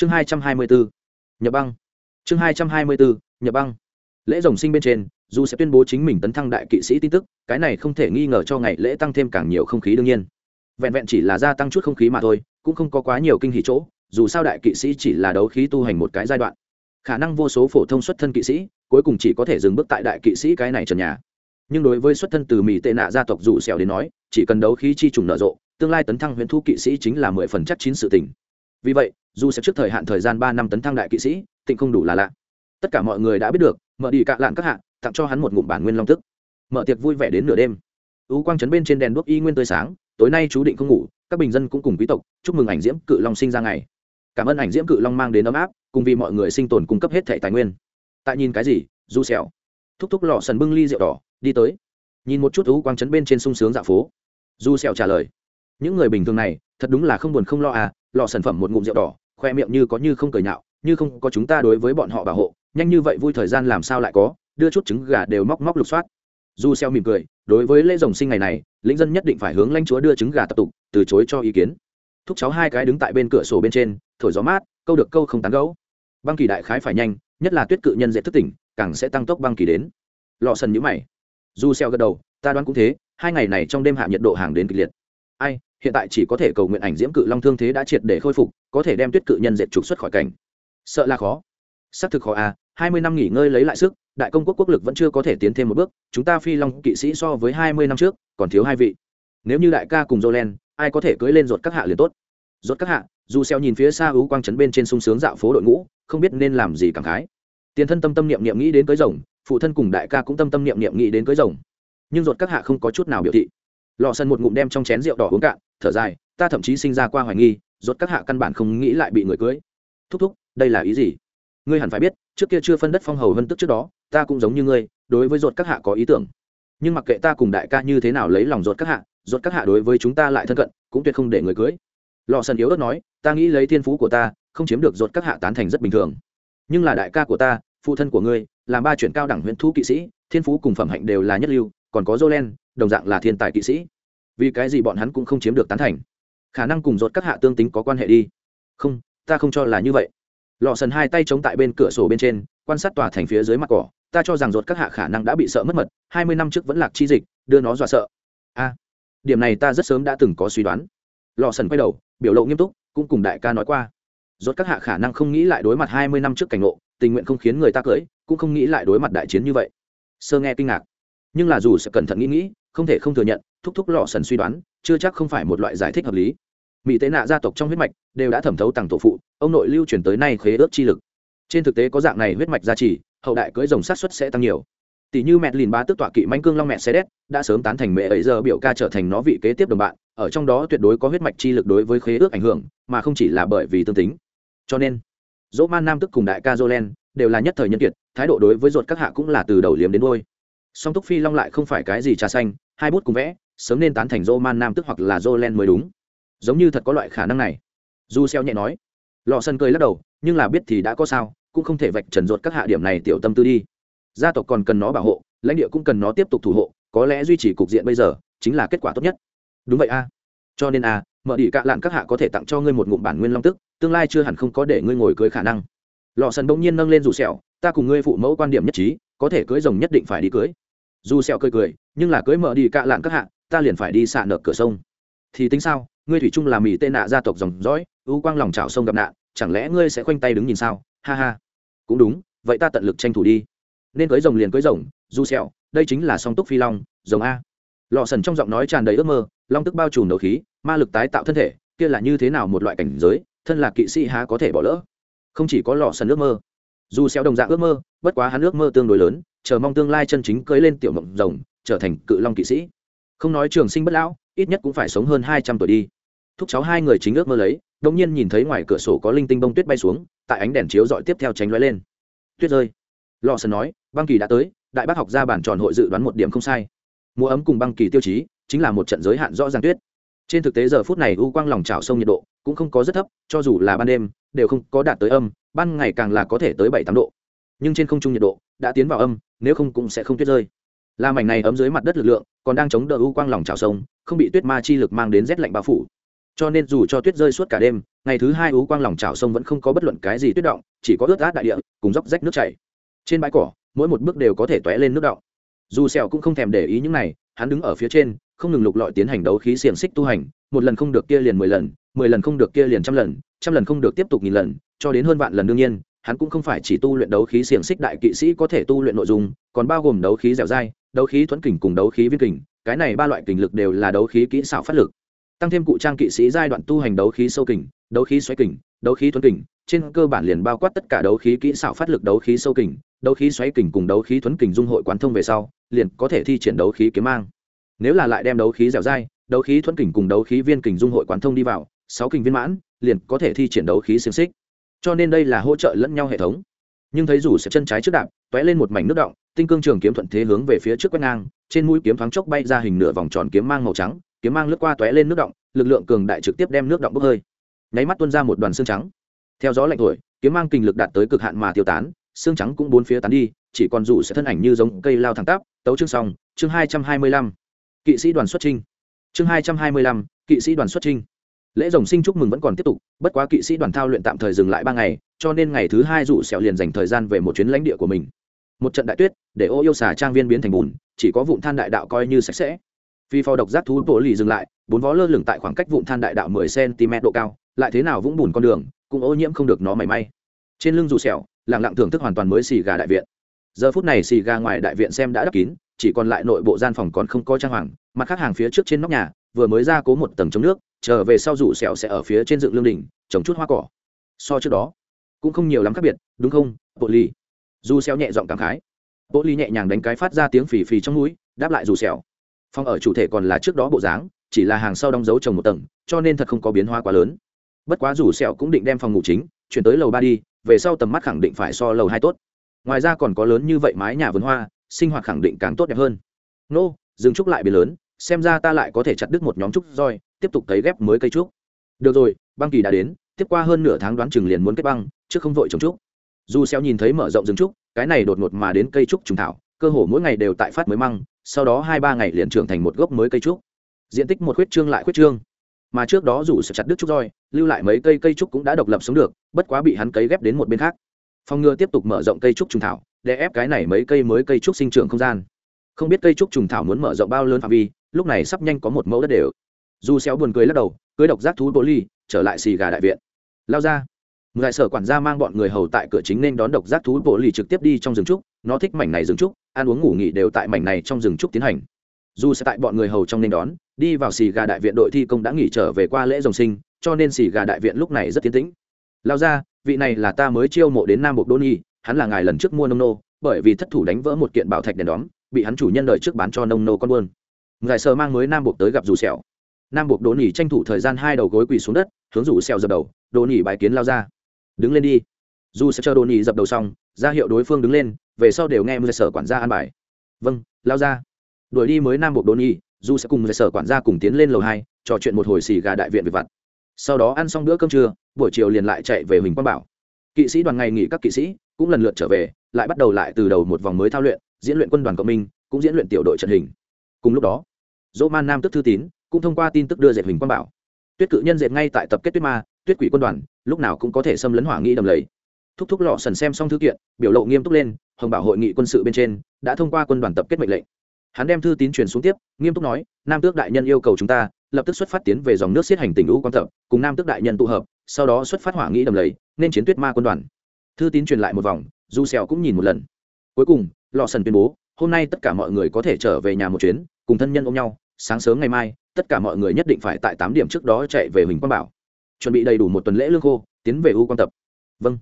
chương hai trăm hai mươi bốn nhập băng. Chương hai trăm hai mươi bốn nhập băng. Lễ rồng sinh bên trên dù sẽ tuyên bố chính mình tấn thăng đại kỵ sĩ tin tức, cái này không thể nghi ngờ cho ngày lễ tăng thêm càng nhiều không khí đương nhiên. Vẹn vẹn chỉ là gia tăng chút không khí mà thôi, cũng không có quá nhiều kinh hỉ chỗ, dù sao đại kỵ sĩ chỉ là đấu khí tu hành một cái giai đoạn. Khả năng vô số phổ thông xuất thân kỵ sĩ, cuối cùng chỉ có thể dừng bước tại đại kỵ sĩ cái này trần nhà. Nhưng đối với xuất thân từ mỹ tệ nạ gia tộc dù xẻo đến nói, chỉ cần đấu khí chi trùng nở rộ, tương lai tấn thăng huyền thu kỵ sĩ chính là mười phần chắc chín sự tình. Vì vậy dù sẽ trước thời hạn thời gian ba năm tấn thăng đại kỵ sĩ, tịnh không đủ là lạ. Tất cả mọi người đã biết được, mở đi cạ lạn các hạ, tặng cho hắn một ngụm bản nguyên long tức. Mở tiệc vui vẻ đến nửa đêm. Ú quang chấn bên trên đèn đuốc y nguyên tươi sáng, tối nay chú định không ngủ, các bình dân cũng cùng quý tộc, chúc mừng ảnh diễm cự long sinh ra ngày. Cảm ơn ảnh diễm cự long mang đến ấm áp, cùng vì mọi người sinh tồn cung cấp hết thẻ tài nguyên. Tại nhìn cái gì? Du xẻo. Thúc thúc lọ sần bưng ly rượu đỏ, đi tới. Nhìn một chút ú quang chấn bên trên sung sướng dạ phố. Du xẻo trả lời. Những người bình thường này, thật đúng là không buồn không lo à lọ sản phẩm một ngụm rượu đỏ khoe miệng như có như không cười nhạo, như không có chúng ta đối với bọn họ bảo hộ, nhanh như vậy vui thời gian làm sao lại có, đưa chút trứng gà đều móc móc lục soát. Du xeo mỉm cười, đối với lễ rồng sinh ngày này, lĩnh dân nhất định phải hướng lãnh chúa đưa trứng gà tập tục, từ chối cho ý kiến. Thúc cháu hai cái đứng tại bên cửa sổ bên trên, thổi gió mát, câu được câu không tán gẫu. Băng kỳ đại khái phải nhanh, nhất là tuyết cự nhân dễ thức tỉnh, càng sẽ tăng tốc băng kỳ đến. Lọ sần nhíu mày. Du xeo gật đầu, ta đoán cũng thế, hai ngày này trong đêm hạ nhiệt độ hàng đến kịch liệt ai, hiện tại chỉ có thể cầu nguyện ảnh diễm cự long thương thế đã triệt để khôi phục, có thể đem tuyết cự nhân dệt trục xuất khỏi cảnh. Sợ là khó. Xác thực khó à hai mươi năm nghỉ ngơi lấy lại sức, đại công quốc quốc lực vẫn chưa có thể tiến thêm một bước, chúng ta phi long kỵ sĩ so với hai mươi năm trước, còn thiếu hai vị. Nếu như đại ca cùng jolen ai có thể cưỡi lên ruột các hạ liền tốt. Ruột các hạ, dù xeo nhìn phía xa ú quang trấn bên trên sung sướng dạo phố đội ngũ, không biết nên làm gì cảm khái. Tiền thân tâm tâm niệm niệm nghĩ đến cưới rồng, phụ thân cùng đại ca cũng tâm tâm niệm niệm nghĩ đến cưới rồng. Nhưng ruột các hạ không có chút nào biểu thị lò sân một ngụm đem trong chén rượu đỏ uống cạn thở dài ta thậm chí sinh ra qua hoài nghi rốt các hạ căn bản không nghĩ lại bị người cưới. Thúc thúc đây là ý gì? Ngươi hẳn phải biết trước kia chưa phân đất phong hầu hơn tức trước đó ta cũng giống như ngươi đối với rốt các hạ có ý tưởng. Nhưng mặc kệ ta cùng đại ca như thế nào lấy lòng rốt các hạ rốt các hạ đối với chúng ta lại thân cận cũng tuyệt không để người cưới. Lò sân yếu ớt nói ta nghĩ lấy thiên phú của ta không chiếm được rốt các hạ tán thành rất bình thường. Nhưng là đại ca của ta phụ thân của ngươi làm ba chuyển cao đẳng huyện thú kỵ sĩ thiên phú cùng phẩm hạnh đều là nhất lưu còn có Jolen, đồng dạng là thiên tài kỵ sĩ. Vì cái gì bọn hắn cũng không chiếm được tán thành? Khả năng cùng rốt các hạ tương tính có quan hệ đi. Không, ta không cho là như vậy. Lọ Sần hai tay chống tại bên cửa sổ bên trên, quan sát tòa thành phía dưới mặt cỏ, ta cho rằng rốt các hạ khả năng đã bị sợ mất mật, hai mươi năm trước vẫn lạc chi dịch, đưa nó dọa sợ. A, điểm này ta rất sớm đã từng có suy đoán. Lọ Sần quay đầu, biểu lộ nghiêm túc, cũng cùng đại ca nói qua. Rốt các hạ khả năng không nghĩ lại đối mặt hai mươi năm trước cảnh ngộ, tình nguyện không khiến người ta cưỡi, cũng không nghĩ lại đối mặt đại chiến như vậy. Sơ nghe kinh ngạc nhưng là dù sẽ cẩn thận nghĩ nghĩ không thể không thừa nhận, thúc thúc lọ sần suy đoán, chưa chắc không phải một loại giải thích hợp lý. Mỹ tế nạ gia tộc trong huyết mạch đều đã thẩm thấu tặng tổ phụ, ông nội lưu truyền tới nay khế ước chi lực. Trên thực tế có dạng này huyết mạch gia trì, hậu đại cưới rồng sát xuất sẽ tăng nhiều. Tỷ như mẹ lìn ba tức tọa kỵ manh cương long mẹ xe đét, đã sớm tán thành mẹ ấy giờ biểu ca trở thành nó vị kế tiếp đồng bạn, ở trong đó tuyệt đối có huyết mạch chi lực đối với khế ước ảnh hưởng, mà không chỉ là bởi vì tương tính. Cho nên dỗ man nam tức cùng đại ca jolen đều là nhất thời nhân kiệt, thái độ đối với ruột các hạ cũng là từ đầu liếm đến đôi song túc phi long lại không phải cái gì trà xanh hai bút cùng vẽ, sớm nên tán thành dô man nam tức hoặc là dô len mới đúng. Giống như thật có loại khả năng này. Du xeo nhẹ nói. Lọ sân cười lắc đầu, nhưng là biết thì đã có sao, cũng không thể vạch trần ruột các hạ điểm này tiểu tâm tư đi. Gia tộc còn cần nó bảo hộ, lãnh địa cũng cần nó tiếp tục thủ hộ, có lẽ duy trì cục diện bây giờ chính là kết quả tốt nhất. Đúng vậy a. Cho nên a, mở đi cạ lạn các hạ có thể tặng cho ngươi một ngụm bản nguyên long tức tương lai chưa hẳn không có để ngươi ngồi cưới khả năng. Lọ sân bỗng nhiên nâng lên rủ sẹo ta cùng ngươi phụ mẫu quan điểm nhất trí, có thể cưới rồng nhất định phải đi cưới dù sẹo cười cười, nhưng là cưới mở đi cạ lạn các hạ, ta liền phải đi xạ nợ cửa sông. Thì tính sao, ngươi thủy chung là mỹ tên nạ gia tộc dòng dõi, ưu quang lòng chảo sông gặp nạn, chẳng lẽ ngươi sẽ khoanh tay đứng nhìn sao? Ha ha. Cũng đúng, vậy ta tận lực tranh thủ đi. Nên cưới rồng liền cưới rồng du sẹo đây chính là song túc phi long, rồng a. Lọ sần trong giọng nói tràn đầy ước mơ, long tức bao trùm đấu khí, ma lực tái tạo thân thể, kia là như thế nào một loại cảnh giới, thân là kỵ sĩ há có thể bỏ lỡ? Không chỉ có lọ sần ước mơ dù xéo đồng dạng ước mơ, bất quá hắn ước mơ tương đối lớn, chờ mong tương lai chân chính cưới lên tiểu mộng rồng, trở thành cự long kỵ sĩ. Không nói trường sinh bất lão, ít nhất cũng phải sống hơn hai trăm tuổi đi. Thúc cháu hai người chính ước mơ lấy, đột nhiên nhìn thấy ngoài cửa sổ có linh tinh bông tuyết bay xuống, tại ánh đèn chiếu dọi tiếp theo tránh lóe lên. Tuyết rơi. Lò sơn nói, băng kỳ đã tới, đại bác học ra bản tròn hội dự đoán một điểm không sai. Mùa ấm cùng băng kỳ tiêu chí, chính là một trận giới hạn rõ ràng tuyết. Trên thực tế giờ phút này u quang lòng trào sông nhiệt độ cũng không có rất thấp, cho dù là ban đêm, đều không có đạt tới âm ban ngày càng là có thể tới bảy tám độ. Nhưng trên không trung nhiệt độ đã tiến vào âm, nếu không cũng sẽ không tuyết rơi. La mảnh này ấm dưới mặt đất lực lượng, còn đang chống đỡ u quang lòng trào sông, không bị tuyết ma chi lực mang đến rét lạnh bao phủ. Cho nên dù cho tuyết rơi suốt cả đêm, ngày thứ hai u quang lòng trào sông vẫn không có bất luận cái gì tuyết động, chỉ có ướt át đại địa, cùng dốc rách nước chảy. Trên bãi cỏ, mỗi một bước đều có thể t lên nước động. Dù sẹo cũng không thèm để ý những này, hắn đứng ở phía trên, không ngừng lục lọi tiến hành đấu khí xiềng xích tu hành, một lần không được kia liền mười lần mười lần không được kia liền trăm lần trăm lần không được tiếp tục nghìn lần cho đến hơn vạn lần đương nhiên hắn cũng không phải chỉ tu luyện đấu khí xiềng xích đại kỵ sĩ có thể tu luyện nội dung còn bao gồm đấu khí dẻo dai đấu khí thuẫn kình cùng đấu khí viên kình cái này ba loại kình lực đều là đấu khí kỹ xảo phát lực tăng thêm cụ trang kỵ sĩ giai đoạn tu hành đấu khí sâu kình đấu khí xoáy kình đấu khí thuẫn kình trên cơ bản liền bao quát tất cả đấu khí kỹ xảo phát lực đấu khí sâu kình đấu khí xoáy kình cùng đấu khí thuẫn kình dung hội quán thông về sau liền có thể thi triển đấu khí kiếm mang nếu là lại đem đấu khí dẻo dai đấu khí thuẫn kình cùng đấu khí viên kình dung hội quán thông đi vào sáu kình viên mãn liền có thể thi triển đấu khí xiềng xích. Cho nên đây là hỗ trợ lẫn nhau hệ thống. Nhưng thấy dù sẽ chân trái trước đạp t lên một mảnh nước động tinh cương trường kiếm thuận thế hướng về phía trước quét ngang, trên mũi kiếm thoáng chốc bay ra hình nửa vòng tròn kiếm mang màu trắng, kiếm mang lướt qua t lên nước động lực lượng cường đại trực tiếp đem nước động bốc hơi. Nháy mắt tuôn ra một đoàn xương trắng. Theo gió lạnh thổi, kiếm mang kinh lực đạt tới cực hạn mà tiêu tán, xương trắng cũng bốn phía tán đi, chỉ còn dù sẽ thân ảnh như giống cây lao thẳng tắp, tấu chương xong, chương hai trăm hai mươi lăm. Kỵ sĩ đoàn xuất trinh chương hai trăm hai mươi lăm, kỵ sĩ đoàn xuất trinh lễ rồng sinh chúc mừng vẫn còn tiếp tục, bất quá kỵ sĩ đoàn thao luyện tạm thời dừng lại ba ngày, cho nên ngày thứ hai rủ sẹo liền dành thời gian về một chuyến lãnh địa của mình. Một trận đại tuyết, để ô yêu xà trang viên biến thành bùn, chỉ có vụn than đại đạo coi như sạch sẽ. Phi phò độc giác thú bộ lì dừng lại, bốn vó lơ lửng tại khoảng cách vụn than đại đạo mười cm độ cao, lại thế nào vũng bùn con đường, cũng ô nhiễm không được nó mảy may. Trên lưng rủ sẹo lẳng lặng thưởng thức hoàn toàn mới xì gà đại viện. Giờ phút này xì gà ngoài đại viện xem đã đắp kín, chỉ còn lại nội bộ gian phòng còn không có trang hoàng, mặt khác hàng phía trước trên nóc nhà vừa mới ra cố một tầng chống nước, trở về sau rủ sẹo sẽ ở phía trên dựng lương đỉnh, trồng chút hoa cỏ. So trước đó, cũng không nhiều lắm khác biệt, đúng không, bộ ly? Dù xéo nhẹ giọng cảm khái. Bộ ly nhẹ nhàng đánh cái phát ra tiếng phì phì trong mũi, đáp lại dù xéo phòng ở chủ thể còn là trước đó bộ dáng, chỉ là hàng sau đóng dấu trồng một tầng, cho nên thật không có biến hóa quá lớn. Bất quá dù sẹo cũng định đem phòng ngủ chính, chuyển tới lầu ba đi, về sau tầm mắt khẳng định phải so lầu hai tốt. Ngoài ra còn có lớn như vậy mái nhà vườn hoa, sinh hoạt khẳng định càng tốt đẹp hơn. Nô dừng trúc lại biến lớn xem ra ta lại có thể chặt đứt một nhóm trúc roi, tiếp tục cấy ghép mới cây trúc. Được rồi, băng kỳ đã đến, tiếp qua hơn nửa tháng đoán chừng liền muốn kết băng, chứ không vội trồng trúc. Dù xéo nhìn thấy mở rộng rừng trúc, cái này đột ngột mà đến cây trúc trùng thảo, cơ hồ mỗi ngày đều tại phát mới măng, sau đó hai ba ngày liền trưởng thành một gốc mới cây trúc. Diện tích một khuyết trương lại khuyết trương. Mà trước đó dù sẽ chặt đứt trúc roi, lưu lại mấy cây cây trúc cũng đã độc lập sống được, bất quá bị hắn cấy ghép đến một bên khác. Phòng ngừa tiếp tục mở rộng cây trúc trùng thảo, để ép cái này mấy cây mới cây trúc sinh trưởng không gian. Không biết cây trúc trùng thảo muốn mở rộng bao lớn phạm vi lúc này sắp nhanh có một mẫu đất đều. Dù xéo buồn cười lắc đầu, cưới độc giác thú bố ly trở lại xì gà đại viện. Lao ra. Ngài sở quản gia mang bọn người hầu tại cửa chính nên đón độc giác thú bố ly trực tiếp đi trong rừng trúc, nó thích mảnh này rừng trúc, ăn uống ngủ nghỉ đều tại mảnh này trong rừng trúc tiến hành. Dù sẽ tại bọn người hầu trong nên đón, đi vào xì gà đại viện đội thi công đã nghỉ trở về qua lễ rồng sinh, cho nên xì gà đại viện lúc này rất tiến tĩnh. Lao ra, vị này là ta mới chiêu mộ đến nam bộc đô nhi, hắn là ngài lần trước mua nông nô, bởi vì thất thủ đánh vỡ một kiện bảo thạch đèn đóm, bị hắn chủ nhân đời trước bán cho nông nô con buôn ngài sơ mang mới nam buộc tới gặp dù sẹo. Nam buộc đồ nỉ tranh thủ thời gian hai đầu gối quỳ xuống đất, hướng rủ sẹo dập đầu đồ nỉ bài kiến lao ra. Đứng lên đi. Dù sẽ chờ đồ nỉ dập đầu xong, ra hiệu đối phương đứng lên, về sau đều nghe mười sở quản gia an bài. Vâng lao ra. Đuổi đi mới nam buộc đồ nỉ, dù sẽ cùng mười sở quản gia cùng tiến lên lầu hai, trò chuyện một hồi xì gà đại viện về vặt. Sau đó ăn xong bữa cơm trưa, buổi chiều liền lại chạy về huỳnh quang bảo. Kỵ sĩ đoàn ngày nghỉ các kỵ sĩ cũng lần lượt trở về, lại bắt đầu lại từ đầu một vòng mới thao luyện, diễn luyện quân đoàn cộng minh, cũng diễn luyện tiểu đội trận hình cùng lúc đó dỗ man nam tức thư tín cũng thông qua tin tức đưa dệt hình quang bảo. Tuyết cự nhân dệt ngay tại tập kết tuyết ma, tuyết quỷ quân đoàn, lúc nào cũng có thể xâm lấn hỏa nghĩ đầm lầy. Thúc thúc lọ sần xem xong thư kiện, biểu lộ nghiêm túc lên, hồng bảo hội nghị quân sự bên trên đã thông qua quân đoàn tập kết mệnh lệnh. Hắn đem thư tín truyền xuống tiếp, nghiêm túc nói, nam tước đại nhân yêu cầu chúng ta lập tức xuất phát tiến về dòng nước xiết hành tỉnh lũ quan tập, cùng nam tước đại nhân tụ hợp, sau đó xuất phát hỏa nghĩ đầm lầy, nên chiến tuyết ma quân đoàn. Thư tín truyền lại một vòng, du xèo cũng nhìn một lần. Cuối cùng, lọ sần tuyên bố, hôm nay tất cả mọi người có thể trở về nhà một chuyến cùng thân nhân ôm nhau, sáng sớm ngày mai, tất cả mọi người nhất định phải tại tám điểm trước đó chạy về huỳnh quang bảo. Chuẩn bị đầy đủ một tuần lễ lương khô, tiến về u quan tập. Vâng.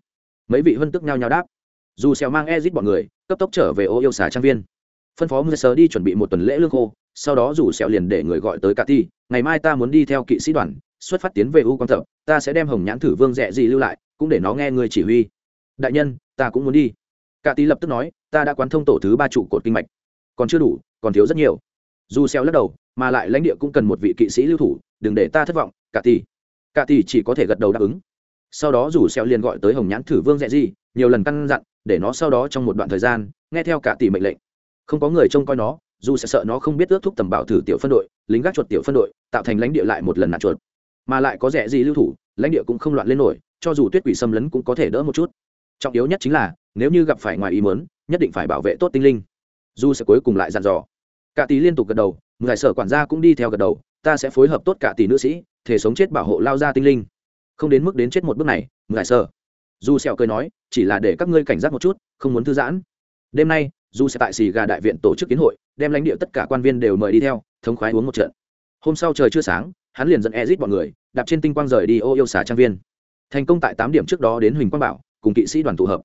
Mấy vị huân tức nhau nhau đáp. Dù xèo mang ezit bọn người, cấp tốc trở về ô yêu xà trang viên. Phân phó mưa sớ đi chuẩn bị một tuần lễ lương khô, sau đó rủ xèo liền để người gọi tới cả ti, ngày mai ta muốn đi theo kỵ sĩ đoàn, xuất phát tiến về u quan tập, ta sẽ đem hồng nhãn thử vương rẻ gì lưu lại, cũng để nó nghe người chỉ huy. Đại nhân, ta cũng muốn đi. Cả ti lập tức nói, ta đã quán thông tổ thứ ba trụ cột kinh mạch. Còn chưa đủ, còn thiếu rất nhiều dù xeo lắc đầu mà lại lãnh địa cũng cần một vị kỵ sĩ lưu thủ đừng để ta thất vọng cả tỷ. Cả tỷ chỉ có thể gật đầu đáp ứng. Sau đó dù xeo liền gọi tới hồng nhãn thử vương dẹ gì nhiều lần căn dặn để nó sau đó trong một đoạn thời gian nghe theo cả tỷ mệnh lệnh. Không có người trông coi nó dù sẽ sợ nó không biết ước thúc tầm bảo thử tiểu phân đội lính gác chuột tiểu phân đội tạo thành lãnh địa lại một lần nạn chuột. Mà lại có rẻ gì lưu thủ lãnh địa cũng không loạn lên nổi cho dù tuyết quỷ xâm lấn cũng có thể đỡ một chút. Trọng yếu nhất chính là nếu như gặp phải ngoài ý muốn, nhất định phải bảo vệ tốt tinh linh. Dù sẽ cuối cùng lại dặn dò cả tỷ liên tục gật đầu giải sở quản gia cũng đi theo gật đầu, ta sẽ phối hợp tốt cả tỷ nữ sĩ, thể sống chết bảo hộ lao ra tinh linh. Không đến mức đến chết một bước này giải sở. Du sẹo cười nói, chỉ là để các ngươi cảnh giác một chút, không muốn thư giãn. Đêm nay du sẽ tại xì gà đại viện tổ chức kiến hội, đem lãnh địa tất cả quan viên đều mời đi theo, thống khoái uống một trận. Hôm sau trời chưa sáng, hắn liền dẫn ezit bọn người, đạp trên tinh quang rời đi ô yêu xà trang viên. Thành công tại tám điểm trước đó đến huỳnh quang bảo, cùng kỵ sĩ đoàn tụ hợp.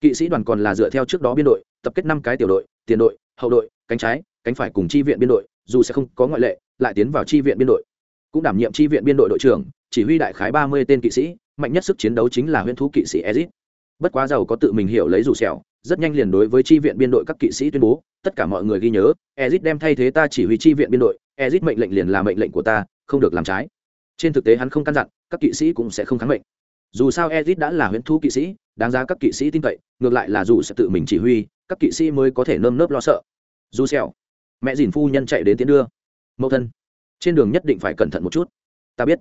Kỵ sĩ đoàn còn là dựa theo trước đó biên đội, tập kết năm cái tiểu đội, tiền đội, hậu đội, cánh trái cánh phải cùng chi viện biên đội, dù sẽ không có ngoại lệ, lại tiến vào chi viện biên đội. Cũng đảm nhiệm chi viện biên đội đội trưởng, chỉ huy đại khái ba mươi tên kỵ sĩ, mạnh nhất sức chiến đấu chính là huyễn thú kỵ sĩ ezit. Bất quá giàu có tự mình hiểu lấy dù sẹo, rất nhanh liền đối với chi viện biên đội các kỵ sĩ tuyên bố, tất cả mọi người ghi nhớ, ezit đem thay thế ta chỉ huy chi viện biên đội, ezit mệnh lệnh liền là mệnh lệnh của ta, không được làm trái. Trên thực tế hắn không căn dặn, các kỵ sĩ cũng sẽ không kháng mệnh. Dù sao ezit đã là huyễn thú kỵ sĩ, đáng giá các kỵ sĩ tin cậy, ngược lại là dù sẽ tự mình chỉ huy, các kỵ sĩ mới có thể nơm nớp lo sợ. Dù sẹo mẹ dìn phu nhân chạy đến tiến đưa. Mẫu thân, trên đường nhất định phải cẩn thận một chút. Ta biết.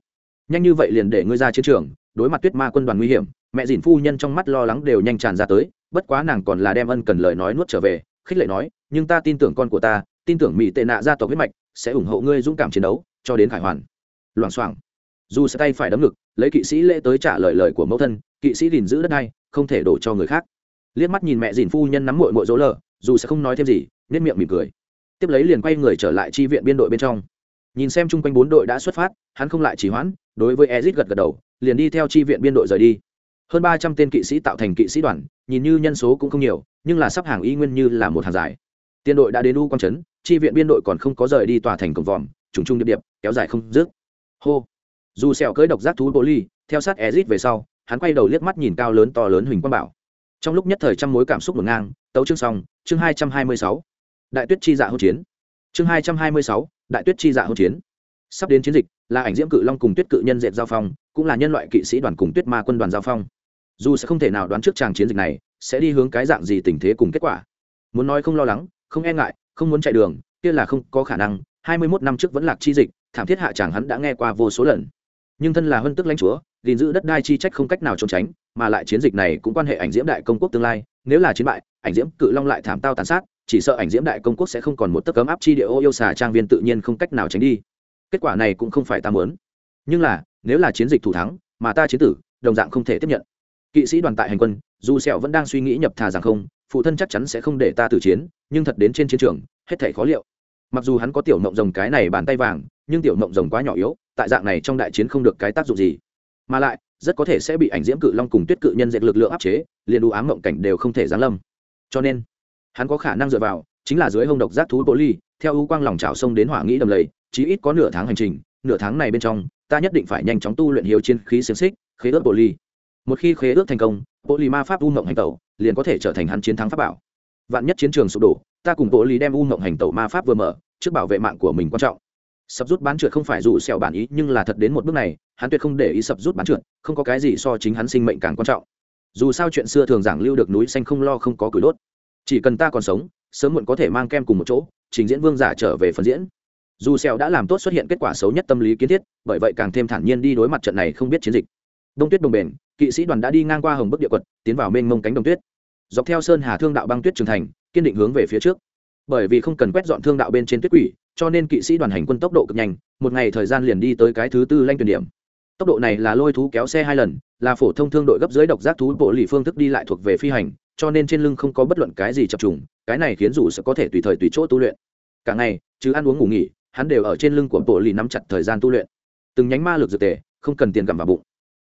Nhanh như vậy liền để ngươi ra chiến trường, đối mặt tuyết ma quân đoàn nguy hiểm, mẹ dìn phu nhân trong mắt lo lắng đều nhanh tràn ra tới, bất quá nàng còn là đem ân cần lời nói nuốt trở về, khích lệ nói, nhưng ta tin tưởng con của ta, tin tưởng mỹ tệ nạ gia tộc huyết mạch sẽ ủng hộ ngươi dũng cảm chiến đấu, cho đến khải hoàn. Loảng xoảng. Dù sẽ tay phải đấm ngực, lấy kỵ sĩ lễ tới trả lời lời của mẫu thân, kỵ sĩ gìn giữ đất này không thể đổ cho người khác. Liếc mắt nhìn mẹ dìn phu nhân nắm mội mội dỗ lờ, dù sẽ không nói thêm gì nên miệng mỉm cười tiếp lấy liền quay người trở lại chi viện biên đội bên trong. Nhìn xem chung quanh bốn đội đã xuất phát, hắn không lại chỉ hoãn, đối với ezit gật gật đầu, liền đi theo chi viện biên đội rời đi. Hơn ba trăm tên kỵ sĩ tạo thành kỵ sĩ đoàn, nhìn như nhân số cũng không nhiều, nhưng là sắp hàng y nguyên như là một hàng dài. Tiên đội đã đến u quang trấn, chi viện biên đội còn không có rời đi tòa thành cổng vòm, trùng trung điệp điệp, kéo dài không dứt. Hô. Dù sẹo cưỡi độc giác thú bồ ly, theo sát ezit về sau, hắn quay đầu liếc mắt nhìn cao lớn to lớn huỳnh quang bảo. Trong lúc nhất thời trăm mối cảm xúc ngổn ngang, tấu chương xong, chương hai trăm hai mươi sáu đại tuyết chi dạ hỗn chiến. Chương hai trăm hai mươi sáu, đại tuyết chi dạ hỗn chiến. Sắp đến chiến dịch, là ảnh diễm cự long cùng tuyết cự nhân dệt giao phong, cũng là nhân loại kỵ sĩ đoàn cùng tuyết ma quân đoàn giao phong. Dù sẽ không thể nào đoán trước tràng chiến dịch này, sẽ đi hướng cái dạng gì tình thế cùng kết quả. Muốn nói không lo lắng, không e ngại, không muốn chạy đường, kia là không có khả năng, hai mươi mốt năm trước vẫn lạc chi dịch, thảm thiết hạ chàng hắn đã nghe qua vô số lần. Nhưng thân là huân tức lãnh chúa, gìn giữ đất đai chi trách không cách nào trốn tránh, mà lại chiến dịch này cũng quan hệ ảnh diễm đại công quốc tương lai, nếu là chiến bại, ảnh diễm cự long lại thảm tao tàn sát chỉ sợ ảnh diễm đại công quốc sẽ không còn một tấc cấm áp chi địa ô yêu xà trang viên tự nhiên không cách nào tránh đi. Kết quả này cũng không phải ta muốn. Nhưng là, nếu là chiến dịch thủ thắng, mà ta chiến tử, đồng dạng không thể tiếp nhận. Kỵ sĩ đoàn tại hành quân, dù sẹo vẫn đang suy nghĩ nhập thà rằng không, phụ thân chắc chắn sẽ không để ta tử chiến, nhưng thật đến trên chiến trường, hết thảy khó liệu. Mặc dù hắn có tiểu mộng rồng cái này bàn tay vàng, nhưng tiểu mộng rồng quá nhỏ yếu, tại dạng này trong đại chiến không được cái tác dụng gì. Mà lại, rất có thể sẽ bị ảnh diễm cự long cùng tuyết cự nhân dệt lực lượng áp chế, liền đủ ám mộng cảnh đều không thể giáng lâm. Cho nên hắn có khả năng dựa vào, chính là dưới hông độc giác thú bố ly theo ưu quang lòng trào sông đến hỏa nghĩ đầm lầy, chí ít có nửa tháng hành trình, nửa tháng này bên trong, ta nhất định phải nhanh chóng tu luyện hiếu chiến khí xiềng xích, khế ước bồ ly một khi khế ước thành công bộ ly ma pháp u mộng hành tẩu liền có thể trở thành hắn chiến thắng pháp bảo. Vạn nhất chiến trường sụp đổ, ta cùng bộ ly đem u mộng hành tẩu ma pháp vừa mở, trước bảo vệ mạng của mình quan trọng. Sập rút bán trượt không phải dù xẻo bản ý, nhưng là thật đến một bước này, hắn tuyệt không để ý sập rút bán trượt, không có cái gì so chính hắn sinh mệnh càng quan trọng. Dù sao chuyện xưa thường giảng lưu được núi xanh không lo không có củi đốt chỉ cần ta còn sống, sớm muộn có thể mang kem cùng một chỗ, trình diễn vương giả trở về phần diễn. Dù sẹo đã làm tốt xuất hiện kết quả xấu nhất tâm lý kiến thiết, bởi vậy càng thêm thản nhiên đi đối mặt trận này không biết chiến dịch. Đông tuyết đồng bền, kỵ sĩ đoàn đã đi ngang qua hồng bức địa quật, tiến vào mênh mông cánh đồng tuyết. Dọc theo sơn hà thương đạo băng tuyết trường thành, kiên định hướng về phía trước. Bởi vì không cần quét dọn thương đạo bên trên tuyết quỷ, cho nên kỵ sĩ đoàn hành quân tốc độ cực nhanh, một ngày thời gian liền đi tới cái thứ tư lanh tuyển điểm. Tốc độ này là lôi thú kéo xe hai lần, là phổ thông thương đội gấp dưới độc giác thú bộ lì phương thức đi lại thuộc về phi hành cho nên trên lưng không có bất luận cái gì chập trùng, cái này khiến dù sẽ có thể tùy thời tùy chỗ tu luyện. Cả ngày, chứ ăn uống ngủ nghỉ, hắn đều ở trên lưng của bộ lì nắm chặt thời gian tu luyện. Từng nhánh ma lực dược tề, không cần tiền gặm vào bụng.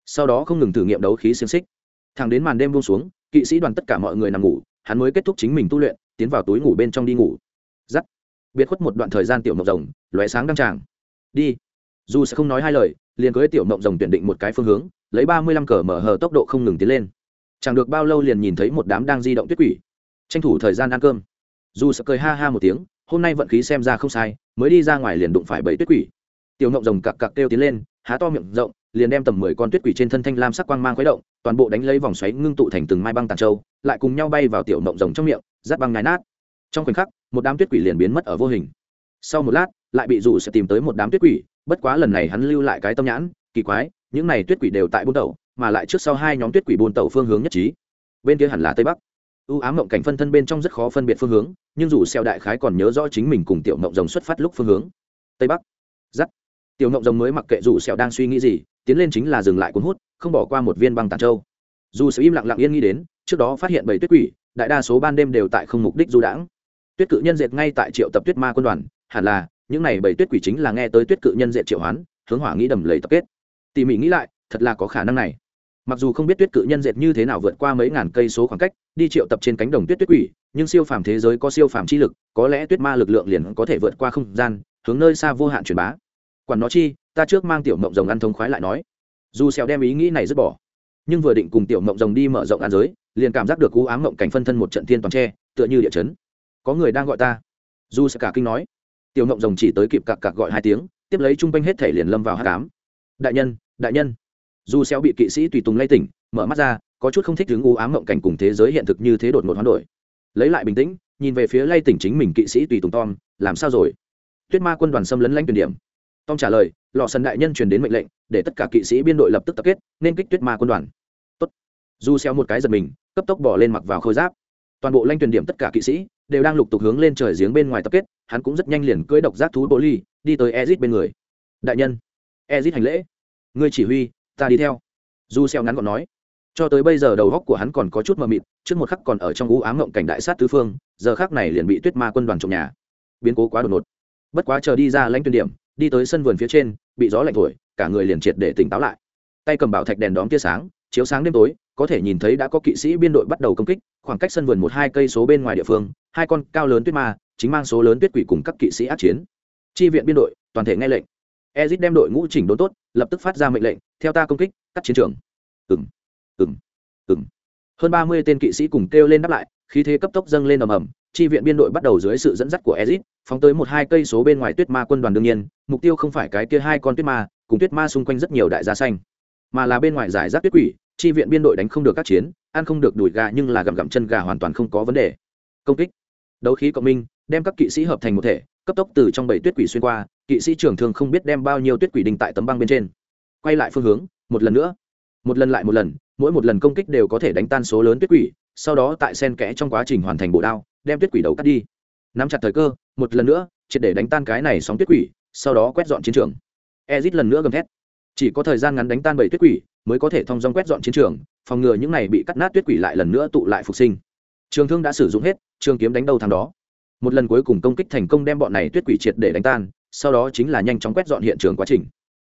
Sau đó không ngừng thử nghiệm đấu khí xiềng xích. Thẳng đến màn đêm buông xuống, kỵ sĩ đoàn tất cả mọi người nằm ngủ, hắn mới kết thúc chính mình tu luyện, tiến vào túi ngủ bên trong đi ngủ. Giắt. Biệt khuất một đoạn thời gian tiểu mộng rồng, lóe sáng đăng tràng. Đi. Dù sẽ không nói hai lời, liền cưới tiểu mộng rồng tuyển định một cái phương hướng, lấy ba mươi lăm cờ mở hờ tốc độ không ngừng tiến lên chẳng được bao lâu liền nhìn thấy một đám đang di động tuyết quỷ. Tranh thủ thời gian ăn cơm. Dù sợ cười ha ha một tiếng, hôm nay vận khí xem ra không sai, mới đi ra ngoài liền đụng phải bảy tuyết quỷ. Tiểu ngộng rồng cặc cặc kêu tiến lên, há to miệng rộng, liền đem tầm mười con tuyết quỷ trên thân thanh lam sắc quang mang khuấy động, toàn bộ đánh lấy vòng xoáy ngưng tụ thành từng mai băng tàn trâu lại cùng nhau bay vào tiểu ngộng rồng trong miệng, rát băng nhái nát. Trong khoảnh khắc, một đám tuyết quỷ liền biến mất ở vô hình. Sau một lát, lại bị dù sẽ tìm tới một đám tuyết quỷ, bất quá lần này hắn lưu lại cái tâm nhãn, kỳ quái, những này tuyết quỷ đều tại buôn đầu mà lại trước sau hai nhóm tuyết quỷ buôn tàu phương hướng nhất trí. Bên kia hẳn là tây bắc. U ám mộng cảnh phân thân bên trong rất khó phân biệt phương hướng, nhưng dù xeo đại khái còn nhớ rõ chính mình cùng tiểu mộng rồng xuất phát lúc phương hướng. Tây bắc. Giắt. tiểu mộng rồng mới mặc kệ dù xeo đang suy nghĩ gì, tiến lên chính là dừng lại cuốn hút, không bỏ qua một viên băng tản châu. Dù sẽ im lặng lặng yên nghĩ đến, trước đó phát hiện bảy tuyết quỷ, đại đa số ban đêm đều tại không mục đích du đãng. Tuyết cự nhân diệt ngay tại triệu tập tuyết ma quân đoàn, hẳn là, những này bảy tuyết quỷ chính là nghe tới tuyết cự nhân diệt triệu hoán, hướng hỏa nghĩ đầm lầy tập kết. Tỉ mỉ nghĩ lại, thật là có khả năng này mặc dù không biết tuyết cự nhân dệt như thế nào vượt qua mấy ngàn cây số khoảng cách, đi triệu tập trên cánh đồng tuyết tuyết quỷ, nhưng siêu phàm thế giới có siêu phàm chi lực, có lẽ tuyết ma lực lượng liền có thể vượt qua không gian, hướng nơi xa vô hạn truyền bá. Quản nó chi, ta trước mang tiểu mộng rồng ăn thông khoái lại nói. Dù xèo đem ý nghĩ này dứt bỏ, nhưng vừa định cùng tiểu mộng rồng đi mở rộng an giới, liền cảm giác được cú ám mộng cảnh phân thân một trận thiên toàn tre tựa như địa chấn. Có người đang gọi ta. Dù sẽ cả kinh nói. Tiểu mộng rồng chỉ tới kịp cặc cặc gọi hai tiếng, tiếp lấy trung quanh hết thể liền lâm vào hắc ám. Đại nhân đại nhân dù xéo bị kỵ sĩ tùy tùng lay tỉnh, mở mắt ra, có chút không thích đứng u ám mộng cảnh cùng thế giới hiện thực như thế đột ngột hoán đổi. Lấy lại bình tĩnh, nhìn về phía lay tỉnh chính mình kỵ sĩ tùy tùng tom, làm sao rồi? Tuyết ma quân đoàn xâm lấn lãnh tuyển điểm. Tom trả lời, Lọ sần đại nhân truyền đến mệnh lệnh, để tất cả kỵ sĩ biên đội lập tức tập kết, nên kích tuyết ma quân đoàn. Tốt. du xéo một cái giật mình, cấp tốc bỏ lên mặc vào khôi giáp. Toàn bộ lãnh tuyển điểm tất cả kỵ sĩ đều đang lục tục hướng lên trời giếng bên ngoài tập kết, hắn cũng rất nhanh liền cưỡi độc giác thú bố ly đi tới ezit bên người. Đại nhân, ezit hành lễ. Ngươi chỉ huy ta đi theo. Du xeo ngắn gọn nói, cho tới bây giờ đầu góc của hắn còn có chút mờ mịt, trước một khắc còn ở trong u ám ngộng cảnh đại sát tứ phương, giờ khắc này liền bị tuyết ma quân đoàn trộm nhà. Biến cố quá đột ngột. Bất quá chờ đi ra lãnh tuyên điểm, đi tới sân vườn phía trên, bị gió lạnh thổi, cả người liền triệt để tỉnh táo lại. Tay cầm bảo thạch đèn đóm tia sáng, chiếu sáng đêm tối, có thể nhìn thấy đã có kỵ sĩ biên đội bắt đầu công kích, khoảng cách sân vườn một hai cây số bên ngoài địa phương, hai con cao lớn tuyết ma, chính mang số lớn tuyết quỷ cùng các kỵ sĩ át chiến. Chi viện biên đội, toàn thể nghe lệnh. Ezit đem đội ngũ chỉnh đốn tốt, lập tức phát ra mệnh lệnh theo ta công kích, cắt chiến trường. Ừng ừng ừng hơn ba mươi tên kỵ sĩ cùng kêu lên đáp lại, khí thế cấp tốc dâng lên ầm ầm, chi viện biên đội bắt đầu dưới sự dẫn dắt của ezit phóng tới một hai cây số bên ngoài tuyết ma quân đoàn đương nhiên, mục tiêu không phải cái kia hai con tuyết ma, cùng tuyết ma xung quanh rất nhiều đại gia xanh mà là bên ngoài giải rác tuyết quỷ, chi viện biên đội đánh không được các chiến, ăn không được đùi gà nhưng là gặm gặm chân gà hoàn toàn không có vấn đề. Công kích. Đấu khí cộng minh, đem các kỵ sĩ hợp thành một thể, cấp tốc từ trong bảy tuyết quỷ xuyên qua, kỵ sĩ trưởng thường không biết đem bao nhiêu tuyết quỷ đình tại tấm băng bên trên quay lại phương hướng, một lần nữa. Một lần lại một lần, mỗi một lần công kích đều có thể đánh tan số lớn tuyết quỷ, sau đó tại sen kẽ trong quá trình hoàn thành bộ đao, đem tuyết quỷ đầu cắt đi. Nắm chặt thời cơ, một lần nữa, triệt để đánh tan cái này sóng tuyết quỷ, sau đó quét dọn chiến trường. Ezit lần nữa gầm thét. Chỉ có thời gian ngắn đánh tan bảy tuyết quỷ, mới có thể thông dong quét dọn chiến trường, phòng ngừa những này bị cắt nát tuyết quỷ lại lần nữa tụ lại phục sinh. Trường thương đã sử dụng hết, trường kiếm đánh đầu thằng đó. Một lần cuối cùng công kích thành công đem bọn này tuyết quỷ triệt để đánh tan, sau đó chính là nhanh chóng quét dọn hiện trường quá trình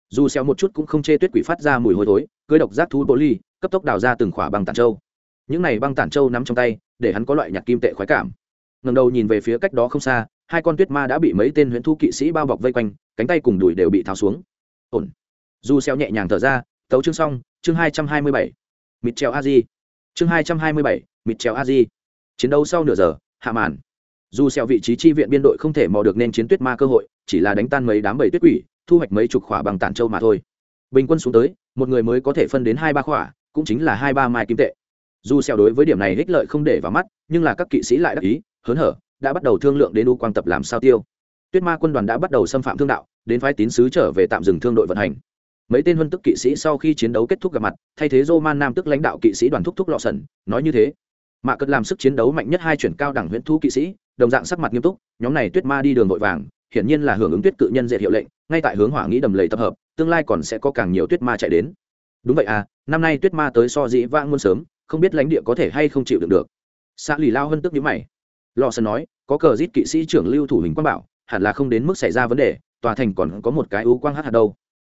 dù xeo một chút cũng không chê tuyết quỷ phát ra mùi hôi thối, cưới độc giác thú bồ ly, cấp tốc đào ra từng khỏa băng tản châu. Những này băng tản châu nắm trong tay, để hắn có loại nhạc kim tệ khoái cảm. Ngẩng đầu nhìn về phía cách đó không xa, hai con tuyết ma đã bị mấy tên huyễn thu kỵ sĩ bao bọc vây quanh, cánh tay cùng đùi đều bị tháo xuống. Ổn. Dù xeo nhẹ nhàng thở ra, tấu chương xong, chương hai trăm hai mươi bảy. Mịt treo a di chương hai trăm hai mươi bảy mịt treo a di chiến đấu sau nửa giờ, hạ màn. Dù xeo vị trí chi viện biên đội không thể mò được nên chiến tuyết ma cơ hội, chỉ là đánh tan mấy đám bầy tuyết quỷ thu hoạch mấy chục khỏa bằng tản châu mà thôi. Bình quân xuống tới một người mới có thể phân đến hai ba khỏa cũng chính là hai ba mai kim tệ. Dù xeo đối với điểm này ích lợi không để vào mắt nhưng là các kỵ sĩ lại đắc ý hớn hở đã bắt đầu thương lượng đến u quang tập làm sao tiêu. Tuyết ma quân đoàn đã bắt đầu xâm phạm thương đạo đến phái tín sứ trở về tạm dừng thương đội vận hành. Mấy tên huân tức kỵ sĩ sau khi chiến đấu kết thúc gặp mặt thay thế roman nam tức lãnh đạo kỵ sĩ đoàn thúc thúc lọ sẩn, nói như thế. Mạ cất làm sức chiến đấu mạnh nhất hai chuyển cao đẳng huyễn Thú kỵ sĩ đồng dạng sắc mặt nghiêm túc nhóm này tuyết ma đi đường vội vàng hiển nhiên là hưởng ứng tuyết cự nhân dệt hiệu lệnh, ngay tại hướng hỏa nghĩ đầm lầy tập hợp, tương lai còn sẽ có càng nhiều tuyết ma chạy đến. Đúng vậy à năm nay tuyết ma tới so dĩ vãng muôn sớm, không biết lãnh địa có thể hay không chịu được được. Xã lì lao hơn tức nhíu mày. Lò sơn nói, có cờ giết kỵ sĩ trưởng lưu thủ hình quang bảo, hẳn là không đến mức xảy ra vấn đề, tòa thành còn có một cái ưu quang hát hạt đâu.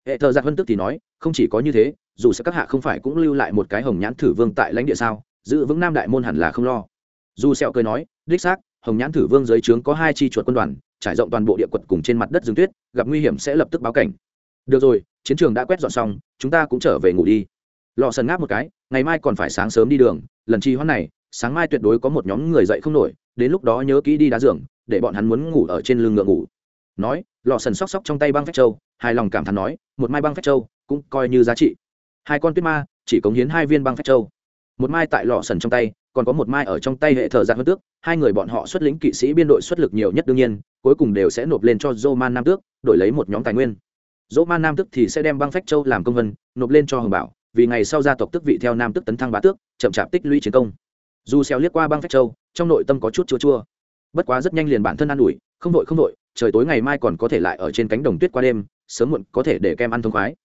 Hệ thờ giặc vân tức thì nói, không chỉ có như thế, dù sẽ các hạ không phải cũng lưu lại một cái hồng nhãn thử vương tại lãnh địa sao, giữ vững nam đại môn hẳn là không lo. Dù sẹo cười nói, đích xác, hồng nhãn thử vương dưới trướng có hai chi chuột quân đoàn trải rộng toàn bộ địa quật cùng trên mặt đất rừng tuyết, gặp nguy hiểm sẽ lập tức báo cảnh. Được rồi, chiến trường đã quét dọn xong, chúng ta cũng trở về ngủ đi. Lò sần ngáp một cái, ngày mai còn phải sáng sớm đi đường, lần chi hoãn này, sáng mai tuyệt đối có một nhóm người dậy không nổi, đến lúc đó nhớ kỹ đi đá giường, để bọn hắn muốn ngủ ở trên lưng ngựa ngủ. Nói lò sần xóc xóc trong tay băng phách châu, hài lòng cảm thán nói, một mai băng phách châu cũng coi như giá trị. Hai con tuyết ma, chỉ cống hiến hai viên băng phách châu một mai tại lò sần trong tay còn có một mai ở trong tay hệ thờ giặc hơn tước. Hai người bọn họ xuất lĩnh kỵ sĩ biên đội xuất lực nhiều nhất đương nhiên cuối cùng đều sẽ nộp lên cho Roman Nam Tước, đổi lấy một nhóm tài nguyên. dỗ man nam tước thì sẽ đem băng phách châu làm công vân nộp lên cho hồng bảo vì ngày sau gia tộc tức vị theo nam tức tấn thăng bá tước chậm chạp tích lũy chiến công. Dù xéo liếc qua băng phách châu trong nội tâm có chút chua chua. Bất quá rất nhanh liền bản thân ăn ủi không đội không đội trời tối ngày mai còn có thể lại ở trên cánh đồng tuyết qua đêm sớm muộn có thể để kem ăn thông khoái.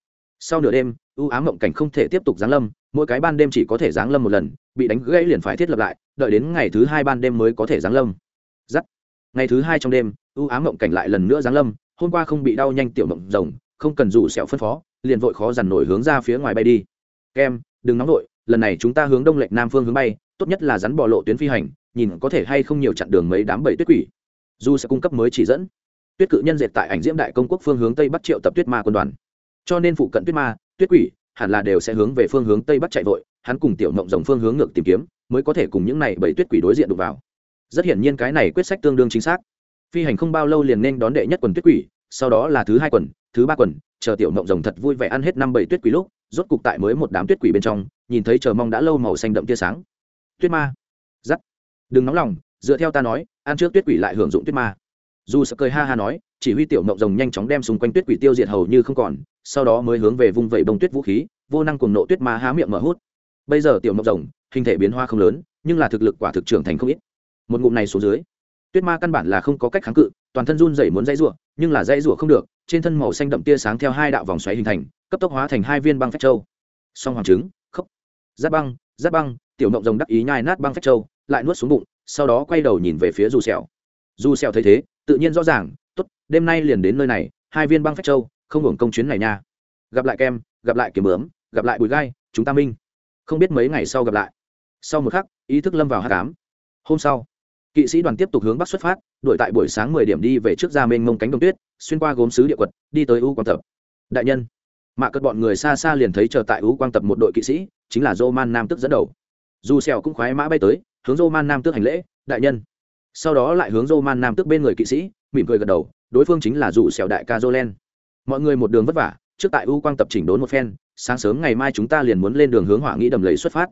Sau nửa đêm ưu ám mộng cảnh không thể tiếp tục giáng lâm, mỗi cái ban đêm chỉ có thể giáng lâm một lần, bị đánh gãy liền phải thiết lập lại, đợi đến ngày thứ hai ban đêm mới có thể giáng lâm. Giắt. Ngày thứ hai trong đêm ưu ám mộng cảnh lại lần nữa giáng lâm, hôm qua không bị đau nhanh tiểu mộng rồng, không cần rủ sẹo phân phó, liền vội khó dằn nổi hướng ra phía ngoài bay đi. Kem, đừng nóng vội, lần này chúng ta hướng đông lệch nam phương hướng bay, tốt nhất là rắn bỏ lộ tuyến phi hành, nhìn có thể hay không nhiều chặn đường mấy đám bầy tuyết quỷ. Du sẽ cung cấp mới chỉ dẫn. Tuyết cự nhân dệt tại ảnh diễm đại công quốc phương hướng tây bắc triệu tập tuyết ma quân đoàn. Cho nên phụ cận tuyết ma tuyết quỷ, hẳn là đều sẽ hướng về phương hướng tây bắc chạy vội, hắn cùng tiểu mộng rồng phương hướng ngược tìm kiếm, mới có thể cùng những này bảy tuyết quỷ đối diện đụng vào. Rất hiển nhiên cái này quyết sách tương đương chính xác. Phi hành không bao lâu liền nên đón đệ nhất quần tuyết quỷ, sau đó là thứ hai quần, thứ ba quần, chờ tiểu mộng rồng thật vui vẻ ăn hết năm bảy tuyết quỷ lúc, rốt cục tại mới một đám tuyết quỷ bên trong, nhìn thấy chờ mong đã lâu màu xanh đậm tia sáng. Tuyết ma. Giắt. Đừng nóng lòng, dựa theo ta nói, ăn trước tuyết quỷ lại hưởng dụng tuyết ma dù sợ cười ha ha nói, chỉ huy tiểu mộng rồng nhanh chóng đem xung quanh tuyết quỷ tiêu diệt hầu như không còn, sau đó mới hướng về vung vẩy bông tuyết vũ khí, vô năng cùng nộ tuyết ma há miệng mở hút. Bây giờ tiểu mộng rồng, hình thể biến hoa không lớn, nhưng là thực lực quả thực trưởng thành không ít. Một ngụm này xuống dưới, tuyết ma căn bản là không có cách kháng cự, toàn thân run rẩy muốn dãy rủa, nhưng là dãy rủa không được, trên thân màu xanh đậm tia sáng theo hai đạo vòng xoáy hình thành, cấp tốc hóa thành hai viên băng phách châu. Song hoàng trứng, khốc. Giáp băng giáp băng, tiểu mộng rồng đắc ý nhai nát băng phách châu, lại nuốt xuống bụng, sau đó quay đầu nhìn về phía dù sẹo dù sẹo thấy thế, tự nhiên rõ ràng, tốt, đêm nay liền đến nơi này, hai viên băng phách châu, không hưởng công chuyến này nha. Gặp lại kem, gặp lại kiếm bướm, gặp lại bùi gai, chúng ta minh. Không biết mấy ngày sau gặp lại. Sau một khắc, ý thức lâm vào hát cám hôm sau, kỵ sĩ đoàn tiếp tục hướng bắc xuất phát, đuổi tại buổi sáng mười điểm đi về trước ra mênh mông cánh đồng tuyết, xuyên qua gốm sứ địa quật, đi tới u quang tập. Đại nhân, mạ cất bọn người xa xa liền thấy chờ tại u quang tập một đội kỵ sĩ, chính là dô man nam tức dẫn đầu. Dù xèo cũng khoái mã bay tới, hướng dô man nam tước hành lễ, đại nhân sau đó lại hướng dô man nam tước bên người kỵ sĩ, mỉm cười gật đầu, đối phương chính là rủ xèo đại ca dô len mọi người một đường vất vả, trước tại u quang tập chỉnh đốn một phen, sáng sớm ngày mai chúng ta liền muốn lên đường hướng hỏa nghĩ đầm lầy xuất phát.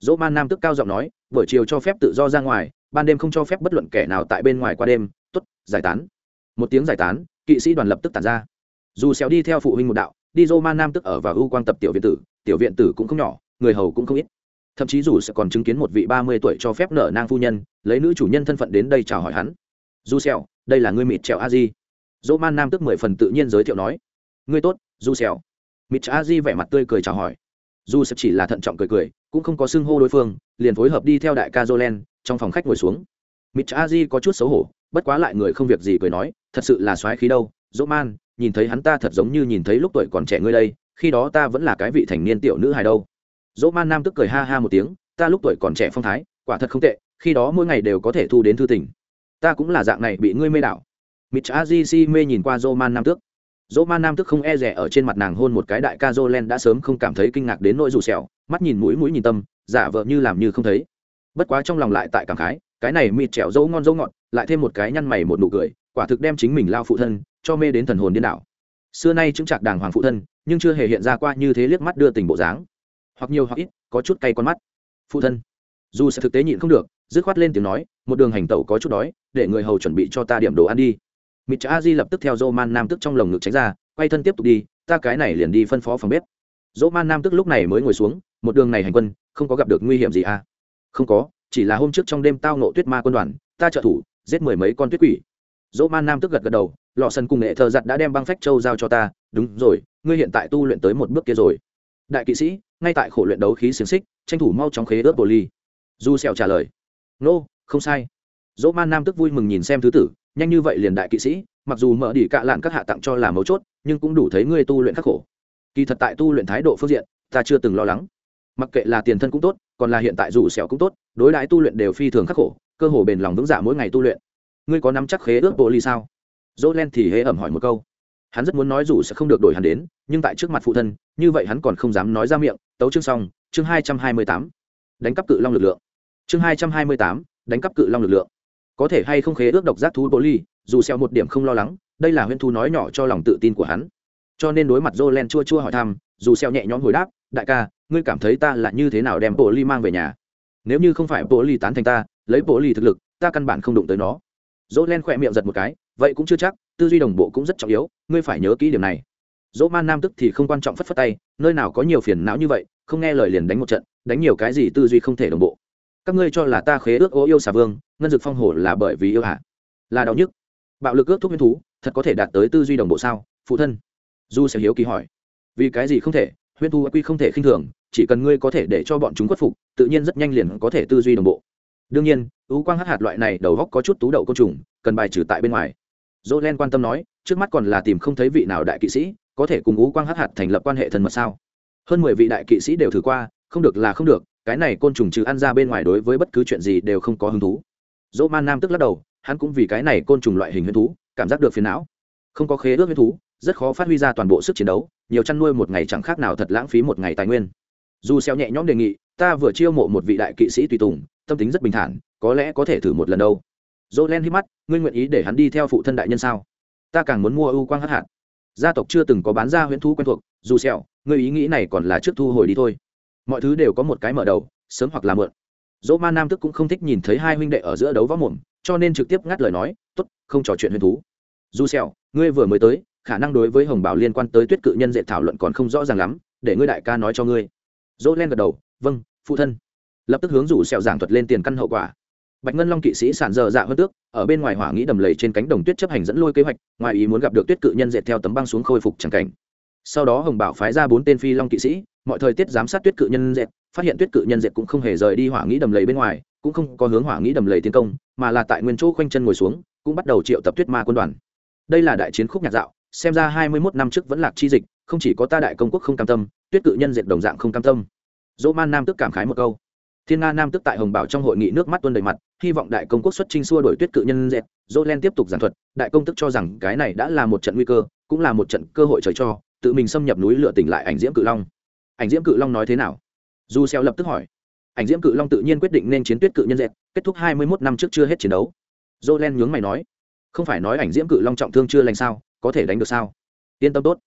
Dỗ man nam tức cao giọng nói, buổi chiều cho phép tự do ra ngoài, ban đêm không cho phép bất luận kẻ nào tại bên ngoài qua đêm t ố t giải tán. Một tiếng giải tán, kỵ sĩ đoàn lập tức tàn ra. Dù xéo đi theo phụ huynh một đạo, đi dô man nam tức ở và ưu quang tập tiểu viện tử, tiểu viện tử cũng không nhỏ, người hầu cũng không ít thậm chí dù sẽ còn chứng kiến một vị ba mươi tuổi cho phép nở nang phu nhân, lấy nữ chủ nhân thân phận đến đây chào hỏi hắn. Du xèo đây là ngươi mịt trèo a di. Dỗ man nam tức mười phần tự nhiên giới thiệu nói. Ngươi tốt du xèo mịt a di vẻ mặt tươi cười chào hỏi. Du sẽ chỉ là thận trọng cười cười, cũng không có xưng hô đối phương, liền phối hợp đi theo đại ca jolen trong phòng khách ngồi xuống. Mịt a di có chút xấu hổ, bất quá lại người không việc gì cười nói, thật sự là xoáy khí đâu, dỗ man, nhìn thấy hắn ta thật giống như nhìn thấy lúc tuổi còn trẻ ngươi đây, khi đó ta vẫn là cái vị thành niên tiểu nữ hài đâu dỗ man nam tức cười ha ha một tiếng, ta lúc tuổi còn trẻ phong thái, quả thật không tệ, khi đó mỗi ngày đều có thể thu đến thư tình. Ta cũng là dạng này bị ngươi mê đảo. Mitch a si mê nhìn qua dỗ man nam tước dỗ man nam tức không e rẻ ở trên mặt nàng hôn một cái đại ca dô len đã sớm không cảm thấy kinh ngạc đến nỗi rủ sẹo, mắt nhìn mũi mũi nhìn tâm, giả vợ như làm như không thấy. Bất quá trong lòng lại tại cảm khái, cái này mịt trẻo dấu ngon dấu ngọt, lại thêm một cái nhăn mày một nụ cười, quả thực đem chính mình lao phụ thân, cho mê đến thần hồn điên đảo. Xưa nay chứng chạc đàng hoàng phụ thân, nhưng chưa hề hiện ra qua như thế liếc mắt đưa tình bộ dáng hoặc nhiều hoặc ít, có chút cay con mắt. Phụ thân, dù sẽ thực tế nhịn không được, dứt khoát lên tiếng nói, một đường hành tẩu có chút đói, để người hầu chuẩn bị cho ta điểm đồ ăn đi. Mịt cha di lập tức theo dô man nam tức trong lồng ngực tránh ra, quay thân tiếp tục đi, ta cái này liền đi phân phó phòng bếp. Dỗ man nam tức lúc này mới ngồi xuống, một đường này hành quân, không có gặp được nguy hiểm gì à? Không có, chỉ là hôm trước trong đêm tao nộ tuyết ma quân đoàn, ta trợ thủ, giết mười mấy con tuyết quỷ. Dỗ man nam tức gật gật đầu, lọ sân cùng nghệ thợ giặt đã đem băng phách châu giao cho ta, đúng rồi, ngươi hiện tại tu luyện tới một bước kia rồi. Đại kỵ sĩ ngay tại khổ luyện đấu khí xiềng xích tranh thủ mau chóng khế ướp bồ ly. Du sẹo trả lời nô、no, không sai. Dỗ man nam tức vui mừng nhìn xem thứ tử nhanh như vậy liền đại kỵ sĩ mặc dù mở đỉ cạ lạn các hạ tặng cho là mấu chốt nhưng cũng đủ thấy ngươi tu luyện khắc khổ. Kỳ thật tại tu luyện thái độ phương diện ta chưa từng lo lắng. Mặc kệ là tiền thân cũng tốt còn là hiện tại dù sẹo cũng tốt đối đãi tu luyện đều phi thường khắc khổ cơ hồ bền lòng vững dạ mỗi ngày tu luyện. Ngươi có nắm chắc khế ước bộ ly sao? Dỗ len thì hễ ẩm hỏi một câu hắn rất muốn nói dù sẽ không được đổi hắn đến, nhưng tại trước mặt phụ thân, như vậy hắn còn không dám nói ra miệng, tấu chương xong, chương hai trăm hai mươi tám. Đánh cắp cự long lực lượng. Chương hai trăm hai mươi tám, đánh cắp cự long lực lượng. Có thể hay không khế ước độc giác thú bô ly dù xeo một điểm không lo lắng, đây là huyễn thu nói nhỏ cho lòng tự tin của hắn. Cho nên đối mặt Jolen chua chua hỏi thăm, dù xeo nhẹ nhõm hồi đáp, đại ca, ngươi cảm thấy ta là như thế nào đem bô ly mang về nhà? Nếu như không phải bô ly tán thành ta, lấy bô ly thực lực, ta căn bản không đụng tới nó. Jolen khỏe miệng giật một cái, vậy cũng chưa chắc tư duy đồng bộ cũng rất trọng yếu, ngươi phải nhớ kỹ điểm này. Dỗ man nam tức thì không quan trọng phất phất tay, nơi nào có nhiều phiền não như vậy, không nghe lời liền đánh một trận, đánh nhiều cái gì tư duy không thể đồng bộ. Các ngươi cho là ta khế ước ô yêu xà vương, ngân dực phong hổ là bởi vì yêu hạ là đau nhức. Bạo lực ước thúc nguyên thú, thật có thể đạt tới tư duy đồng bộ sao? Phụ thân. Du sẽ hiếu kỳ hỏi. Vì cái gì không thể huyên thu quy không thể khinh thường, chỉ cần ngươi có thể để cho bọn chúng khuất phục, tự nhiên rất nhanh liền có thể tư duy đồng bộ. Đương nhiên, ưu quang hát hạt loại này đầu góc có chút tú đậu côn trùng, cần bài trừ tại bên ngoài dỗ len quan tâm nói, trước mắt còn là tìm không thấy vị nào đại kỵ sĩ, có thể cùng Ú quang hắc hạt thành lập quan hệ thân mật sao? Hơn mười vị đại kỵ sĩ đều thử qua, không được là không được, cái này côn trùng trừ ăn ra bên ngoài đối với bất cứ chuyện gì đều không có hứng thú. Dỗ man nam tức lắc đầu, hắn cũng vì cái này côn trùng loại hình huyết thú, cảm giác được phiền não. Không có khế ước huyết thú, rất khó phát huy ra toàn bộ sức chiến đấu, nhiều chăn nuôi một ngày chẳng khác nào thật lãng phí một ngày tài nguyên. Dù xeo nhẹ nhõm đề nghị, ta vừa chiêu mộ một vị đại kỵ sĩ tùy tùng, tâm tính rất bình thản, có lẽ có thể thử một lần đâu dỗ len hít mắt, ngươi nguyện ý để hắn đi theo phụ thân đại nhân sao? Ta càng muốn mua ưu quang hắc hạt. Gia tộc chưa từng có bán ra huyễn thú quen thuộc, dù sẹo ngươi ý nghĩ này còn là trước thu hồi đi thôi. Mọi thứ đều có một cái mở đầu, sớm hoặc là muộn. Dỗ ma nam tức cũng không thích nhìn thấy hai huynh đệ ở giữa đấu võ mồm, cho nên trực tiếp ngắt lời nói, tốt, không trò chuyện huyễn thú. Dù sẹo ngươi vừa mới tới, khả năng đối với hồng bảo liên quan tới tuyết cự nhân dễ thảo luận còn không rõ ràng lắm, để ngươi đại ca nói cho ngươi. Dỗ len gật đầu vâng phụ thân. Lập tức hướng rủ sẹo giảng thuật lên tiền căn hậu quả bạch ngân long kỵ sĩ sản dơ dạ hơn tước, ở bên ngoài hỏa nghĩ đầm lầy trên cánh đồng tuyết chấp hành dẫn lôi kế hoạch, ngoài ý muốn gặp được tuyết cự nhân dệt theo tấm băng xuống khôi phục chẳng cảnh. Sau đó hồng bảo phái ra bốn tên phi long kỵ sĩ, mọi thời tiết giám sát tuyết cự nhân dệt, phát hiện tuyết cự nhân dệt cũng không hề rời đi hỏa nghĩ đầm lầy bên ngoài, cũng không có hướng hỏa nghĩ đầm lầy tiến công, mà là tại nguyên chỗ khoanh chân ngồi xuống, cũng bắt đầu triệu tập tuyết ma quân đoàn. Đây là đại chiến khúc nhạc dạo, xem ra hai mươi 21 năm trước vẫn lạc chi dịch, không chỉ có ta đại công quốc không cam tâm, tuyết cự nhân dệt đồng dạng không cam tâm. Dỗ man nam tức cảm khái một câu thiên nga nam tức tại hồng bảo trong hội nghị nước mắt tuôn đầy mặt, hy vọng đại công quốc xuất trinh xua đổi tuyết cự nhân dẹp, dỗ len tiếp tục giảng thuật. Đại công tức cho rằng cái này đã là một trận nguy cơ, cũng là một trận cơ hội trời cho, tự mình xâm nhập núi lửa tỉnh lại ảnh diễm cự long. Ảnh diễm cự long nói thế nào? Du xeo lập tức hỏi. Ảnh diễm cự long tự nhiên quyết định nên chiến tuyết cự nhân dẹp, kết thúc hai mươi 21 năm trước chưa hết chiến đấu. Jolen nhướng mày nói. Không phải nói ảnh diễm cự long trọng thương chưa lành sao, có thể đánh được sao? Yên tâm tốt.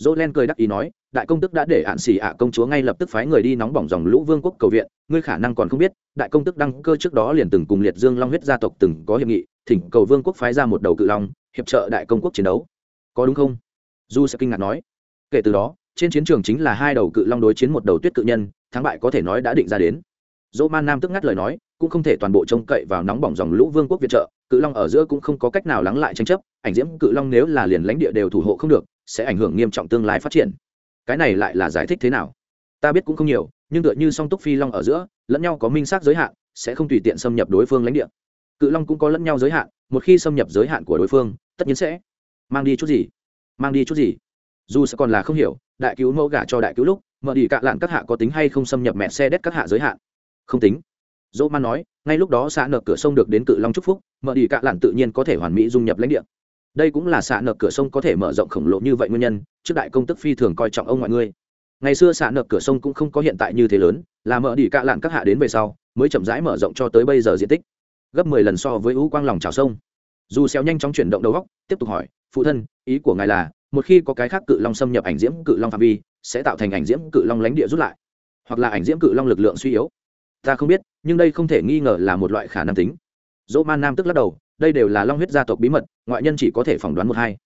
Jolen cười đắc ý nói đại công tức đã để hạn xỉ ạ công chúa ngay lập tức phái người đi nóng bỏng dòng lũ vương quốc cầu viện. Ngươi khả năng còn không biết, đại công tức đăng cơ trước đó liền từng cùng liệt dương long huyết gia tộc từng có hiệp nghị, thỉnh cầu vương quốc phái ra một đầu cự long, hiệp trợ đại công quốc chiến đấu. Có đúng không? Du sẽ kinh ngạc nói. Kể từ đó, trên chiến trường chính là hai đầu cự long đối chiến một đầu tuyết cự nhân, thắng bại có thể nói đã định ra đến. Dỗ man nam tức ngắt lời nói, cũng không thể toàn bộ trông cậy vào nóng bỏng dòng lũ vương quốc viện trợ, cự long ở giữa cũng không có cách nào lắng lại tranh chấp, ảnh diễm cự long nếu là liền lãnh địa đều thủ hộ không được, sẽ ảnh hưởng nghiêm trọng tương lai phát triển cái này lại là giải thích thế nào? Ta biết cũng không nhiều, nhưng tựa như song túc phi long ở giữa, lẫn nhau có minh xác giới hạn, sẽ không tùy tiện xâm nhập đối phương lãnh địa. Cự long cũng có lẫn nhau giới hạn, một khi xâm nhập giới hạn của đối phương, tất nhiên sẽ mang đi chút gì? Mang đi chút gì? Dù sẽ còn là không hiểu, đại cứu mẫu gả cho đại cứu lúc, mở đi cạ lạn các hạ có tính hay không xâm nhập mẹ xe đét các hạ giới hạn? Không tính. Dỗ man nói, ngay lúc đó xã nợ cửa sông được đến cự long trúc phúc, mở đi cạ lạn tự nhiên có thể hoàn mỹ dung nhập lãnh địa đây cũng là xạ nợ cửa sông có thể mở rộng khổng lồ như vậy nguyên nhân, trước đại công tức phi thường coi trọng ông ngoại ngươi. Ngày xưa xạ nợ cửa sông cũng không có hiện tại như thế lớn, là mở đi cạ lạn các hạ đến về sau, mới chậm rãi mở rộng cho tới bây giờ diện tích, gấp mười lần so với ú quang lòng trào sông. Dù xéo nhanh chóng chuyển động đầu góc, tiếp tục hỏi, phụ thân, ý của ngài là, một khi có cái khác cự long xâm nhập ảnh diễm cự long phạm vi, sẽ tạo thành ảnh diễm cự long lánh địa rút lại, hoặc là ảnh diễm cự long lực lượng suy yếu? Ta không biết, nhưng đây không thể nghi ngờ là một loại khả năng tính. Dỗ man nam tức lắc đầu đây đều là long huyết gia tộc bí mật, ngoại nhân chỉ có thể phỏng đoán một hai.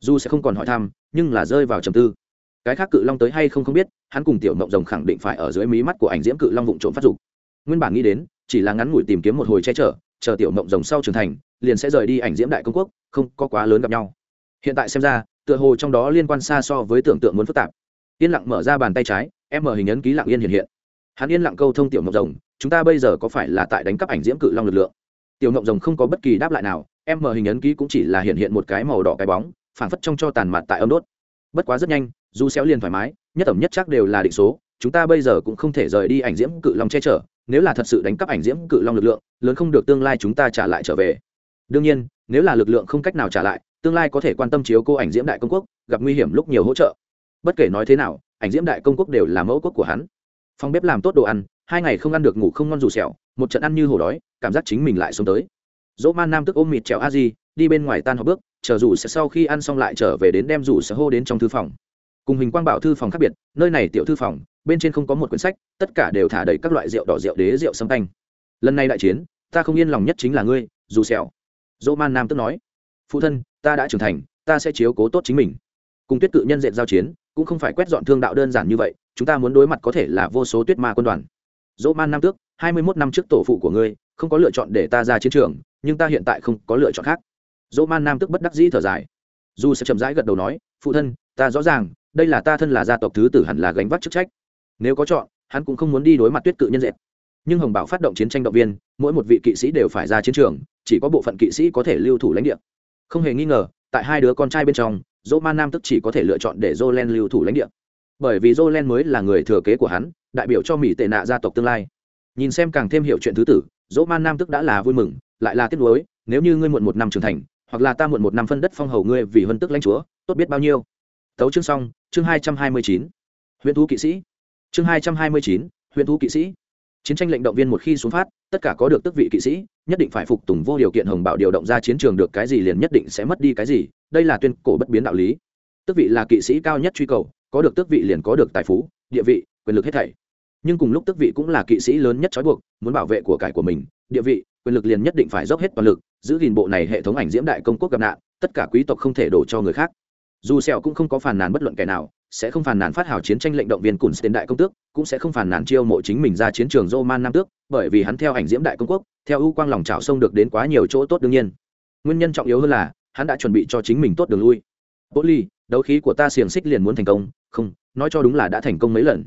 Dù sẽ không còn hỏi thăm, nhưng là rơi vào trầm tư. Cái khác cự long tới hay không không biết, hắn cùng tiểu mộng rồng khẳng định phải ở dưới mí mắt của ảnh diễm cự long vụ trộm phát dục. Nguyên bản nghĩ đến, chỉ là ngắn ngủi tìm kiếm một hồi che chở, chờ tiểu mộng rồng sau trưởng thành, liền sẽ rời đi ảnh diễm đại công quốc, không có quá lớn gặp nhau. Hiện tại xem ra, tựa hồ trong đó liên quan xa so với tưởng tượng muốn phức tạp. Yên lặng mở ra bàn tay trái, em mở hình ấn ký lặng yên hiện hiện. Hắn yên lặng câu thông tiểu mộng rồng, chúng ta bây giờ có phải là tại đánh cắp ảnh diễm cự long lực lượng? Tiểu ngộng rồng không có bất kỳ đáp lại nào, em mở hình ấn ký cũng chỉ là hiện hiện một cái màu đỏ cái bóng, phản phất trong cho tàn mặt tại âm đốt. Bất quá rất nhanh du xéo liền thoải mái, nhất tầm nhất chắc đều là định số, chúng ta bây giờ cũng không thể rời đi ảnh diễm cự long che chở, nếu là thật sự đánh cắp ảnh diễm cự long lực lượng, lớn không được tương lai chúng ta trả lại trở về. Đương nhiên, nếu là lực lượng không cách nào trả lại, tương lai có thể quan tâm chiếu cô ảnh diễm đại công quốc, gặp nguy hiểm lúc nhiều hỗ trợ. Bất kể nói thế nào, ảnh diễm đại công quốc đều là mẫu quốc của hắn. Phòng bếp làm tốt đồ ăn, hai ngày không ăn được ngủ không ngon dù sẹo một trận ăn như hổ đói, cảm giác chính mình lại sống tới. Dỗ man nam tức ôm mịt trèo a di, đi bên ngoài tan họp bước, chờ rủ sẽ sau khi ăn xong lại trở về đến đem rủ sẽ hô đến trong thư phòng. Cùng hình quang bảo thư phòng khác biệt, nơi này tiểu thư phòng, bên trên không có một quyển sách, tất cả đều thả đầy các loại rượu đỏ rượu đế rượu sâm canh. Lần này đại chiến, ta không yên lòng nhất chính là ngươi, dù sẹo. Dỗ man nam tức nói, phụ thân, ta đã trưởng thành, ta sẽ chiếu cố tốt chính mình. Cùng tuyết cự nhân diện giao chiến, cũng không phải quét dọn thương đạo đơn giản như vậy, chúng ta muốn đối mặt có thể là vô số tuyết ma quân đoàn. Dỗ man nam tước hai mươi mốt năm trước tổ phụ của ngươi, không có lựa chọn để ta ra chiến trường, nhưng ta hiện tại không có lựa chọn khác. Dỗ man nam tức bất đắc dĩ thở dài. Dù sẽ chậm rãi gật đầu nói, phụ thân, ta rõ ràng, đây là ta thân là gia tộc thứ tử hẳn là gánh vác chức trách. Nếu có chọn, hắn cũng không muốn đi đối mặt tuyết cự nhân dệt. Nhưng hồng bảo phát động chiến tranh động viên, mỗi một vị kỵ sĩ đều phải ra chiến trường, chỉ có bộ phận kỵ sĩ có thể lưu thủ lãnh địa. Không hề nghi ngờ, tại hai đứa con trai bên trong dỗ man nam tức chỉ có thể lựa chọn để jolen lưu thủ lãnh địa. Bởi vì jolen mới là người thừa kế của hắn, đại biểu cho mỹ tệ nạ gia tộc tương lai nhìn xem càng thêm hiểu chuyện thứ tử, dỗ man nam tức đã là vui mừng, lại là tiếc nuối, nếu như ngươi muộn một năm trưởng thành, hoặc là ta muộn một năm phân đất phong hầu ngươi vì huân tức lãnh chúa, tốt biết bao nhiêu. Tấu chương xong, chương hai trăm hai mươi chín. Huyện thú kỵ sĩ. Chương hai trăm hai mươi chín huyện thú kỵ sĩ. Chiến tranh lệnh động viên một khi xuống phát, tất cả có được tước vị kỵ sĩ, nhất định phải phục tùng vô điều kiện hồng bảo điều động ra chiến trường được cái gì liền nhất định sẽ mất đi cái gì, đây là tuyên cổ bất biến đạo lý. Tước vị là kỵ sĩ cao nhất truy cầu, có được tước vị liền có được tài phú, địa vị, quyền lực hết thảy nhưng cùng lúc tức vị cũng là kỵ sĩ lớn nhất trói buộc, muốn bảo vệ của cải của mình, địa vị, quyền lực liền nhất định phải dốc hết toàn lực, giữ gìn bộ này hệ thống ảnh diễm đại công quốc gặp nạn, tất cả quý tộc không thể đổ cho người khác. Dù sẹo cũng không có phàn nàn bất luận kẻ nào, sẽ không phàn nàn phát hào chiến tranh lệnh động viên cùn tiền đại công tước, cũng sẽ không phàn nàn chiêu mộ chính mình ra chiến trường roman nam tước, bởi vì hắn theo ảnh diễm đại công quốc, theo ưu quang lòng trào sông được đến quá nhiều chỗ tốt đương nhiên. Nguyên nhân trọng yếu hơn là, hắn đã chuẩn bị cho chính mình tốt đường lui. Bố ly, đấu khí của ta xiềng xích liền muốn thành công, không, nói cho đúng là đã thành công mấy lần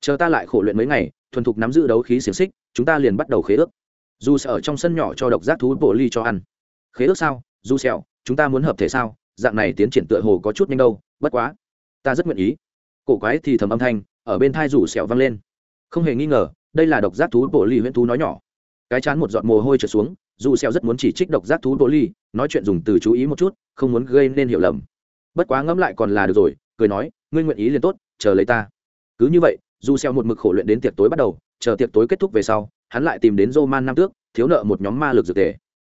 chờ ta lại khổ luyện mấy ngày, thuần thục nắm giữ đấu khí xiềng xích, chúng ta liền bắt đầu khế ước. Dù sẽ ở trong sân nhỏ cho độc giác thú bổ ly cho ăn. Khế ước sao? Dù sẹo chúng ta muốn hợp thể sao? Dạng này tiến triển tựa hồ có chút nhanh đâu, bất quá. Ta rất nguyện ý. Cổ quái thì thầm âm thanh, ở bên thai rủ sẹo vang lên. Không hề nghi ngờ, đây là độc giác thú bộ ly huyễn thú nói nhỏ. Cái chán một giọt mồ hôi trượt xuống, dù sẹo rất muốn chỉ trích độc giác thú bộ ly, nói chuyện dùng từ chú ý một chút, không muốn gây nên hiểu lầm. Bất quá ngẫm lại còn là được rồi, cười nói, ngươi nguyện ý liền tốt, chờ lấy ta. Cứ như vậy dù Xeo một mực khổ luyện đến tiệc tối bắt đầu chờ tiệc tối kết thúc về sau hắn lại tìm đến Roman Nam Tước, thiếu nợ một nhóm ma lực dược tề.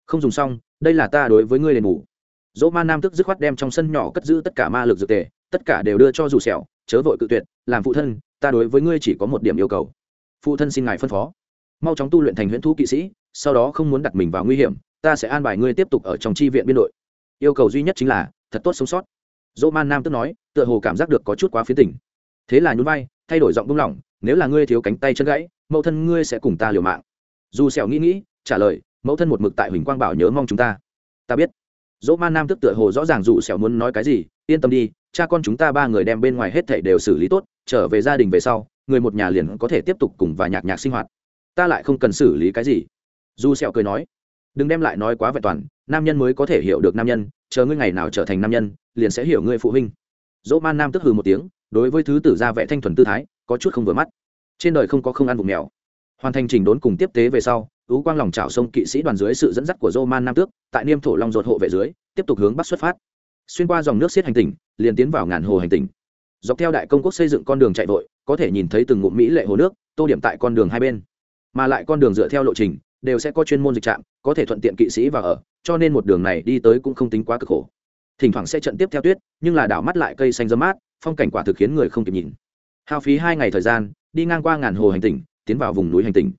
Không dùng xong, đây là ta đối với ngươi đền bù. Roman Nam Tước dứt khoát đem trong sân nhỏ cất giữ tất cả ma lực dược tề, tất cả đều đưa cho dù sẹo, chớ vội cự tuyệt, làm phụ thân, ta đối với ngươi chỉ có một điểm yêu cầu. Phụ thân xin ngài phân phó, mau chóng tu luyện thành huyễn thú kỵ sĩ, sau đó không muốn đặt mình vào nguy hiểm, ta sẽ an bài ngươi tiếp tục ở trong chi viện biên đội. Yêu cầu duy nhất chính là thật tốt sống sót. Roman Nam Tước nói, tựa hồ cảm giác được có chút quá phiền tỉnh. Thế là nhún vai, thay đổi giọng buông lỏng, nếu là ngươi thiếu cánh tay chân gãy, mẫu thân ngươi sẽ cùng ta liều mạng. Dù sẹo nghĩ nghĩ trả lời mẫu thân một mực tại huỳnh quang bảo nhớ mong chúng ta. Ta biết. Dỗ man nam tức tựa hồ rõ ràng dù sẹo muốn nói cái gì yên tâm đi cha con chúng ta ba người đem bên ngoài hết thảy đều xử lý tốt trở về gia đình về sau người một nhà liền có thể tiếp tục cùng và nhạc nhạc sinh hoạt. Ta lại không cần xử lý cái gì. Dù sẹo cười nói đừng đem lại nói quá vẹn toàn nam nhân mới có thể hiểu được nam nhân chờ ngươi ngày nào trở thành nam nhân liền sẽ hiểu ngươi phụ huynh. Dỗ man nam tức hừ một tiếng đối với thứ tử ra vẽ thanh thuần tư thái, có chút không vừa mắt. Trên đời không có không ăn vùng mèo. Hoàn thành trình đốn cùng tiếp tế về sau tú quang lòng trào sông kỵ sĩ đoàn dưới sự dẫn dắt của roman nam tước, tại niêm thổ long ruột hộ vệ dưới, tiếp tục hướng bắc xuất phát. Xuyên qua dòng nước xiết hành tỉnh, liền tiến vào ngàn hồ hành tỉnh. Dọc theo đại công quốc xây dựng con đường chạy vội, có thể nhìn thấy từng ngụm mỹ lệ hồ nước, tô điểm tại con đường hai bên. Mà lại con đường dựa theo lộ trình, đều sẽ có chuyên môn dịch trạm, có thể thuận tiện kỵ sĩ vào ở, cho nên một đường này đi tới cũng không tính quá cực khổ. Thỉnh thoảng sẽ trận tiếp theo tuyết, nhưng là đảo mắt lại cây xanh dơ mát phong cảnh quả thực khiến người không kịp nhìn. Hao phí hai ngày thời gian, đi ngang qua ngàn hồ hành tỉnh, tiến vào vùng núi hành tỉnh.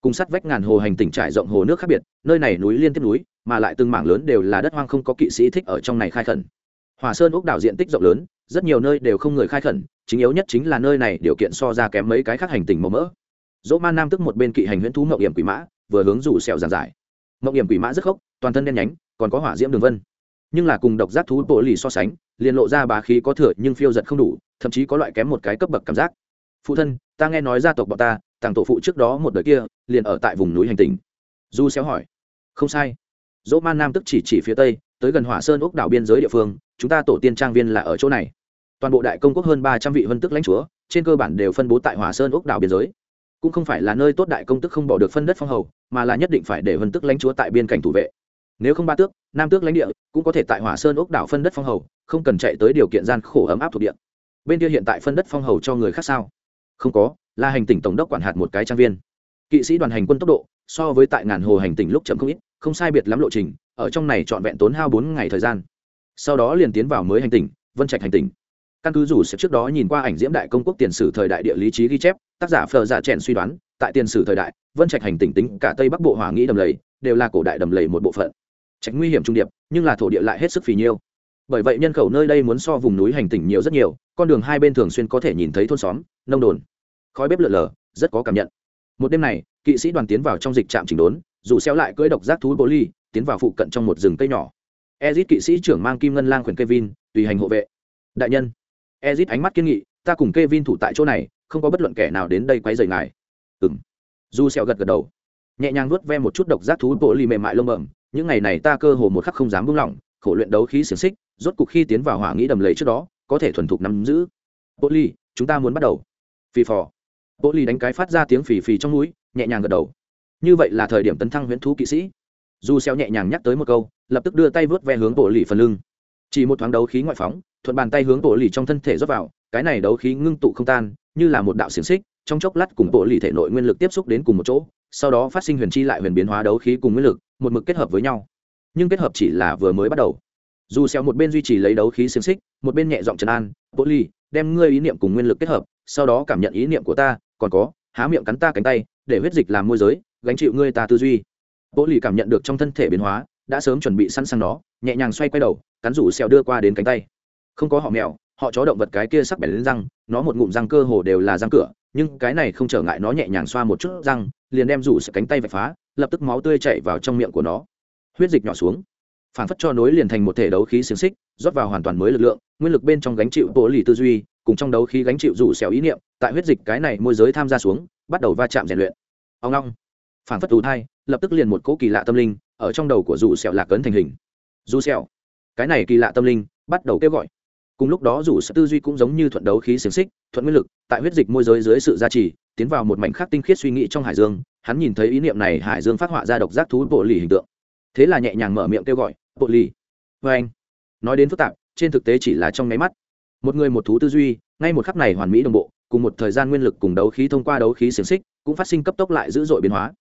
Cùng sắt vách ngàn hồ hành tỉnh trải rộng hồ nước khác biệt, nơi này núi liên tiếp núi, mà lại từng mảng lớn đều là đất hoang không có kỵ sĩ thích ở trong này khai khẩn. Hòa sơn ốc đảo diện tích rộng lớn, rất nhiều nơi đều không người khai khẩn, chính yếu nhất chính là nơi này điều kiện so ra kém mấy cái khác hành tỉnh màu mỡ. Dỗ Man nam tức một bên kỵ hành huyễn thú mậu hiểm quỷ mã, vừa hướng rủ sẹo giàn giải. Mậu hiểm quỷ mã rất khốc, toàn thân đen nhánh, còn có hỏa diễm đường vân nhưng là cùng độc giác thú bộ lì so sánh, liền lộ ra bá khí có thừa nhưng phiêu giật không đủ, thậm chí có loại kém một cái cấp bậc cảm giác. Phụ thân, ta nghe nói gia tộc bọn ta, tàng tổ phụ trước đó một đời kia, liền ở tại vùng núi hành tình du xéo hỏi. Không sai. Dỗ man nam tức chỉ chỉ phía tây, tới gần hỏa sơn ốc đảo biên giới địa phương, chúng ta tổ tiên trang viên là ở chỗ này. Toàn bộ đại công quốc hơn ba trăm vị vân tức lãnh chúa, trên cơ bản đều phân bố tại hỏa sơn ốc đảo biên giới. Cũng không phải là nơi tốt đại công tức không bỏ được phân đất phong hầu, mà là nhất định phải để vân tức lãnh chúa tại biên cảnh thủ vệ nếu không ba tước, nam tước lãnh địa, cũng có thể tại hỏa sơn ốc đảo phân đất phong hầu, không cần chạy tới điều kiện gian khổ ấm áp thuộc địa. Bên kia hiện tại phân đất phong hầu cho người khác sao? Không có là hành tỉnh tổng đốc quản hạt một cái trang viên. Kỵ sĩ đoàn hành quân tốc độ, so với tại ngàn hồ hành tỉnh lúc chậm không ít, không sai biệt lắm lộ trình, ở trong này trọn vẹn tốn hao bốn ngày thời gian. Sau đó liền tiến vào mới hành tỉnh, vân trạch hành tỉnh. Căn cứ rủ sẽ trước đó nhìn qua ảnh diễm đại công quốc tiền sử thời đại địa lý trí ghi chép, tác giả phờ giả trẻn suy đoán, tại tiền sử thời đại, vân trạch hành tỉnh tính cả tây bắc bộ hỏa nghĩ đầm lầy, đều là cổ đại đầm lầy một bộ phận tránh nguy hiểm trung điệp, nhưng là thổ địa lại hết sức phì nhiêu. Bởi vậy nhân khẩu nơi đây muốn so vùng núi hành tỉnh nhiều rất nhiều, con đường hai bên thường xuyên có thể nhìn thấy thôn xóm, nông đồn. Khói bếp lượn lờ rất có cảm nhận. Một đêm này, kỵ sĩ đoàn tiến vào trong dịch trạm chỉnh đốn, dù xéo lại cưỡi độc giác thú bố ly tiến vào phụ cận trong một rừng cây nhỏ. Ezit kỵ sĩ trưởng mang kim ngân lang khuyển kevin, tùy hành hộ vệ. Đại nhân ezit ánh mắt kiên nghị, ta cùng kevin thủ tại chỗ này, không có bất luận kẻ nào đến đây quấy rầy ngài. Ừm. Dù xéo gật gật đầu, nhẹ nhàng nuốt ve một chút độc giác thú bố ly mềm mại lông bẩm những ngày này ta cơ hồ một khắc không dám buông lỏng, khổ luyện đấu khí xiềng xích, rốt cục khi tiến vào hỏa nghĩ đầm lầy trước đó, có thể thuần thục nắm giữ. Bộ ly chúng ta muốn bắt đầu. Phi phò. Bộ ly đánh cái phát ra tiếng phì phì trong núi, nhẹ nhàng gật đầu. Như vậy là thời điểm tấn thăng huyễn thú kỵ sĩ. Dù xeo nhẹ nhàng nhắc tới một câu, lập tức đưa tay vớt ve hướng bộ lì phần lưng. Chỉ một thoáng đấu khí ngoại phóng, thuận bàn tay hướng bộ lì trong thân thể rót vào, cái này đấu khí ngưng tụ không tan, như là một đạo xiềng xích trong chốc lát cùng bộ lì thể nội nguyên lực tiếp xúc đến cùng một chỗ, sau đó phát sinh huyền chi lại huyền biến hóa đấu khí cùng nguyên lực, một mực kết hợp với nhau. Nhưng kết hợp chỉ là vừa mới bắt đầu. Dù xeo một bên duy trì lấy đấu khí xiềng xích, một bên nhẹ giọng trấn an, bộ lì, đem ngươi ý niệm cùng nguyên lực kết hợp, sau đó cảm nhận ý niệm của ta, còn có, há miệng cắn ta cánh tay, để huyết dịch làm môi giới, gánh chịu ngươi ta tư duy. Bộ lì cảm nhận được trong thân thể biến hóa, đã sớm chuẩn bị sẵn sàng nó, nhẹ nhàng xoay quay đầu, cắn rủ xeo đưa qua đến cánh tay. Không có họ mèo, họ chó động vật cái kia sắc bén lên răng, nó một ngụm răng cơ hồ đều là răng cửa nhưng cái này không trở ngại nó nhẹ nhàng xoa một chút răng, liền đem rủ sợi cánh tay vạch phá, lập tức máu tươi chảy vào trong miệng của nó. Huyết dịch nhỏ xuống, phản phất cho nối liền thành một thể đấu khí xiềng xích, rót vào hoàn toàn mới lực lượng, nguyên lực bên trong gánh chịu bộ lì tư duy, cùng trong đấu khí gánh chịu rủ xẻo ý niệm, tại huyết dịch cái này môi giới tham gia xuống, bắt đầu va chạm rèn luyện. Ông long phản phất ù thai, lập tức liền một cỗ kỳ lạ tâm linh, ở trong đầu của rủ xẻo lạc cấn thành hình. Rủ xẻo cái này kỳ lạ tâm linh, bắt đầu kêu gọi cùng lúc đó dù sự tư duy cũng giống như thuận đấu khí xiềng xích, thuận nguyên lực, tại huyết dịch môi giới dưới sự gia trì, tiến vào một mảnh khắc tinh khiết suy nghĩ trong hải dương, hắn nhìn thấy ý niệm này hải dương phát họa ra độc giác thú bộ lì hình tượng. Thế là nhẹ nhàng mở miệng kêu gọi, bộ lì. Vê anh, nói đến phức tạp, trên thực tế chỉ là trong nháy mắt. Một người một thú tư duy, ngay một khắc này hoàn mỹ đồng bộ, cùng một thời gian nguyên lực cùng đấu khí thông qua đấu khí xiềng xích, cũng phát sinh cấp tốc lại dữ dội biến hóa.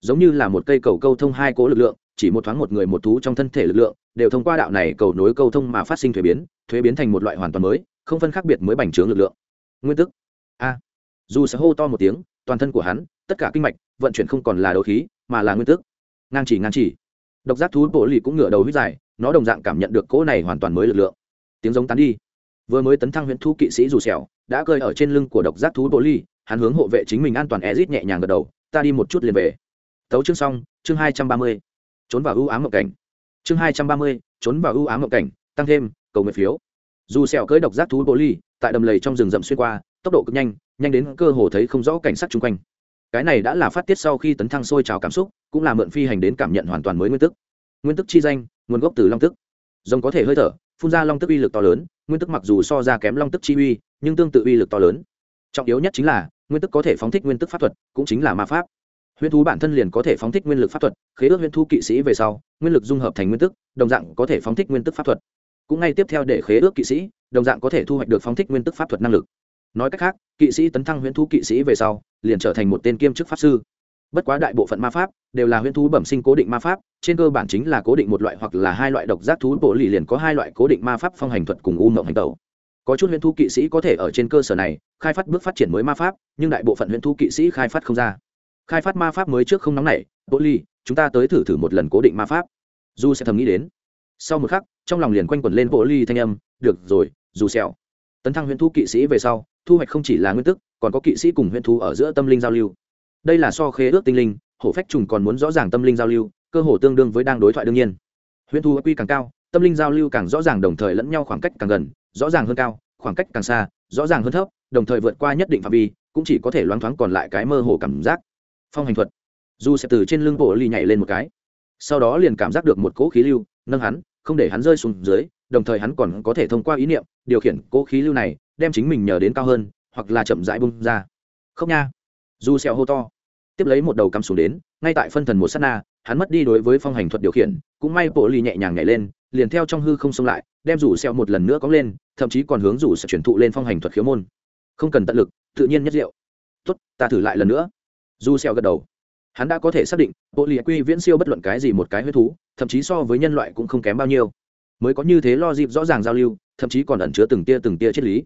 Giống như là một cây cầu câu thông hai cố lực lượng chỉ một thoáng một người một thú trong thân thể lực lượng, đều thông qua đạo này cầu nối câu thông mà phát sinh thuế biến thuế biến thành một loại hoàn toàn mới, không phân khác biệt mới bành trướng lực lượng. Nguyên tức? A. Dù sẽ hô to một tiếng, toàn thân của hắn, tất cả kinh mạch, vận chuyển không còn là đấu khí, mà là nguyên tức. Ngang chỉ ngang chỉ. Độc giác thú bộ lì cũng ngửa đầu huyết dài, nó đồng dạng cảm nhận được cỗ này hoàn toàn mới lực lượng. Tiếng giống tán đi. Vừa mới tấn thăng huyện thu kỵ sĩ dù xẻo đã cơi ở trên lưng của độc giác thú bộ ly hắn hướng hộ vệ chính mình an toàn ezit nhẹ nhàng gật đầu, ta đi một chút liền về. Tấu chương xong, chương hai trăm ba mươi trốn vào ưu ám ngộ cảnh. Chương hai trăm ba mươi, trốn vào ưu ám ngộ cảnh, tăng thêm, cầu nguyện phiếu. Dù sẹo cưỡi độc giác thú bồ ly tại đầm lầy trong rừng rậm xuyên qua, tốc độ cực nhanh nhanh đến cơ hồ thấy không rõ cảnh sát chung quanh. Cái này đã là phát tiết sau khi tấn thăng sôi trào cảm xúc, cũng là mượn phi hành đến cảm nhận hoàn toàn mới nguyên tức. Nguyên tức chi danh, nguồn gốc từ long tức. Rồng có thể hơi thở, phun ra long tức uy lực to lớn, nguyên tức mặc dù so ra kém long tức chi uy, nhưng tương tự uy lực to lớn. Trọng yếu nhất chính là, nguyên tức có thể phóng thích nguyên tức pháp thuật, cũng chính là ma pháp huyễn thú bản thân liền có thể phóng thích nguyên lực pháp thuật, khế ước huyễn thú kỵ sĩ về sau, nguyên lực dung hợp thành nguyên tức, đồng dạng có thể phóng thích nguyên tức pháp thuật. Cũng ngay tiếp theo để khế ước kỵ sĩ, đồng dạng có thể thu hoạch được phóng thích nguyên tức pháp thuật năng lực. Nói cách khác, kỵ sĩ tấn thăng huyễn thú kỵ sĩ về sau, liền trở thành một tên kiêm chức pháp sư. Bất quá đại bộ phận ma pháp đều là huyễn thú bẩm sinh cố định ma pháp, trên cơ bản chính là cố định một loại hoặc là hai loại độc giác thú, bộ lì liền có hai loại cố định ma pháp phong hành thuật cùng u mộng hành tẩu. Có chút huyễn thú kỵ sĩ có thể ở trên cơ sở này, khai phát bước phát triển mới ma pháp, nhưng đại bộ phận huyễn thú kỵ sĩ khai phát không ra khai phát ma pháp mới trước không nóng nảy bộ ly, chúng ta tới thử thử một lần cố định ma pháp. Du sẽ thầm nghĩ đến. Sau một khắc, trong lòng liền quanh quẩn lên bộ ly thanh âm, được rồi, dù sẹo. tấn thăng huyễn thú kỵ sĩ về sau, thu hoạch không chỉ là nguyên tức, còn có kỵ sĩ cùng huyễn thú ở giữa tâm linh giao lưu. Đây là so khế ước tinh linh, hổ phách trùng còn muốn rõ ràng tâm linh giao lưu, cơ hồ tương đương với đang đối thoại đương nhiên. Huyễn thú quy càng cao, tâm linh giao lưu càng rõ ràng đồng thời lẫn nhau khoảng cách càng gần, rõ ràng hơn cao, khoảng cách càng xa, rõ ràng hơn thấp, đồng thời vượt qua nhất định phạm vi, cũng chỉ có thể loáng thoáng còn lại cái mơ hồ cảm giác phong hành thuật. Dù sẽ từ trên lưng bộ ly nhảy lên một cái, sau đó liền cảm giác được một cỗ khí lưu, nâng hắn, không để hắn rơi xuống dưới, đồng thời hắn còn có thể thông qua ý niệm, điều khiển cỗ khí lưu này, đem chính mình nhờ đến cao hơn, hoặc là chậm rãi bung ra. Không nha. Dù xẹo hô to. Tiếp lấy một đầu cắm xuống đến, ngay tại phân thần một sát na, hắn mất đi đối với phong hành thuật điều khiển, cũng may bộ ly nhẹ nhàng nhảy lên, liền theo trong hư không xông lại, đem rủ xẹo một lần nữa cóng lên, thậm chí còn hướng rủ sẽ chuyển thụ lên phong hành thuật khiếu môn. Không cần tận lực, tự nhiên nhất diệu tốt, ta thử lại lần nữa du sẹo gật đầu. Hắn đã có thể xác định bộ lì quy viễn siêu bất luận cái gì một cái huyết thú, thậm chí so với nhân loại cũng không kém bao nhiêu. Mới có như thế lo dịp rõ ràng giao lưu, thậm chí còn ẩn chứa từng tia từng tia triết lý.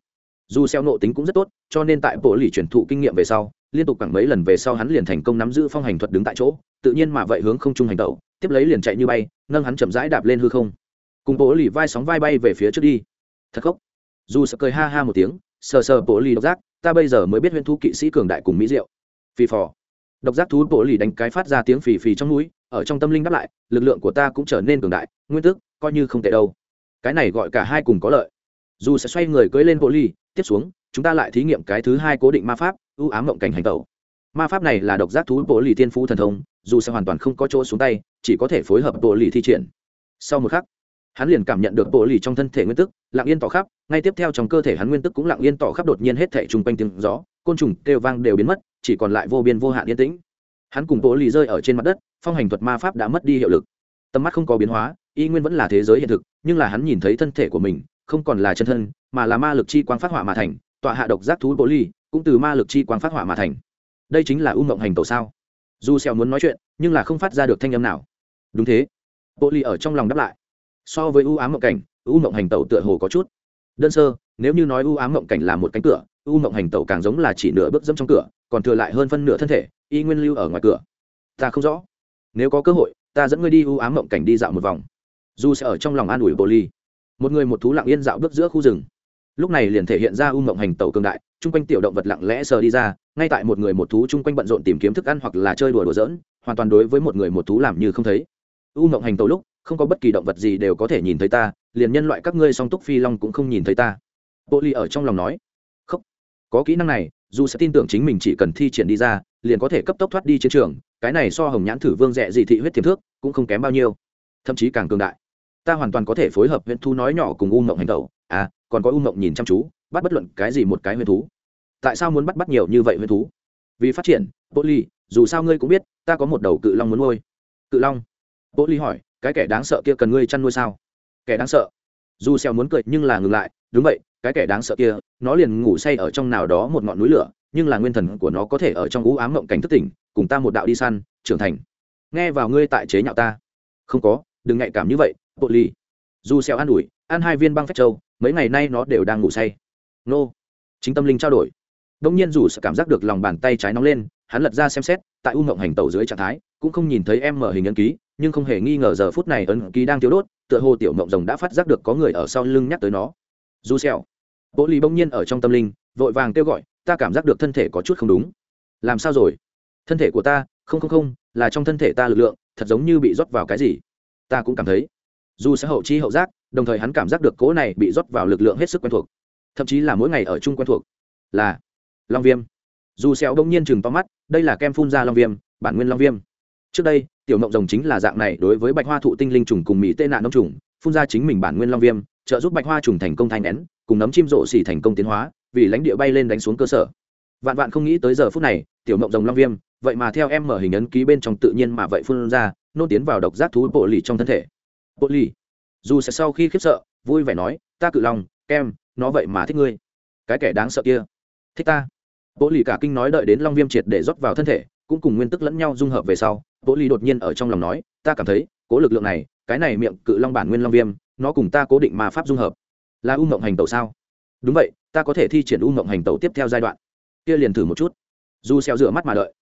Dù xeo nộ tính cũng rất tốt, cho nên tại bộ lì truyền thụ kinh nghiệm về sau, liên tục cẳng mấy lần về sau hắn liền thành công nắm giữ phong hành thuật đứng tại chỗ, tự nhiên mà vậy hướng không trung hành động, tiếp lấy liền chạy như bay, nâng hắn chậm rãi đạp lên hư không. Cùng bộ lì vai sóng vai bay về phía trước đi. Thật khốc. Dù sợ cười ha ha một tiếng, sờ sờ bộ lì độc giác, ta bây giờ mới biết huyễn thú kỵ sĩ cường đại cùng mỹ diệu. Phi phò độc giác thú bộ lì đánh cái phát ra tiếng phì phì trong núi, ở trong tâm linh đáp lại, lực lượng của ta cũng trở nên cường đại, nguyên tức coi như không tệ đâu. Cái này gọi cả hai cùng có lợi. Dù sẽ xoay người cưỡi lên bộ lì, tiếp xuống, chúng ta lại thí nghiệm cái thứ hai cố định ma pháp, ưu ám mộng cảnh hành tẩu. Ma pháp này là độc giác thú bộ lì tiên phú thần thông, dù sẽ hoàn toàn không có chỗ xuống tay, chỉ có thể phối hợp bộ lì thi triển. Sau một khắc, hắn liền cảm nhận được bộ lì trong thân thể nguyên tức lặng yên tỏ khắp, ngay tiếp theo trong cơ thể hắn nguyên tức cũng lặng yên tỏ khắp, đột nhiên hết thể chung quanh tiếng gió, côn trùng kêu vang đều biến mất chỉ còn lại vô biên vô hạn yên tĩnh. Hắn cùng bộ lì rơi ở trên mặt đất, phong hành thuật ma pháp đã mất đi hiệu lực. Tầm mắt không có biến hóa, y nguyên vẫn là thế giới hiện thực, nhưng là hắn nhìn thấy thân thể của mình, không còn là chân thân, mà là ma lực chi quang phát hỏa mà thành, tọa hạ độc giác thú bộ ly cũng từ ma lực chi quang phát hỏa mà thành. Đây chính là u mộng hành tẩu sao? Dù xèo muốn nói chuyện, nhưng là không phát ra được thanh âm nào. Đúng thế. Bộ ly ở trong lòng đáp lại. So với u ám mộng cảnh, u mộng hành tẩu tựa hồ có chút đơn sơ, nếu như nói u ám mộng cảnh là một cánh cửa u mộng hành tẩu càng giống là chỉ nửa bước dẫm trong cửa, còn thừa lại hơn phân nửa thân thể, y nguyên lưu ở ngoài cửa. Ta không rõ. Nếu có cơ hội, ta dẫn ngươi đi u ám mộng cảnh đi dạo một vòng. Dù sẽ ở trong lòng an ủi bồ ly. Một người một thú lặng yên dạo bước giữa khu rừng. Lúc này liền thể hiện ra u mộng hành tẩu cường đại, chung quanh tiểu động vật lặng lẽ sờ đi ra, ngay tại một người một thú chung quanh bận rộn tìm kiếm thức ăn hoặc là chơi đùa đùa giỡn, hoàn toàn đối với một người một thú làm như không thấy. U mộng hành tẩu lúc, không có bất kỳ động vật gì đều có thể nhìn thấy ta, liền nhân loại các ngươi song túc phi long cũng không nhìn thấy ta. Bộ ly ở trong lòng nói có kỹ năng này, dù sẽ tin tưởng chính mình chỉ cần thi triển đi ra, liền có thể cấp tốc thoát đi chiến trường, cái này so hồng nhãn thử vương rẻ dị thị huyết thiềm thước cũng không kém bao nhiêu. Thậm chí càng cường đại. Ta hoàn toàn có thể phối hợp huyện thú nói nhỏ cùng u mộng hành tẩu. À còn có u mộng nhìn chăm chú, bắt bất luận cái gì một cái huyện thú. Tại sao muốn bắt bắt nhiều như vậy huyện thú? Vì phát triển bộ ly, dù sao ngươi cũng biết, ta có một đầu cự long muốn nuôi. Cự long? Bộ ly hỏi, cái kẻ đáng sợ kia cần ngươi chăn nuôi sao? Kẻ đáng sợ? Dù xèo muốn cười nhưng là ngừng lại, đúng vậy, cái kẻ đáng sợ kia, nó liền ngủ say ở trong nào đó một ngọn núi lửa, nhưng là nguyên thần của nó có thể ở trong u ám mộng cảnh thức tỉnh, cùng ta một đạo đi săn, trưởng thành. Nghe vào ngươi tại chế nhạo ta. Không có, đừng nhạy cảm như vậy, bộ ly dù xèo an ủi, ăn hai viên băng phách châu, mấy ngày nay nó đều đang ngủ say. Nô. Chính tâm linh trao đổi. Đông nhiên dù sợ cảm giác được lòng bàn tay trái nóng lên, hắn lật ra xem xét, tại u ngộng hành tẩu dưới trạng thái, cũng không nhìn thấy em mở hình ấn ký, nhưng không hề nghi ngờ giờ phút này ấn ký đang thiếu đốt tựa hồ tiểu mộng rồng đã phát giác được có người ở sau lưng nhắc tới nó. Dù xèo. Bộ lì bỗng nhiên ở trong tâm linh, vội vàng kêu gọi, ta cảm giác được thân thể có chút không đúng. Làm sao rồi? Thân thể của ta, không không không, là trong thân thể ta lực lượng, thật giống như bị rót vào cái gì. Ta cũng cảm thấy. Dù sẽ hậu chi hậu giác, đồng thời hắn cảm giác được cố này bị rót vào lực lượng hết sức quen thuộc. Thậm chí là mỗi ngày ở chung quen thuộc. Là long viêm. Dù xéo đông nhiên chừng to mắt, đây là kem phun ra long viêm, bản nguyên long viêm. Trước đây tiểu mộng rồng chính là dạng này, đối với bạch hoa thụ tinh linh trùng cùng mỹ tê nạn nông trùng, phun ra chính mình bản nguyên long viêm, trợ giúp bạch hoa trùng thành công thành nén, cùng nấm chim rộ xỉ thành công tiến hóa, vì lãnh địa bay lên đánh xuống cơ sở. Vạn vạn không nghĩ tới giờ phút này, tiểu mộng rồng long viêm, vậy mà theo em mở hình ấn ký bên trong tự nhiên mà vậy phun ra, nôn tiến vào độc giác thú bộ lì trong thân thể. Bộ lì? Dù sẽ sau khi khiếp sợ, vui vẻ nói, ta cự lòng kem, nó vậy mà thích ngươi. Cái kẻ đáng sợ kia. Thích ta. Bộ lì cả kinh nói đợi đến long viêm triệt để rót vào thân thể cũng cùng nguyên tức lẫn nhau dung hợp về sau bố ly đột nhiên ở trong lòng nói ta cảm thấy cố lực lượng này cái này miệng cự long bản nguyên long viêm nó cùng ta cố định mà pháp dung hợp là u mộng hành tẩu sao? Đúng vậy ta có thể thi triển u mộng hành tẩu tiếp theo giai đoạn. Kia liền thử một chút. Dù xeo rửa mắt mà đợi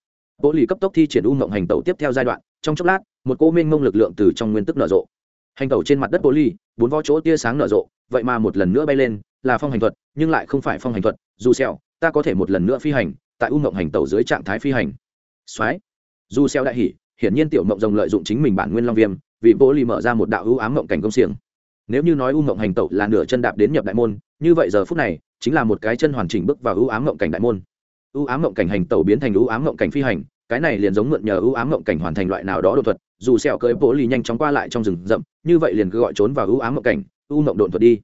bố ly cấp tốc thi triển u mộng hành tẩu tiếp theo giai đoạn trong chốc lát một cô minh mông lực lượng từ trong nguyên tức nở rộ. Hành tẩu trên mặt đất bố ly bốn vó chỗ tia sáng nở rộ vậy mà một lần nữa bay lên là phong hành thuật nhưng lại không phải phong hành thuật. Dù sẹo, ta có thể một lần nữa phi hành tại u mộng hành tẩu dưới trạng thái phi hành soái dù xeo đại hỉ hiển nhiên tiểu mộng rồng lợi dụng chính mình bản nguyên long viêm vì vô ly mở ra một đạo ưu ám mộng cảnh công xiềng. Nếu như nói u mộng hành tẩu là nửa chân đạp đến nhập đại môn như vậy giờ phút này chính là một cái chân hoàn chỉnh bước vào ưu ám mộng cảnh đại môn. Ưu ám mộng cảnh hành tẩu biến thành ưu ám mộng cảnh phi hành cái này liền giống mượn nhờ ưu ám mộng cảnh hoàn thành loại nào đó đột thuật dù sẹo cưỡi bố lì nhanh chóng qua lại trong rừng rậm như vậy liền cứ gọi trốn vào ưu ám mộng cảnh ưu mộng đột thuật đi.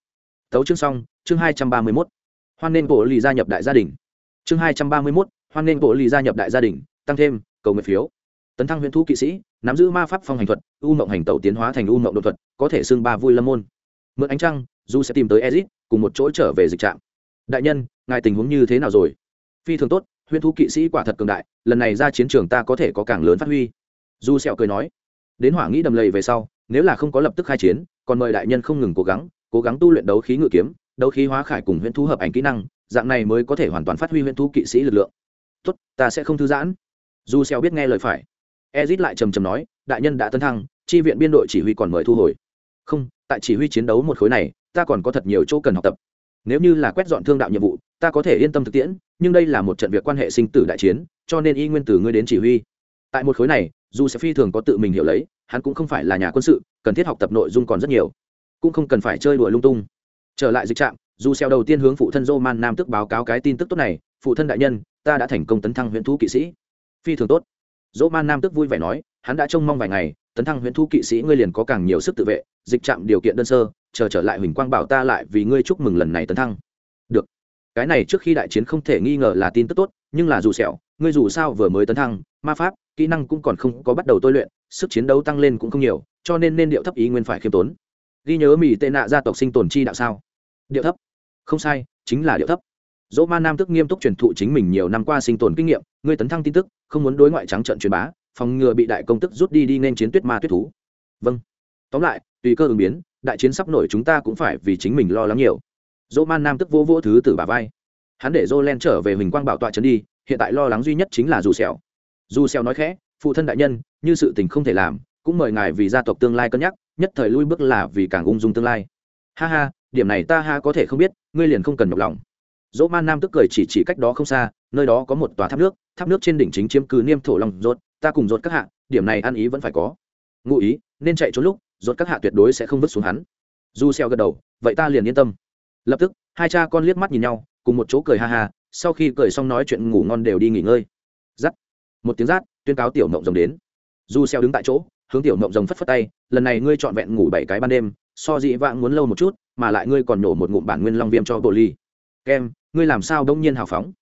Tấu chương xong chương hai trăm ba mươi 231. hoan nên bố lì gia nhập đại gia đình. Chương hai trăm ba mươi 231, hoan nên bố lì gia nhập đại gia đình tăng thêm cầu nguyện phiếu. Tấn thăng huyền thu kỵ sĩ, nắm giữ ma pháp phong hành thuật, u mộng hành tẩu tiến hóa thành u mộng đột thuật, có thể xưng ba vui lâm môn. Mượn ánh trăng du sẽ tìm tới ezit, cùng một chỗ trở về dịch trạm. Đại nhân, ngài tình huống như thế nào rồi? Phi thường tốt huyền thu kỵ sĩ quả thật cường đại, lần này ra chiến trường ta có thể có càng lớn phát huy. Du sẹo cười nói, đến hỏa nghĩ đầm lầy về sau, nếu là không có lập tức khai chiến, còn mời đại nhân không ngừng cố gắng cố gắng tu luyện đấu khí ngự kiếm, đấu khí hóa khải cùng Huyền thú hợp ảnh kỹ năng, dạng này mới có thể hoàn toàn phát huy Huyền thú kỵ sĩ lực lượng. Tốt, ta sẽ không thư giãn du xeo biết nghe lời phải. Ezit lại trầm trầm nói, đại nhân đã tấn thăng, chi viện biên đội chỉ huy còn mời thu hồi. Không, tại chỉ huy chiến đấu một khối này, ta còn có thật nhiều chỗ cần học tập. Nếu như là quét dọn thương đạo nhiệm vụ, ta có thể yên tâm thực tiễn, nhưng đây là một trận việc quan hệ sinh tử đại chiến, cho nên y nguyên từ ngươi đến chỉ huy. Tại một khối này, dù sẽ phi thường có tự mình hiểu lấy, hắn cũng không phải là nhà quân sự, cần thiết học tập nội dung còn rất nhiều. Cũng không cần phải chơi đùa lung tung. Trở lại dịch trạm, dù xeo đầu tiên hướng phụ thân Man nam tức báo cáo cái tin tức tốt này, phụ thân đại nhân, ta đã thành công tấn thăng huyện thú kỵ sĩ phi thường tốt. Dỗ Man nam tức vui vẻ nói, hắn đã trông mong vài ngày, tấn thăng huyễn thu kỵ sĩ ngươi liền có càng nhiều sức tự vệ, dịch chạm điều kiện đơn sơ, chờ trở lại huỳnh quang bảo ta lại vì ngươi chúc mừng lần này tấn thăng. Được. Cái này trước khi đại chiến không thể nghi ngờ là tin tức tốt, nhưng là dù sẹo, ngươi dù sao vừa mới tấn thăng, ma pháp, kỹ năng cũng còn không có bắt đầu tôi luyện, sức chiến đấu tăng lên cũng không nhiều, cho nên nên điệu thấp ý nguyên phải khiêm tốn. Ghi nhớ mỹ tệ nạ gia tộc sinh tồn chi đạo sao? Điệu thấp. Không sai, chính là điệu thấp dỗ ma nam tức nghiêm túc truyền thụ chính mình nhiều năm qua sinh tồn kinh nghiệm, ngươi tấn thăng tin tức, không muốn đối ngoại trắng trận truyền bá, phòng ngừa bị đại công tức rút đi đi nên chiến tuyết ma tuyết thú. Vâng. Tóm lại, tùy cơ ứng biến, đại chiến sắp nổi chúng ta cũng phải vì chính mình lo lắng nhiều. Dỗ man nam tức vô vô thứ từ bà vai. Hắn để dô len trở về huỳnh quang bảo tọa trấn đi, hiện tại lo lắng duy nhất chính là dù xẻo dù xẻo nói khẽ, phụ thân đại nhân, như sự tình không thể làm, cũng mời ngài vì gia tộc tương lai cân nhắc, nhất thời lui bước là vì càng ung dung tương lai. Ha ha, điểm này ta ha có thể không biết, ngươi liền không cần nhọc lòng dỗ man nam tức cười chỉ chỉ cách đó không xa, nơi đó có một tòa tháp nước tháp nước trên đỉnh chính chiếm cứ niêm thổ lòng rột ta cùng rột các hạ, điểm này ăn ý vẫn phải có. Ngụ ý, nên chạy trốn lúc rột các hạ tuyệt đối sẽ không vứt xuống hắn. Du xeo gật đầu, vậy ta liền yên tâm. Lập tức, hai cha con liếc mắt nhìn nhau, cùng một chỗ cười ha ha, sau khi cười xong nói chuyện ngủ ngon đều đi nghỉ ngơi. Giắt. Một tiếng rát tuyên cáo tiểu mộng rồng đến. Du xeo đứng tại chỗ, hướng tiểu mộng rồng phất phất tay, lần này ngươi chọn vẹn ngủ bảy cái ban đêm, so dị vãng muốn lâu một chút, mà lại ngươi còn nổ một ngụm bản nguyên long viêm cho bộ ly kem ngươi làm sao đông nhiên hào phóng?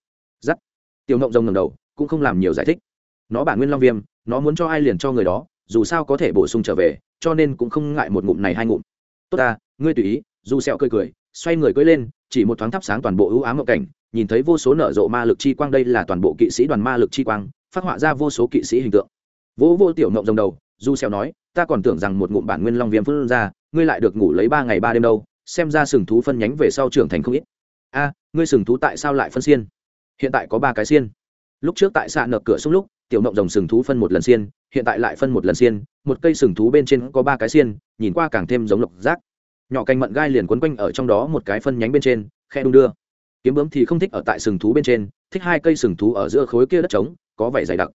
Giắt, tiểu ngộng rồng ngẩng đầu cũng không làm nhiều giải thích. Nó bản nguyên long viêm nó muốn cho ai liền cho người đó dù sao có thể bổ sung trở về cho nên cũng không ngại một ngụm này hai ngụm. Tốt ta ngươi tùy ý du sẹo cười cười xoay người cưỡi lên chỉ một thoáng thắp sáng toàn bộ ưu ám ngộ cảnh nhìn thấy vô số nở rộ ma lực chi quang đây là toàn bộ kỵ sĩ đoàn ma lực chi quang phát họa ra vô số kỵ sĩ hình tượng. Vỗ vô tiểu ngộng rồng đầu du sẹo nói ta còn tưởng rằng một ngụm bản nguyên long viêm phun ra ngươi lại được ngủ lấy ba ngày ba đêm đâu xem ra sừng thú phân nhánh về sau trưởng thành không ít a, ngươi sừng thú tại sao lại phân xiên? Hiện tại có ba cái xiên. Lúc trước tại xạ nợ cửa xuống lúc, tiểu mộng rồng sừng thú phân một lần xiên, hiện tại lại phân một lần xiên, một cây sừng thú bên trên có ba cái xiên, nhìn qua càng thêm giống lộc giác. Nhỏ canh mận gai liền quấn quanh ở trong đó một cái phân nhánh bên trên, khe đung đưa. Kiếm bướm thì không thích ở tại sừng thú bên trên, thích hai cây sừng thú ở giữa khối kia đất trống, có vẻ dày đặc.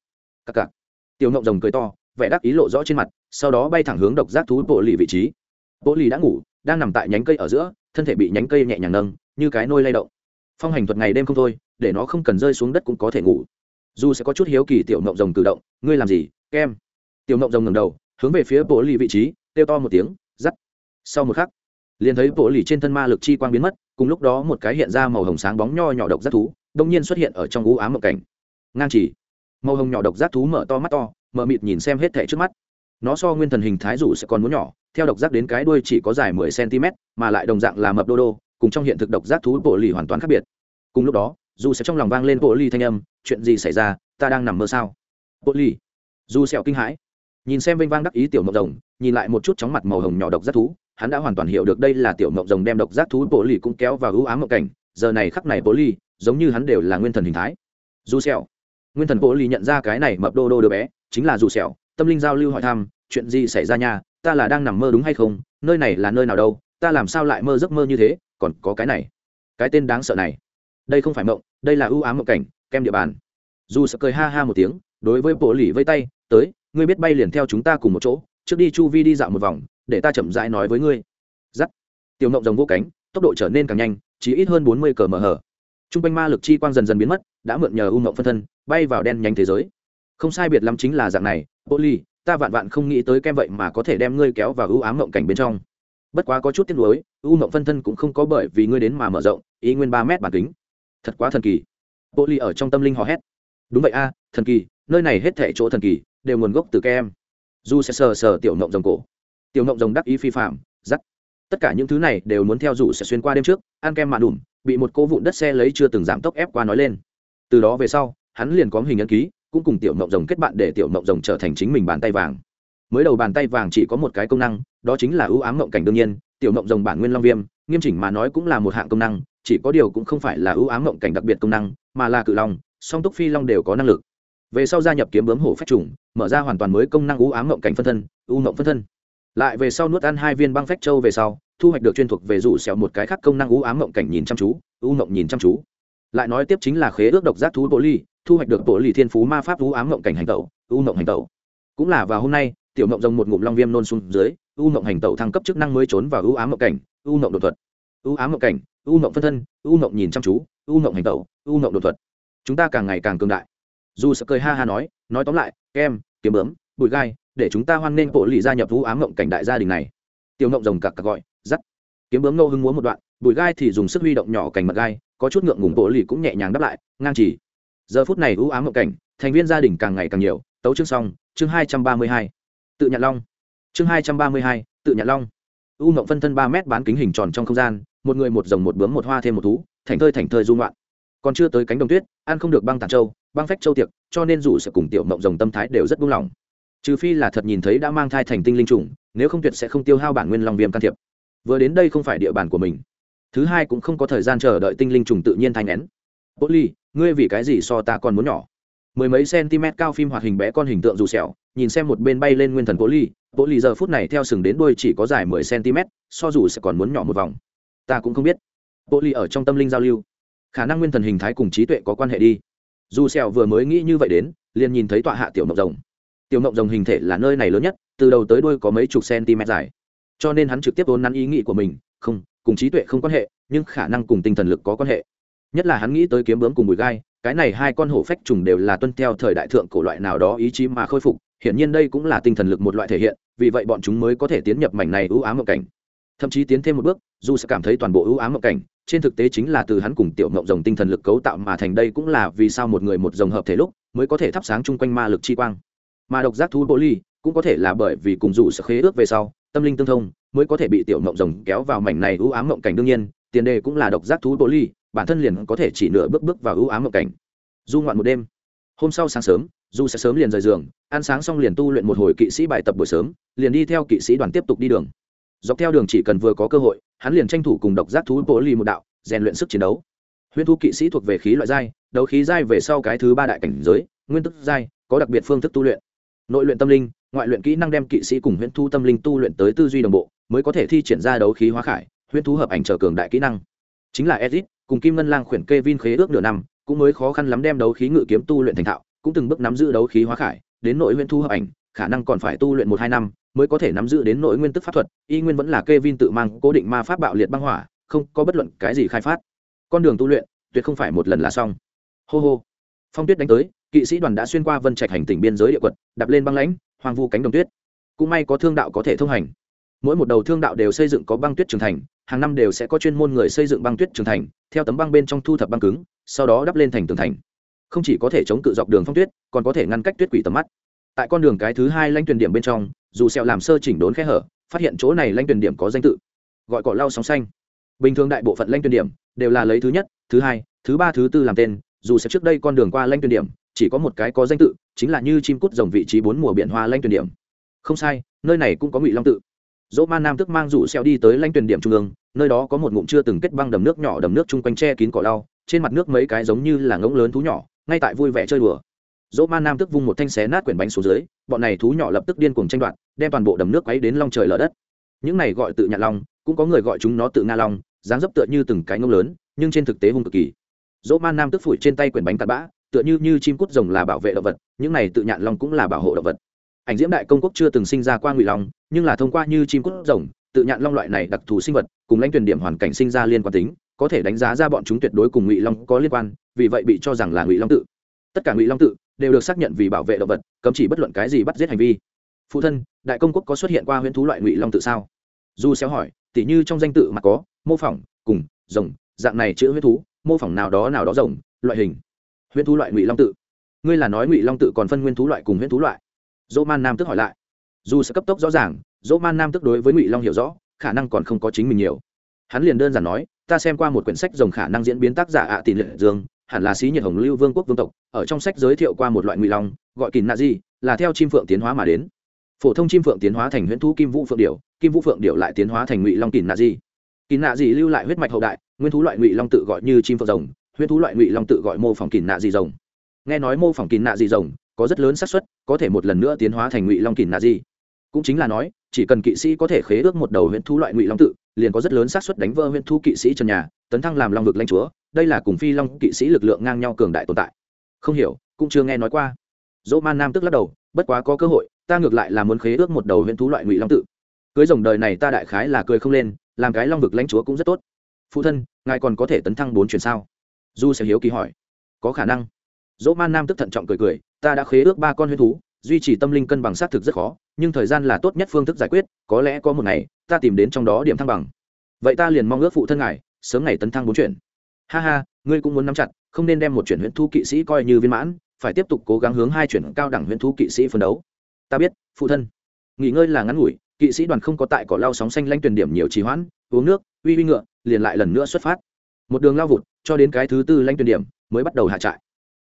Cặc cặc. Tiểu ngộng rồng cười to, vẻ đắc ý lộ rõ trên mặt, sau đó bay thẳng hướng độc giác thú bộ lì vị trí. Bộ lì đã ngủ đang nằm tại nhánh cây ở giữa, thân thể bị nhánh cây nhẹ nhàng nâng, như cái nôi lay động. Phong hành thuật ngày đêm không thôi, để nó không cần rơi xuống đất cũng có thể ngủ. Dù sẽ có chút hiếu kỳ tiểu mộng rồng cử động, ngươi làm gì, kem? Tiểu mộng rồng ngầm đầu, hướng về phía bộ lì vị trí, kêu to một tiếng giắt sau một khắc, liền thấy bộ lì trên thân ma lực chi quang biến mất, cùng lúc đó một cái hiện ra màu hồng sáng bóng nho nhỏ độc giác thú đông nhiên xuất hiện ở trong u ám mộng cảnh. Ngang chỉ, màu hồng nhỏ độc giác thú mở to mắt to, mở mịt nhìn xem hết thẻ trước mắt nó so nguyên thần hình thái dù sẽ còn muốn nhỏ, theo độc giác đến cái đuôi chỉ có dài mười cm mà lại đồng dạng là mập đô đô, cùng trong hiện thực độc giác thú bộ lì hoàn toàn khác biệt. Cùng lúc đó, dù sẽ trong lòng vang lên bộ lì thanh âm, chuyện gì xảy ra? Ta đang nằm mơ sao? Bộ lì. Dù sẹo kinh hãi. Nhìn xem vênh vang đắc ý tiểu mộng rồng, nhìn lại một chút chóng mặt màu hồng nhỏ độc giác thú, hắn đã hoàn toàn hiểu được đây là tiểu mộng rồng đem độc giác thú bộ lì cũng kéo vào ưu ám mộng cảnh, giờ này khắc này bộ lì, giống như hắn đều là nguyên thần hình thái. Dù sẹo. Nguyên thần bộ lì nhận ra cái này mập đô đô đứa bé, chính là dù sẹo tâm linh giao lưu hỏi thăm, chuyện gì xảy ra nha? Ta là đang nằm mơ đúng hay không? Nơi này là nơi nào đâu? Ta làm sao lại mơ giấc mơ như thế? Còn có cái này, cái tên đáng sợ này. Đây không phải mộng, đây là ưu ám mộng cảnh, kem địa bàn. Dù sợ cười ha ha một tiếng, đối với bộ lì vây tay, tới, ngươi biết bay liền theo chúng ta cùng một chỗ, trước đi chu vi đi dạo một vòng, để ta chậm rãi nói với ngươi. Giắt. Tiểu mộng rồng vô cánh, tốc độ trở nên càng nhanh, chỉ ít hơn bốn mươi cờ mờ hở. T r u n g quanh ma lực chi quang dần dần biến mất, đã mượn nhờ u mộng phân thân, bay vào đen nhanh thế giới. Không sai biệt lắm chính là dạng này bộ ly, ta vạn vạn không nghĩ tới kem vậy mà có thể đem ngươi kéo vào ưu ám mộng cảnh bên trong. Bất quá có chút tiếc nuối, ưu mộng phân thân cũng không có bởi vì ngươi đến mà mở rộng, ý nguyên ba mét bản kính. Thật quá thần kỳ. Bộ ly ở trong tâm linh hò hét. Đúng vậy a, thần kỳ, nơi này hết thảy chỗ thần kỳ, đều nguồn gốc từ kem. Du sẽ sờ sờ tiểu mộng rồng cổ. Tiểu mộng rồng đắc ý phi phạm dắt tất cả những thứ này đều muốn theo dụ sẽ xuyên qua đêm trước, ăn kem mà đủ. bị một cô vụn đất xe lấy chưa từng giảm tốc ép qua nói lên. Từ đó về sau, hắn liền có hình ấn ký cũng cùng tiểu mộng rồng kết bạn để tiểu mộng rồng trở thành chính mình bàn tay vàng. Mới đầu bàn tay vàng chỉ có một cái công năng, đó chính là ưu ám mộng cảnh đương nhiên, tiểu mộng rồng bản nguyên long viêm, nghiêm chỉnh mà nói cũng là một hạng công năng, chỉ có điều cũng không phải là ưu ám mộng cảnh đặc biệt công năng, mà là cự long, song túc phi long đều có năng lực. Về sau gia nhập kiếm bướm hổ phách trùng mở ra hoàn toàn mới công năng ưu ám mộng cảnh phân thân, ưu mộng phân thân. Lại về sau nuốt ăn hai viên băng phách châu về sau, thu hoạch được chuyên thuộc về rủ xẻo một cái khác công năng ưu ám mộng cảnh nhìn chăm chú, ưu mộng nhìn chăm chú lại nói tiếp chính là khế ước độc giác thú bộ ly, thu hoạch được bộ ly thiên phú ma pháp thú ám mộng cảnh hành tẩu, u mộng hành tẩu. Cũng là vào hôm nay, tiểu mộng rồng một ngụm long viêm nôn xuống dưới, u mộng hành tẩu thăng cấp chức năng mới trốn vào u ám mộng cảnh, u mộng đột thuật. U ám mộng cảnh, u mộng phân thân, u mộng nhìn chăm chú, u mộng hành tẩu, u mộng đột thuật. Chúng ta càng ngày càng cường đại. Dù sợ cười ha ha nói nói tóm lại, kem, kiếm bướm, bụi gai, để chúng ta hoan nghênh bộ lì gia nhập u ám mộng cảnh đại gia đình này. Tiểu mộng rồng cặc cặc gọi dắt kiếm bướm ngô hưng múa một đoạn, bụi gai thì dùng sức huy động nhỏ cành mật gai, có chút ngượng ngùng bộ lì cũng nhẹ nhàng đáp lại, ngang chỉ. Giờ phút này u ám ngộ cảnh, thành viên gia đình càng ngày càng nhiều, tấu chương xong, chương hai trăm ba mươi hai. Tự nhận long. Chương hai trăm ba mươi hai, tự nhận long. U ngộng phân thân ba mét bán kính hình tròn trong không gian, một người một rồng một bướm một hoa thêm một thú, thành thơi thành thơi dung loạn còn chưa tới cánh đồng tuyết, ăn không được băng tàn châu, băng phách châu tiệc, cho nên dù sẽ cùng tiểu mộng rồng tâm thái đều rất buông lỏng. Trừ phi là thật nhìn thấy đã mang thai thành tinh linh trùng, nếu không tuyệt sẽ không tiêu hao bản nguyên long viêm can thiệp vừa đến đây không phải địa bàn của mình. Thứ hai cũng không có thời gian chờ đợi tinh linh trùng tự nhiên thanh nén. Bốt ly ngươi vì cái gì so ta còn muốn nhỏ? Mười mấy cm cao phim hoạt hình bé con hình tượng dù sẹo, nhìn xem một bên bay lên nguyên thần bố ly bố ly giờ phút này theo sừng đến đuôi chỉ có dài mười cm, so dù sẽ còn muốn nhỏ một vòng. Ta cũng không biết. Bố ly ở trong tâm linh giao lưu. Khả năng nguyên thần hình thái cùng trí tuệ có quan hệ đi. Dù sẹo vừa mới nghĩ như vậy đến, liền nhìn thấy tọa hạ tiểu mộng rồng. Tiểu mộng rồng hình thể là nơi này lớn nhất, từ đầu tới đuôi có mấy chục cm dài cho nên hắn trực tiếp vốn nắn ý nghĩ của mình, không, cùng trí tuệ không quan hệ, nhưng khả năng cùng tinh thần lực có quan hệ. Nhất là hắn nghĩ tới kiếm bướm cùng bùi gai, cái này hai con hổ phách trùng đều là tuân theo thời đại thượng cổ loại nào đó ý chí mà khôi phục, hiển nhiên đây cũng là tinh thần lực một loại thể hiện, vì vậy bọn chúng mới có thể tiến nhập mảnh này ưu ám mộng cảnh. Thậm chí tiến thêm một bước, dù sẽ cảm thấy toàn bộ ưu ám mộng cảnh, trên thực tế chính là từ hắn cùng tiểu mộng rồng tinh thần lực cấu tạo mà thành đây cũng là vì sao một người một rồng hợp thể lúc mới có thể thắp sáng chung quanh ma lực chi quang. Mà độc giác thú bộ ly cũng có thể là bởi vì cùng dù sẽ khế ước về sau tâm linh tương thông, mới có thể bị tiểu mộng rồng kéo vào mảnh này ưu ám mộng cảnh đương nhiên, tiền đề cũng là độc giác thú bô ly bản thân liền có thể chỉ nửa bước bước vào ưu ám mộng cảnh. Du ngoạn một đêm. Hôm sau sáng sớm, du sẽ sớm liền rời giường, ăn sáng xong liền tu luyện một hồi kỵ sĩ bài tập buổi sớm, liền đi theo kỵ sĩ đoàn tiếp tục đi đường. Dọc theo đường chỉ cần vừa có cơ hội, hắn liền tranh thủ cùng độc giác thú bộ ly một đạo, rèn luyện sức chiến đấu. Huyễn thu kỵ sĩ thuộc về khí loại giai, đấu khí giai về sau cái thứ ba đại cảnh giới, nguyên tức giai, có đặc biệt phương thức tu luyện. Nội luyện tâm linh ngoại luyện kỹ năng đem kỵ sĩ cùng huyễn thu tâm linh tu luyện tới tư duy đồng bộ, mới có thể thi triển ra đấu khí hóa khải, huyễn thu hợp ảnh trở cường đại kỹ năng. Chính là edit cùng kim ngân lang khuyển kê vin khế ước nửa năm, cũng mới khó khăn lắm đem đấu khí ngự kiếm tu luyện thành thạo, cũng từng bước nắm giữ đấu khí hóa khải, đến nội huyễn thu hợp ảnh, khả năng còn phải tu luyện một hai năm mới có thể nắm giữ đến nội nguyên tức pháp thuật, y nguyên vẫn là kê vin tự mang cố định ma pháp bạo liệt băng hỏa, không có bất luận cái gì khai phát. Con đường tu luyện, tuyệt không phải một lần là xong. Hô hô. Phong tuyết đánh tới, kỵ sĩ đoàn đã xuyên qua vân trạch hành tỉnh biên giới địa quật, đạp lên băng lãnh hoang vu cánh đồng tuyết. Cũng may có thương đạo có thể thông hành. Mỗi một đầu thương đạo đều xây dựng có băng tuyết trưởng thành, hàng năm đều sẽ có chuyên môn người xây dựng băng tuyết trưởng thành, theo tấm băng bên trong thu thập băng cứng, sau đó đắp lên thành tường thành. Không chỉ có thể chống cự dọc đường phong tuyết, còn có thể ngăn cách tuyết quỷ tầm mắt. Tại con đường cái thứ hai lanh tuyển điểm bên trong, dù sẹo làm sơ chỉnh đốn khe hở, phát hiện chỗ này lanh tuyển điểm có danh tự. Gọi cỏ lau sóng xanh. Bình thường đại bộ phận lanh tuyển điểm đều là lấy thứ nhất, thứ hai, thứ ba, thứ tư làm tên, dù sẽ trước đây con đường qua lanh tuyển điểm chỉ có một cái có danh tự, chính là như chim cút rồng vị trí bốn mùa biển hoa lanh tuyển điểm. Không sai, nơi này cũng có ngụy long tự. Dỗ man nam tức mang rủ xeo đi tới lanh tuyển điểm trung ương, nơi đó có một ngụm chưa từng kết băng đầm nước nhỏ đầm nước chung quanh tre kín cỏ lau, trên mặt nước mấy cái giống như là ngỗng lớn thú nhỏ, ngay tại vui vẻ chơi đùa. Dỗ man nam tức vung một thanh xé nát quyển bánh xuống dưới, bọn này thú nhỏ lập tức điên cuồng tranh đoạt, đem toàn bộ đầm nước quấy đến long trời lở đất. Những này gọi tự nhạn long, cũng có người gọi chúng nó tự nga long, dáng dấp tựa như từng cái ngông lớn, nhưng trên thực tế hung cực kỳ. Dỗ man nam tức phủi trên tay quyển bánh tạt bã tựa như như chim cút rồng là bảo vệ động vật, những này tự nhạn long cũng là bảo hộ động vật. Ảnh diễm đại công quốc chưa từng sinh ra qua ngụy long, nhưng là thông qua như chim cút rồng, tự nhạn long loại này đặc thù sinh vật, cùng lãnh tuyển điểm hoàn cảnh sinh ra liên quan tính, có thể đánh giá ra bọn chúng tuyệt đối cùng ngụy long có liên quan, vì vậy bị cho rằng là ngụy long tự. Tất cả ngụy long tự đều được xác nhận vì bảo vệ động vật, cấm chỉ bất luận cái gì bắt giết hành vi. Phụ thân, đại công quốc có xuất hiện qua huyễn thú loại ngụy long tự sao? Du xéo hỏi, tỉ như trong danh tự mà có, mô phỏng, cùng, rồng, dạng này chữ huyễn thú, mô phỏng nào đó nào đó rồng, loại hình huyễn thú loại ngụy long tự. Ngươi là nói ngụy long tự còn phân nguyên thú loại cùng huyễn thú loại? Dỗ man nam tức hỏi lại. Dù sẽ cấp tốc rõ ràng, dỗ man nam tức đối với ngụy long hiểu rõ, khả năng còn không có chính mình nhiều. Hắn liền đơn giản nói, ta xem qua một quyển sách rồng khả năng diễn biến tác giả ạ à tỷ lệ dương, hẳn là sĩ nhiệt hồng lưu vương quốc vương tộc, ở trong sách giới thiệu qua một loại ngụy long, gọi kỳ nạ di, là theo chim phượng tiến hóa mà đến. Phổ thông chim phượng tiến hóa thành huyễn thú kim vũ phượng điểu, kim vũ phượng điểu lại tiến hóa thành ngụy long kỳ nạ di. Kỳ nạ di lưu lại huyết mạch hậu đại, nguyên thú loại ngụy long tự gọi như chim phượng rồng huyễn thú loại ngụy long tự gọi mô phỏng kìn nạ dị rồng. Nghe nói mô phỏng kìn nạ dị rồng có rất lớn xác suất, có thể một lần nữa tiến hóa thành ngụy long kìn nạ dị. cũng chính là nói, chỉ cần kỵ sĩ có thể khế ước một đầu huyễn thú loại ngụy long tự, liền có rất lớn xác suất đánh vỡ huyễn thú kỵ sĩ trần nhà, tấn thăng làm long vực lãnh chúa. Đây là cùng phi long kỵ sĩ lực lượng ngang nhau cường đại tồn tại. Không hiểu, cũng chưa nghe nói qua. Dỗ man nam tức lắc đầu, bất quá có cơ hội, ta ngược lại là muốn khế ước một đầu huyễn thú loại ngụy long tự. Cưới rồng đời này ta đại khái là cười không lên, làm cái long vực lãnh chúa cũng rất tốt. Phụ thân, ngài còn có thể tấn thăng bốn chuyển sao? Du sẽ hiếu kỳ hỏi. Có khả năng. Dỗ man nam tức thận trọng cười cười, ta đã khế ước ba con huyết thú, duy trì tâm linh cân bằng xác thực rất khó, nhưng thời gian là tốt nhất phương thức giải quyết, có lẽ có một ngày, ta tìm đến trong đó điểm thăng bằng. Vậy ta liền mong ước phụ thân ngài, sớm ngày tấn thăng bốn chuyển. Ha ha, ngươi cũng muốn nắm chặt, không nên đem một chuyển huyễn thu kỵ sĩ coi như viên mãn, phải tiếp tục cố gắng hướng hai chuyển cao đẳng huyễn thu kỵ sĩ phấn đấu. Ta biết, phụ thân. Nghỉ ngơi là ngắn ngủi, kỵ sĩ đoàn không có tại cỏ lao sóng xanh lanh tuyển điểm nhiều trì hoãn, uống nước, uy uy ngựa, liền lại lần nữa xuất phát một đường lao vụt, cho đến cái thứ tư lanh tuyển điểm, mới bắt đầu hạ trại.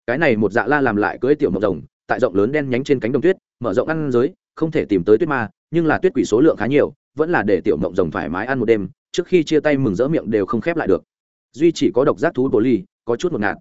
Cái này một dạ la làm lại cưới tiểu mộc rồng, tại rộng lớn đen nhánh trên cánh đồng tuyết, mở rộng ăn giới, không thể tìm tới tuyết ma, nhưng là tuyết quỷ số lượng khá nhiều, vẫn là để tiểu mộng rồng thoải mái ăn một đêm, trước khi chia tay mừng rỡ miệng đều không khép lại được. Duy chỉ có độc giác thú bồ ly, có chút một ngạt.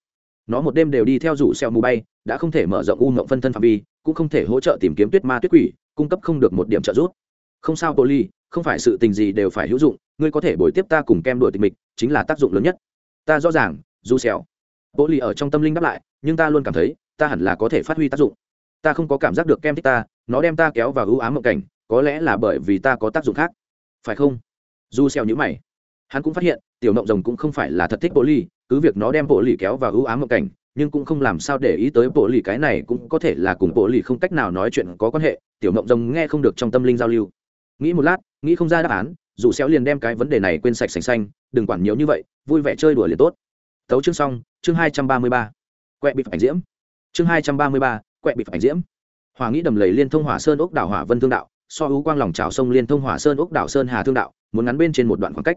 Nó một đêm đều đi theo rủ xeo mù bay, đã không thể mở rộng u mộng phân thân phạm vi, cũng không thể hỗ trợ tìm kiếm tuyết ma tuyết quỷ, cung cấp không được một điểm trợ giúp. Không sao bồ ly, không phải sự tình gì đều phải hữu dụng, ngươi có thể bồi tiếp ta cùng kem đuổi tình mịch, chính là tác dụng lớn nhất ta rõ ràng dù xẻo. Bộ lì ở trong tâm linh đáp lại nhưng ta luôn cảm thấy ta hẳn là có thể phát huy tác dụng. Ta không có cảm giác được kem thích ta nó đem ta kéo vào ưu ám mộng cảnh có lẽ là bởi vì ta có tác dụng khác. Phải không? Du xẻo nhíu mày. Hắn cũng phát hiện tiểu mộng rồng cũng không phải là thật thích bộ lì, cứ việc nó đem bộ lì kéo vào ưu ám mộng cảnh nhưng cũng không làm sao để ý tới bộ lì cái này cũng có thể là cùng bộ lì không cách nào nói chuyện có quan hệ tiểu mộng rồng nghe không được trong tâm linh giao lưu. Nghĩ một lát nghĩ không ra đáp án dù xéo liền đem cái vấn đề này quên sạch sành xanh, đừng quản nhiều như vậy, vui vẻ chơi đùa liền tốt. Tấu chương xong, chương hai trăm ba mươi ba. Quẹ bị ảnh diễm. Chương hai trăm ba mươi ba, quẹ bị ảnh diễm. Hỏa nghĩ đầm lầy liên thông hỏa sơn ốc đảo hỏa vân thương đạo, so hữu quang lòng trào sông liên thông hỏa sơn ốc đảo sơn hà thương đạo, muốn ngắn bên trên một đoạn khoảng cách.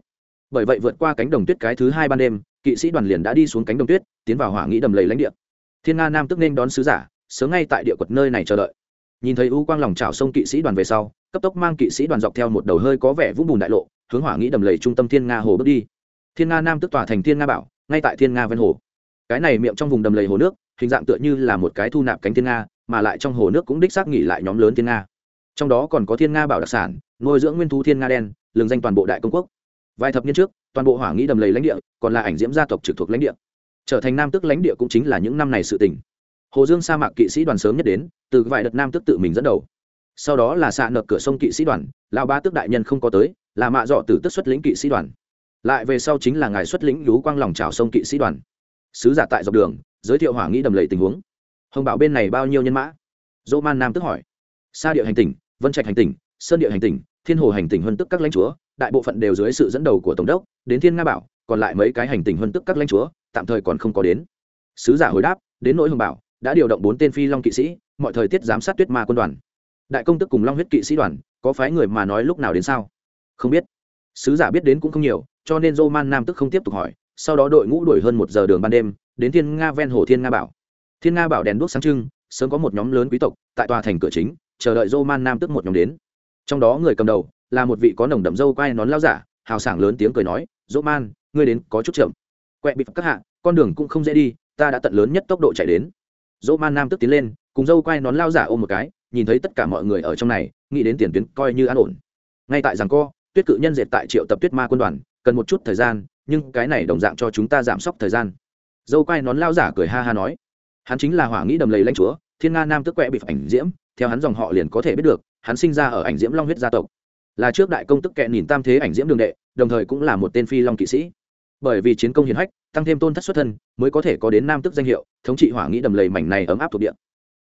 Bởi vậy vượt qua cánh đồng tuyết cái thứ hai ban đêm, kỵ sĩ đoàn liền đã đi xuống cánh đồng tuyết, tiến vào hỏa nghĩ đầm lầy lãnh địa. Thiên nga nam tức nên đón sứ giả, sớm ngay tại địa quật nơi này chờ đợi nhìn thấy u quang lòng trào sông kỵ sĩ đoàn về sau, cấp tốc mang kỵ sĩ đoàn dọc theo một đầu hơi có vẻ vũng bùn đại lộ, hướng hỏa nghĩ đầm lầy trung tâm thiên nga hồ bước đi. Thiên nga nam tức tòa thành thiên nga bảo, ngay tại thiên nga ven hồ. Cái này miệng trong vùng đầm lầy hồ nước, hình dạng tựa như là một cái thu nạp cánh thiên nga, mà lại trong hồ nước cũng đích xác nghỉ lại nhóm lớn thiên nga. Trong đó còn có thiên nga bảo đặc sản, nuôi dưỡng nguyên thú thiên nga đen lường danh toàn bộ đại công quốc. Vài thập niên trước, toàn bộ hỏa nghĩ đầm lầy lãnh địa còn là ảnh diễm gia tộc trực thuộc lãnh địa. Trở thành nam tức lãnh địa cũng chính là những năm này sự tỉnh hồ dương sa mạc kỵ sĩ đoàn sớm nhất đến, từ vài đợt nam tức tự mình dẫn đầu. Sau đó là xạ nợ cửa sông kỵ sĩ đoàn lao ba tước đại nhân không có tới, là mạ dọ tử tức xuất lĩnh kỵ sĩ đoàn. Lại về sau chính là ngài xuất lĩnh lú quang lòng trào sông kỵ sĩ đoàn. Sứ giả tại dọc đường, giới thiệu hỏa nghĩ đầm lầy tình huống. Hồng bảo bên này bao nhiêu nhân mã? Dỗ man nam tức hỏi. Xa địa hành tỉnh, vân trạch hành tỉnh, sơn địa hành tỉnh, thiên hồ hành tỉnh huân tức các lãnh chúa, đại bộ phận đều dưới sự dẫn đầu của tổng đốc, đến thiên nga bảo, còn lại mấy cái hành tỉnh huân tức các lãnh chúa, tạm thời còn không có đến. Sứ giả hồi đáp, đến nỗi hồng bảo đã điều động bốn tên phi long kỵ sĩ, mọi thời tiết giám sát tuyết ma quân đoàn. Đại công tức cùng long huyết kỵ sĩ đoàn, có phái người mà nói lúc nào đến sao? Không biết. Sứ giả biết đến cũng không nhiều, cho nên dô man nam tức không tiếp tục hỏi, sau đó đội ngũ đuổi hơn một giờ đường ban đêm, đến thiên nga ven hồ thiên nga bảo. Thiên nga bảo đèn đuốc sáng trưng, sớm có một nhóm lớn quý tộc, tại tòa thành cửa chính, chờ đợi dô man nam tức một nhóm đến. Trong đó người cầm đầu, là một vị có nồng đậm dâu quai nón lao giả, hào sảng lớn tiếng cười nói dô man ngươi đến có chút chậm. Quẹ bị các hạ, con đường cũng không dễ đi, ta đã tận lớn nhất tốc độ chạy đến. Dỗ man nam tức tiến lên, cùng dâu Quay nón lao giả ôm một cái, nhìn thấy tất cả mọi người ở trong này, nghĩ đến tiền tuyến coi như an ổn. Ngay tại rằng co, tuyết cự nhân dệt tại triệu tập tuyết ma quân đoàn, cần một chút thời gian, nhưng cái này đồng dạng cho chúng ta giảm sốc thời gian. Dâu Quay nón lao giả cười ha ha nói, hắn chính là hỏa nghĩ đầm lầy lãnh chúa, thiên nga nam tức quẹ bị ảnh diễm, theo hắn dòng họ liền có thể biết được, hắn sinh ra ở ảnh diễm long huyết gia tộc. Là trước đại công tức kẹ nhìn tam thế ảnh diễm đường đệ, đồng thời cũng là một tên phi long kỵ sĩ. Bởi vì chiến công hiển hách tăng thêm tôn thất xuất thân, mới có thể có đến nam tức danh hiệu, thống trị hỏa nghĩ đầm lầy mảnh này ấm áp thuộc địa.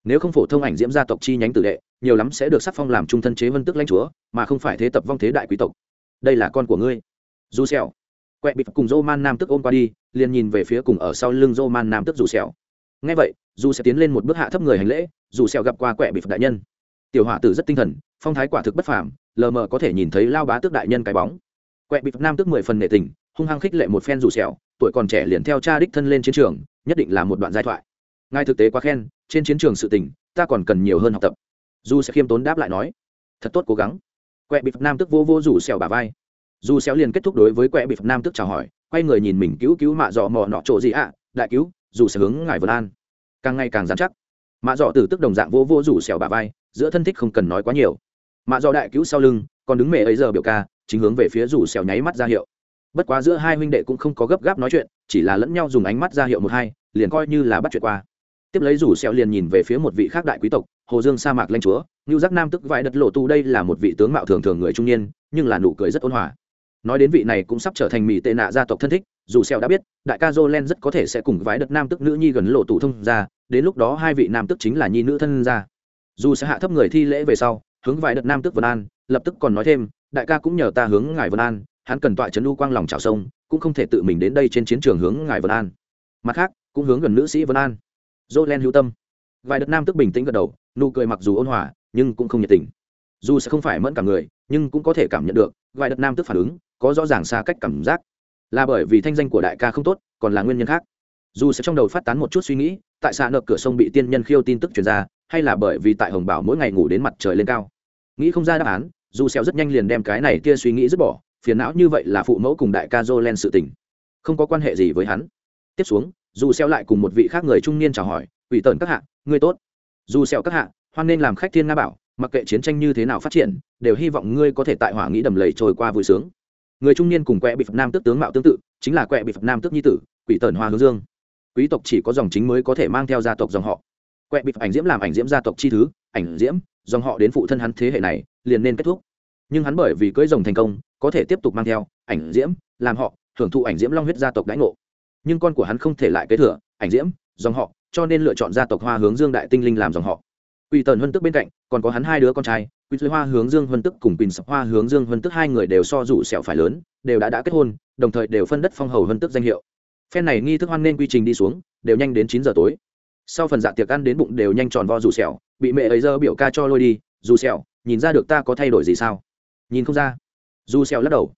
Nếu không phổ thông ảnh diễm gia tộc chi nhánh tử đệ, nhiều lắm sẽ được sắc phong làm trung thân chế vân tức lãnh chúa, mà không phải thế tập vong thế đại quý tộc. Đây là con của ngươi. Du xèo quẹ bị cùng dô man nam tức ôm qua đi, liền nhìn về phía cùng ở sau lưng dô man nam tức dù xèo nghe vậy, dù sẽ tiến lên một bước hạ thấp người hành lễ, dù xèo gặp qua quẹ bị đại nhân. Tiểu hỏa tử rất tinh thần, phong thái quả thực bất phàm, lờ mờ có thể nhìn thấy lao bá tước đại nhân cái bóng. Quẹ bị nam tức mười phần nệ tình, hung hăng khích lệ một phen dù xèo tuổi còn trẻ liền theo cha đích thân lên chiến trường, nhất định là một đoạn giai thoại. Ngài thực tế quá khen, trên chiến trường sự tình, ta còn cần nhiều hơn học tập. Du sẽ khiêm tốn đáp lại nói, thật tốt cố gắng. Quẹ bị nam tức vô vô rủ xẻo bà vai. Du xéo liền kết thúc đối với quẹ bị nam tức chào hỏi, quay người nhìn mình cứu cứu mạ dọ mò nọ chỗ gì ạ? Đại cứu, dù sẽ hướng ngài vân an. Càng ngày càng dám chắc. Mạ dọ tử tức đồng dạng vô vô rủ xẻo bà vai, giữa thân thích không cần nói quá nhiều. Mạ dọ đại cứu sau lưng, còn đứng mẹ ấy giờ biểu ca, chính hướng về phía rủ xẻo nháy mắt ra hiệu bất quá giữa hai huynh đệ cũng không có gấp gáp nói chuyện, chỉ là lẫn nhau dùng ánh mắt ra hiệu một hai, liền coi như là bắt chuyện qua. Tiếp lấy rủ xèo liền nhìn về phía một vị khác đại quý tộc, hồ dương sa mạc lanh chúa, ngưu giác nam tức vải đất lộ tu đây là một vị tướng mạo thường thường người trung niên, nhưng là nụ cười rất ôn hòa. Nói đến vị này cũng sắp trở thành mỹ tệ nạ gia tộc thân thích, dù xèo đã biết, đại ca jolen rất có thể sẽ cùng vái đất nam tức nữ nhi gần lộ tụ thông ra đến lúc đó hai vị nam tức chính là nhi nữ thân ra dù sẽ hạ thấp người thi lễ về sau, hướng vài đợt nam tức vân an, lập tức còn nói thêm, đại ca cũng nhờ ta hướng ngài vân an hắn cần tọa trấn u quang lòng trào sông, cũng không thể tự mình đến đây trên chiến trường hướng ngài vân an. Mặt khác, cũng hướng gần nữ sĩ vân an. Dô len hữu tâm. Vài đợt nam tức bình tĩnh gật đầu, nụ cười mặc dù ôn hòa, nhưng cũng không nhiệt tình. Dù sẽ không phải mẫn cả người, nhưng cũng có thể cảm nhận được, vài đợt nam tức phản ứng, có rõ ràng xa cách cảm giác. Là bởi vì thanh danh của đại ca không tốt, còn là nguyên nhân khác. Dù sẽ trong đầu phát tán một chút suy nghĩ, tại xã nợ cửa sông bị tiên nhân khiêu tin tức truyền ra, hay là bởi vì tại hồng bảo mỗi ngày ngủ đến mặt trời lên cao. Nghĩ không ra đáp án, dù sẹo rất nhanh liền đem cái này kia suy nghĩ dứt bỏ phiền não như vậy là phụ mẫu cùng đại ca Jolen sự tình. Không có quan hệ gì với hắn. Tiếp xuống, dù xeo lại cùng một vị khác người trung niên chào hỏi ủy tần các hạ, ngươi tốt. Dù xeo các hạ, hoan nên làm khách thiên nga bảo, mặc kệ chiến tranh như thế nào phát triển, đều hy vọng ngươi có thể tại hỏa nghĩ đầm lầy trôi qua vui sướng. Người trung niên cùng quẹ bị phật nam tước tướng mạo tương tự, chính là quẹ bị phật nam tước nhi tử, quỷ tần hoa hướng dương. Quý tộc chỉ có dòng chính mới có thể mang theo gia tộc dòng họ. Quẹ bị ảnh diễm làm ảnh diễm gia tộc chi thứ, ảnh diễm, dòng họ đến phụ thân hắn thế hệ này, liền nên kết thúc. Nhưng hắn bởi vì cưỡi rồng thành công có thể tiếp tục mang theo ảnh diễm, làm họ, hưởng thụ ảnh diễm long huyết gia tộc đãi ngộ. Nhưng con của hắn không thể lại kế thừa ảnh diễm, dòng họ, cho nên lựa chọn gia tộc hoa hướng dương đại tinh linh làm dòng họ. Quỳ tần huân tức bên cạnh, còn có hắn hai đứa con trai quỳ dưới hoa hướng dương huân tức cùng quỳnh sập hoa hướng dương huân tức hai người đều so rủ sẹo phải lớn, đều đã đã kết hôn, đồng thời đều phân đất phong hầu huân tức danh hiệu. Phen này nghi thức hoan nên quy trình đi xuống, đều nhanh đến chín giờ tối. Sau phần dạ tiệc ăn đến bụng đều nhanh tròn vo rủ sẹo, bị mẹ ấy dơ biểu ca cho lôi đi, dù sẹo, nhìn ra được ta có thay đổi gì sao? Nhìn không ra. Du xeo lắc đầu.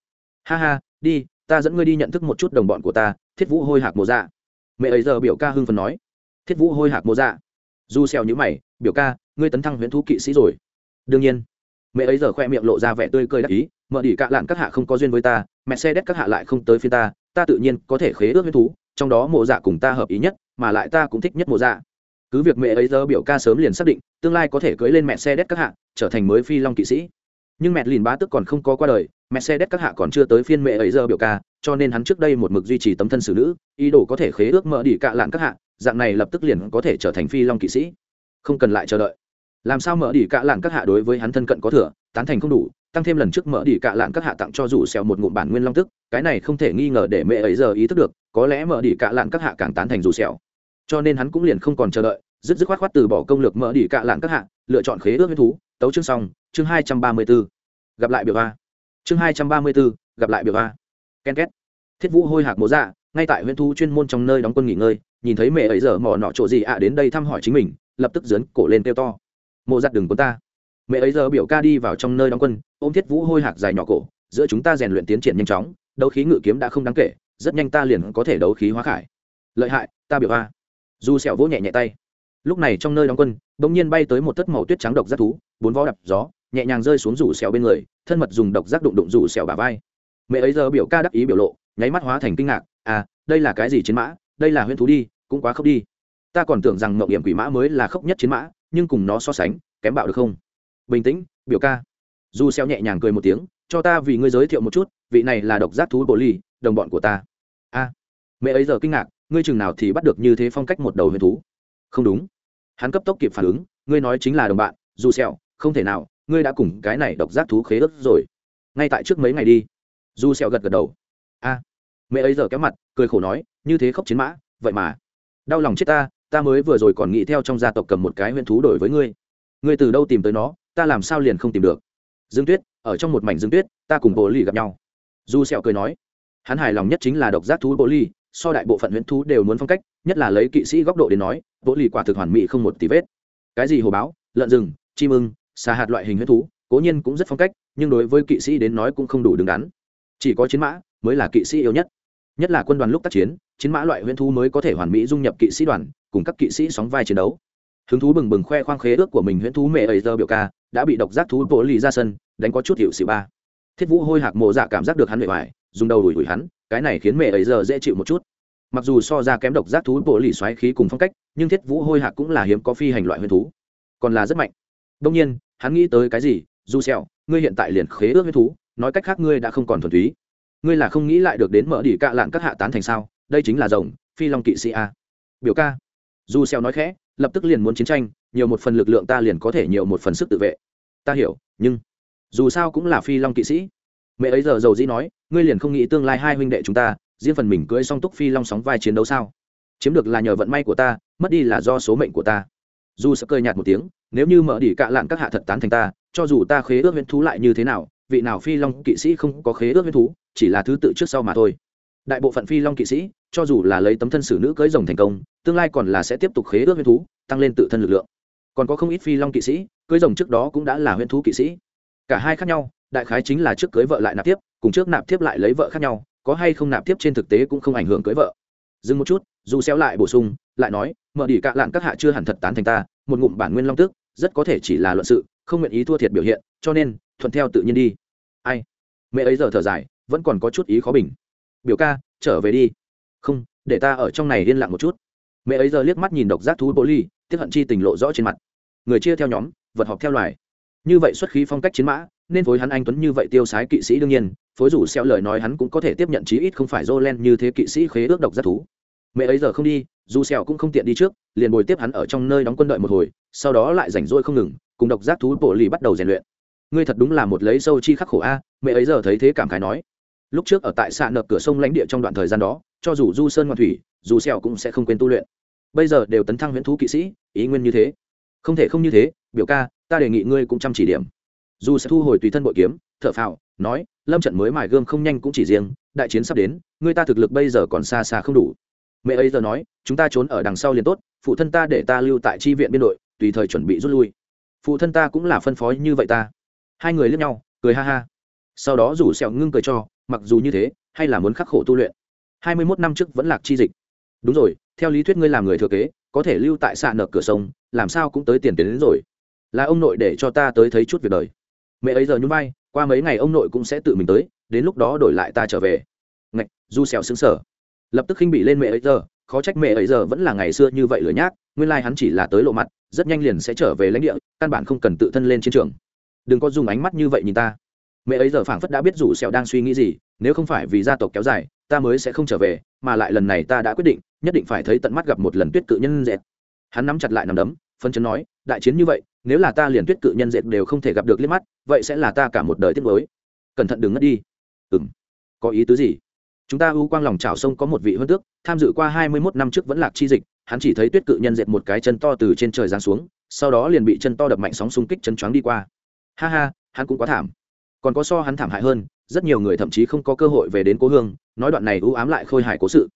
Ha ha, đi, ta dẫn ngươi đi nhận thức một chút đồng bọn của ta, thiết vũ hôi hạc Mộ dạ. Mẹ ấy giờ biểu ca hưng phấn nói. Thiết vũ hôi hạc Mộ dạ. Du xeo nhíu mày, biểu ca, ngươi tấn thăng huyễn thú kỵ sĩ rồi. Đương nhiên. Mẹ ấy giờ khoe miệng lộ ra vẻ tươi cười đắc ý, mở tỷ cạ lạn các hạ không có duyên với ta mẹ xe đét các hạ lại không tới phía ta ta tự nhiên có thể khế ước huyễn thú, trong đó mộ dạ cùng ta hợp ý nhất, mà lại ta cũng thích nhất mộ dạ. Cứ việc mẹ ấy giờ biểu ca sớm liền xác định, tương lai có thể cưới lên mẹ xe đét các hạ, trở thành mới phi long kỵ sĩ nhưng mẹ lìn bá tức còn không có qua đời mẹ xe đét các hạ còn chưa tới phiên mẹ ấy giờ biểu ca, cho nên hắn trước đây một mực duy trì tấm thân xử nữ, ý đồ có thể khế ước mở đi cạ lạn các hạ, dạng này lập tức liền có thể trở thành phi long kỵ sĩ. Không cần lại chờ đợi. Làm sao mở đi cạ lạn các hạ đối với hắn thân cận có thừa, tán thành không đủ, tăng thêm lần trước mở đi cạ lạn các hạ tặng cho rủ xèo một ngụm bản nguyên long tức, cái này không thể nghi ngờ để mẹ ấy giờ ý thức được, có lẽ mở đi cạ lạn các hạ càng tán thành rủ xèo. Cho nên hắn cũng liền không còn chờ đợi, dứt dứt khoát khoát từ bỏ công lược mở đi cạ lạn các hạ, lựa chọn khế ước huyết thú tấu chương xong chương hai trăm ba mươi 234. gặp lại biểu ba, chương hai trăm ba mươi 234, gặp lại biểu ba, ken két. Thiết vũ hôi hạc mố dạ ngay tại huyện thu chuyên môn trong nơi đóng quân nghỉ ngơi nhìn thấy mẹ ấy giờ mỏ nọ chỗ gì ạ đến đây thăm hỏi chính mình lập tức dấn cổ lên kêu to. Mộ giặt dạ đừng quân ta. Mẹ ấy giờ biểu ca đi vào trong nơi đóng quân ôm thiết vũ hôi hạc dài nhỏ cổ giữa chúng ta rèn luyện tiến triển nhanh chóng đấu khí ngự kiếm đã không đáng kể rất nhanh ta liền có thể đấu khí hóa khải. Lợi hại ta biểu a du sẹo vỗ nhẹ nhẹ tay. Lúc này trong nơi đóng quân bỗng nhiên bay tới một thất màu tuyết trắng độc giác thú, bốn vó đập gió, nhẹ nhàng rơi xuống rủ xèo bên người, thân mật dùng độc giác đụng đụng rủ xèo bả vai. Mẹ ấy giờ biểu ca đắc ý biểu lộ, nháy mắt hóa thành kinh ngạc à đây là cái gì chiến mã? Đây là huyễn thú đi, cũng quá khốc đi. Ta còn tưởng rằng mậu hiểm quỷ mã mới là khốc nhất chiến mã, nhưng cùng nó so sánh, kém bạo được không? Bình tĩnh, biểu ca. Du xeo nhẹ nhàng cười một tiếng, cho ta vì ngươi giới thiệu một chút, vị này là độc giác thú bồ ly đồng bọn của ta. A. Mẹ ấy giờ kinh ngạc, ngươi chừng nào thì bắt được như thế phong cách một đầu huyền thú? Không đúng hắn cấp tốc kịp phản ứng, ngươi nói chính là đồng bạn, dù xeo không thể nào, ngươi đã cùng cái này độc giác thú khế ước rồi. Ngay tại trước mấy ngày đi. Du xeo gật gật đầu. A. Mẹ ấy giờ kéo mặt, cười khổ nói, như thế khóc chiến mã, vậy mà. Đau lòng chết ta ta mới vừa rồi còn nghĩ theo trong gia tộc cầm một cái huyễn thú đổi với ngươi. Ngươi từ đâu tìm tới nó, ta làm sao liền không tìm được. Dương tuyết, ở trong một mảnh dương tuyết, ta cùng bộ ly gặp nhau. Du sẹo cười nói, hắn hài lòng nhất chính là độc giác thú bộ ly so đại bộ phận huyễn thú đều muốn phong cách, nhất là lấy kỵ sĩ góc độ đến nói vỗ lì quả thực hoàn mỹ không một tí vết. Cái gì hồ báo, lợn rừng, chim ưng, xà hạt loại hình huyễn thú, cố nhiên cũng rất phong cách, nhưng đối với kỵ sĩ đến nói cũng không đủ đứng đắn. Chỉ có chiến mã mới là kỵ sĩ yêu nhất. Nhất là quân đoàn lúc tác chiến chiến mã loại huyễn thú mới có thể hoàn mỹ dung nhập kỵ sĩ đoàn, cùng các kỵ sĩ sóng vai chiến đấu. Hứng thú bừng bừng khoe khoang khế ước của mình huyễn thú mẹ ấy giờ biểu ca, đã bị độc giác thú bộ lì ra sân, đánh có chút hiệu xịu ba. Thiết vũ hôi hạc mộ dạ cảm giác được hắn bề ngoài dùng đầu đuổi đuổi hắn cái này khiến mẹ ấy giờ dễ chịu một chút. Mặc dù so ra kém độc giác thú bộ lì xoáy khí cùng phong cách, nhưng thiết vũ hôi hạc cũng là hiếm có phi hành loại huyền thú. Còn là rất mạnh. Đông nhiên, hắn nghĩ tới cái gì? Du xẹo, ngươi hiện tại liền khế ước huyết thú, nói cách khác ngươi đã không còn thuần túy. Ngươi là không nghĩ lại được đến mở đỉ cạ lạng các hạ tán thành sao? Đây chính là rồng, phi long kỵ sĩ a. Biểu ca. Du xeo nói khẽ, lập tức liền muốn chiến tranh, nhiều một phần lực lượng ta liền có thể nhiều một phần sức tự vệ. Ta hiểu, nhưng dù sao cũng là phi long kỵ sĩ. Mẹ ấy giờ dầu dĩ nói ngươi liền không nghĩ tương lai hai huynh đệ chúng ta riêng phần mình cưỡi song túc phi long sóng vai chiến đấu sao? Chiếm được là nhờ vận may của ta, mất đi là do số mệnh của ta. Dù sẽ cười nhạt một tiếng, nếu như mở đỉ cạ lạn các hạ thật tán thành ta, cho dù ta khế ước huyễn thú lại như thế nào, vị nào phi long kỵ sĩ không có khế ước huyễn thú, chỉ là thứ tự trước sau mà thôi. Đại bộ phận phi long kỵ sĩ, cho dù là lấy tấm thân xử nữ cưới rồng thành công, tương lai còn là sẽ tiếp tục khế ước huyễn thú, tăng lên tự thân lực lượng. Còn có không ít phi long kỵ sĩ, cưới rồng trước đó cũng đã là huyễn thú kỵ sĩ. Cả hai khác nhau đại khái chính là trước cưới vợ lại nạp tiếp, cùng trước nạp tiếp lại lấy vợ khác nhau, có hay không nạp tiếp trên thực tế cũng không ảnh hưởng cưới vợ. Dừng một chút, dù xéo lại bổ sung, lại nói, mở đỉ cạ lạn các hạ chưa hẳn thật tán thành ta, một ngụm bản nguyên long tức rất có thể chỉ là luận sự, không nguyện ý thua thiệt biểu hiện, cho nên, thuận theo tự nhiên đi. Ai? Mẹ ấy giờ thở dài, vẫn còn có chút ý khó bình. Biểu ca, trở về đi. Không, để ta ở trong này yên lặng một chút. Mẹ ấy giờ liếc mắt nhìn độc giác thú bố ly, tiếp hận chi tình lộ rõ trên mặt. Người chia theo nhóm, vật họp theo loài. Như vậy xuất khí phong cách chiến mã nên phối hắn anh tuấn như vậy tiêu sái kỵ sĩ đương nhiên, phối rủ xeo lời nói hắn cũng có thể tiếp nhận chí ít không phải Jolen như thế kỵ sĩ khế ước độc giác thú. Mẹ ấy giờ không đi, dù xeo cũng không tiện đi trước, liền bồi tiếp hắn ở trong nơi đóng quân đợi một hồi, sau đó lại rảnh rỗi không ngừng, cùng độc giác thú bộ lì bắt đầu rèn luyện. Ngươi thật đúng là một lấy sâu chi khắc khổ a, mẹ ấy giờ thấy thế cảm khái nói. Lúc trước ở tại xạ nợ cửa sông lãnh địa trong đoạn thời gian đó, cho dù du sơn ngoan thủy, dù xeo cũng sẽ không quên tu luyện. Bây giờ đều tấn thăng huyễn thú kỵ sĩ, ý nguyên như thế. Không thể không như thế, biểu ca, ta đề nghị ngươi cũng chăm chỉ điểm dù sẽ thu hồi tùy thân bội kiếm, thở phào, nói, lâm trận mới mài gươm không nhanh cũng chỉ riêng, đại chiến sắp đến, người ta thực lực bây giờ còn xa xa không đủ. Mẹ ấy giờ nói, chúng ta trốn ở đằng sau liền tốt, phụ thân ta để ta lưu tại tri viện biên đội, tùy thời chuẩn bị rút lui. Phụ thân ta cũng là phân phối như vậy ta. Hai người lướt nhau, cười ha ha. Sau đó rủ sẹo ngưng cười cho, mặc dù như thế, hay là muốn khắc khổ tu luyện. Hai mươi mốt năm trước vẫn lạc chi dịch. Đúng rồi, theo lý thuyết ngươi làm người thừa kế, có thể lưu tại xạ nợ cửa sông, làm sao cũng tới tiền tiến đến rồi. Là ông nội để cho ta tới thấy chút việc đời mẹ ấy giờ nhún vai, qua mấy ngày ông nội cũng sẽ tự mình tới, đến lúc đó đổi lại ta trở về. Ngạch, du xèo xứng sở lập tức khinh bị lên mẹ ấy giờ, khó trách mẹ ấy giờ vẫn là ngày xưa như vậy lửa nhác, nguyên lai like hắn chỉ là tới lộ mặt, rất nhanh liền sẽ trở về lãnh địa, căn bản không cần tự thân lên chiến trường. Đừng có dùng ánh mắt như vậy nhìn ta. Mẹ ấy giờ phảng phất đã biết rủ sẹo đang suy nghĩ gì, nếu không phải vì gia tộc kéo dài, ta mới sẽ không trở về, mà lại lần này ta đã quyết định, nhất định phải thấy tận mắt gặp một lần tuyết cự nhân dẹt. Hắn nắm chặt lại nắm đấm phân chấn nói, đại chiến như vậy nếu là ta liền tuyết cự nhân dệt đều không thể gặp được liếc mắt, vậy sẽ là ta cả một đời tiếc mới cẩn thận đừng ngất đi. Ừ m có ý tứ gì? Chúng ta ưu quang lòng trào sông có một vị huân tước, tham dự qua hai mươi mốt năm trước vẫn lạc chi dịch, hắn chỉ thấy tuyết cự nhân dệt một cái chân to từ trên trời giáng xuống, sau đó liền bị chân to đập mạnh sóng xung kích chân choáng đi qua. Ha ha, hắn cũng quá thảm. Còn có so hắn thảm hại hơn, rất nhiều người thậm chí không có cơ hội về đến cố hương, nói đoạn này ưu ám lại khôi hài cố sự.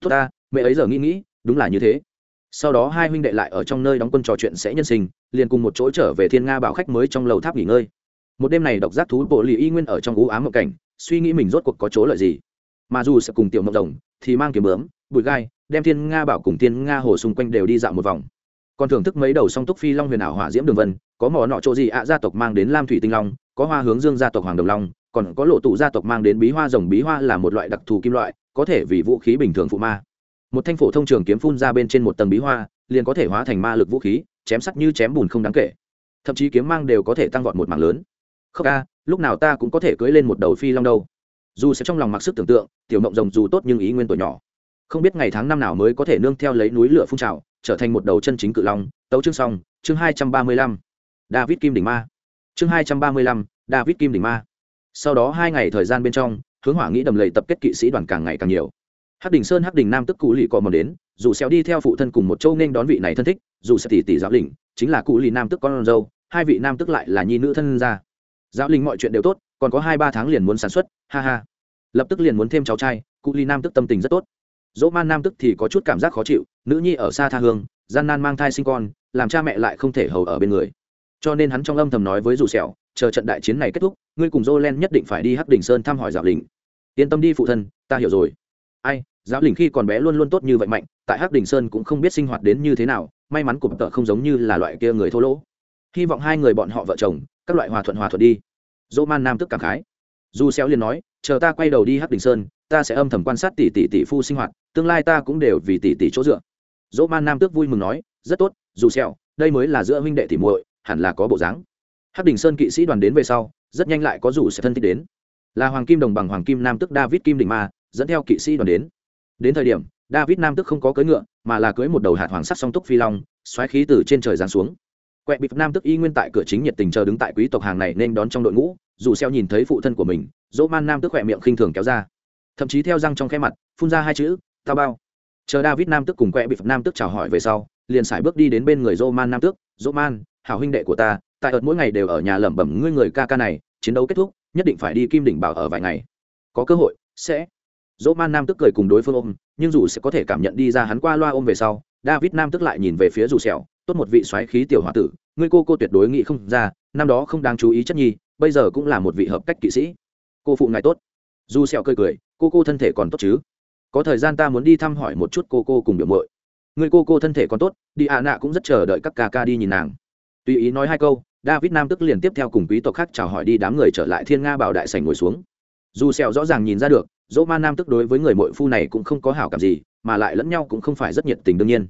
Tốt ta, mẹ ấy giờ nghĩ nghĩ, đúng là như thế sau đó hai huynh đệ lại ở trong nơi đóng quân trò chuyện sẽ nhân sinh, liền cùng một chỗ trở về thiên nga bảo khách mới trong lầu tháp nghỉ ngơi. Một đêm này độc giác thú bộ lì y nguyên ở trong ú ám mộng cảnh, suy nghĩ mình rốt cuộc có chỗ lợi gì. Mà dù sẽ cùng tiểu mộng đồng thì mang kiếm bướm, bụi gai, đem thiên nga bảo cùng thiên nga hồ xung quanh đều đi dạo một vòng. Còn thưởng thức mấy đầu song túc phi long huyền ảo hỏa diễm đường vân, có mỏ nọ chỗ gì ạ gia tộc mang đến lam thủy tinh long, có hoa hướng dương gia tộc hoàng đồng long, còn có lộ tụ gia tộc mang đến bí hoa rồng. Bí hoa là một loại đặc thù kim loại, có thể vì vũ khí bình thường phụ ma một thanh phổ thông trường kiếm phun ra bên trên một tầng bí hoa, liền có thể hóa thành ma lực vũ khí, chém sắt như chém bùn không đáng kể. Thậm chí kiếm mang đều có thể tăng vọt một mảng lớn. Khóc ca, lúc nào ta cũng có thể cưỡi lên một đầu phi long đâu. Dù sẽ trong lòng mặc sức tưởng tượng, tiểu mộng rồng dù tốt nhưng ý nguyên tuổi nhỏ. Không biết ngày tháng năm nào mới có thể nương theo lấy núi lửa phun trào, trở thành một đầu chân chính cự long. Tấu chương xong, chương hai trăm ba mươi lăm. David kim đỉnh ma. Chương hai trăm ba mươi lăm, david kim đỉnh ma. Sau đó hai ngày thời gian bên trong, hướng hỏa nghĩ đầm lầy tập kết kỵ sĩ đoàn càng ngày càng nhiều hắc đình sơn, hắc đình nam tức cụ lì cò mòn đến, dù xéo đi theo phụ thân cùng một châu nên đón vị này thân thích, dù sẽ tỷ tỷ giáo lĩnh, chính là cụ lì nam tức con dâu, hai vị nam tức lại là nhi nữ thân gia giáo lĩnh mọi chuyện đều tốt, còn có hai ba tháng liền muốn sản xuất, ha ha. Lập tức liền muốn thêm cháu trai cụ ly nam tức tâm tình rất tốt. Dỗ man nam tức thì có chút cảm giác khó chịu, nữ nhi ở xa tha hương, gian nan mang thai sinh con, làm cha mẹ lại không thể hầu ở bên người. Cho nên hắn trong âm thầm nói với dù sẹo chờ trận đại chiến này kết thúc, ngươi cùng dô len nhất định phải đi hắc đỉnh sơn thăm hỏi giáo linh yên tâm đi phụ thân, ta hiểu rồi. Ai giáo lĩnh khi còn bé luôn luôn tốt như vậy mạnh, tại hắc đình sơn cũng không biết sinh hoạt đến như thế nào, may mắn cụm tợ không giống như là loại kia người thô lỗ. Hy vọng hai người bọn họ vợ chồng, các loại hòa thuận hòa thuận đi. Dỗ man nam tức cảm khái. Du xéo liền nói, chờ ta quay đầu đi hắc đình sơn, ta sẽ âm thầm quan sát tỷ tỷ tỷ phu sinh hoạt, tương lai ta cũng đều vì tỷ tỷ chỗ dựa. Dỗ man nam tước vui mừng nói, rất tốt, dù xéo, đây mới là giữa huynh đệ tỷ muội, hẳn là có bộ dáng. Hắc đình sơn kỵ sĩ đoàn đến về sau, rất nhanh lại có rủ sẽ thân thích đến. Là hoàng kim đồng bằng hoàng kim nam tức david kim đình ma, dẫn theo kỵ sĩ đoàn đến đến thời điểm, david nam tức không có cưỡi ngựa, mà là cưỡi một đầu hạt hoàng sắt song túc phi long, xoáy khí từ trên trời giáng xuống. Quẹ bịp nam tức y nguyên tại cửa chính nhiệt tình chờ đứng tại quý tộc hàng này nên đón trong đội ngũ, dù xeo nhìn thấy phụ thân của mình dỗ man nam tức khỏe miệng khinh thường kéo ra. Thậm chí theo răng trong khe mặt, phun ra hai chữ tao bao. Chờ david nam tức cùng quẹ bịp nam tức chào hỏi về sau, liền xài bước đi đến bên người dỗ man nam tức dỗ man hảo huynh đệ của ta, tại ợt mỗi ngày đều ở nhà lẩm bẩm ngươi người ca ca này, chiến đấu kết thúc, nhất định phải đi kim đỉnh bảo ở vài ngày. Có cơ hội, sẽ dỗ man nam tức cười cùng đối phương ôm, nhưng dù sẽ có thể cảm nhận đi ra hắn qua loa ôm về sau, david nam tức lại nhìn về phía dù sẹo, tốt một vị xoáy khí tiểu h tử, ngươi cô cô tuyệt đối nghĩ không ra, năm đó không đáng chú ý chất nhi, bây giờ cũng là một vị hợp cách kỵ sĩ. Cô phụ ngài tốt. Dù sẹo cười cười, cô cô thân thể còn tốt chứ? Có thời gian ta muốn đi thăm hỏi một chút cô cô cùng biểu muội. Người cô cô thân thể còn tốt, đi ạ nạ cũng rất chờ đợi các ca ca đi nhìn nàng. Tùy ý nói hai câu, david nam tức liền tiếp theo cùng quý tộc khác chào hỏi đi đám người trở lại thiên nga bảo đại sảnh ngồi xuống. Dù sẹo rõ ràng nhìn ra được dỗ ma nam tức đối với người mội phu này cũng không có hảo cảm gì, mà lại lẫn nhau cũng không phải rất nhiệt tình đương nhiên.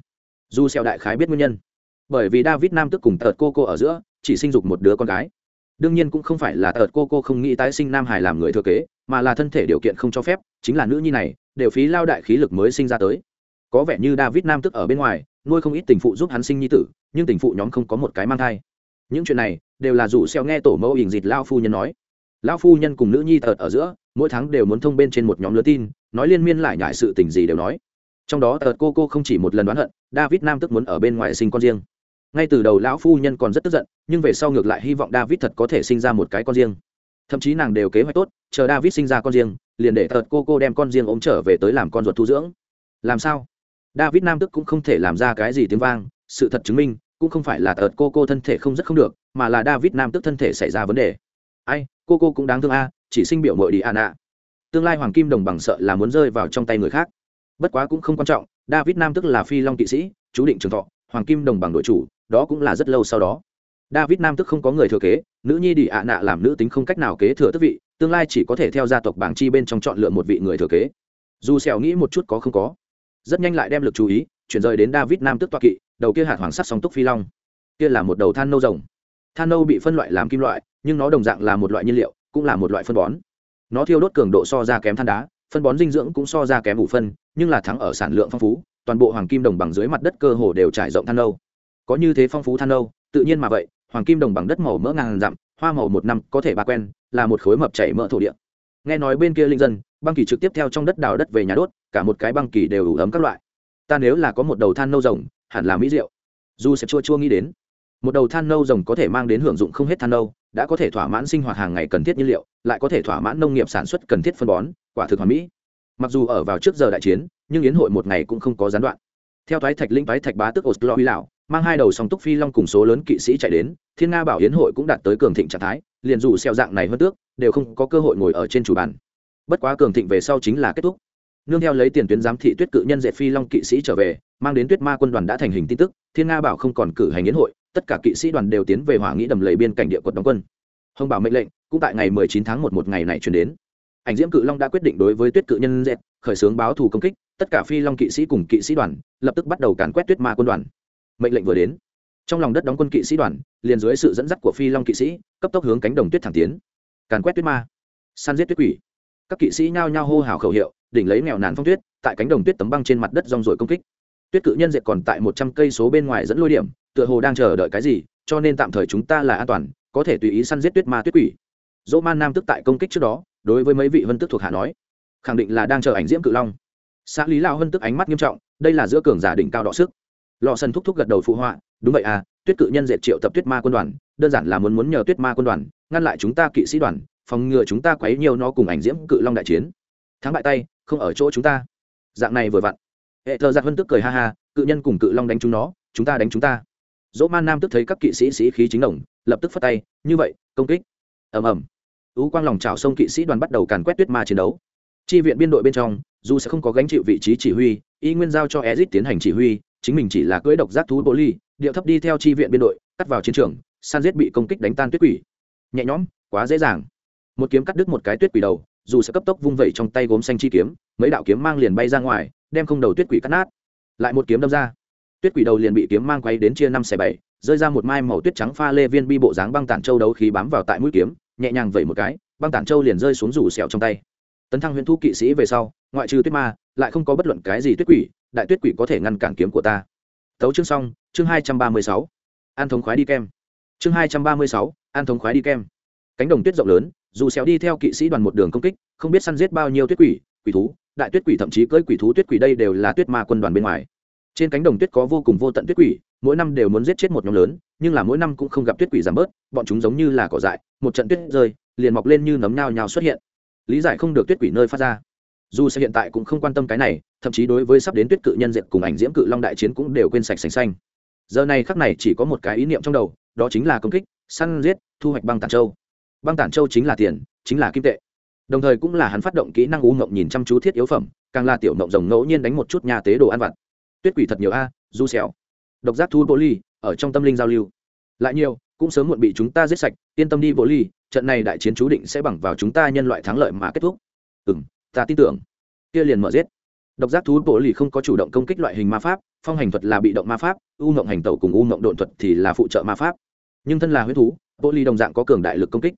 Dù Xeo đại khái biết nguyên nhân, bởi vì david nam tức cùng tợt cô cô ở giữa, chỉ sinh dục một đứa con gái. Đương nhiên cũng không phải là tợt cô cô không nghĩ tái sinh nam hải làm người thừa kế, mà là thân thể điều kiện không cho phép, chính là nữ nhi này, đều phí lao đại khí lực mới sinh ra tới. Có vẻ như david nam tức ở bên ngoài, nuôi không ít tình phụ giúp hắn sinh nhi tử, nhưng tình phụ nhóm không có một cái mang thai. Những chuyện này đều là dù xeo nghe tổ mẫu ỉn dịt lao phu nhân nói. Lao phu nhân cùng nữ nhi tợt ở giữa mỗi tháng đều muốn thông bên trên một nhóm lứa tin, nói liên miên lại nhại sự tình gì đều nói. Trong đó tờ cô cô không chỉ một lần đoán hận, david nam tức muốn ở bên ngoài sinh con riêng. Ngay từ đầu lão phu nhân còn rất tức giận, nhưng về sau ngược lại hy vọng david thật có thể sinh ra một cái con riêng. Thậm chí nàng đều kế hoạch tốt, chờ david sinh ra con riêng, liền để tờ cô cô đem con riêng ôm trở về tới làm con ruột thu dưỡng. Làm sao? David nam tức cũng không thể làm ra cái gì tiếng vang, sự thật chứng minh, cũng không phải là tờ cô cô thân thể không rất không được, mà là david nam tức thân thể xảy ra vấn đề. Ai, cô cô cũng đáng thương a chỉ sinh biểu mội đi an ạ tương lai hoàng kim đồng bằng sợ là muốn rơi vào trong tay người khác. Bất quá cũng không quan trọng, david nam tức là phi long kỵ sĩ, chú định trường thọ, hoàng kim đồng bằng đội chủ, đó cũng là rất lâu sau đó. David nam tức không có người thừa kế, nữ nhi đi ạ nạ làm nữ tính không cách nào kế thừa tức vị, tương lai chỉ có thể theo gia tộc bảng chi bên trong chọn lựa một vị người thừa kế. Dù xẻo nghĩ một chút có không có. Rất nhanh lại đem lực chú ý, chuyển rời đến david nam tức toa kỵ, đầu kia hạt hoàng sắt song túc phi long. Kia là một đầu than nâu rồng. Than nâu bị phân loại làm kim loại, nhưng nó đồng dạng là một loại nhiên liệu cũng là một loại phân bón. Nó thiêu đốt cường độ so ra kém than đá, phân bón dinh dưỡng cũng so ra kém ủ phân, nhưng là thắng ở sản lượng phong phú, toàn bộ hoàng kim đồng bằng dưới mặt đất cơ hồ đều trải rộng than nâu. Có như thế phong phú than nâu, tự nhiên mà vậy, hoàng kim đồng bằng đất màu mỡ ngàn dặm, hoa màu một năm có thể ba quen, là một khối mập chảy mỡ thổ địa. Nghe nói bên kia linh dân, băng kỳ trực tiếp theo trong đất đào đất về nhà đốt, cả một cái băng kỳ đều ủ ấm các loại. Ta nếu là có một đầu than nâu rồng, hẳn là mỹ rượu dù sẽ chua chua nghĩ đến, một đầu than nâu rồng có thể mang đến hưởng dụng không hết than nâu đã có thể thỏa mãn sinh hoạt hàng ngày cần thiết nhiên liệu, lại có thể thỏa mãn nông nghiệp sản xuất cần thiết phân bón, quả thực hoàn mỹ. Mặc dù ở vào trước giờ đại chiến, nhưng yến hội một ngày cũng không có gián đoạn. Theo thái thạch linh thái thạch bá tức oslo huy lão, mang hai đầu song túc phi long cùng số lớn kỵ sĩ chạy đến, thiên nga bảo yến hội cũng đạt tới cường thịnh trạng thái, liền dù xeo dạng này hơn tước, đều không có cơ hội ngồi ở trên chủ bàn. Bất quá cường thịnh về sau chính là kết thúc. Nương theo lấy tiền tuyến giám thị tuyết cự nhân dệt phi long kỵ sĩ trở về, mang đến tuyết ma quân đoàn đã thành hình tin tức, thiên nga bảo không còn cử hành yến hội tất cả kỵ sĩ đoàn đều tiến về hỏa nghĩ đầm lầy biên cảnh địa quận đóng quân. Hồng bảo mệnh lệnh, cũng tại ngày 19 tháng 1 một ngày này truyền đến. Ảnh diễm cự long đã quyết định đối với tuyết cự nhân dẹt khởi xướng báo thù công kích, tất cả phi long kỵ sĩ cùng kỵ sĩ đoàn lập tức bắt đầu càn quét tuyết ma quân đoàn. Mệnh lệnh vừa đến, trong lòng đất đóng quân kỵ sĩ đoàn, liền dưới sự dẫn dắt của phi long kỵ sĩ, cấp tốc hướng cánh đồng tuyết thẳng tiến. Càn quét tuyết ma săn giết tuyết quỷ. Các kỵ sĩ nhao nhao hô hào khẩu hiệu, đỉnh lấy nghèo nàn phong tuyết, tại cánh đồng tuyết tấm băng trên mặt đất rong rồi công kích. Tuyết cự nhân dệt còn tại một trăm cây số bên ngoài dẫn lôi điểm tựa hồ đang chờ đợi cái gì, cho nên tạm thời chúng ta là an toàn, có thể tùy ý săn giết tuyết ma tuyết quỷ. Dỗ man nam tức tại công kích trước đó, đối với mấy vị vân tức thuộc hạ nói, khẳng định là đang chờ ảnh diễm cự long. Xã lý lao vân tức ánh mắt nghiêm trọng, đây là giữa cường giả đỉnh cao đọ sức. Lò sân thúc thúc gật đầu phụ họa, đúng vậy à tuyết cự nhân dệt triệu tập tuyết ma quân đoàn, đơn giản là muốn muốn nhờ tuyết ma quân đoàn, ngăn lại chúng ta kỵ sĩ đoàn, phòng ngừa chúng ta quấy nhiều nó cùng ảnh diễm cự long đại chiến. Thắng bại tay, không ở chỗ chúng ta. Dạng này vừa vặn. Hệ thờ giặc vân tức cười ha ha, cự nhân cùng cự long đánh chúng nó, chúng ta đánh chúng ta dỗ man nam tức thấy các kỵ sĩ sĩ khí chính đồng, lập tức phát tay, như vậy, công kích. Ầm ầm. Ú quang lòng trào sông kỵ sĩ đoàn bắt đầu càn quét tuyết ma chiến đấu. Chi viện biên đội bên trong, dù sẽ không có gánh chịu vị trí chỉ huy, y nguyên giao cho ezit tiến hành chỉ huy, chính mình chỉ là cưỡi độc giác thú bố ly điệu thấp đi theo chi viện biên đội, cắt vào chiến trường, san giết bị công kích đánh tan tuyết quỷ. Nhẹ nhõm, quá dễ dàng. Một kiếm cắt đứt một cái tuyết quỷ đầu, dù sẽ cấp tốc vung vẩy trong tay gốm xanh chi kiếm, mấy đạo kiếm mang liền bay ra ngoài, đem không đầu tuyết quỷ cắt nát. Lại một kiếm đâm ra tuyết quỷ đầu liền bị kiếm mang quay đến chia năm xẻ bảy, rơi ra một mai màu tuyết trắng pha lê viên bi bộ dáng băng tản châu đấu khí bám vào tại mũi kiếm, nhẹ nhàng vẩy một cái, băng tản châu liền rơi xuống rủ sẹo trong tay. Tấn thăng huyễn thu kỵ sĩ về sau, ngoại trừ tuyết ma, lại không có bất luận cái gì tuyết quỷ, đại tuyết quỷ có thể ngăn cản kiếm của ta. Tấu chương xong, chương hai trăm ba mươi sáu. An thống khoái đi kem. Chương hai trăm ba mươi sáu, an thống khoái đi kem. Cánh đồng tuyết rộng lớn, dù xéo đi theo kỵ sĩ đoàn một đường công kích, không biết săn giết bao nhiêu tuyết quỷ quỷ thú, đại tuyết quỷ thậm chí cưỡi quỷ thú tuyết quỷ đây đều là tuyết ma quân đoàn bên ngoài trên cánh đồng tuyết có vô cùng vô tận tuyết quỷ, mỗi năm đều muốn giết chết một nhóm lớn, nhưng là mỗi năm cũng không gặp tuyết quỷ giảm bớt, bọn chúng giống như là cỏ dại, một trận tuyết rơi, liền mọc lên như nấm nhao nhao xuất hiện. Lý giải không được tuyết quỷ nơi phát ra. Dù sẽ hiện tại cũng không quan tâm cái này, thậm chí đối với sắp đến tuyết cự nhân diện cùng ảnh diễm cự long đại chiến cũng đều quên sạch sành xanh giờ này khắc này chỉ có một cái ý niệm trong đầu, đó chính là công kích, săn giết, thu hoạch băng tản châu. Băng tản châu chính là tiền, chính là kim tệ. Đồng thời cũng là hắn phát động kỹ năng u ngộng nhìn chăm chú thiết yếu phẩm, càng là tiểu mộng rồng ngẫu nhiên đánh một chút nhà tế đồ ăn vặt tuyết quỷ thật nhiều a, du xẻo độc giác thu bố ly, ở trong tâm linh giao lưu. Lại nhiều, cũng sớm muộn bị chúng ta giết sạch, yên tâm đi bố ly, trận này đại chiến chú định sẽ bằng vào chúng ta nhân loại thắng lợi mà kết thúc. Ừ ta tin tưởng. Kia liền mở giết. Độc giác thú bộ lì không có chủ động công kích loại hình ma pháp, phong hành thuật là bị động ma pháp, u mộng hành tẩu cùng u mộng độn thuật thì là phụ trợ ma pháp. Nhưng thân là huyết thú bộ lì đồng dạng có cường đại lực công kích.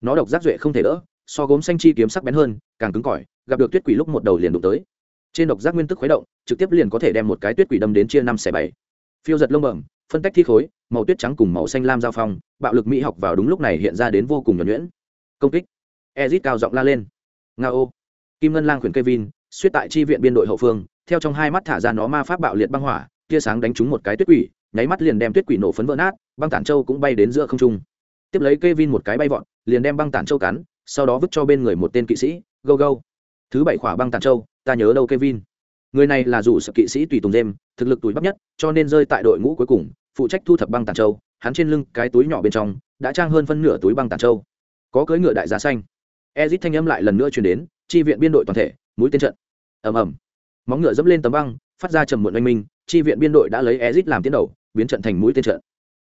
Nó độc giác duệ không thể đỡ, so gốm xanh chi kiếm sắc bén hơn, càng cứng cỏi, gặp được tuyết quỷ lúc một đầu liền đụng tới trên độc giác nguyên tức khuấy động, trực tiếp liền có thể đem một cái tuyết quỷ đâm đến chia năm xẻ bảy. Phiêu giật lông bẩm, phân tách thi khối, màu tuyết trắng cùng màu xanh lam giao phong, bạo lực mỹ học vào đúng lúc này hiện ra đến vô cùng nhuẩn nhuyễn. Công kích. Ezit cao giọng la lên. Nga ô kim ngân lang khuyển kevin suýt tại chi viện biên đội hậu phương, theo trong hai mắt thả ra nó ma pháp bạo liệt băng hỏa, tia sáng đánh trúng một cái tuyết quỷ, nháy mắt liền đem tuyết quỷ nổ phấn vỡ nát, băng tản châu cũng bay đến giữa không trung. Tiếp lấy Kevin một cái bay vọt, liền đem băng tản châu cắn, sau đó vứt cho bên người một tên kỵ sĩ, go go. Thứ bảy khỏa băng tản châu ta nhớ đâu Kevin? Người này là dù sự kỵ sĩ tùy tùng đêm thực lực túi bắp nhất, cho nên rơi tại đội ngũ cuối cùng, phụ trách thu thập băng tản châu, hắn trên lưng cái túi nhỏ bên trong, đã trang hơn phân nửa túi băng tản châu. Có cưỡi ngựa đại giá xanh. Ezit thanh âm lại lần nữa truyền đến, chi viện biên đội toàn thể, mũi tên trận. Ầm ầm. Móng ngựa dẫm lên tấm băng, phát ra trầm muộn oanh minh, chi viện biên đội đã lấy ezit làm tiến đầu, biến trận thành mũi tên trận.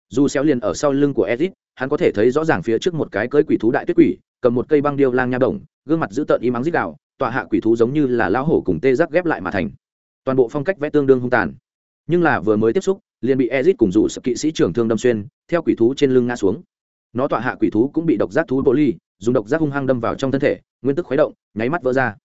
Dù xéo liền ở sau lưng của ezit, hắn có thể thấy rõ ràng phía trước một cái cưỡi quỷ thú đại tuyết quỷ, cầm một cây băng điêu lang nha đồng gương mặt dữ tợn y mắng rít gào tọa hạ quỷ thú giống như là lão hổ cùng tê giác ghép lại mà thành. Toàn bộ phong cách vẽ tương đương hung tàn. Nhưng là vừa mới tiếp xúc, liền bị ezit cùng dụ sập kỵ sĩ trưởng thương đâm xuyên, theo quỷ thú trên lưng ngã xuống. Nó tọa hạ quỷ thú cũng bị độc giác thú bộ ly, dùng độc giác hung hăng đâm vào trong thân thể, nguyên tức khuấy động, nháy mắt vỡ ra.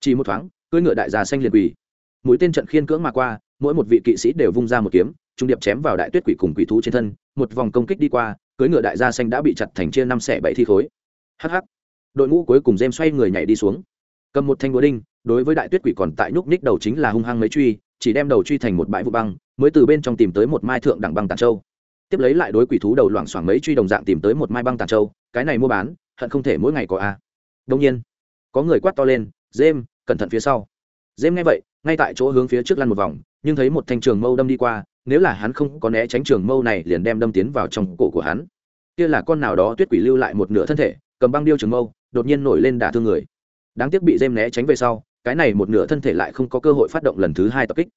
Chỉ một thoáng, cưỡi ngựa đại già xanh liền quỷ mũi tên trận khiên cưỡng mà qua, mỗi một vị kỵ sĩ đều vung ra một kiếm, trung điệp chém vào đại tuyết quỷ cùng quỷ thú trên thân, một vòng công kích đi qua, cưỡi ngựa đại gia xanh đã bị chặt thành chia năm xẻ bảy thi khối. Hh đội ngũ cuối cùng dêm xoay người nhảy đi xuống cầm một thanh búa đinh, đối với đại tuyết quỷ còn tại nhúc ních đầu chính là hung hăng mấy truy, chỉ đem đầu truy thành một bãi vụ băng, mới từ bên trong tìm tới một mai thượng đẳng băng tàn châu. Tiếp lấy lại đối quỷ thú đầu loảng xoảng mấy truy đồng dạng tìm tới một mai băng tàn châu, cái này mua bán, hận không thể mỗi ngày có a. Đông nhiên, có người quát to lên, dêm, cẩn thận phía sau. Dêm nghe vậy, ngay tại chỗ hướng phía trước lăn một vòng, nhưng thấy một thanh trường mâu đâm đi qua, nếu là hắn không có né tránh trường mâu này liền đem đâm tiến vào trong cổ của hắn. Kia là con nào đó tuyết quỷ lưu lại một nửa thân thể, cầm băng điêu trường mâu, đột nhiên nổi lên đả thương người đáng tiếc bị dêm né tránh về sau, cái này một nửa thân thể lại không có cơ hội phát động lần thứ hai tập kích.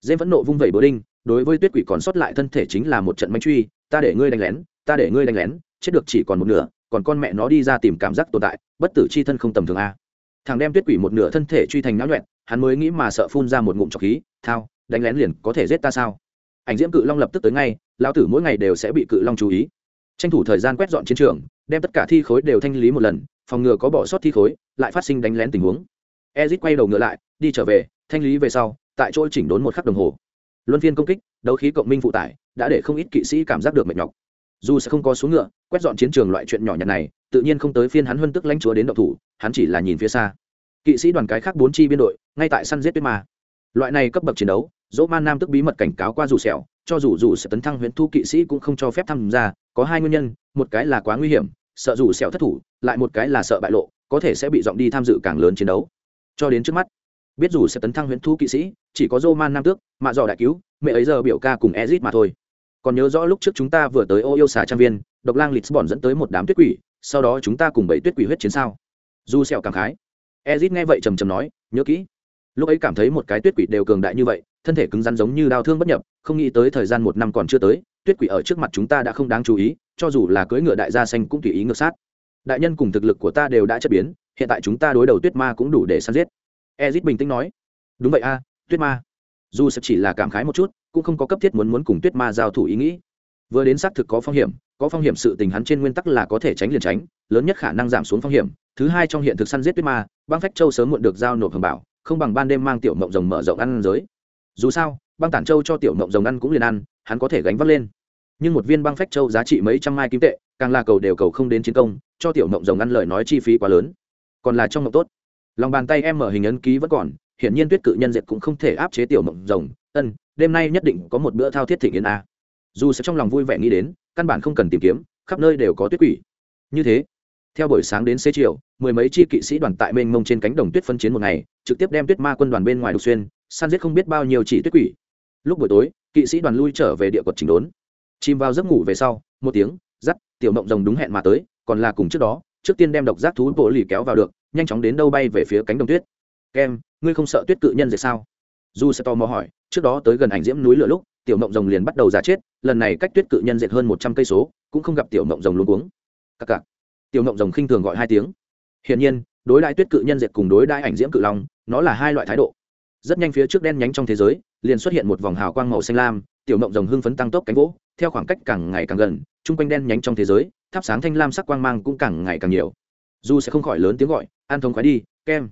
Dêm vẫn nộ vung vẩy bố đinh, đối với tuyết quỷ còn sót lại thân thể chính là một trận manh truy, ta để ngươi đánh lén, ta để ngươi đánh lén, chết được chỉ còn một nửa, còn con mẹ nó đi ra tìm cảm giác tồn tại, bất tử c h i thân không tầm thường a. Thằng đem tuyết quỷ một nửa thân thể truy thành náo nhuẹn hắn mới nghĩ mà sợ phun ra một ngụm trọc khí, thao, đánh lén liền có thể giết ta sao? Ảnh diễm cự long lập tức tới ngay lao tử mỗi ngày đều sẽ bị cự long chú ý. Tranh thủ thời gian quét dọn chiến trường, đem tất cả thi khối đều thanh lý một lần phòng ngừa có bỏ sót thi khối, lại phát sinh đánh lén tình huống. Ezit quay đầu ngựa lại, đi trở về, thanh lý về sau, tại chỗ chỉnh đốn một khắc đồng hồ. Luân phiên công kích, đấu khí cộng minh phụ tải, đã để không ít kỵ sĩ cảm giác được mệt nhọc. Dù sẽ không có xuống ngựa, quét dọn chiến trường loại chuyện nhỏ nhặt này, tự nhiên không tới phiên hắn huân tức lãnh chúa đến động thủ, hắn chỉ là nhìn phía xa. Kỵ sĩ đoàn cái khác bốn chi biên đội, ngay tại săn giết tuyết ma. Loại này cấp bậc chiến đấu, dỗ man nam tức bí mật cảnh cáo qua dù sẹo, cho dù dù sẽ tấn thăng Huyền thu kỵ sĩ cũng không cho phép tham gia, có hai nguyên nhân, một cái là quá nguy hiểm sợ dù sẹo thất thủ, lại một cái là sợ bại lộ, có thể sẽ bị dọn đi tham dự càng lớn chiến đấu. Cho đến trước mắt, biết dù sẽ tấn thăng huyễn thu kỵ sĩ, chỉ có Roman nam tước mạ dò đại cứu, mẹ ấy giờ biểu ca cùng ezit mà thôi. Còn nhớ rõ lúc trước chúng ta vừa tới ô yêu xà trang viên, độc lang lisbon dẫn tới một đám tuyết quỷ, sau đó chúng ta cùng bảy tuyết quỷ huyết chiến sao? Dù sẹo cảm khái. Ezit nghe vậy trầm trầm nói, nhớ kỹ. Lúc ấy cảm thấy một cái tuyết quỷ đều cường đại như vậy, thân thể cứng rắn giống như đao thương bất nhập, không nghĩ tới thời gian một năm còn chưa tới tuyết quỷ ở trước mặt chúng ta đã không đáng chú ý, cho dù là cưỡi ngựa đại gia xanh cũng tùy ý ngược sát. Đại nhân cùng thực lực của ta đều đã chất biến, hiện tại chúng ta đối đầu tuyết ma cũng đủ để săn giết. Ezit bình tĩnh nói. Đúng vậy a, tuyết ma. Dù sẽ chỉ là cảm khái một chút, cũng không có cấp thiết muốn muốn cùng tuyết ma giao thủ ý nghĩ. Vừa đến xác thực có phong hiểm, có phong hiểm sự tình hắn trên nguyên tắc là có thể tránh liền tránh, lớn nhất khả năng giảm xuống phong hiểm. Thứ hai trong hiện thực săn giết tuyết ma, băng phách châu sớm muộn được giao nộp hồng bảo, không bằng ban đêm mang tiểu mộng rồng mở rộng ăn giới. Dù sao, băng tản châu cho tiểu mộng rồng ăn cũng liền ăn hắn có thể gánh vác lên. Nhưng một viên băng phách châu giá trị mấy trăm mai kim tệ, càng là cầu đều cầu không đến chiến công, cho tiểu mộng rồng ăn lời nói chi phí quá lớn. Còn là trong mộng tốt. Lòng bàn tay em mở hình ấn ký vẫn còn, hiển nhiên tuyết cự nhân diệt cũng không thể áp chế tiểu mộng rồng. Ân, đêm nay nhất định có một bữa thao thiết thịnh yến a. Dù sẽ trong lòng vui vẻ nghĩ đến, căn bản không cần tìm kiếm, khắp nơi đều có tuyết quỷ. Như thế, theo buổi sáng đến xế chiều, mười mấy chi kỵ sĩ đoàn tại mênh mông trên cánh đồng tuyết phân chiến một ngày, trực tiếp đem tuyết ma quân đoàn bên ngoài đục xuyên san giết không biết bao nhiêu chỉ tuyết quỷ. Lúc buổi tối kỵ sĩ đoàn lui trở về địa quật chỉnh đốn. Chìm vào giấc ngủ về sau, một tiếng dắt tiểu mộng rồng đúng hẹn mà tới, còn là cùng trước đó, trước tiên đem độc giác thú bộ lì kéo vào được, nhanh chóng đến đâu bay về phía cánh đồng tuyết. Kem, ngươi không sợ tuyết cự nhân dệt sao? Dù sẽ tò mò hỏi, trước đó tới gần ảnh diễm núi lửa lúc, tiểu mộng rồng liền bắt đầu giả chết, lần này cách tuyết cự nhân dệt hơn một trăm cây số, cũng không gặp tiểu mộng rồng luôn uống cặc cặc. Tiểu mộng rồng khinh thường gọi hai tiếng. Hiển nhiên, đối đại tuyết cự nhân dệt cùng đối đại ảnh diễm cự long, nó là hai loại thái độ rất nhanh phía trước đen nhánh trong thế giới, liền xuất hiện một vòng hào quang màu xanh lam, tiểu mộng rồng hưng phấn tăng tốc cánh vỗ, theo khoảng cách càng ngày càng gần, chung quanh đen nhánh trong thế giới, thắp sáng thanh lam sắc quang mang cũng càng ngày càng nhiều. Dù sẽ không khỏi lớn tiếng gọi, an thông khoái đi, kem.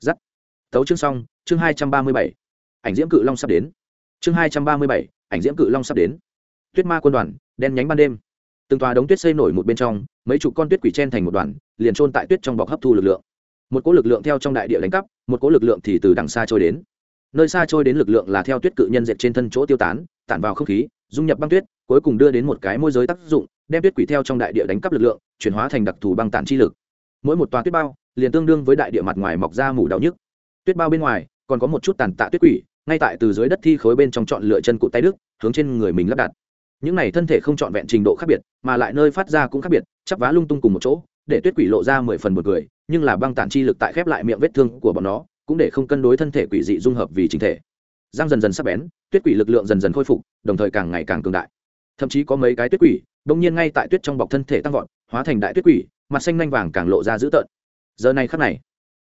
Dắt tấu chương xong, chương hai trăm ba mươi bảy. Ảnh diễm cự long sắp đến. Chương hai trăm ba mươi bảy, ảnh diễm cự long sắp đến. Tuyết ma quân đoàn, đen nhánh ban đêm. Từng tòa đống tuyết xây nổi một bên trong, mấy chục con tuyết quỷ chen thành một đoàn, liền trôn tại tuyết trong bọc hấp thu lực lượng. Một cỗ lực lượng theo trong đại địa đánh cắp, một cỗ lực lượng thì từ đằng xa trôi đến nơi xa trôi đến lực lượng là theo tuyết cự nhân dệt trên thân chỗ tiêu tán, tản vào không khí, dung nhập băng tuyết, cuối cùng đưa đến một cái môi giới tác dụng, đem tuyết quỷ theo trong đại địa đánh cắp lực lượng, chuyển hóa thành đặc thù băng tản chi lực. Mỗi một toa tuyết bao, liền tương đương với đại địa mặt ngoài mọc ra mủ đau nhức. Tuyết bao bên ngoài, còn có một chút tàn tạ tuyết quỷ, ngay tại từ dưới đất thi khối bên trong chọn lựa chân cụ tay đức, hướng trên người mình lắp đặt. Những này thân thể không trọn vẹn trình độ khác biệt, mà lại nơi phát ra cũng khác biệt, chắp vá lung tung cùng một chỗ, để tuyết quỷ lộ ra mười phần một người nhưng là băng tản chi lực tại khép lại miệng vết thương của bọn nó cũng để không cân đối thân thể quỷ dị dung hợp vì chính thể. Giang dần dần sắp bén, tuyết quỷ lực lượng dần dần khôi phục, đồng thời càng ngày càng cường đại. Thậm chí có mấy cái tuyết quỷ, đông nhiên ngay tại tuyết trong bọc thân thể tăng vọt, hóa thành đại tuyết quỷ, mặt xanh nanh vàng càng lộ ra dữ tợn. Giờ này khắc này,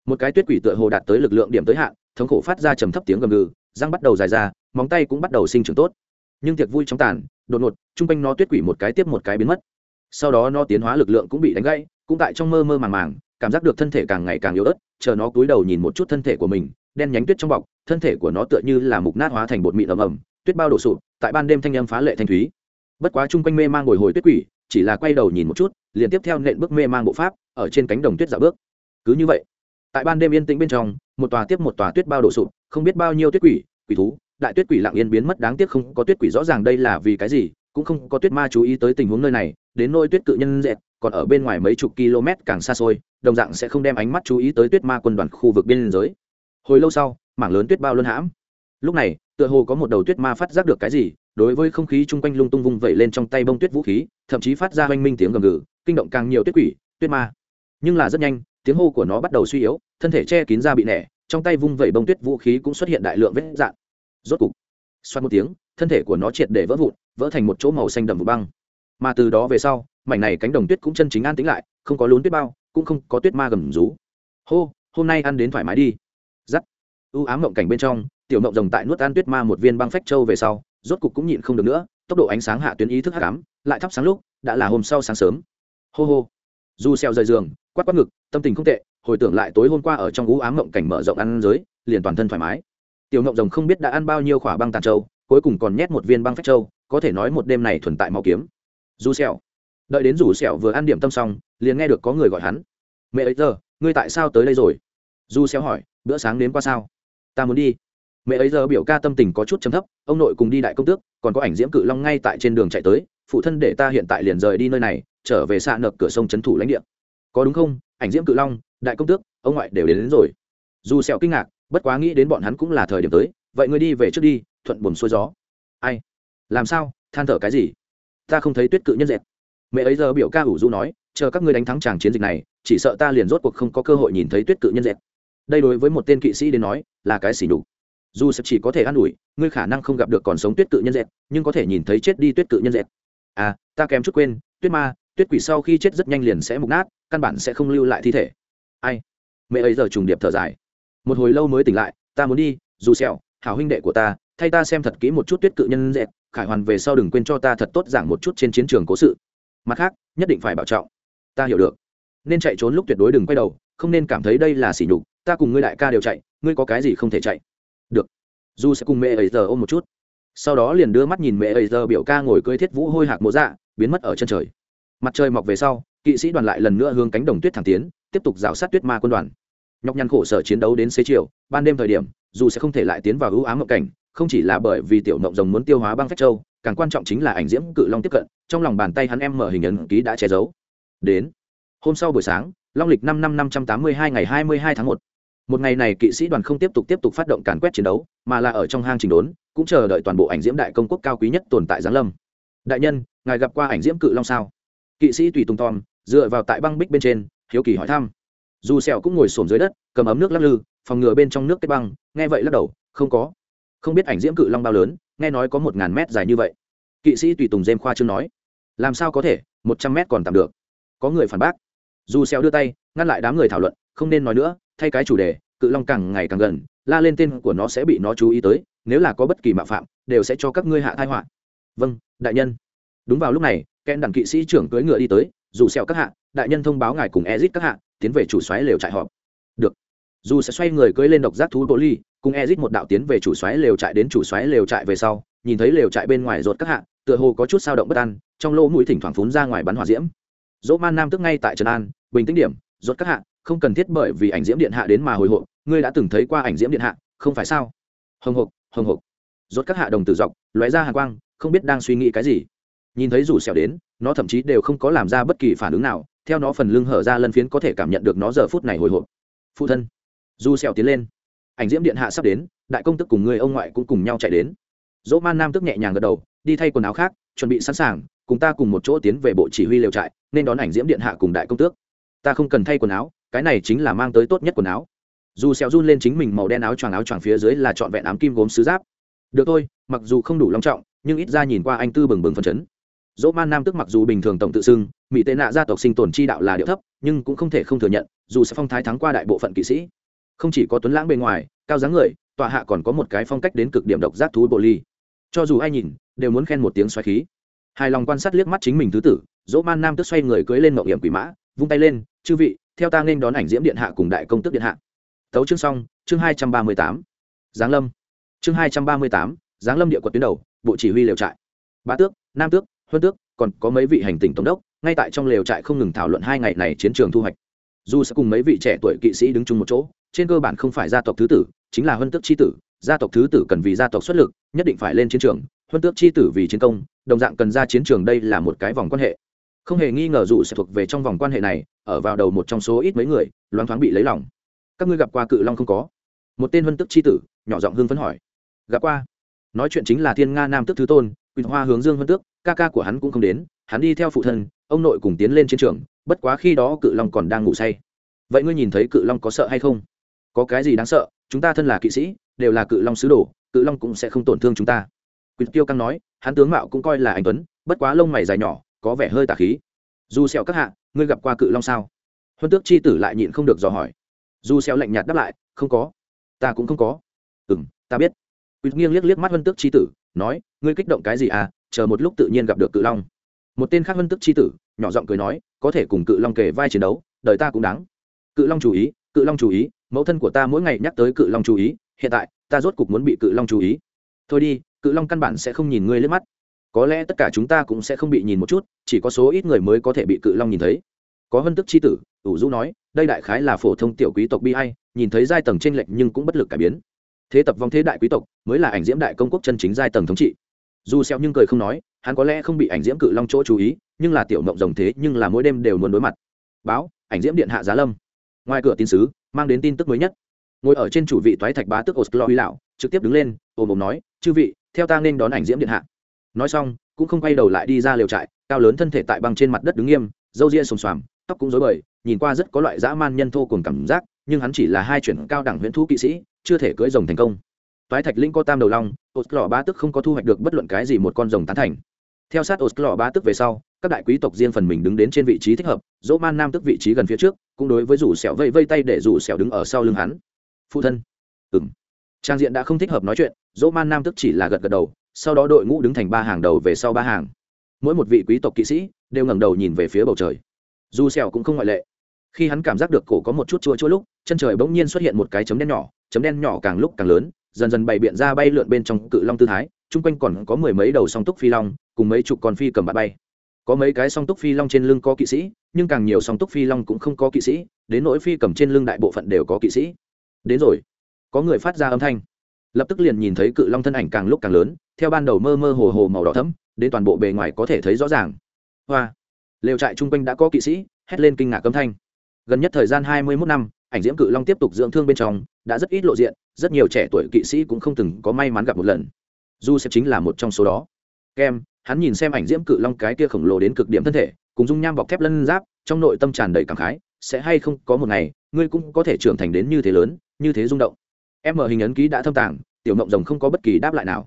một cái tuyết quỷ tựa hồ đạt tới lực lượng điểm tới hạn, thống khổ phát ra trầm thấp tiếng gầm gừ, răng bắt đầu dài ra, móng tay cũng bắt đầu sinh trưởng tốt. Nhưng tiệc vui trong tàn, đột ngột, chung quanh nó tuyết quỷ một cái tiếp một cái biến mất. Sau đó nó tiến hóa lực lượng cũng bị đánh gãy, cũng tại trong mơ mơ màng màng cảm giác được thân thể càng ngày càng yếu ớt, chờ nó cúi đầu nhìn một chút thân thể của mình, đen nhánh tuyết trong bọc, thân thể của nó tựa như là mục nát hóa thành bột mịn ầm ầm tuyết bao đổ sụp, tại ban đêm thanh âm phá lệ thanh thúy. Bất quá chung quanh mê mang ngồi hồi tuyết quỷ, chỉ là quay đầu nhìn một chút, liền tiếp theo nện bước mê mang bộ pháp, ở trên cánh đồng tuyết dạo bước. Cứ như vậy, tại ban đêm yên tĩnh bên trong, một tòa tiếp một tòa tuyết bao đổ sụp, không biết bao nhiêu tuyết quỷ quỷ thú, đại tuyết quỷ lặng yên biến mất đáng tiếc không có tuyết quỷ rõ ràng đây là vì cái gì, cũng không có tuyết ma chú ý tới tình huống nơi này, đến nôi tuyết cự nhân dẹt còn ở bên ngoài mấy chục km càng xa xôi, đồng dạng sẽ không đem ánh mắt chú ý tới tuyết ma quân đoàn khu vực biên giới. Hồi lâu sau, mảng lớn tuyết bao luân hãm. Lúc này, tựa hồ có một đầu tuyết ma phát giác được cái gì, đối với không khí chung quanh lung tung vung vẩy lên trong tay bông tuyết vũ khí, thậm chí phát ra oanh minh tiếng gầm gừ, kinh động càng nhiều tuyết quỷ, tuyết ma. Nhưng là rất nhanh, tiếng hô của nó bắt đầu suy yếu, thân thể che kín ra bị nẻ, trong tay vung vẩy bông tuyết vũ khí cũng xuất hiện đại lượng vết dạn rốt cục, xoát một tiếng, thân thể của nó triệt để vỡ vụn, vỡ thành một chỗ màu xanh đậm vụ băng. Mà từ đó về sau mảnh này cánh đồng tuyết cũng chân chính an tĩnh lại, không có lún tuyết bao, cũng không có tuyết ma gầm rú. Hô, hôm nay ăn đến thoải mái đi. Giắt. Ưu ám mộng cảnh bên trong, tiểu mộng rồng tại nuốt ăn tuyết ma một viên băng phách châu về sau, rốt cục cũng nhịn không được nữa, tốc độ ánh sáng hạ tuyến ý thức hắc ám, lại thắp sáng lúc, đã là hôm sau sáng sớm. Hô hô. Du xeo rời giường, quát quát ngực, tâm tình không tệ, hồi tưởng lại tối hôm qua ở trong u ám mộng cảnh mở rộng ăn giới, liền toàn thân thoải mái. Tiểu mộng rồng không biết đã ăn bao nhiêu khỏa băng tàn châu, cuối cùng còn nhét một viên băng phách châu, có thể nói một đêm này thuần tại máu kiếm. Du xeo đợi đến rủ sẹo vừa ăn điểm tâm xong liền nghe được có người gọi hắn. Mẹ ấy giờ ngươi tại sao tới đây rồi? Du xéo hỏi bữa sáng đến qua sao? Ta muốn đi. Mẹ ấy giờ biểu ca tâm tình có chút chấm thấp ông nội cùng đi đại công tước còn có ảnh diễm cự long ngay tại trên đường chạy tới phụ thân để ta hiện tại liền rời đi nơi này trở về xạ nợp cửa sông trấn thủ lãnh địa. Có đúng không? Ảnh diễm cự long đại công tước ông ngoại đều đến, đến rồi. Dù sẹo kinh ngạc bất quá nghĩ đến bọn hắn cũng là thời điểm tới vậy ngươi đi về trước đi thuận buồn xuôi gió. Ai? Làm sao? Than thở cái gì? Ta không thấy tuyết cự nhân dẹt mẹ ấy giờ biểu ca ủ du nói chờ các ngươi đánh thắng tràng chiến dịch này chỉ sợ ta liền rốt cuộc không có cơ hội nhìn thấy tuyết cự nhân dệt. đây đối với một tên kỵ sĩ đến nói là cái xỉ đục dù sẽ chỉ có thể an ủi ngươi khả năng không gặp được còn sống tuyết cự nhân dệt, nhưng có thể nhìn thấy chết đi tuyết cự nhân dệt. à ta kém chút quên tuyết ma tuyết quỷ sau khi chết rất nhanh liền sẽ mục nát căn bản sẽ không lưu lại thi thể. Ai? Mẹ ấy giờ trùng điệp thở dài. Một hồi lâu mới tỉnh lại ta muốn đi dù sẹo hảo huynh đệ của ta thay ta xem thật kỹ một chút tuyết cự nhân dệt, khải hoàn về sau đừng quên cho ta thật tốt giảng một chút trên chiến trường cố sự mặt khác, nhất định phải bảo trọng. Ta hiểu được. Nên chạy trốn lúc tuyệt đối đừng quay đầu, không nên cảm thấy đây là sỉ nhục, ta cùng ngươi đại ca đều chạy, ngươi có cái gì không thể chạy. Được. Du sẽ cùng mẹ ấy giờ ôm một chút. Sau đó liền đưa mắt nhìn mẹ ấy giờ biểu ca ngồi cưới thiết vũ hôi hạc mộ dạ biến mất ở chân trời. Mặt trời mọc về sau, kỵ sĩ đoàn lại lần nữa hướng cánh đồng tuyết thẳng tiến, tiếp tục rào sát tuyết ma quân đoàn. Nhọc nhằn khổ sở chiến đấu đến xế chiều, ban đêm thời điểm, dù sẽ không thể lại tiến vào ưu ám mộng cảnh, không chỉ là bởi vì tiểu mộng rồng muốn tiêu hóa băng phách châu càng quan trọng chính là ảnh diễm cự long tiếp cận, trong lòng bàn tay hắn em mở hình ấn ký đã che giấu. Đến, hôm sau buổi sáng, long lịch năm năm năm trăm tám mươi hai ngày hai mươi hai tháng một. Một ngày này kỵ sĩ đoàn không tiếp tục tiếp tục phát động càn quét chiến đấu, mà là ở trong hang trình đốn, cũng chờ đợi toàn bộ ảnh diễm đại công quốc cao quý nhất tồn tại giáng lâm. Đại nhân, ngài gặp qua ảnh diễm cự long sao? Kỵ sĩ tùy tùng tom, dựa vào tại băng bích bên trên, hiếu kỳ hỏi thăm. Dù sẹo cũng ngồi xổm dưới đất, cầm ấm nước lắc lư, phòng ngừa bên trong nước kết băng, nghe vậy lắc đầu, không có. Không biết ảnh diễm cự long bao lớn nghe nói có một ngàn mét dài như vậy. Kỵ sĩ tùy tùng dêm khoa chương nói, làm sao có thể, một trăm mét còn tạm được. Có người phản bác, dù xéo đưa tay, ngăn lại đám người thảo luận, không nên nói nữa, thay cái chủ đề, cự long càng ngày càng gần, la lên tên của nó sẽ bị nó chú ý tới, nếu là có bất kỳ mạo phạm, đều sẽ cho các ngươi hạ tai họa. Vâng đại nhân. Đúng vào lúc này, kẽn đàn kỵ sĩ trưởng cưỡi ngựa đi tới, dù xéo các hạ, đại nhân thông báo ngài cùng ezit các hạ, tiến về chủ xoáy lều trại họp. Được dù sẽ xoay người cưỡi lên độc giác thú bộ ly cùng ezit một đạo tiến về chủ xoáy lều trại đến chủ xoáy lều trại về sau, nhìn thấy lều trại bên ngoài rột các hạ, tựa hồ có chút sao động bất an, trong lỗ mũi thỉnh thoảng phún ra ngoài bắn hỏa diễm. Dỗ man nam tức ngay tại trần an, bình tĩnh điểm rột các hạ, không cần thiết bởi vì ảnh diễm điện hạ đến mà hồi hộp, ngươi đã từng thấy qua ảnh diễm điện hạ, không phải sao? Hồng hộc hồng hộc. Rốt các hạ đồng tử dọc, lóe ra hàng quang, không biết đang suy nghĩ cái gì. Nhìn thấy rủ xẻo đến, nó thậm chí đều không có làm ra bất kỳ phản ứng nào, theo nó phần lưng hở ra lân phiến có thể cảm nhận được nó giờ phút này hồi hộp. Phụ thân du xèo tiến lên. Ảnh diễm điện hạ sắp đến, đại công tức cùng người ông ngoại cũng cùng nhau chạy đến. Dỗ man nam tức nhẹ nhàng gật đầu, đi thay quần áo khác, chuẩn bị sẵn sàng, cùng ta cùng một chỗ tiến về bộ chỉ huy lều trại, nên đón ảnh diễm điện hạ cùng đại công tước. Ta không cần thay quần áo, cái này chính là mang tới tốt nhất quần áo. Dù xéo run lên chính mình màu đen áo choàng áo choàng phía dưới là trọn vẹn ám kim gốm sứ giáp. Được thôi, mặc dù không đủ long trọng, nhưng ít ra nhìn qua anh tư bừng bừng phấn chấn. Dỗ man nam tức mặc dù bình thường tổng tự xưng, mỹ tệ nạ gia tộc sinh tồn chi đạo là điệu thấp, nhưng cũng không thể không thừa nhận, dù sẽ phong thái thắng qua đại bộ phận kỵ sĩ không chỉ có tuấn lãng bề ngoài, cao dáng người, tọa hạ còn có một cái phong cách đến cực điểm độc giác thú bộ ly. Cho dù ai nhìn, đều muốn khen một tiếng xoáy khí. Hài lòng quan sát liếc mắt chính mình thứ tử, dỗ man nam tức xoay người cưỡi lên mậu hiểm quỷ mã, vung tay lên, chư vị, theo ta nên đón ảnh diễm điện hạ cùng đại công tức điện hạ. Tấu chương xong, chương hai trăm ba mươi tám. Giáng lâm. Chương hai trăm ba mươi tám, giáng lâm địa quật tuyến đầu, bộ chỉ huy lều trại. Bá tước, nam tước, huân tước, còn có mấy vị hành tỉnh tổng đốc, ngay tại trong lều trại không ngừng thảo luận hai ngày này chiến trường thu hoạch. Dù sẽ cùng mấy vị trẻ tuổi kỵ sĩ đứng chung một chỗ trên cơ bản không phải gia tộc thứ tử, chính là huân tước tri tử. Gia tộc thứ tử cần vì gia tộc xuất lực, nhất định phải lên chiến trường. Huân tước chi tử vì chiến công, đồng dạng cần ra chiến trường đây là một cái vòng quan hệ. Không hề nghi ngờ dù sẽ thuộc về trong vòng quan hệ này, ở vào đầu một trong số ít mấy người, loáng thoáng bị lấy lòng. Các ngươi gặp qua cự long không có? Một tên huân tức chi tử, nhỏ giọng hương phấn hỏi. Gặp qua. Nói chuyện chính là thiên nga nam tức thứ tôn, quỳnh hoa hướng dương huân tước, ca ca của hắn cũng không đến, hắn đi theo phụ thân, ông nội cùng tiến lên chiến trường, bất quá khi đó cự long còn đang ngủ say. Vậy ngươi nhìn thấy cự long có sợ hay không? Có cái gì đáng sợ, chúng ta thân là kỵ sĩ, đều là cự long sứ đồ, cự long cũng sẽ không tổn thương chúng ta. Quỳnh tiêu căng nói, hắn tướng mạo cũng coi là anh tuấn, bất quá lông mày dài nhỏ, có vẻ hơi tà khí. Dù xẹo các hạ, ngươi gặp qua cự long sao? Huân tước chi tử lại nhịn không được dò hỏi. Dù xẹo lạnh nhạt đáp lại, không có. Ta cũng không có. Ừm, ta biết. Quỳnh nghiêng liếc liếc mắt huân tước chi tử, nói, ngươi kích động cái gì à chờ một lúc tự nhiên gặp được cự long. Một tên khác huân tước chi tử, nhỏ giọng cười nói, có thể cùng cự long kề vai chiến đấu, đời ta cũng đáng. Cự long chú ý cự long chú ý, mẫu thân của ta mỗi ngày nhắc tới cự long chú ý, hiện tại, ta rốt cục muốn bị cự long chú ý. Thôi đi, cự long căn bản sẽ không nhìn ngươi lên mắt. Có lẽ tất cả chúng ta cũng sẽ không bị nhìn một chút, chỉ có số ít người mới có thể bị cự long nhìn thấy. Có hân tức c h i tử, ủ dũ nói, đây đại khái là phổ thông tiểu quý tộc bi hay nhìn thấy giai tầng t r ê n lệch nhưng cũng bất lực cải biến. Thế tập vong thế đại quý tộc, mới là ảnh diễm đại công quốc chân chính giai tầng thống trị. Dù xeo nhưng cười không nói, hắn có lẽ không bị ảnh diễm cự long chỗ chú ý, nhưng là tiểu mộng rồng thế nhưng là mỗi đêm đều muốn đối mặt. Báo, ảnh diễm điện hạ giá lâm ngoài cửa tin sứ, mang đến tin tức mới nhất. Ngồi ở trên chủ vị toái thạch bá tức oslo huy lão, trực tiếp đứng lên ôm ôm nói, chư vị, theo ta nên đón ảnh diễm điện hạ. Nói xong, cũng không quay đầu lại đi ra liều trại, cao lớn thân thể tại băng trên mặt đất đứng nghiêm, râu ria xồm xoàm, tóc cũng rối bời, nhìn qua rất có loại dã man nhân thô cùng cảm giác, nhưng hắn chỉ là hai chuyển cao đẳng huyễn thú kỵ sĩ, chưa thể cưỡi rồng thành công. Toái thạch linh có tam đầu long oslo bá ba tức không có thu hoạch được bất luận cái gì một con rồng tán thành. Theo sát oslo bá ba tức về sau các đại quý tộc riêng phần mình đứng đến trên vị trí thích hợp, dỗ man nam tức vị trí gần phía trước, cũng đối với rủ sẹo vây vây tay để rủ sẹo đứng ở sau lưng hắn. Phụ thân. Ừng trang diện đã không thích hợp nói chuyện, dỗ man nam tức chỉ là gật gật đầu, sau đó đội ngũ đứng thành ba hàng đầu về sau ba hàng. Mỗi một vị quý tộc kỵ sĩ đều ngẩng đầu nhìn về phía bầu trời. Dù sẹo cũng không ngoại lệ. Khi hắn cảm giác được cổ có một chút chua chua lúc, chân trời bỗng nhiên xuất hiện một cái chấm đen nhỏ, chấm đen nhỏ càng lúc càng lớn, dần dần bày biện ra bay lượn bên trong cự long tư thái, chung quanh còn có mười mấy đầu song túc phi long, cùng mấy chục con phi cầm bạt bay có mấy cái song túc phi long trên lưng có kỵ sĩ, nhưng càng nhiều song túc phi long cũng không có kỵ sĩ, đến nỗi phi cầm trên lưng đại bộ phận đều có kỵ sĩ. Đến rồi. Có người phát ra âm thanh. Lập tức liền nhìn thấy cự long thân ảnh càng lúc càng lớn, theo ban đầu mơ mơ hồ hồ màu đỏ thấm đến toàn bộ bề ngoài có thể thấy rõ ràng. Hoa. Lều trại chung quanh đã có kỵ sĩ, hét lên kinh ngạc âm thanh. Gần nhất thời gian hai mươi mốt năm, ảnh diễm cự long tiếp tục dưỡng thương bên trong, đã rất ít lộ diện, rất nhiều trẻ tuổi kỵ sĩ cũng không từng có may mắn gặp một lần. Du sẽ chính là một trong số đó. Kem hắn nhìn xem ảnh diễm cự long cái kia khổng lồ đến cực điểm thân thể, cùng dung nham bọc thép lân giáp, trong nội tâm tràn đầy cảm khái, sẽ hay không có một ngày, ngươi cũng có thể trưởng thành đến như thế lớn, như thế rung động. Em mở hình ấn ký đã thâm tàng, tiểu mộng rồng không có bất kỳ đáp lại nào.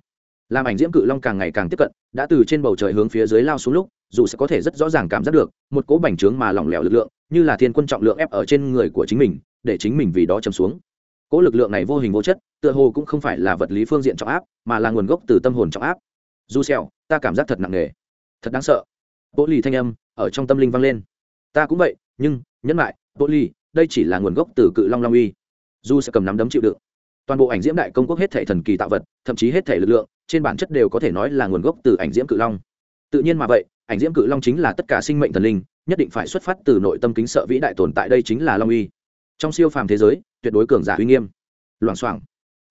Làm ảnh diễm cự long càng ngày càng tiếp cận, đã từ trên bầu trời hướng phía dưới lao xuống lúc, dù sẽ có thể rất rõ ràng cảm giác được, một cỗ bành trướng mà lỏng lẻo lực lượng, như là thiên quân trọng lượng ép ở trên người của chính mình, để chính mình vì đó chấm xuống. Cỗ lực lượng này vô hình vô chất, tựa hồ cũng không phải là vật lý phương diện trọng áp, mà là nguồn gốc từ tâm hồn trọng áp. Du xèo ta cảm giác thật nặng nề. Thật đáng sợ. Bộ lì thanh âm ở trong tâm linh vang lên. Ta cũng vậy, nhưng, nhẫn lại bộ lì đây chỉ là nguồn gốc từ cự long long uy. Du sẽ cầm nắm đấm chịu đựng, toàn bộ ảnh diễm đại công quốc hết thể thần kỳ tạo vật, thậm chí hết thể lực lượng, trên bản chất đều có thể nói là nguồn gốc từ ảnh diễm cự long. Tự nhiên mà vậy, ảnh diễm cự long chính là tất cả sinh mệnh thần linh, nhất định phải xuất phát từ nội tâm kính sợ vĩ đại tồn tại đây chính là long uy. Trong siêu phàm thế giới, tuyệt đối cường giả uy nghiêm. Loảng xoảng.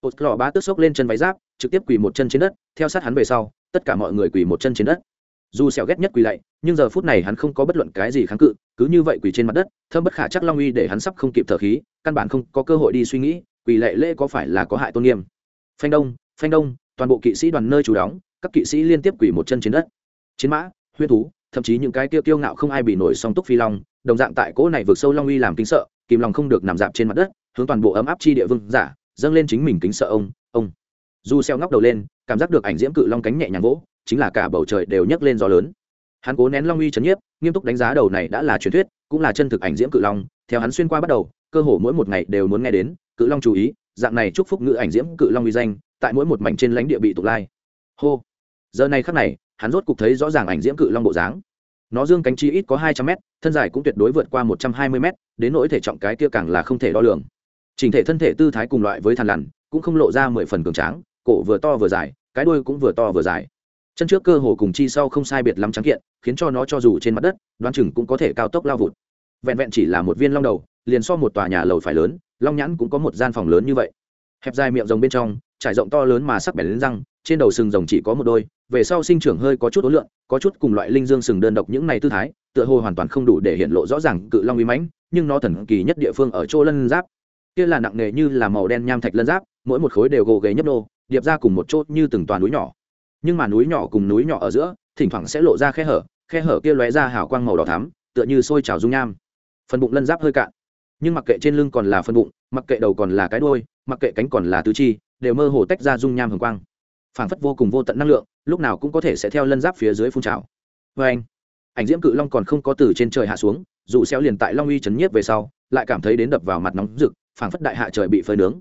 Một lò ba tức xốc lên chân váy giáp, trực tiếp quỳ một chân trên đất, theo sát hắn về sau tất cả mọi người quỳ một chân trên đất. Dù xẻo ghét nhất quỳ lạy, nhưng giờ phút này hắn không có bất luận cái gì kháng cự, cứ như vậy quỳ trên mặt đất, thơm bất khả chắc long uy để hắn sắp không kịp thở khí, căn bản không có cơ hội đi suy nghĩ, quỳ lệ lễ có phải là có hại tôn nghiêm. Phanh đông phanh đông, toàn bộ kỵ sĩ đoàn nơi chủ đóng, các kỵ sĩ liên tiếp quỳ một chân trên đất. Chiến mã, huyết thú, thậm chí những cái tiêu kiêu ngạo không ai bị nổi song túc phi long, đồng dạng tại cỗ này vượt sâu long uy làm kính sợ, kìm lòng không được nằm dạp trên mặt đất, hướng toàn bộ ấm áp chi địa vương giả, dâng lên chính mình kính sợ ông ông. Du xeo ngóc đầu lên cảm giác được ảnh diễm cự long cánh nhẹ nhàng vỗ, chính là cả bầu trời đều nhấc lên gió lớn. Hắn cố nén long uy chấn nhiếp, nghiêm túc đánh giá đầu này đã là truyền thuyết, cũng là chân thực ảnh diễm cự long. Theo hắn xuyên qua bắt đầu, cơ hồ mỗi một ngày đều muốn nghe đến, cự long chú ý, dạng này chúc phúc ngữ ảnh diễm cự long uy danh, tại mỗi một mảnh trên lãnh địa bị tụ lai. Hô! Giờ này khắc này, hắn rốt cục thấy rõ ràng ảnh diễm cự long bộ dáng. Nó dương cánh chi ít có hai trăm mét, thân dài cũng tuyệt đối vượt qua một trăm hai mươi mét, đến nỗi thể trọng cái kia càng là không thể đo lường. Chỉnh thể thân thể tư thái cùng loại với thằn lằn, cũng không lộ ra mười phần cường tráng cổ vừa to vừa dài, cái đuôi cũng vừa to vừa dài. Chân trước cơ hồ cùng chi sau không sai biệt lắm trắng kiện, khiến cho nó cho dù trên mặt đất, đoán chừng cũng có thể cao tốc lao vụt. Vẹn vẹn chỉ là một viên long đầu, liền so một tòa nhà lầu phải lớn, long nhãn cũng có một gian phòng lớn như vậy. Hẹp dài miệng rồng bên trong, trải rộng to lớn mà sắc bẻ lên răng, trên đầu sừng rồng chỉ có một đôi, về sau sinh trưởng hơi có chút ối lượng, có chút cùng loại linh dương sừng đơn độc những này tư thái, tựa hồ hoàn toàn không đủ để hiện lộ rõ ràng cự long uy mãnh, nhưng nó thần kỳ nhất địa phương ở chỗ lân giáp. Kia là nặng nề như là màu đen nham thạch lân giáp, mỗi một khối đều gồ ghề nhấp nô điệp ra cùng một chốt như từng toàn núi nhỏ. Nhưng mà núi nhỏ cùng núi nhỏ ở giữa, thỉnh thoảng sẽ lộ ra khe hở khe hở kia lóe ra hào quang màu đỏ thắm, tựa như sôi trào dung nham. Phần bụng lân giáp hơi cạn. Nhưng mặc kệ trên lưng còn là phần bụng, mặc kệ đầu còn là cái đôi mặc kệ cánh còn là tứ chi, đều mơ hồ tách ra dung nham hồng quang. Phảng phất vô cùng vô tận năng lượng, lúc nào cũng có thể sẽ theo lân giáp phía dưới phun trào. Vê anh, ảnh diễm cự long còn không có từ trên trời hạ xuống, dù xéo liền tại long uy chấn nhiếp về sau, lại cảm thấy đến đập vào mặt nóng rực, phảng phất đại hạ trời bị phơi nướng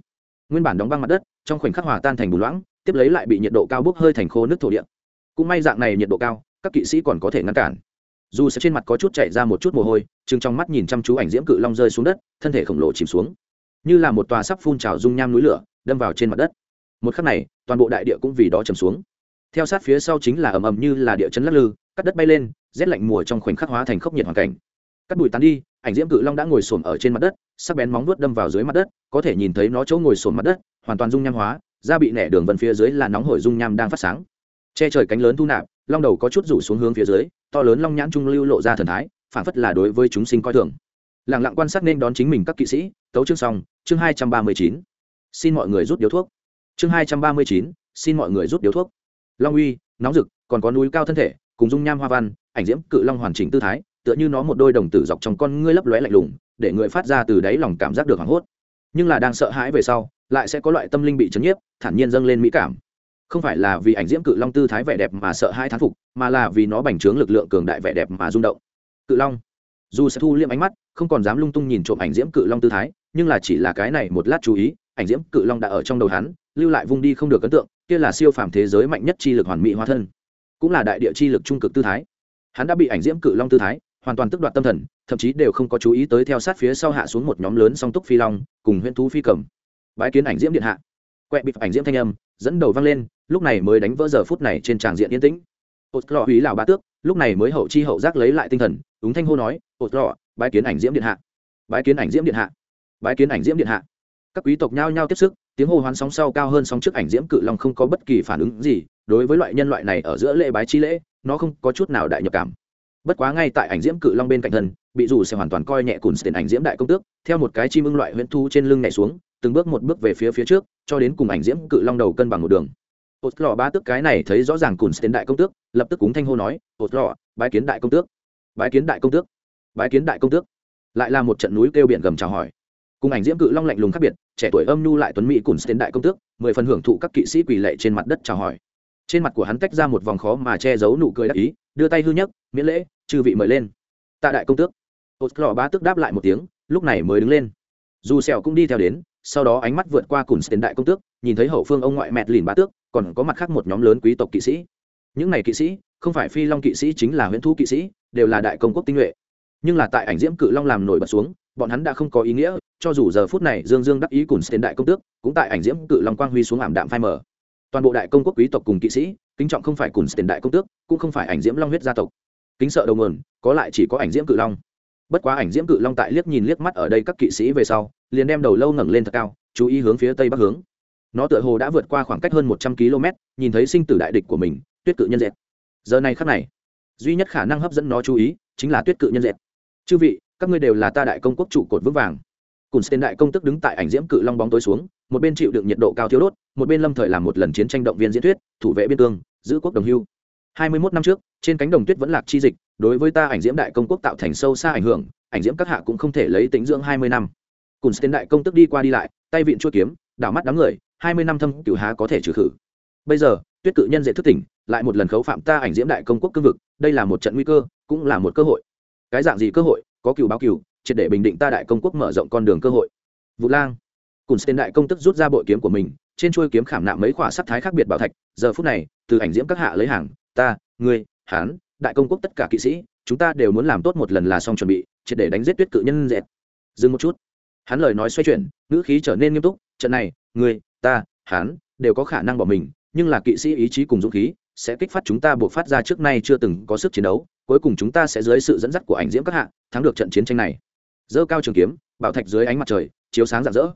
nguyên bản đóng băng mặt đất, trong khoảnh khắc hòa tan thành bùn loãng, tiếp lấy lại bị nhiệt độ cao bốc hơi thành khô nước thổ địa. Cũng may dạng này nhiệt độ cao, các kỵ sĩ còn có thể ngăn cản. Dù sẽ trên mặt có chút chạy ra một chút mồ hôi, chừng trong mắt nhìn chăm chú ảnh diễm cự long rơi xuống đất, thân thể khổng lồ chìm xuống. Như là một tòa sắp phun trào dung nham núi lửa, đâm vào trên mặt đất. Một khắc này, toàn bộ đại địa cũng vì đó chầm xuống. Theo sát phía sau chính là ầm ầm như là địa chấn lắc lư, cắt đất bay lên, rét lạnh mùa trong khoảnh khắc hóa thành khốc nhiệt hoàn cảnh. Cắt bụi tán đi, ảnh diễm cự long đã ngồi xổm ở trên mặt đất sắc bén móng vuốt đâm vào dưới mặt đất, có thể nhìn thấy nó chỗ ngồi sồn mặt đất, hoàn toàn dung nham hóa, da bị nẻ đường vân phía dưới là nóng hổi dung nham đang phát sáng. Che trời cánh lớn thu nạp, long đầu có chút rủ xuống hướng phía dưới, to lớn long nhãn trung lưu lộ ra thần thái, phản phất là đối với chúng sinh coi thường. Lẳng lặng quan sát nên đón chính mình các kỵ sĩ, tấu chương xong, chương hai trăm ba mươi chín. Xin mọi người rút điếu thuốc. Chương hai trăm ba mươi chín, xin mọi người rút điếu thuốc. Long uy, nóng rực, còn có núi cao thân thể, cùng dung nham hoa văn, ảnh diễm cự long hoàn chỉnh tư thái, tựa như nó một đôi đồng tử dọc trong con ngươi lấp lóe lạnh lùng để người phát ra từ đáy lòng cảm giác được hoảng hốt. Nhưng là đang sợ hãi về sau, lại sẽ có loại tâm linh bị chấn nhiếp, thản nhiên dâng lên mỹ cảm. Không phải là vì ảnh diễm cự long tư thái vẻ đẹp mà sợ hai thán phục, mà là vì nó bành trướng lực lượng cường đại vẻ đẹp mà rung động. Cự long. Dù sẽ thu liệm ánh mắt, không còn dám lung tung nhìn trộm ảnh diễm cự long tư thái, nhưng là chỉ là cái này một lát chú ý, ảnh diễm cự long đã ở trong đầu hắn, lưu lại vung đi không được ấn tượng, kia là siêu phàm thế giới mạnh nhất chi lực hoàn mỹ hóa thân, cũng là đại địa chi lực trung cực tư thái. Hắn đã bị ảnh diễm cự long tư thái hoàn toàn tức đoạt tâm thần, thậm chí đều không có chú ý tới theo sát phía sau hạ xuống một nhóm lớn song túc phi long, cùng huyễn thú phi cầm. Bãi kiến ảnh diễm điện hạ. Quẹ bịp ảnh diễm thanh âm, dẫn đầu vang lên, lúc này mới đánh vỡ giờ phút này trên tràng diện yên tĩnh. Ột lọ hủy lào bá tước, lúc này mới hậu chi hậu giác lấy lại tinh thần, ứng thanh hô nói, ột lọ bãi kiến ảnh diễm điện hạ. Bãi kiến ảnh diễm điện hạ. Bãi kiến ảnh diễm điện hạ. Các quý tộc nhao nhao tiếp sức, tiếng hô hoán sóng sau cao hơn sóng trước ảnh diễm cự long không có bất kỳ phản ứng gì, đối với loại nhân loại này ở giữa lễ bái chi lễ, nó không có chút nào đại nhập cảm bất quá ngay tại ảnh diễm cự long bên cạnh thân, bị dù sẽ hoàn toàn coi nhẹ cùn tiền ảnh diễm đại công tước, theo một cái chim ưng loại huyễn thu trên lưng nhảy xuống, từng bước một bước về phía phía trước, cho đến cùng ảnh diễm cự long đầu cân bằng một đường. Ột lò ba tước cái này thấy rõ ràng cùn tiền đại công tước, lập tức cúng thanh hô nói ột lò bái kiến đại công tước. Bái kiến đại công tước. Bái kiến đại công tước. Lại là một trận núi kêu biển gầm chào hỏi. Cùng ảnh diễm cự long lạnh lùng khác biệt, trẻ tuổi âm nhu lại tuấn mỹ cùn tiền đại công tước, mười phần hưởng thụ các kỵ sĩ quỳ lệ trên mặt đất chào hỏi trên mặt của hắn tách ra một vòng khó mà che giấu nụ cười đắc ý, đưa tay hư nhất miễn lễ, chư vị mời lên. Tạ đại công tước. Ột lò ba tước đáp lại một tiếng, lúc này mới đứng lên. Dù sẹo cũng đi theo đến, sau đó ánh mắt vượt qua cùn tiền đại công tước, nhìn thấy hậu phương ông ngoại mẹt lìn ba tước, còn có mặt khác một nhóm lớn quý tộc kỵ sĩ. Những này kỵ sĩ, không phải phi long kỵ sĩ chính là huyễn thu kỵ sĩ, đều là đại công quốc tinh nhuệ. Nhưng là tại ảnh diễm cự long làm nổi bật xuống, bọn hắn đã không có ý nghĩa, cho dù giờ phút này dương dương đắc ý cùng tiền đại công tước, cũng tại ảnh diễm cự long quang huy xuống ảm đạm phai mờ toàn bộ đại công quốc quý tộc cùng kỵ sĩ, kính trọng không phải cùng tiền đại công tước, cũng không phải ảnh diễm long huyết gia tộc. Kính sợ đầu nguồn, có lại chỉ có ảnh diễm cự long. Bất quá ảnh diễm cự long tại liếc nhìn liếc mắt ở đây các kỵ sĩ về sau, liền đem đầu lâu ngẩng lên thật cao, chú ý hướng phía tây bắc hướng. Nó tựa hồ đã vượt qua khoảng cách hơn một trăm km, nhìn thấy sinh tử đại địch của mình, tuyết cự nhân dẹt giờ này khắc này, duy nhất khả năng hấp dẫn nó chú ý, chính là tuyết cự nhân dẹt chư vị, các ngươi đều là ta đại công quốc trụ cột vững vàng cùng tên đại công tức đứng tại ảnh diễm cự long bóng tối xuống, một bên chịu đựng nhiệt độ cao thiếu đốt, một bên lâm thời làm một lần chiến tranh động viên diễn thuyết, thủ vệ biên cương, giữ quốc đồng hưu. Hai mươi 21 năm trước, trên cánh đồng tuyết vẫn lạc chi dịch, đối với ta ảnh diễm đại công quốc tạo thành sâu xa ảnh hưởng, ảnh diễm các hạ cũng không thể lấy tính dưỡng hai mươi năm. Cùng tên đại công tức đi qua đi lại, tay vịn chuôi kiếm, đảo mắt đám người, hai mươi năm thâm cửu há có thể trừ khử. Bây giờ, tuyết cự nhân dễ thức tỉnh, lại một lần khấu phạm ta ảnh diễm đại công quốc cương vực, đây là một trận nguy cơ, cũng là một cơ hội. Cái dạng gì cơ hội, có cựu báo cựu triệt để bình định ta đại công quốc mở rộng con đường cơ hội. Vũ lang. Cùng tên đại công tức rút ra bội kiếm của mình trên chuôi kiếm khảm nạm mấy khỏa sắc thái khác biệt bảo thạch giờ phút này từ ảnh diễm các hạ lấy hàng ta ngươi hán đại công quốc tất cả kỵ sĩ chúng ta đều muốn làm tốt một lần là xong chuẩn bị triệt để đánh giết tuyết cự nhân dẹt dừng một chút. Hắn lời nói xoay chuyển ngữ khí trở nên nghiêm túc trận này ngươi ta hắn, đều có khả năng bỏ mình nhưng là kỵ sĩ ý chí cùng dũng khí sẽ kích phát chúng ta buộc phát ra trước nay chưa từng có sức chiến đấu cuối cùng chúng ta sẽ dưới sự dẫn dắt của ảnh diễm các hạ thắng được trận chiến tranh này dơ cao trường kiếm, bảo thạch dưới ánh mặt trời, chiếu sáng rạng rỡ.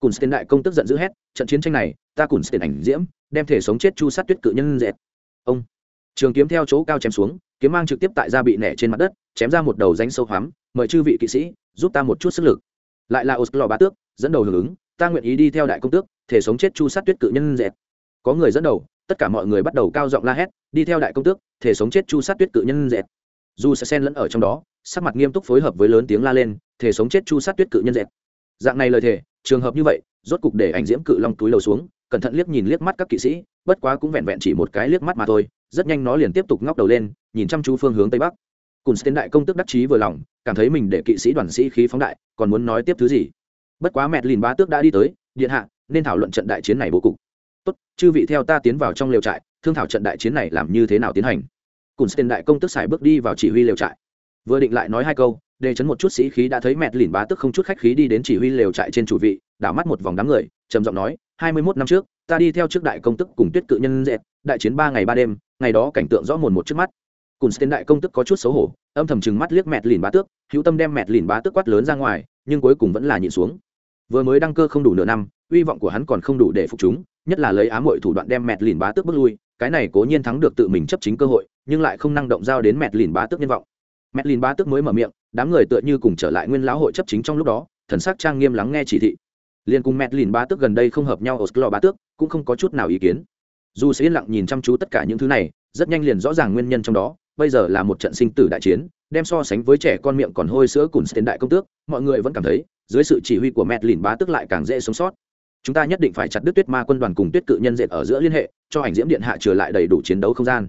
Cùn tên đại công tức giận dữ hét, trận chiến tranh này, ta cùn tên ảnh diễm, đem thể sống chết chu sát tuyết cự nhân dẹt ông. Trường kiếm theo chỗ cao chém xuống, kiếm mang trực tiếp tại ra bị nẻ trên mặt đất, chém ra một đầu danh sâu hoắm, mời chư vị kỵ sĩ, giúp ta một chút sức lực. Lại là oslo bá tước, dẫn đầu hưởng ứng, ta nguyện ý đi theo đại công tước, thể sống chết chu sát tuyết cự nhân dẹt có người dẫn đầu, tất cả mọi người bắt đầu cao giọng la hét, đi theo đại công tước, thể sống chết chu sát tuyết cự nhân dẹt dù sẽ xen lẫn ở trong đó, sắc mặt nghiêm túc phối hợp với lớn tiếng la lên, thể sống chết chu sát tuyết cự nhân dẹp. dạng này lời thề, trường hợp như vậy, rốt cục để ảnh diễm cự long túi lầu xuống, cẩn thận liếc nhìn liếc mắt các kỵ sĩ, bất quá cũng vẹn vẹn chỉ một cái liếc mắt mà thôi, rất nhanh nó liền tiếp tục ngóc đầu lên, nhìn chăm chú phương hướng tây bắc. Cùng tên đại công tức đắc chí vừa lòng, cảm thấy mình để kỵ sĩ đoàn sĩ khí phóng đại, còn muốn nói tiếp thứ gì? Bất quá mẹ lìn bá tước đã đi tới, điện hạ, nên thảo luận trận đại chiến này bố cục. Tốt, chư vị theo ta tiến vào trong lều trại, thương thảo trận đại chiến này làm như thế nào tiến hành? Cùng tên đại công tức xài bước đi vào chỉ huy lều trại. Vừa định lại nói hai câu để chấn một chút sĩ khí đã thấy mẹt lìn bá tức không chút khách khí đi đến chỉ huy lều trại trên chủ vị, đảo mắt một vòng đám người, trầm giọng nói, hai mươi mốt năm trước, ta đi theo trước đại công tức cùng tuyết cự nhân dẹt đại chiến ba ngày ba đêm, ngày đó cảnh tượng rõ mồn một trước mắt. Cùng tên đại công tức có chút xấu hổ, âm thầm chừng mắt liếc mẹt lìn bá tước, hữu tâm đem mẹt lìn bá tước quát lớn ra ngoài, nhưng cuối cùng vẫn là nhịn xuống. Vừa mới đăng cơ không đủ nửa năm uy vọng của hắn còn không đủ để phục chúng, nhất là lấy ám hội thủ đoạn đem mẹt lìn bá tước bước lui cái này cố nhiên thắng được tự mình chấp chính cơ hội, nhưng lại không năng động giao đến mẹt lìn bá tước nhân vọng. Mẹt lìn bá tước mới mở miệng, đám người tựa như cùng trở lại nguyên lão hội chấp chính trong lúc đó, thần sắc trang nghiêm lắng nghe chỉ thị. Liền cùng mẹt lìn bá tước gần đây không hợp nhau ở sklo bá tước, cũng không có chút nào ý kiến. Dù sẽ yên lặng nhìn chăm chú tất cả những thứ này, rất nhanh liền rõ ràng nguyên nhân trong đó, bây giờ là một trận sinh tử đại chiến, đem so sánh với trẻ con miệng còn hôi sữa cùng tên đại công tước, mọi người vẫn cảm thấy, dưới sự chỉ huy của mẹt lìn bá tước lại càng dễ sống sót chúng ta nhất định phải chặt đứt tuyết ma quân đoàn cùng tuyết cự nhân diện ở giữa liên hệ cho ảnh diễm điện hạ trở lại đầy đủ chiến đấu không gian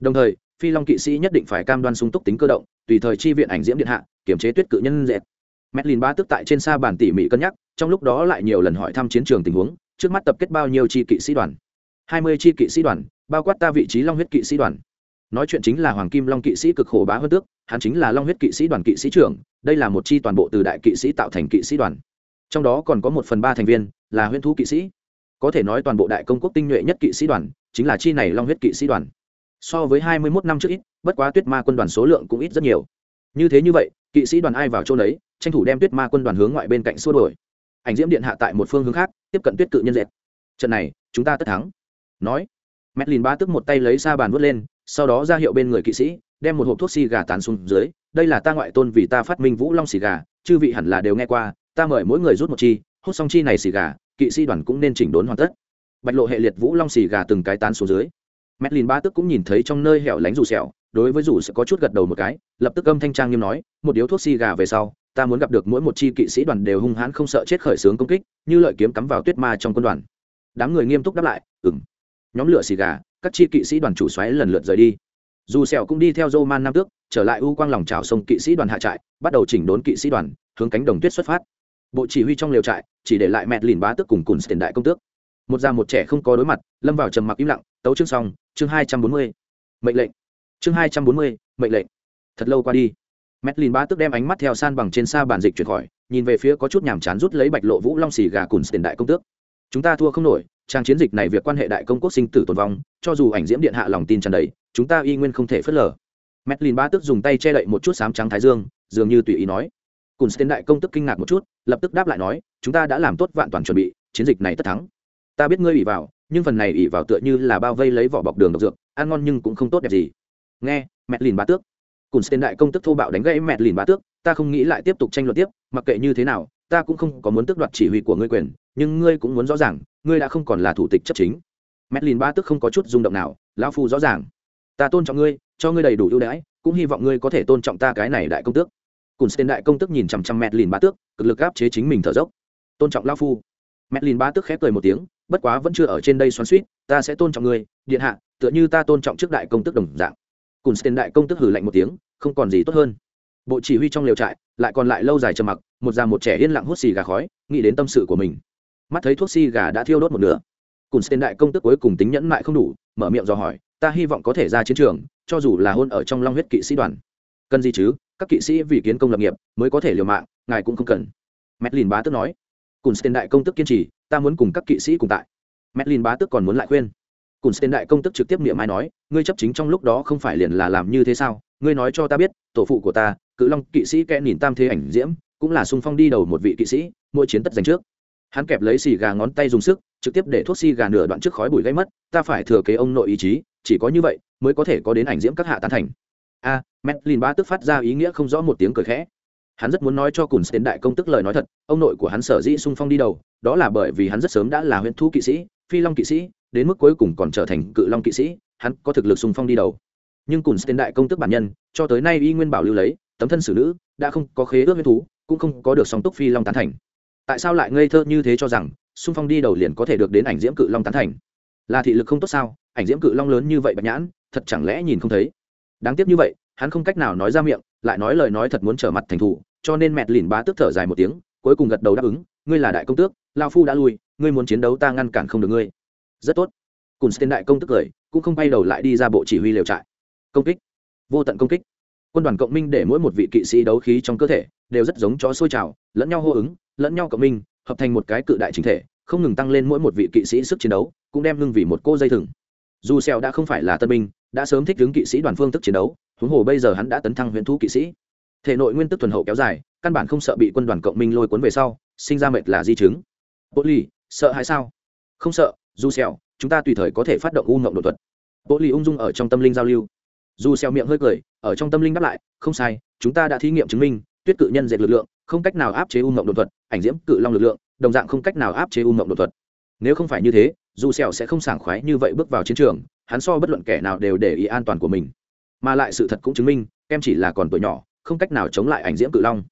đồng thời phi long kỵ sĩ nhất định phải cam đoan sung túc tính cơ động tùy thời chi viện ảnh diễm điện hạ kiểm chế tuyết cự nhân diện. Medlin ba tức tại trên xa bàn tỉ mỉ cân nhắc, trong lúc đó lại nhiều lần hỏi thăm chiến trường tình huống, trước mắt tập kết bao nhiêu chi kỵ sĩ đoàn. hai mươi chi kỵ sĩ đoàn bao quát ta vị trí long huyết kỵ sĩ đoàn nói chuyện chính là hoàng kim long kỵ sĩ cực khổ bá hơn tước hắn chính là long huyết kỵ sĩ đoàn kỵ sĩ trưởng đây là một chi toàn bộ từ đại kỵ sĩ tạo thành kỵ sĩ đoàn trong đó còn có một phần ba thành viên là huyễn thú kỵ sĩ. Có thể nói toàn bộ đại công quốc tinh nhuệ nhất kỵ sĩ đoàn chính là chi này long huyết kỵ sĩ đoàn. So với hai mươi mốt năm trước ít, bất quá tuyết ma quân đoàn số lượng cũng ít rất nhiều. Như thế như vậy, kỵ sĩ đoàn ai vào chỗ đấy tranh thủ đem tuyết ma quân đoàn hướng ngoại bên cạnh xua đổi ảnh diễm điện hạ tại một phương hướng khác, tiếp cận tuyết cự nhân dệt. Trận này, chúng ta tất thắng. Nói mẹt lìn ba tức một tay lấy xa bàn vớt lên, sau đó ra hiệu bên người kỵ sĩ, đem một hộp thuốc xì gà tán xuống dưới. Đây là ta ngoại tôn vì ta phát minh vũ long xì gà, chư vị hẳn là đều nghe qua ta mời mỗi người rút một chi, hút xong chi này xì gà, kỵ sĩ đoàn cũng nên chỉnh đốn hoàn tất. Bạch lộ hệ liệt vũ long xì gà từng cái tán xuống dưới. Mét lìn ba tức cũng nhìn thấy trong nơi hẻo lánh rủ sẹo, đối với rủ sẽ có chút gật đầu một cái, lập tức âm thanh trang nghiêm nói, một điếu thuốc xì gà về sau, ta muốn gặp được mỗi một chi kỵ sĩ đoàn đều hung hãn không sợ chết khởi xướng công kích, như lợi kiếm cắm vào tuyết ma trong quân đoàn. Đám người nghiêm túc đáp lại ừng nhóm lửa xì gà, các chi kỵ sĩ đoàn chủ xoáy lần lượt rời đi. Dù sẹo cũng đi theo dô man nam tước, trở lại u quang lòng trào sông kỵ sĩ đoàn hạ trại, bắt đầu chỉnh đốn kỵ sĩ đoàn, hướng cánh đồng tuyết xuất phát bộ chỉ huy trong lều trại, chỉ để lại mẹ lìn bá tước cùng cùng tiền đại công tước. Một già một trẻ không có đối mặt, lâm vào trầm mặc im lặng, tấu chương xong, chương hai trăm bốn mươi, mệnh lệnh. Chương hai trăm bốn mươi, mệnh lệnh. Thật lâu qua đi mét lìn bá tước đem ánh mắt theo san bằng trên xa bàn dịch chuyển khỏi, nhìn về phía có chút nhàm chán rút lấy bạch lộ vũ long xì gà cùng tiền đại công tước. Chúng ta thua không nổi, trang chiến dịch này việc quan hệ đại công quốc sinh tử tồn vong, cho dù ảnh diễm điện hạ lòng tin tràn đầy, chúng ta y nguyên không thể phớt lờ. Mét lìn bá tước dùng tay che đậy một chút sám trắng thái dương, dường như tùy ý nói cùng tên đại công tức kinh ngạc một chút, lập tức đáp lại nói, chúng ta đã làm tốt vạn toàn chuẩn bị, chiến dịch này tất thắng. Ta biết ngươi ỉ vào, nhưng phần này ỉ vào tựa như là bao vây lấy vỏ bọc đường độc dược, ăn ngon nhưng cũng không tốt đẹp gì. Nghe, mẹ lìn bá tước. Cùng tên đại công tức thô bạo đánh gãy, mẹ lìn bá tước, ta không nghĩ lại tiếp tục tranh luận tiếp, mặc kệ như thế nào, ta cũng không có muốn tước đoạt chỉ huy của ngươi quyền, nhưng ngươi cũng muốn rõ ràng, ngươi đã không còn là thủ tịch chấp chính. Mẹ lìn bá tước không có chút rung động nào, lão phu rõ ràng. Ta tôn trọng ngươi, cho ngươi đầy đủ ưu đãi, cũng hy vọng ngươi có thể tôn trọng ta cái này đại công tước cùng tên đại công tức nhìn chằm chằm mẹ lìn bá tước, cực lực áp chế chính mình thở dốc. Tôn trọng lao phu. Mẹ lìn bá tước khép cười một tiếng, bất quá vẫn chưa ở trên đây xoắn suýt ta sẽ tôn trọng ngươi, điện hạ, tựa như ta tôn trọng trước đại công tức đồng dạng. Cùng tên đại công tức hử lạnh một tiếng, không còn gì tốt hơn. Bộ chỉ huy trong liều trại, lại còn lại lâu dài trầm mặc, một già một trẻ yên lặng hút xì gà khói, nghĩ đến tâm sự của mình. Mắt thấy thuốc xì gà đã thiêu đốt một nửa cùng tên đại công tức cuối cùng tính nhẫn mại không đủ, mở miệng dò hỏi, ta hy vọng có thể ra chiến trường, cho dù là hôn ở trong long huyết kỵ sĩ đoàn. Cần gì chứ? Các kỵ sĩ vì kiến công lập nghiệp mới có thể liều mạng ngài cũng không cần. Medlin bá tức nói cùng tên đại công tức kiên trì ta muốn cùng các kỵ sĩ cùng tại. Medlin bá tức còn muốn lại khuyên. Cùng tên đại công tức trực tiếp niệm mai nói ngươi chấp chính trong lúc đó không phải liền là làm như thế sao? Ngươi nói cho ta biết tổ phụ của ta cự long kỵ sĩ kẽ nhìn tam thế ảnh diễm cũng là sung phong đi đầu một vị kỵ sĩ mỗi chiến tất giành trước. Hắn kẹp lấy xì gà ngón tay dùng sức trực tiếp để thuốc xì gà nửa đoạn trước khói bụi gây mất ta phải thừa kế ông nội ý chí chỉ có như vậy mới có thể có đến ảnh diễm các hạ tán thành. A à, Medlin ba tức phát ra ý nghĩa không rõ một tiếng cười khẽ. Hắn rất muốn nói cho cùn tiến đại công tức lời nói thật, ông nội của hắn sở dĩ sung phong đi đầu, đó là bởi vì hắn rất sớm đã là Huyền Thú kỵ sĩ, phi long kỵ sĩ, đến mức cuối cùng còn trở thành cự long kỵ sĩ, hắn có thực lực sung phong đi đầu. Nhưng cùn tiến đại công tức bản nhân, cho tới nay y nguyên bảo lưu lấy, tấm thân xử nữ, đã không có khế ước Huyền thú, cũng không có được song túc phi long tán thành. Tại sao lại ngây thơ như thế cho rằng, sung phong đi đầu liền có thể được đến ảnh diễm cự long tán thành? Là thị lực không tốt sao? Ảnh diễm cự long lớn như vậy bạch nhãn, thật chẳng lẽ nhìn không thấy? Đáng tiếc như vậy hắn không cách nào nói ra miệng, lại nói lời nói thật muốn trở mặt thành thủ, cho nên mẹt lìn bá tước thở dài một tiếng, cuối cùng gật đầu đáp ứng, ngươi là đại công tước lao phu đã lui, ngươi muốn chiến đấu ta ngăn cản không được ngươi. Rất tốt. Cùng tên đại công tức cười, cũng không bay đầu lại đi ra bộ chỉ huy liều trại. Công kích. Vô tận công kích. Quân đoàn cộng minh để mỗi một vị kỵ sĩ đấu khí trong cơ thể, đều rất giống chó sôi trào, lẫn nhau hô ứng, lẫn nhau cộng minh, hợp thành một cái cự đại chính thể, không ngừng tăng lên mỗi một vị kỵ sĩ sức chiến đấu, cũng đem lưng vì một cô dây thừng. Dù xèo đã không phải là tân binh, đã sớm thích ứng kỵ sĩ đoàn phương thức chiến đấu huống hồ bây giờ hắn đã tấn thăng huyện thú kỵ sĩ. Thể nội nguyên tức thuần hậu kéo dài, căn bản không sợ bị quân đoàn cộng minh lôi cuốn về sau, sinh ra mệt là di chứng. Bộ ly sợ hay sao? Không sợ, dù xèo, chúng ta tùy thời có thể phát động u ngộng đột thuật. Bộ ly ung dung ở trong tâm linh giao lưu. Dù xèo miệng hơi cười, ở trong tâm linh đáp lại, không sai, chúng ta đã thí nghiệm chứng minh, tuyết cự nhân dệt lực lượng, không cách nào áp chế u ngộng đột thuật, ảnh diễm cự long lực lượng, đồng dạng không cách nào áp chế u ngộng đột thuật. Nếu không phải như thế, dù xèo sẽ không sảng khoái như vậy bước vào chiến trường, hắn so bất luận kẻ nào đều để ý an toàn của mình mà lại sự thật cũng chứng minh, em chỉ là còn tuổi nhỏ, không cách nào chống lại ảnh diễm cự long.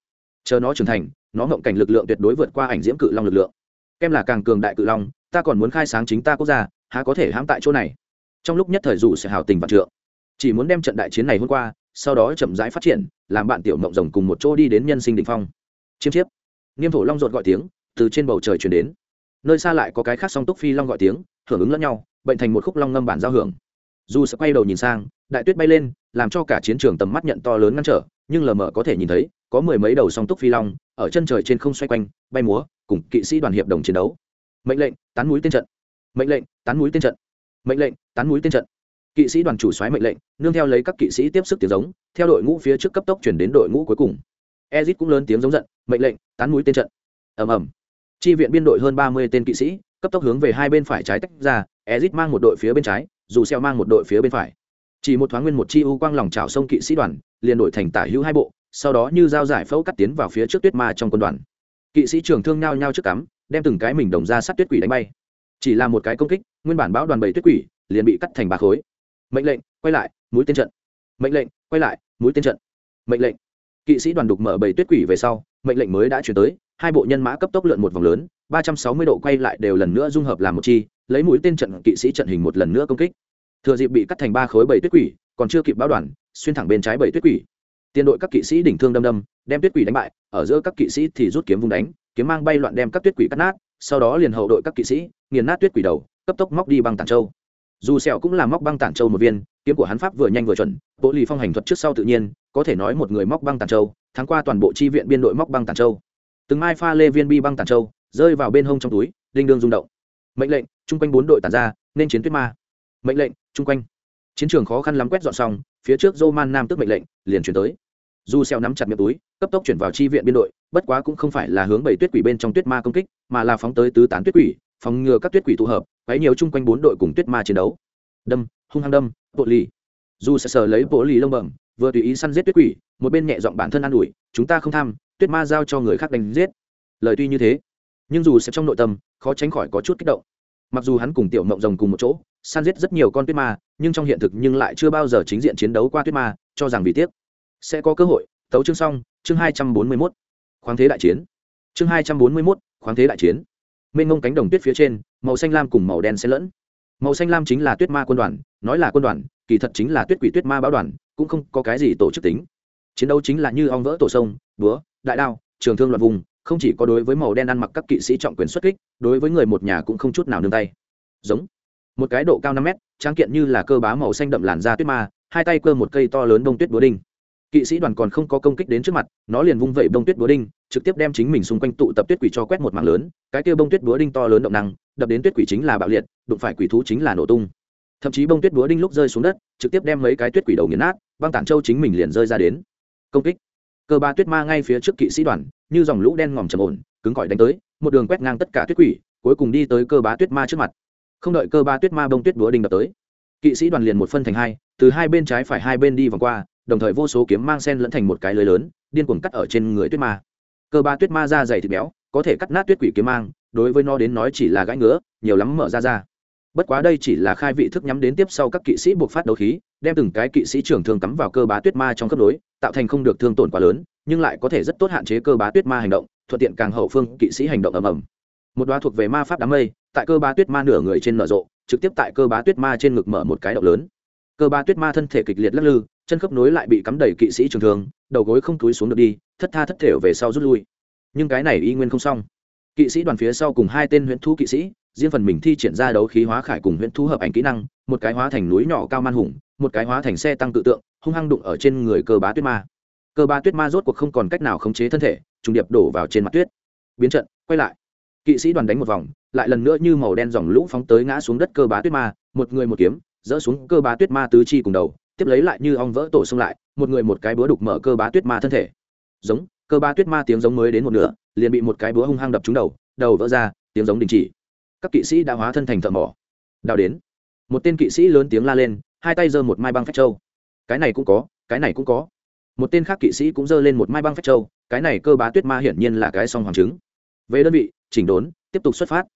Chờ nó trưởng thành, nó ngộng cảnh lực lượng tuyệt đối vượt qua ảnh diễm cự long lực lượng. Em là càng cường đại cự long, ta còn muốn khai sáng chính ta quốc gia, há có thể hãm tại chỗ này? Trong lúc nhất thời dù sẽ hào tình vạn trượng. Chỉ muốn đem trận đại chiến này hôm qua, sau đó chậm rãi phát triển, làm bạn tiểu mộng rồng cùng một chỗ đi đến nhân sinh đ ỉ n h phong. Chiêm chiếp. Niêm thổ long rột gọi tiếng, từ trên bầu trời chuyển đến. Nơi xa lại có cái khác song túc phi long gọi tiếng, hưởng ứng lẫn nhau, bệnh thành một khúc long ngâm bản giao hưởng. Dù sẽ quay đầu nhìn sang đại tuyết bay lên, làm cho cả chiến trường tầm mắt nhận to lớn ngăn trở, nhưng lờ mờ có thể nhìn thấy, có mười mấy đầu song túc phi long, ở chân trời trên không xoay quanh, bay múa, cùng kỵ sĩ đoàn hiệp đồng chiến đấu. Mệnh lệnh, tán núi tên trận. Mệnh lệnh, tán núi tên trận. Mệnh lệnh, tán núi tên trận. Kỵ sĩ đoàn chủ xoáy mệnh lệnh, nương theo lấy các kỵ sĩ tiếp sức tiếng giống, theo đội ngũ phía trước cấp tốc chuyển đến đội ngũ cuối cùng. Ezit cũng lớn tiếng giống giận, mệnh lệnh, tán núi tên trận. Ầm ầm. Chi viện biên đội hơn ba mươi tên kỵ sĩ, cấp tốc hướng về hai bên phải trái tách ra, ezit mang một đội phía bên trái, dù xeo mang một đội phía bên phải chỉ một thoáng nguyên một chi u quang lòng trào sông kỵ sĩ đoàn, liền đổi thành tả hữu hai bộ, sau đó như dao giải phẫu cắt tiến vào phía trước tuyết ma trong quân đoàn. Kỵ sĩ trưởng thương nhao nhao trước cắm, đem từng cái mình đồng ra sát tuyết quỷ đánh bay. Chỉ là một cái công kích, nguyên bản bão đoàn bảy tuyết quỷ, liền bị cắt thành ba khối. Mệnh lệnh, quay lại, mũi tên trận. Mệnh lệnh, quay lại, mũi tên trận. Mệnh lệnh. Kỵ sĩ đoàn đục mở bảy tuyết quỷ về sau, mệnh lệnh mới đã chuyển tới, hai bộ nhân mã cấp tốc lượn một vòng lớn, ba trăm sáu mươi độ quay lại đều lần nữa dung hợp làm một chi, lấy mũi tên trận kỵ sĩ trận hình một lần nữa công kích thừa dịp bị cắt thành ba khối bảy tuyết quỷ, còn chưa kịp báo đoàn, xuyên thẳng bên trái bảy tuyết quỷ. Tiền đội các kỵ sĩ đỉnh thương đâm đâm, đem tuyết quỷ đánh bại, ở giữa các kỵ sĩ thì rút kiếm vung đánh, kiếm mang bay loạn đem các tuyết quỷ cắt nát, sau đó liền hậu đội các kỵ sĩ, nghiền nát tuyết quỷ đầu, cấp tốc móc đi băng tản châu. Dù sẹo cũng là móc băng tản châu một viên, kiếm của hắn pháp vừa nhanh vừa chuẩn, bộ lì phong hành thuật trước sau tự nhiên, có thể nói một người móc băng tản châu, thắng qua toàn bộ chi viện biên đội móc băng tản châu. Từng mai pha lê viên bi băng tản châu, rơi vào bên hông trong túi, đinh đương rung động. Mệnh lệnh, chung quanh bốn đội tản ra, nên chiến tuyết ma. Mệnh lệnh chung quanh, chiến trường khó khăn lắm quét dọn xong, phía trước dô man nam tức mệnh lệnh, liền chuyển tới. Du xeo nắm chặt miệng túi, cấp tốc chuyển vào chi viện biên đội, bất quá cũng không phải là hướng bảy tuyết quỷ bên trong tuyết ma công kích, mà là phóng tới tứ tán tuyết quỷ, phòng ngừa các tuyết quỷ tụ hợp, quấy nhiều chung quanh bốn đội cùng tuyết ma chiến đấu. Đâm, hung hăng đâm, bộ lì. Dù sẽ sờ lấy bộ lì lông bẩm, vừa tùy ý săn giết tuyết quỷ, một bên nhẹ giọng bản thân an ủi, chúng ta không tham, tuyết ma giao cho người khác đánh giết. Lời tuy như thế, nhưng dù sẽ trong nội tâm, khó tránh khỏi có chút kích động mặc dù hắn cùng tiểu mộng rồng cùng một chỗ, săn giết rất nhiều con tuyết ma, nhưng trong hiện thực nhưng lại chưa bao giờ chính diện chiến đấu qua tuyết ma, cho rằng vì tiếc. Sẽ có cơ hội, tấu chương xong, chương hai trăm bốn mươi mốt. Khoáng thế đại chiến. Chương hai trăm bốn mươi mốt, khoáng thế đại chiến. Mênh ngông cánh đồng tuyết phía trên, màu xanh lam cùng màu đen xen lẫn. Màu xanh lam chính là tuyết ma quân đoàn, nói là quân đoàn, kỳ thật chính là tuyết quỷ tuyết ma báo đoàn, cũng không có cái gì tổ chức tính. Chiến đấu chính là như ong vỡ tổ sông, búa, đại đao, trường thương loạn vùng không chỉ có đối với màu đen ăn mặc các kỵ sĩ trọng quyền xuất kích, đối với người một nhà cũng không chút nào nương tay. Giống. Một cái độ cao năm mét, tráng kiện như là cơ bá màu xanh đậm làn da tuyết ma, hai tay cơ một cây to lớn bông tuyết búa đinh. Kỵ sĩ đoàn còn không có công kích đến trước mặt, nó liền vung vẩy bông tuyết búa đinh, trực tiếp đem chính mình xung quanh tụ tập tuyết quỷ cho quét một mảng lớn, cái kia bông tuyết búa đinh to lớn động năng, đập đến tuyết quỷ chính là bạo liệt, đụng phải quỷ thú chính là nổ tung. Thậm chí bông tuyết búa đinh lúc rơi xuống đất, trực tiếp đem mấy cái tuyết quỷ đầu nghiền nát, băng tản châu chính mình liền rơi ra đến. Công kích. Cơ ba tuyết ma ngay phía trước kỵ sĩ đoàn như dòng lũ đen ngòm trầm ổn, cứng cỏi đánh tới, một đường quét ngang tất cả tuyết quỷ, cuối cùng đi tới cơ bá tuyết ma trước mặt. Không đợi cơ bá tuyết ma bông tuyết búa đinh đập tới, kỵ sĩ đoàn liền một phân thành hai, từ hai bên trái phải hai bên đi vòng qua, đồng thời vô số kiếm mang sen lẫn thành một cái lưới lớn, điên cuồng cắt ở trên người tuyết ma. Cơ bá tuyết ma da dày thịt béo, có thể cắt nát tuyết quỷ kiếm mang, đối với nó đến nói chỉ là gãi ngứa, nhiều lắm mở ra ra. Bất quá đây chỉ là khai vị thức nhắm đến tiếp sau các kỵ sĩ buộc phát đấu khí, đem từng cái kỵ sĩ trưởng thường cắm vào cơ bá tuyết ma trong cấp đối tạo thành không được thương tổn quá lớn, nhưng lại có thể rất tốt hạn chế cơ bá tuyết ma hành động, thuận tiện càng hậu phương kỵ sĩ hành động ầm ầm. Một đoá thuộc về ma pháp đám mây, tại cơ bá tuyết ma nửa người trên nở rộ, trực tiếp tại cơ bá tuyết ma trên ngực mở một cái động lớn. Cơ bá tuyết ma thân thể kịch liệt lắc lư, chân khớp nối lại bị cắm đầy kỵ sĩ trường thường đầu gối không túi xuống được đi, thất tha thất thểu về sau rút lui. Nhưng cái này y nguyên không xong. Kỵ sĩ đoàn phía sau cùng hai tên huyện thu kỵ sĩ, riêng phần mình thi triển ra đấu khí hóa khải cùng huyện thu hợp ảnh kỹ năng, một cái hóa thành núi nhỏ cao man hùng một cái hóa thành xe tăng tự tượng, hung hăng đụng ở trên người cơ bá tuyết ma. Cơ bá tuyết ma rốt cuộc không còn cách nào khống chế thân thể, trùng điệp đổ vào trên mặt tuyết. Biến trận, quay lại. Kỵ sĩ đoàn đánh một vòng, lại lần nữa như màu đen dòng lũ phóng tới ngã xuống đất cơ bá tuyết ma, một người một kiếm, dỡ xuống cơ bá tuyết ma tứ chi cùng đầu, tiếp lấy lại như ong vỡ tổ xông lại, một người một cái búa đục mở cơ bá tuyết ma thân thể. Giống, cơ bá tuyết ma tiếng giống mới đến một nửa, liền bị một cái búa hung hăng đập trúng đầu đầu vỡ ra, tiếng giống đình chỉ. Các kỵ sĩ đã hóa thân thành thợ mỏ. Đào đến. Một tên kỵ sĩ lớn tiếng la lên hai tay giơ một mai băng phách châu, cái này cũng có cái này cũng có. Một tên khác kỵ sĩ cũng giơ lên một mai băng phách châu, cái này cơ bá tuyết ma hiển nhiên là cái song hoàng trứng về đơn vị chỉnh đốn tiếp tục xuất phát.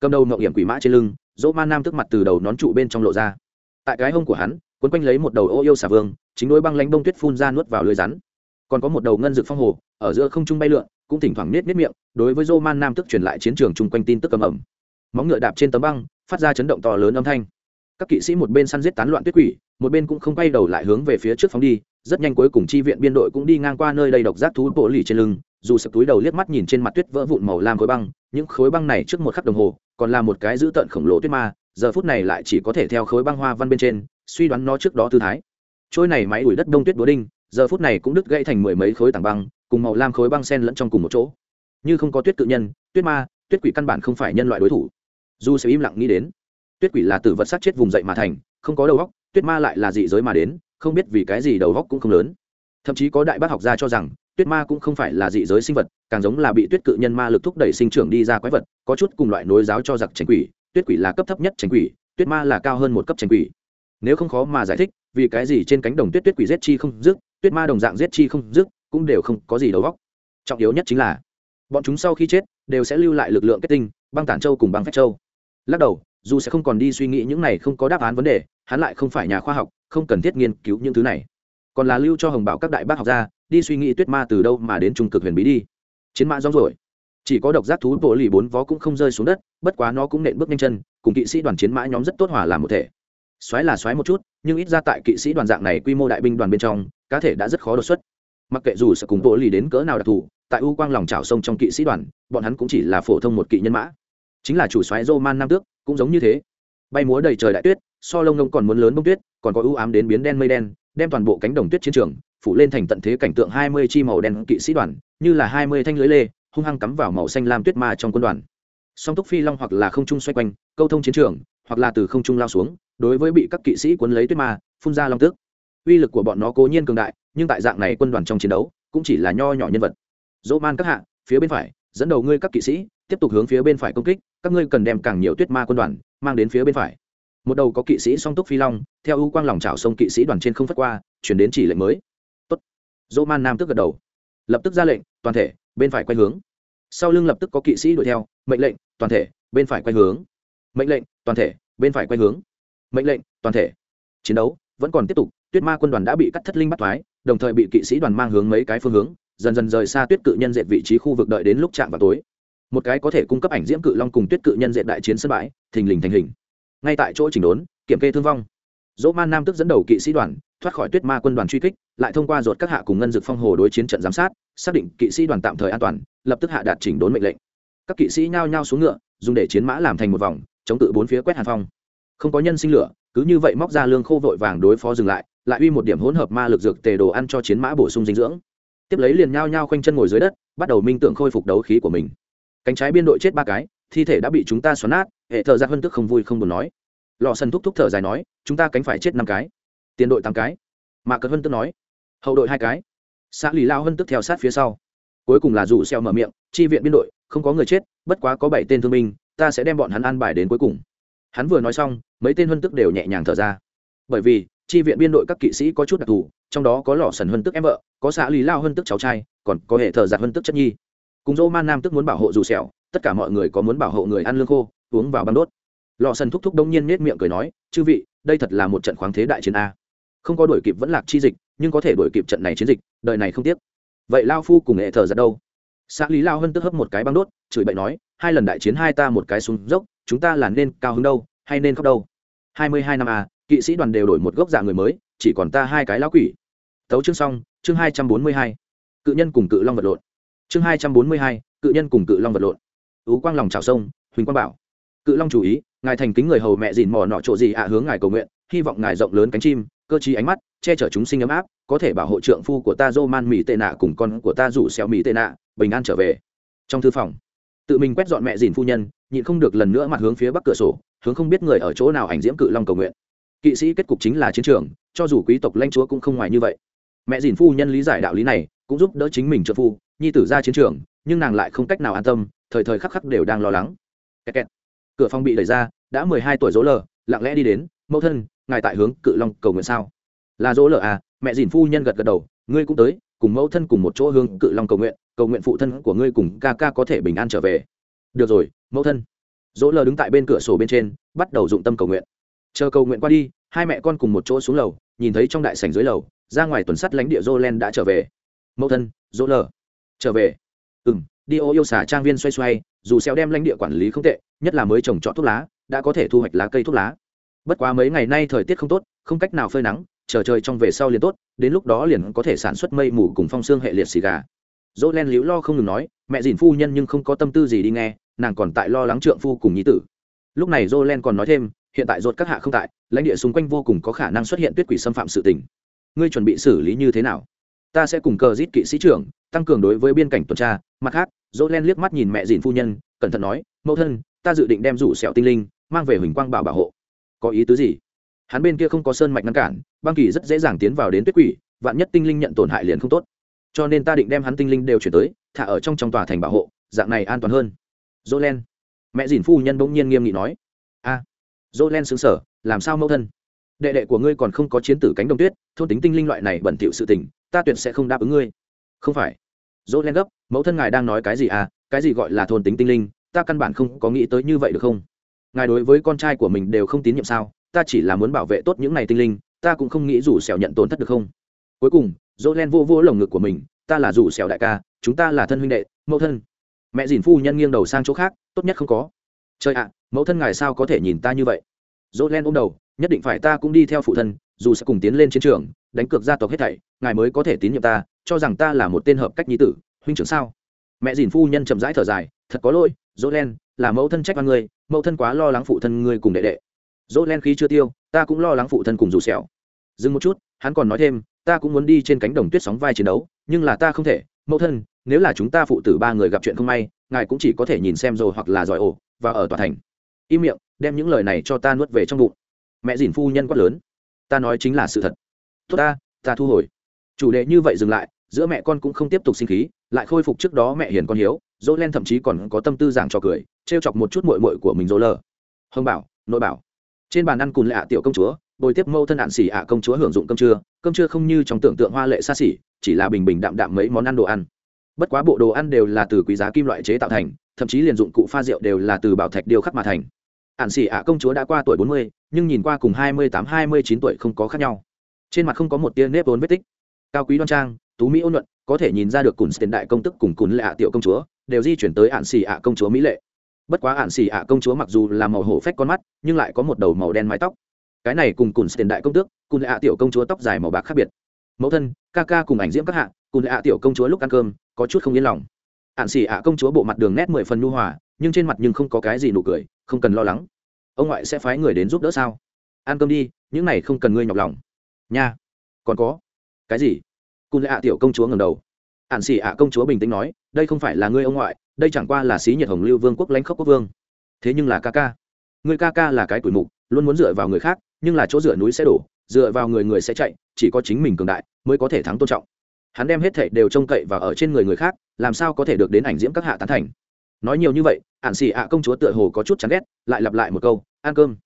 Cầm đầu mậu hiểm quỷ mã trên lưng dỗ ma nam tức mặt từ đầu nón trụ bên trong lộ ra. Tại cái hông của hắn quấn quanh lấy một đầu ô yêu xà vương chính đôi băng lánh bông tuyết phun ra nuốt vào lưới rắn. Còn có một đầu ngân dược phong hồ ở giữa không trung bay lượn cũng thỉnh thoảng nết nết miệng đối với dô man nam tức truyền lại chiến trường chung quanh tin tức cầm ẩm móng ngựa đạp trên tấm băng phát ra chấn động to lớn âm thanh các kỵ sĩ một bên săn giết tán loạn tuyết quỷ, một bên cũng không quay đầu lại hướng về phía trước phóng đi, rất nhanh cuối cùng chi viện biên đội cũng đi ngang qua nơi đầy độc giác thú bộ lì trên lưng, dù sập túi đầu liếc mắt nhìn trên mặt tuyết vỡ vụn màu lam khối băng, những khối băng này trước một khắc đồng hồ, còn là một cái dữ tợn khổng lồ tuyết ma, giờ phút này lại chỉ có thể theo khối băng hoa văn bên trên, suy đoán nó trước đó tư thái. Trôi này máy đuổi đất đông tuyết búa đinh, giờ phút này cũng đứt gãy thành mười mấy khối tảng băng, cùng màu lam khối băng sen lẫn trong cùng một chỗ. Như không có tuyết tự nhân, tuyết ma, tuyết quỷ căn bản không phải nhân loại đối thủ. Dù sẽ im lặng nghĩ đến tuyết quỷ là tử vật sát chết vùng dậy mà thành, không có đầu góc tuyết ma lại là dị giới mà đến, không biết vì cái gì đầu góc cũng không lớn. Thậm chí có đại bác học gia cho rằng, tuyết ma cũng không phải là dị giới sinh vật, càng giống là bị tuyết cự nhân ma lực thúc đẩy sinh trưởng đi ra quái vật, có chút cùng loại nối giáo cho giặc tránh quỷ, tuyết quỷ là cấp thấp nhất tránh quỷ, tuyết ma là cao hơn một cấp tránh quỷ. Nếu không khó mà giải thích, vì cái gì trên cánh đồng tuyết tuyết quỷ giết chi không dứt, tuyết ma đồng dạng giết chi không dứt, cũng đều không có gì đầu góc trọng yếu nhất chính là, bọn chúng sau khi chết, đều sẽ lưu lại lực lượng kết tinh, băng tản châu cùng băng phách châu. Lắc đầu dù sẽ không còn đi suy nghĩ những này không có đáp án vấn đề, hắn lại không phải nhà khoa học, không cần thiết nghiên cứu những thứ này. Còn là lưu cho hồng bảo các đại bác học ra, đi suy nghĩ tuyết ma từ đâu mà đến trung cực huyền bí đi. Chiến mã rong rồi chỉ có độc giác thú bộ lì bốn vó cũng không rơi xuống đất, bất quá nó cũng nện bước nhanh chân, cùng kỵ sĩ đoàn chiến mã nhóm rất tốt hòa làm một thể. Xoáy là xoáy một chút, nhưng ít ra tại kỵ sĩ đoàn dạng này quy mô đại binh đoàn bên trong, cá thể đã rất khó đột xuất. Mặc kệ dù sẽ cùng bộ lì đến cỡ nào đặc thù, tại u quang lòng trào sông trong kỵ sĩ đoàn, bọn hắn cũng chỉ là phổ thông một kỵ nhân mã. Chính là chủ xoáy roman nam tước cũng giống như thế. Bay múa đầy trời đại tuyết, so lông ngông còn muốn lớn bông tuyết, còn có ưu ám đến biến đen mây đen, đem toàn bộ cánh đồng tuyết chiến trường phủ lên thành tận thế cảnh tượng hai mươi chi màu đen kỵ sĩ đoàn, như là hai mươi thanh lưới lê, hung hăng cắm vào màu xanh lam tuyết ma trong quân đoàn. Song túc phi long hoặc là không trung xoay quanh, câu thông chiến trường, hoặc là từ không trung lao xuống, đối với bị các kỵ sĩ quấn lấy tuyết ma, phun ra long tước. Uy lực của bọn nó cố nhiên cường đại, nhưng tại dạng này quân đoàn trong chiến đấu, cũng chỉ là nho nhỏ nhân vật. Dỗ man các hạ, phía bên phải, dẫn đầu ngươi các kỵ sĩ, tiếp tục hướng phía bên phải công kích các ngươi cần đem càng nhiều tuyết ma quân đoàn mang đến phía bên phải. Một đầu có kỵ sĩ song túc phi long, theo ưu quang lòng trào sông kỵ sĩ đoàn trên không phất qua, chuyển đến chỉ lệnh mới. Tốt. Dỗ man nam tức gật đầu. Lập tức ra lệnh, toàn thể, bên phải quay hướng. Sau lưng lập tức có kỵ sĩ đuổi theo, mệnh lệnh, toàn thể, bên phải quay hướng. Mệnh lệnh, toàn thể, bên phải quay hướng. Mệnh lệnh, toàn thể. Chiến đấu vẫn còn tiếp tục, tuyết ma quân đoàn đã bị cắt thất linh bắt thoái, đồng thời bị kỵ sĩ đoàn mang hướng mấy cái phương hướng, dần dần rời xa tuyết cự nhân dệt vị trí khu vực đợi đến lúc chạm vào tối một cái có thể cung cấp ảnh diễm cự long cùng tuyết cự nhân diện đại chiến sân bãi, thình lình thành hình. Ngay tại chỗ chỉnh đốn, kiểm kê thương vong. Dỗ man nam tức dẫn đầu kỵ sĩ đoàn, thoát khỏi tuyết ma quân đoàn truy kích, lại thông qua ruột các hạ cùng ngân dực phong hồ đối chiến trận giám sát, xác định kỵ sĩ đoàn tạm thời an toàn, lập tức hạ đạt chỉnh đốn mệnh lệnh. Các kỵ sĩ nhao nhao xuống ngựa, dùng để chiến mã làm thành một vòng, chống tự bốn phía quét hàn phong. Không có nhân sinh lửa, cứ như vậy móc ra lương khô vội vàng đối phó dừng lại lại uy một điểm hỗn hợp ma lực dược tề đồ ăn cho chiến mã bổ sung dinh dưỡng. Tiếp lấy liền nhao nhao khoanh chân ngồi dưới đất, bắt đầu minh tưởng khôi phục đấu khí của mình cánh trái biên đội chết ba cái, thi thể đã bị chúng ta xoắn nát, hệ thợ ra hân tức không vui không buồn nói. Lò sân thúc thúc thở dài nói, chúng ta cánh phải chết năm cái. Tiền đội tám cái. Mà cất hân tức nói, hậu đội hai cái. Xã lì lao hân tức theo sát phía sau. Cuối cùng là rủ xeo mở miệng, chi viện biên đội, không có người chết, bất quá có bảy tên thương binh, ta sẽ đem bọn hắn an bài đến cuối cùng. Hắn vừa nói xong, mấy tên hân tức đều nhẹ nhàng thở ra. Bởi vì, chi viện biên đội các kỵ sĩ có chút đặc thù, trong đó có lò sần hân tức em vợ, có xã lì lao hân tức cháu trai, còn có hệ thợ giặc hân tức chất nhi cùng dỗ man nam tức muốn bảo hộ dù sẹo, tất cả mọi người có muốn bảo hộ người ăn lương khô, uống vào băng đốt. Lò sần thúc thúc đông nhiên nết miệng cười nói, chư vị, đây thật là một trận khoáng thế đại chiến a. Không có đuổi kịp vẫn lạc chi dịch, nhưng có thể đuổi kịp trận này chiến dịch, đời này không tiếc. Vậy lao phu cùng hệ thờ giật đâu? Xã lý lao hân tức hấp một cái băng đốt, chửi bậy nói, hai lần đại chiến hai ta một cái xuống dốc, chúng ta là nên cao hứng đâu, hay nên khóc đâu? Hai mươi hai năm a, kỵ sĩ đoàn đều đổi một gốc dạ người mới, chỉ còn ta hai cái lão quỷ. Tấu chương xong, chương hai trăm bốn mươi hai. Cự nhân cùng cự long vật lộn chương hai trăm bốn mươi hai, cự nhân cùng cự long vật lộn. Ú quang lòng trào sông, huỳnh quang bảo. Cự long chú ý, ngài thành kính người hầu mẹ dìn mò nọ chỗ gì ạ, hướng ngài cầu nguyện, hy vọng ngài rộng lớn cánh chim, cơ chí ánh mắt, che chở chúng sinh ấm áp, có thể bảo hộ trượng phu của ta dô man mỹ tệ nạ cùng con của ta rủ xeo mỹ tệ nạ, bình an trở về. Trong thư phòng, tự mình quét dọn mẹ dìn phu nhân, nhịn không được lần nữa mặt hướng phía bắc cửa sổ, hướng không biết người ở chỗ nào ảnh diễm cự long cầu nguyện. Kỵ sĩ kết cục chính là chiến trường, cho dù quý tộc lãnh chúa cũng không ngoài như vậy. Mẹ dìn phu nhân lý giải đạo lý này, cũng giúp đỡ chính mình trợ phu nhi tử ra chiến trường, nhưng nàng lại không cách nào an tâm, thời thời khắc khắc đều đang lo lắng. Kẹt kẹt. cửa phòng bị đẩy ra, đã mười hai tuổi dỗ lờ, lặng lẽ đi đến, mẫu thân, ngài tại hướng cự long cầu nguyện sao? Là dỗ lờ à mẹ dìn phu nhân gật gật đầu, ngươi cũng tới, cùng mẫu thân cùng một chỗ hướng cự long cầu nguyện cầu nguyện phụ thân của ngươi cùng ca ca có thể bình an trở về. Được rồi, mẫu thân. Dỗ lờ đứng tại bên cửa sổ bên trên, bắt đầu dụng tâm cầu nguyện. Chờ cầu nguyện qua đi, hai mẹ con cùng một chỗ xuống lầu, nhìn thấy trong đại sảnh dưới lầu, ra ngoài tuần sắt lãnh địa jolen đã trở về. Mẫu thân, dỗ lờ trở về. Ừ m đi ô yêu xả trang viên xoay xoay, dù xéo đem lãnh địa quản lý không tệ, nhất là mới trồng trọt thuốc lá, đã có thể thu hoạch lá cây thuốc lá. Bất quá mấy ngày nay thời tiết không tốt, không cách nào phơi nắng, chờ trời trong về sau liền tốt, đến lúc đó liền có thể sản xuất mây mù cùng phong xương hệ liệt xì gà. Dỗ len liễu lo không ngừng nói, mẹ dìn phu nhân nhưng không có tâm tư gì đi nghe, nàng còn tại lo lắng trượng phu cùng nhí tử. Lúc này dỗ len còn nói thêm, hiện tại ruột các hạ không tại, lãnh địa xung quanh vô cùng có khả năng xuất hiện tuyết quỷ xâm phạm sự tình. Ngươi chuẩn bị xử lý như thế nào? Ta sẽ cùng cờ giết kỵ sĩ trưởng tăng cường đối với biên cảnh tuần tra. Mặt khác dỗ len liếc mắt nhìn mẹ dìn phu nhân cẩn thận nói mẫu thân ta dự định đem rủ sẹo tinh linh mang về huỳnh quang bảo bảo hộ. Có ý tứ gì? Hắn bên kia không có sơn mạch ngăn cản băng kỳ rất dễ dàng tiến vào đến tuyết quỷ vạn nhất tinh linh nhận tổn hại liền không tốt. Cho nên ta định đem hắn tinh linh đều chuyển tới thả ở trong trong tòa thành bảo hộ dạng này an toàn hơn. Dỗ len mẹ dìn phu nhân bỗng nhiên nghiêm nghị nói. A. À, dỗ len xứng sở làm sao mẫu thân? Đệ đệ của ngươi còn không có chiến tử cánh đồng tuyết thôn tính tinh linh loại này bẩn thỉu sự tình ta tuyệt sẽ không đáp ứng ngươi không phải. Dỗ len gấp, mẫu thân ngài đang nói cái gì à? Cái gì gọi là thôn tính tinh linh? Ta căn bản không có nghĩ tới như vậy được không? Ngài đối với con trai của mình đều không tín nhiệm sao? Ta chỉ là muốn bảo vệ tốt những này tinh linh, ta cũng không nghĩ rủ xẻo nhận tổn thất được không? Cuối cùng, dỗ len vô vô lồng ngực của mình, ta là rủ xẻo đại ca, chúng ta là thân huynh đệ, mẫu thân. Mẹ dìn phu nhân nghiêng đầu sang chỗ khác, tốt nhất không có. Trời ạ, mẫu thân ngài sao có thể nhìn ta như vậy? Dỗ len ôm đầu, nhất định phải ta cũng đi theo phụ thân, dù sẽ cùng tiến lên chiến trường đánh cược gia tộc hết thảy, ngài mới có thể tín nhiệm ta, cho rằng ta là một tên hợp cách nhi tử, huynh trưởng sao? Mẹ dìn phu nhân chậm rãi thở dài, thật có lỗi dỗ len là mẫu thân trách oan ngươi, mẫu thân quá lo lắng phụ thân ngươi cùng đệ đệ. Dỗ len khí chưa tiêu, ta cũng lo lắng phụ thân cùng dù sẹo. Dừng một chút, hắn còn nói thêm, ta cũng muốn đi trên cánh đồng tuyết sóng vai chiến đấu, nhưng là ta không thể. Mẫu thân, nếu là chúng ta phụ tử ba người gặp chuyện không may, ngài cũng chỉ có thể nhìn xem rồi hoặc là giỏi ổ, và ở tòa thành. Im miệng, đem những lời này cho ta nuốt về trong bụng. Mẹ dìn phu nhân quát lớn. Ta nói chính là sự thật tốt ta ta thu hồi. Chủ đề như vậy dừng lại, giữa mẹ con cũng không tiếp tục sinh khí, lại khôi phục trước đó mẹ hiền con hiếu, dỗ len thậm chí còn có tâm tư giảng trò cười t r e o chọc một chút mội mội của mình dỗ lờ. Hồng bảo, nội bảo. Trên bàn ăn cùn lạ tiểu công chúa, bồi tiếp mâu thân ạn xỉ ạ công chúa hưởng dụng cơm trưa cơm trưa không như trong tưởng tượng hoa lệ xa xỉ, chỉ là bình bình đạm đạm mấy món ăn đồ ăn. Bất quá bộ đồ ăn đều là từ quý giá kim loại chế tạo thành, thậm chí liền dụng cụ pha rượu đều là từ bảo thạch điêu khắc mà thành. Ạn xỉ ạ công chúa đã qua tuổi bốn mươi, nhưng nhìn qua cùng hai mươi tám, hai mươi chín tuổi không có khác nhau trên mặt không có một tia nếp vốn vết tích. Cao quý đoan trang, tú mỹ ôn luận có thể nhìn ra được cùn tiền đại công tức cùng cùn ạ tiểu công chúa đều di chuyển tới ạn xì ạ công chúa mỹ lệ. Bất quá ạn xì ạ công chúa mặc dù là màu hổ phách con mắt, nhưng lại có một đầu màu đen mái tóc. Cái này cùng cùn tiền đại công tước, cùn ạ tiểu công chúa tóc dài màu bạc khác biệt. Mẫu thân, ca ca cùng ảnh diễm các hạ, cùn ạ tiểu công chúa lúc ăn cơm, có chút không yên lòng. Ạn xì ạ công chúa bộ mặt đường nét mười phần nhu hòa, nhưng trên mặt nhưng không có cái gì nụ cười, không cần lo lắng. Ông ngoại sẽ phái người đến giúp đỡ sao? Ăn cơm đi, những này không cần ngươi nhọc lòng nha. Còn có. Cái gì? Cun lệ ạ tiểu công chúa ngầm đầu. Ạn xỉ ạ công chúa bình tĩnh nói, đây không phải là ngươi ông ngoại, đây chẳng qua là xí nhiệt hồng lưu vương quốc lãnh khốc quốc vương. Thế nhưng là ca ca. Người ca ca là cái tuổi mục, luôn muốn dựa vào người khác, nhưng là chỗ dựa núi sẽ đổ, dựa vào người người sẽ chạy, chỉ có chính mình cường đại mới có thể thắng tôn trọng. Hắn đem hết thệ đều trông cậy và ở trên người người khác, làm sao có thể được đến ảnh diễm các hạ tán thành? Nói nhiều như vậy ạn xỉ ạ công chúa tựa hồ có chút chán ghét, lại lặp lại một câu, ăn cơm.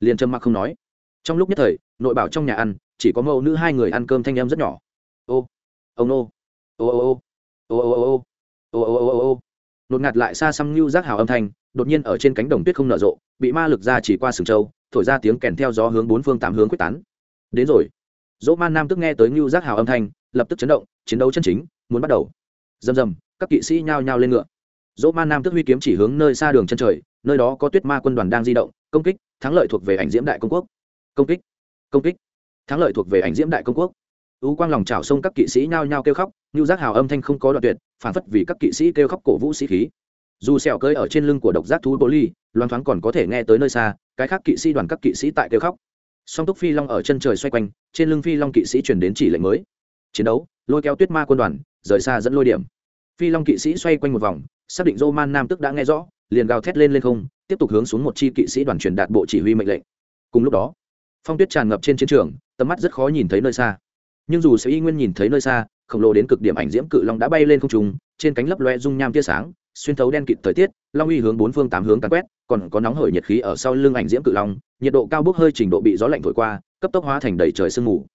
Liền trầm mặc không nói. Trong lúc nhất thời, nội bảo trong nhà ăn chỉ có mẫu nữ hai người ăn cơm thanh em rất nhỏ. Ô ông ô, ô ô. Ô ô ô ô. Ô ô ô ô ô. Nột ngạt lại xa xăm như rác hào âm thanh đột nhiên ở trên cánh đồng tuyết không nở rộ bị ma lực ra chỉ qua sừng châu thổi ra tiếng kèn theo gió hướng bốn phương tám hướng quyết tán. Đến rồi. Dỗ man nam tức nghe tới như rác hào âm thanh lập tức chấn động chiến đấu chân chính muốn bắt đầu. Rầm rầm các kỵ sĩ nhao nhao lên ngựa. Dỗ man nam tức huy kiếm chỉ hướng nơi xa đường chân trời nơi đó có tuyết ma quân đoàn đang di động công kích thắng lợi thuộc về ảnh diễm đại công quốc. Công kích công kích thắng lợi thuộc về ảnh diễm đại công quốc. Ú quang lòng trào sông các kỵ sĩ nhao nhao kêu khóc như giác hào âm thanh không có đoạn tuyệt, phản phất vì các kỵ sĩ kêu khóc cổ vũ sĩ khí. Dù sẹo cơi ở trên lưng của độc giác thú bố ly, loan thoáng còn có thể nghe tới nơi xa, cái khác kỵ sĩ đoàn các kỵ sĩ tại kêu khóc. Song túc phi long ở chân trời xoay quanh, trên lưng phi long kỵ sĩ truyền đến chỉ lệnh mới. Chiến đấu, lôi kéo tuyết ma quân đoàn, rời xa dẫn lôi điểm. Phi long kỵ sĩ xoay quanh một vòng, xác định dô man nam tức đã nghe rõ, liền gào thét lên lên không, tiếp tục hướng xuống một chi kỵ sĩ đoàn truyền đạt bộ chỉ huy mệnh lệnh. Cùng lúc đó, phong tuyết tràn ngập trên chiến trường tầm mắt rất khó nhìn thấy nơi xa. Nhưng dù sẽ y nguyên nhìn thấy nơi xa, khổng lồ đến cực điểm ảnh diễm cự long đã bay lên không trung, trên cánh lấp loe dung nham tia sáng, xuyên thấu đen kịt thời tiết, long uy hướng bốn phương tám hướng tàn quét, còn có nóng hởi nhiệt khí ở sau lưng ảnh diễm cự long, nhiệt độ cao bốc hơi trình độ bị gió lạnh thổi qua, cấp tốc hóa thành đầy trời sương mù.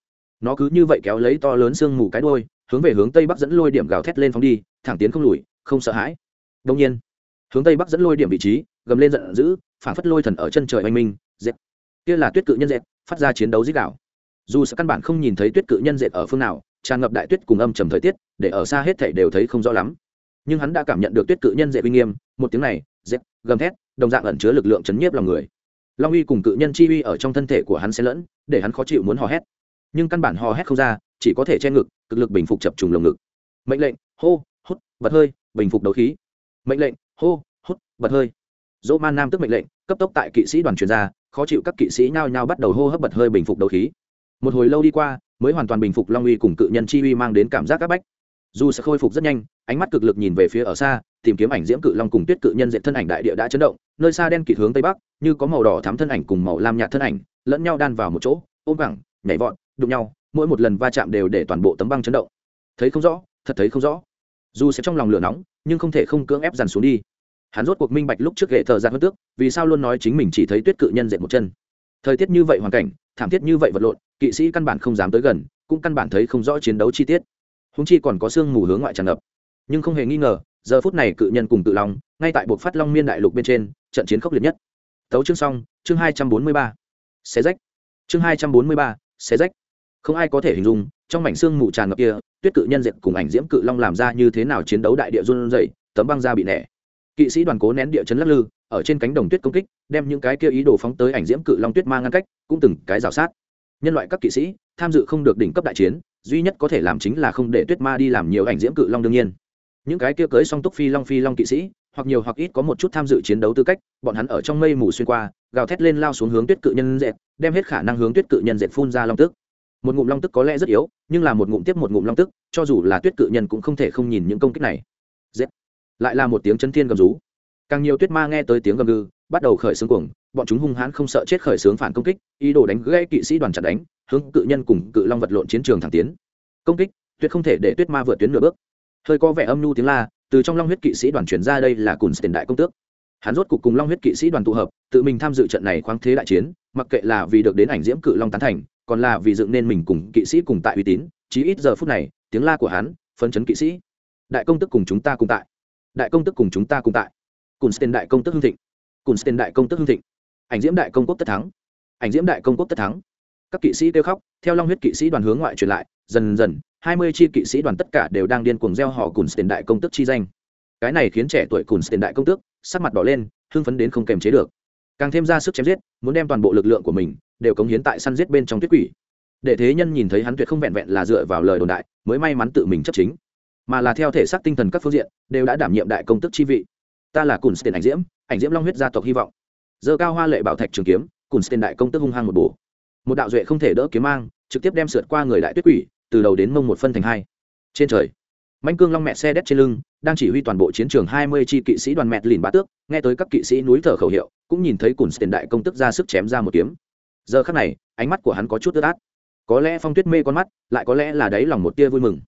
Nó cứ như vậy kéo lấy to lớn sương mù cái đôi hướng về hướng tây bắc dẫn lôi điểm gào thét lên phóng đi, thẳng tiến không lùi, không sợ hãi. Đông nhiên, hướng tây bắc dẫn lôi điểm vị trí, gầm lên giận dữ, phản phất lôi thần ở chân trời oanh minh dẹp kia là tuyết cự nhân dẹp phát ra chiến đấu dích đạo dù sẽ căn bản không nhìn thấy tuyết cự nhân dệt ở phương nào, tràn ngập đại tuyết cùng âm trầm thời tiết, để ở xa hết thảy đều thấy không rõ lắm. Nhưng hắn đã cảm nhận được tuyết cự nhân dệt uy nghiêm, một tiếng này, dệt, gầm thét, đồng dạng ẩn chứa lực lượng chấn nhiếp lòng người. Long uy cùng cự nhân chi uy ở trong thân thể của hắn sẽ lẫn, để hắn khó chịu muốn hò hét. Nhưng căn bản hò hét không ra, chỉ có thể che ngực, cực lực bình phục chập trùng lồng ngực. Mệnh lệnh, hô, hút bật hơi, bình phục đấu khí. Mệnh lệnh, hô, hút bật hơi. Dỗ man nam tức mệnh lệnh, cấp tốc tại kỵ sĩ đoàn truyền ra, khó chịu các kỵ sĩ nhao nhao bắt đầu hô hấp bật hơi bình phục đấu khí một hồi lâu đi qua, mới hoàn toàn bình phục long uy cùng cự nhân chi uy mang đến cảm giác áp bách. Dù sẽ khôi phục rất nhanh, ánh mắt cực lực nhìn về phía ở xa, tìm kiếm ảnh diễm cự long cùng tuyết cự nhân diện thân ảnh đại địa đã chấn động, nơi xa đen kịt hướng tây bắc, như có màu đỏ thắm thân ảnh cùng màu lam nhạt thân ảnh, lẫn nhau đan vào một chỗ, ôm cẳng nhảy vọt, đụng nhau, mỗi một lần va chạm đều để toàn bộ tấm băng chấn động. Thấy không rõ, thật thấy không rõ. Dù sẽ trong lòng lửa nóng, nhưng không thể không cưỡng ép dằn xuống đi. Hắn rốt cuộc minh bạch lúc trước ghệ thờ ra hơn tước, vì sao luôn nói chính mình chỉ thấy tuyết cự nhân dệt một chân. Thời tiết như vậy hoàn cảnh, thảm thiết như vậy vật lộn kỵ sĩ căn bản không dám tới gần, cũng căn bản thấy không rõ chiến đấu chi tiết. Húng chi còn có sương mù hướng ngoại tràn ngập. Nhưng không hề nghi ngờ, giờ phút này cự nhân cùng tự long, ngay tại buộc phát long miên đại lục bên trên, trận chiến khốc liệt nhất. Tấu chương xong, chương hai trăm bốn mươi ba. Xé rách. Chương hai trăm bốn mươi ba, xé rách. Không ai có thể hình dung, trong mảnh xương mù tràn ngập kia, tuyết cự nhân diệt cùng ảnh diễm cự long làm ra như thế nào chiến đấu đại địa run rẩy, tấm băng ra bị nẻ. Kỵ sĩ đoàn cố nén địa chấn lắc lư, ở trên cánh đồng tuyết công kích, đem những cái kia ý đồ phóng tới ảnh diễm cự long tuyết ma ngăn cách, cũng từng cái rào sát nhân loại các kỵ sĩ, tham dự không được đỉnh cấp đại chiến, duy nhất có thể làm chính là không để tuyết ma đi làm nhiều ảnh diễm cự long đương nhiên. Những cái kia cưới song túc phi long phi long kỵ sĩ, hoặc nhiều hoặc ít có một chút tham dự chiến đấu tư cách, bọn hắn ở trong mây mù xuyên qua, gào thét lên lao xuống hướng tuyết cự nhân dệt, đem hết khả năng hướng tuyết cự nhân dệt phun ra long tức. Một ngụm long tức có lẽ rất yếu, nhưng là một ngụm tiếp một ngụm long tức, cho dù là tuyết cự nhân cũng không thể không nhìn những công kích này. Dệt. Lại là một tiếng chân thiên gầm rú. Càng nhiều tuyết ma nghe tới tiếng gầm gừ bắt đầu khởi xướng cuồng, bọn chúng hung hãn không sợ chết khởi xướng phản công kích, ý đồ đánh gãy kỵ sĩ đoàn chặt đánh, hướng cự nhân cùng cự long vật lộn chiến trường thẳng tiến. Công kích, tuyệt không thể để tuyết ma vượt tuyến nửa bước. Hơi có vẻ âm nhu tiếng la, từ trong long huyết kỵ sĩ đoàn chuyển ra đây là cùn tiền đại công tước. Hắn rốt cục cùng long huyết kỵ sĩ đoàn tụ hợp, tự mình tham dự trận này khoáng thế đại chiến, mặc kệ là vì được đến ảnh diễm cự long tán thành, còn là vì dựng nên mình cùng kỵ sĩ cùng tại uy tín, chí ít giờ phút này, tiếng la của hắn phấn chấn kỵ sĩ. Đại công tức cùng chúng ta cùng tại. Đại công tức cùng chúng ta cùng tại. Cùn tiền đại công tức hưng thịnh cùn tên đại công tức hưng thịnh. Ảnh diễm đại công quốc tất thắng. Ảnh diễm đại công quốc tất thắng. Các kỵ sĩ kêu khóc, theo long huyết kỵ sĩ đoàn hướng ngoại truyền lại, dần dần, hai mươi chi kỵ sĩ đoàn tất cả đều đang điên cuồng gieo họ cùn tiền đại công tức chi danh. Cái này khiến trẻ tuổi cùn tiền đại công tước, sắc mặt đỏ lên, hưng phấn đến không kềm chế được. Càng thêm ra sức chém giết, muốn đem toàn bộ lực lượng của mình đều cống hiến tại săn giết bên trong tuyết quỷ. Để thế nhân nhìn thấy hắn tuyệt không vẹn vẹn là dựa vào lời đồn đại, mới may mắn tự mình chấp chính. Mà là theo thể xác tinh thần các phương diện, đều đã đảm nhiệm đại công tức chi vị ta là cùn tiền ảnh diễm ảnh diễm long huyết gia tộc hy vọng. Dơ cao hoa lệ bảo thạch trường kiếm, cùn tiền đại công tức hung hăng một bổ. Một đạo duệ không thể đỡ kiếm mang, trực tiếp đem sượt qua người đại tuyết quỷ, từ đầu đến mông một phân thành hai. Trên trời Mạnh cương long mẹ xe đét trên lưng, đang chỉ huy toàn bộ chiến trường hai mươi chi kỵ sĩ đoàn mẹ lìn bá tước, nghe tới các kỵ sĩ núi thở khẩu hiệu, cũng nhìn thấy cùn tiền đại công tức ra sức chém ra một kiếm. Giờ khắc này, ánh mắt của hắn có chút ướt át. Có lẽ phong tuyết mê con mắt, lại có lẽ là đáy lòng một tia vui mừng.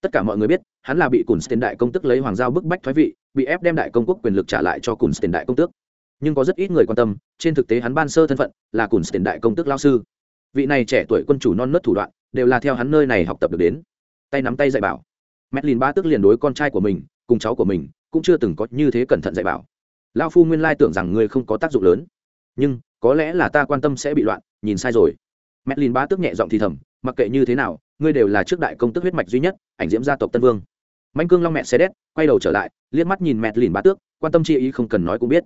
Tất cả mọi người biết, hắn là bị cùn tiền đại công tức lấy hoàng giao bức bách thoái vị bị ép đem đại công quốc quyền lực trả lại cho cùn tiền đại công tước. Nhưng có rất ít người quan tâm, trên thực tế hắn ban sơ thân phận là cùn tiền đại công tước lao sư. Vị này trẻ tuổi quân chủ non nớt thủ đoạn, đều là theo hắn nơi này học tập được đến. Tay nắm tay dạy bảo. Medlin ba tức liền đối con trai của mình, cùng cháu của mình, cũng chưa từng có như thế cẩn thận dạy bảo. Lao phu nguyên lai tưởng rằng ngươi không có tác dụng lớn. Nhưng, có lẽ là ta quan tâm sẽ bị loạn, nhìn sai rồi. Medlin ba tức nhẹ giọng thì thầm, mặc kệ như thế nào, ngươi đều là trước đại công tức huyết mạch duy nhất, ảnh diễm gia tộc tân vương. Mạnh cương long mẹ xe đét, quay đầu trở lại, liếc mắt nhìn Medlin ba tước, quan tâm chi ý không cần nói cũng biết.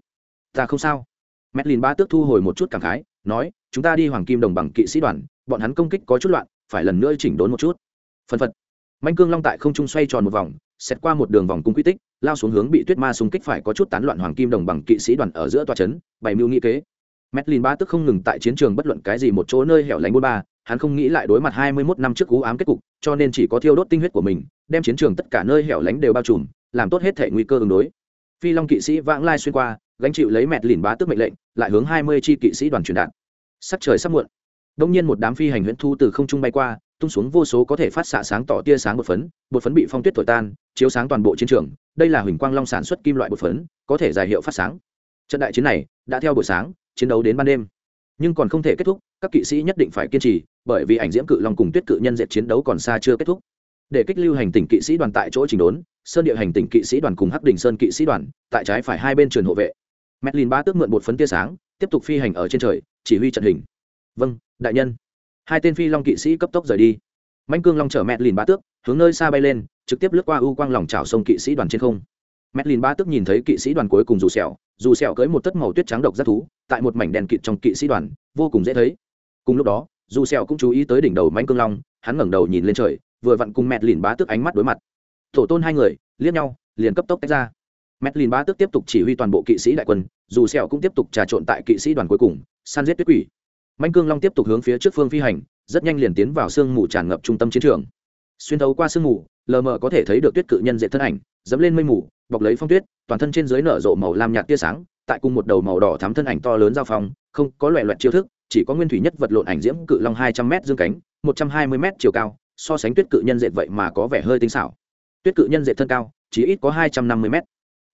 Ta không sao. Medlin ba tước thu hồi một chút cảm khái, nói, chúng ta đi hoàng kim đồng bằng kỵ sĩ đoàn, bọn hắn công kích có chút loạn, phải lần nữa chỉnh đốn một chút. Phân phật. Manh cương long tại không trung xoay tròn một vòng xét qua một đường vòng cung quy tích, lao xuống hướng bị tuyết ma xung kích phải có chút tán loạn hoàng kim đồng bằng kỵ sĩ đoàn ở giữa tòa trấn bày mưu nghĩ kế. Medlin ba tức không ngừng tại chiến trường bất luận cái gì một chỗ nơi hẻo lánh bôn ba hắn không nghĩ lại đối mặt hai mươi 21 năm trước cú ám kết cục, cho nên chỉ có thiêu đốt tinh huyết của mình, đem chiến trường tất cả nơi hẻo lánh đều bao trùm, làm tốt hết thể nguy cơ ứng đối. Phi long kỵ sĩ vãng lai xuyên qua, gánh chịu lấy mẹt lìn bá tức mệnh lệnh, lại hướng hai mươi chi kỵ sĩ đoàn truyền đạt. Sắp trời sắp muộn. Đông nhiên một đám phi hành huyễn thu từ không trung bay qua, tung xuống vô số có thể phát xạ sáng tỏ tia sáng bột phấn bột phấn bị phong tuyết thổi tan, chiếu sáng toàn bộ chiến trường, đây là huỳnh quang long sản xuất kim loại bột phấn, có thể giải hiệu phát sáng. Trận đại chiến này đã theo buổi sáng, chiến đấu đến ban đêm nhưng còn không thể kết thúc, các kỵ sĩ nhất định phải kiên trì, bởi vì ảnh diễm cự long cùng tuyết cự nhân diệt chiến đấu còn xa chưa kết thúc. Để kích lưu hành tỉnh kỵ sĩ đoàn tại chỗ trình đốn, sơn địa hành tỉnh kỵ sĩ đoàn cùng hắc đình sơn kỵ sĩ đoàn, tại trái phải hai bên trường hộ vệ. Medlin ba tước mượn bột phấn tia sáng, tiếp tục phi hành ở trên trời, chỉ huy trận hình. Vâng đại nhân. Hai tên phi long kỵ sĩ cấp tốc rời đi. Manh cương long chở mẹ lìn tước, hướng nơi xa bay lên, trực tiếp lướt qua u quang lòng trào sông kỵ sĩ đoàn trên không. Mẹ lìn tước nhìn thấy kỵ sĩ đoàn cuối cùng dù sẹo dù sẹo cưới một tất màu tuyết trắng độc rất thú tại một mảnh đèn kịt trong kỵ sĩ đoàn vô cùng dễ thấy cùng lúc đó dù sẹo cũng chú ý tới đỉnh đầu manh cương long hắn ngẩng đầu nhìn lên trời vừa vặn cùng mẹ lìn bá tước ánh mắt đối mặt tổ tôn hai người liếc nhau liền cấp tốc tách ra Medlin bá tước tiếp tục chỉ huy toàn bộ kỵ sĩ đại quân, dù sẹo cũng tiếp tục trà trộn tại kỵ sĩ đoàn cuối cùng, săn giết tuyết quỷ. Mạnh Cương Long tiếp tục hướng phía trước phương phi hành, rất nhanh liền tiến vào sương mù tràn ngập trung tâm chiến trường. Xuyên thấu qua sương mù, lờ mờ có thể thấy được tuyết cự nhân diện thân ảnh, dẫm lên mây mù, bọc lấy phong tuyết, toàn thân trên dưới nở rộ màu lam nhạt tia sáng, tại cùng một đầu màu đỏ thắm thân ảnh to lớn giao phong, không có loẻ loẹt chiêu thức, chỉ có nguyên thủy nhất vật lộn ảnh diễm cự long 200m dương cánh, 120m chiều cao, so sánh tuyết cự nhân dệt vậy mà có vẻ hơi tinh xảo. Tuyết cự nhân dệt thân cao, chỉ ít có 250m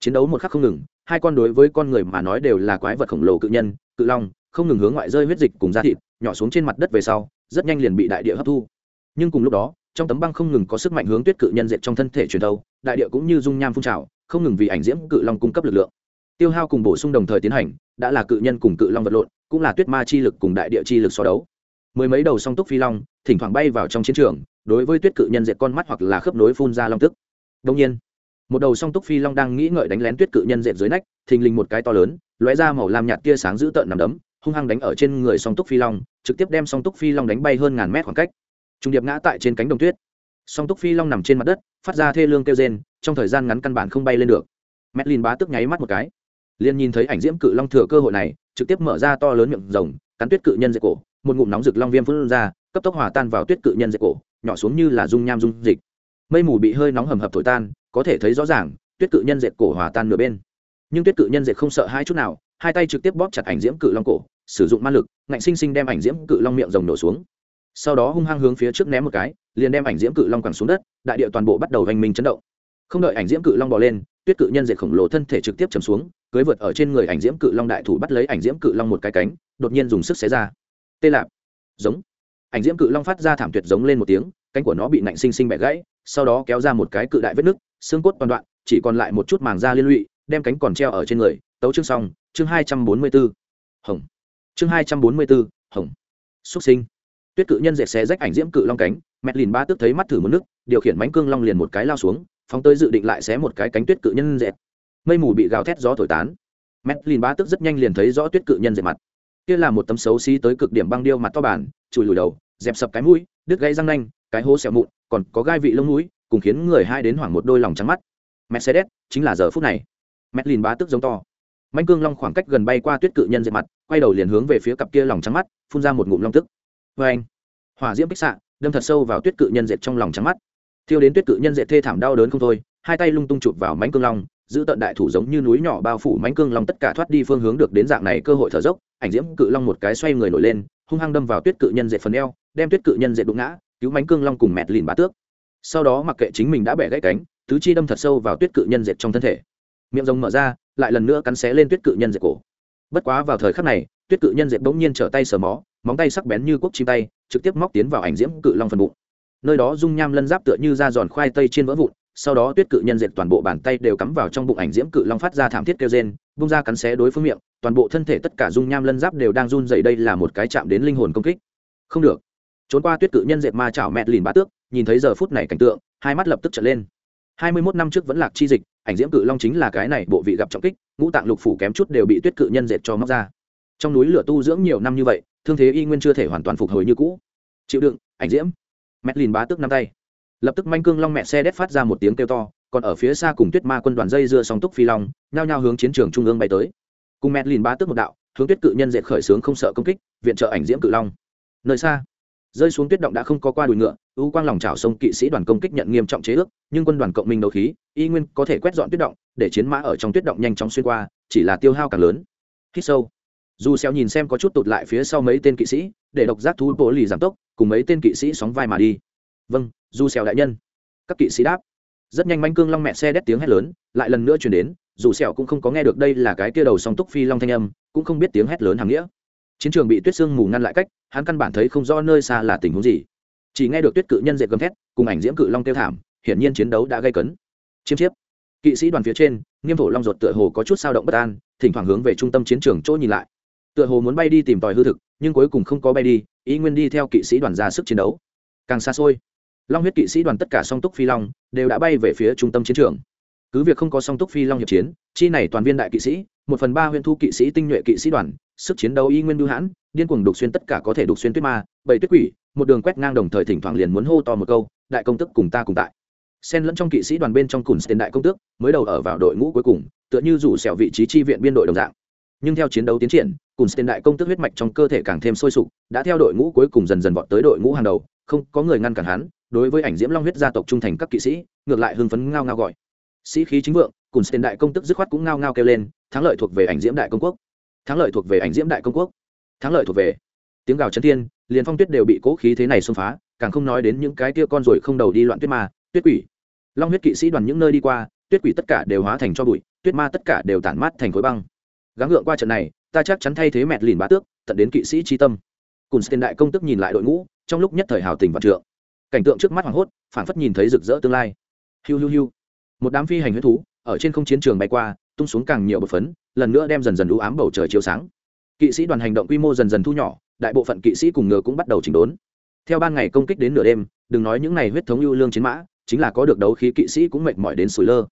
chiến đấu một khắc không ngừng hai con đối với con người mà nói đều là quái vật khổng lồ cự nhân cự long không ngừng hướng ngoại rơi huyết dịch cùng da thịt nhỏ xuống trên mặt đất về sau rất nhanh liền bị đại địa hấp thu. Nhưng cùng lúc đó trong tấm băng không ngừng có sức mạnh hướng tuyết cự nhân dệt trong thân thể truyền thâu đại địa cũng như dung nham phun trào không ngừng vì ảnh diễm cự long cung cấp lực lượng tiêu hao cùng bổ sung đồng thời tiến hành, đã là cự nhân cùng cự long vật lộn, cũng là tuyết ma chi lực cùng đại địa chi lực so đấu. Mười mấy đầu song túc phi long, thỉnh thoảng bay vào trong chiến trường, đối với tuyết cự nhân dệt con mắt hoặc là khớp nối phun ra long tức. Đông nhiên, một đầu song túc phi long đang nghĩ ngợi đánh lén tuyết cự nhân dệt dưới nách, thình lình một cái to lớn, lóe ra màu lam nhạt tia sáng dữ tợn nằm đấm, hung hăng đánh ở trên người song túc phi long, trực tiếp đem song túc phi long đánh bay hơn ngàn mét khoảng cách. Trung điệp ngã tại trên cánh đồng tuyết. Song túc phi long nằm trên mặt đất, phát ra thê lương kêu rên, trong thời gian ngắn căn bản không bay lên được. Medlin bá tức nháy mắt một cái liền nhìn thấy ảnh diễm cự long thừa cơ hội này, trực tiếp mở ra to lớn miệng rồng, cắn tuyết cự nhân dây cổ, một ngụm nóng rực long viêm phun ra, cấp tốc hòa tan vào tuyết cự nhân dây cổ, nhỏ xuống như là dung nham dung dịch. Mây mù bị hơi nóng hầm hập thổi tan, có thể thấy rõ ràng, tuyết cự nhân dệt cổ hòa tan nửa bên. Nhưng tuyết cự nhân dệt không sợ hai chút nào, hai tay trực tiếp bóp chặt ảnh diễm cự long cổ, sử dụng ma lực, ngạnh sinh sinh đem ảnh diễm cự long miệng rồng nổ xuống. Sau đó hung hăng hướng phía trước ném một cái, liền đem ảnh diễm cự long quẳng xuống đất, đại địa toàn bộ bắt đầu hành minh chấn động. Không đợi ảnh diễm cự long bò lên, tuyết cự nhân dệt khổng lồ thân thể trực tiếp chầm xuống cưới vượt ở trên người ảnh diễm cự long đại thủ bắt lấy ảnh diễm cự long một cái cánh, đột nhiên dùng sức xé ra. Tê lạp. Giống. Ảnh diễm cự long phát ra thảm tuyệt giống lên một tiếng, cánh của nó bị nạnh sinh sinh bẻ gãy, sau đó kéo ra một cái cự đại vết nứt, xương cốt toàn đoạn, chỉ còn lại một chút màng da liên lụy, đem cánh còn treo ở trên người. Tấu chương xong, chương hai trăm bốn mươi b ố hồng. Chương hai trăm bốn mươi b ố hồng. Xuất sinh. Tuyết cự nhân dệt xé rách ảnh diễm cự long cánh, mẹ lìn ba tức thấy mắt thử một nước, điều khiển bánh cương long liền một cái lao xuống, phóng tới dự định lại xé một cái cánh tuyết cự nhân dệt mây mù bị gào thét gió thổi tán. Mẹ lìn bá tức rất nhanh liền thấy rõ tuyết cự nhân dệt mặt. Kia là một tấm xấu xí tới cực điểm băng điêu mặt to bản, chùi lùi đầu, dẹp sập cái mũi, đứt gây răng nanh, cái hố xẹo mụn, còn có gai vị lông mũi, cùng khiến người hai đến hoảng một đôi lòng trắng mắt. Mercedes, chính là giờ phút này. Medlin bá tức giống to. Manh cương long khoảng cách gần bay qua tuyết cự nhân dệt mặt, quay đầu liền hướng về phía cặp kia lòng trắng mắt, phun ra một ngụm long tức. Vê anh, hỏa diễm bích xạ, đâm thật sâu vào tuyết cự nhân dệt trong lòng trắng mắt. Thiêu đến tuyết cự nhân dệt thê thảm đau đớn không thôi, hai tay lung tung chụp vào mánh cương long giữ tận đại thủ giống như núi nhỏ bao phủ mánh cương long tất cả thoát đi phương hướng được đến dạng này cơ hội thở dốc, ảnh diễm cự long một cái xoay người nổi lên, hung hăng đâm vào tuyết cự nhân dệt phần eo, đem tuyết cự nhân dệt đụng ngã, cứu mánh cương long cùng mẹt lìn bá tước. Sau đó mặc kệ chính mình đã bẻ gãy cánh, tứ chi đâm thật sâu vào tuyết cự nhân dệt trong thân thể. Miệng rồng mở ra, lại lần nữa cắn xé lên tuyết cự nhân dệt cổ. Bất quá vào thời khắc này, tuyết cự nhân dệt bỗng nhiên trở tay sờ mó, móng tay sắc bén như cuốc chim tay, trực tiếp móc tiến vào ảnh diễm cự long phần bụng. Nơi đó dung nham lân giáp tựa như da giòn khoai tây trên vỡ vụn sau đó tuyết cự nhân dệt toàn bộ bàn tay đều cắm vào trong bụng ảnh diễm cự long phát ra thảm thiết kêu rên, bung ra cắn xé đối phương miệng, toàn bộ thân thể tất cả dung nham lân giáp đều đang run dày đây là một cái chạm đến linh hồn công kích. Không được. Trốn qua tuyết cự nhân dệt ma chảo mẹt lìn bá tước, nhìn thấy giờ phút này cảnh tượng, hai mắt lập tức trở lên. Hai mươi 21 năm trước vẫn lạc chi dịch, ảnh diễm cự long chính là cái này bộ vị gặp trọng kích, ngũ tạng lục phủ kém chút đều bị tuyết cự nhân dệt cho móc ra. Trong núi lửa tu dưỡng nhiều năm như vậy, thương thế y nguyên chưa thể hoàn toàn phục hồi như cũ. Chịu đựng, ảnh diễm. Mẹt lìn bá tước năm tay lập tức manh cương long mẹ xe đét phát ra một tiếng kêu to, còn ở phía xa cùng tuyết ma quân đoàn dây dưa song túc phi long, nhao nhao hướng chiến trường trung ương bay tới. Cùng mẹt lìn ba tước một đạo, hướng tuyết cự nhân dệt khởi xướng không sợ công kích, viện trợ ảnh diễm cự long. Nơi xa, rơi xuống tuyết động đã không có qua đùi ngựa, ưu quang lòng trào sông kỵ sĩ đoàn công kích nhận nghiêm trọng chế ước, nhưng quân đoàn cộng minh đấu khí, y nguyên có thể quét dọn tuyết động, để chiến mã ở trong tuyết động nhanh chóng xuyên qua, chỉ là tiêu hao càng lớn. Hít sâu. Dù xéo nhìn xem có chút tụt lại phía sau mấy tên kỵ sĩ, để độc giác thú bổ lì giảm tốc, cùng mấy tên kỵ sĩ sóng vai mà đi. Vâng dù xèo đại nhân. Các kỵ sĩ đáp. Rất nhanh manh cương long mẹ xe đét tiếng hét lớn, lại lần nữa truyền đến, dù sẹo cũng không có nghe được đây là cái kia đầu song túc phi long thanh âm, cũng không biết tiếng hét lớn hàng nghĩa. Chiến trường bị tuyết sương mù ngăn lại cách, hắn căn bản thấy không rõ nơi xa là tình huống gì. Chỉ nghe được tuyết cự nhân dệt gầm thét, cùng ảnh diễm cự long tiêu thảm, hiển nhiên chiến đấu đã gây cấn. Chiêm chiếp. Kỵ sĩ đoàn phía trên, nghiêm thổ long ruột tựa hồ có chút sao động bất an, thỉnh thoảng hướng về trung tâm chiến trường chỗ nhìn lại. Tựa hồ muốn bay đi tìm tòi hư thực, nhưng cuối cùng không có bay đi, ý nguyên đi theo kỵ sĩ đoàn ra sức chiến đấu. Càng xa xôi long huyết kỵ sĩ đoàn tất cả song túc phi long đều đã bay về phía trung tâm chiến trường. Cứ việc không có song túc phi long hiệp chiến, chi này toàn viên đại kỵ sĩ, một phần ba huyện thu kỵ sĩ tinh nhuệ kỵ sĩ đoàn, sức chiến đấu y nguyên bưu hãn, điên cuồng đục xuyên tất cả có thể đục xuyên tuyết ma, bảy tuyết quỷ, một đường quét ngang đồng thời thỉnh thoảng liền muốn hô to một câu, đại công tức cùng ta cùng tại. Xen lẫn trong kỵ sĩ đoàn bên trong cùng tiền đại công tước, mới đầu ở vào đội ngũ cuối cùng, tựa như rủ xẻo vị trí chi viện biên đội đồng dạng. Nhưng theo chiến đấu tiến triển, cùng tiền đại công tước huyết mạch trong cơ thể càng thêm sôi sục, đã theo đội ngũ cuối cùng dần dần vọt tới đội ngũ hàng đầu, không có người ngăn cản hắn đối với ảnh diễm long huyết gia tộc trung thành các kỵ sĩ, ngược lại hưng phấn ngao ngao gọi. Sĩ khí chính vượng, cùng tiền đại công tức dứt khoát cũng ngao ngao kêu lên, thắng lợi thuộc về ảnh diễm đại công quốc. Thắng lợi thuộc về ảnh diễm đại công quốc. Thắng lợi thuộc về. Tiếng gào chấn thiên, liền phong tuyết đều bị cố khí thế này xông phá, càng không nói đến những cái kia con rồi không đầu đi loạn tuyết ma, tuyết quỷ. Long huyết kỵ sĩ đoàn những nơi đi qua, tuyết quỷ tất cả đều hóa thành cho bụi, tuyết ma tất cả đều tản mát thành khối băng. Gắng gượng qua trận này, ta chắc chắn thay thế mẹt lìn bá tước, tận đến kỵ sĩ tri tâm. Cùng tiền đại công tức nhìn lại đội ngũ, trong lúc nhất thời hào tình và trượng cảnh tượng trước mắt hoảng hốt, phảng phất nhìn thấy rực rỡ tương lai. Hiu hiu hiu. Một đám phi hành huyết thú, ở trên không chiến trường bay qua, tung xuống càng nhiều bột phấn, lần nữa đem dần dần đũ ám bầu trời chiếu sáng. Kỵ sĩ đoàn hành động quy mô dần dần thu nhỏ, đại bộ phận kỵ sĩ cùng ngựa cũng bắt đầu chỉnh đốn. Theo ban ngày công kích đến nửa đêm, đừng nói những ngày huyết thống ưu lương chiến mã, chính là có được đấu khí kỵ sĩ cũng mệt mỏi đến sủi lơ.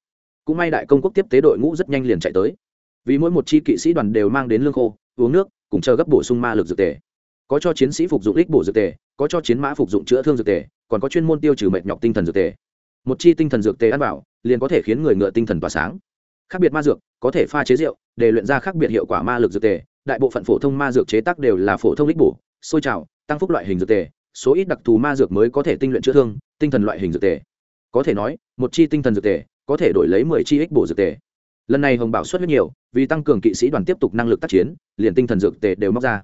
Cũng may đại công quốc tiếp tế đội ngũ rất nhanh liền chạy tới. Vì mỗi một chi kỵ sĩ đoàn đều mang đến lương khô, uống nước, cùng chờ gấp bổ sung ma lực dược tề có cho chiến sĩ phục dụng ích bổ dược tề, có cho chiến mã phục dụng chữa thương dược tề, còn có chuyên môn tiêu trừ mệt nhọc tinh thần dược tề. Một chi tinh thần dược tề ăn vào, liền có thể khiến người ngựa tinh thần tỏa sáng. Khác biệt ma dược, có thể pha chế rượu, để luyện ra khác biệt hiệu quả ma lực dược tề, đại bộ phận phổ thông ma dược chế tác đều là phổ thông ích bổ, sôi trào, tăng phúc loại hình dược tề, số ít đặc thù ma dược mới có thể tinh luyện chữa thương, tinh thần loại hình dược tề. Có thể nói, một chi tinh thần dược tề có thể đổi lấy mười chi ích bổ dược tề. Lần này hồng bảo xuất rất nhiều, vì tăng cường kỵ sĩ đoàn tiếp tục năng lực tác chiến, liền tinh thần dược tề đều móc ra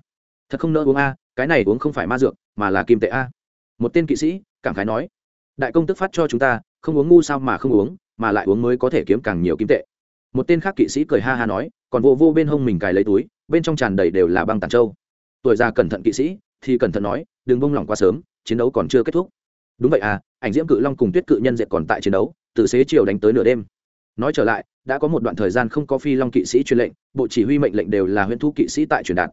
thật không nỡ uống a, cái này uống không phải ma dược, mà là kim tệ a. Một tên kỵ sĩ, cảm khái nói, đại công tức phát cho chúng ta, không uống ngu sao mà không uống, mà lại uống mới có thể kiếm càng nhiều kim tệ. Một tên khác kỵ sĩ cười ha ha nói, còn vô vô bên hông mình cài lấy túi, bên trong tràn đầy đều là băng tàn trâu tuổi già cẩn thận kỵ sĩ, thì cẩn thận nói, đừng bông lỏng quá sớm, chiến đấu còn chưa kết thúc. Đúng vậy à ảnh diễm cự long cùng tuyết cự nhân dệt còn tại chiến đấu, từ xế chiều đánh tới nửa đêm. Nói trở lại, đã có một đoạn thời gian không có phi long kỵ sĩ truyền lệnh, bộ chỉ huy mệnh lệnh đều là huyễn thu kỵ sĩ tại truyền đạt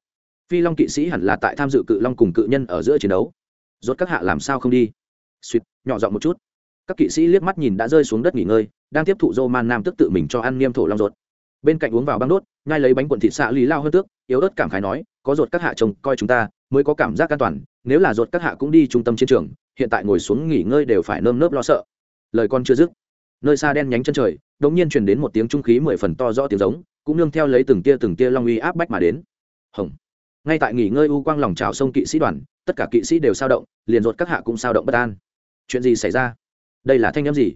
phi long kỵ sĩ hẳn là tại tham dự cự long cùng cự nhân ở giữa chiến đấu. Rốt các hạ làm sao không đi? Suýt nhỏ giọng một chút. Các kỵ sĩ liếc mắt nhìn đã rơi xuống đất nghỉ ngơi, đang tiếp thụ dô man nam tức tự mình cho ăn niêm thổ long rột bên cạnh uống vào băng đốt ngay lấy bánh quần thịt xạ lý lao hơn tước, yếu ớt cảm khái nói, có rốt các hạ chồng coi chúng ta, mới có cảm giác an toàn, nếu là rốt các hạ cũng đi trung tâm chiến trường, hiện tại ngồi xuống nghỉ ngơi đều phải nơm nớp lo sợ. Lời con chưa dứt, nơi xa đen nhánh chân trời đống nhiên truyền đến một tiếng trung khí mười phần to rõ tiếng giống, cũng nương theo lấy từng tia từng tia long uy áp bách mà đến. Hồng ngay tại nghỉ ngơi u quang lòng trào sông kỵ sĩ đoàn, tất cả kỵ sĩ đều sao động, liền ruột các hạ cũng sao động bất an. Chuyện gì xảy ra? Đây là thanh n m gì?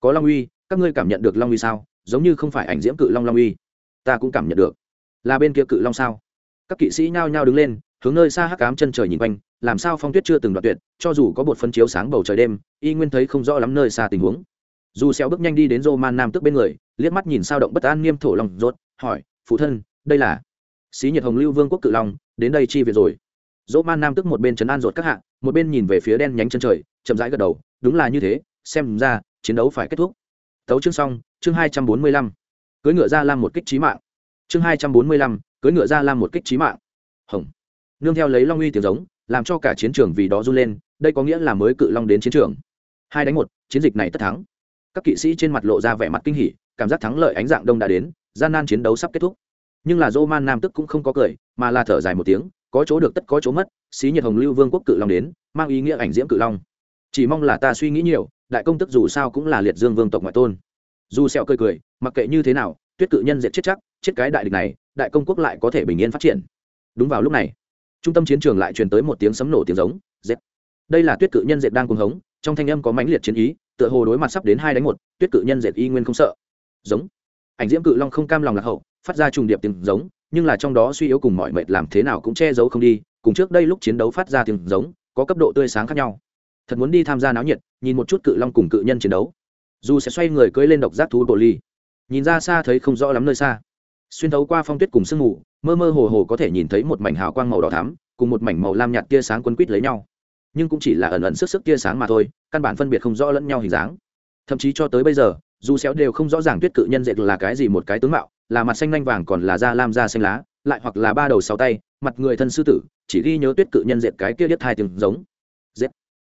Có long uy, các ngươi cảm nhận được long uy sao? Giống như không phải ảnh diễm cự long long uy. Ta cũng cảm nhận được. Là bên kia cự long sao? Các kỵ sĩ nhao nhao đứng lên, hướng nơi xa hắc cám chân trời nhìn quanh, làm sao phong tuyết chưa từng đoạt tuyệt, cho dù có bột phân chiếu sáng bầu trời đêm, y nguyên thấy không rõ lắm nơi xa tình huống. Dù xéo bước nhanh đi đến rô man nam tức bên người, liếc mắt nhìn sao động bất an niêm thổ lòng, rốt, hỏi, phụ thân, đây là xí nhiệt hồng lưu vương quốc cự long, đến đây chi về rồi. Dỗ man nam tức một bên chấn an ruột các hạ, một bên nhìn về phía đen nhánh chân trời, chậm rãi gật đầu, đúng là như thế, xem ra, chiến đấu phải kết thúc. Tấu chương xong, chương hai trăm bốn mươi lăm. Cưỡi ngựa ra làm một kích trí mạng. Chương hai trăm bốn mươi lăm, cưỡi ngựa ra làm một kích trí mạng. Hồng. Nương theo lấy long uy tiếng giống, làm cho cả chiến trường vì đó run lên, đây có nghĩa là mới cự long đến chiến trường. Hai đánh một, chiến dịch này tất thắng. Các kỵ sĩ trên mặt lộ ra vẻ mặt kinh hỉ, cảm giác thắng lợi ánh dạng đông đã đến, gian nan chiến đấu sắp kết thúc nhưng là dô man nam tức cũng không có cười, mà là thở dài một tiếng, có chỗ được tất có chỗ mất, xí nhiệt hồng lưu vương quốc cự long đến, mang ý nghĩa ảnh diễm cự long. Chỉ mong là ta suy nghĩ nhiều, đại công tức dù sao cũng là liệt dương vương tộc ngoại tôn. Dù sẹo cười cười, mặc kệ như thế nào, tuyết cự nhân diệt chết chắc, chết cái đại địch này, đại công quốc lại có thể bình yên phát triển. Đúng vào lúc này, trung tâm chiến trường lại truyền tới một tiếng sấm nổ tiếng giống dẹp đây là tuyết cự nhân dệt đang cuồng hống, trong thanh âm có mãnh liệt chiến ý, tựa hồ đối mặt sắp đến hai đánh một, tuyết cự nhân dệt y nguyên không sợ. Giống. Ảnh diễm cự long không cam lòng lạc hậu phát ra trùng điệp tiếng giống, nhưng là trong đó suy yếu cùng mọi mệt làm thế nào cũng che giấu không đi, cùng trước đây lúc chiến đấu phát ra tiếng giống, có cấp độ tươi sáng khác nhau. Thật muốn đi tham gia náo nhiệt, nhìn một chút cự long cùng cự nhân chiến đấu. Dù sẽ xoay người cưỡi lên độc giác thú bộ ly nhìn ra xa thấy không rõ lắm nơi xa. Xuyên thấu qua phong tuyết cùng sương mù, mơ mơ hồ hồ có thể nhìn thấy một mảnh hào quang màu đỏ thắm, cùng một mảnh màu lam nhạt tia sáng quấn quýt lấy nhau. Nhưng cũng chỉ là ẩn ẩn sức sức tia sáng mà thôi, căn bản phân biệt không rõ lẫn nhau hình dáng. Thậm chí cho tới bây giờ, dù xéo đều không rõ ràng tuyết cự nhân dệt là cái gì một cái tướng mạo là mặt xanh nhanh vàng còn là da lam da xanh lá, lại hoặc là ba đầu sáu tay, mặt người thân sư tử, chỉ ghi nhớ tuyết cự nhân dệt cái kia biết hai tiếng giống. Dệt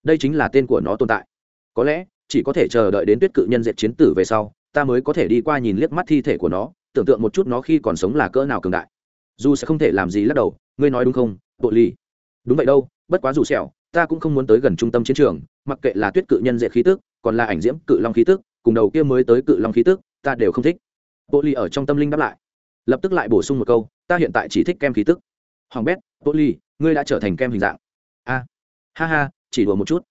đây chính là tên của nó tồn tại. Có lẽ, chỉ có thể chờ đợi đến tuyết cự nhân dệt chiến tử về sau, ta mới có thể đi qua nhìn liếc mắt thi thể của nó, tưởng tượng một chút nó khi còn sống là cỡ nào cường đại. Dù sẽ không thể làm gì lắc đầu, ngươi nói đúng không, bộ ly đúng vậy đâu, bất quá dù sẹo ta cũng không muốn tới gần trung tâm chiến trường, mặc kệ là tuyết cự nhân dệt khí tức, còn là ảnh diễm cự long khí tức, cùng đầu kia mới tới cự long khí tức, ta đều không thích bộ ly ở trong tâm linh đáp lại. Lập tức lại bổ sung một câu, ta hiện tại chỉ thích kem khí tức. Hoàng bét bộ ly, ngươi đã trở thành kem hình dạng. A, ha ha, chỉ đùa một chút.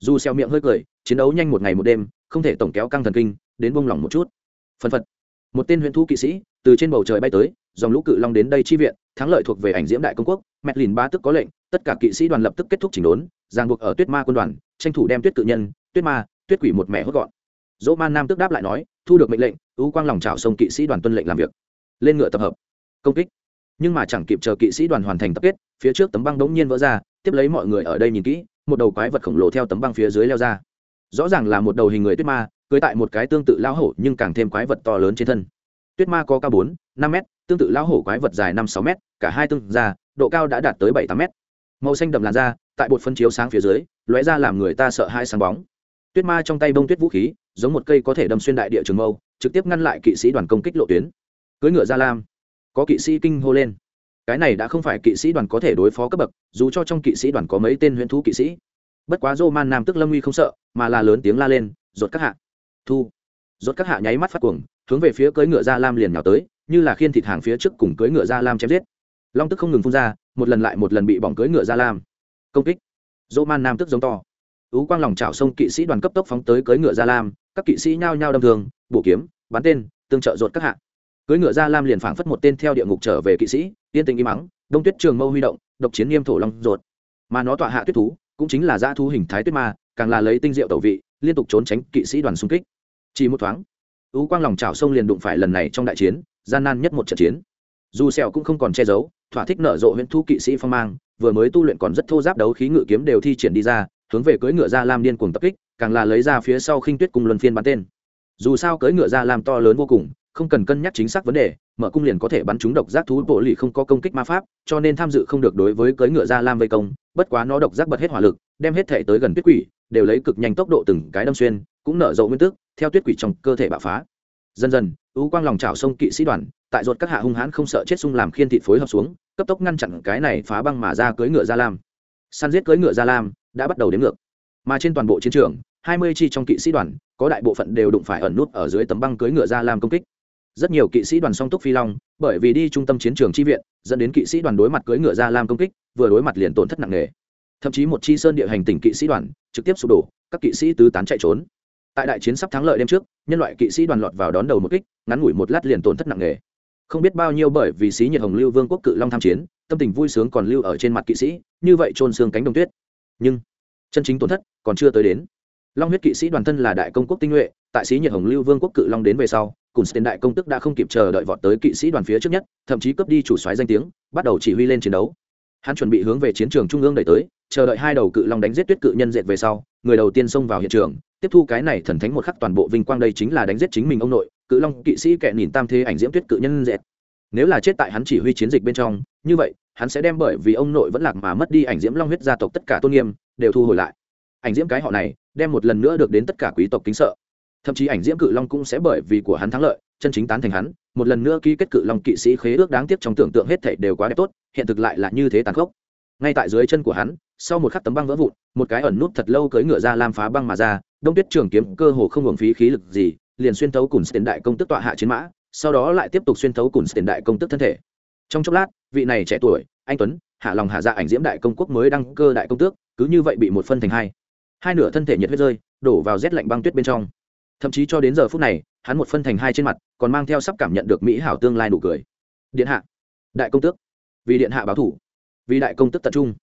Dù xeo miệng hơi cười, chiến đấu nhanh một ngày một đêm, không thể tổng kéo căng thần kinh, đến buông lỏng một chút. Phân phật. Một tên huyền thú kỵ sĩ, từ trên bầu trời bay tới, dòng lũ cự long đến đây chi viện, thắng lợi thuộc về ảnh diễm đại công quốc, mẹt lìn ba tức có lệnh, tất cả kỵ sĩ đoàn lập tức kết thúc chỉnh đốn, ràng buộc ở tuyết ma quân đoàn, tranh thủ đem tuyết cự nhân, tuyết ma, tuyết quỷ một mẹ hốt gọn dỗ man nam tức đáp lại nói, thu được mệnh lệnh ú quang lòng trào sông kỵ sĩ đoàn tuân lệnh làm việc. Lên ngựa tập hợp. Công kích. Nhưng mà chẳng kịp chờ kỵ sĩ đoàn hoàn thành tập kết, phía trước tấm băng đống nhiên vỡ ra, tiếp lấy mọi người ở đây nhìn kỹ, một đầu quái vật khổng lồ theo tấm băng phía dưới leo ra. Rõ ràng là một đầu hình người tuyết ma cưới tại một cái tương tự lao hổ nhưng càng thêm quái vật to lớn trên thân. Tuyết ma có cao bốn, năm m tương tự lao hổ quái vật dài năm sáu m cả hai tương ra, độ cao đã đạt tới bảy tám m màu xanh đậm làn da, tại bột phân chiếu sáng phía dưới, lóe ra làm người ta sợ hai sáng bóng. Tuyết ma trong tay bông tuyết vũ khí giống một cây có thể đâm xuyên đại địa trường mâu, trực tiếp ngăn lại kỵ sĩ đoàn công kích lộ tuyến. Cưới ngựa ra lam. Có kỵ sĩ kinh hô lên. Cái này đã không phải kỵ sĩ đoàn có thể đối phó cấp bậc, dù cho trong kỵ sĩ đoàn có mấy tên huyễn thú kỵ sĩ. Bất quá dô man nam tức lâm uy không sợ, mà là lớn tiếng la lên rột các hạ. Thu. Rột các hạ nháy mắt phát cuồng, hướng về phía cưỡi ngựa ra lam liền nhào tới, như là khiên thịt hàng phía trước cùng cưỡi ngựa ra lam chém giết. Long tức không ngừng phun ra, một lần lại một lần bị bỏng cưỡi ngựa ra lam. Công kích. Dô man nam tức giống to ú quang lòng chảo sông kỵ sĩ đoàn cấp tốc phóng tới cưỡi ngựa ra lam, các kỵ sĩ nhao nhao đâm thường bổ kiếm, bắn tên, tương trợ rột các hạ. Cưỡi ngựa ra lam liền phảng phất một tên theo địa ngục trở về kỵ sĩ tiên tình im mắng đông tuyết trường mâu huy động, độc chiến nghiêm thổ long rột mà nó tọa hạ tuyết thú, cũng chính là dã thú hình thái tuyết ma, càng là lấy tinh diệu tẩu vị, liên tục trốn tránh kỵ sĩ đoàn xung kích. Chỉ một thoáng, ú quang lòng chảo sông liền đụng phải lần này trong đại chiến, gian nan nhất một trận chiến. Dù sẹo cũng không còn che giấu, thỏa thích nở rộ huyễn thu kỵ sĩ phong mang, vừa mới tu luyện còn rất thô giáp đấu khí ngự kiếm đều thi triển đi ra hướng về cưỡi ngựa ra lam điên cuồng tập kích, càng là lấy ra phía sau khinh tuyết cùng luân phiên bắn tên. Dù sao cưỡi ngựa ra lam to lớn vô cùng, không cần cân nhắc chính xác vấn đề, mở cung liền có thể bắn trúng độc giác thú bộ lì không có công kích ma pháp, cho nên tham dự không được đối với cưỡi ngựa ra lam vây công, bất quá nó độc giác bật hết hỏa lực, đem hết thể tới gần tuyết quỷ, đều lấy cực nhanh tốc độ từng cái đâm xuyên, cũng nở rộ nguyên tức theo tuyết quỷ trong cơ thể bạo phá. Dần dần ú quang lòng trào sông kỵ sĩ đoàn, tại ruột các hạ hung hãn không sợ chết sung làm khiên thị phối hợp xuống, cấp tốc ngăn chặn cái này phá băng mà ra cưỡi ngựa ra lam. Săn giết cưỡi ngựa ra lam đã bắt đầu đến ngược. Mà trên toàn bộ chiến trường, hai mươi chi trong kỵ sĩ đoàn, có đại bộ phận đều đụng phải ẩn nút ở dưới tấm băng cưới ngựa ra làm công kích. Rất nhiều kỵ sĩ đoàn song túc phi long, bởi vì đi trung tâm chiến trường chi viện, dẫn đến kỵ sĩ đoàn đối mặt cưới ngựa ra làm công kích, vừa đối mặt liền tổn thất nặng nề. Thậm chí một chi sơn địa hành tỉnh kỵ sĩ đoàn, trực tiếp sụp đổ, các kỵ sĩ tứ tán chạy trốn. Tại đại chiến sắp thắng lợi đêm trước, nhân loại kỵ sĩ đoàn lọt vào đón đầu một kích, ngắn ngủi một lát liền tổn thất nặng nề. Không biết bao nhiêu bởi vì xí nhiệt hồng lưu vương quốc cự long tham chiến, tâm tình vui sướng còn lưu ở trên mặt kỵ sĩ, như vậy trôn xương cánh đồng tuyết nhưng chân chính tổn thất còn chưa tới đến. Long huyết kỵ sĩ đoàn thân là đại công quốc tinh nhuệ, tại sĩ nhiệt hồng lưu vương quốc cự long đến về sau, cùng tên đại công tức đã không kịp chờ đợi vọt tới kỵ sĩ đoàn phía trước nhất, thậm chí cướp đi chủ soái danh tiếng, bắt đầu chỉ huy lên chiến đấu. Hắn chuẩn bị hướng về chiến trường trung ương đẩy tới, chờ đợi hai đầu cự long đánh giết tuyết cự nhân dệt về sau, người đầu tiên xông vào hiện trường, tiếp thu cái này thần thánh một khắc toàn bộ vinh quang đây chính là đánh giết chính mình ông nội, cự long kỵ sĩ kẻ nhìn tam thế ảnh diễm tuyết cự nhân dệt. Nếu là chết tại hắn chỉ huy chiến dịch bên trong, như vậy hắn sẽ đem bởi vì ông nội vẫn lạc mà mất đi ảnh diễm long huyết gia tộc tất cả tôn nghiêm, đều thu hồi lại. Ảnh diễm cái họ này, đem một lần nữa được đến tất cả quý tộc kính sợ. Thậm chí ảnh diễm cự long cũng sẽ bởi vì của hắn thắng lợi, chân chính tán thành hắn, một lần nữa ký kết cự long kỵ sĩ khế ước đáng tiếc trong tưởng tượng hết thảy đều quá đẹp tốt, hiện thực lại là như thế tàn khốc. Ngay tại dưới chân của hắn, sau một khắc tấm băng vỡ vụn, một cái ẩn nút thật lâu cưỡi ngựa ra làm phá băng mà ra, đông tuyết trường kiếm cơ hồ không hưởng phí khí lực gì, liền xuyên thấu cùng tiền đại công tức tọa hạ chiến mã, sau đó lại tiếp tục xuyên thấu cùng tiền đại công tức thân thể trong chốc lát, vị này trẻ tuổi, anh tuấn, hạ lòng hạ dạ ảnh diễm đại công quốc mới đăng cơ đại công tước, cứ như vậy bị một phân thành hai. Hai nửa thân thể nhiệt huyết rơi, đổ vào rét lạnh băng tuyết bên trong. Thậm chí cho đến giờ phút này, hắn một phân thành hai trên mặt, còn mang theo sắp cảm nhận được mỹ hảo tương lai nụ cười. Điện hạ, đại công tước. Vì điện hạ báo thủ, vì đại công tức tập trung.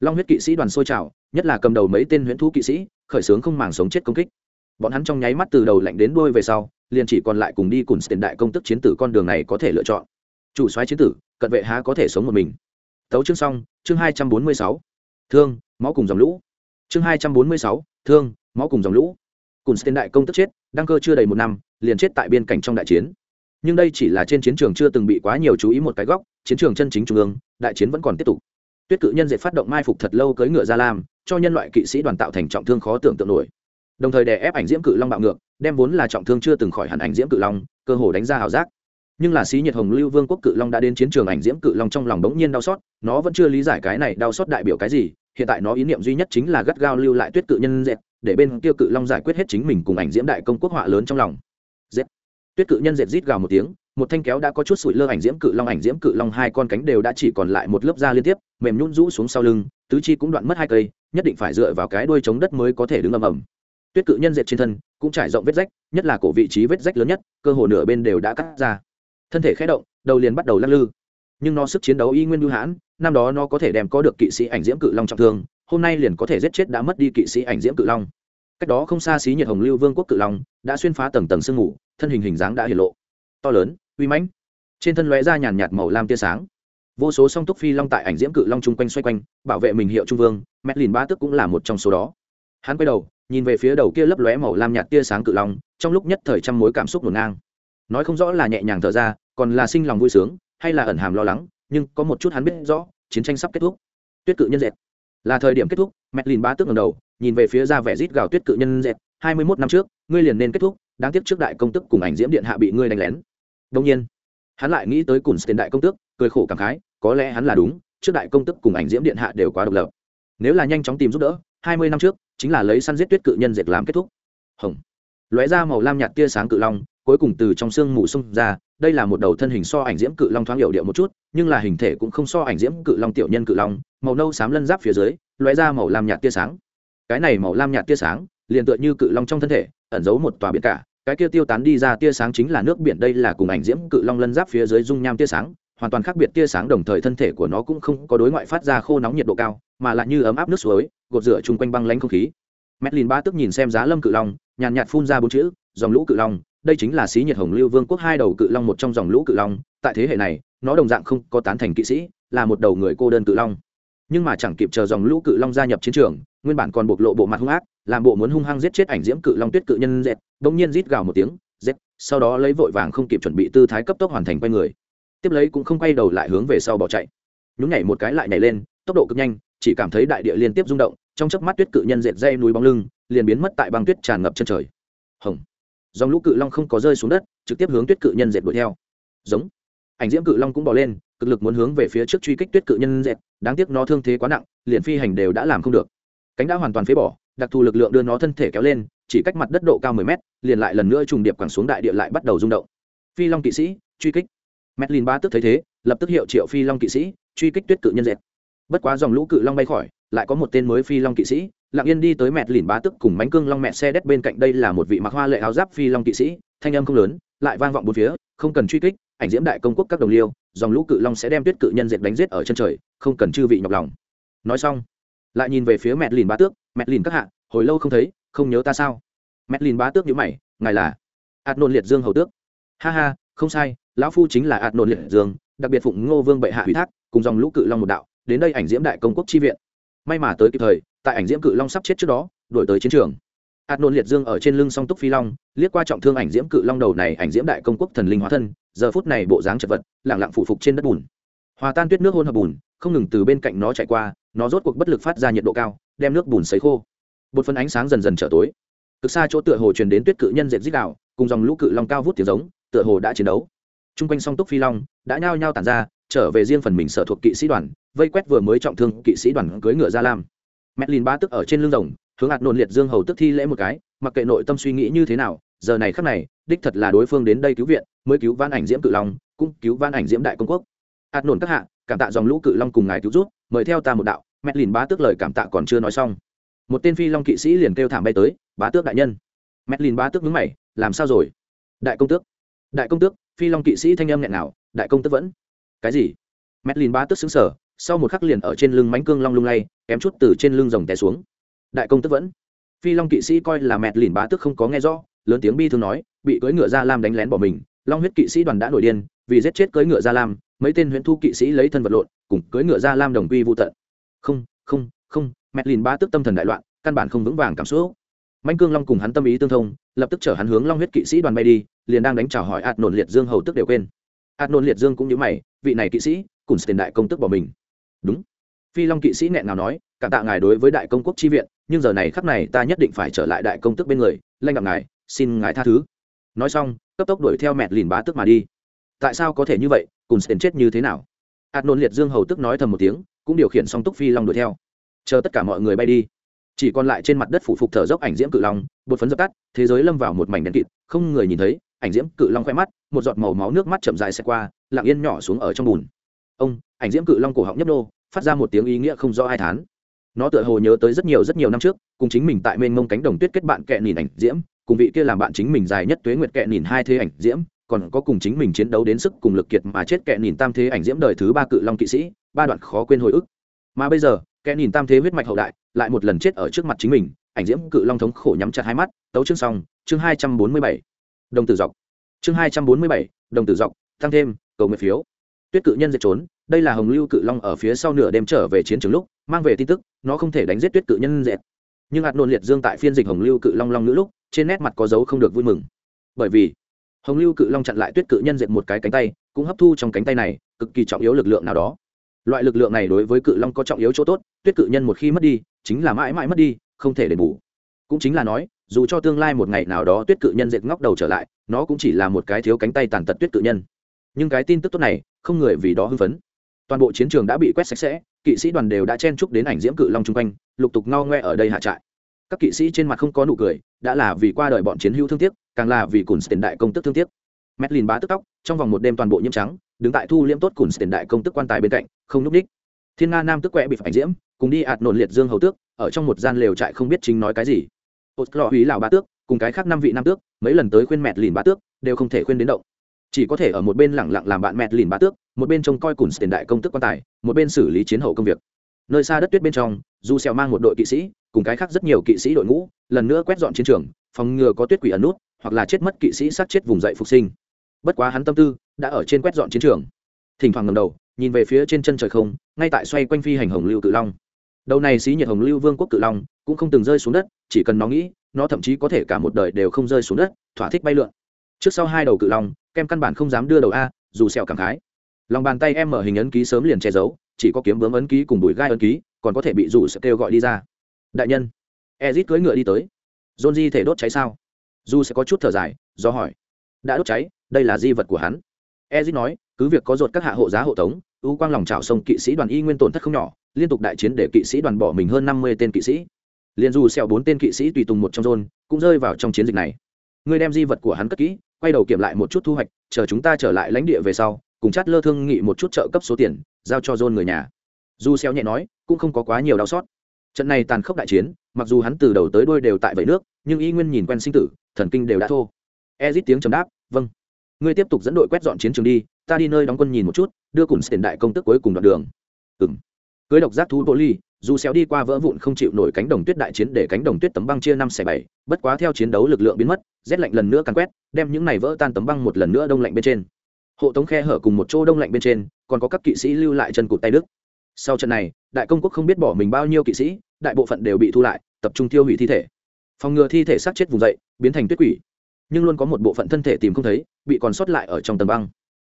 Long huyết kỵ sĩ đoàn sôi trào, nhất là cầm đầu mấy tên huyễn thú kỵ sĩ, khởi xướng không màng sống chết công kích. Bọn hắn trong nháy mắt từ đầu lạnh đến đuôi về sau, liền chỉ còn lại cùng đi cùng tiền đại công tức chiến tử con đường này có thể lựa chọn. Chủ soái chiến tử cận vệ há có thể sống một mình. Tấu chương xong, chương hai trăm bốn mươi sáu. Thương, máu cùng dòng lũ. Chương hai trăm bốn mươi sáu, thương, máu cùng dòng lũ. Cùng tên đại công tức chết, đăng cơ chưa đầy một năm, liền chết tại biên cảnh trong đại chiến. Nhưng đây chỉ là trên chiến trường chưa từng bị quá nhiều chú ý một cái góc, chiến trường chân chính trung ương, đại chiến vẫn còn tiếp tục. Tuyết cự nhân dệt phát động mai phục thật lâu cưỡi ngựa ra lam, cho nhân loại kỵ sĩ đoàn tạo thành trọng thương khó tưởng tượng nổi. Đồng thời đè ép ảnh diễm cự long bạo ngược, đem vốn là trọng thương chưa từng khỏi hẳn ảnh diễm cự long, cơ hồ đánh ra hào giác nhưng là sĩ nhiệt hồng lưu vương quốc cự long đã đến chiến trường ảnh diễm cự long trong lòng bỗng nhiên đau xót, nó vẫn chưa lý giải cái này đau xót đại biểu cái gì, hiện tại nó ý niệm duy nhất chính là gắt gao lưu lại tuyết cự nhân dệt, để bên kia cự long giải quyết hết chính mình cùng ảnh diễm đại công quốc họa lớn trong lòng. Dệt. Tuyết cự nhân dệt rít gào một tiếng, một thanh kéo đã có chút sủi lơ ảnh diễm cự long, ảnh diễm cự long hai con cánh đều đã chỉ còn lại một lớp da liên tiếp, mềm nhún rũ xuống sau lưng, tứ chi cũng đoạn mất hai cây, nhất định phải dựa vào cái đuôi chống đất mới có thể đứng ầm ầm. Tuyết cự nhân dệt trên thân cũng trải rộng vết rách, nhất là cổ vị trí vết rách lớn nhất, cơ hồ nửa bên đều đã cắt ra thân thể khẽ động, đầu liền bắt đầu lắc lư. Nhưng nó sức chiến đấu y nguyên lưu hãn, năm đó nó có thể đem có được kỵ sĩ ảnh diễm cự long trọng thương, hôm nay liền có thể giết chết đã mất đi kỵ sĩ ảnh diễm cự long. Cách đó không xa xí nhiệt hồng lưu vương quốc cự long, đã xuyên phá tầng tầng sương mù, thân hình hình dáng đã hiển lộ. To lớn, uy mãnh, trên thân lóe ra nhàn nhạt màu lam tia sáng. Vô số song túc phi long tại ảnh diễm cự long chung quanh xoay quanh, bảo vệ mình hiệu trung vương mẹt lìn ba tức cũng là một trong số đó. Hắn quay đầu, nhìn về phía đầu kia lấp lóe màu lam nhạt tia sáng cự long, trong lúc nhất thời trăm mối cảm xúc ngổn ngang. Nói không rõ là nhẹ nhàng thở ra còn là sinh lòng vui sướng, hay là ẩn hàm lo lắng, nhưng có một chút hắn biết rõ, chiến tranh sắp kết thúc. Tuyết cự nhân dệt. Là thời điểm kết thúc, mẹ lìn bá tước ngầm đầu, nhìn về phía ra vẻ rít gào tuyết cự nhân dệt. Hai mươi mốt năm trước, ngươi liền nên kết thúc, đáng tiếc trước đại công tức cùng ảnh diễm điện hạ bị ngươi đánh lén. Đông nhiên, hắn lại nghĩ tới cùng tiền đại công tước, cười khổ cảm khái, có lẽ hắn là đúng, trước đại công tức cùng ảnh diễm điện hạ đều quá độc lập. Nếu là nhanh chóng tìm giúp đỡ, hai mươi năm trước, chính là lấy săn giết tuyết cự nhân dệt làm kết thúc. Hồng. Lóe ra màu lam nhạt tia sáng cự long cuối cùng từ trong xương mù xông ra, đây là một đầu thân hình so ảnh diễm cự long thoáng hiệu điệu một chút, nhưng là hình thể cũng không so ảnh diễm cự long tiểu nhân cự long, màu nâu xám lân giáp phía dưới, lóe ra màu lam nhạt tia sáng. Cái này màu lam nhạt tia sáng, liền tựa như cự long trong thân thể, ẩn giấu một tòa biển cả, cái kia tiêu tán đi ra tia sáng chính là nước biển, đây là cùng ảnh diễm cự long lân giáp phía dưới dung nham tia sáng, hoàn toàn khác biệt tia sáng đồng thời thân thể của nó cũng không có đối ngoại phát ra khô nóng nhiệt độ cao, mà lại như ấm áp nước suối, gột rửa chung quanh băng lánh không khí. Medlin ba tức nhìn xem giá lâm cự long, nhàn nhạt phun ra bốn chữ, dòng lũ cự long đây chính là xí nhiệt hồng lưu vương quốc hai đầu cự long một trong dòng lũ cự long, tại thế hệ này, nó đồng dạng không có tán thành kỵ sĩ, là một đầu người cô đơn cự long. Nhưng mà chẳng kịp chờ dòng lũ cự long gia nhập chiến trường, nguyên bản còn bộc lộ bộ mặt hung ác, làm bộ muốn hung hăng giết chết ảnh diễm cự long tuyết cự nhân dẹt bỗng nhiên rít gào một tiếng dẹt sau đó lấy vội vàng không kịp chuẩn bị tư thái cấp tốc hoàn thành quay người. Tiếp lấy cũng không quay đầu lại hướng về sau bỏ chạy. Nhún nhảy một cái lại nhảy lên, tốc độ cực nhanh, chỉ cảm thấy đại địa liên tiếp rung động, trong chớp mắt tuyết cự nhân dệt dây núi bóng lưng, liền biến mất tại băng tuyết tràn ngập chân trời. Hồng dòng lũ cự long không có rơi xuống đất trực tiếp hướng tuyết cự nhân dệt đuổi theo. Giống. Ảnh diễm cự long cũng bỏ lên cực lực muốn hướng về phía trước truy kích tuyết cự nhân dệt đáng tiếc nó thương thế quá nặng liền phi hành đều đã làm không được. Cánh đã hoàn toàn phế bỏ đặc thù lực lượng đưa nó thân thể kéo lên chỉ cách mặt đất độ cao mười mét liền lại lần nữa trùng điệp quẳng xuống đại địa lại bắt đầu rung động. Phi long kỵ sĩ truy kích. Medlin ba tức thấy thế, lập tức hiệu triệu phi long kỵ sĩ, truy kích tuyết cự nhân dệt. Bất quá dòng lũ cự long bay khỏi, lại có một tên mới phi long kỵ sĩ, lặng yên đi tới mẹt lìn bá tức cùng mánh cương long mẹ xe đét bên cạnh đây là một vị mặc hoa lệ áo giáp phi long kỵ sĩ, thanh âm không lớn, lại vang vọng bốn phía, không cần truy kích, ảnh diễm đại công quốc các đồng liêu, dòng lũ cự long sẽ đem tuyết cự nhân dệt đánh giết ở chân trời, không cần chư vị nhọc lòng. Nói xong, lại nhìn về phía mẹt lìn bá tước, Medlin các hạ, hồi lâu không thấy, không nhớ ta sao? mẹt lìn bá tước nhíu mày, ngài là? Adnon liệt dương hầu tước. Ha ha, không sai, lão phu chính là ạt nôn liệt dương đặc biệt phụng ngô vương bệ hạ ủy thác cùng dòng lũ cự long một đạo đến đây ảnh diễm đại công quốc chi viện may mà tới kịp thời tại ảnh diễm cự long sắp chết trước đó đổi tới chiến trường. Hạt nôn liệt dương ở trên lưng song túc phi long, liếc qua trọng thương ảnh diễm cự long đầu này, ảnh diễm đại công quốc thần linh hóa thân, giờ phút này bộ dáng chật vật lẳng lặng phủ phục trên đất bùn. Hòa tan tuyết nước hôn hợp bùn, không ngừng từ bên cạnh nó chạy qua, nó rốt cuộc bất lực phát ra nhiệt độ cao, đem nước bùn sấy khô. Một phần ánh sáng dần dần trở tối. Cực xa chỗ tựa hồ truyền đến tuyết cự nhân dệt dích đạo, cùng dòng lũ cự long cao vút tiếng giống, tựa hồ đã chiến đấu. Trung quanh song túc phi long đã nhao nhao tản ra, trở về riêng phần mình sở thuộc kỵ sĩ đoàn, vây quét vừa mới trọng thương kỵ sĩ đoàn cưỡi ngựa ra lam. Medlin ba tức ở trên lưng rồng, hướng hạt nôn liệt dương hầu tức thi lễ một cái, mặc kệ nội tâm suy nghĩ như thế nào, giờ này khắc này, đích thật là đối phương đến đây cứu viện, mới cứu van ảnh diễm cự long, cũng cứu van ảnh diễm đại công quốc. Hạt nôn các hạ, cảm tạ dòng lũ cự long cùng ngài cứu rút mời theo ta một đạo Medlin ba tức lời cảm tạ còn chưa nói xong. Một tên phi long kỵ sĩ liền kêu thảm bay tới, bá tước đại nhân. Medlin ba tước nhướng mày, làm sao rồi? Đại công tước. Đại công tước? Phi long kỵ sĩ thanh âm nghẹn nào đại công tước vẫn. Cái gì? Medlin ba tức xứng sở sau một khắc liền ở trên lưng mánh cương long lung lay kém chút từ trên lưng rồng té xuống đại công tức vẫn phi long kỵ sĩ coi là mẹt lìn bá tức không có nghe rõ lớn tiếng bi thương nói bị cưỡi ngựa ra lam đánh lén bỏ mình long huyết kỵ sĩ đoàn đã nổi điên vì giết chết cưỡi ngựa ra lam mấy tên huyễn thu kỵ sĩ lấy thân vật lộn cùng cưỡi ngựa ra lam đồng quy vô tận không không không mẹt lìn bá tức tâm thần đại loạn căn bản không vững vàng cảm xúc Mạnh Cương Long cùng hắn tâm ý tương thông, lập tức chở hắn hướng Long huyết kỵ sĩ đoàn bay đi, liền đang đánh chào hỏi ạt Nổn Liệt Dương hầu tức đều quên. ạt Nổn Liệt Dương cũng như mày, vị này kỵ sĩ, cùng tiền đại công tức bỏ mình. Đúng. Phi Long kỵ sĩ nghẹn nào nói, cảm tạ ngài đối với đại công quốc tri viện, nhưng giờ này khắc này ta nhất định phải trở lại đại công tức bên người, lanh gặp ngài, xin ngài tha thứ. Nói xong, cấp tốc đuổi theo mẹt lìn bá tức mà đi. Tại sao có thể như vậy, cùng sến chết như thế nào? hạt nôn Liệt Dương hầu tức nói thầm một tiếng, cũng điều khiển song túc phi long đuổi theo chờ tất cả mọi người bay đi chỉ còn lại trên mặt đất phủ phục thở dốc ảnh diễm cự long bột phấn dập tắt thế giới lâm vào một mảnh đen kịt không người nhìn thấy ảnh diễm cự long khoe mắt một giọt màu máu nước mắt chậm dài xe qua lặng yên nhỏ xuống ở trong bùn ông ảnh diễm cự long cổ họng nhấp nô phát ra một tiếng ý nghĩa không rõ ai thán. Nó tựa hồ nhớ tới rất nhiều rất nhiều năm trước, cùng chính mình tại mênh mông cánh đồng tuyết kết bạn kẹ nhìn ảnh diễm, cùng vị kia làm bạn chính mình dài nhất tuế nguyệt kẹ nhìn hai thế ảnh diễm, còn có cùng chính mình chiến đấu đến sức cùng lực kiệt mà chết kẹ nhìn tam thế ảnh diễm đời thứ ba cự long kỵ sĩ, ba đoạn khó quên hồi ức. Mà bây giờ kẻ nhìn tam thế huyết mạch hậu đại, lại một lần chết ở trước mặt chính mình, ảnh diễm cự long thống khổ nhắm chặt hai mắt, tấu chương xong, chương hai trăm bốn mươi bảy. Đồng tử dọc. Chương hai trăm bốn mươi bảy, đồng tử dọc, tăng thêm, cầu nguyện phiếu. Tuyết cự nhân dệt trốn đây là hồng lưu cự long ở phía sau nửa đêm trở về chiến trường lúc, mang về tin tức, nó không thể đánh giết tuyết cự nhân dẹt nhưng hạt nôn liệt dương tại phiên dịch hồng lưu cự long long nữ lúc, trên nét mặt có dấu không được vui mừng. Bởi vì, hồng lưu cự long chặn lại tuyết cự nhân dệt một cái cánh tay, cũng hấp thu trong cánh tay này, cực kỳ trọng yếu lực lượng nào đó. Loại lực lượng này đối với cự long có trọng yếu chỗ tốt, tuyết cự nhân một khi mất đi, chính là mãi mãi mất đi, không thể đền bù. Cũng chính là nói, dù cho tương lai một ngày nào đó tuyết cự nhân dệt ngóc đầu trở lại, nó cũng chỉ là một cái thiếu cánh tay tàn tật tuyết cự nhân. Nhưng cái tin tức tốt này, không người vì đó hưng phấn toàn bộ chiến trường đã bị quét sạch sẽ kỵ sĩ đoàn đều đã chen chúc đến ảnh diễm cự long chung quanh lục tục no ngoe ở đây hạ trại các kỵ sĩ trên mặt không có nụ cười đã là vì qua đời bọn chiến hữu thương tiếc càng là vì cùn tiền đại công tức thương tiếc Medlin bá tức tóc, trong vòng một đêm toàn bộ nhiễm trắng, đứng tại thu liễm tốt cùn tiền đại công tức quan tài bên cạnh, không núp đích. Thiên Nga nam tức quẹ bị phải diễm, cùng đi ạt nổn liệt dương hầu tước, ở trong một gian lều trại không biết chính nói cái gì. Ôt lọ húy lào bá tước, cùng cái khác năm vị nam tước, mấy lần tới khuyên Medlin bá tước, đều không thể khuyên đến động. Chỉ có thể ở một bên lẳng lặng làm bạn Medlin bá tước, một bên trông coi cùng tiền đại công tức quan tài, một bên xử lý chiến hậu công việc. Nơi xa đất tuyết bên trong, Du Xèo mang một đội kỵ sĩ, cùng cái khác rất nhiều kỵ sĩ đội ngũ, lần nữa quét dọn chiến trường, phòng ngừa có tuyết quỷ ẩn nút, hoặc là chết mất kỵ sĩ sát chết vùng dậy phục sinh. Bất quá hắn tâm tư đã ở trên quét dọn chiến trường. Thỉnh thoảng ngầm đầu nhìn về phía trên chân trời không ngay tại xoay quanh phi hành hồng lưu cự long. Đầu này xí nhiệt hồng lưu vương quốc cự long cũng không từng rơi xuống đất chỉ cần nó nghĩ nó thậm chí có thể cả một đời đều không rơi xuống đất thỏa thích bay lượn. Trước sau hai đầu cự long kem căn bản không dám đưa đầu a dù sẹo cảm khái lòng bàn tay em mở hình ấn ký sớm liền che giấu, chỉ có kiếm bướm ấn ký cùng bụi gai ấn ký, còn có thể bị rủ sẽ kêu gọi đi ra. Đại nhân, ezit cưỡi ngựa đi tới. John di thể đốt cháy sao? Dù sẽ có chút thở dài, do hỏi. Đã đốt cháy, đây là di vật của hắn. Ezit nói, cứ việc có ruột các hạ hộ giá hộ tống U quang lòng trào sông kỵ sĩ đoàn y nguyên tổn thất không nhỏ, liên tục đại chiến để kỵ sĩ đoàn bỏ mình hơn năm mươi tên kỵ sĩ. Liền dù xẹo bốn tên kỵ sĩ tùy tùng một trong rôn cũng rơi vào trong chiến dịch này. Ngươi đem di vật của hắn cất kỹ, quay đầu kiểm lại một chút thu hoạch, chờ chúng ta trở lại lãnh địa về sau cùng chát lơ thương nghị một chút trợ cấp số tiền, giao cho john người nhà. Dù xéo nhẹ nói, cũng không có quá nhiều đau xót. Trận này tàn khốc đại chiến, mặc dù hắn từ đầu tới đuôi đều tại vậy nước, nhưng y nguyên nhìn quen sinh tử, thần kinh đều đã thô. Ezit tiếng trầm đáp vâng. Ngươi tiếp tục dẫn đội quét dọn chiến trường đi, ta đi nơi đóng quân nhìn một chút, đưa cùng tiền đại công tức cuối cùng đoạn đường. Ừng cưới độc giác thú bộ ly dù xéo đi qua vỡ vụn không chịu nổi cánh đồng tuyết đại chiến để cánh đồng tuyết tấm băng chia năm xẻ bảy, bất quá theo chiến đấu lực lượng biến mất, rét lạnh lần nữa càn quét, đem những này vỡ tan tấm băng một lần nữa đông lạnh bên trên hộ tống khe hở cùng một chỗ đông lạnh bên trên, còn có các kỵ sĩ lưu lại chân cụt tay đức. Sau trận này, đại công quốc không biết bỏ mình bao nhiêu kỵ sĩ, đại bộ phận đều bị thu lại, tập trung tiêu hủy thi thể. Phòng ngừa thi thể sát chết vùng dậy, biến thành tuyết quỷ. Nhưng luôn có một bộ phận thân thể tìm không thấy, bị còn sót lại ở trong tầng băng.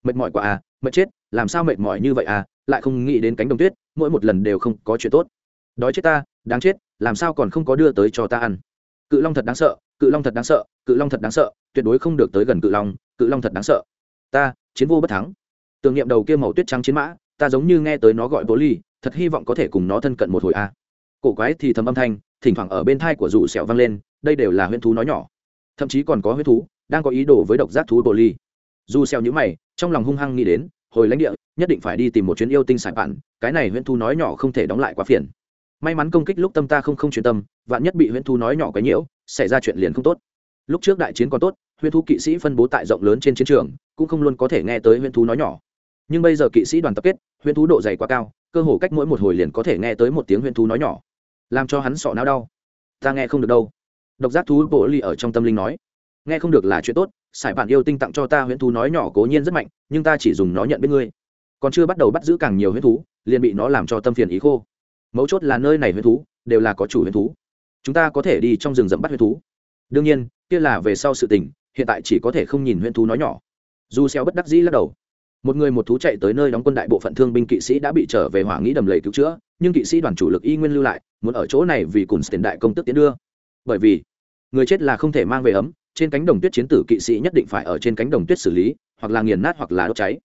Mệt mỏi quá à mệt chết, làm sao mệt mỏi như vậy à lại không nghĩ đến cánh đồng tuyết, mỗi một lần đều không có chuyện tốt. Đói chết ta, đáng chết, làm sao còn không có đưa tới cho ta ăn? Cự long thật đáng sợ, cự long thật đáng sợ, cự long thật đáng sợ, tuyệt đối không được tới gần cự long cự long thật đáng sợ. Ta chiến vô bất thắng. Tưởng niệm đầu kia màu tuyết trắng chiến mã, ta giống như nghe tới nó gọi bố ly, thật hy vọng có thể cùng nó thân cận một hồi a. À. cổ quái thì thầm âm thanh, thỉnh thoảng ở bên thai của rủ sẹo vang lên, đây đều là huyễn thú nói nhỏ. Thậm chí còn có Huyễn thú đang có ý đồ với độc giác thú bồ ly. Dù sẹo nhíu mày, trong lòng hung hăng nghĩ đến, hồi lãnh địa, nhất định phải đi tìm một chuyến yêu tinh sải bản cái này huyễn thú nói nhỏ không thể đóng lại quá phiền. May mắn công kích lúc tâm ta không không chuyên tâm, vạn nhất bị huyễn thú nói nhỏ quấy nhiễu xảy ra chuyện liền không tốt. Lúc trước đại chiến còn tốt huyễn thú kỵ sĩ phân bố tại rộng lớn trên chiến trường, cũng không luôn có thể nghe tới huyễn thú nói nhỏ. Nhưng bây giờ kỵ sĩ đoàn tập kết, huyễn thú độ dày quá cao, cơ hồ cách mỗi một hồi liền có thể nghe tới một tiếng huyễn thú nói nhỏ. Làm cho hắn sọ não đau. Ta nghe không được đâu. Độc giác thú bộ ly ở trong tâm linh nói. Nghe không được là chuyện tốt, sải bạn yêu tinh tặng cho ta huyễn thú nói nhỏ cố nhiên rất mạnh, nhưng ta chỉ dùng nó nhận biết ngươi. Còn chưa bắt đầu bắt giữ càng nhiều huyễn thú, liền bị nó làm cho tâm phiền ý khô. Mấu chốt là nơi này huyễn thú, đều là có chủ huyễn thú. Chúng ta có thể đi trong rừng rậm bắt huyễn thú. Đương nhiên, kia là về sau sự tình hiện tại chỉ có thể không nhìn huyễn thú nói nhỏ. Dù xéo bất đắc dĩ lắc đầu. Một người một thú chạy tới nơi đóng quân đại bộ phận thương binh kỵ sĩ đã bị trở về hỏa nghĩ đầm lầy cứu chữa, nhưng kỵ sĩ đoàn chủ lực y nguyên lưu lại, muốn ở chỗ này vì cùng tiền đại công tức tiến đưa. Bởi vì, người chết là không thể mang về ấm, trên cánh đồng tuyết chiến tử kỵ sĩ nhất định phải ở trên cánh đồng tuyết xử lý, hoặc là nghiền nát hoặc là đốt cháy.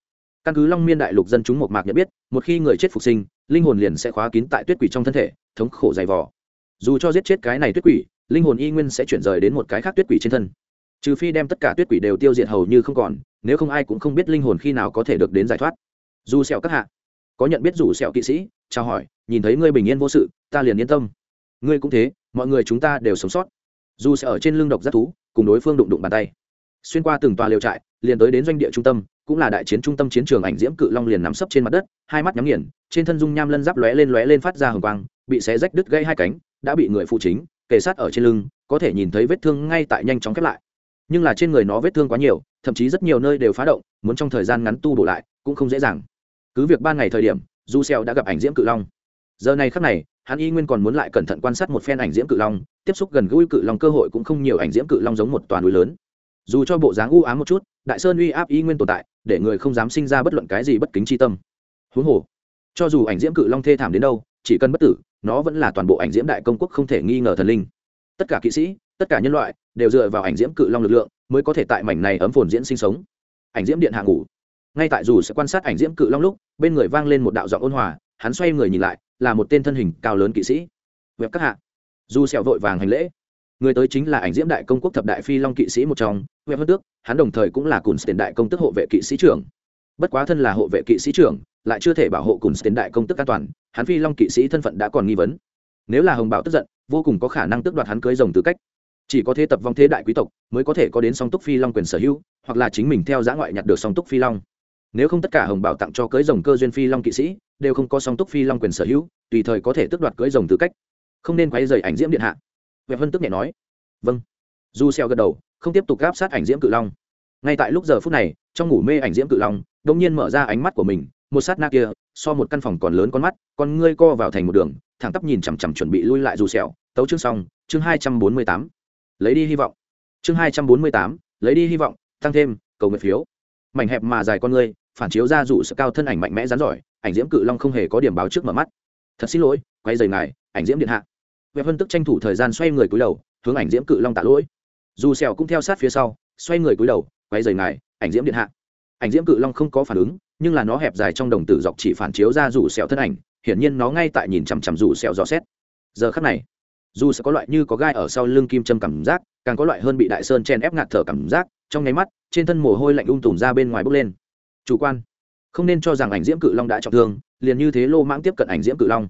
Căn cứ long miên đại lục dân chúng một mạc nhận biết, một khi người chết phục sinh, linh hồn liền sẽ khóa kín tại tuyết quỷ trong thân thể, thống khổ dày vò. Dù cho giết chết cái này tuyết quỷ, linh hồn y nguyên sẽ chuyển rời đến một cái khác tuyết quỷ trên thân trừ phi đem tất cả tuyết quỷ đều tiêu diệt hầu như không còn, nếu không ai cũng không biết linh hồn khi nào có thể được đến giải thoát. Dù sẹo các hạ, có nhận biết rủ sẹo kỵ sĩ, chào hỏi, nhìn thấy ngươi bình yên vô sự, ta liền yên tâm. Ngươi cũng thế, mọi người chúng ta đều sống sót. Dù sẽ ở trên lưng độc giác thú, cùng đối phương đụng đụng bàn tay. Xuyên qua từng tòa liều trại, liền tới đến doanh địa trung tâm, cũng là đại chiến trung tâm chiến trường ảnh diễm cự long liền nắm sấp trên mặt đất, hai mắt nhắm nghiền, trên thân dung nham lân giáp lóe lên lóe lên phát ra hồng quang, bị xé rách đứt gãy hai cánh, đã bị người phụ chính kề sát ở trên lưng, có thể nhìn thấy vết thương ngay tại nhanh chóng khép lại nhưng là trên người nó vết thương quá nhiều, thậm chí rất nhiều nơi đều phá động, muốn trong thời gian ngắn tu bổ lại, cũng không dễ dàng. Cứ việc ban ngày thời điểm, du xeo đã gặp ảnh diễm cự long. Giờ này khắc này, hắn y nguyên còn muốn lại cẩn thận quan sát một phen ảnh diễm cự long, tiếp xúc gần gũi cự long cơ hội cũng không nhiều, ảnh diễm cự long giống một toàn núi lớn. Dù cho bộ dáng u ám một chút, đại sơn uy áp y nguyên tồn tại, để người không dám sinh ra bất luận cái gì bất kính chi tâm. Huống hồ, cho dù ảnh diễm cự long thê thảm đến đâu, chỉ cần bất tử, nó vẫn là toàn bộ ảnh diễm đại công quốc không thể nghi ngờ thần linh. Tất cả kỵ sĩ, tất cả nhân loại đều dựa vào ảnh diễm cự long lực lượng mới có thể tại mảnh này ấm phồn diễn sinh sống. Ảnh diễm điện hạ ngủ. Ngay tại dù sẽ quan sát ảnh diễm cự long lúc, bên người vang lên một đạo giọng ôn hòa, hắn xoay người nhìn lại, là một tên thân hình cao lớn kỵ sĩ. Web các hạ. Dù sẹo vội vàng hành lễ. Người tới chính là ảnh diễm đại công quốc thập đại phi long kỵ sĩ một trong, web hơn tước, hắn đồng thời cũng là cùn tiền đại công tức hộ vệ kỵ sĩ trưởng. Bất quá thân là hộ vệ kỵ sĩ trưởng, lại chưa thể bảo hộ cùn tiền đại công tức an toàn, hắn phi long kỵ sĩ thân phận đã còn nghi vấn. Nếu là hồng bảo tức giận, vô cùng có khả năng tước đoạt hắn cưới rồng tư cách chỉ có thế tập vong thế đại quý tộc mới có thể có đến song túc phi long quyền sở hữu, hoặc là chính mình theo giã ngoại nhặt được song túc phi long. Nếu không tất cả hồng bảo tặng cho cưới rồng cơ duyên phi long kỵ sĩ, đều không có song túc phi long quyền sở hữu, tùy thời có thể tước đoạt cưới rồng tư cách. Không nên quay dày ảnh diễm điện hạ. Vệ vân tức nhẹ nói. Vâng. Du xeo gật đầu, không tiếp tục gáp sát ảnh diễm cự long. Ngay tại lúc giờ phút này, trong ngủ mê ảnh diễm cự long, đột nhiên mở ra ánh mắt của mình, một sát na kia, so một căn phòng còn lớn con mắt, con ngươi co vào thành một đường, thẳng tắp nhìn chằm chằm chuẩn bị lui lại dù sẹo tấu chương xong, chương hai trăm bốn mươi tám lấy đi hy vọng. Chương hai trăm bốn mươi tám, lấy đi hy vọng, tăng thêm, cầu nguyện phiếu. Mảnh hẹp mà dài con người, phản chiếu ra dụ sự cao thân ảnh mạnh mẽ rắn giỏi, ảnh diễm cự long không hề có điểm báo trước mở mắt. Thật xin lỗi, quay dày ngài, ảnh diễm điện hạ. Vẹp vân tức tranh thủ thời gian xoay người cúi đầu, hướng ảnh diễm cự long tạ lỗi. Dù sẹo cũng theo sát phía sau, xoay người cúi đầu, quay dày ngài, ảnh diễm điện hạ. Ảnh diễm cự long không có phản ứng, nhưng là nó hẹp dài trong đồng tử dọc chỉ phản chiếu ra rủ sẹo thân ảnh, hiển nhiên nó ngay tại nhìn chằm chằm rủ sẹo dò xét. Giờ khắc này dù sẽ có loại như có gai ở sau lưng kim châm cảm giác, càng có loại hơn bị đại sơn chen ép ngạt thở cảm giác, trong nháy mắt, trên thân mồ hôi lạnh ung tùm ra bên ngoài bốc lên. Chủ quan, không nên cho rằng ảnh diễm cự long đã trọng thương, liền như thế lô mãng tiếp cận ảnh diễm cự long.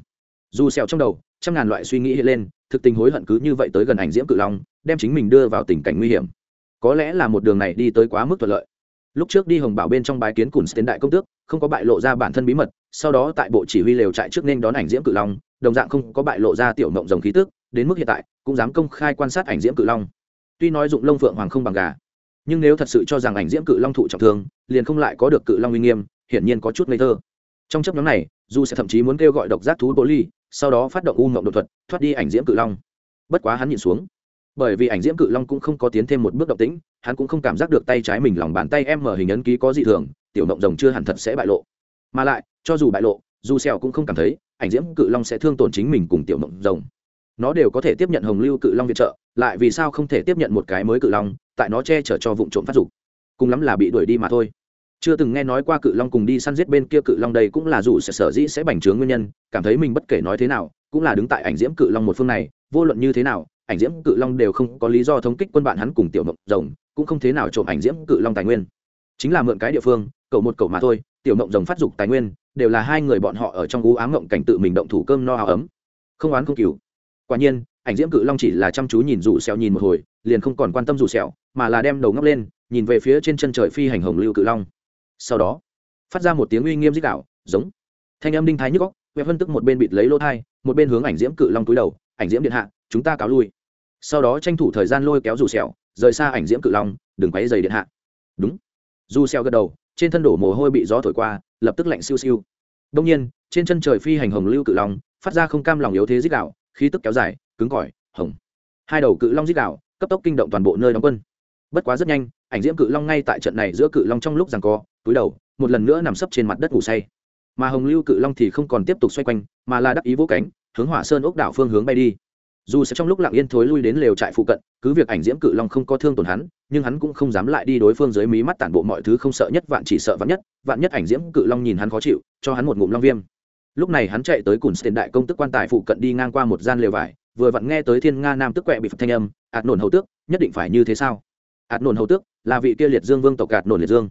Dù sẹo trong đầu, trăm ngàn loại suy nghĩ hiện lên, thực tình hối hận cứ như vậy tới gần ảnh diễm cự long, đem chính mình đưa vào tình cảnh nguy hiểm. Có lẽ là một đường này đi tới quá mức thuận lợi. Lúc trước đi hồng bảo bên trong bái kiến cùn tiến đại công tước, không có bại lộ ra bản thân bí mật, sau đó tại bộ chỉ huy lều trại trước nên đón ảnh diễm cự long, đồng dạng không có bại lộ ra tiểu mộng rồng khí tức đến mức hiện tại, cũng dám công khai quan sát ảnh diễm cự long. Tuy nói dụng lông phượng hoàng không bằng gà, nhưng nếu thật sự cho rằng ảnh diễm cự long thụ trọng thương, liền không lại có được cự long uy nghiêm, hiển nhiên có chút ngây thơ. Trong chấp nhóm này du sẽ thậm chí muốn kêu gọi độc giác thú bố ly sau đó phát động u mộng đột thuật, thoát đi ảnh diễm cự long. Bất quá hắn nhìn xuống, bởi vì ảnh diễm cự long cũng không có tiến thêm một bước động tĩnh, hắn cũng không cảm giác được tay trái mình lòng bàn tay em mở hình ấn ký có dị thường, tiểu động rồng chưa hẳn thật sẽ bại lộ. Mà lại, cho dù bại lộ du xèo cũng không cảm thấy, ảnh diễm cự long sẽ thương tổn chính mình cùng tiểu động rồng nó đều có thể tiếp nhận hồng lưu cự long viện trợ, lại vì sao không thể tiếp nhận một cái mới cự long, tại nó che chở cho vụ trộm phát dục. Cùng lắm là bị đuổi đi mà thôi. Chưa từng nghe nói qua cự long cùng đi săn giết bên kia cự long đây cũng là dù sẽ sở dĩ sẽ bành trướng nguyên nhân, cảm thấy mình bất kể nói thế nào, cũng là đứng tại ảnh diễm cự long một phương này, vô luận như thế nào, ảnh diễm cự long đều không có lý do thống kích quân bạn hắn cùng tiểu mộng rồng, cũng không thế nào trộm ảnh diễm cự long tài nguyên. Chính là mượn cái địa phương, cậu một cậu mà thôi, tiểu mộng rồng phát dục tài nguyên, đều là hai người bọn họ ở trong ú ám mộng cảnh tự mình động thủ cơm no áo ấm. Không oán không cừu quả nhiên, ảnh diễm cự long chỉ là chăm chú nhìn rủ xẹo nhìn một hồi, liền không còn quan tâm rủ xẹo mà là đem đầu ngóc lên, nhìn về phía trên chân trời phi hành hồng lưu cự long. Sau đó, phát ra một tiếng uy nghiêm dích đạo, giống. Thanh âm đinh thái nhức góc vẹp phân tức một bên bịt lấy lỗ thai, một bên hướng ảnh diễm cự long túi đầu, ảnh diễm điện hạ, chúng ta cáo lui. Sau đó tranh thủ thời gian lôi kéo dù sẹo, rời xa ảnh diễm cự long, đừng quấy dày điện hạ. Đúng. Dù sẹo gật đầu, trên thân đổ mồ hôi bị gió thổi qua, lập tức lạnh siêu siêu. Đông nhiên, trên chân trời phi hành hồng lưu cự long, phát ra không cam lòng yếu thế dích đạo khí tức kéo dài, cứng cỏi, hồng. Hai đầu cự long dít đạo cấp tốc kinh động toàn bộ nơi đóng quân. Bất quá rất nhanh, ảnh diễm cự long ngay tại trận này giữa cự long trong lúc giằng co, túi đầu, một lần nữa nằm sấp trên mặt đất ngủ say. Mà hồng lưu cự long thì không còn tiếp tục xoay quanh, mà là đắc ý vỗ cánh, hướng hỏa sơn ốc đảo phương hướng bay đi. Dù sẽ trong lúc lặng yên thối lui đến lều trại phụ cận, cứ việc ảnh diễm cự long không có thương tổn hắn, nhưng hắn cũng không dám lại đi đối phương dưới mí mắt tản bộ mọi thứ không sợ nhất, vạn chỉ sợ vạn nhất vạn nhất ảnh diễm cự long nhìn hắn khó chịu, cho hắn một ngụm long viêm lúc này hắn chạy tới cùn tiền đại công tức quan tài phụ cận đi ngang qua một gian lều vải, vừa vặn nghe tới thiên nga nam tức quẹ bị phật thanh âm, ạt nổn hầu tước, nhất định phải như thế sao? Ạt nổn hầu tước, là vị kia liệt dương vương tộc ạt nổn liệt dương.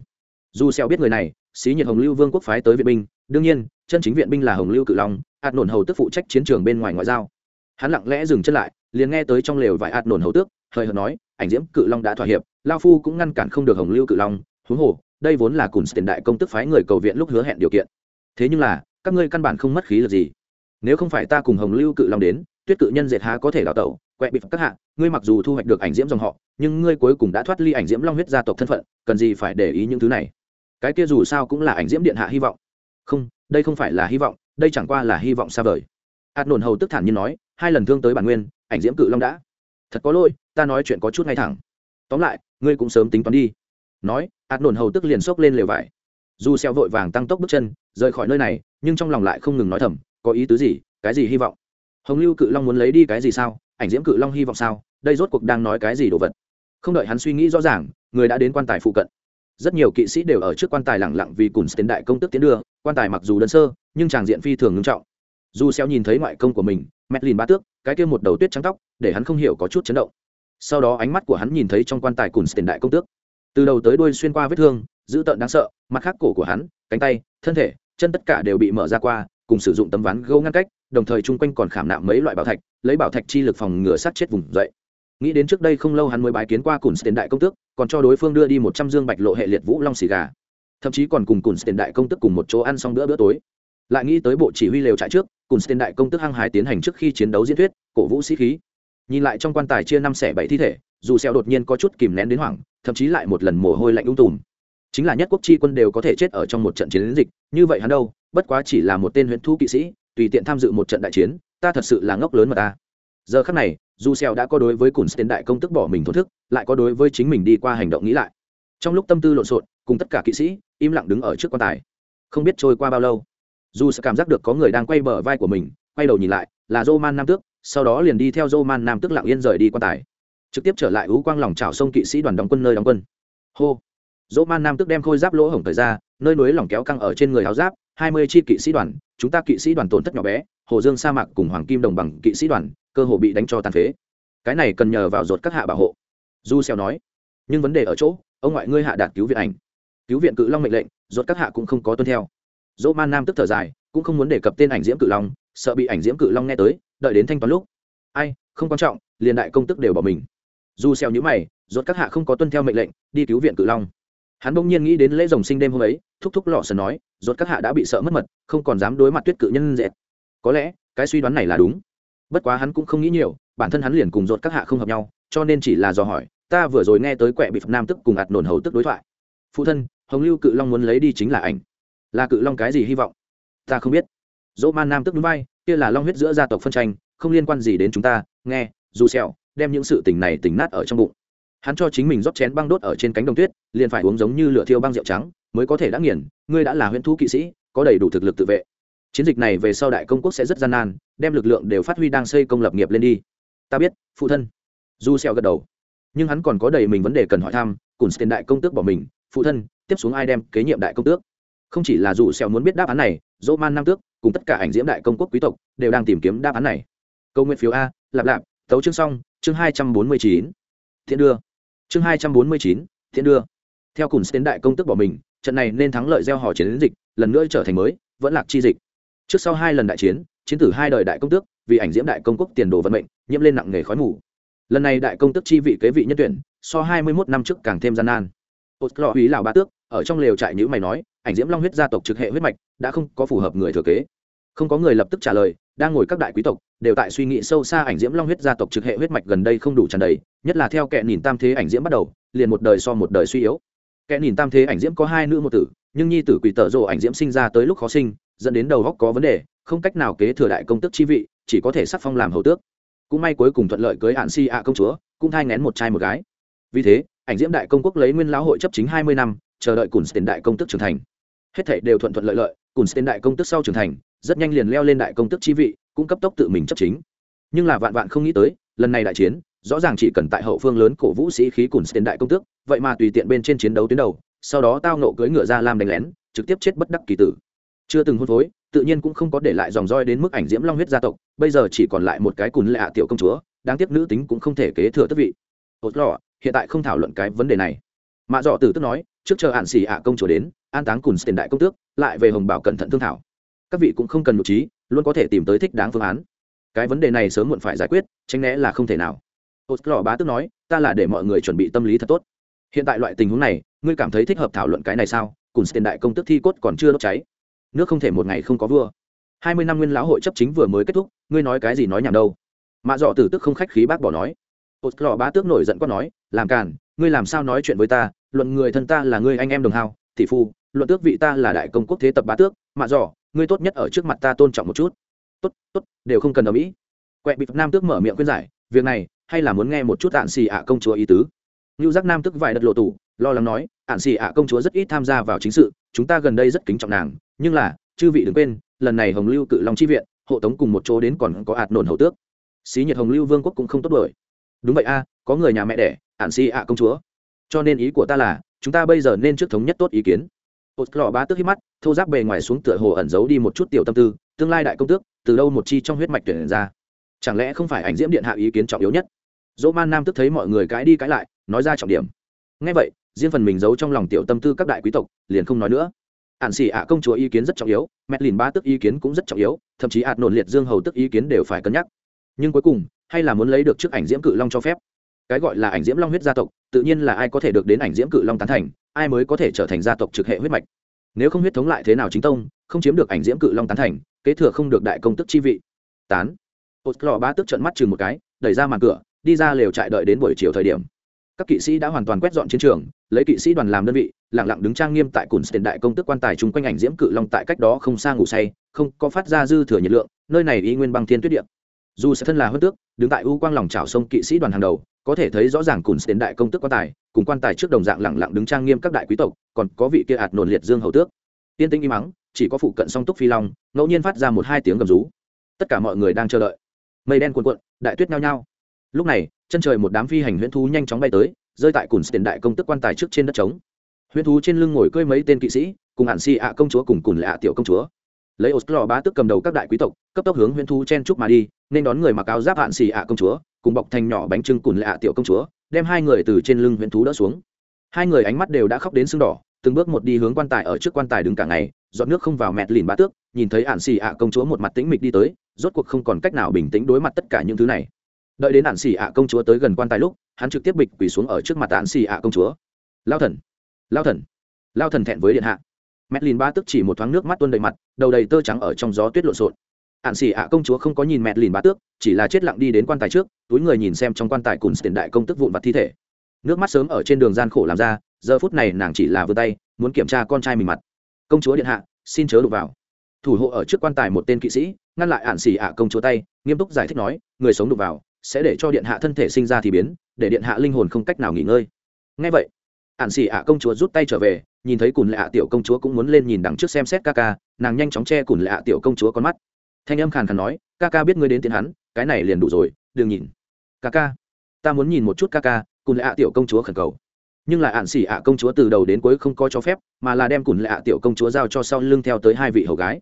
Dù xeo biết người này, xí nhiệt hồng lưu vương quốc phái tới viện binh, đương nhiên, chân chính viện binh là hồng lưu cự long, ạt nổn hầu tước phụ trách chiến trường bên ngoài ngoại giao. Hắn lặng lẽ dừng chân lại, liền nghe tới trong lều vải ạt nổn hầu tước hơi hợt nói, ảnh diễm, cự long đã thỏa hiệp, lao phu cũng ngăn cản không được hồng lưu cự long, huống hồ, đây vốn là cùng tiền đại công tức phái người cầu viện lúc hứa hẹn điều kiện. Thế nhưng là các ngươi căn bản không mất khí lực gì. Nếu không phải ta cùng hồng lưu cự long đến, tuyết cự nhân dệt há có thể đào tẩu, quẹ bị các hạ, ngươi mặc dù thu hoạch được ảnh diễm dòng họ, nhưng ngươi cuối cùng đã thoát ly ảnh diễm long huyết gia tộc thân phận, cần gì phải để ý những thứ này? Cái kia dù sao cũng là ảnh diễm điện hạ hy vọng. Không, đây không phải là hy vọng, đây chẳng qua là hy vọng xa vời. Át nổn hầu tức thản nhiên nói, hai lần thương tới bản nguyên, ảnh diễm cự long đã. Thật có lỗi, ta nói chuyện có chút ngay thẳng. Tóm lại, ngươi cũng sớm tính toán đi. Nói Át nổn hầu tức liền xốc lên lều vải dù xeo vội vàng tăng tốc bước chân, rời khỏi nơi này, nhưng trong lòng lại không ngừng nói thầm, có ý tứ gì, cái gì hy vọng? Hồng lưu cự long muốn lấy đi cái gì sao? Ảnh diễm cự long hy vọng sao? Đây rốt cuộc đang nói cái gì đồ vật? Không đợi hắn suy nghĩ rõ ràng, người đã đến quan tài phụ cận. Rất nhiều kỵ sĩ đều ở trước quan tài lẳng lặng vì cùng tiến đại công tức tiến đưa, quan tài mặc dù đơn sơ, nhưng tràng diện phi thường ngưng trọng. Dù xeo nhìn thấy ngoại công của mình, mét lìn ba tước, cái kia một đầu tuyết trắng tóc, để hắn không hiểu có chút chấn động. Sau đó ánh mắt của hắn nhìn thấy trong quan tài cùng tiền đại công tước từ đầu tới đuôi xuyên qua vết thương dữ tợn đáng sợ, mặt khác cổ của hắn, cánh tay, thân thể, chân tất cả đều bị mở ra qua, cùng sử dụng tấm ván gỗ ngăn cách, đồng thời chung quanh còn khảm nạm mấy loại bảo thạch, lấy bảo thạch chi lực phòng ngừa sát chết vùng dậy. Nghĩ đến trước đây không lâu hắn mới bái kiến qua cùn tiền đại công tước, còn cho đối phương đưa đi một trăm dương bạch lộ hệ liệt vũ long xì gà. Thậm chí còn cùng cùn tiền đại công tước cùng một chỗ ăn xong bữa bữa tối. Lại nghĩ tới bộ chỉ huy lều trại trước, cùn tiền đại công tước hăng hái tiến hành trước khi chiến đấu diễn thuyết, cổ vũ sĩ khí. Nhìn lại trong quan tài chia năm xẻ bảy thi thể, dù xeo đột nhiên có chút kìm nén đến hoảng, thậm chí lại một lần mồ hôi lạnh ung tùm chính là nhất quốc chi quân đều có thể chết ở trong một trận chiến dịch, như vậy hắn đâu? Bất quá chỉ là một tên huyễn thu kỵ sĩ, tùy tiện tham dự một trận đại chiến, ta thật sự là ngốc lớn mà ta. Giờ khắc này, dù xeo đã có đối với cùn tiền đại công tức bỏ mình thổn thức, lại có đối với chính mình đi qua hành động nghĩ lại. Trong lúc tâm tư lộn xộn, cùng tất cả kỵ sĩ, im lặng đứng ở trước quan tài. Không biết trôi qua bao lâu, dù sẽ cảm giác được có người đang quay bờ vai của mình, quay đầu nhìn lại, là dô man nam tước, sau đó liền đi theo dô man nam tước lặng yên rời đi quan tài. Trực tiếp trở lại ú quang lòng trào sông kỵ sĩ đoàn đóng quân nơi đóng quân. Hô! Dỗ man nam tức đem khôi giáp lỗ hổng thời ra, nơi núi lỏng kéo căng ở trên người áo giáp, hai mươi chi kỵ sĩ đoàn, chúng ta kỵ sĩ đoàn tổn thất nhỏ bé, hồ dương sa mạc cùng hoàng kim đồng bằng kỵ sĩ đoàn, cơ hồ bị đánh cho tàn phế. Cái này cần nhờ vào ruột các hạ bảo hộ. Du xeo nói. Nhưng vấn đề ở chỗ, ông ngoại ngươi hạ đạt cứu viện ảnh. Cứu viện cự long mệnh lệnh, ruột các hạ cũng không có tuân theo. Dỗ man nam tức thở dài, cũng không muốn đề cập tên ảnh diễm cự long, sợ bị ảnh diễm cự long nghe tới, đợi đến thanh toán lúc. Ai, không quan trọng, liền đại công tức đều bỏ mình. Du xeo nhíu mày, ruột các hạ không có tuân theo mệnh lệnh, đi cứu viện cự long hắn bỗng nhiên nghĩ đến lễ rồng sinh đêm hôm ấy, thúc thúc lọ sần nói, rốt các hạ đã bị sợ mất mật, không còn dám đối mặt tuyết cự nhân dẹt có lẽ, cái suy đoán này là đúng. Bất quá hắn cũng không nghĩ nhiều, bản thân hắn liền cùng rốt các hạ không hợp nhau, cho nên chỉ là do hỏi, ta vừa rồi nghe tới quẹ bị nam tức cùng ạt nổn hầu tức đối thoại. Phụ thân, hồng lưu cự long muốn lấy đi chính là ảnh. Là cự long cái gì hy vọng? Ta không biết. Dỗ man nam tức núi bay kia là long huyết giữa gia tộc phân tranh, không liên quan gì đến chúng ta, nghe, dù sẹo đem những sự tình này tỉnh nát ở trong bụng hắn cho chính mình rót chén băng đốt ở trên cánh đồng tuyết, liền phải uống giống như lửa thiêu băng rượu trắng, mới có thể đã nghiền, ngươi đã là huyễn thú kỵ sĩ, có đầy đủ thực lực tự vệ. Chiến dịch này về sau đại công quốc sẽ rất gian nan, đem lực lượng đều phát huy đang xây công lập nghiệp lên đi. Ta biết, phụ thân. Du xeo gật đầu. Nhưng hắn còn có đầy mình vấn đề cần hỏi thăm, cùng tiền đại công tước bỏ mình, phụ thân, tiếp xuống ai đem kế nhiệm đại công tước? Không chỉ là dù xeo muốn biết đáp án này dỗ man nam tước, cùng tất cả ảnh diễm đại công quốc quý tộc, đều đang tìm kiếm đáp án này. Câu nguyện phiếu a lạp lạp tấu chương xong, chương hai trăm bốn mươi chín. Thiện đưa chương hai trăm bốn mươi chín thiện đưa. Theo cùng tiến đại công tức bỏ mình, trận này nên thắng lợi gieo hò chiến dịch, lần nữa trở thành mới, vẫn lạc chi dịch. Trước sau hai lần đại chiến chiến tử hai đời đại công tước vì ảnh diễm đại công quốc tiền đồ vận mệnh, nhiễm lên nặng nghề khói mù. Lần này đại công tước chi vị kế vị nhân tuyển, so hai mươi 21 năm trước càng thêm gian nan. Ột lọ hủy lào ba tước, ở trong lều trại nhữ mày nói, ảnh diễm long huyết gia tộc trực hệ huyết mạch, đã không có phù hợp người thừa kế. Không có người lập tức trả lời đang ngồi các đại quý tộc, đều tại suy nghĩ sâu xa ảnh diễm long huyết gia tộc trực hệ huyết mạch gần đây không đủ tràn đầy, nhất là theo kẻ nhìn tam thế ảnh diễm bắt đầu, liền một đời so một đời suy yếu. Kẻ nhìn tam thế ảnh diễm có hai nữ một tử, nhưng nhi tử quỷ tở rộ ảnh diễm sinh ra tới lúc khó sinh, dẫn đến đầu góc có vấn đề, không cách nào kế thừa đại công tức chi vị, chỉ có thể sắc phong làm hầu tước. Cũng may cuối cùng thuận lợi cưới hạn si ạ công chúa, cũng thai ngén một trai một gái. Vì thế, ảnh diễm đại công quốc lấy nguyên lão hội chấp chính hai mươi năm, chờ đợi cùn tiền đại công tức trưởng thành. Hết thảy đều thuận thuận lợi lợi, cùn tiền đại công tức sau trưởng thành rất nhanh liền leo lên đại công tức chi vị, cũng cấp tốc tự mình chấp chính. Nhưng là vạn vạn không nghĩ tới, lần này đại chiến, rõ ràng chỉ cần tại hậu phương lớn cổ vũ sĩ khí cùn tiền đại công tước, vậy mà tùy tiện bên trên chiến đấu tuyến đầu, sau đó tao nộ cưỡi ngựa ra làm đánh lén, trực tiếp chết bất đắc kỳ tử. Chưa từng hôn phối, tự nhiên cũng không có để lại dòng roi đến mức ảnh diễm long huyết gia tộc, bây giờ chỉ còn lại một cái cùn lạ tiểu công chúa, đáng tiếc nữ tính cũng không thể kế thừa tất vị. Hốt lọ, hiện tại không thảo luận cái vấn đề này. Mạ dọ tử tức nói, trước chờ hạn xì ạ công chúa đến, an táng cùn tiền đại công tước, lại về hồng bảo cẩn thận thương thảo các vị cũng không cần nhụ trí, luôn có thể tìm tới thích đáng phương án. Cái vấn đề này sớm muộn phải giải quyết, tránh né là không thể nào. Hốt lọ bá tức nói, ta là để mọi người chuẩn bị tâm lý thật tốt. Hiện tại loại tình huống này, ngươi cảm thấy thích hợp thảo luận cái này sao? Cùng tiền đại công tức thi cốt còn chưa đốt cháy. Nước không thể một ngày không có vua. Hai mươi năm nguyên lão hội chấp chính vừa mới kết thúc, ngươi nói cái gì nói nhảm đâu. Mạ dọ tử tức không khách khí bác bỏ nói. Hốt lọ bá tước nổi giận quát nói, làm càn, ngươi làm sao nói chuyện với ta? Luận người thân ta là ngươi anh em đồng hào thị phu, luận tước vị ta là đại công quốc thế tập bá tước, mạ dọ ngươi tốt nhất ở trước mặt ta tôn trọng một chút. Tốt tốt, đều không cần ở mỹ quẹ bị nam tước mở miệng khuyên giải, việc này, hay là muốn nghe một chút ạn xì ạ công chúa ý tứ. Ngưu giác nam tức vài đợt lộ tủ, lo lắng nói ạn xì ạ công chúa rất ít tham gia vào chính sự, chúng ta gần đây rất kính trọng nàng, nhưng là, chư vị đừng quên, lần này hồng lưu cự long chi viện, hộ tống cùng một chỗ đến còn có ạt nổn hậu tước. Xí nhiệt hồng lưu vương quốc cũng không tốt đổi. Đúng vậy a, có người nhà mẹ đẻ ạn xì ạ công chúa. Cho nên ý của ta là, chúng ta bây giờ nên trước thống nhất tốt ý kiến hột lò ba tức hít mắt, thô giáp bề ngoài xuống tựa hồ ẩn giấu đi một chút tiểu tâm tư, tương lai đại công tước, từ đâu một chi trong huyết mạch tuyển ra. Chẳng lẽ không phải ảnh diễm điện hạ ý kiến trọng yếu nhất? Dỗ man nam tức thấy mọi người cãi đi cãi lại, nói ra trọng điểm. Ngay vậy, riêng phần mình giấu trong lòng tiểu tâm tư các đại quý tộc, liền không nói nữa. Ản xỉ ạ công chúa ý kiến rất trọng yếu mẹ lìn ba tức ý kiến cũng rất trọng yếu, thậm chí ạt nổn liệt dương hầu tức ý kiến đều phải cân nhắc. Nhưng cuối cùng, hay là muốn lấy được trước ảnh diễm cự long cho phép? Cái gọi là ảnh diễm long huyết gia tộc, tự nhiên là ai có thể được đến ảnh diễm cự long tán thành ai mới có thể trở thành gia tộc trực hệ huyết mạch? Nếu không huyết thống lại thế nào chính tông, không chiếm được ảnh diễm cự long tán thành, kế thừa không được đại công tức chi vị. Tán. Ột lò ba tức trận mắt chừng một cái, đẩy ra màn cửa, đi ra lều trại đợi đến buổi chiều thời điểm. Các kỵ sĩ đã hoàn toàn quét dọn chiến trường, lấy kỵ sĩ đoàn làm đơn vị lẳng lặng đứng trang nghiêm tại cùn tiền đại công tức quan tài chung quanh ảnh diễm cự long tại cách đó không xa ngủ say, không có phát ra dư thừa nhiệt lượng, nơi này y nguyên băng thiên tuyết điện dù sẽ thân là hơn tước, đứng tại u quang lòng trào sông kỵ sĩ đoàn hàng đầu có thể thấy rõ ràng cùn tiền đại công tức quan tài, cùng quan tài trước đồng dạng lẳng lặng đứng trang nghiêm các đại quý tộc, còn có vị kia hạt nổn liệt dương hầu tước. Tiên tĩnh im mắng, chỉ có phụ cận song túc phi long, ngẫu nhiên phát ra một hai tiếng gầm rú. Tất cả mọi người đang chờ đợi. Mây đen cuồn cuộn, đại tuyết nhao nhao. Lúc này, chân trời một đám phi hành huyễn thú nhanh chóng bay tới, rơi tại cùn tiền đại công tức quan tài trước trên đất trống. Huyễn thú trên lưng ngồi cơi mấy tên kỵ sĩ, cùng hạn si ạ công chúa cùng cùn lạ tiểu công chúa. Lấy oslo bá tức cầm đầu các đại quý tộc, cấp tốc hướng huyễn thú chen trúc mà đi, nên đón người mặc áo giáp hạn xì ạ công chúa cùng bọc thành nhỏ bánh trưng cùn lạ tiểu công chúa, đem hai người từ trên lưng huyễn thú đỡ xuống. Hai người ánh mắt đều đã khóc đến sưng đỏ, từng bước một đi hướng quan tài ở trước quan tài đứng cả ngày dọn nước không vào mẹt lìn bá tước, nhìn thấy ạn xì ạ công chúa một mặt tĩnh mịch đi tới, rốt cuộc không còn cách nào bình tĩnh đối mặt tất cả những thứ này. Đợi đến ạn xì ạ công chúa tới gần quan tài lúc, hắn trực tiếp bịch quỳ xuống ở trước mặt ạn xì ạ công chúa. Lao thần lao thần lao thần thẹn với điện hạ. Mẹt lìn bá tước chỉ một thoáng nước mắt tuôn đầy mặt, đầu đầy tơ trắng ở trong gió tuyết lộn xộn ạn xì ạ công chúa không có nhìn mẹ lìn bá tước, chỉ là chết lặng đi đến quan tài trước, túi người nhìn xem trong quan tài cùng tiền đại công tức vụn vặt thi thể. Nước mắt sớm ở trên đường gian khổ làm ra, giờ phút này nàng chỉ là vươn tay, muốn kiểm tra con trai mình mặt. Công chúa điện hạ, xin chớ đụng vào. Thủ hộ ở trước quan tài một tên kỵ sĩ, ngăn lại ạn xì ạ công chúa tay, nghiêm túc giải thích nói, người sống đụng vào, sẽ để cho điện hạ thân thể sinh ra thì biến, để điện hạ linh hồn không cách nào nghỉ ngơi. Ngay vậy ạn xì ạ công chúa rút tay trở về, nhìn thấy cùn lạ ạ tiểu công chúa cũng muốn lên nhìn đằng trước xem xét ca ca, nàng nhanh chóng che cùn lạ ạ tiểu công chúa con mắt thanh âm khàn khàn nói, ca ca biết ngươi đến tiến hắn, cái này liền đủ rồi, đừng nhìn. Ca ca, ta muốn nhìn một chút ca ca, cùng lệ ạ tiểu công chúa khẩn cầu. Nhưng lại ạn xỉ ạ công chúa từ đầu đến cuối không có cho phép, mà là đem cùng lệ ạ tiểu công chúa giao cho sau lưng theo tới hai vị hầu gái.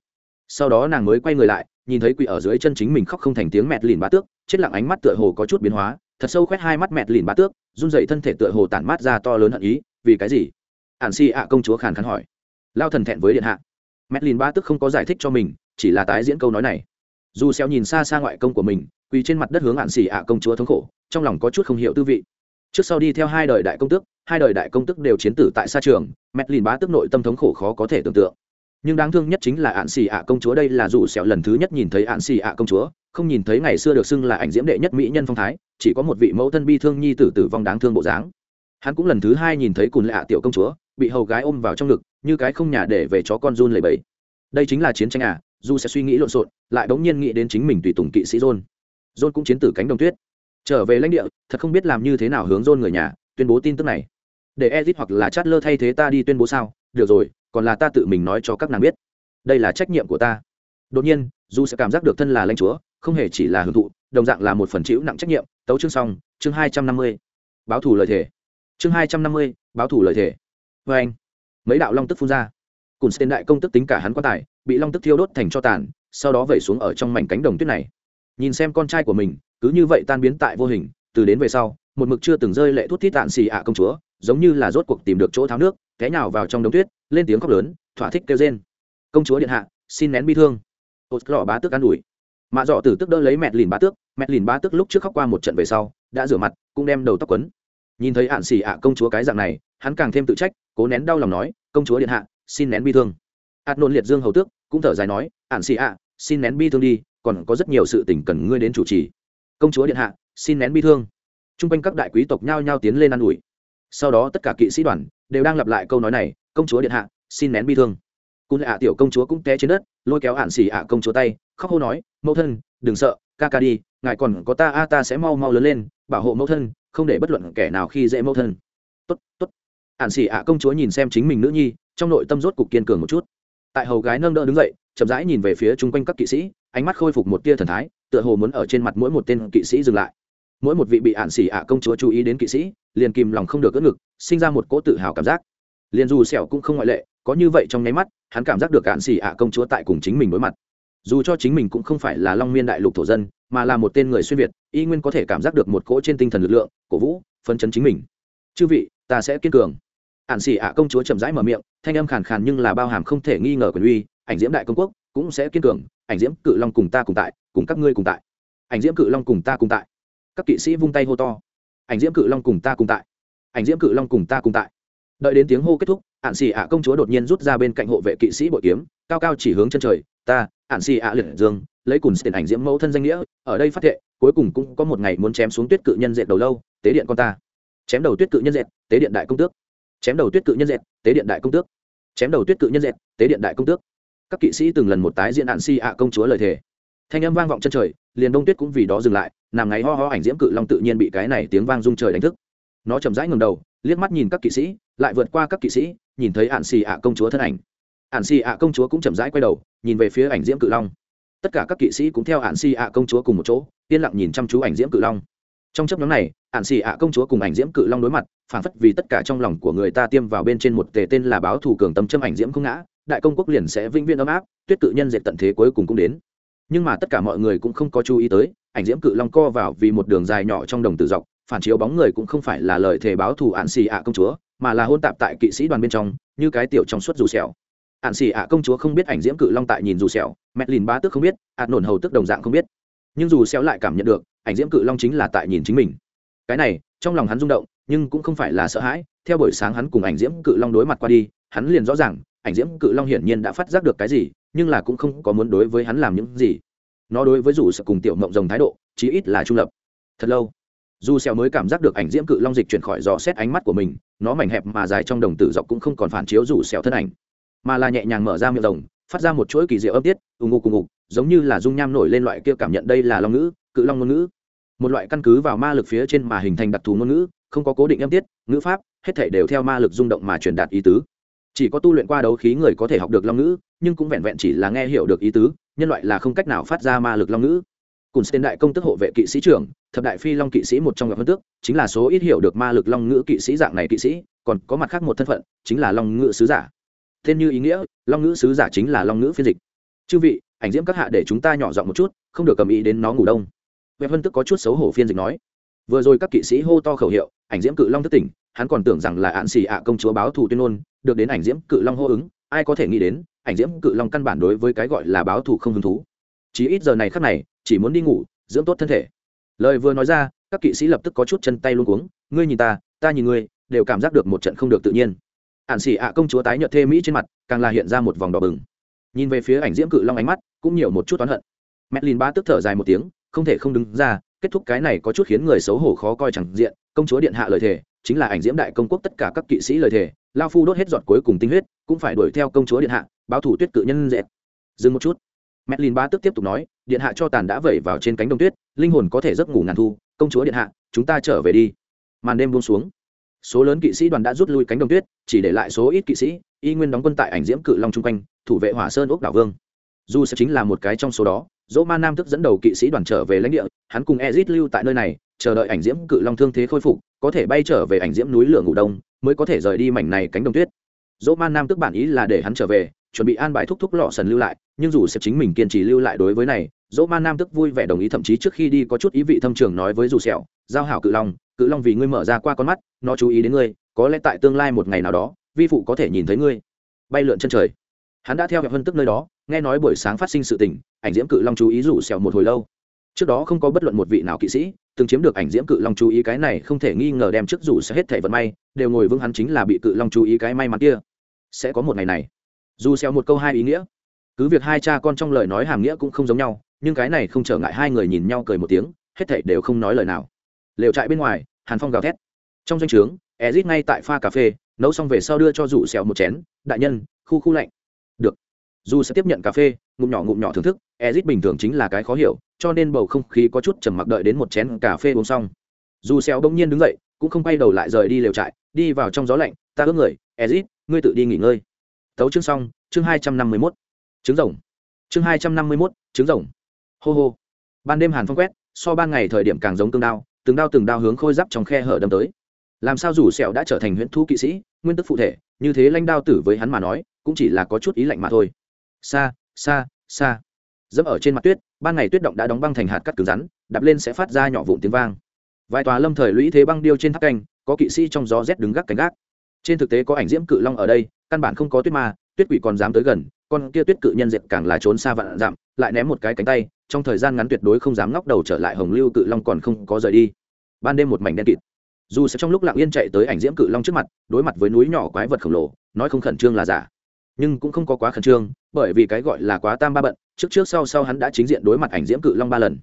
Sau đó nàng mới quay người lại, nhìn thấy quỷ ở dưới chân chính mình khóc không thành tiếng mẹt lìn bá tước, chết lặng ánh mắt tựa hồ có chút biến hóa, thật sâu khoét hai mắt mẹt lìn bá tước, run dậy thân thể tựa hồ tản mát ra to lớn hận ý, vì cái gì? Ạn xỉ ạ công chúa khàn khàn hỏi. Lao thần thẹn với điện hạ. Mẹt lìn bá tước không có giải thích cho mình chỉ là tái diễn câu nói này. Dù xéo nhìn xa xa ngoại công của mình, quỳ trên mặt đất hướng ạn xỉ ạ công chúa thống khổ, trong lòng có chút không hiểu tư vị. Trước sau đi theo hai đời đại công tước, hai đời đại công tước đều chiến tử tại xa trường, mẹt lìn bá tức nội tâm thống khổ khó có thể tưởng tượng. Nhưng đáng thương nhất chính là ạn xì ạ công chúa đây là dù sẹo lần thứ nhất nhìn thấy ạn xì ạ công chúa, không nhìn thấy ngày xưa được xưng là ảnh diễm đệ nhất mỹ nhân phong thái, chỉ có một vị mẫu thân bi thương nhi tử tử vong đáng thương bộ dáng. Hắn cũng lần thứ hai nhìn thấy cùn lạ tiểu công chúa, bị hầu gái ôm vào trong ngực, như cái không nhà để về chó con run lẩy bẩy. đây chính là chiến tranh à dù sẽ suy nghĩ lộn xộn, lại bỗng nhiên nghĩ đến chính mình tùy tùng kỵ sĩ john. John cũng chiến tử cánh đồng tuyết. Trở về lãnh địa, thật không biết làm như thế nào hướng john người nhà, tuyên bố tin tức này. Để Edit hoặc là chát lơ thay thế ta đi tuyên bố sao? Được rồi, còn là ta tự mình nói cho các nàng biết. Đây là trách nhiệm của ta. Đột nhiên, dù sẽ cảm giác được thân là lãnh chúa, không hề chỉ là hưởng thụ, đồng dạng là một phần chịu nặng trách nhiệm. Tấu chương xong, chương hai trăm năm mươi. Báo thủ lời thề. Chương hai trăm năm mươi, báo thủ lời thề. Vê anh. Mấy đạo long tức phun ra cùng tên đại công tức tính cả hắn quan tài, bị long tức thiêu đốt thành cho tàn, sau đó vẩy xuống ở trong mảnh cánh đồng tuyết này. Nhìn xem con trai của mình, cứ như vậy tan biến tại vô hình, từ đến về sau, một mực chưa từng rơi lệ thuốc thít tạn xì ạ công chúa, giống như là rốt cuộc tìm được chỗ tháo nước, té nhào vào trong đống tuyết, lên tiếng khóc lớn, thỏa thích kêu rên. Công chúa điện hạ, xin nén bi thương. Hột cỏ bá tước an ủi. Mạ dọ tử tức đỡ lấy mẹt lìn bá tước, mẹt lìn bá tước lúc trước khóc qua một trận về sau, đã rửa mặt, cũng đem đầu tóc quấn. Nhìn thấy ạn xì ạ công chúa cái dạng này, hắn càng thêm tự trách, cố nén đau lòng nói, công chúa điện hạ xin nén bi thương. Ạt nôn liệt dương hầu tước, cũng thở dài nói ạn xì ạ, xin nén bi thương đi, còn có rất nhiều sự tình cần ngươi đến chủ trì. Công chúa điện hạ, xin nén bi thương. T r u n g quanh các đại quý tộc nhao nhao tiến lên ă n ủi. Sau đó tất cả kỵ sĩ đoàn đều đang lặp lại câu nói này, công chúa điện hạ, xin nén bi thương. Cung ạ tiểu công chúa cũng té trên đất, lôi kéo ạn xì ạ công chúa tay, khóc hô nói, mẫu thân, đừng sợ, ca ca đi, ngài còn có ta a, ta sẽ mau mau lớn lên, bảo hộ mẫu thân, không để bất luận kẻ nào khi dễ mẫu thân. Tốt tốt ạn xỉ ạ công chúa nhìn xem chính mình nữ nhi, trong nội tâm rốt cục kiên cường một chút. Tại hầu gái nâng đỡ đứng dậy, chậm rãi nhìn về phía chung quanh các kỵ sĩ, ánh mắt khôi phục một tia thần thái, tựa hồ muốn ở trên mặt mỗi một tên kỵ sĩ dừng lại. Mỗi một vị bị ạn xỉ ạ công chúa chú ý đến kỵ sĩ, liền kìm lòng không được ưỡn ngực, sinh ra một cỗ tự hào cảm giác. Liền dù sẹo cũng không ngoại lệ, có như vậy trong nháy mắt, hắn cảm giác được ạn xỉ ạ công chúa tại cùng chính mình đối mặt. Dù cho chính mình cũng không phải là long miên đại lục thổ dân, mà là một tên người xuyên việt, y nguyên có thể cảm giác được một cỗ trên tinh thần lực lượng, cổ vũ, phấn chấn chính mình. Chư vị, ta sẽ kiên cường ạn xỉ ạ công chúa chậm rãi mở miệng, thanh âm khàn khàn nhưng là bao hàm không thể nghi ngờ quyền uy, ảnh diễm đại công quốc, cũng sẽ kiên cường, ảnh diễm cự long cùng ta cùng tại, cùng các ngươi cùng tại. Ảnh diễm cự long cùng ta cùng tại. Các kỵ sĩ vung tay hô to. Ảnh diễm cự long cùng ta cùng tại. Ảnh diễm cự long cùng ta cùng tại. Đợi đến tiếng hô kết thúc ạn xì ạ công chúa đột nhiên rút ra bên cạnh hộ vệ kỵ sĩ bội kiếm, cao cao chỉ hướng chân trời, ta ạn xì ạ liệt dương, lấy cùng tiền ảnh diễm mẫu thân danh nghĩa, ở đây phát thệ, cuối cùng cũng có một ngày muốn chém xuống tuyết cự nhân dệt đầu lâu, tế điện con ta. Chém đầu tuyết cự nhân dệt, tế điện đại công tước chém đầu tuyết cự nhân dẹt tế điện đại công tước. Chém đầu tuyết cự nhân dẹt tế điện đại công tước. Các kỵ sĩ từng lần một tái diễn ạn si ạ công chúa lời thề. Thanh âm vang vọng chân trời, liền đông tuyết cũng vì đó dừng lại, nằm ngáy ho ho ảnh diễm cự long tự nhiên bị cái này tiếng vang rung trời đánh thức. Nó chậm rãi ngầm đầu, liếc mắt nhìn các kỵ sĩ, lại vượt qua các kỵ sĩ, nhìn thấy ạn xì ạ công chúa thân ảnh. Ạn xì ạ công chúa cũng chậm rãi quay đầu, nhìn về phía ảnh diễm cự long. Tất cả các kỵ sĩ cũng theo ạn xì ạ công chúa cùng một chỗ, yên lặng nhìn chăm chú ảnh diễm cự long trong chấp nhóm này ạn xì ạ công chúa cùng ảnh diễm cự long đối mặt phản phất vì tất cả trong lòng của người ta tiêm vào bên trên một tề tên là báo thủ cường tâm châm ảnh diễm không ngã, đại công quốc liền sẽ vĩnh viễn ấm áp, tuyết cự nhân dệt tận thế cuối cùng cũng đến. Nhưng mà tất cả mọi người cũng không có chú ý tới, ảnh diễm cự long co vào vì một đường dài nhỏ trong đồng tử dọc, phản chiếu bóng người cũng không phải là lời thề báo thù ạn xì ạ công chúa, mà là hôn tạp tại kỵ sĩ đoàn bên trong, như cái tiểu trong suốt dù sẹo. Ạn xì ạ công chúa không biết ảnh diễm cự long tại nhìn dù sẹo, mẹ lìn ba tức không biết, ạt nổn hầu tức đồng dạng không biết. Nhưng dù sẹo lại cảm nhận được ảnh diễm cự long chính là tại nhìn chính mình. Cái này, trong lòng hắn rung động, nhưng cũng không phải là sợ hãi. Theo buổi sáng hắn cùng ảnh diễm cự long đối mặt qua đi, hắn liền rõ ràng, ảnh diễm cự long hiển nhiên đã phát giác được cái gì, nhưng là cũng không có muốn đối với hắn làm những gì. Nó đối với dù sợ cùng tiểu mộng rồng thái độ, chí ít là trung lập. Thật lâu, dù xèo mới cảm giác được ảnh diễm cự long dịch chuyển khỏi dò xét ánh mắt của mình, nó mảnh hẹp mà dài trong đồng tử dọc cũng không còn phản chiếu dù xèo thân ảnh, mà là nhẹ nhàng mở ra miệng rồng, phát ra một chuỗi kỳ diệu âm tiết ùng ục cùng ục giống như là dung nham nổi lên loại kia cảm nhận đây là long ngữ, cự long ngôn ngữ một loại căn cứ vào ma lực phía trên mà hình thành đặc thù ngôn ngữ, không có cố định âm tiết, ngữ pháp, hết thể đều theo ma lực rung động mà truyền đạt ý tứ. Chỉ có tu luyện qua đấu khí người có thể học được long ngữ, nhưng cũng vẹn vẹn chỉ là nghe hiểu được ý tứ, nhân loại là không cách nào phát ra ma lực long ngữ. Cùng tên đại công tức hộ vệ kỵ sĩ trưởng, thập đại phi long kỵ sĩ một trong ngọc văn tước chính là số ít hiểu được ma lực long ngữ kỵ sĩ dạng này kỵ sĩ, còn có mặt khác một thân phận, chính là long ngữ sứ giả. Tên như ý nghĩa, long ngữ sứ giả chính là long ngữ phiên dịch. Chư vị, ảnh diễm các hạ để chúng ta nhỏ giọng một chút, không được cầm ý đến nó ngủ đông web vân tức có chút xấu hổ phiên dịch nói, vừa rồi các kỵ sĩ hô to khẩu hiệu, ảnh diễm cự long thất tỉnh, hắn còn tưởng rằng là ạn xì ạ công chúa báo thù tuyên ngôn, được đến ảnh diễm cự long hô ứng, ai có thể nghĩ đến, ảnh diễm cự long căn bản đối với cái gọi là báo thù không hứng thú. Chỉ ít giờ này khắc này, chỉ muốn đi ngủ, dưỡng tốt thân thể. Lời vừa nói ra, các kỵ sĩ lập tức có chút chân tay luôn cuống, ngươi nhìn ta ta nhìn ngươi, đều cảm giác được một trận không được tự nhiên. Ạn xì ạ công chúa tái nhợt thê mỹ trên mặt, càng là hiện ra một vòng đỏ bừng. Nhìn về phía ảnh diễm cự long ánh mắt, cũng nhiều một chút oán hận. Mẹ lìn ba tức thở dài một tiếng không thể không đứng ra kết thúc cái này có chút khiến người xấu hổ khó coi chẳng diện công chúa điện hạ lời thề chính là ảnh diễm đại công quốc tất cả các kỵ sĩ lời thề lao phu đốt hết giọt cuối cùng tinh huyết cũng phải đuổi theo công chúa điện hạ báo thủ tuyết cự nhân dẹp dừng một chút Medlin ba tức tiếp tục nói, điện hạ cho tàn đã vẩy vào trên cánh đồng tuyết, linh hồn có thể giấc ngủ ngàn thu, công chúa điện hạ, chúng ta trở về đi. Màn đêm buông xuống, số lớn kỵ sĩ đoàn đã rút lui cánh đồng tuyết, chỉ để lại số ít kỵ sĩ, y nguyên đóng quân tại ảnh diễm cự long trung quanh, thủ vệ hỏa sơn ốc đảo vương. Dù sẽ chính là một cái trong số đó, Dỗ Ma Nam tức dẫn đầu kỵ sĩ đoàn trở về lãnh địa, hắn cùng Ezit lưu tại nơi này, chờ đợi ảnh diễm cự long thương thế khôi phục, có thể bay trở về ảnh diễm núi lửa ngủ đông, mới có thể rời đi mảnh này cánh đồng tuyết. Dỗ man nam tức bản ý là để hắn trở về chuẩn bị an bài thúc thúc lọ sần lưu lại nhưng dù sẽ chính mình kiên trì lưu lại đối với này dỗ man nam tức vui vẻ đồng ý thậm chí trước khi đi có chút ý vị thâm trường nói với dù sẹo giao hảo cự long cự long vì ngươi mở ra qua con mắt nó chú ý đến ngươi có lẽ tại tương lai một ngày nào đó vi phụ có thể nhìn thấy ngươi. Bay lượn chân trời. Hắn đã theo hẹp hân tức nơi đó nghe nói buổi sáng phát sinh sự tình, ảnh diễm cự long chú ý rủ sẹo một hồi lâu. Trước đó không có bất luận một vị nào kỵ sĩ, từng chiếm được ảnh diễm cự long chú ý cái này không thể nghi ngờ đem trước rủ sẽ hết thể vận may, đều ngồi vững hắn chính là bị cự long chú ý cái may mắn kia. Sẽ có một ngày này. Dù xèo một câu hai ý nghĩa. Cứ việc hai cha con trong lời nói hàm nghĩa cũng không giống nhau, nhưng cái này không trở ngại hai người nhìn nhau cười một tiếng, hết thảy đều không nói lời nào. Lều trại bên ngoài, hàn phong gào thét. Trong doanh trướng, ezit ngay tại pha cà phê, nấu xong về sau đưa cho rủ xèo một chén. Đại nhân, khu khu lạnh dù sẽ tiếp nhận cà phê, ngụm nhỏ ngụm nhỏ thưởng thức ezit bình thường chính là cái khó hiểu, cho nên bầu không khí có chút trầm mặc đợi đến một chén cà phê uống xong. Dù xéo bỗng nhiên đứng dậy, cũng không quay đầu lại rời đi lều trại, đi vào trong gió lạnh, ta ước người ezit ngươi tự đi nghỉ ngơi. Tấu chương xong, chương hai trăm năm mươi mốt. Trứng rồng. Chương hai trăm năm mươi mốt, trứng rồng. Hô hô. Ban đêm hàn phong quét, so ban ngày thời điểm càng giống tương đao, từng đao từng đao hướng khôi giáp trong khe hở đâm tới. Làm sao dù sẹo đã trở thành huyễn thú kỵ sĩ, nguyên tức phụ thể, như thế lãnh đao tử với hắn mà nói, cũng chỉ là có chút ý lạnh mà thôi xa xa xa dẫm ở trên mặt tuyết, ban ngày tuyết động đã đóng băng thành hạt cắt cứng rắn, đạp lên sẽ phát ra nhỏ vụn tiếng vang. Vài tòa lâm thời lũy thế băng điêu trên tháp canh có kỵ sĩ trong gió rét đứng gác cánh gác. Trên thực tế có ảnh diễm cự long ở đây, căn bản không có tuyết ma, tuyết quỷ còn dám tới gần, con kia tuyết cự nhân diệt càng là trốn xa vạn dặm, lại ném một cái cánh tay, trong thời gian ngắn tuyệt đối không dám ngóc đầu trở lại hồng lưu cự long còn không có rời đi. Ban đêm một mảnh đen kịt. Dù sẽ trong lúc lặng yên chạy tới ảnh diễm cự long trước mặt, đối mặt với núi nhỏ quái vật khổng lồ, nói không khẩn trương là giả nhưng cũng không có quá khẩn trương, bởi vì cái gọi là quá tam ba bận, trước trước sau sau hắn đã chính diện đối mặt ảnh diễm cự long ba lần.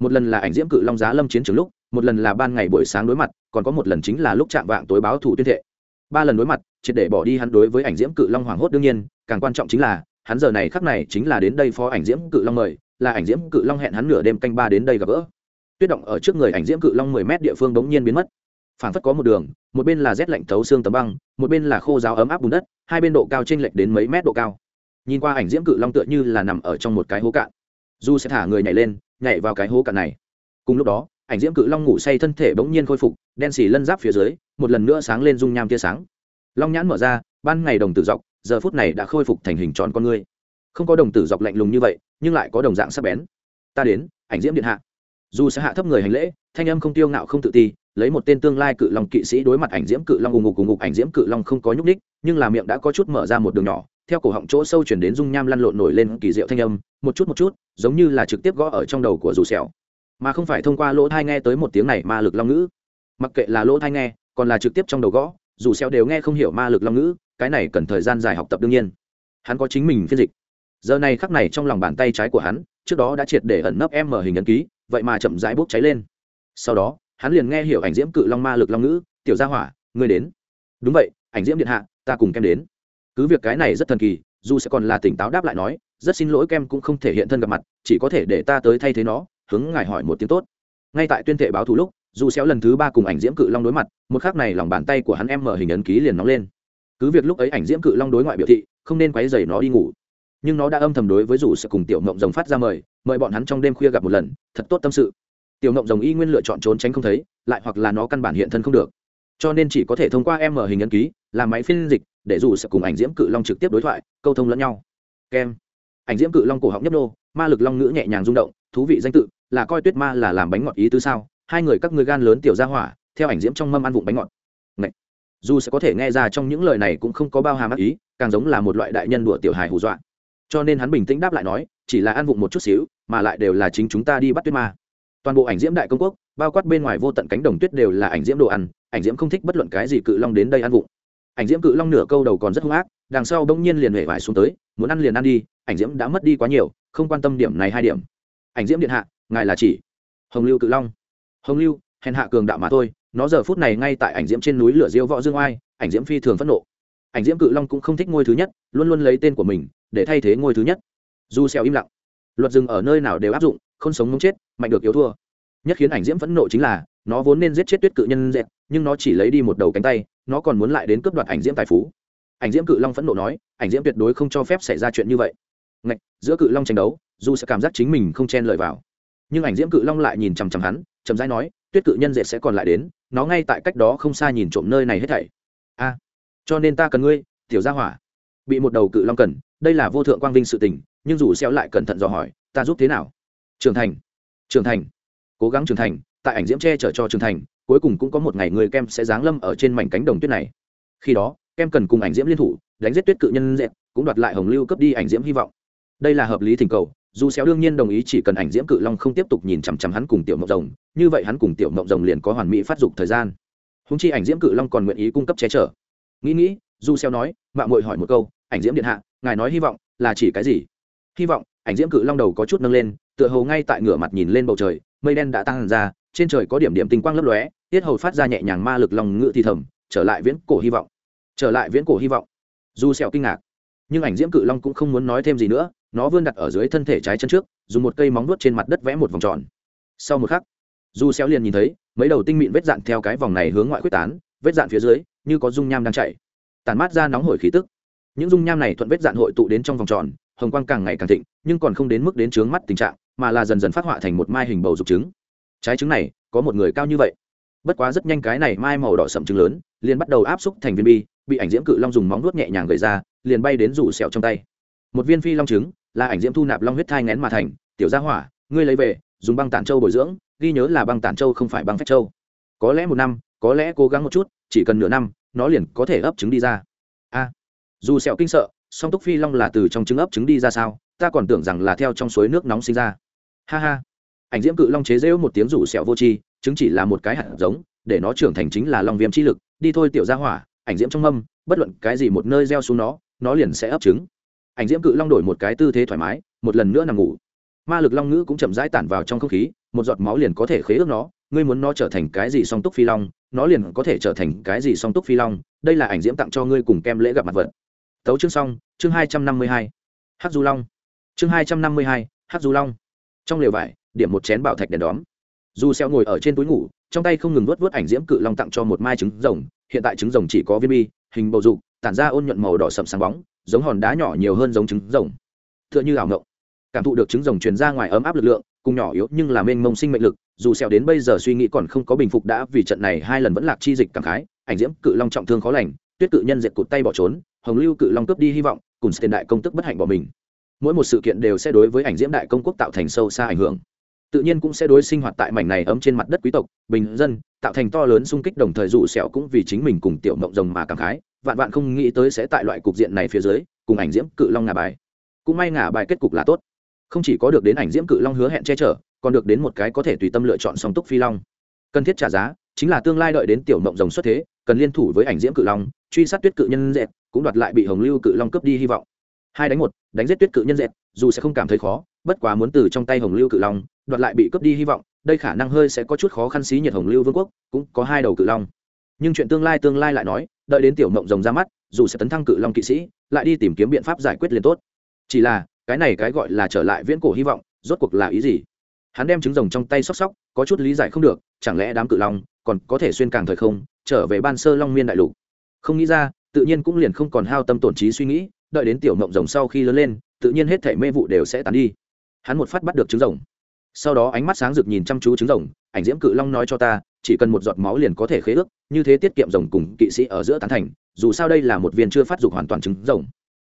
Một lần là ảnh diễm cự long giá lâm chiến trường lúc, một lần là ban ngày buổi sáng đối mặt, còn có một lần chính là lúc chạm vạng tối báo thủ tuyên thệ. Ba lần đối mặt, triệt để bỏ đi hắn đối với ảnh diễm cự long hoảng hốt đương nhiên, càng quan trọng chính là, hắn giờ này khắc này chính là đến đây phó ảnh diễm cự long mời, là ảnh diễm cự long hẹn hắn nửa đêm canh ba đến đây gặp gỡ. Tuyết động ở trước người ảnh diễm cự long mười mét địa phương bỗng nhiên biến mất phảng phất có một đường, một bên là rét lạnh thấu xương tấm băng, một bên là khô giáo ấm áp bùn đất, hai bên độ cao t r ê n lệch đến mấy mét độ cao. Nhìn qua ảnh diễm cự long tựa như là nằm ở trong một cái hố cạn. Du sẽ thả người nhảy lên, nhảy vào cái hố cạn này. Cùng lúc đó, ảnh diễm cự long ngủ say thân thể bỗng nhiên khôi phục, đen xì lân giáp phía dưới, một lần nữa sáng lên dung nham tia sáng. Long nhãn mở ra, ban ngày đồng tử dọc, giờ phút này đã khôi phục thành hình tròn con người. không có đồng tử dọc lạnh lùng như vậy, nhưng lại có đồng dạng sắc bén. Ta đến, ảnh diễm điện hạ. Dù sẽ hạ thấp người hành lễ, thanh âm không tiêu ngạo không tự ti lấy một tên tương lai cự long kỵ sĩ đối mặt ảnh diễm cự long ù ngục ù ngục ảnh diễm cự long không có nhúc ních nhưng là miệng đã có chút mở ra một đường nhỏ, theo cổ họng chỗ sâu chuyển đến dung nham lăn lộn nổi lên kỳ diệu thanh âm, một chút một chút, giống như là trực tiếp gõ ở trong đầu của dù sẹo. Mà không phải thông qua lỗ thai nghe tới một tiếng này ma lực long ngữ. Mặc kệ là lỗ thai nghe, còn là trực tiếp trong đầu gõ, dù sẹo đều nghe không hiểu ma lực long ngữ, cái này cần thời gian dài học tập đương nhiên. Hắn có chính mình phiên dịch. Giờ này khắc này trong lòng bàn tay trái của hắn, trước đó đã triệt để ẩn nấp em mở hình ấn ký, vậy mà chậm rãi bốc cháy lên. Sau đó hắn liền nghe hiểu ảnh diễm cự long ma lực long ngữ, tiểu gia hỏa, ngươi đến. Đúng vậy, ảnh diễm điện hạ, ta cùng kem đến. Cứ việc cái này rất thần kỳ, dù sẽ còn là tỉnh táo đáp lại nói, rất xin lỗi kem cũng không thể hiện thân gặp mặt, chỉ có thể để ta tới thay thế nó, hướng ngài hỏi một tiếng tốt. Ngay tại tuyên thệ báo thù lúc, dù xéo lần thứ ba cùng ảnh diễm cự long đối mặt, một khắc này lòng bàn tay của hắn em mở hình ấn ký liền nóng lên. Cứ việc lúc ấy ảnh diễm cự long đối ngoại biểu thị, không nên quấy rầy nó đi ngủ, nhưng nó đã âm thầm đối với dù sẽ cùng tiểu mộng rồng phát ra mời mời bọn hắn trong đêm khuya gặp một lần, thật tốt tâm sự tiểu ngộng rồng y nguyên lựa chọn trốn tránh không thấy, lại hoặc là nó căn bản hiện thân không được. Cho nên chỉ có thể thông qua em mở hình ấn ký, làm máy phiên dịch, để dù sẽ cùng ảnh diễm cự long trực tiếp đối thoại, câu thông lẫn nhau. Kem. Ảnh diễm cự long cổ họng nhấp nô, ma lực long ngữ nhẹ nhàng rung động, thú vị danh tự, là coi tuyết ma là làm bánh ngọt ý tứ sao? Hai người các ngươi gan lớn tiểu ra hỏa, theo ảnh diễm trong mâm ăn vụng bánh ngọt. Ngậy. dù sẽ có thể nghe ra trong những lời này cũng không có bao hàm ác ý, càng giống là một loại đại nhân đùa tiểu hài hù dọa. Cho nên hắn bình tĩnh đáp lại nói, chỉ là ăn vụng một chút xíu, mà lại đều là chính chúng ta đi bắt tuyết ma toàn bộ ảnh diễm đại công quốc, bao quát bên ngoài vô tận cánh đồng tuyết đều là ảnh diễm đồ ăn, ảnh diễm không thích bất luận cái gì cự long đến đây ăn vụng. Ảnh diễm cự long nửa câu đầu còn rất hung ác, đằng sau bỗng nhiên liền hể vải xuống tới, muốn ăn liền ăn đi, ảnh diễm đã mất đi quá nhiều, không quan tâm điểm này hai điểm. Ảnh diễm điện hạ, ngài là chỉ hồng lưu cự long. Hồng lưu, hèn hạ cường đạo mà thôi, nó giờ phút này ngay tại ảnh diễm trên núi lửa diêu võ dương oai, ảnh diễm phi thường phẫn nộ. Ảnh diễm cự long cũng không thích ngôi thứ nhất, luôn luôn lấy tên của mình để thay thế ngôi thứ nhất. Du xeo im lặng, luật dừng ở nơi nào đều áp dụng không sống muốn chết, mạnh được yếu thua. Nhất khiến ảnh diễm phẫn nộ chính là, nó vốn nên giết chết tuyết cự nhân dẹt nhưng nó chỉ lấy đi một đầu cánh tay, nó còn muốn lại đến cướp đoạt ảnh diễm tài phú. Ảnh diễm cự long phẫn nộ nói, ảnh diễm tuyệt đối không cho phép xảy ra chuyện như vậy. Ngạch, giữa cự long tranh đấu, dù sẽ cảm giác chính mình không chen lời vào. Nhưng ảnh diễm cự long lại nhìn chằm chằm hắn, chậm rãi nói, tuyết cự nhân dẹt sẽ còn lại đến, nó ngay tại cách đó không xa nhìn trộm nơi này hết thảy. A, cho nên ta cần ngươi, tiểu gia hỏa. Bị một đầu cự long cần, đây là vô thượng quang vinh sự tình, nhưng dù xeo lại cẩn thận dò hỏi, ta giúp thế nào? Trưởng thành. Trưởng thành. Cố gắng trưởng thành, tại ảnh diễm che chở cho trưởng thành, cuối cùng cũng có một ngày người kem sẽ giáng lâm ở trên mảnh cánh đồng tuyết này. Khi đó, kem cần cùng ảnh diễm liên thủ, đánh giết tuyết cự nhân dẹp cũng đoạt lại hồng lưu cấp đi ảnh diễm hy vọng. Đây là hợp lý thỉnh cầu, dù xéo đương nhiên đồng ý chỉ cần ảnh diễm cự long không tiếp tục nhìn chằm chằm hắn cùng tiểu mộng rồng, như vậy hắn cùng tiểu mộng rồng liền có hoàn mỹ phát dục thời gian. Húng chi ảnh diễm cự long còn nguyện ý cung cấp che chở. Nghĩ nghĩ du xéo nói mạng muội hỏi một câu, ảnh diễm điện hạ, ngài nói hy vọng là chỉ cái gì? Hy vọng ảnh diễm cự long đầu có chút nâng lên, tựa hồ ngay tại ngửa mặt nhìn lên bầu trời, mây đen đã tăng ra, trên trời có điểm điểm tinh quang lấp lóe, tiết hầu phát ra nhẹ nhàng ma lực lòng ngựa thì thầm, trở lại viễn cổ hy vọng. Trở lại viễn cổ hy vọng. Du sẹo kinh ngạc, nhưng ảnh diễm cự long cũng không muốn nói thêm gì nữa, nó vươn đặt ở dưới thân thể trái chân trước, dùng một cây móng vuốt trên mặt đất vẽ một vòng tròn. Sau một khắc du xéo liền nhìn thấy, mấy đầu tinh mịn vết dạn theo cái vòng này hướng ngoại quyết tán, vết dạn phía dưới, như có dung nham đang chảy tàn mát ra nóng hổi khí tức. Những dung nham này thuận vết dạn hội tụ đến trong vòng tròn hồng quang càng ngày càng thịnh, nhưng còn không đến mức đến trướng mắt tình trạng, mà là dần dần phát họa thành một mai hình bầu dục trứng. Trái trứng này, có một người cao như vậy. Bất quá rất nhanh cái này mai màu đỏ sậm trứng lớn, liền bắt đầu áp xúc thành viên bi, bị ảnh diễm cự long dùng móng nuốt nhẹ nhàng gầy ra, liền bay đến rủ sẹo trong tay. Một viên phi long trứng, là ảnh diễm thu nạp long huyết thai ngén mà thành, tiểu gia hỏa, ngươi lấy về, dùng băng tản châu bồi dưỡng, ghi nhớ là băng tản châu không phải băng phách châu. Có lẽ một năm, có lẽ cố gắng một chút, chỉ cần nửa năm, nó liền có thể ấp trứng đi ra. A. Dù sẹo kinh sợ song túc phi long là từ trong trứng ấp trứng đi ra sao? Ta còn tưởng rằng là theo trong suối nước nóng sinh ra. Ha ha. Ảnh diễm cự long chế rêu một tiếng rủ sẹo vô tri, trứng chỉ là một cái hạt giống, để nó trưởng thành chính là long viêm chi lực, đi thôi tiểu gia hỏa, ảnh diễm trong âm bất luận cái gì một nơi gieo xuống nó nó liền sẽ ấp trứng. Ảnh diễm cự long đổi một cái tư thế thoải mái, một lần nữa nằm ngủ. Ma lực long ngữ cũng chậm rãi tản vào trong không khí, một giọt máu liền có thể khế ước nó, ngươi muốn nó trở thành cái gì song túc phi long, nó liền có thể trở thành cái gì song túc phi long, đây là ảnh diễm tặng cho ngươi cùng kem lễ gặp mặt vật tấu chương xong, chương hai trăm năm mươi hai hát du long. Chương hai trăm năm mươi hai hát du long. Trong lều vải, điểm một chén bảo thạch đèn đóm. Du xeo ngồi ở trên túi ngủ, trong tay không ngừng vuốt vuốt ảnh diễm cự long tặng cho một mai trứng rồng, hiện tại trứng rồng chỉ có viên bi, hình bầu dục, tản ra ôn nhuận màu đỏ sậm sáng bóng, giống hòn đá nhỏ nhiều hơn giống trứng rồng. Tựa như ảo ngộng. Cảm thụ được trứng rồng truyền ra ngoài ấm áp lực lượng, cùng nhỏ yếu nhưng là mênh mông sinh mệnh lực dù xeo đến bây giờ suy nghĩ còn không có bình phục đã vì trận này hai lần vẫn lạc chi dịch cảm khái, ảnh diễm cự long trọng thương khó lành, tuyết cự nhân diệt cụt tay bỏ trốn hồng lưu cự long cướp đi hy vọng, cùng tiền đại công tức bất hạnh bỏ mình. Mỗi một sự kiện đều sẽ đối với ảnh diễm đại công quốc tạo thành sâu xa ảnh hưởng. Tự nhiên cũng sẽ đối sinh hoạt tại mảnh này ấm trên mặt đất quý tộc, bình dân, tạo thành to lớn xung kích đồng thời dù sẹo cũng vì chính mình cùng tiểu mộng rồng mà cảm khái. Vạn vạn không nghĩ tới sẽ tại loại cục diện này phía dưới, cùng ảnh diễm cự long ngả bài. Cũng may ngả bài kết cục là tốt. Không chỉ có được đến ảnh diễm cự long hứa hẹn che chở, còn được đến một cái có thể tùy tâm lựa chọn song túc phi long. Cần thiết trả giá, chính là tương lai đợi đến tiểu mộng rồng xuất thế, cần liên thủ với ảnh diễm cự long, truy sát tuyết cự nhân dẹp cũng đoạt lại bị hồng lưu cự long cướp đi hy vọng. Hai đánh một đánh giết tuyết cự nhân Dệt, dù sẽ không cảm thấy khó bất quá muốn từ trong tay hồng lưu cự long đoạt lại bị cướp đi hy vọng đây khả năng hơi sẽ có chút khó khăn xí nhiệt hồng lưu vương quốc cũng có hai đầu cự long. Nhưng chuyện tương lai tương lai lại nói đợi đến tiểu mộng rồng ra mắt dù sẽ tấn thăng cự long kỵ sĩ lại đi tìm kiếm biện pháp giải quyết liền tốt. Chỉ là cái này cái gọi là trở lại viễn cổ hy vọng rốt cuộc là ý gì? Hắn đem trứng rồng trong tay sóc sóc có chút lý giải không được chẳng lẽ đám cự long còn có thể xuyên càng thời không trở về ban sơ long miên đại lục? Không nghĩ ra tự nhiên cũng liền không còn hao tâm tổn trí suy nghĩ, đợi đến tiểu mộng rồng sau khi lớn lên, tự nhiên hết thể mê vụ đều sẽ tàn đi. Hắn một phát bắt được trứng rồng. Sau đó ánh mắt sáng rực nhìn chăm chú trứng rồng, ảnh diễm cự long nói cho ta, chỉ cần một giọt máu liền có thể khế ước, như thế tiết kiệm rồng cùng kỵ sĩ ở giữa tán thành, dù sao đây là một viên chưa phát dục hoàn toàn trứng rồng.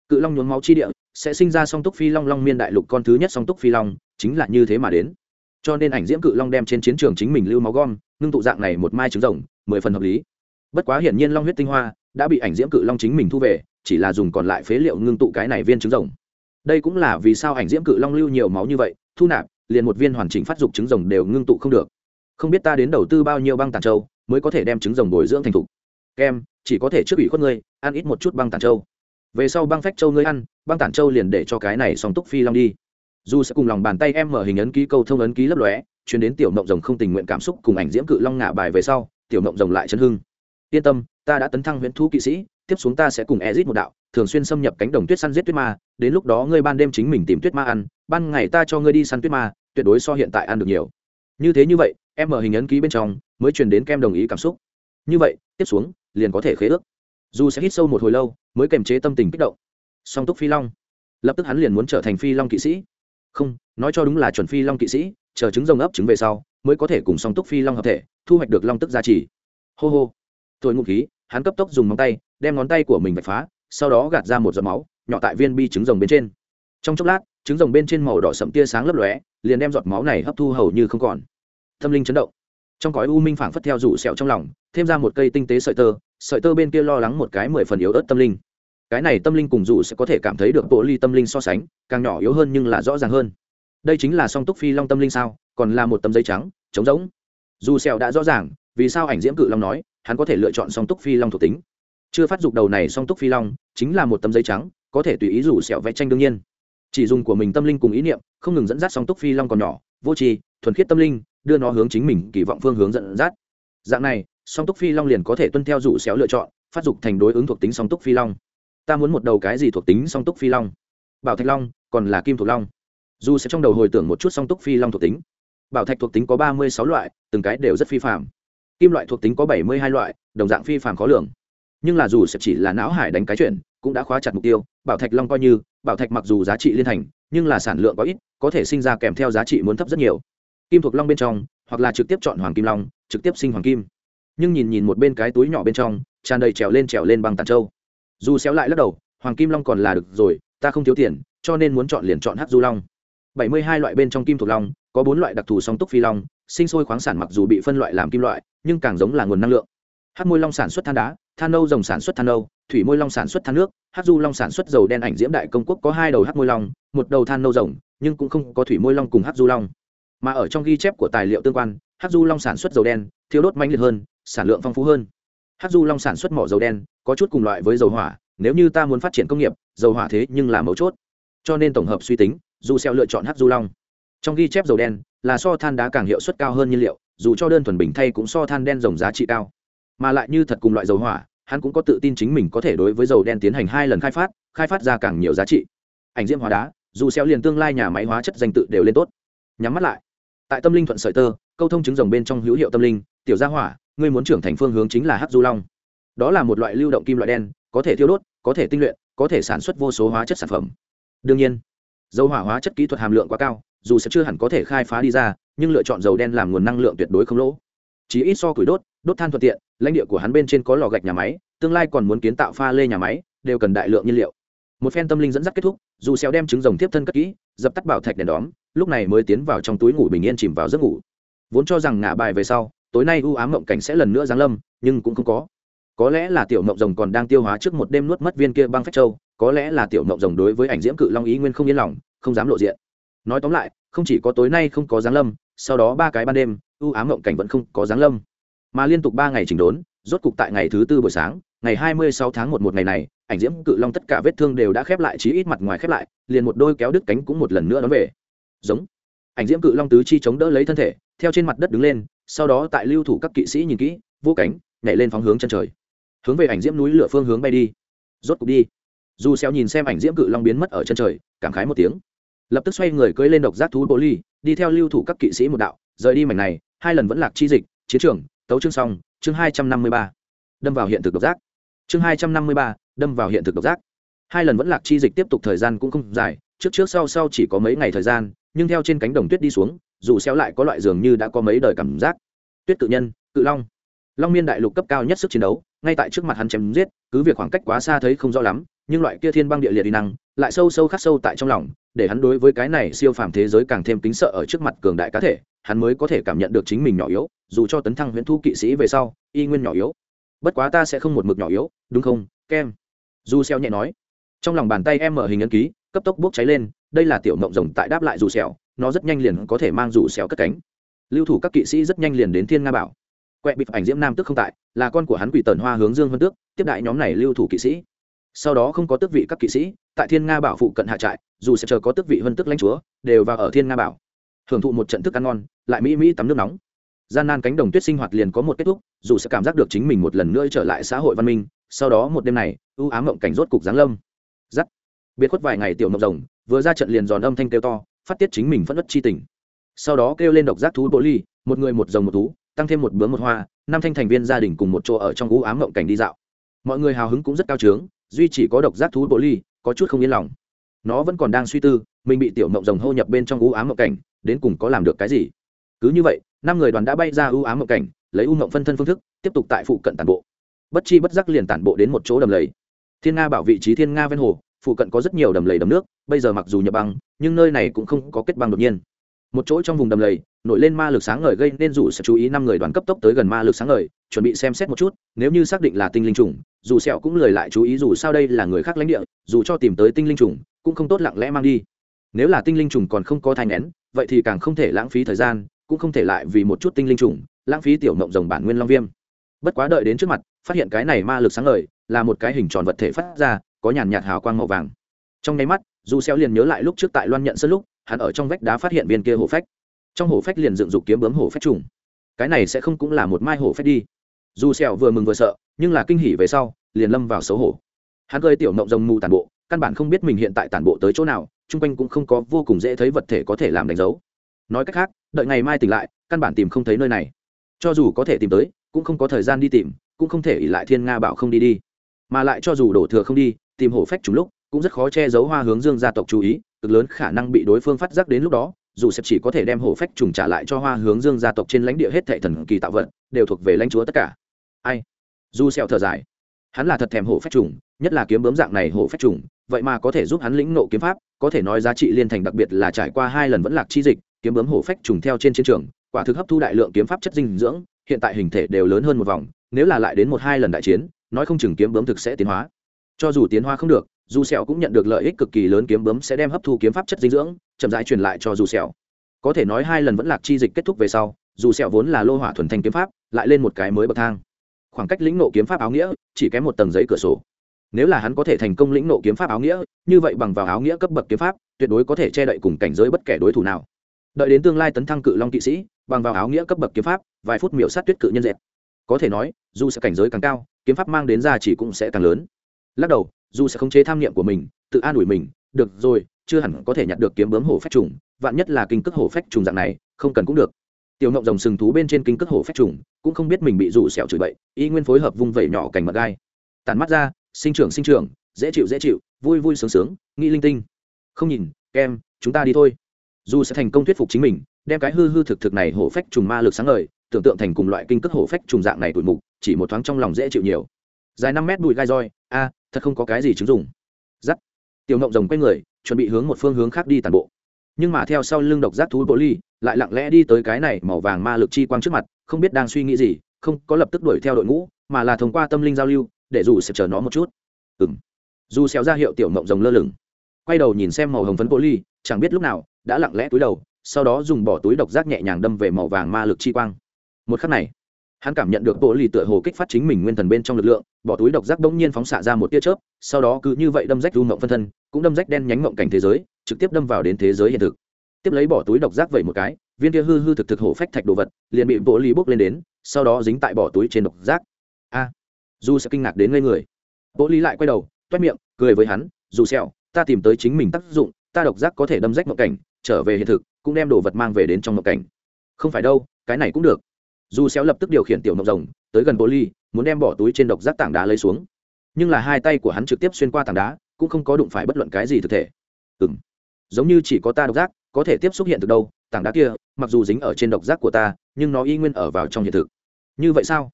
Cự long nhuốm máu chi địa, sẽ sinh ra song túc phi long long miên đại lục con thứ nhất song túc phi long, chính là như thế mà đến. Cho nên ảnh diễm cự long đem trên chiến trường chính mình lưu máu gom, ngưng tụ dạng này một mai trứng rồng, mười phần hợp lý. Bất quá hiển nhiên long huyết tinh hoa đã bị ảnh diễm cự long chính mình thu về, chỉ là dùng còn lại phế liệu ngưng tụ cái này viên trứng rồng. Đây cũng là vì sao ảnh diễm cự long lưu nhiều máu như vậy, thu nạp, liền một viên hoàn chỉnh phát dục trứng rồng đều ngưng tụ không được. Không biết ta đến đầu tư bao nhiêu băng tàn châu mới có thể đem trứng rồng bồi dưỡng thành thục. Kem, chỉ có thể trước ủy khuất ngươi, ăn ít một chút băng tàn châu. Về sau băng phách châu ngươi ăn, băng tản châu liền để cho cái này song túc phi long đi. Dù sẽ cùng lòng bàn tay em mở hình ấn ký câu thông ấn ký lấp lóe chuyển đến tiểu mộng rồng không tình nguyện cảm xúc cùng ảnh diễm cự long ngả bài về sau, tiểu mộng rồng lại chân hưng. Yên tâm ta đã tấn thăng huyễn thu kỵ sĩ, tiếp xuống ta sẽ cùng ezit một đạo, thường xuyên xâm nhập cánh đồng tuyết săn giết tuyết ma, đến lúc đó ngươi ban đêm chính mình tìm tuyết ma ăn, ban ngày ta cho ngươi đi săn tuyết ma, tuyệt đối so hiện tại ăn được nhiều. Như thế như vậy, em mở hình ấn ký bên trong, mới truyền đến kem đồng ý cảm xúc. Như vậy, tiếp xuống, liền có thể khế ước. Dù sẽ hít sâu một hồi lâu, mới kềm chế tâm tình kích động. Song túc phi long. Lập tức hắn liền muốn trở thành phi long kỵ sĩ. Không, nói cho đúng là chuẩn phi long kỵ sĩ, chờ trứng rồng ấp trứng về sau, mới có thể cùng song túc phi long hợp thể, thu hoạch được long tức gia trì. Hô hô. Tôi ngụ khí hắn cấp tốc dùng móng tay, đem ngón tay của mình vạch phá, sau đó gạt ra một giọt máu nhỏ tại viên bi trứng rồng bên trên. Trong chốc lát, trứng rồng bên trên màu đỏ sậm tia sáng lấp lóe, liền đem giọt máu này hấp thu hầu như không còn. Tâm linh chấn động. Trong cõi u minh phảng phất theo rủ sẹo trong lòng, thêm ra một cây tinh tế sợi tơ sợi tơ bên kia lo lắng một cái mười phần yếu ớt tâm linh. Cái này tâm linh cùng rủ sẽ có thể cảm thấy được bộ ly tâm linh so sánh, càng nhỏ yếu hơn nhưng là rõ ràng hơn. Đây chính là song túc phi long tâm linh sao, còn là một tấm giấy trắng, trống rỗng. Dù sẹo đã rõ ràng, vì sao ảnh diễm cự long nói hắn có thể lựa chọn song túc phi long thuộc tính. Chưa phát dục đầu này song túc phi long chính là một tấm giấy trắng, có thể tùy ý rủ sẹo vẽ tranh đương nhiên. Chỉ dùng của mình tâm linh cùng ý niệm, không ngừng dẫn dắt song túc phi long còn nhỏ, vô tri, thuần khiết tâm linh, đưa nó hướng chính mình kỳ vọng phương hướng dẫn dắt. Dạng này, song túc phi long liền có thể tuân theo rủ xéo lựa chọn, phát dục thành đối ứng thuộc tính song túc phi long. Ta muốn một đầu cái gì thuộc tính song túc phi long? Bảo thạch long, còn là kim thuộc long. Dù sẽ trong đầu hồi tưởng một chút song túc phi long thuộc tính. Bảo thạch thuộc tính có ba mươi sáu loại, từng cái đều rất phi phạm kim loại thuộc tính có bảy mươi hai loại, đồng dạng phi phàm khó lường. Nhưng là dù sẽ chỉ là não hải đánh cái chuyện, cũng đã khóa chặt mục tiêu, bảo thạch long coi như, bảo thạch mặc dù giá trị liên thành, nhưng là sản lượng có ít, có thể sinh ra kèm theo giá trị muốn thấp rất nhiều. Kim thuộc long bên trong, hoặc là trực tiếp chọn hoàng kim long, trực tiếp sinh hoàng kim. Nhưng nhìn nhìn một bên cái túi nhỏ bên trong, tràn đầy trèo lên trèo lên bằng tàn trâu. Dù xéo lại lắc đầu, hoàng kim long còn là được rồi, ta không thiếu tiền, cho nên muốn chọn liền chọn hắc du long. bảy mươi hai loại bên trong kim thuộc long, có bốn loại đặc thù song túc phi long, sinh sôi khoáng sản mặc dù bị phân loại làm kim loại nhưng càng giống là nguồn năng lượng. Hắc môi long sản xuất than đá, than nâu rồng sản xuất than nâu, thủy môi long sản xuất than nước, hắc du long sản xuất dầu đen ảnh diễm đại công quốc có hai đầu hắc môi long, một đầu than nâu rồng, nhưng cũng không có thủy môi long cùng hắc du long. Mà ở trong ghi chép của tài liệu tương quan, hắc du long sản xuất dầu đen thiếu đốt mạnh liệt hơn, sản lượng phong phú hơn. Hắc du long sản xuất mỏ dầu đen, có chút cùng loại với dầu hỏa, nếu như ta muốn phát triển công nghiệp, dầu hỏa thế nhưng là mấu chốt. Cho nên tổng hợp suy tính, dù xeo lựa chọn hắc du long. Trong ghi chép dầu đen, là so than đá càng hiệu suất cao hơn nhiên liệu dù cho đơn thuần bình thay cũng so than đen rồng giá trị cao. Mà lại như thật cùng loại dầu hỏa, hắn cũng có tự tin chính mình có thể đối với dầu đen tiến hành hai lần khai phát khai phát ra càng nhiều giá trị. Ảnh diễm hóa đá, dù xeo liền tương lai nhà máy hóa chất danh tự đều lên tốt. Nhắm mắt lại. Tại tâm linh thuận sợi tơ, câu thông chứng rồng bên trong hữu hiệu tâm linh, tiểu gia hỏa, ngươi muốn trưởng thành phương hướng chính là hắc du long. Đó là một loại lưu động kim loại đen, có thể thiêu đốt, có thể tinh luyện, có thể sản xuất vô số hóa chất sản phẩm. Đương nhiên, dầu hỏa hóa chất kỹ thuật hàm lượng quá cao, dù sẽ chưa hẳn có thể khai phá đi ra nhưng lựa chọn dầu đen làm nguồn năng lượng tuyệt đối không lỗ. Chỉ ít so củi đốt đốt than thuận tiện, lãnh địa của hắn bên trên có lò gạch nhà máy, tương lai còn muốn kiến tạo pha lê nhà máy, đều cần đại lượng nhiên liệu. Một phen tâm linh dẫn dắt kết thúc, dù xéo đem trứng rồng tiếp thân cất kỹ, dập tắt bảo thạch đèn đóm, lúc này mới tiến vào trong túi ngủ bình yên chìm vào giấc ngủ. Vốn cho rằng ngả bài về sau, tối nay u ám mộng cảnh sẽ lần nữa giáng lâm, nhưng cũng không có. Có lẽ là tiểu mộng rồng còn đang tiêu hóa trước một đêm nuốt mất viên kia băng phách châu, có lẽ là tiểu mộng rồng đối với ảnh diễm cự long ý nguyên không yên lòng, không dám lộ diện. Nói tóm lại, không chỉ có tối nay không có giáng lâm sau đó ba cái ban đêm u ám mộng cảnh vẫn không có giáng lâm. Mà liên tục ba ngày chỉnh đốn, rốt cục tại ngày thứ tư buổi sáng, ngày hai mươi sáu tháng một một ngày này, ảnh diễm cự long tất cả vết thương đều đã khép lại, chí ít mặt ngoài khép lại, liền một đôi kéo đứt cánh cũng một lần nữa đón về. Giống. Ảnh diễm cự long tứ chi chống đỡ lấy thân thể, theo trên mặt đất đứng lên, sau đó tại lưu thủ các kỵ sĩ nhìn kỹ, vô cánh, nhảy lên phóng hướng chân trời. Hướng về ảnh diễm núi lửa phương hướng bay đi. Rốt cục đi. Dù xeo nhìn xem ảnh diễm cự long biến mất ở chân trời, cảm khái một tiếng lập tức xoay người cưỡi lên độc giác thú bồ ly, đi theo lưu thủ các kỵ sĩ một đạo, rời đi mảnh này, hai lần vẫn lạc chi dịch, chiến trường, tấu chương xong, chương hai trăm năm mươi ba. Đâm vào hiện thực độc giác. Chương hai trăm năm mươi ba, đâm vào hiện thực độc giác. Hai lần vẫn lạc chi dịch tiếp tục thời gian cũng không dài, trước trước sau sau chỉ có mấy ngày thời gian, nhưng theo trên cánh đồng tuyết đi xuống, dù xéo lại có loại dường như đã có mấy đời cảm giác. Tuyết cự nhân, cự long. Long miên đại lục cấp cao nhất sức chiến đấu, ngay tại trước mặt hắn chém giết, cứ việc khoảng cách quá xa thấy không rõ lắm, nhưng loại kia thiên băng địa liệt đi năng lại sâu sâu khắc sâu tại trong lòng, để hắn đối với cái này siêu phàm thế giới càng thêm kính sợ ở trước mặt cường đại cá thể, hắn mới có thể cảm nhận được chính mình nhỏ yếu, dù cho tấn thăng huyễn thu kỵ sĩ về sau, y nguyên nhỏ yếu. Bất quá ta sẽ không một mực nhỏ yếu, đúng không, kem? Du xeo nhẹ nói. Trong lòng bàn tay em mở hình ấn ký, cấp tốc bốc cháy lên, đây là tiểu mộng rồng tại đáp lại dù xẻo nó rất nhanh liền có thể mang dù xẻo cất cánh. Lưu thủ các kỵ sĩ rất nhanh liền đến thiên nga bảo. Quẹ bịp ảnh diễm nam tức không tại, là con của hắn quỷ tần hoa hướng dương hơn tước, tiếp đại nhóm này lưu thủ kỵ sĩ. Sau đó không có tước vị các kỵ sĩ tại thiên nga bảo phụ cận hạ trại, dù sẽ chờ có tước vị hơn tước lãnh chúa, đều vào ở thiên nga bảo. Hưởng thụ một trận thức ăn ngon, lại mỹ mỹ tắm nước nóng. Gian nan cánh đồng tuyết sinh hoạt liền có một kết thúc, dù sẽ cảm giác được chính mình một lần nữa trở lại xã hội văn minh, sau đó một đêm này, ưu ám mộng cảnh rốt cục giáng lâm. Giắt. Biệt khuất vài ngày tiểu mộng rồng, vừa ra trận liền giòn âm thanh kêu to, phát tiết chính mình phẫn ất chi tình. Sau đó kêu lên độc giác thú bộ ly, một người một rồng một thú, tăng thêm một bướm một hoa, năm thanh thành viên gia đình cùng một chỗ ở trong ưu ám mộng cảnh đi dạo. Mọi người hào hứng cũng rất cao trướng, duy chỉ có độc giác thú bộ ly có chút không yên lòng. Nó vẫn còn đang suy tư, mình bị tiểu mộng rồng hô nhập bên trong ưu ám mộng cảnh, đến cùng có làm được cái gì? Cứ như vậy, năm người đoàn đã bay ra ưu ám mộng cảnh, lấy u mộng phân thân phương thức, tiếp tục tại phụ cận tàn bộ. Bất chi bất giác liền tản bộ đến một chỗ đầm lầy. Thiên nga bảo vị trí thiên nga ven hồ, phụ cận có rất nhiều đầm lầy đầm nước, bây giờ mặc dù nhập băng, nhưng nơi này cũng không có kết băng đột nhiên. Một chỗ trong vùng đầm lầy, nổi lên ma lực sáng ngời gây nên rủ sẽ chú ý năm người đoàn cấp tốc tới gần ma lực sáng ngời, chuẩn bị xem xét một chút, nếu như xác định là tinh linh trùng dù sẹo cũng lời lại chú ý dù sao đây là người khác lãnh địa, dù cho tìm tới tinh linh trùng, cũng không tốt lặng lẽ mang đi. Nếu là tinh linh trùng còn không có thai nén vậy thì càng không thể lãng phí thời gian, cũng không thể lại vì một chút tinh linh trùng, lãng phí tiểu mộng rồng bản nguyên long viêm. Bất quá đợi đến trước mặt, phát hiện cái này ma lực sáng ngời, là một cái hình tròn vật thể phát ra, có nhàn nhạt hào quang màu vàng. Trong nháy mắt, dù xeo liền nhớ lại lúc trước tại loan nhận sân lúc, hắn ở trong vách đá phát hiện viên kia hổ phách. Trong hổ phách liền dựng dục kiếm bướm hổ phách trùng. Cái này sẽ không cũng là một mai hổ phách đi. Dù xeo vừa mừng vừa sợ nhưng là kinh hỉ về sau, liền lâm vào xấu hổ. Hắn cười tiểu mộng rồng mù tàn bộ, căn bản không biết mình hiện tại tản bộ tới chỗ nào, chung quanh cũng không có vô cùng dễ thấy vật thể có thể làm đánh dấu. Nói cách khác, đợi ngày mai tỉnh lại, căn bản tìm không thấy nơi này. Cho dù có thể tìm tới, cũng không có thời gian đi tìm, cũng không thể ỉ lại thiên nga bảo không đi đi. Mà lại cho dù đổ thừa không đi, tìm hổ phách trùng lúc, cũng rất khó che giấu hoa hướng dương gia tộc chú ý, cực lớn khả năng bị đối phương phát giác đến lúc đó, dù sẽ chỉ có thể đem hổ phách trùng trả lại cho hoa hướng dương gia tộc trên lãnh địa hết thệ thần kỳ tạo vật, đều thuộc về lãnh chúa tất cả. Ai? Du xẹo thở dài. Hắn là thật thèm hổ phách trùng, nhất là kiếm bướm dạng này hổ phách trùng, vậy mà có thể giúp hắn lĩnh nộ kiếm pháp, có thể nói giá trị liên thành đặc biệt là trải qua hai lần vẫn lạc chi dịch, kiếm bướm hổ phách trùng theo trên chiến trường, quả thực hấp thu đại lượng kiếm pháp chất dinh dưỡng, hiện tại hình thể đều lớn hơn một vòng, nếu là lại đến một hai lần đại chiến, nói không chừng kiếm bướm thực sẽ tiến hóa. Cho dù tiến hóa không được, dù sẹo cũng nhận được lợi ích cực kỳ lớn kiếm bướm sẽ đem hấp thu kiếm pháp chất dinh dưỡng, chậm rãi truyền lại cho dù sẹo. Có thể nói hai lần vẫn lạc chi dịch kết thúc về sau, dù sẹo vốn là lô hỏa thuần thanh kiếm pháp, lại lên một cái mới bậc thang khoảng cách lĩnh nộ kiếm pháp áo nghĩa chỉ kém một tầng giấy cửa sổ. Nếu là hắn có thể thành công lĩnh nộ kiếm pháp áo nghĩa, như vậy bằng vào áo nghĩa cấp bậc kiếm pháp, tuyệt đối có thể che đậy cùng cảnh giới bất kể đối thủ nào. Đợi đến tương lai tấn thăng cự long kỵ sĩ, bằng vào áo nghĩa cấp bậc kiếm pháp, vài phút miểu sát tuyết cự nhân dẹp có thể nói, dù sẽ cảnh giới càng cao, kiếm pháp mang đến ra chỉ cũng sẽ càng lớn. Lắc đầu, dù sẽ khống chế tham niệm của mình, tự an ủi mình, được rồi, chưa hẳn có thể nhặt được kiếm bướm hổ phách trùng, vạn nhất là kinh cước hổ phách trùng dạng này, không cần cũng được tiểu ngộng rồng sừng thú bên trên kinh cước hổ phách trùng, cũng không biết mình bị rủ sẹo chửi bậy, y nguyên phối hợp vung vẩy nhỏ cành mật gai. Tàn mắt ra, sinh trưởng sinh trưởng, dễ chịu dễ chịu, vui vui, sướng sướng, nghĩ linh tinh. Không nhìn, kem, chúng ta đi thôi. Dù sẽ thành công thuyết phục chính mình, đem cái hư hư thực thực này hổ phách trùng ma lực sáng ngời, tưởng tượng thành cùng loại kinh cước hổ phách trùng dạng này tủi mục, chỉ một thoáng trong lòng dễ chịu nhiều. Dài năm mét bụi gai roi, a, thật không có cái gì chứng dùng giắt. Tiểu ngộng rồng quay người, chuẩn bị hướng một phương hướng khác đi tàn bộ nhưng mà theo sau lưng độc giác thú bộ ly, lại lặng lẽ đi tới cái này màu vàng ma lực chi quang trước mặt, không biết đang suy nghĩ gì, không có lập tức đuổi theo đội ngũ, mà là thông qua tâm linh giao lưu, để dù sẽ chờ nó một chút. Ừ m dù xéo ra hiệu tiểu mộng rồng lơ lửng. Quay đầu nhìn xem màu hồng phấn bộ ly, chẳng biết lúc nào, đã lặng lẽ túi đầu, sau đó dùng bỏ túi độc giác nhẹ nhàng đâm về màu vàng ma lực chi quang. Một khắc này, hắn cảm nhận được bộ ly tựa hồ kích phát chính mình nguyên thần bên trong lực lượng, bỏ túi độc giác bỗng nhiên phóng xạ ra một tia chớp, sau đó cứ như vậy đâm rách du mộng phân thân, cũng đâm rách đen nhánh mộng cảnh thế giới trực tiếp đâm vào đến thế giới hiện thực. Tiếp lấy bỏ túi độc giác vậy một cái, viên kia hư hư thực thực hổ phách thạch đồ vật liền bị bộ ly bốc lên đến, sau đó dính tại bỏ túi trên độc giác. A! Du sẽ kinh ngạc đến ngây người. Bộ ly lại quay đầu, toét miệng, cười với hắn, dù sẹo ta tìm tới chính mình tác dụng, ta độc giác có thể đâm rách mộng cảnh, trở về hiện thực, cũng đem đồ vật mang về đến trong mộng cảnh. Không phải đâu, cái này cũng được. Dù xéo lập tức điều khiển tiểu mộng rồng, tới gần bộ ly, muốn đem bỏ túi trên độc giác tảng đá lấy xuống. Nhưng là hai tay của hắn trực tiếp xuyên qua tảng đá, cũng không có đụng phải bất luận cái gì thực thể. Ừm giống như chỉ có ta độc giác có thể tiếp xúc hiện thực đâu, tảng đá kia, mặc dù dính ở trên độc giác của ta, nhưng nó y nguyên ở vào trong hiện thực. Như vậy sao?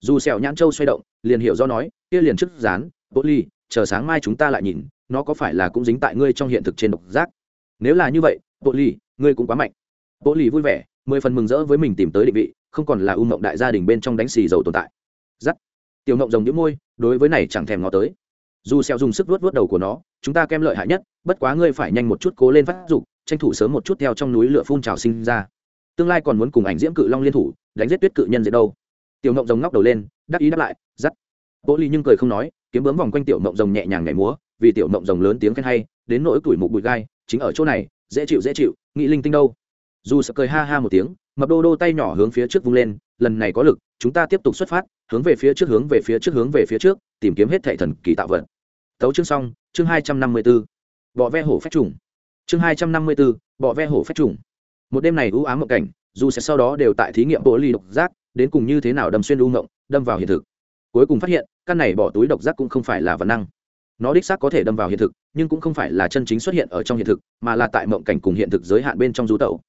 Dù sẹo nhãn châu xoay động, liền hiểu do nói, kia liền trước dán bố ly, chờ sáng mai chúng ta lại nhìn, nó có phải là cũng dính tại ngươi trong hiện thực trên độc giác? Nếu là như vậy bố ly, ngươi cũng quá mạnh. Bố ly vui vẻ, mười phần mừng rỡ với mình tìm tới định vị, không còn là u mộng đại gia đình bên trong đánh xì dầu tồn tại. Giắt. Tiểu mộng rồng nhíu môi, đối với này chẳng thèm ngó tới. Dù sẹo dùng sức vuốt vuốt đầu của nó, chúng ta kem lợi hại nhất bất quá ngươi phải nhanh một chút cố lên phát dục, tranh thủ sớm một chút theo trong núi lửa phun trào sinh ra. Tương lai còn muốn cùng ảnh diễm cự long liên thủ, đánh giết tuyết cự nhân dễ đâu. Tiểu mộng rồng ngóc đầu lên đắc ý đáp lại, giắt. Bố ly nhưng cười không nói, kiếm bướm vòng quanh tiểu mộng rồng nhẹ nhàng nhảy múa, vì tiểu mộng rồng lớn tiếng khen hay, đến nỗi tuổi mục bụi gai, chính ở chỗ này, dễ chịu dễ chịu, nghĩ linh tinh đâu. Dù sợ cười ha ha một tiếng, mập đô đô tay nhỏ hướng phía trước vung lên, lần này có lực, chúng ta tiếp tục xuất phát, hướng về phía trước hướng về phía trước hướng về phía trước, tìm kiếm hết thệ thần kỳ tạo vật. Tấu chương xong, chương hai trăm năm mươi bốn bọ ve hổ phách trùng. Chương hai trăm năm mươi bốn, bọ ve hổ phách trùng. Một đêm này ưu ám mộng cảnh dù sẽ sau đó đều tại thí nghiệm bộ ly độc giác đến cùng như thế nào đâm xuyên u mộng đâm vào hiện thực. Cuối cùng phát hiện căn này bỏ túi độc giác cũng không phải là vật năng. Nó đích xác có thể đâm vào hiện thực nhưng cũng không phải là chân chính xuất hiện ở trong hiện thực mà là tại mộng cảnh cùng hiện thực giới hạn bên trong du tẩu.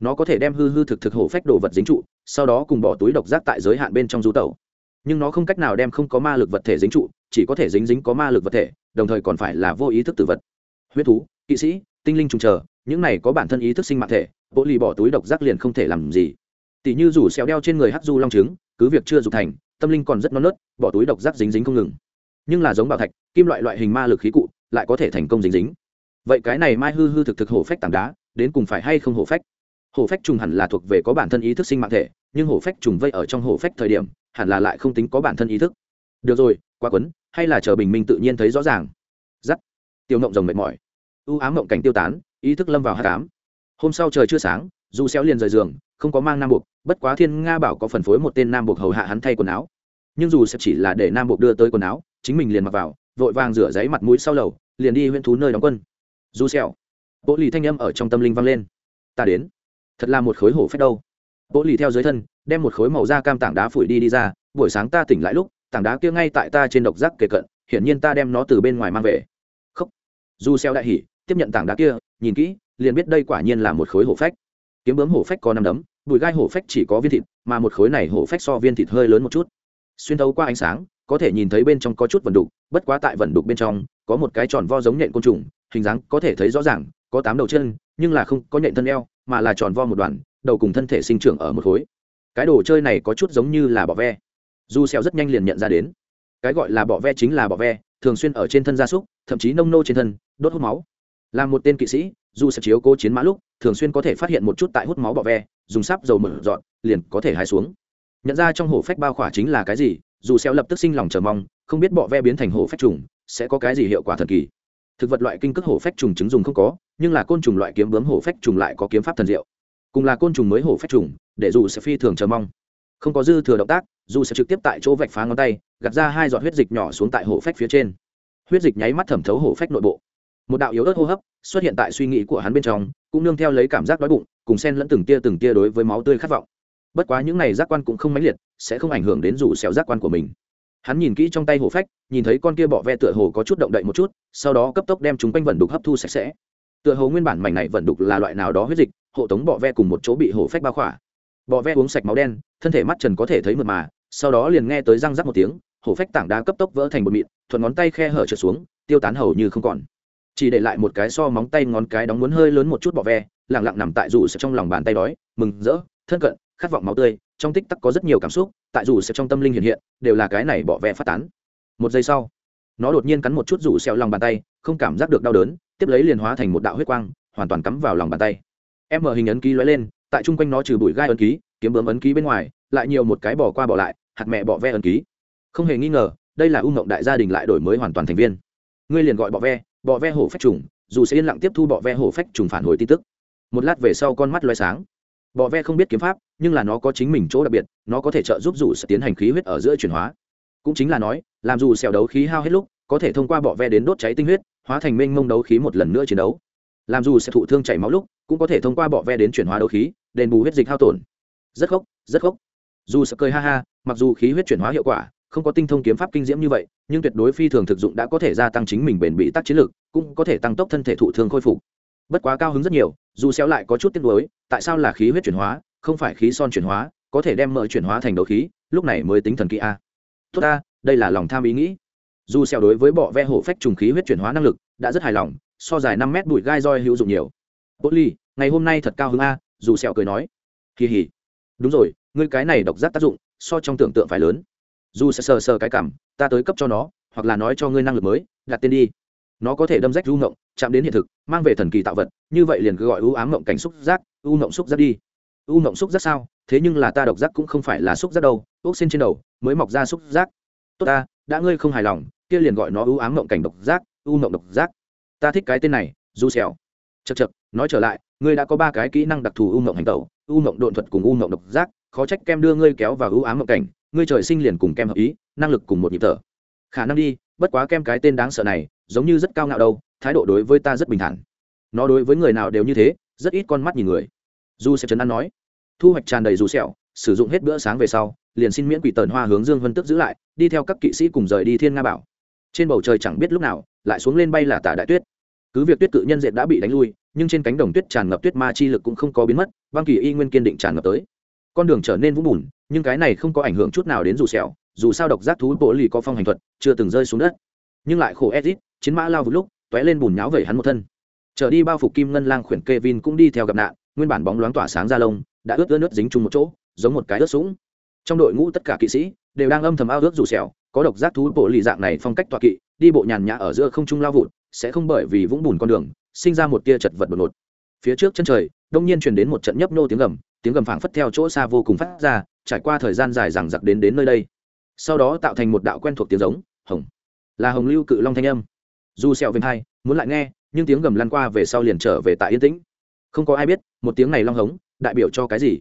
Nó có thể đem hư hư thực thực hổ phách đồ vật dính trụ sau đó cùng bỏ túi độc giác tại giới hạn bên trong du tẩu. Nhưng nó không cách nào đem không có ma lực vật thể dính trụ chỉ có thể dính dính có ma lực vật thể đồng thời còn phải là vô ý thức tử vật huyết thú, kỵ sĩ, tinh linh trùng chờ những này có bản thân ý thức sinh mạng thể, bộ lì bỏ túi độc giác liền không thể làm gì. Tỷ như rủ xéo đeo trên người hắc du long trứng, cứ việc chưa dục thành, tâm linh còn rất non nớt, bỏ túi độc giác dính dính không ngừng. Nhưng là giống bảo thạch, kim loại loại hình ma lực khí cụ, lại có thể thành công dính dính. Vậy cái này mai hư hư thực thực hổ phách tảng đá, đến cùng phải hay không hổ phách? Hổ phách trùng hẳn là thuộc về có bản thân ý thức sinh mạng thể, nhưng hổ phách trùng vây ở trong hổ phách thời điểm, hẳn là lại không tính có bản thân ý thức. Được rồi, quá quấn, hay là chờ bình minh tự nhiên thấy rõ ràng. Giắt. Tiêu ngộng rồng mệt mỏi u ám mộng cảnh tiêu tán, ý thức lâm vào hát cám hôm sau trời chưa sáng du xéo liền rời giường, không có mang nam buộc, bất quá thiên nga bảo có phần phối một tên nam buộc hầu hạ hắn thay quần áo. Nhưng dù sẽ chỉ là để nam buộc đưa tới quần áo, chính mình liền mặc vào, vội vàng rửa giấy mặt mũi sau lầu, liền đi huyện thú nơi đóng quân. Du xéo bộ lì thanh âm ở trong tâm linh vang lên. Ta đến. Thật là một khối hổ phách đâu. Bộ lì theo dưới thân, đem một khối màu da cam tảng đá phủi đi đi ra, buổi sáng ta tỉnh lại lúc, tảng đá kia ngay tại ta trên độc giác kề cận, hiển nhiên ta đem nó từ bên ngoài mang về. Khóc. Du xeo đại hỉ tiếp nhận tảng đá kia, nhìn kỹ, liền biết đây quả nhiên là một khối hổ phách. Kiếm bướm hổ phách có năm đấm, bùi gai hổ phách chỉ có viên thịt, mà một khối này hổ phách so viên thịt hơi lớn một chút. Xuyên thấu qua ánh sáng, có thể nhìn thấy bên trong có chút vần đục, bất quá tại vần đục bên trong, có một cái tròn vo giống nhện côn trùng, hình dáng có thể thấy rõ ràng, có tám đầu chân, nhưng là không có nhện thân eo, mà là tròn vo một đoàn đầu cùng thân thể sinh trưởng ở một khối. Cái đồ chơi này có chút giống như là bọ ve. Du xeo rất nhanh liền nhận ra đến. Cái gọi là bọ ve chính là bọ ve, thường xuyên ở trên thân gia súc, thậm chí nông nô trên thân, đốt hút máu là một tên kỵ sĩ, dù sẽ chiếu cố chiến mã lúc, thường xuyên có thể phát hiện một chút tại hút máu bọ ve, dùng sáp dầu mở dọn, liền có thể hái xuống. Nhận ra trong hổ phách bao khỏa chính là cái gì, dù xeo lập tức sinh lòng chờ mong, không biết bọ ve biến thành hổ phách trùng, sẽ có cái gì hiệu quả thần kỳ. Thực vật loại kinh cước hổ phách trùng chứng dùng không có, nhưng là côn trùng loại kiếm bướm hổ phách trùng lại có kiếm pháp thần diệu. Cùng là côn trùng mới hổ phách trùng, để dù sẽ phi thường chờ mong. Không có dư thừa động tác, dù sẽ trực tiếp tại chỗ vạch phá ngón tay, gạt ra hai giọt huyết dịch nhỏ xuống tại hổ phách phía trên. Huyết dịch nháy mắt thẩm thấu hổ phách nội bộ một đạo yếu ớt hô hấp xuất hiện tại suy nghĩ của hắn bên trong, cũng nương theo lấy cảm giác đói bụng, cùng sen lẫn từng tia từng tia đối với máu tươi khát vọng. Bất quá những này giác quan cũng không mãnh liệt, sẽ không ảnh hưởng đến rủ xẻo giác quan của mình. Hắn nhìn kỹ trong tay hổ phách, nhìn thấy con kia bọ ve tựa hồ có chút động đậy một chút, sau đó cấp tốc đem chúng quanh vẩn đục hấp thu sạch sẽ. Tựa hồ nguyên bản mảnh này vẩn đục là loại nào đó huyết dịch, hộ tống bọ ve cùng một chỗ bị hổ phách bao khỏa. Bọ ve uống sạch máu đen, thân thể mắt trần có thể thấy mượt mà, sau đó liền nghe tới răng rắc một tiếng hổ phách tảng đá cấp tốc vỡ thành bột mịn, thuận ngón tay khe hở trượt xuống, tiêu tán hầu như không còn chỉ để lại một cái so móng tay ngón cái đóng muốn hơi lớn một chút bọ ve lẳng lặng nằm tại rủ sẽ trong lòng bàn tay đói, mừng rỡ, thân cận, khát vọng máu tươi. Trong tích tắc có rất nhiều cảm xúc, tại rủ sẽ trong tâm linh hiện hiện, đều là cái này bọ ve phát tán. Một giây sau, nó đột nhiên cắn một chút rủ xẹo lòng bàn tay, không cảm giác được đau đớn, tiếp lấy liền hóa thành một đạo huyết quang, hoàn toàn cắm vào lòng bàn tay. Em mở hình ấn ký lóe lên, tại chung quanh nó trừ bụi gai ấn ký, kiếm bướm ấn ký bên ngoài, lại nhiều một cái bỏ qua bỏ lại, hạt mẹ bọ ve ấn ký. Không hề nghi ngờ, đây là u ngộng đại gia đình lại đổi mới hoàn toàn thành viên. Ngươi liền gọi bọ ve bọ ve hổ phách trùng, dù sẽ yên lặng tiếp thu bọ ve hổ phách trùng phản hồi tin tức. Một lát về sau con mắt loay sáng. Bọ ve không biết kiếm pháp, nhưng là nó có chính mình chỗ đặc biệt, nó có thể trợ giúp dù sẽ tiến hành khí huyết ở giữa chuyển hóa. Cũng chính là nói, làm dù xèo đấu khí hao hết lúc, có thể thông qua bọ ve đến đốt cháy tinh huyết, hóa thành mênh mông đấu khí một lần nữa chiến đấu. Làm dù sẽ thụ thương chảy máu lúc, cũng có thể thông qua bọ ve đến chuyển hóa đấu khí, đền bù huyết dịch hao tổn. Rất khốc rất khốc. Dù sẽ cười ha ha, mặc dù khí huyết chuyển hóa hiệu quả không có tinh thông kiếm pháp kinh diễm như vậy, nhưng tuyệt đối phi thường thực dụng đã có thể gia tăng chính mình bền bị tác chiến lược cũng có thể tăng tốc thân thể thụ thương khôi phục. Bất quá cao hứng rất nhiều, dù xéo lại có chút tiếc nuối, tại sao là khí huyết chuyển hóa, không phải khí son chuyển hóa, có thể đem mỡ chuyển hóa thành đấu khí, lúc này mới tính thần kỳ a. Tốt a đây là lòng tham ý nghĩ. Dù xéo đối với bọ ve hổ phách trùng khí huyết chuyển hóa năng lực đã rất hài lòng, so dài năm mét bụi gai roi hữu dụng nhiều. Bố ly, ngày hôm nay thật cao hứng a, dù xéo cười nói. Kỳ hỉ đúng rồi, ngươi cái này độc giác tác dụng so trong tưởng tượng phải lớn dù sẽ sờ sờ cái cảm, ta tới cấp cho nó, hoặc là nói cho ngươi năng lực mới, đặt tên đi. Nó có thể đâm rách u ngộng, chạm đến hiện thực, mang về thần kỳ tạo vật, như vậy liền cứ gọi u ám ngộng cảnh xúc giác, u ngộng xúc giác đi. U ngộng xúc giác sao? Thế nhưng là ta độc giác cũng không phải là xúc giác đâu, ốc xin trên đầu, mới mọc ra xúc giác. Tốt ta, đã ngươi không hài lòng, kia liền gọi nó u ám ngộng cảnh độc giác, u ngộng độc giác. Ta thích cái tên này du xèo chật chật nói trở lại, ngươi đã có ba cái kỹ năng đặc thù u ngộng hành tẩu, u ngộng độn thuật cùng u ngộng độc giác, khó trách kem đưa ngươi kéo vào u ám ngộng cảnh ngươi trời sinh liền cùng kem hợp ý, năng lực cùng một nhịp thở. Khả năng đi, bất quá kem cái tên đáng sợ này, giống như rất cao ngạo đâu, thái độ đối với ta rất bình thản. Nó đối với người nào đều như thế, rất ít con mắt nhìn người. Du sẽ chấn an nói, thu hoạch tràn đầy dù sẹo, sử dụng hết bữa sáng về sau, liền xin miễn quỷ tần hoa hướng dương vân tức giữ lại, đi theo các kỵ sĩ cùng rời đi thiên nga bảo. Trên bầu trời chẳng biết lúc nào, lại xuống lên bay là tả đại tuyết. Cứ việc tuyết cự nhân diện đã bị đánh lui, nhưng trên cánh đồng tuyết tràn ngập tuyết ma chi lực cũng không có biến mất, băng kỳ y nguyên kiên định tràn ngập tới. Con đường trở nên vũng bùn nhưng cái này không có ảnh hưởng chút nào đến dù sẹo, dù sao độc giác thú bộ lì có phong hành thuật, chưa từng rơi xuống đất. Nhưng lại khổ edit chiến mã lao vụt lúc toé lên bùn nháo vẩy hắn một thân. Trở đi bao phục kim ngân lang khuyển Kevin cũng đi theo gặp nạn, nguyên bản bóng loáng tỏa sáng ra lông, đã ướt ướt nước dính chung một chỗ, giống một cái ướt sũng. Trong đội ngũ tất cả kỵ sĩ đều đang âm thầm ao ước dù sẹo, có độc giác thú bộ lì dạng này phong cách tọa kỵ, đi bộ nhàn nhã ở giữa không trung lao vụt, sẽ không bởi vì vũng bùn con đường, sinh ra một tia chật vật đột ngột. Phía trước chân trời, đông nhiên truyền đến một trận nhấp nô tiếng gầm tiếng gầm phảng phất theo chỗ xa vô cùng phát ra trải qua thời gian dài rằng giặc đến đến nơi đây. Sau đó tạo thành một đạo quen thuộc tiếng giống, hồng. Là hồng lưu cự long thanh âm. Dù sẹo về hai, muốn lại nghe, nhưng tiếng gầm lăn qua về sau liền trở về tại yên tĩnh. Không có ai biết, một tiếng này long hống, đại biểu cho cái gì.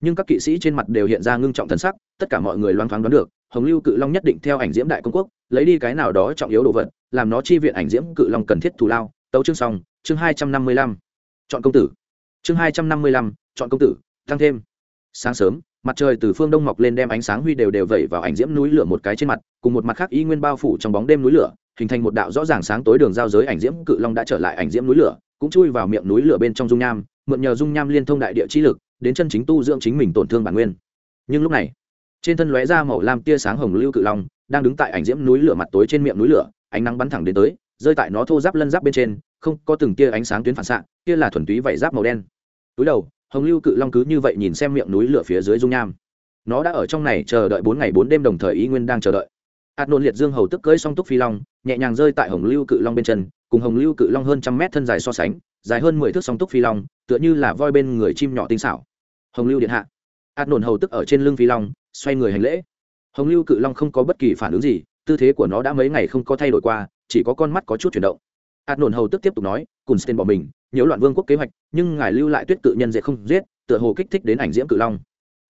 Nhưng các kỵ sĩ trên mặt đều hiện ra ngưng trọng thần sắc, tất cả mọi người loang thoáng đoán được, hồng lưu cự long nhất định theo ảnh diễm đại công quốc, lấy đi cái nào đó trọng yếu đồ vật, làm nó chi viện ảnh diễm cự long cần thiết thù lao. Tấu chương xong, chương hai trăm năm mươi lăm. Chọn công tử. Chương hai trăm năm mươi lăm, chọn công tử tăng thêm. Sáng sớm mặt trời từ phương đông mọc lên đem ánh sáng huy đều đều vẩy vào ảnh diễm núi lửa một cái trên mặt, cùng một mặt khác y nguyên bao phủ trong bóng đêm núi lửa, hình thành một đạo rõ ràng sáng tối đường giao giới ảnh diễm cự long đã trở lại ảnh diễm núi lửa, cũng chui vào miệng núi lửa bên trong dung nham, mượn nhờ dung nham liên thông đại địa chi lực, đến chân chính tu dưỡng chính mình tổn thương bản nguyên. Nhưng lúc này, trên thân lóe ra màu lam tia sáng hồng lưu cự long, đang đứng tại ảnh diễm núi lửa mặt tối trên miệng núi lửa, ánh nắng bắn thẳng đến tới, rơi tại nó thô giáp lân giáp bên trên, không có từng tia ánh sáng tuyến phản xạ, kia là thuần túy vảy giáp màu đen. Túi đầu hồng lưu cự long cứ như vậy nhìn xem miệng núi lửa phía dưới dung nham. Nó đã ở trong này chờ đợi bốn ngày bốn đêm đồng thời ý nguyên đang chờ đợi. Hạt nôn liệt dương hầu tức cưỡi song túc phi long, nhẹ nhàng rơi tại hồng lưu cự long bên chân, cùng hồng lưu cự long hơn trăm mét thân dài so sánh, dài hơn mười thước song túc phi long, tựa như là voi bên người chim nhỏ tinh xảo. Hồng lưu điện hạ. Hạt nôn hầu tức ở trên lưng phi long, xoay người hành lễ. Hồng lưu cự long không có bất kỳ phản ứng gì, tư thế của nó đã mấy ngày không có thay đổi qua, chỉ có con mắt có chút chuyển động hạt nổn hầu tức tiếp tục nói cùng sten bỏ mình nhiễu loạn vương quốc kế hoạch nhưng ngài lưu lại tuyết cự nhân dễ không giết tựa hồ kích thích đến ảnh diễm cự long.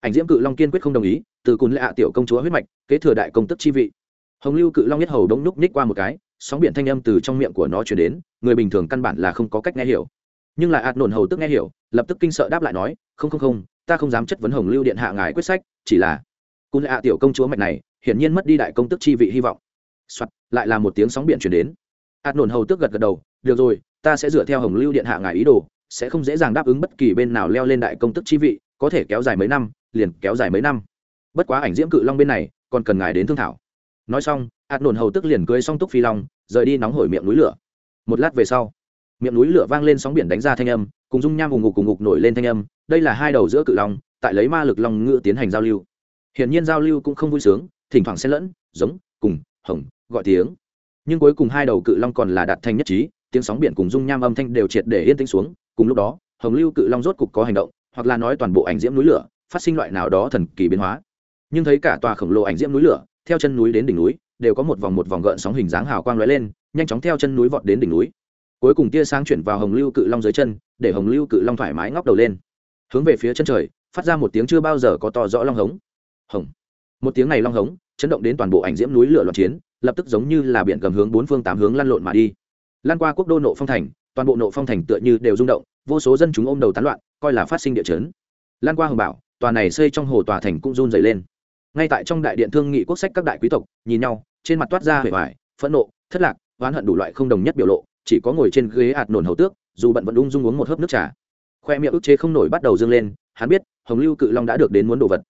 Ảnh diễm cự long kiên quyết không đồng ý từ cùn lệ ạ tiểu công chúa huyết mạch kế thừa đại công tức chi vị. Hồng lưu cự long nhất hầu đông núc ních qua một cái sóng biển thanh âm từ trong miệng của nó chuyển đến người bình thường căn bản là không có cách nghe hiểu. Nhưng lại ạt nổn hầu tức nghe hiểu lập tức kinh sợ đáp lại nói không không không ta không dám chất vấn hồng lưu điện hạ ngài quyết sách chỉ là cùn lệ ạ tiểu công chúa mạch này hiển nhiên mất đi đại công tức chi vị hy vọng. Soạt, lại là một tiếng sóng biển chuyển đến hạt nổn hầu tức gật gật đầu, được rồi, ta sẽ dựa theo hồng lưu điện hạ ngài ý đồ, sẽ không dễ dàng đáp ứng bất kỳ bên nào leo lên đại công tức chi vị, có thể kéo dài mấy năm, liền kéo dài mấy năm. Bất quá ảnh diễm cự long bên này, còn cần ngài đến thương thảo. Nói xong, hạt nổn hầu tức liền cưới xong túc phi long, rời đi nóng hổi miệng núi lửa. Một lát về sau, miệng núi lửa vang lên sóng biển đánh ra thanh âm, cùng dung nham cùng ngục cùng ngục nổi lên thanh âm, đây là hai đầu giữa cự long, tại lấy ma lực long Ngựa tiến hành giao lưu. Hiển nhiên giao lưu cũng không vui sướng, thỉnh thoảng xen lẫn, giống, cùng, hồng, gọi tiếng nhưng cuối cùng hai đầu cự long còn là đạt thành nhất trí, tiếng sóng biển cùng dung nham âm thanh đều triệt để yên tĩnh xuống, cùng lúc đó, hồng lưu cự long rốt cục có hành động, hoặc là nói toàn bộ ảnh diễm núi lửa, phát sinh loại nào đó thần kỳ biến hóa. Nhưng thấy cả tòa khổng lồ ảnh diễm núi lửa, theo chân núi đến đỉnh núi, đều có một vòng một vòng gợn sóng hình dáng hào quang lóe lên, nhanh chóng theo chân núi vọt đến đỉnh núi. Cuối cùng tia sáng chuyển vào hồng lưu cự long dưới chân, để hồng lưu cự long thoải mái ngóc đầu lên. Hướng về phía chân trời, phát ra một tiếng chưa bao giờ có to rõ long hống. Hồng. Một tiếng này long hống, chấn động đến toàn bộ ảnh diễm núi lửa loạn chiến lập tức giống như là biển cầm hướng bốn phương tám hướng lăn lộn mà đi. Lan qua quốc đô nộ phong thành, toàn bộ nộ phong thành tựa như đều rung động, vô số dân chúng ôm đầu tán loạn, coi là phát sinh địa chấn. Lan qua hồng bảo, tòa này xây trong hồ tòa thành cũng run dày lên. Ngay tại trong đại điện thương nghị quốc sách các đại quý tộc, nhìn nhau, trên mặt toát ra hề hoài phẫn nộ, thất lạc, oán hận đủ loại không đồng nhất biểu lộ, chỉ có ngồi trên ghế hạt nổn hầu tước, dù bận vẫn ung dung uống một hớp nước trà. Khoe miệng ức chế không nổi bắt đầu dâng lên, hắn biết, hồng lưu cự long đã được đến muốn đồ vật.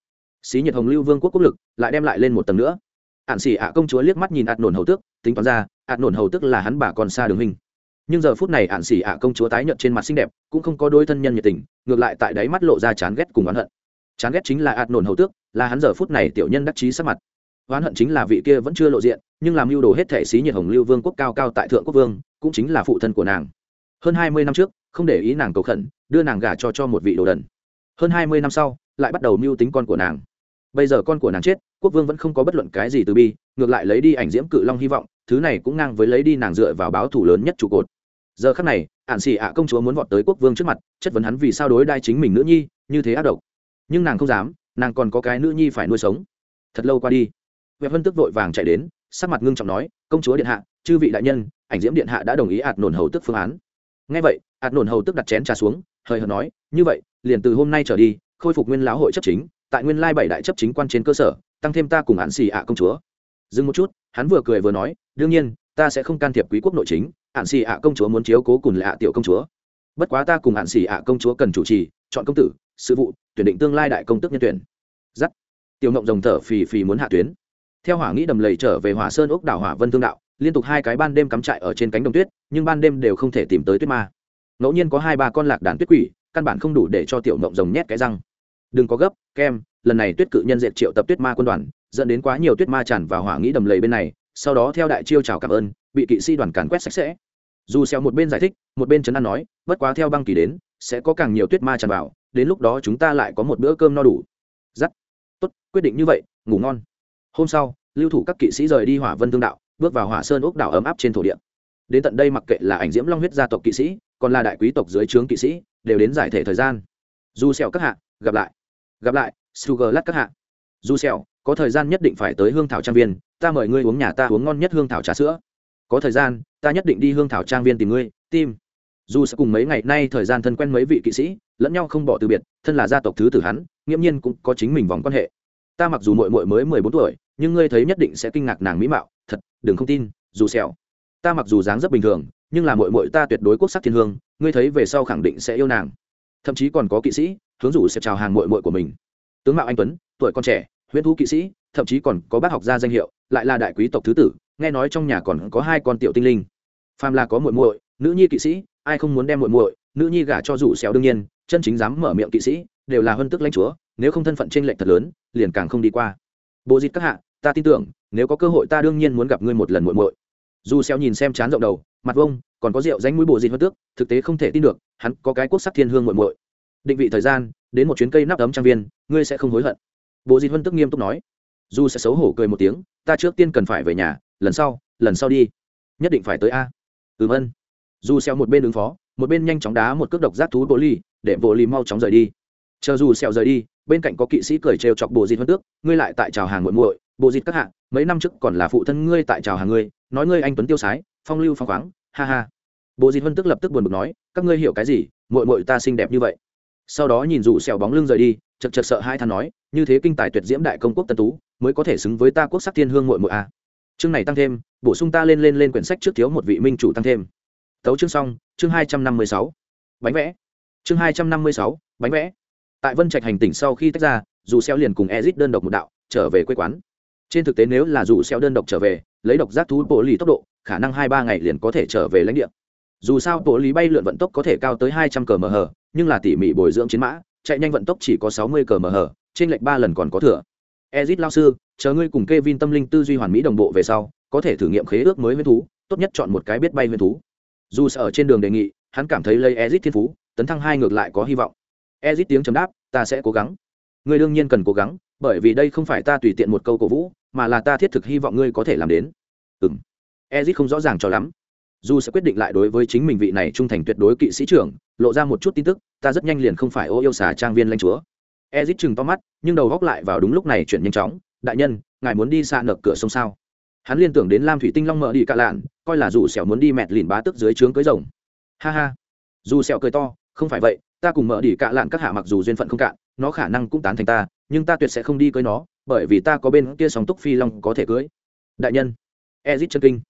Xí nhiệt hồng lưu vương quốc quốc lực, lại đem lại lên một tầng nữa ạn xỉ ạ công chúa liếc mắt nhìn ạt nổn hầu tước, tính toán ra, ạt nổn hầu tước là hắn bà còn xa đường hình nhưng giờ phút này ạn xỉ ạ công chúa tái nhợt trên mặt xinh đẹp, cũng không có đôi thân nhân nhiệt tình, ngược lại tại đáy mắt lộ ra chán ghét cùng oán hận. Chán ghét chính là ạt nổn hầu tước, là hắn giờ phút này tiểu nhân đắc chí sắc mặt. Oán hận chính là vị kia vẫn chưa lộ diện, nhưng làm mưu đồ hết thể xí nhiệt hồng lưu vương quốc cao cao tại thượng quốc vương, cũng chính là phụ thân của nàng. Hơn hai mươi năm trước, không để ý nàng cầu khẩn, đưa nàng gả cho cho một vị đồ đần. Hơn hai mươi năm sau, lại bắt đầu mưu tính con của nàng bây giờ con của nàng chết, quốc vương vẫn không có bất luận cái gì từ bi, ngược lại lấy đi ảnh diễm cự long hy vọng, thứ này cũng ngang với lấy đi nàng dựa vào báo thủ lớn nhất trụ cột. Giờ khắc này ạn xì ạ công chúa muốn vọt tới quốc vương trước mặt, chất vấn hắn vì sao đối đai chính mình nữ nhi, như thế ác độc. Nhưng nàng không dám, nàng còn có cái nữ nhi phải nuôi sống. Thật lâu qua đi vẹp vân tức vội vàng chạy đến, sắc mặt ngưng trọng nói, công chúa điện hạ, chư vị đại nhân, ảnh diễm điện hạ đã đồng ý ạt nổn hầu tức phương án. Ngay vậy, ạt nổn hầu tức đặt chén trà xuống hơi hợt nói, như vậy, liền từ hôm nay trở đi, khôi phục nguyên lão hội chấp chính tại nguyên lai bảy đại chấp chính quan trên cơ sở, tăng thêm ta cùng hạn xì ạ công chúa. Dừng một chút, hắn vừa cười vừa nói, đương nhiên, ta sẽ không can thiệp quý quốc nội chính hạn xì ạ công chúa muốn chiếu cố cùng lạ tiểu công chúa. Bất quá ta cùng hạn xì ạ công chúa cần chủ trì, chọn công tử, sự vụ, tuyển định tương lai đại công tức nhân tuyển. Giắt. Tiểu ngộng rồng thở phì phì muốn hạ tuyến. Theo hỏa nghĩ đầm lầy trở về hỏa sơn ốc đảo hỏa vân thương đạo, liên tục hai cái ban đêm cắm trại ở trên cánh đồng tuyết, nhưng ban đêm đều không thể tìm tới tuyết ma. Ngẫu nhiên có hai ba con lạc đàn tuyết quỷ, căn bản không đủ để cho tiểu ngộng rồng nhét cái răng đừng có gấp, kem, lần này tuyết cự nhân dệt triệu tập tuyết ma quân đoàn, dẫn đến quá nhiều tuyết ma tràn vào hỏa nghĩ đầm lầy bên này, sau đó theo đại chiêu chào cảm ơn, bị kỵ sĩ đoàn càn quét sạch sẽ. Dù xeo một bên giải thích, một bên chấn an nói, bất quá theo băng kỳ đến, sẽ có càng nhiều tuyết ma tràn vào, đến lúc đó chúng ta lại có một bữa cơm no đủ. Dắt tốt, quyết định như vậy, ngủ ngon. Hôm sau, lưu thủ các kỵ sĩ rời đi hỏa vân thương đạo, bước vào hỏa sơn ốc đảo ấm áp trên thổ địa. Đến tận đây mặc kệ là ảnh diễm long huyết gia tộc kỵ sĩ, còn là đại quý tộc dưới trướng kỵ sĩ, đều đến giải thể thời gian. Dù xẻo các hạ, gặp lại gặp lại, sugar lát các hạ. Du xèo có thời gian nhất định phải tới hương thảo trang viên, ta mời ngươi uống nhà ta uống ngon nhất hương thảo trà sữa. Có thời gian, ta nhất định đi hương thảo trang viên tìm ngươi, tim. Dù sẽ cùng mấy ngày nay thời gian thân quen mấy vị kỵ sĩ, lẫn nhau không bỏ từ biệt, thân là gia tộc thứ tử hắn, nghiễm nhiên cũng có chính mình vòng quan hệ. Ta mặc dù muội muội mới mười bốn tuổi, nhưng ngươi thấy nhất định sẽ kinh ngạc nàng mỹ mạo, thật, đừng không tin, dù xèo ta mặc dù dáng rất bình thường, nhưng là muội muội ta tuyệt đối quốc sắc thiên hương, ngươi thấy về sau khẳng định sẽ yêu nàng thậm chí còn có kỵ sĩ, hướng rủ sẽ chào hàng muội muội của mình. Tướng mạo anh tuấn, tuổi con trẻ, huyễn thú kỵ sĩ, thậm chí còn có bác học gia danh hiệu, lại là đại quý tộc thứ tử, nghe nói trong nhà còn có hai con tiểu tinh linh. Phàm là có muội muội, nữ nhi kỵ sĩ, ai không muốn đem muội muội, nữ nhi gả cho rủ xéo đương nhiên, chân chính dám mở miệng kỵ sĩ, đều là hơn tức lãnh chúa, nếu không thân phận trên lệnh thật lớn, liền càng không đi qua. Bộ dịt các hạ, ta tin tưởng, nếu có cơ hội ta đương nhiên muốn gặp ngươi một lần muội muội. Dù xéo nhìn xem chán rộng đầu mặt vông còn có rượu danh mũi bộ dịt hơn tước, thực tế không thể tin được, hắn có cái quốc sắc thiên hương muội muội. Định vị thời gian, đến một chuyến cây nắp ấm trang viên, ngươi sẽ không hối hận. Bộ dịt hơn tước nghiêm túc nói. Dù sẽ xấu hổ cười một tiếng, ta trước tiên cần phải về nhà, lần sau lần sau đi. Nhất định phải tới a. Ừm ân. Dù xeo một bên ứng phó, một bên nhanh chóng đá một cước độc giác thú bộ ly để bộ ly mau chóng rời đi. Chờ dù xeo rời đi, bên cạnh có kỵ sĩ cười trêu chọc bộ dịt hơn tước, ngươi lại tại chào hàng muội muội. Bộ dịt các hạng mấy năm trước còn là phụ thân ngươi tại chào hàng ngươi, nói ngươi anh tuấn tiêu sái phong lưu phong khoáng, ha ha. Bộ dịt vân tức lập tức buồn bực nói, các ngươi hiểu cái gì, muội muội ta xinh đẹp như vậy. Sau đó nhìn rủ xẻo bóng lưng rời đi, chật chật sợ hai thằng nói, như thế kinh tài tuyệt diễm đại công quốc tân tú, mới có thể xứng với ta quốc sắc thiên hương muội muội a chương này tăng thêm, bổ sung ta lên lên lên quyển sách trước thiếu một vị minh chủ tăng thêm. Tấu chương xong, chương hai trăm năm mươi sáu. Bánh vẽ. Chương hai trăm năm mươi sáu, bánh vẽ. Tại vân trạch hành tỉnh sau khi tách ra, dù xeo liền cùng ezit đơn độc một đạo, trở về quê quán. Trên thực tế nếu là dù xeo đơn độc trở về, lấy độc giác thú bộ lì tốc độ khả năng hai ba ngày liền có thể trở về lãnh địa dù sao bộ lý bay lượn vận tốc có thể cao tới hai trăm cờ mờ hờ nhưng là tỉ mỉ bồi dưỡng chiến mã chạy nhanh vận tốc chỉ có sáu mươi cờ mờ hờ trên lệch ba lần còn có thừa ezit lao sư chờ ngươi cùng Kevin tâm linh tư duy hoàn mỹ đồng bộ về sau, có thể thử nghiệm khế ước mới huyễn thú, tốt nhất chọn một cái biết bay huyễn thú. Dù ở trên đường đề nghị, hắn cảm thấy lấy Ezit thiên phú, tấn thăng hai ngược lại có hy vọng. Ezit tiếng chấm đáp, ta sẽ cố gắng. Ngươi đương nhiên cần cố gắng, bởi vì đây không phải ta tùy tiện một câu cổ vũ, mà là ta thiết thực hy vọng ngươi có thể làm đến. Ừm. Ezit không rõ ràng cho lắm. Dù sẽ quyết định lại đối với chính mình vị này trung thành tuyệt đối kỵ sĩ trưởng, lộ ra một chút tin tức, ta rất nhanh liền không phải ô yêu xà trang viên lãnh chúa. Ezit chừng to mắt, nhưng đầu góc lại vào đúng lúc này chuyển nhanh chóng, đại nhân ngài muốn đi xa nợp cửa sông sao? Hắn liên tưởng đến lam thủy tinh long mở đi cạ lạn coi là dù sẹo muốn đi mẹt lìn bá tức dưới trướng cưới rồng. Ha ha. Dù sẹo cười to không phải vậy ta cùng mở đi cạ lạn các hạ mặc dù duyên phận không cạn nó khả năng cũng tán thành ta nhưng ta tuyệt sẽ không đi cưới nó bởi vì ta có bên kia sóng túc phi long có thể cưới. Đại nhân. Ezit chân kinh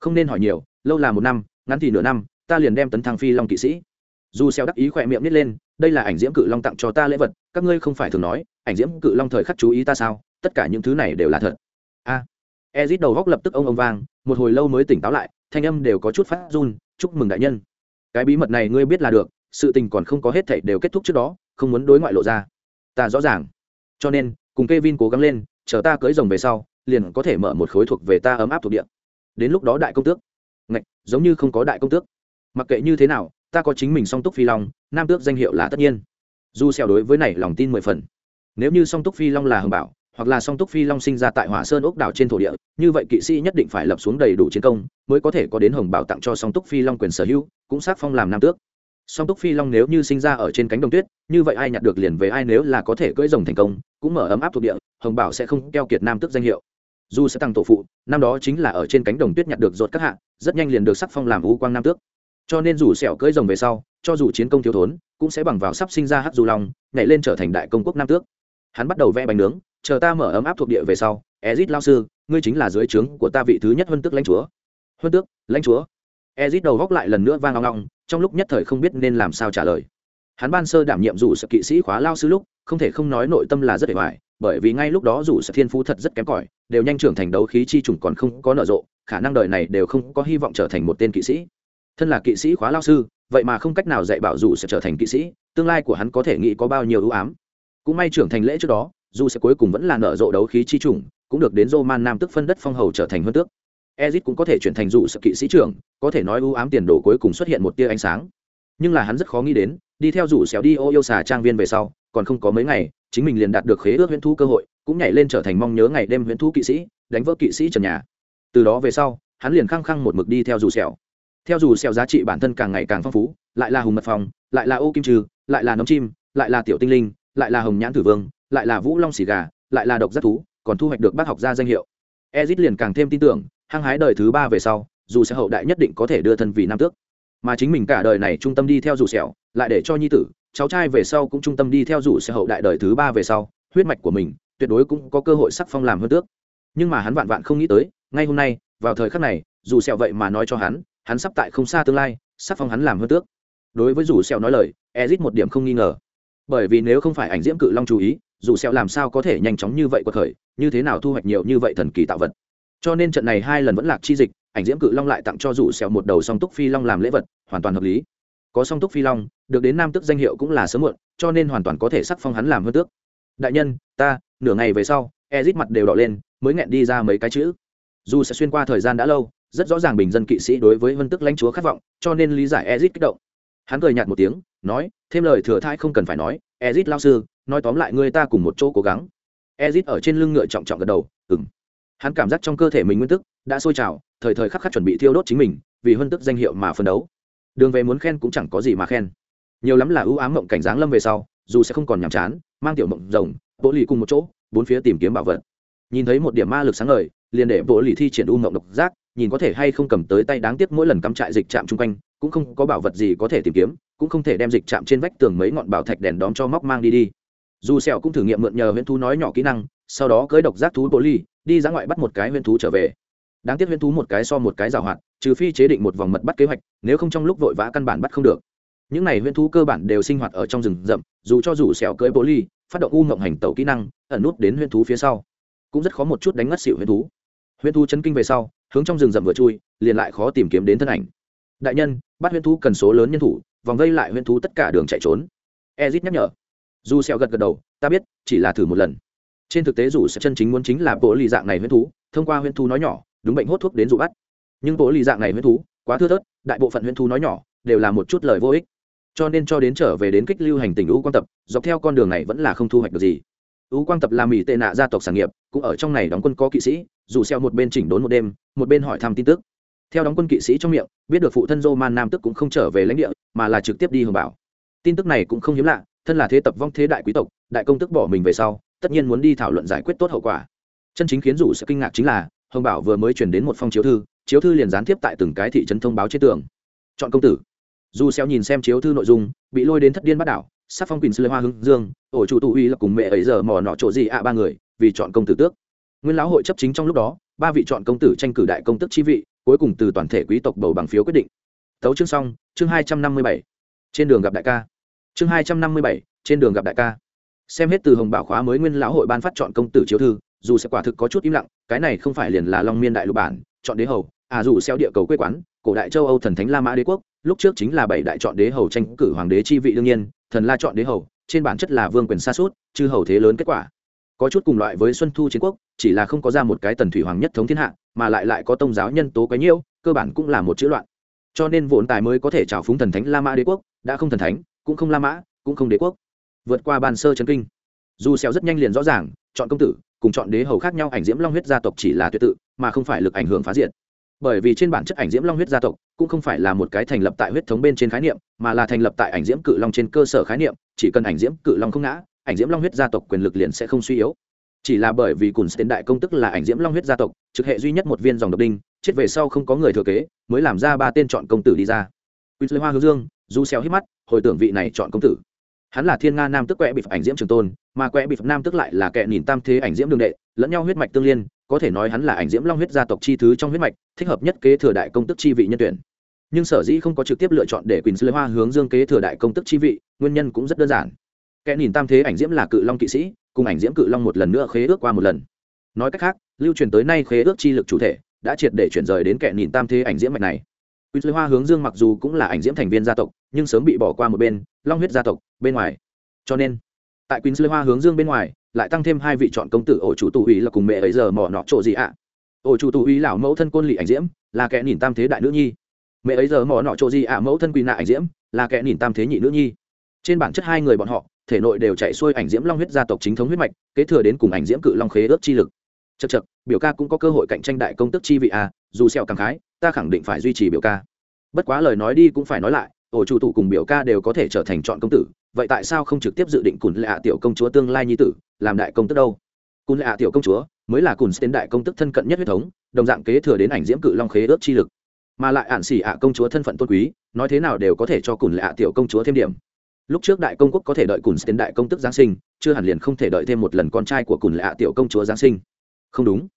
không nên hỏi nhiều lâu là một năm ngắn thì nửa năm ta liền đem tấn thăng phi long kỵ sĩ. Dù xeo đắc ý khỏe miệng nít lên đây là ảnh diễm cự long tặng cho ta lễ vật các ngươi không phải thường nói ảnh diễm cự long thời khắc chú ý ta sao tất cả những thứ này đều là thật. A. À, ezit đầu góc lập tức ông ông vang một hồi lâu mới tỉnh táo lại thanh âm đều có chút phát run chúc mừng đại nhân. Cái bí mật này ngươi biết là được sự tình còn không có hết thảy đều kết thúc trước đó không muốn đối ngoại lộ ra. Ta rõ ràng. Cho nên cùng Kevin cố gắng lên chờ ta cưới rồng về sau liền có thể mở một khối thuộc về ta ấm áp thuộc địa đến lúc đó đại công tước. Ngạch, giống như không có đại công tước. Mặc kệ như thế nào, ta có chính mình song túc phi long, nam tước danh hiệu là tất nhiên. Du xẻo đối với này lòng tin mười phần. Nếu như song túc phi long là hồng bảo, hoặc là song túc phi long sinh ra tại hỏa sơn ốc đảo trên thổ địa, như vậy kỵ sĩ nhất định phải lập xuống đầy đủ chiến công, mới có thể có đến hồng bảo tặng cho song túc phi long quyền sở hữu, cũng sát phong làm nam tước. Song túc phi long nếu như sinh ra ở trên cánh đồng tuyết, như vậy ai nhặt được liền về ai nếu là có thể cưỡi rồng thành công, cũng mở ấm áp thuộc địa, hồng bảo sẽ không keo kiệt nam tước danh hiệu dù sẽ tăng tổ phụ, năm đó chính là ở trên cánh đồng tuyết nhặt được ruột các hạ, rất nhanh liền được sắc phong làm u quang nam tước. Cho nên dù sẹo cưỡi rồng về sau, cho dù chiến công thiếu thốn, cũng sẽ bằng vào sắp sinh ra hắc du long, nhảy lên trở thành đại công quốc nam tước. Hắn bắt đầu vẽ bánh nướng, chờ ta mở ấm áp thuộc địa về sau, ezit lao sư, ngươi chính là dưới trướng của ta vị thứ nhất huân tước lãnh chúa. Huân tước, lãnh chúa. Ezit đầu góc lại lần nữa vang long long trong lúc nhất thời không biết nên làm sao trả lời hắn ban sơ đảm nhiệm dù sự kỵ sĩ khóa lao sư lúc, không thể không nói nội tâm là rất hề hoài bởi vì ngay lúc đó dù sẽ thiên phú thật rất kém cỏi, đều nhanh trưởng thành đấu khí chi trùng còn không có nở rộ, khả năng đời này đều không có hy vọng trở thành một tên kỵ sĩ. Thân là kỵ sĩ khóa lao sư, vậy mà không cách nào dạy bảo dù sẽ trở thành kỵ sĩ, tương lai của hắn có thể nghĩ có bao nhiêu ưu ám. Cũng may trưởng thành lễ trước đó, dù sẽ cuối cùng vẫn là nở rộ đấu khí chi trùng, cũng được đến roman nam tức phân đất phong hầu trở thành hơn tước. Ezit cũng có thể chuyển thành dù sự kỵ sĩ trưởng, có thể nói ưu ám tiền đồ cuối cùng xuất hiện một tia ánh sáng nhưng là hắn rất khó nghĩ đến, đi theo rủ xéo đi ô yêu xà trang viên về sau, còn không có mấy ngày, chính mình liền đạt được khế ước huyễn thu cơ hội, cũng nhảy lên trở thành mong nhớ ngày đêm huyễn thu kỵ sĩ, đánh vỡ kỵ sĩ trần nhà. Từ đó về sau, hắn liền khăng khăng một mực đi theo dù xẻo theo dù xẻo giá trị bản thân càng ngày càng phong phú, lại là hùng mật phòng lại là ô kim trừ, lại là nấm chim, lại là tiểu tinh linh, lại là hồng nhãn tử vương, lại là vũ long xì gà, lại là độc giác thú, còn thu hoạch được bác học gia danh hiệu. Ezit liền càng thêm tin tưởng, hăng hái đời thứ ba về sau, dù sẽ hậu đại nhất định có thể đưa thân vì nam tước mà chính mình cả đời này trung tâm đi theo rủ sẹo, lại để cho nhi tử, cháu trai về sau cũng trung tâm đi theo rủ sẹo hậu đại đời thứ ba về sau, huyết mạch của mình tuyệt đối cũng có cơ hội sắc phong làm hơn tước. Nhưng mà hắn vạn vạn không nghĩ tới, ngay hôm nay, vào thời khắc này dù sẹo vậy mà nói cho hắn hắn sắp tại không xa tương lai, sắc phong hắn làm hơn tước. Đối với dù sẹo nói lời, ezit một điểm không nghi ngờ. Bởi vì nếu không phải ảnh diễm cự long chú ý dù sẹo làm sao có thể nhanh chóng như vậy quật khởi, như thế nào thu hoạch nhiều như vậy thần kỳ tạo vật. Cho nên trận này hai lần vẫn lạc chi dịch ảnh diễm cự long lại tặng cho rủ xẹo một đầu song túc phi long làm lễ vật, hoàn toàn hợp lý. Có song túc phi long, được đến nam tước danh hiệu cũng là sớm muộn, cho nên hoàn toàn có thể sắc phong hắn làm hơn tước. Đại nhân, ta, nửa ngày về sau, ezit mặt đều đỏ lên, mới nghẹn đi ra mấy cái chữ. Dù sẽ xuyên qua thời gian đã lâu, rất rõ ràng bình dân kỵ sĩ đối với vân tức lãnh chúa khát vọng, cho nên lý giải ezit kích động. Hắn cười nhạt một tiếng, nói, thêm lời thừa thai không cần phải nói, ezit lao sư, nói tóm lại người ta cùng một chỗ cố gắng. Ezit ở trên lưng ngựa trọng trọng gật đầu ừng hắn cảm giác trong cơ thể mình nguyên tức đã sôi trào thời thời khắc khắc chuẩn bị thiêu đốt chính mình, vì huân tức danh hiệu mà phân đấu. Đường về muốn khen cũng chẳng có gì mà khen. Nhiều lắm là ưu ám mộng cảnh giáng lâm về sau, dù sẽ không còn nhàm chán, mang tiểu mộng rồng, bộ lì cùng một chỗ, bốn phía tìm kiếm bảo vật. Nhìn thấy một điểm ma lực sáng ngời, liền để bộ lì thi triển u mộng độc giác, nhìn có thể hay không cầm tới tay đáng tiếc mỗi lần cắm trại dịch chạm chung quanh, cũng không có bảo vật gì có thể tìm kiếm, cũng không thể đem dịch chạm trên vách tường mấy ngọn bảo thạch đèn đóm cho móc mang đi đi. Dù sẹo cũng thử nghiệm mượn nhờ huyễn thú nói nhỏ kỹ năng, sau đó cưỡi độc giác thú bộ ly đi ra ngoại bắt một cái huyễn thú trở về đáng tiếc huyễn thú một cái so một cái giảo hoạt trừ phi chế định một vòng mật bắt kế hoạch, nếu không trong lúc vội vã căn bản bắt không được. Những này huyễn thú cơ bản đều sinh hoạt ở trong rừng rậm, dù cho rủ sẹo cưỡi bộ ly, phát động u ngộng hành tẩu kỹ năng, ẩn nút đến huyễn thú phía sau. Cũng rất khó một chút đánh ngất xỉu huyễn thú. Huyễn thú chấn kinh về sau, hướng trong rừng rậm vừa chui, liền lại khó tìm kiếm đến thân ảnh. Đại nhân, bắt huyễn thú cần số lớn nhân thủ, vòng vây lại huyễn thú tất cả đường chạy trốn. Ezit nhắc nhở. Dù sẹo gật gật đầu, ta biết, chỉ là thử một lần. Trên thực tế dù sẽ chân chính muốn chính là bộ ly dạng này huyễn thú, thông qua huyễn thú nói nhỏ đúng bệnh hốt thuốc đến dụ bắt. Nhưng bộ lì dạng này huyễn thú, quá thưa thớt, đại bộ phận huyễn thú nói nhỏ, đều là một chút lời vô ích. Cho nên cho đến trở về đến kích lưu hành tình u quan tập, dọc theo con đường này vẫn là không thu hoạch được gì. U quang tập là mỹ tệ nạ gia tộc sản nghiệp, cũng ở trong này đóng quân có kỵ sĩ, dù xeo một bên chỉnh đốn một đêm, một bên hỏi thăm tin tức. Theo đóng quân kỵ sĩ trong miệng, biết được phụ thân dô man nam tức cũng không trở về lãnh địa, mà là trực tiếp đi hưởng bảo. Tin tức này cũng không hiếm lạ, thân là thế tập vong thế đại quý tộc, đại công tức bỏ mình về sau, tất nhiên muốn đi thảo luận giải quyết tốt hậu quả. Chân chính khiến rủ sẽ kinh ngạc chính là hồng bảo vừa mới chuyển đến một phong chiếu thư chiếu thư liền gián tiếp tại từng cái thị trấn thông báo trên tường. Chọn công tử. Dù xeo nhìn xem chiếu thư nội dung, bị lôi đến thất điên bắt đảo sát phong quỳnh sư lê hoa hưng dương, ổ chủ tụ uy là cùng mẹ ấy giờ mò nọ chỗ gì ạ, ba người, vì chọn công tử tước. Nguyên lão hội chấp chính trong lúc đó, ba vị chọn công tử tranh cử đại công tước chi vị, cuối cùng từ toàn thể quý tộc bầu bằng phiếu quyết định. Tấu chương xong, chương hai trăm năm mươi bảy. Trên đường gặp đại ca. Chương hai trăm năm mươi bảy, trên đường gặp đại ca. Xem hết từ hồng bảo khóa mới nguyên lão hội ban phát chọn công tử chiếu thư dù sẽ quả thực có chút im lặng, cái này không phải liền là long miên đại lục bản, chọn đế hầu à dù xeo địa cầu quê quán, cổ đại châu âu thần thánh la mã đế quốc, lúc trước chính là bảy đại chọn đế hầu tranh cử hoàng đế chi vị đương nhiên, thần la chọn đế hầu, trên bản chất là vương quyền xa suốt chư hầu thế lớn kết quả. Có chút cùng loại với xuân thu chiến quốc, chỉ là không có ra một cái tần thủy hoàng nhất thống thiên hạ, mà lại lại có tôn giáo nhân tố quấy nhiễu, cơ bản cũng là một chữ loạn. Cho nên vốn tài mới có thể trào phúng thần thánh la mã đế quốc, đã không thần thánh, cũng không la mã, cũng không đế quốc. Vượt qua bàn sơ chấn kinh. Dù xéo rất nhanh liền rõ ràng chọn công tử, cùng chọn đế hầu khác nhau, ảnh diễm long huyết gia tộc chỉ là tuyệt tự, mà không phải lực ảnh hưởng phá diệt. Bởi vì trên bản chất ảnh diễm long huyết gia tộc cũng không phải là một cái thành lập tại huyết thống bên trên khái niệm, mà là thành lập tại ảnh diễm cự long trên cơ sở khái niệm, chỉ cần ảnh diễm cự long không ngã, ảnh diễm long huyết gia tộc quyền lực liền sẽ không suy yếu. Chỉ là bởi vì cùn tiến đại công tức là ảnh diễm long huyết gia tộc, trực hệ duy nhất một viên dòng độc đinh, chết về sau không có người thừa kế, mới làm ra ba tên chọn công tử đi ra. Quy hoa hương dương, du xéo hít mắt, hồi tưởng vị này chọn công tử hắn là thiên nga nam tức quẹ bị ảnh diễm trường tôn mà quẹ bị nam tức lại là kẻ nhìn tam thế ảnh diễm đường đệ lẫn nhau huyết mạch tương liên có thể nói hắn là ảnh diễm long huyết gia tộc chi thứ trong huyết mạch thích hợp nhất kế thừa đại công tức chi vị nhân tuyển. Nhưng sở dĩ không có trực tiếp lựa chọn để quỳnh sư hoa hướng dương kế thừa đại công tức chi vị nguyên nhân cũng rất đơn giản. Kẻ nhìn tam thế ảnh diễm là cự long kỵ sĩ cùng ảnh diễm cự long một lần nữa khế ước qua một lần. Nói cách khác lưu truyền tới nay khế ước chi lực chủ thể đã triệt để chuyển rời đến kẻ nhìn tam thế ảnh diễm mạch này. Quỳnh Lê Hoa Hướng Dương mặc dù cũng là ảnh diễm thành viên gia tộc, nhưng sớm bị bỏ qua một bên, Long huyết gia tộc bên ngoài. Cho nên, tại quýnh Lê Hoa Hướng Dương bên ngoài, lại tăng thêm hai vị chọn công tử ổ chủ tụ ủy là cùng mẹ ấy giờ mỏ nọ chỗ gì ạ? Ổ chủ tụ ủy lão mẫu thân côn lị ảnh diễm, là kẻ nhìn tam thế đại nữ nhi. Mẹ ấy giờ mỏ nọ chỗ gì ạ mẫu thân quỳ nạ ảnh diễm, là kẻ nhìn tam thế nhị nữ nhi. Trên bản chất hai người bọn họ, thể nội đều chạy xuôi ảnh diễm long huyết gia tộc chính thống huyết mạch, kế thừa đến cùng ảnh diễm cự long khế ước chi lực. Chậc chậc, biểu ca cũng có cơ hội cạnh tranh đại công tức chi vị à, dù sẹo cảm khái, ta khẳng định phải duy trì biểu ca bất quá lời nói đi cũng phải nói lại ổ chủ tụ cùng biểu ca đều có thể trở thành chọn công tử, vậy tại sao không trực tiếp dự định cùn lạ tiểu công chúa tương lai nhi tử, làm đại công tức đâu? Cùn lạ tiểu công chúa mới là cùn tên đại công tức thân cận nhất huyết thống, đồng dạng kế thừa đến ảnh diễm cự long khế ước chi lực. Mà lại ạn xỉ ạ công chúa thân phận tôn quý, nói thế nào đều có thể cho cùn lạ tiểu công chúa thêm điểm. Lúc trước đại công quốc có thể đợi cùn tên đại công tức giáng sinh, chưa hẳn liền không thể đợi thêm một lần con trai của cùn lạ tiểu công chúa giáng sinh. Không đúng.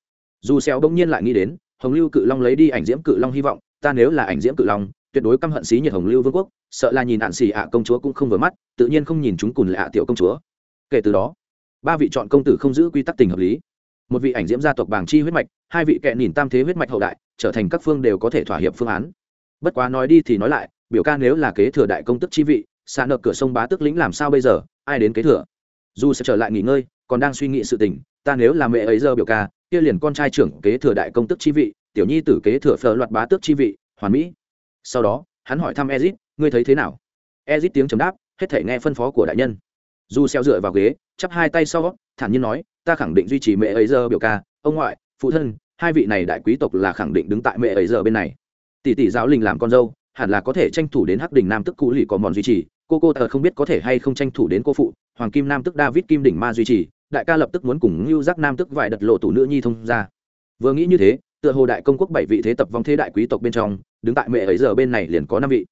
Dù xéo bỗng nhiên lại nghĩ đến, hồng lưu cự long lấy đi ảnh diễm cự long hy vọng, ta nếu là ảnh diễm cự long tuyệt đối căm hận xí nhiệt hồng lưu vương quốc, sợ là nhìn ạn xì ạ công chúa cũng không vừa mắt, tự nhiên không nhìn chúng cùn lệ ạ tiểu công chúa. Kể từ đó, ba vị chọn công tử không giữ quy tắc tình hợp lý. Một vị ảnh diễm gia tộc bàng chi huyết mạch, hai vị kẹ nhìn tam thế huyết mạch hậu đại, trở thành các phương đều có thể thỏa hiệp phương án. Bất quá nói đi thì nói lại, biểu ca nếu là kế thừa đại công tức chi vị, xa nợ cửa sông bá tức lĩnh làm sao bây giờ, ai đến kế thừa? Dù sẽ trở lại nghỉ ngơi, còn đang suy nghĩ sự tình, ta nếu là mẹ ấy giờ biểu ca, kia liền con trai trưởng kế thừa đại công tức chi vị, tiểu nhi tử kế thừa phở loạt bá tước chi vị, hoàn mỹ sau đó, hắn hỏi thăm ezit, ngươi thấy thế nào? Ezit tiếng chấm đáp, hết thể nghe phân phó của đại nhân. Du xeo dựa vào ghế, chắp hai tay sau, thản nhiên nói, ta khẳng định duy trì mẹ ấy giờ biểu ca, ông ngoại, phụ thân, hai vị này đại quý tộc là khẳng định đứng tại mẹ ấy giờ bên này. Tỷ tỷ giáo linh làm con dâu, hẳn là có thể tranh thủ đến hắc đỉnh nam tức cũ lì có mòn duy trì. Cô cô tờ không biết có thể hay không tranh thủ đến cô phụ, hoàng kim nam tức david kim đỉnh ma duy trì. Đại ca lập tức muốn cùng ngưu giác nam tức vài đật lộ tủ nữ nhi thông ra vừa nghĩ như thế tựa hồ đại công quốc bảy vị thế tập vong thế đại quý tộc bên trong, đứng tại mẹ ấy giờ bên này liền có năm vị.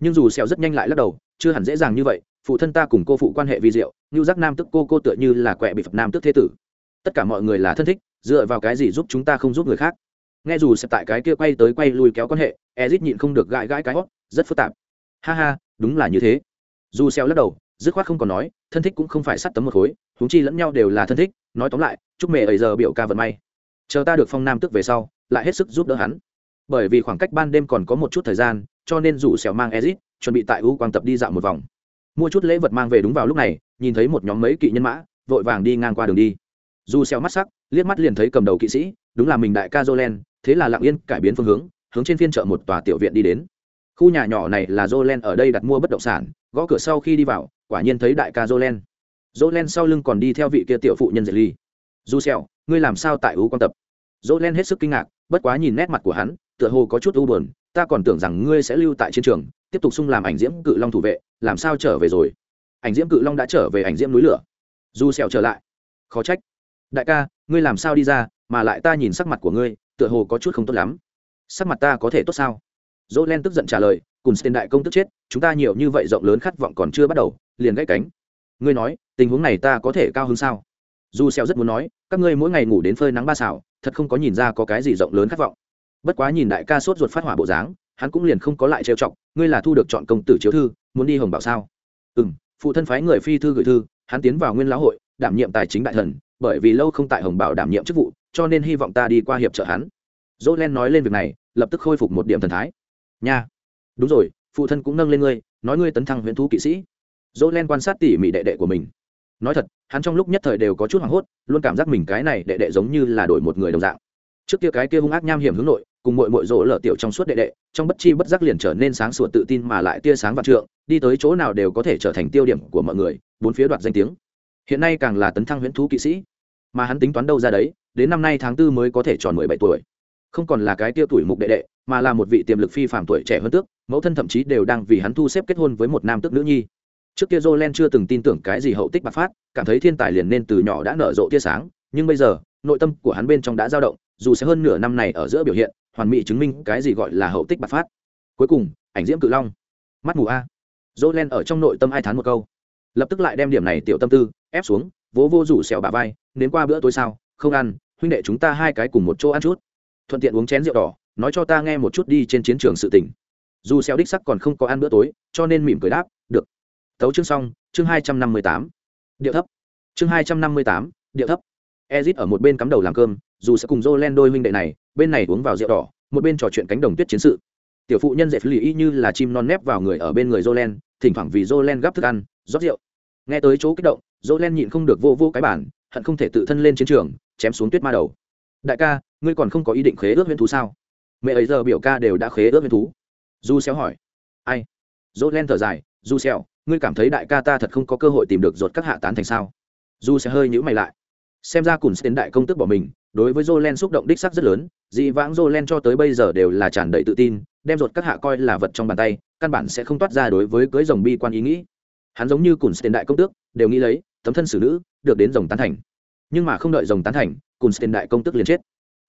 Nhưng dù xèo rất nhanh lại lắc đầu, chưa hẳn dễ dàng như vậy, phụ thân ta cùng cô phụ quan hệ vi diệu như giác nam tức cô cô tựa như là quẹ bị phật nam tức thế tử. Tất cả mọi người là thân thích, dựa vào cái gì giúp chúng ta không giúp người khác? Nghe dù sẽ tại cái kia quay tới quay lui kéo quan hệ, ezit nhịn không được gãi gãi cái hót, rất phức tạp. Ha ha, đúng là như thế. Dù xèo lắc đầu, dứt khoát không còn nói, thân thích cũng không phải sắt tấm một khối chúng chi lẫn nhau đều là thân thích. Nói tóm lại, chúc mẹ ấy giờ biểu ca vận may. Chờ ta được phong nam tức về sau lại hết sức giúp đỡ hắn. Bởi vì khoảng cách ban đêm còn có một chút thời gian, cho nên rủ xẻo mang ezit chuẩn bị tại u quang tập đi dạo một vòng. Mua chút lễ vật mang về đúng vào lúc này, nhìn thấy một nhóm mấy kỵ nhân mã, vội vàng đi ngang qua đường đi. Dù xẻo mắt sắc, liếc mắt liền thấy cầm đầu kỵ sĩ, đúng là mình đại ca jolen thế là lặng yên cải biến phương hướng hướng trên phiên chợ một tòa tiểu viện đi đến. Khu nhà nhỏ này là jolen ở đây đặt mua bất động sản, gõ cửa sau khi đi vào, quả nhiên thấy đại ca jolen jolen sau lưng còn đi theo vị kia tiểu phụ nhân dệt ly dù xẻo ngươi làm sao tại u quang tập? Jolen hết sức kinh ngạc bất quá nhìn nét mặt của hắn, tựa hồ có chút u buồn, ta còn tưởng rằng ngươi sẽ lưu tại chiến trường, tiếp tục xung làm ảnh diễm cự long thủ vệ, làm sao trở về rồi? Ảnh diễm cự long đã trở về ảnh diễm núi lửa. Du sẹo trở lại. Khó trách. Đại ca, ngươi làm sao đi ra, mà lại ta nhìn sắc mặt của ngươi, tựa hồ có chút không tốt lắm. Sắc mặt ta có thể tốt sao? Dỗ len tức giận trả lời, cùng tên đại công tức chết, chúng ta nhiều như vậy rộng lớn khát vọng còn chưa bắt đầu, liền gãy cánh. Ngươi nói, tình huống này ta có thể cao hơn sao? Dù sẹo rất muốn nói, các ngươi mỗi ngày ngủ đến phơi nắng ba xảo thật không có nhìn ra có cái gì rộng lớn khát vọng. Bất quá nhìn đại ca sốt ruột phát hỏa bộ dáng, hắn cũng liền không có lại trêu chọc, ngươi là thu được chọn công tử chiếu thư, muốn đi hồng bảo sao? Ừm, phụ thân phái người phi thư gửi thư, hắn tiến vào nguyên lão hội, đảm nhiệm tài chính đại thần, bởi vì lâu không tại hồng bảo đảm nhiệm chức vụ, cho nên hy vọng ta đi qua hiệp trợ hắn. Dỗ len nói lên việc này, lập tức khôi phục một điểm thần thái. Nha, đúng rồi, phụ thân cũng nâng lên ngươi, nói ngươi tấn thăng huyễn thú kỵ sĩ. Dỗ len quan sát tỉ mỉ đệ đệ của mình nói thật, hắn trong lúc nhất thời đều có chút hoảng hốt, luôn cảm giác mình cái này đệ đệ giống như là đổi một người đồng dạng. Trước kia cái kia hung ác nham hiểm hướng nội, cùng mội mội rỗ lở tiểu trong suốt đệ đệ, trong bất chi bất giác liền trở nên sáng sủa tự tin mà lại tia sáng vạn trượng, đi tới chỗ nào đều có thể trở thành tiêu điểm của mọi người, bốn phía đoạt danh tiếng. Hiện nay càng là tấn thăng huyễn thú kỵ sĩ. Mà hắn tính toán đâu ra đấy, đến năm nay tháng tư mới có thể tròn mười bảy tuổi. Không còn là cái tiêu tuổi mục đệ đệ, mà là một vị tiềm lực phi phạm tuổi trẻ hơn tước, mẫu thân thậm chí đều đang vì hắn thu xếp kết hôn với một nam tước nữ nhi trước kia jolen chưa từng tin tưởng cái gì hậu tích bạc phát, cảm thấy thiên tài liền nên từ nhỏ đã nở rộ tia sáng, nhưng bây giờ, nội tâm của hắn bên trong đã dao động, dù sẽ hơn nửa năm này ở giữa biểu hiện, hoàn mỹ chứng minh cái gì gọi là hậu tích bạc phát. Cuối cùng, ảnh diễm cự long. Mắt mù a. Jolen ở trong nội tâm ai thán một câu. Lập tức lại đem điểm này tiểu tâm tư, ép xuống, vỗ vô rủ xẻo bà vai đến qua bữa tối sao, không ăn, huynh đệ chúng ta hai cái cùng một chỗ ăn chút. Thuận tiện uống chén rượu đỏ, nói cho ta nghe một chút đi trên chiến trường sự tình. dù xeo đích sắc còn không có ăn bữa tối, cho nên mỉm cười đáp tấu chương xong, chương hai trăm năm mươi tám. Điệu thấp. Chương hai trăm năm mươi tám, điệu thấp. Ezit ở một bên cắm đầu làm cơm, dù sẽ cùng jolen đôi huynh đệ này, bên này uống vào rượu đỏ, một bên trò chuyện cánh đồng tuyết chiến sự. Tiểu phụ nhân dễ lì y như là chim non nép vào người ở bên người jolen thỉnh thoảng vì jolen gắp thức ăn, rót rượu. Nghe tới chỗ kích động jolen nhịn không được vô vô cái bản hận không thể tự thân lên chiến trường, chém xuống tuyết ma đầu. Đại ca, ngươi còn không có ý định khế ước huyễn thú sao? Mẹ ấy giờ biểu ca đều đã khế ước huyễn thú. Du xéo hỏi. Ai? Jolen thở dài. Du xéo ngươi cảm thấy đại ca ta thật không có cơ hội tìm được ruột các hạ tán thành sao du sẽ hơi nhữ mày lại xem ra cùng đến đại công tức bỏ mình đối với Jolen xúc động đích sắc rất lớn, dị vãng Jolen cho tới bây giờ đều là tràn đầy tự tin, đem ruột các hạ coi là vật trong bàn tay, căn bản sẽ không toát ra đối với cưới rồng bi quan ý nghĩ. Hắn giống như Cùn tiền đại công tước, đều nghĩ lấy tấm thân xử nữ, được đến rồng tán thành. Nhưng mà không đợi rồng tán thành, Cùn tiền đại công tước liền chết.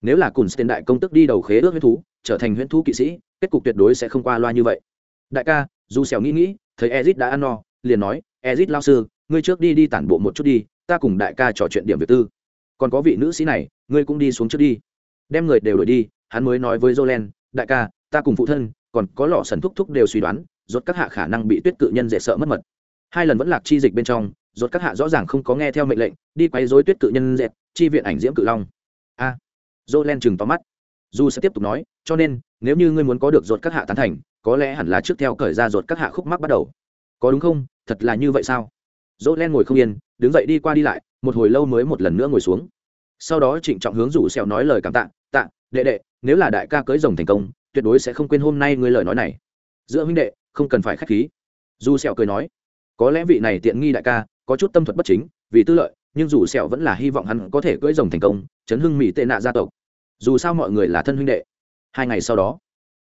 Nếu là Cùn tiền đại công tước đi đầu khế ước huyết thú, trở thành huyễn thú kỵ sĩ, kết cục tuyệt đối sẽ không qua loa như vậy. Đại ca, dù xẻo nghĩ nghĩ, thấy Ezit đã ăn no, liền nói, "Ezit lão sư, ngươi trước đi đi tản bộ một chút đi, ta cùng đại ca trò chuyện điểm việc tư." còn có vị nữ sĩ này ngươi cũng đi xuống trước đi. Đem người đều đổi đi hắn mới nói với jolen đại ca ta cùng phụ thân còn có lọ sần thúc thúc đều suy đoán rốt các hạ khả năng bị tuyết cự nhân dễ sợ mất mật. Hai lần vẫn lạc chi dịch bên trong rốt các hạ rõ ràng không có nghe theo mệnh lệnh đi quay rối tuyết cự nhân dệt chi viện ảnh diễm cự long. A. À, jolen chừng tóm mắt. Dù sẽ tiếp tục nói cho nên nếu như ngươi muốn có được rốt các hạ tán thành có lẽ hẳn là trước theo cởi ra ruột các hạ khúc mắc bắt đầu. Có đúng không? Thật là như vậy sao? Dỗ len ngồi không yên, đứng dậy đi qua đi lại, một hồi lâu mới một lần nữa ngồi xuống. Sau đó trịnh trọng hướng rủ xèo nói lời cảm tạ tạ, đệ đệ, nếu là đại ca cưới rồng thành công, tuyệt đối sẽ không quên hôm nay ngươi lời nói này. Giữa huynh đệ, không cần phải khách khí. Dù sẹo cười nói, có lẽ vị này tiện nghi đại ca, có chút tâm thuật bất chính, vì tư lợi, nhưng dù sẹo vẫn là hy vọng hắn có thể cưỡi rồng thành công, chấn hưng mỹ tệ nạ gia tộc. Dù sao mọi người là thân huynh đệ. Hai ngày sau đó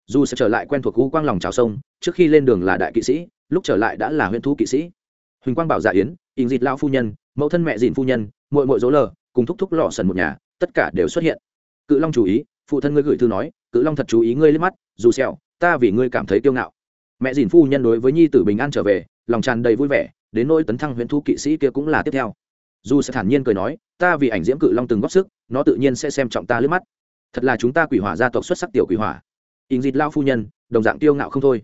dù sẽ trở lại quen thuộc cú quang lòng trào sông, trước khi lên đường là đại kỵ sĩ, lúc trở lại đã là huyện thú kỵ sĩ. Huỳnh quang bảo dạ yến ình dịt lao phu nhân, mẫu thân mẹ dịn phu nhân, muội muội dỗ lờ, cùng thúc thúc lọ sần một nhà, tất cả đều xuất hiện. Cự long chú ý, phụ thân ngươi gửi thư nói, cự long thật chú ý ngươi lên mắt, dù sẹo, ta vì ngươi cảm thấy kiêu ngạo. Mẹ dìn phu nhân đối với nhi tử bình an trở về, lòng tràn đầy vui vẻ, đến nỗi tấn thăng huyện thu kỵ sĩ kia cũng là tiếp theo. Dù sẽ thản nhiên cười nói, ta vì ảnh diễm cự long từng góp sức, nó tự nhiên sẽ xem trọng ta lướt mắt. Thật là chúng ta quỷ hỏa gia tộc xuất sắc tiểu quỷ hỏa in dịt lao phu nhân, đồng dạng tiêu ngạo không thôi.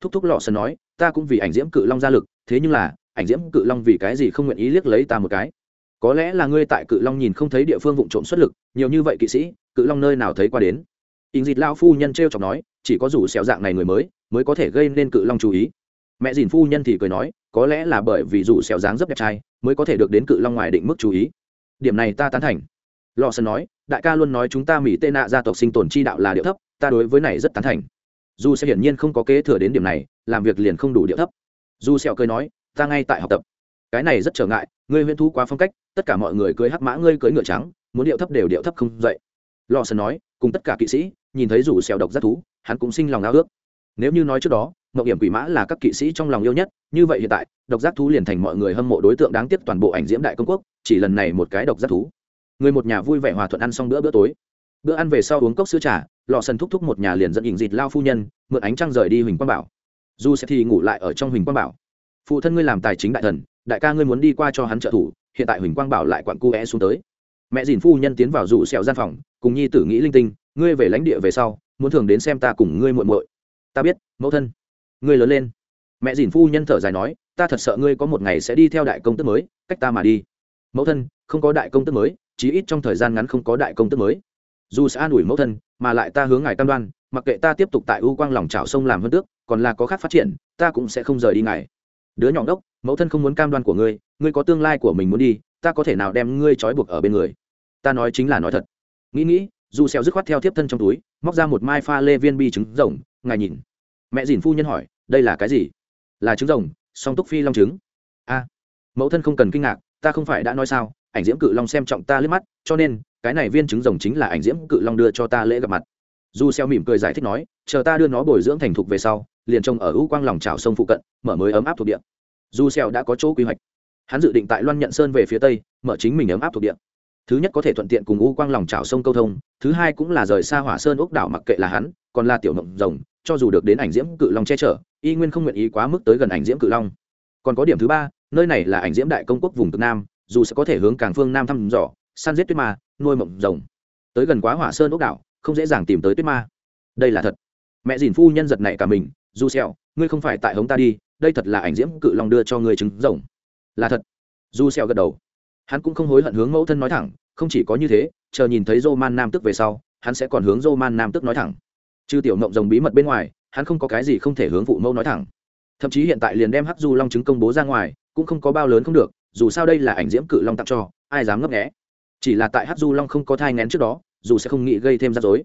Thúc thúc lọ sần nói, ta cũng vì ảnh diễm cự long ra lực, thế nhưng là, ảnh diễm cự long vì cái gì không nguyện ý liếc lấy ta một cái? Có lẽ là ngươi tại cự long nhìn không thấy địa phương vụ trộm xuất lực, nhiều như vậy kỵ sĩ, cự long nơi nào thấy qua đến? In dịt lao phu nhân t r e o chọc nói, chỉ có rủ xẻo dạng này người mới mới có thể gây nên cự long chú ý. Mẹ dìn phu nhân thì cười nói, có lẽ là bởi vì rủ xẻo dáng rất đẹp trai, mới có thể được đến cự long ngoài định mức chú ý. Điểm này ta tán thành. Lò sơn nói, đại ca luôn nói chúng ta mỹ tê nạ gia tộc sinh tồn chi đạo là điệu thấp ta đối với này rất tán thành. Dù sẽ hiển nhiên không có kế thừa đến điểm này, làm việc liền không đủ điệu thấp. Dù sẹo cười nói, ta ngay tại học tập. Cái này rất trở ngại, ngươi huyễn thú quá phong cách, tất cả mọi người cưới hắc mã, ngươi cưới ngựa trắng, muốn điệu thấp đều điệu thấp không dậy. Lò sơn nói, cùng tất cả kỵ sĩ, nhìn thấy dù sẹo độc giác thú, hắn cũng sinh lòng ao ước. Nếu như nói trước đó ngọc hiểm quỷ mã là các kỵ sĩ trong lòng yêu nhất, như vậy hiện tại, độc giác thú liền thành mọi người hâm mộ đối tượng đáng tiếc toàn bộ ảnh diễm đại công quốc, chỉ lần này một cái độc giác thú. Người một nhà vui vẻ hòa thuận ăn xong bữa bữa tối. Bữa ăn về sau uống cốc sữa trà lò sần thúc thúc một nhà liền dẫn ỉnh dịt lao phu nhân, mượn ánh trăng rời đi huỳnh quang bảo. Dù sẽ thì ngủ lại ở trong huỳnh quang bảo. Phụ thân ngươi làm tài chính đại thần, đại ca ngươi muốn đi qua cho hắn trợ thủ, hiện tại huỳnh quang bảo lại quặn cu é xuống tới. Mẹ dìn phu nhân tiến vào rủ sẹo gian phòng, cùng nhi tử nghĩ linh tinh, ngươi về lãnh địa về sau, muốn thường đến xem ta cùng ngươi muộn muội. Ta biết, mẫu thân. Ngươi lớn lên. Mẹ dìn phu nhân thở dài nói, ta thật sợ ngươi có một ngày sẽ đi theo đại công tức mới, cách ta mà đi. Mẫu thân, không có đại công tức mới, chí ít trong thời gian ngắn không có đại công tức mới. Dù sẽ an ủi mẫu thân mà lại ta hướng ngài cam đoan, mặc kệ ta tiếp tục tại u quang lòng trào sông làm hơn tước, còn là có khác phát triển, ta cũng sẽ không rời đi ngài. Đứa nhỏ đốc mẫu thân không muốn cam đoan của ngươi ngươi có tương lai của mình muốn đi, ta có thể nào đem ngươi trói buộc ở bên người? Ta nói chính là nói thật. Nghĩ nghĩ dù xèo dứt khoát theo tiếp thân trong túi, móc ra một mai pha lê viên bi trứng rồng, ngài nhìn. Mẹ dìn phu nhân hỏi, đây là cái gì? Là trứng rồng, song túc phi long trứng. A. Mẫu thân không cần kinh ngạc, ta không phải đã nói sao, ảnh diễm cự long xem trọng ta liếc mắt, cho nên cái này viên trứng rồng chính là ảnh diễm cự long đưa cho ta lễ gặp mặt. Du xeo mỉm cười giải thích nói, chờ ta đưa nó bồi dưỡng thành thục về sau, liền trông ở ưu quang lòng trào sông phụ cận, mở mới ấm áp thuộc địa. Du xeo đã có chỗ quy hoạch, hắn dự định tại loan nhận sơn về phía tây, mở chính mình ấm áp thuộc địa. Thứ nhất có thể thuận tiện cùng u quang lòng trào sông câu thông, thứ hai cũng là rời xa hỏa sơn ốc đảo mặc kệ là hắn, còn là tiểu mộng rồng, cho dù được đến ảnh diễm cự long che chở, y nguyên không nguyện ý quá mức tới gần ảnh diễm cự long. Còn có điểm thứ ba, nơi này là ảnh diễm đại công quốc vùng cực nam, dù sẽ có thể hướng càng phương nam thăm dò, săn giết tuyết ma nuôi mộng rồng. Tới gần quá hỏa sơn ốc đảo, không dễ dàng tìm tới tuyết ma. Đây là thật. Mẹ dìn phu nhân giật này cả mình du xẹo, ngươi không phải tại hống ta đi, đây thật là ảnh diễm cự long đưa cho ngươi trứng rồng. Là thật. Du xẹo gật đầu. Hắn cũng không hối hận hướng mẫu thân nói thẳng, không chỉ có như thế, chờ nhìn thấy dô man nam tức về sau, hắn sẽ còn hướng dô man nam tức nói thẳng. Trừ tiểu mộng rồng bí mật bên ngoài, hắn không có cái gì không thể hướng phụ mẫu nói thẳng. Thậm chí hiện tại liền đem hắc du long chứng công bố ra ngoài, cũng không có bao lớn không được, dù sao đây là ảnh diễm cự long tặng cho, ai dám ngấp nghẽ chỉ là tại hắc du long không có thai ngén trước đó, dù sẽ không nghĩ gây thêm rắc rối.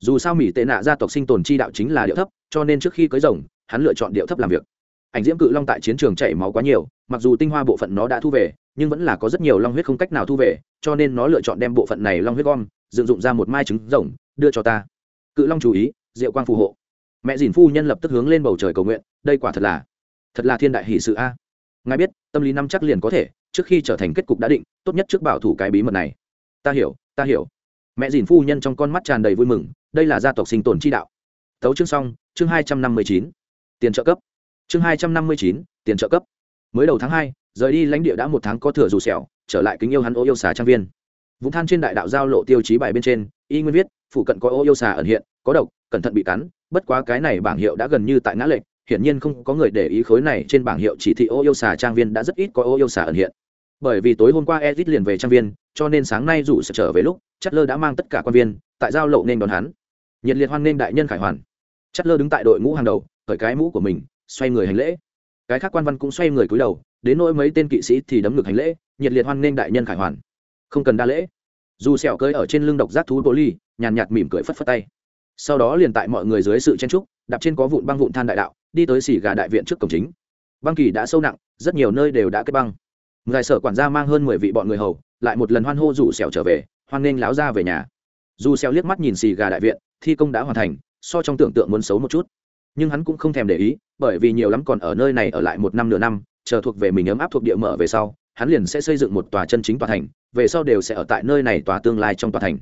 Dù sao mỹ tệ nạ gia tộc sinh tồn chi đạo chính là điệu thấp, cho nên trước khi cưới rồng, hắn lựa chọn điệu thấp làm việc. Ảnh diễm cự long tại chiến trường chảy máu quá nhiều, mặc dù tinh hoa bộ phận nó đã thu về, nhưng vẫn là có rất nhiều long huyết không cách nào thu về, cho nên nó lựa chọn đem bộ phận này long huyết gom, dựng dụng ra một mai trứng rồng, đưa cho ta. Cự long chú ý, diệu quang phù hộ. Mẹ dìn phu nhân lập tức hướng lên bầu trời cầu nguyện, đây quả thật là thật là thiên đại hỷ sự a. Ngài biết, tâm lý năm chắc liền có thể trước khi trở thành kết cục đã định, tốt nhất trước bảo thủ cái bí mật này. Ta hiểu ta hiểu. Mẹ dìn phu nhân trong con mắt tràn đầy vui mừng, đây là gia tộc sinh tồn chi đạo. Tấu chương xong, chương hai trăm năm mươi chín. Tiền trợ cấp. Chương hai trăm năm mươi chín, tiền trợ cấp. Mới đầu tháng hai, rời đi lãnh địa đã một tháng có thừa dù sẹo, trở lại kính yêu hắn ô yêu xà trang viên. Vũng than trên đại đạo giao lộ tiêu chí bài bên trên, y nguyên viết, phụ cận có ô yêu xà ẩn hiện, có độc, cẩn thận bị cắn, bất quá cái này bảng hiệu đã gần như tại ngã lệch, hiển nhiên không có người để ý khối này trên bảng hiệu chỉ thị ô yêu xà trang viên đã rất ít có ô yêu xà ẩn hiện bởi vì tối hôm qua ezit liền về trang viên, cho nên sáng nay dù sẽ trở về lúc chất lơ đã mang tất cả quan viên, tại giao lộ nên đón hắn. Nhiệt liệt hoan nghênh đại nhân khải hoàn. Chất lơ đứng tại đội ngũ hàng đầu khởi cái mũ của mình, xoay người hành lễ. Cái khác quan văn cũng xoay người cúi đầu, đến nỗi mấy tên kỵ sĩ thì đấm ngực hành lễ, nhiệt liệt hoan nghênh đại nhân khải hoàn. Không cần đa lễ. Dù sẹo cơi ở trên lưng độc giác thú bồ ly nhàn nhạt mỉm cười phất phất tay. Sau đó liền tại mọi người dưới sự chen trúc đạp trên có vụn băng vụn than đại đạo, đi tới xỉ gà đại viện trước cổng chính. Băng kỳ đã sâu nặng, rất nhiều nơi đều đã kết băng ngài sở quản gia mang hơn mười vị bọn người hầu, lại một lần hoan hô rủ xẻo trở về, hoan nghênh láo ra về nhà. Dù xẻo liếc mắt nhìn xì gà đại viện, thi công đã hoàn thành, so trong tưởng tượng muốn xấu một chút. Nhưng hắn cũng không thèm để ý, bởi vì nhiều lắm còn ở nơi này ở lại một năm nửa năm, chờ thuộc về mình ấm áp thuộc địa mở về sau, hắn liền sẽ xây dựng một tòa chân chính tòa thành, về sau đều sẽ ở tại nơi này tòa tương lai trong tòa thành.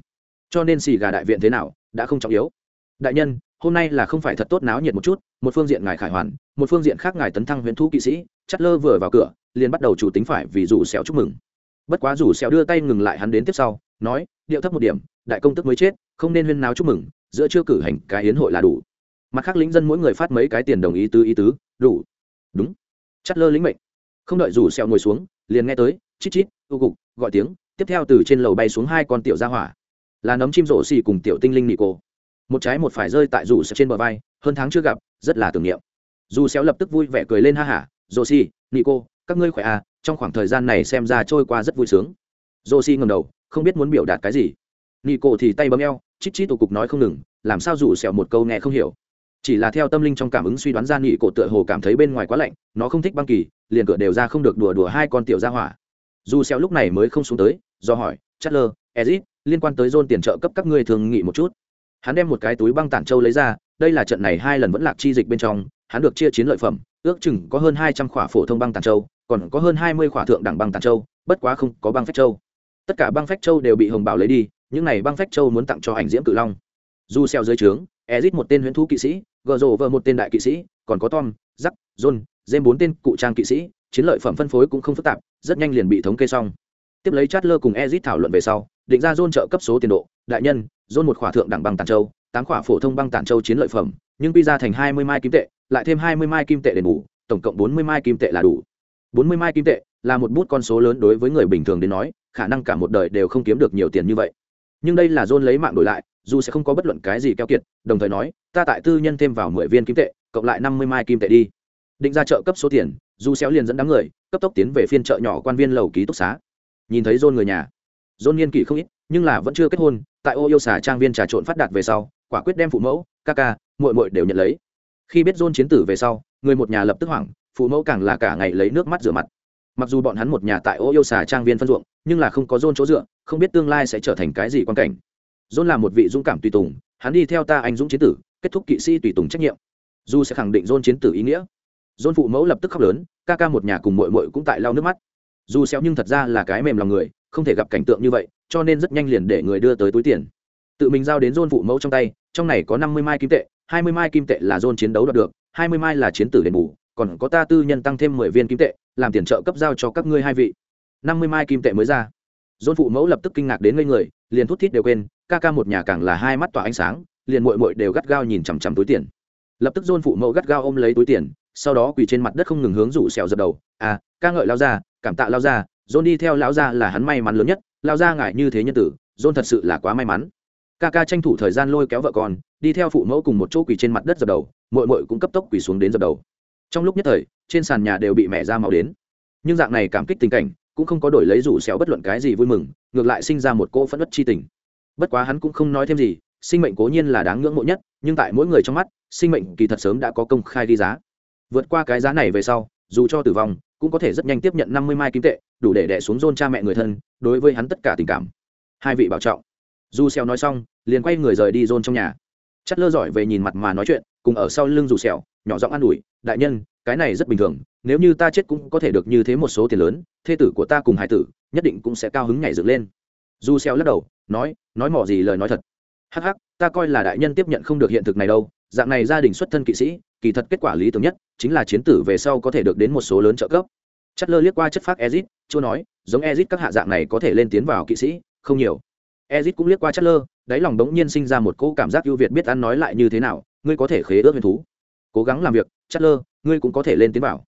Cho nên xì gà đại viện thế nào, đã không trọng yếu. Đại nhân, hôm nay là không phải thật tốt náo nhiệt một chút, một phương diện ngài khải hoàn, một phương diện khác ngài tấn thăng huyễn thú kỵ sĩ chất lơ vừa vào cửa liền bắt đầu chủ tính phải vì rủ xéo chúc mừng. Bất quá rủ xéo đưa tay ngừng lại hắn đến tiếp sau nói điệu thấp một điểm đại công tức mới chết không nên huyên náo chúc mừng giữa chưa cử hành cái hiến hội là đủ. Mặt khác lính dân mỗi người phát mấy cái tiền đồng ý tứ ý tứ đủ. Đúng. Chắt lơ lính mệnh. Không đợi rủ xéo ngồi xuống liền nghe tới chít chít u cục gọi tiếng tiếp theo từ trên lầu bay xuống hai con tiểu gia hỏa. Là nấm chim rổ xì cùng tiểu tinh linh nị cô. Một trái một phải rơi tại rủ xéo trên bờ vai hơn tháng chưa gặp rất là tưởng niệm. Dù xéo lập tức vui vẻ cười lên ha ha, rổ xì nị cô các ngươi khỏe à trong khoảng thời gian này xem ra trôi qua rất vui sướng. Dô si ngầm đầu, không biết muốn biểu đạt cái gì. Nị cổ thì tay bấm eo, chít chít tổ cục nói không ngừng, làm sao rủ sẹo một câu nghe không hiểu. Chỉ là theo tâm linh trong cảm ứng suy đoán ra nị cổ tựa hồ cảm thấy bên ngoài quá lạnh, nó không thích băng kỳ, liền cửa đều ra không được đùa đùa hai con tiểu gia hỏa. Dù xéo lúc này mới không xuống tới, do hỏi chất lơ ezit, liên quan tới dôn tiền trợ cấp các ngươi thường nghị một chút. Hắn đem một cái túi băng tản châu lấy ra, đây là trận này hai lần vẫn lạc chi dịch bên trong, hắn được chia chiến lợi phẩm, ước chừng có hơn hai trăm khỏa phổ thông băng tản châu còn có hơn hai mươi khỏa thượng đẳng băng tản châu, bất quá không có băng phách châu. Tất cả băng phách châu đều bị hồng bảo lấy đi, những này băng phách châu muốn tặng cho ảnh diễm cự long. Du xeo dưới trướng, ezit một tên huyễn thú kỵ sĩ gờ rồ vợ một tên đại kỵ sĩ, còn có tom giắc john dêm bốn tên cụ trang kỵ sĩ, chiến lợi phẩm phân phối cũng không phức tạp, rất nhanh liền bị thống kê xong. Tiếp lấy chát lơ cùng ezit thảo luận về sau, định ra john trợ cấp số tiền độ. Đại nhân, john một khỏa thượng đẳng băng tản châu, tám khỏa phổ thông băng tản châu chiến lợi phẩm, nhưng quy ra thành hai mươi mai kim tệ, lại thêm hai mươi mai kim tệ đền bù, tổng cộng bốn mươi mai kim tệ là đủ bốn mươi mai kim tệ là một bút con số lớn đối với người bình thường đến nói, khả năng cả một đời đều không kiếm được nhiều tiền như vậy. Nhưng đây là john lấy mạng đổi lại, dù sẽ không có bất luận cái gì keo kiệt, đồng thời nói, ta tại tư nhân thêm vào mười viên kim tệ, cộng lại năm mươi mai kim tệ đi. Định ra chợ cấp số tiền, dù xéo liền dẫn đám người, cấp tốc tiến về phiên chợ nhỏ quan viên lầu ký túc xá. Nhìn thấy john người nhà, john niên kỷ không ít, nhưng là vẫn chưa kết hôn, tại ô yêu xà trang viên trà trộn phát đạt về sau, quả quyết đem phụ mẫu, ca ca, muội muội đều nhận lấy khi biết john chiến tử về sau, người một nhà lập tức hoảng, phụ mẫu càng là cả ngày lấy nước mắt rửa mặt. Mặc dù bọn hắn một nhà tại ô yêu xà trang viên phân ruộng, nhưng là không có john chỗ dựa, không biết tương lai sẽ trở thành cái gì quan cảnh. John là một vị dũng cảm tùy tùng, hắn đi theo ta anh dũng chiến tử, kết thúc kỵ sĩ tùy tùng trách nhiệm. Dù sẽ khẳng định john chiến tử ý nghĩa. John phụ mẫu lập tức khóc lớn, ca ca một nhà cùng muội muội cũng tại lau nước mắt. Dù xéo nhưng thật ra là cái mềm lòng người, không thể gặp cảnh tượng như vậy, cho nên rất nhanh liền để người đưa tới túi tiền. Tự mình giao đến john phụ mẫu trong tay, trong này có năm mươi mai kim tệ hai mươi mai kim tệ là dôn chiến đấu đoạt được, hai mươi mai là chiến tử đền bù, còn có ta tư nhân tăng thêm mười viên kim tệ, làm tiền trợ cấp giao cho các ngươi hai vị. năm mươi mai kim tệ mới ra. Dôn phụ mẫu lập tức kinh ngạc đến ngây người, liền thút thít đều quên, ca ca một nhà càng là hai mắt tỏa ánh sáng, liền muội muội đều gắt gao nhìn chằm chằm túi tiền. Lập tức dôn phụ mẫu gắt gao ôm lấy túi tiền, sau đó quỳ trên mặt đất không ngừng hướng rủ xèo dập đầu à ca ngợi lao ra cảm tạ lao ra dôn đi theo lão gia là hắn may mắn lớn nhất, lão gia ngại như thế nhân tử, dôn thật sự là quá may mắn ca ca tranh thủ thời gian lôi kéo vợ con, đi theo phụ mẫu cùng một chỗ quỳ trên mặt đất dập đầu mội mội cũng cấp tốc quỳ xuống đến dập đầu. Trong lúc nhất thời, trên sàn nhà đều bị mẹ ra máu đến. Nhưng dạng này cảm kích tình cảnh, cũng không có đổi lấy rủ xéo bất luận cái gì vui mừng, ngược lại sinh ra một cô phẫn ất chi tình. Bất quá hắn cũng không nói thêm gì, sinh mệnh cố nhiên là đáng ngưỡng mộ nhất, nhưng tại mỗi người trong mắt, sinh mệnh kỳ thật sớm đã có công khai đi giá. Vượt qua cái giá này về sau, dù cho tử vong, cũng có thể rất nhanh tiếp nhận năm mươi mai kim tệ, đủ để đẻ xuống rôn cha mẹ người thân, đối với hắn tất cả tình cảm. Hai vị bảo trọng. Dù xeo nói xong liền quay người rời đi rôn trong nhà. Chất lơ giỏi về nhìn mặt mà nói chuyện cùng ở sau lưng dù sẹo, nhỏ giọng an ủi đại nhân cái này rất bình thường nếu như ta chết cũng có thể được như thế một số tiền lớn thê tử của ta cùng hải tử nhất định cũng sẽ cao hứng nhảy dựng lên. Dù sẹo lắc đầu nói nói mỏ gì lời nói thật. Hắc hắc ta coi là đại nhân tiếp nhận không được hiện thực này đâu dạng này gia đình xuất thân kỵ sĩ kỳ thật kết quả lý tưởng nhất chính là chiến tử về sau có thể được đến một số lớn trợ cấp. Chất lơ liếc qua chất phác ezit chưa nói giống ezit các hạ dạng này có thể lên tiến vào kỵ sĩ không nhiều ezit cũng liếc qua chất lơ đáy lòng đống nhiên sinh ra một cỗ cảm giác ưu việt biết ăn nói lại như thế nào, ngươi có thể khế ước huyền thú. Cố gắng làm việc chất lơ ngươi cũng có thể lên tiến vào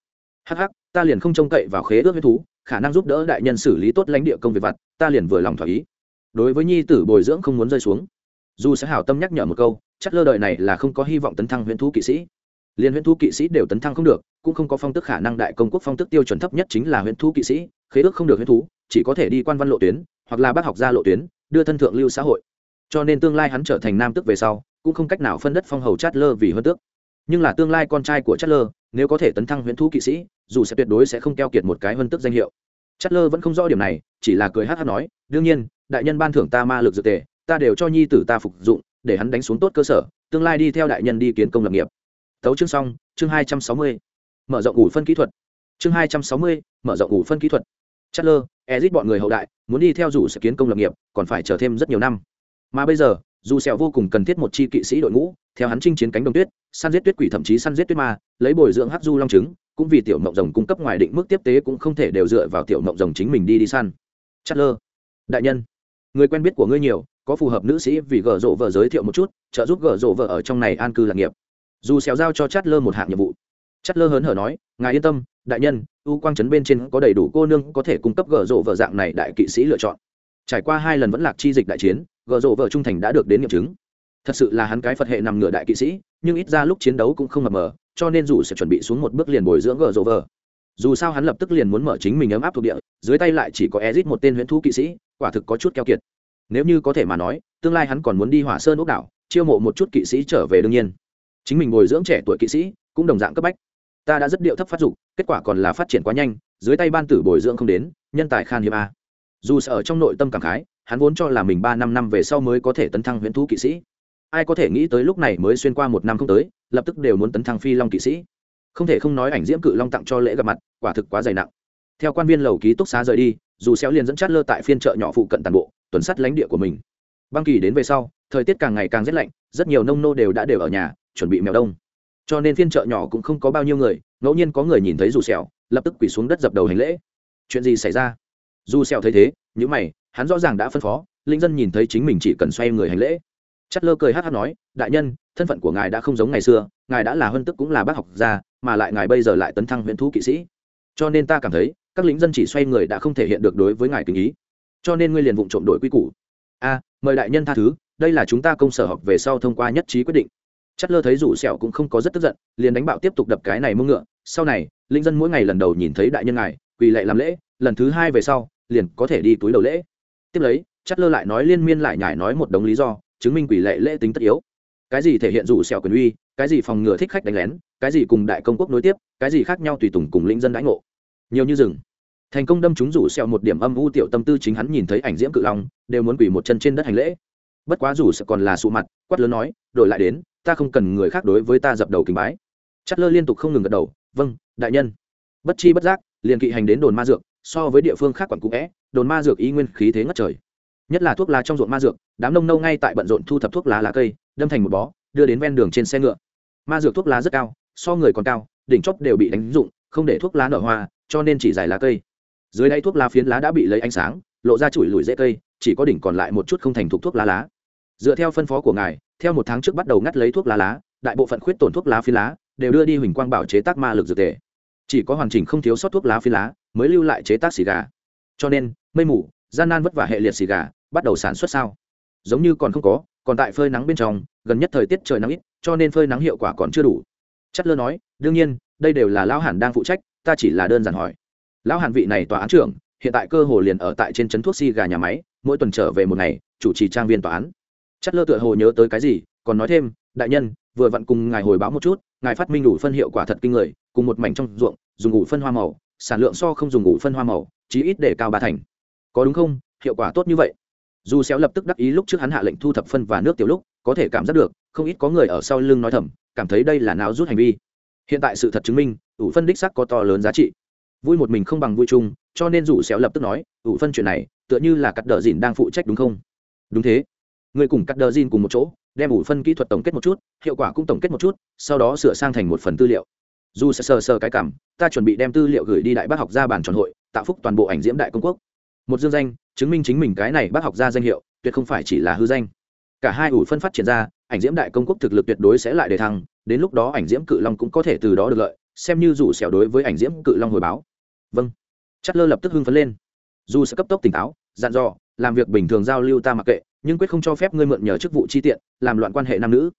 hh ta liền không trông cậy vào khế ước huyền thú, khả năng giúp đỡ đại nhân xử lý tốt lãnh địa công việc vặt, ta liền vừa lòng thỏa ý. Đối với nhi tử bồi dưỡng không muốn rơi xuống. Dù sẽ hảo tâm nhắc nhở một câu Chất lơ đời này là không có hy vọng tấn thăng huyền thú kỵ sĩ. Liền huyền thú kỵ sĩ đều tấn thăng không được, cũng không có phong tức khả năng đại công quốc phong tức tiêu chuẩn thấp nhất chính là huyền thú kỵ sĩ, khế ước không được huyền thú, chỉ có thể đi quan văn lộ tuyến, hoặc là bác học gia lộ tuyến đưa thân thượng lưu xã hội. Cho nên tương lai hắn trở thành nam tước về sau, cũng không cách nào phân đất phong hầu chát lơ vì hơn tước. Nhưng là tương lai con trai của chát lơ nếu có thể tấn thăng huyễn thú kỵ sĩ, dù sẽ tuyệt đối sẽ không keo kiệt một cái hơn tước danh hiệu. Chát lơ vẫn không rõ điểm này, chỉ là cười hát hát nói, đương nhiên, đại nhân ban thưởng ta ma lực dự tề, ta đều cho nhi tử ta phục dụng, để hắn đánh xuống tốt cơ sở, tương lai đi theo đại nhân đi kiến công lập nghiệp. Tấu chương xong, chương hai trăm sáu mươi. Mở rộng ủ phân kỹ thuật. Chương hai trăm sáu mươi, mở rộng ủ phân kỹ thuật chất lơ ezit bọn người hậu đại, muốn đi theo dù sẽ kiến công lập nghiệp, còn phải chờ thêm rất nhiều năm. Mà bây giờ, dù sẹo vô cùng cần thiết một chi kỵ sĩ đội ngũ, theo hắn chinh chiến cánh đồng tuyết, săn giết tuyết quỷ thậm chí săn giết tuyết ma, lấy bồi dưỡng hắc du long trứng, cũng vì tiểu mộng rồng cung cấp ngoài định mức tiếp tế cũng không thể đều dựa vào tiểu mộng rồng chính mình đi đi săn. Chất lơ đại nhân, người quen biết của ngươi nhiều, có phù hợp nữ sĩ vì gở rộ vợ giới thiệu một chút, trợ giúp gở rộ vợ ở trong này an cư lạc nghiệp. Dù xéo giao cho chát lơ một hạng nhiệm vụ chất lơ hớn hở nói, ngài yên tâm, đại nhân, u quang trấn bên trên có đầy đủ cô nương có thể cung cấp gở rộ vợ dạng này đại kỵ sĩ lựa chọn. Trải qua hai lần vẫn lạc chi dịch đại chiến, gở rộ vợ trung thành đã được đến nghiệm chứng. Thật sự là hắn cái phật hệ nằm ngửa đại kỵ sĩ, nhưng ít ra lúc chiến đấu cũng không mập mờ, cho nên dù sẽ chuẩn bị xuống một bước liền bồi dưỡng gở rộ vợ. Dù sao hắn lập tức liền muốn mở chính mình ấm áp thuộc địa, dưới tay lại chỉ có ezit một tên huyễn thú kỵ sĩ, quả thực có chút keo kiệt. Nếu như có thể mà nói, tương lai hắn còn muốn đi hỏa sơn ốc đảo, chiêu mộ một chút kỵ sĩ trở về đương nhiên. Chính mình bồi dưỡng trẻ tuổi kỵ sĩ cũng đồng dạng cấp bách ta đã rất điệu thấp phát dục, kết quả còn là phát triển quá nhanh, dưới tay ban tử bồi dưỡng không đến, nhân tài khan hiếm a. Dù sợ trong nội tâm cảm khái, hắn vốn cho là mình ba năm năm về sau mới có thể tấn thăng huyễn thú kỵ sĩ. Ai có thể nghĩ tới lúc này mới xuyên qua một năm không tới, lập tức đều muốn tấn thăng phi long kỵ sĩ. Không thể không nói ảnh diễm cự long tặng cho lễ gặp mặt, quả thực quá dày nặng. Theo quan viên lầu ký túc xá rời đi, dù xéo liền dẫn chát lơ tại phiên chợ nhỏ phụ cận toàn bộ, tuần sát lãnh địa của mình. Băng kỳ đến về sau, thời tiết càng ngày càng rét lạnh, rất nhiều nông nô đều đã đều ở nhà, chuẩn bị mèo đông cho nên phiên chợ nhỏ cũng không có bao nhiêu người, ngẫu nhiên có người nhìn thấy dù sẹo, lập tức quỳ xuống đất dập đầu hành lễ. Chuyện gì xảy ra? Dù sẹo thấy thế những mày, hắn rõ ràng đã phân phó, linh dân nhìn thấy chính mình chỉ cần xoay người hành lễ. Chất lơ cười hát hát nói, đại nhân, thân phận của ngài đã không giống ngày xưa, ngài đã là huân tức cũng là bác học gia, mà lại ngài bây giờ lại tấn thăng huyện thú kỵ sĩ. Cho nên ta cảm thấy, các lính dân chỉ xoay người đã không thể hiện được đối với ngài kính ý. Cho nên ngươi liền vụng trộm đổi quy củ. A, mời đại nhân tha thứ, đây là chúng ta công sở học về sau thông qua nhất trí quyết định chất lơ thấy rủ sẹo cũng không có rất tức giận, liền đánh bạo tiếp tục đập cái này mông ngựa. Sau này, linh dân mỗi ngày lần đầu nhìn thấy đại nhân ngài, quỳ lệ làm lễ, lần thứ hai về sau, liền có thể đi túi đầu lễ. Tiếp lấy, chất lơ lại nói liên miên lại nhải nói một đống lý do, chứng minh quỳ lệ lễ tính tất yếu. Cái gì thể hiện rủ sẹo quyền uy, cái gì phòng ngừa thích khách đánh lén, cái gì cùng đại công quốc nối tiếp, cái gì khác nhau tùy tùng cùng linh dân đãi ngộ. Nhiều như rừng. Thành công đâm chúng rủ sẹo một điểm âm u tiểu tâm tư chính hắn nhìn thấy ảnh diễm cự long, đều muốn quỳ một chân trên đất hành lễ. Bất quá rủ sẽ còn là sụ mặt, quát lớn nói, đổi lại đến ta không cần người khác đối với ta dập đầu kính bái. Chất lơ liên tục không ngừng gật đầu vâng đại nhân. Bất chi bất giác, liền kỵ hành đến đồn ma dược, so với địa phương khác quản cũ vẽ đồn ma dược y nguyên khí thế ngất trời. Nhất là thuốc lá trong ruộng ma dược, đám nông nâu ngay tại bận rộn thu thập thuốc lá lá cây, đâm thành một bó, đưa đến ven đường trên xe ngựa. Ma dược thuốc lá rất cao, so người còn cao, đỉnh chóp đều bị đánh dụng không để thuốc lá nở hoa, cho nên chỉ dài lá cây. Dưới đây thuốc lá phiến lá đã bị lấy ánh sáng, lộ ra chùi lùi dễ cây, chỉ có đỉnh còn lại một chút không thành thục thuốc lá lá. Dựa theo phân phó của ngài theo một tháng trước bắt đầu ngắt lấy thuốc lá lá, đại bộ phận khuyết tổn thuốc lá phi lá đều đưa đi huỳnh quang bảo chế tác ma lực dược thể chỉ có hoàn chỉnh không thiếu sót thuốc lá phi lá mới lưu lại chế tác xì gà. Cho nên, mây mù, gian nan vất vả hệ liệt xì gà bắt đầu sản xuất sao? Giống như còn không có, còn tại phơi nắng bên trong, gần nhất thời tiết trời nắng ít, cho nên phơi nắng hiệu quả còn chưa đủ. Chất lơ nói, đương nhiên, đây đều là lão hàn đang phụ trách, ta chỉ là đơn giản hỏi. Lão hàn vị này tòa án trưởng, hiện tại cơ hồ liền ở tại trên trấn thuốc xì gà nhà máy, mỗi tuần trở về một ngày, chủ trì trang viên tòa án chất lơ tựa hồ nhớ tới cái gì, còn nói thêm, đại nhân, vừa vặn cùng ngài hồi báo một chút, ngài phát minh đủ phân hiệu quả thật kinh người, cùng một mảnh trong ruộng, dùng ngủ phân hoa màu, sản lượng so không dùng ngủ phân hoa màu, chí ít để cao ba thành. Có đúng không? Hiệu quả tốt như vậy. Dù xéo lập tức đắc ý lúc trước hắn hạ lệnh thu thập phân và nước tiểu lúc, có thể cảm giác được, không ít có người ở sau lưng nói thầm, cảm thấy đây là não rút hành vi. Hiện tại sự thật chứng minh, ủ phân đích sắc có to lớn giá trị. Vui một mình không bằng vui chung, cho nên dù xéo lập tức nói, ủ phân chuyện này, tựa như là cắt đờ dìn đang phụ trách đúng không? Đúng thế người cùng cắt đờ zin cùng một chỗ, đem ủ phân kỹ thuật tổng kết một chút, hiệu quả cũng tổng kết một chút, sau đó sửa sang thành một phần tư liệu. Dù sờ sờ cái cảm, ta chuẩn bị đem tư liệu gửi đi đại bác học gia bản tròn hội, tạo phúc toàn bộ ảnh diễm đại công quốc. Một dương danh, chứng minh chính mình cái này bác học gia danh hiệu, tuyệt không phải chỉ là hư danh. Cả hai ủ phân phát triển ra, ảnh diễm đại công quốc thực lực tuyệt đối sẽ lại đề thăng, đến lúc đó ảnh diễm cự long cũng có thể từ đó được lợi, xem như rủ xẻo đối với ảnh diễm cự long hồi báo. Vâng. Chất lơ lập tức hưng phấn lên. Dù sẽ cấp tốc tỉnh táo, dặn dò, làm việc bình thường giao lưu ta mặc kệ nhưng quyết không cho phép ngươi mượn nhờ chức vụ chi tiện, làm loạn quan hệ nam nữ.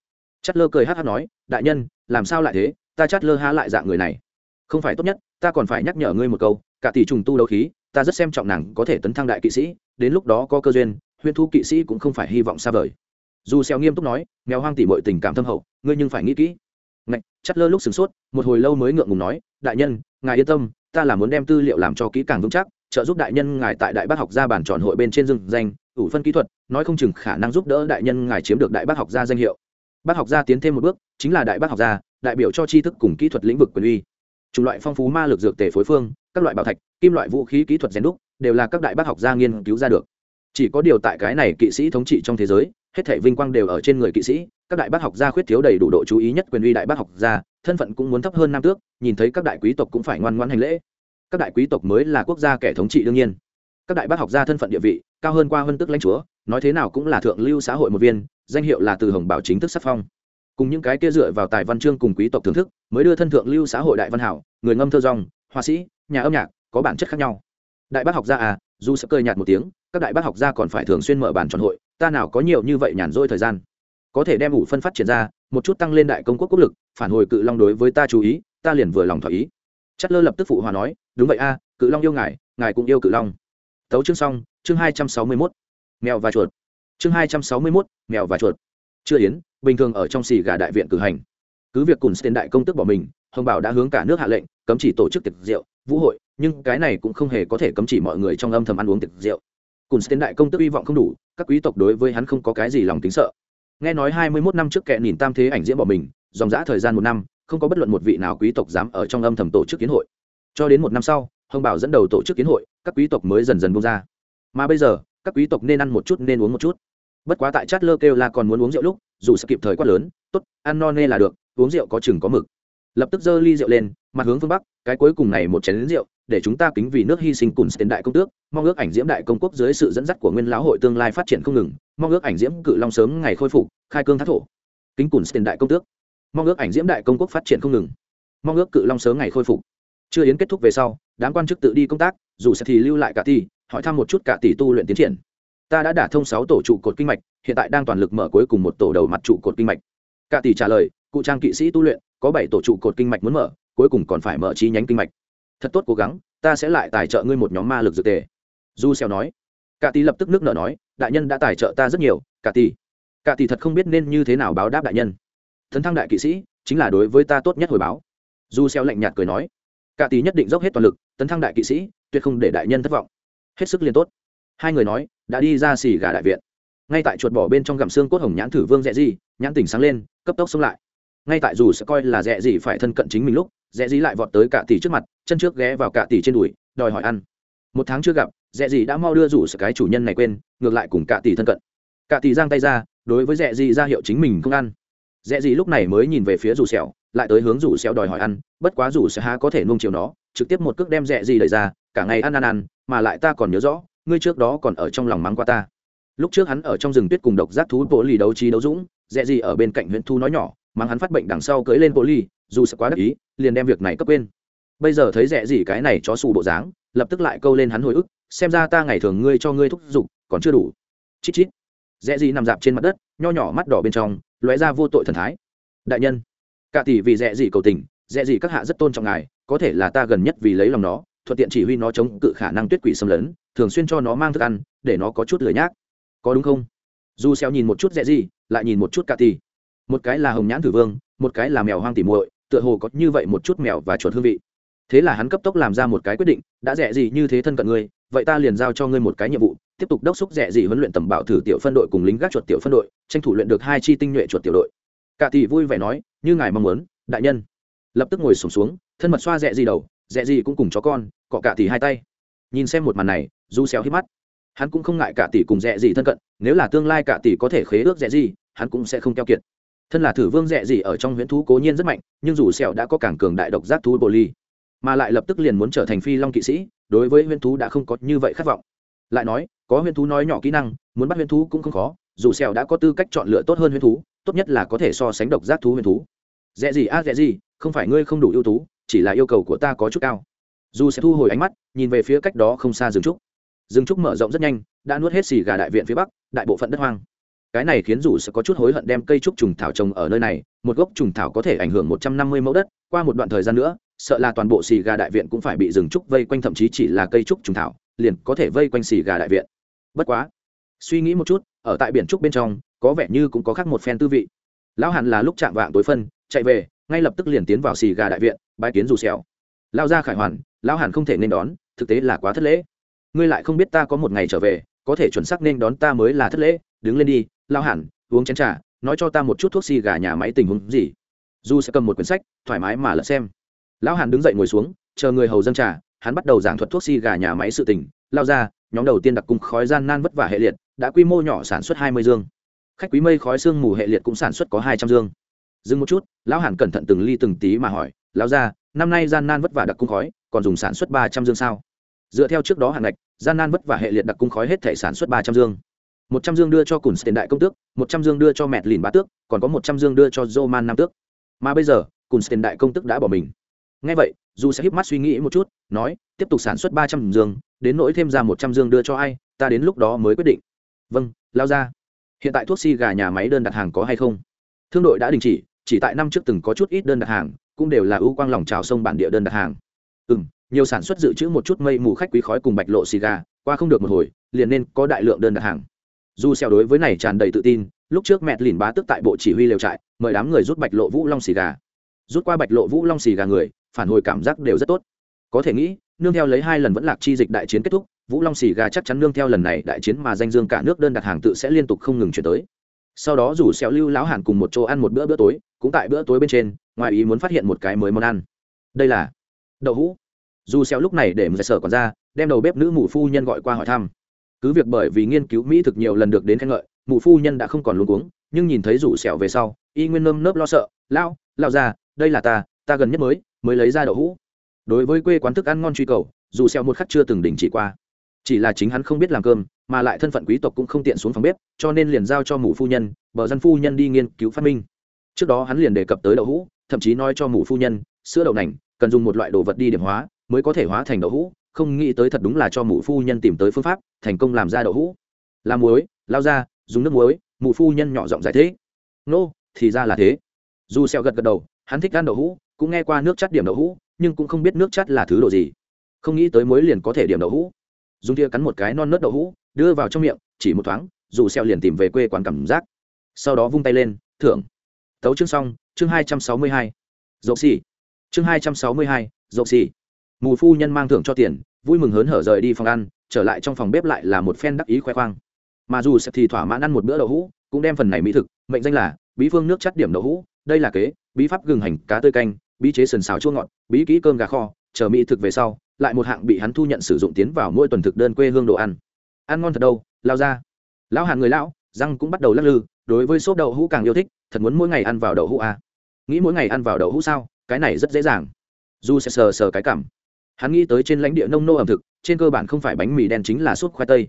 Chất lơ cười hát hát nói, đại nhân, làm sao lại thế? Ta chất lơ há lại dạng người này. Không phải tốt nhất, ta còn phải nhắc nhở ngươi một câu, cả tỷ trùng tu đấu khí, ta rất xem trọng nàng có thể tấn thăng đại kỵ sĩ, đến lúc đó có cơ duyên huyên thu kỵ sĩ cũng không phải hy vọng xa vời. Dù xeo nghiêm túc nói, mèo hoang tỉ mọi tình cảm thâm hậu, ngươi nhưng phải nghĩ kỹ. Ngạch chắt lơ lúc sửng sốt, một hồi lâu mới ngượng ngùng nói, đại nhân, ngài yên tâm, ta là muốn đem tư liệu làm cho kỹ càng vững chắc, trợ giúp đại nhân ngài tại đại bác học gia bản tròn hội bên trên rừng danh ủ phân kỹ thuật, nói không chừng khả năng giúp đỡ đại nhân ngài chiếm được đại bác học gia danh hiệu. Bác học gia tiến thêm một bước, chính là đại bác học gia, đại biểu cho tri thức cùng kỹ thuật lĩnh vực quyền uy. Chủng loại phong phú ma lực dược tề phối phương, các loại bảo thạch, kim loại vũ khí kỹ thuật rèn đúc, đều là các đại bác học gia nghiên cứu ra được. Chỉ có điều tại cái này kỵ sĩ thống trị trong thế giới, hết thể vinh quang đều ở trên người kỵ sĩ, các đại bác học gia khuyết thiếu đầy đủ độ chú ý nhất quyền uy đại bác học gia, thân phận cũng muốn thấp hơn nam tước, nhìn thấy các đại quý tộc cũng phải ngoan ngoan hành lễ. Các đại quý tộc mới là quốc gia kẻ thống trị đương nhiên. Các đại bác học gia thân phận địa vị cao hơn qua hơn tức lãnh chúa, nói thế nào cũng là thượng lưu xã hội một viên, danh hiệu là từ hồng bảo chính thức sắc phong. Cùng những cái kia dựa vào tài văn chương cùng quý tộc thưởng thức, mới đưa thân thượng lưu xã hội đại văn hảo, người ngâm thơ rong, họa sĩ, nhà âm nhạc, có bản chất khác nhau. Đại bác học gia à dù sẽ cười nhạt một tiếng, các đại bác học gia còn phải thường xuyên mở bản tròn hội, ta nào có nhiều như vậy nhàn rỗi thời gian. Có thể đem ủ phân phát triển ra, một chút tăng lên đại công quốc quốc lực, phản hồi cự long đối với ta chú ý, ta liền vừa lòng thỏa ý. Chất lơ lập tức phụ hòa nói, đúng vậy a, cự long yêu ngài ngài cũng yêu cự long tấu chương xong, chương hai trăm sáu mươi mốt, mèo và chuột. Chương hai trăm sáu mươi mốt, mèo và chuột. Chưa yến, bình thường ở trong xì gà đại viện cử hành. Cứ việc cùng tên đại công tức bỏ mình, hồng bảo đã hướng cả nước hạ lệnh, cấm chỉ tổ chức tiệc rượu, vũ hội, nhưng cái này cũng không hề có thể cấm chỉ mọi người trong âm thầm ăn uống tiệc rượu. Cùng tên đại công tức hy vọng không đủ, các quý tộc đối với hắn không có cái gì lòng tính sợ. Nghe nói hai mươi 21 năm trước kẻ nhìn tam thế ảnh diễn bỏ mình, dòng dã thời gian một năm, không có bất luận một vị nào quý tộc dám ở trong âm thầm tổ chức kiến hội. Cho đến một năm sau hồng bảo dẫn đầu tổ chức kiến hội, các quý tộc mới dần dần bung ra. Mà bây giờ, các quý tộc nên ăn một chút nên uống một chút. Bất quá tại chát lơ kêu là còn muốn uống rượu lúc, dù sẽ kịp thời quát lớn, tốt, ăn no nê là được, uống rượu có chừng có mực. Lập tức giơ ly rượu lên, mặt hướng phương bắc, cái cuối cùng này một chén lính rượu, để chúng ta kính vì nước hy sinh cùng tiền đại công tước, mong ước ảnh diễm đại công quốc dưới sự dẫn dắt của nguyên lão hội tương lai phát triển không ngừng, mong ước ảnh diễm cự long sớm ngày khôi phục, khai cương thác thổ. Kính cùng tiền đại công tước, mong ước ảnh diễm đại công quốc phát triển không ngừng, mong ước cự long sớm ngày khôi phục chưa yến kết thúc về sau, đám quan chức tự đi công tác, dù sẽ thì lưu lại cả tỷ, hỏi thăm một chút cả tỷ tu luyện tiến triển. Ta đã đả thông sáu tổ trụ cột kinh mạch, hiện tại đang toàn lực mở cuối cùng một tổ đầu mặt trụ cột kinh mạch. Cả tỷ trả lời, cụ trang kỵ sĩ tu luyện, có bảy tổ trụ cột kinh mạch muốn mở, cuối cùng còn phải mở chi nhánh kinh mạch. Thật tốt cố gắng, ta sẽ lại tài trợ ngươi một nhóm ma lực dược tề. Du xèo nói, cả tỷ lập tức nước nợ nói, đại nhân đã tài trợ ta rất nhiều, cả tỷ. Cả tỷ thật không biết nên như thế nào báo đáp đại nhân. Thần thăng đại kỵ sĩ, chính là đối với ta tốt nhất hồi báo. Du Xeo lạnh nhạt cười nói cả tỷ nhất định dốc hết toàn lực, tấn thăng đại kỵ sĩ, tuyệt không để đại nhân thất vọng. Hết sức liên tốt. Hai người nói, đã đi ra xì gà đại viện. Ngay tại chuột bỏ bên trong gặm xương cốt hồng nhãn thử vương dẹ gì nhãn tỉnh sáng lên, cấp tốc xông lại. Ngay tại dù sẽ coi là dẹ gì phải thân cận chính mình lúc, dẹ gì lại vọt tới cả tỷ trước mặt, chân trước ghé vào cả tỷ trên đùi, đòi hỏi ăn. Một tháng chưa gặp, dẹ gì đã mau đưa rủ sự cái chủ nhân này quên, ngược lại cùng cả tỷ thân cận. Cả tỷ giang tay ra, đối với dẹ gì ra hiệu chính mình không ăn. Dẹ gì lúc này mới nhìn về phía rủ sẹo lại tới hướng rủ xéo đòi hỏi ăn, bất quá rủ sẽ há có thể nung chiều nó, trực tiếp một cước đem rẻ gì đẩy ra, cả ngày ăn ăn ăn, mà lại ta còn nhớ rõ, ngươi trước đó còn ở trong lòng mắng qua ta. Lúc trước hắn ở trong rừng tuyết cùng độc giác thú bộ lì đấu trí đấu dũng, rẻ gì ở bên cạnh huyện thu nói nhỏ, mắng hắn phát bệnh đằng sau cưới lên bộ lì dù sẽ quá đắc ý, liền đem việc này cấp quên. Bây giờ thấy rẻ gì cái này chó xù bộ dáng, lập tức lại câu lên hắn hồi ức, xem ra ta ngày thường ngươi cho ngươi thúc giục, còn chưa đủ. Chít chít. Rẽ gì nằm dạp trên mặt đất, nho nhỏ mắt đỏ bên trong, lóe ra vô tội thần thái. Đại nhân cả tỷ vì dẹ gì cầu tình dẹ gì các hạ rất tôn trọng ngài, có thể là ta gần nhất vì lấy lòng nó, thuận tiện chỉ huy nó chống cự khả năng tuyết quỷ xâm lấn, thường xuyên cho nó mang thức ăn, để nó có chút lười nhác. Có đúng không? Dù xeo nhìn một chút dẹ gì, lại nhìn một chút cả tỷ. Một cái là hồng nhãn thử vương, một cái là mèo hoang tỉ muội, tựa hồ có như vậy một chút mèo và chuột hương vị. Thế là hắn cấp tốc làm ra một cái quyết định, đã rẻ gì như thế thân cận ngươi, vậy ta liền giao cho ngươi một cái nhiệm vụ, tiếp tục đốc xúc rẻ gì huấn luyện tầm bảo thử tiểu phân đội cùng lính gác chuột tiểu phân đội, tranh thủ luyện được hai chi tinh nhuệ chuột tiểu đội cả tỷ vui vẻ nói như ngài mong muốn đại nhân. Lập tức ngồi sùng xuống, xuống thân mật xoa rẻ gì đầu rẻ gì cũng cùng chó con cọ cả tỷ hai tay. Nhìn xem một màn này du xéo hít mắt. Hắn cũng không ngại cả tỷ cùng rẻ gì thân cận nếu là tương lai cả tỷ có thể khế ước rẻ gì hắn cũng sẽ không keo kiệt. Thân là thử vương rẻ gì ở trong huyễn thú cố nhiên rất mạnh nhưng dù xẻo đã có cảng cường đại độc giác thú bồ ly mà lại lập tức liền muốn trở thành phi long kỵ sĩ đối với huyễn thú đã không có như vậy khát vọng. Lại nói có huyễn thú nói nhỏ kỹ năng muốn bắt huyễn thú cũng không khó dù xẻo đã có tư cách chọn lựa tốt hơn huyễn thú tốt nhất là có thể so sánh độc giác thú huyễn thú. Dễ gì a à, dễ gì không phải ngươi không đủ ưu tú chỉ là yêu cầu của ta có chút cao. Dù sẽ thu hồi ánh mắt nhìn về phía cách đó không xa rừng trúc. Rừng trúc mở rộng rất nhanh đã nuốt hết xì gà đại viện phía bắc đại bộ phận đất hoang. Cái này khiến dù sẽ có chút hối hận đem cây trúc trùng thảo trồng ở nơi này một gốc trùng thảo có thể ảnh hưởng một trăm năm mươi mẫu đất qua một đoạn thời gian nữa sợ là toàn bộ xì gà đại viện cũng phải bị rừng trúc vây quanh thậm chí chỉ là cây trúc trùng thảo liền có thể vây quanh xì gà đại viện. Bất quá suy nghĩ một chút ở tại biển trúc bên trong, có vẻ như cũng có khác một phen tư vị. Lão hàn là lúc chạm vạng tối phân, chạy về, ngay lập tức liền tiến vào xì gà đại viện bãi kiến dù xẻo lao ra khải hoàn, lão hàn không thể nên đón, thực tế là quá thất lễ. Ngươi lại không biết ta có một ngày trở về, có thể chuẩn xác nên đón ta mới là thất lễ. Đứng lên đi lao Hàn, uống chén trà, nói cho ta một chút thuốc xì gà nhà máy tình huống gì. Du sẽ cầm một quyển sách, thoải mái mà lật xem. Lão hàn đứng dậy ngồi xuống, chờ người hầu dân trà, hắn bắt đầu giảng thuật thuốc xì gà nhà máy sự tình. Lao ra nhóm đầu tiên đặc cung khói gian nan vất vả hệ liệt, đã quy mô nhỏ sản xuất hai mươi dương. Khách quý mây khói sương mù hệ liệt cũng sản xuất có hai trăm dương. Dừng một chút, lão hàn cẩn thận từng ly từng tí mà hỏi, lão ra năm nay gian nan vất vả đặc cung khói còn dùng sản xuất ba trăm dương sao? Dựa theo trước đó hạn ngạch, gian nan vất vả hệ liệt đặc cung khói hết thể sản xuất ba trăm dương. Một trăm dương đưa cho cùn tiền đại công tước, một trăm dương đưa cho mẹt lìn bá tước, còn có một trăm dương đưa cho roman nam tước. Mà bây giờ, cùn tiền đại công tước đã bỏ mình. Ngay vậy dù sẽ híp mắt suy nghĩ một chút, nói, tiếp tục sản xuất ba trăm dương đến nỗi thêm ra một trăm dương đưa cho ai, ta đến lúc đó mới quyết định. Vâng lao ra. Hiện tại thuốc si gà nhà máy đơn đặt hàng có hay không? Thương đội đã đình chỉ chỉ tại năm trước từng có chút ít đơn đặt hàng, cũng đều là ưu quang lòng trào sông bản địa đơn đặt hàng. Ừ m nhiều sản xuất dự trữ một chút mây mù khách quý khói cùng bạch lộ xì gà, qua không được một hồi, liền nên có đại lượng đơn đặt hàng. Dù xeo đối với này tràn đầy tự tin, lúc trước mẹ lìn bá tức tại bộ chỉ huy lều trại, mời đám người rút bạch lộ vũ long xì gà. Rút qua bạch lộ vũ long xì gà người, phản hồi cảm giác đều rất tốt. Có thể nghĩ nương theo lấy hai lần vẫn lạc chi dịch đại chiến kết thúc, vũ long xì gà chắc chắn nương theo lần này đại chiến mà danh dương cả nước đơn đặt hàng tự sẽ liên tục không ngừng chuyển tới. Sau đó rủ xeo lưu lão hàn cùng một chỗ ăn một bữa bữa tối, cũng tại bữa tối bên trên, ngoài ý muốn phát hiện một cái mới món ăn. Đây là đậu hũ. Dù xeo lúc này để một sở còn ra đem đầu bếp nữ mụ phu nhân gọi qua hỏi thăm. Cứ việc bởi vì nghiên cứu mỹ thực nhiều lần được đến khen ngợi mụ phu nhân đã không còn luống cuống, nhưng nhìn thấy rủ sẹo về sau, y nguyên nơm nớp lo sợ lao lao ra đây là ta ta gần nhất mới mới lấy ra đậu hũ đối với quê quán thức ăn ngon truy cầu dù sẹo một khắc chưa từng đình chỉ qua. Chỉ là chính hắn không biết làm cơm mà lại thân phận quý tộc cũng không tiện xuống phòng bếp cho nên liền giao cho mụ phu nhân bờ dân phu nhân đi nghiên cứu phát minh. Trước đó hắn liền đề cập tới đậu hũ thậm chí nói cho mụ phu nhân sữa đậu nành cần dùng một loại đồ vật đi điểm hóa mới có thể hóa thành đậu hũ không nghĩ tới thật đúng là cho mụ phu nhân tìm tới phương pháp thành công làm ra đậu hũ. Làm muối lao ra dùng nước muối mụ phu nhân nhỏ giọng giải thế nô、no, thì ra là thế. Dù xeo gật gật đầu hắn thích ăn đậu hũ cũng nghe qua nước chắt điểm đậu hũ nhưng cũng không biết nước chát là thứ đồ gì. Không nghĩ tới mối liền có thể điểm đậu hũ. Dùng tia cắn một cái non nớt đậu hũ, đưa vào trong miệng, chỉ một thoáng, dù xeo liền tìm về quê quán cảm giác. Sau đó vung tay lên, thưởng. Tấu chương xong, chương hai trăm sáu mươi hai. Dậu xì. Chương hai trăm sáu mươi hai, dậu xì. Mù phu nhân mang thưởng cho tiền, vui mừng hớn hở rời đi phòng ăn, trở lại trong phòng bếp lại là một phen đắc ý khoe khoang. Mà dù sẽ thì thỏa mãn ăn một bữa đậu hũ, cũng đem phần này mỹ thực, mệnh danh là bí phương nước chắt điểm đậu hũ, đây là kế, bí pháp gừng hành cá tươi canh bí chế sần xào chua ngọt, bí kỹ cơm gà kho, chờ mỹ thực về sau, lại một hạng bị hắn thu nhận sử dụng tiến vào mỗi tuần thực đơn quê hương đồ ăn. Ăn ngon thật đâu, lao ra. Lão hàn người lão, răng cũng bắt đầu lắc lư, đối với xốp đậu hũ càng yêu thích, thật muốn mỗi ngày ăn vào đậu hũ à. nghĩ mỗi ngày ăn vào đậu hũ sao, cái này rất dễ dàng. Du sẽ sờ sờ cái cảm. Hắn nghĩ tới trên lãnh địa nông nô ẩm thực, trên cơ bản không phải bánh mì đen chính là sốt khoai tây.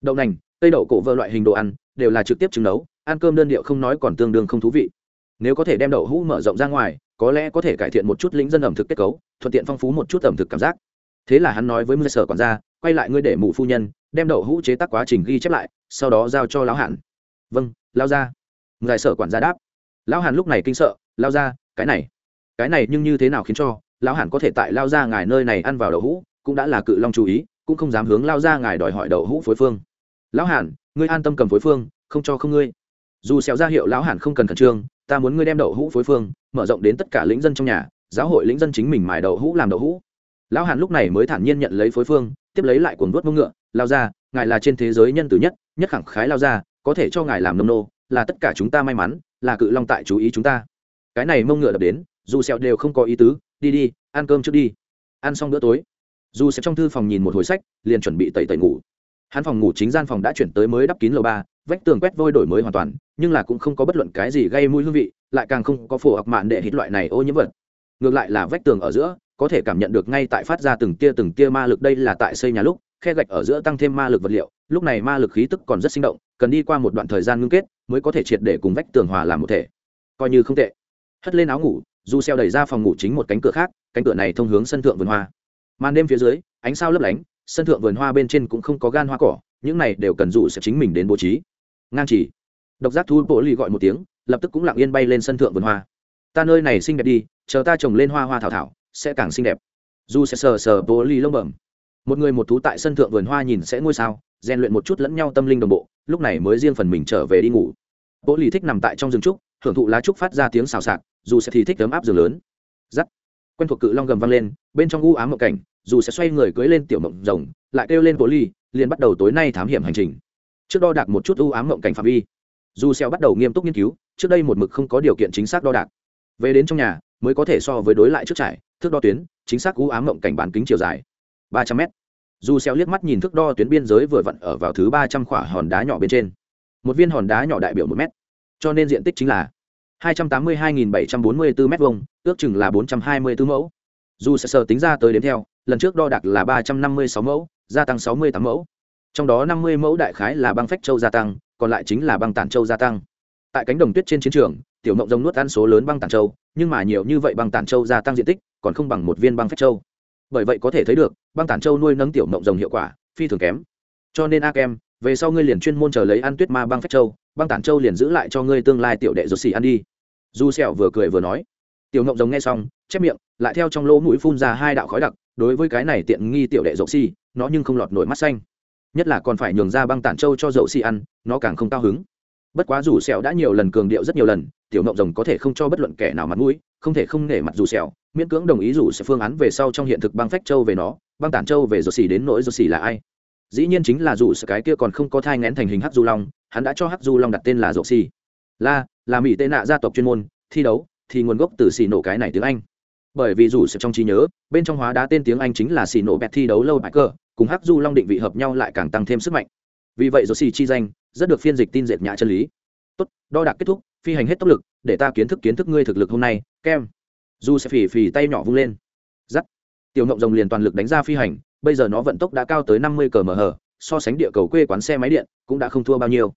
Đậu nành cây đậu cổ vợ loại hình đồ ăn, đều là trực tiếp trứng nấu, ăn cơm đơn điệu không nói còn tương đương không thú vị. Nếu có thể đem đậu hũ mở rộng ra ngoài có lẽ có thể cải thiện một chút lĩnh dân ẩm thực kết cấu, thuận tiện phong phú một chút ẩm thực cảm giác. Thế là hắn nói với mưa sở quản gia, quay lại ngươi để mụ phu nhân, đem đậu hũ chế tác quá trình ghi chép lại, sau đó giao cho lão hàn. Vâng lao ra ngài sở quản gia đáp. Lão hàn lúc này kinh sợ lao ra cái này cái này nhưng như thế nào khiến cho lão hàn có thể tại lao ra ngài nơi này ăn vào đậu hũ, cũng đã là cự long chú ý, cũng không dám hướng lao ra ngài đòi hỏi đậu hũ phối phương. Lão hàn, ngươi an tâm cầm phối phương, không cho không ngươi. Dù xéo ra hiệu lão hàn không cần khẩn trương, ta muốn ngươi đem đậu hũ phối phương mở rộng đến tất cả lĩnh dân trong nhà, giáo hội lĩnh dân chính mình mài đậu hũ làm đậu hũ. Lão hàn lúc này mới thản nhiên nhận lấy phối phương, tiếp lấy lại cuồng vuốt mông ngựa, lao ra ngài là trên thế giới nhân tử nhất nhất khẳng khái lao ra có thể cho ngài làm nông nô, là tất cả chúng ta may mắn, là cự long tại chú ý chúng ta. Cái này mông ngựa đập đến, dù sẹo đều không có ý tứ, đi đi, ăn cơm trước đi. Ăn xong bữa tối, dù sẹo trong thư phòng nhìn một hồi sách, liền chuẩn bị tẩy tẩy ngủ. Hắn phòng ngủ chính gian phòng đã chuyển tới mới đắp kín lầu ba, vách tường quét vôi đổi mới hoàn toàn, nhưng là cũng không có bất luận cái gì gây mũi hương vị lại càng không có phổ học mạn để hít loại này ô nhiễm vật. Ngược lại là vách tường ở giữa, có thể cảm nhận được ngay tại phát ra từng tia từng tia ma lực, đây là tại xây nhà lúc, khe gạch ở giữa tăng thêm ma lực vật liệu, lúc này ma lực khí tức còn rất sinh động, cần đi qua một đoạn thời gian ngưng kết mới có thể triệt để cùng vách tường hòa làm một thể. Coi như không tệ. Hất lên áo ngủ du xeo đẩy ra phòng ngủ chính một cánh cửa khác, cánh cửa này thông hướng sân thượng vườn hoa. Màn đêm phía dưới, ánh sao lấp lánh, sân thượng vườn hoa bên trên cũng không có gan hoa cỏ, những này đều cần dụ sẽ chính mình đến bố trí. Ngang chỉ. Độc giác thu bộ lì gọi một tiếng lập tức cũng lặng yên bay lên sân thượng vườn hoa. Ta nơi này xinh đẹp đi, chờ ta trồng lên hoa hoa thảo thảo, sẽ càng xinh đẹp. Dù sẽ sờ sờ bộ ly lông bẩm. Một người một thú tại sân thượng vườn hoa nhìn sẽ ngôi sao, rèn luyện một chút lẫn nhau tâm linh đồng bộ, lúc này mới riêng phần mình trở về đi ngủ. Bộ ly thích nằm tại trong rừng trúc hưởng thụ lá trúc phát ra tiếng xào xạc, dù sẽ thì thích ấm áp giường lớn. Giắt quen thuộc cự long gầm vang lên, bên trong u ám mộng cảnh, dù sẽ xoay người cưới lên tiểu mộng rồng, lại kêu lên bộ ly, liền bắt đầu tối nay thám hiểm hành trình. Trước đo đạc một chút u ám mộng cảnh phạm vi dù xeo bắt đầu nghiêm túc nghiên cứu trước đây một mực không có điều kiện chính xác đo đạc về đến trong nhà mới có thể so với đối lại trước trải thước đo tuyến chính xác u ám mộng cảnh bán kính chiều dài ba trăm mét dù xeo liếc mắt nhìn thước đo tuyến biên giới vừa vặn ở vào thứ ba trăm khỏa hòn đá nhỏ bên trên một viên hòn đá nhỏ đại biểu một mét cho nên diện tích chính là 282.744 m vuông, ước chừng là 424 mẫu. Dù sẽ sờ tính ra tới đến theo, lần trước đo đạc là 356 mẫu, gia tăng 68 mẫu. Trong đó 50 mẫu đại khái là băng phách châu gia tăng, còn lại chính là băng tản châu gia tăng. Tại cánh đồng tuyết trên chiến trường, tiểu mộng rồng nuốt ăn số lớn băng tản châu, nhưng mà nhiều như vậy băng tản châu gia tăng diện tích, còn không bằng một viên băng phách châu. Bởi vậy có thể thấy được, băng tản châu nuôi nấng tiểu mộng rồng hiệu quả phi thường kém. Cho nên Akem, về sau ngươi liền chuyên môn chờ lấy ăn tuyết ma băng phách châu, băng tản châu liền giữ lại cho ngươi tương lai tiểu đệ rốt xì ăn đi du sẹo vừa cười vừa nói tiểu ngộng giống nghe xong chép miệng lại theo trong lỗ mũi phun ra hai đạo khói đặc đối với cái này tiện nghi tiểu đệ dậu xì, nó nhưng không lọt nổi mắt xanh nhất là còn phải nhường ra băng tản châu cho dậu xi ăn, nó càng không cao hứng. Bất quá dù sẹo đã nhiều lần cường điệu rất nhiều lần, tiểu ngọc rồng có thể không cho bất luận kẻ nào mặt mũi, không thể không nể mặt dù sẹo, miễn cưỡng đồng ý dù sẽ phương án về sau trong hiện thực băng phách châu về nó, băng tản châu về dậu xì đến nỗi dậu xì là ai. Dĩ nhiên chính là dù sự cái kia còn không có thai ngén thành hình hắc du long, hắn đã cho hắc du long đặt tên là dậu xì. La, là mỹ tệ nạ gia tộc chuyên môn, thi đấu, thì nguồn gốc từ xì nổ cái này tiếng anh bởi vì dù sự trong trí nhớ, bên trong hóa đá tên tiếng anh chính là xì nổ bẹt thi đấu lâu bài cơ, cùng hắc du long định vị hợp nhau lại càng tăng thêm sức mạnh. Vì vậy rồi xì chi danh rất được phiên dịch tin dệt nhã chân lý. Tốt, đo đạc kết thúc, phi hành hết tốc lực, để ta kiến thức kiến thức ngươi thực lực hôm nay, kem. Dù sẽ phì phì tay nhỏ vung lên. Giắt. Tiểu ngộng rồng liền toàn lực đánh ra phi hành, bây giờ nó vận tốc đã cao tới năm mươi cờ mờ so sánh địa cầu quê quán xe máy điện cũng đã không thua bao nhiêu.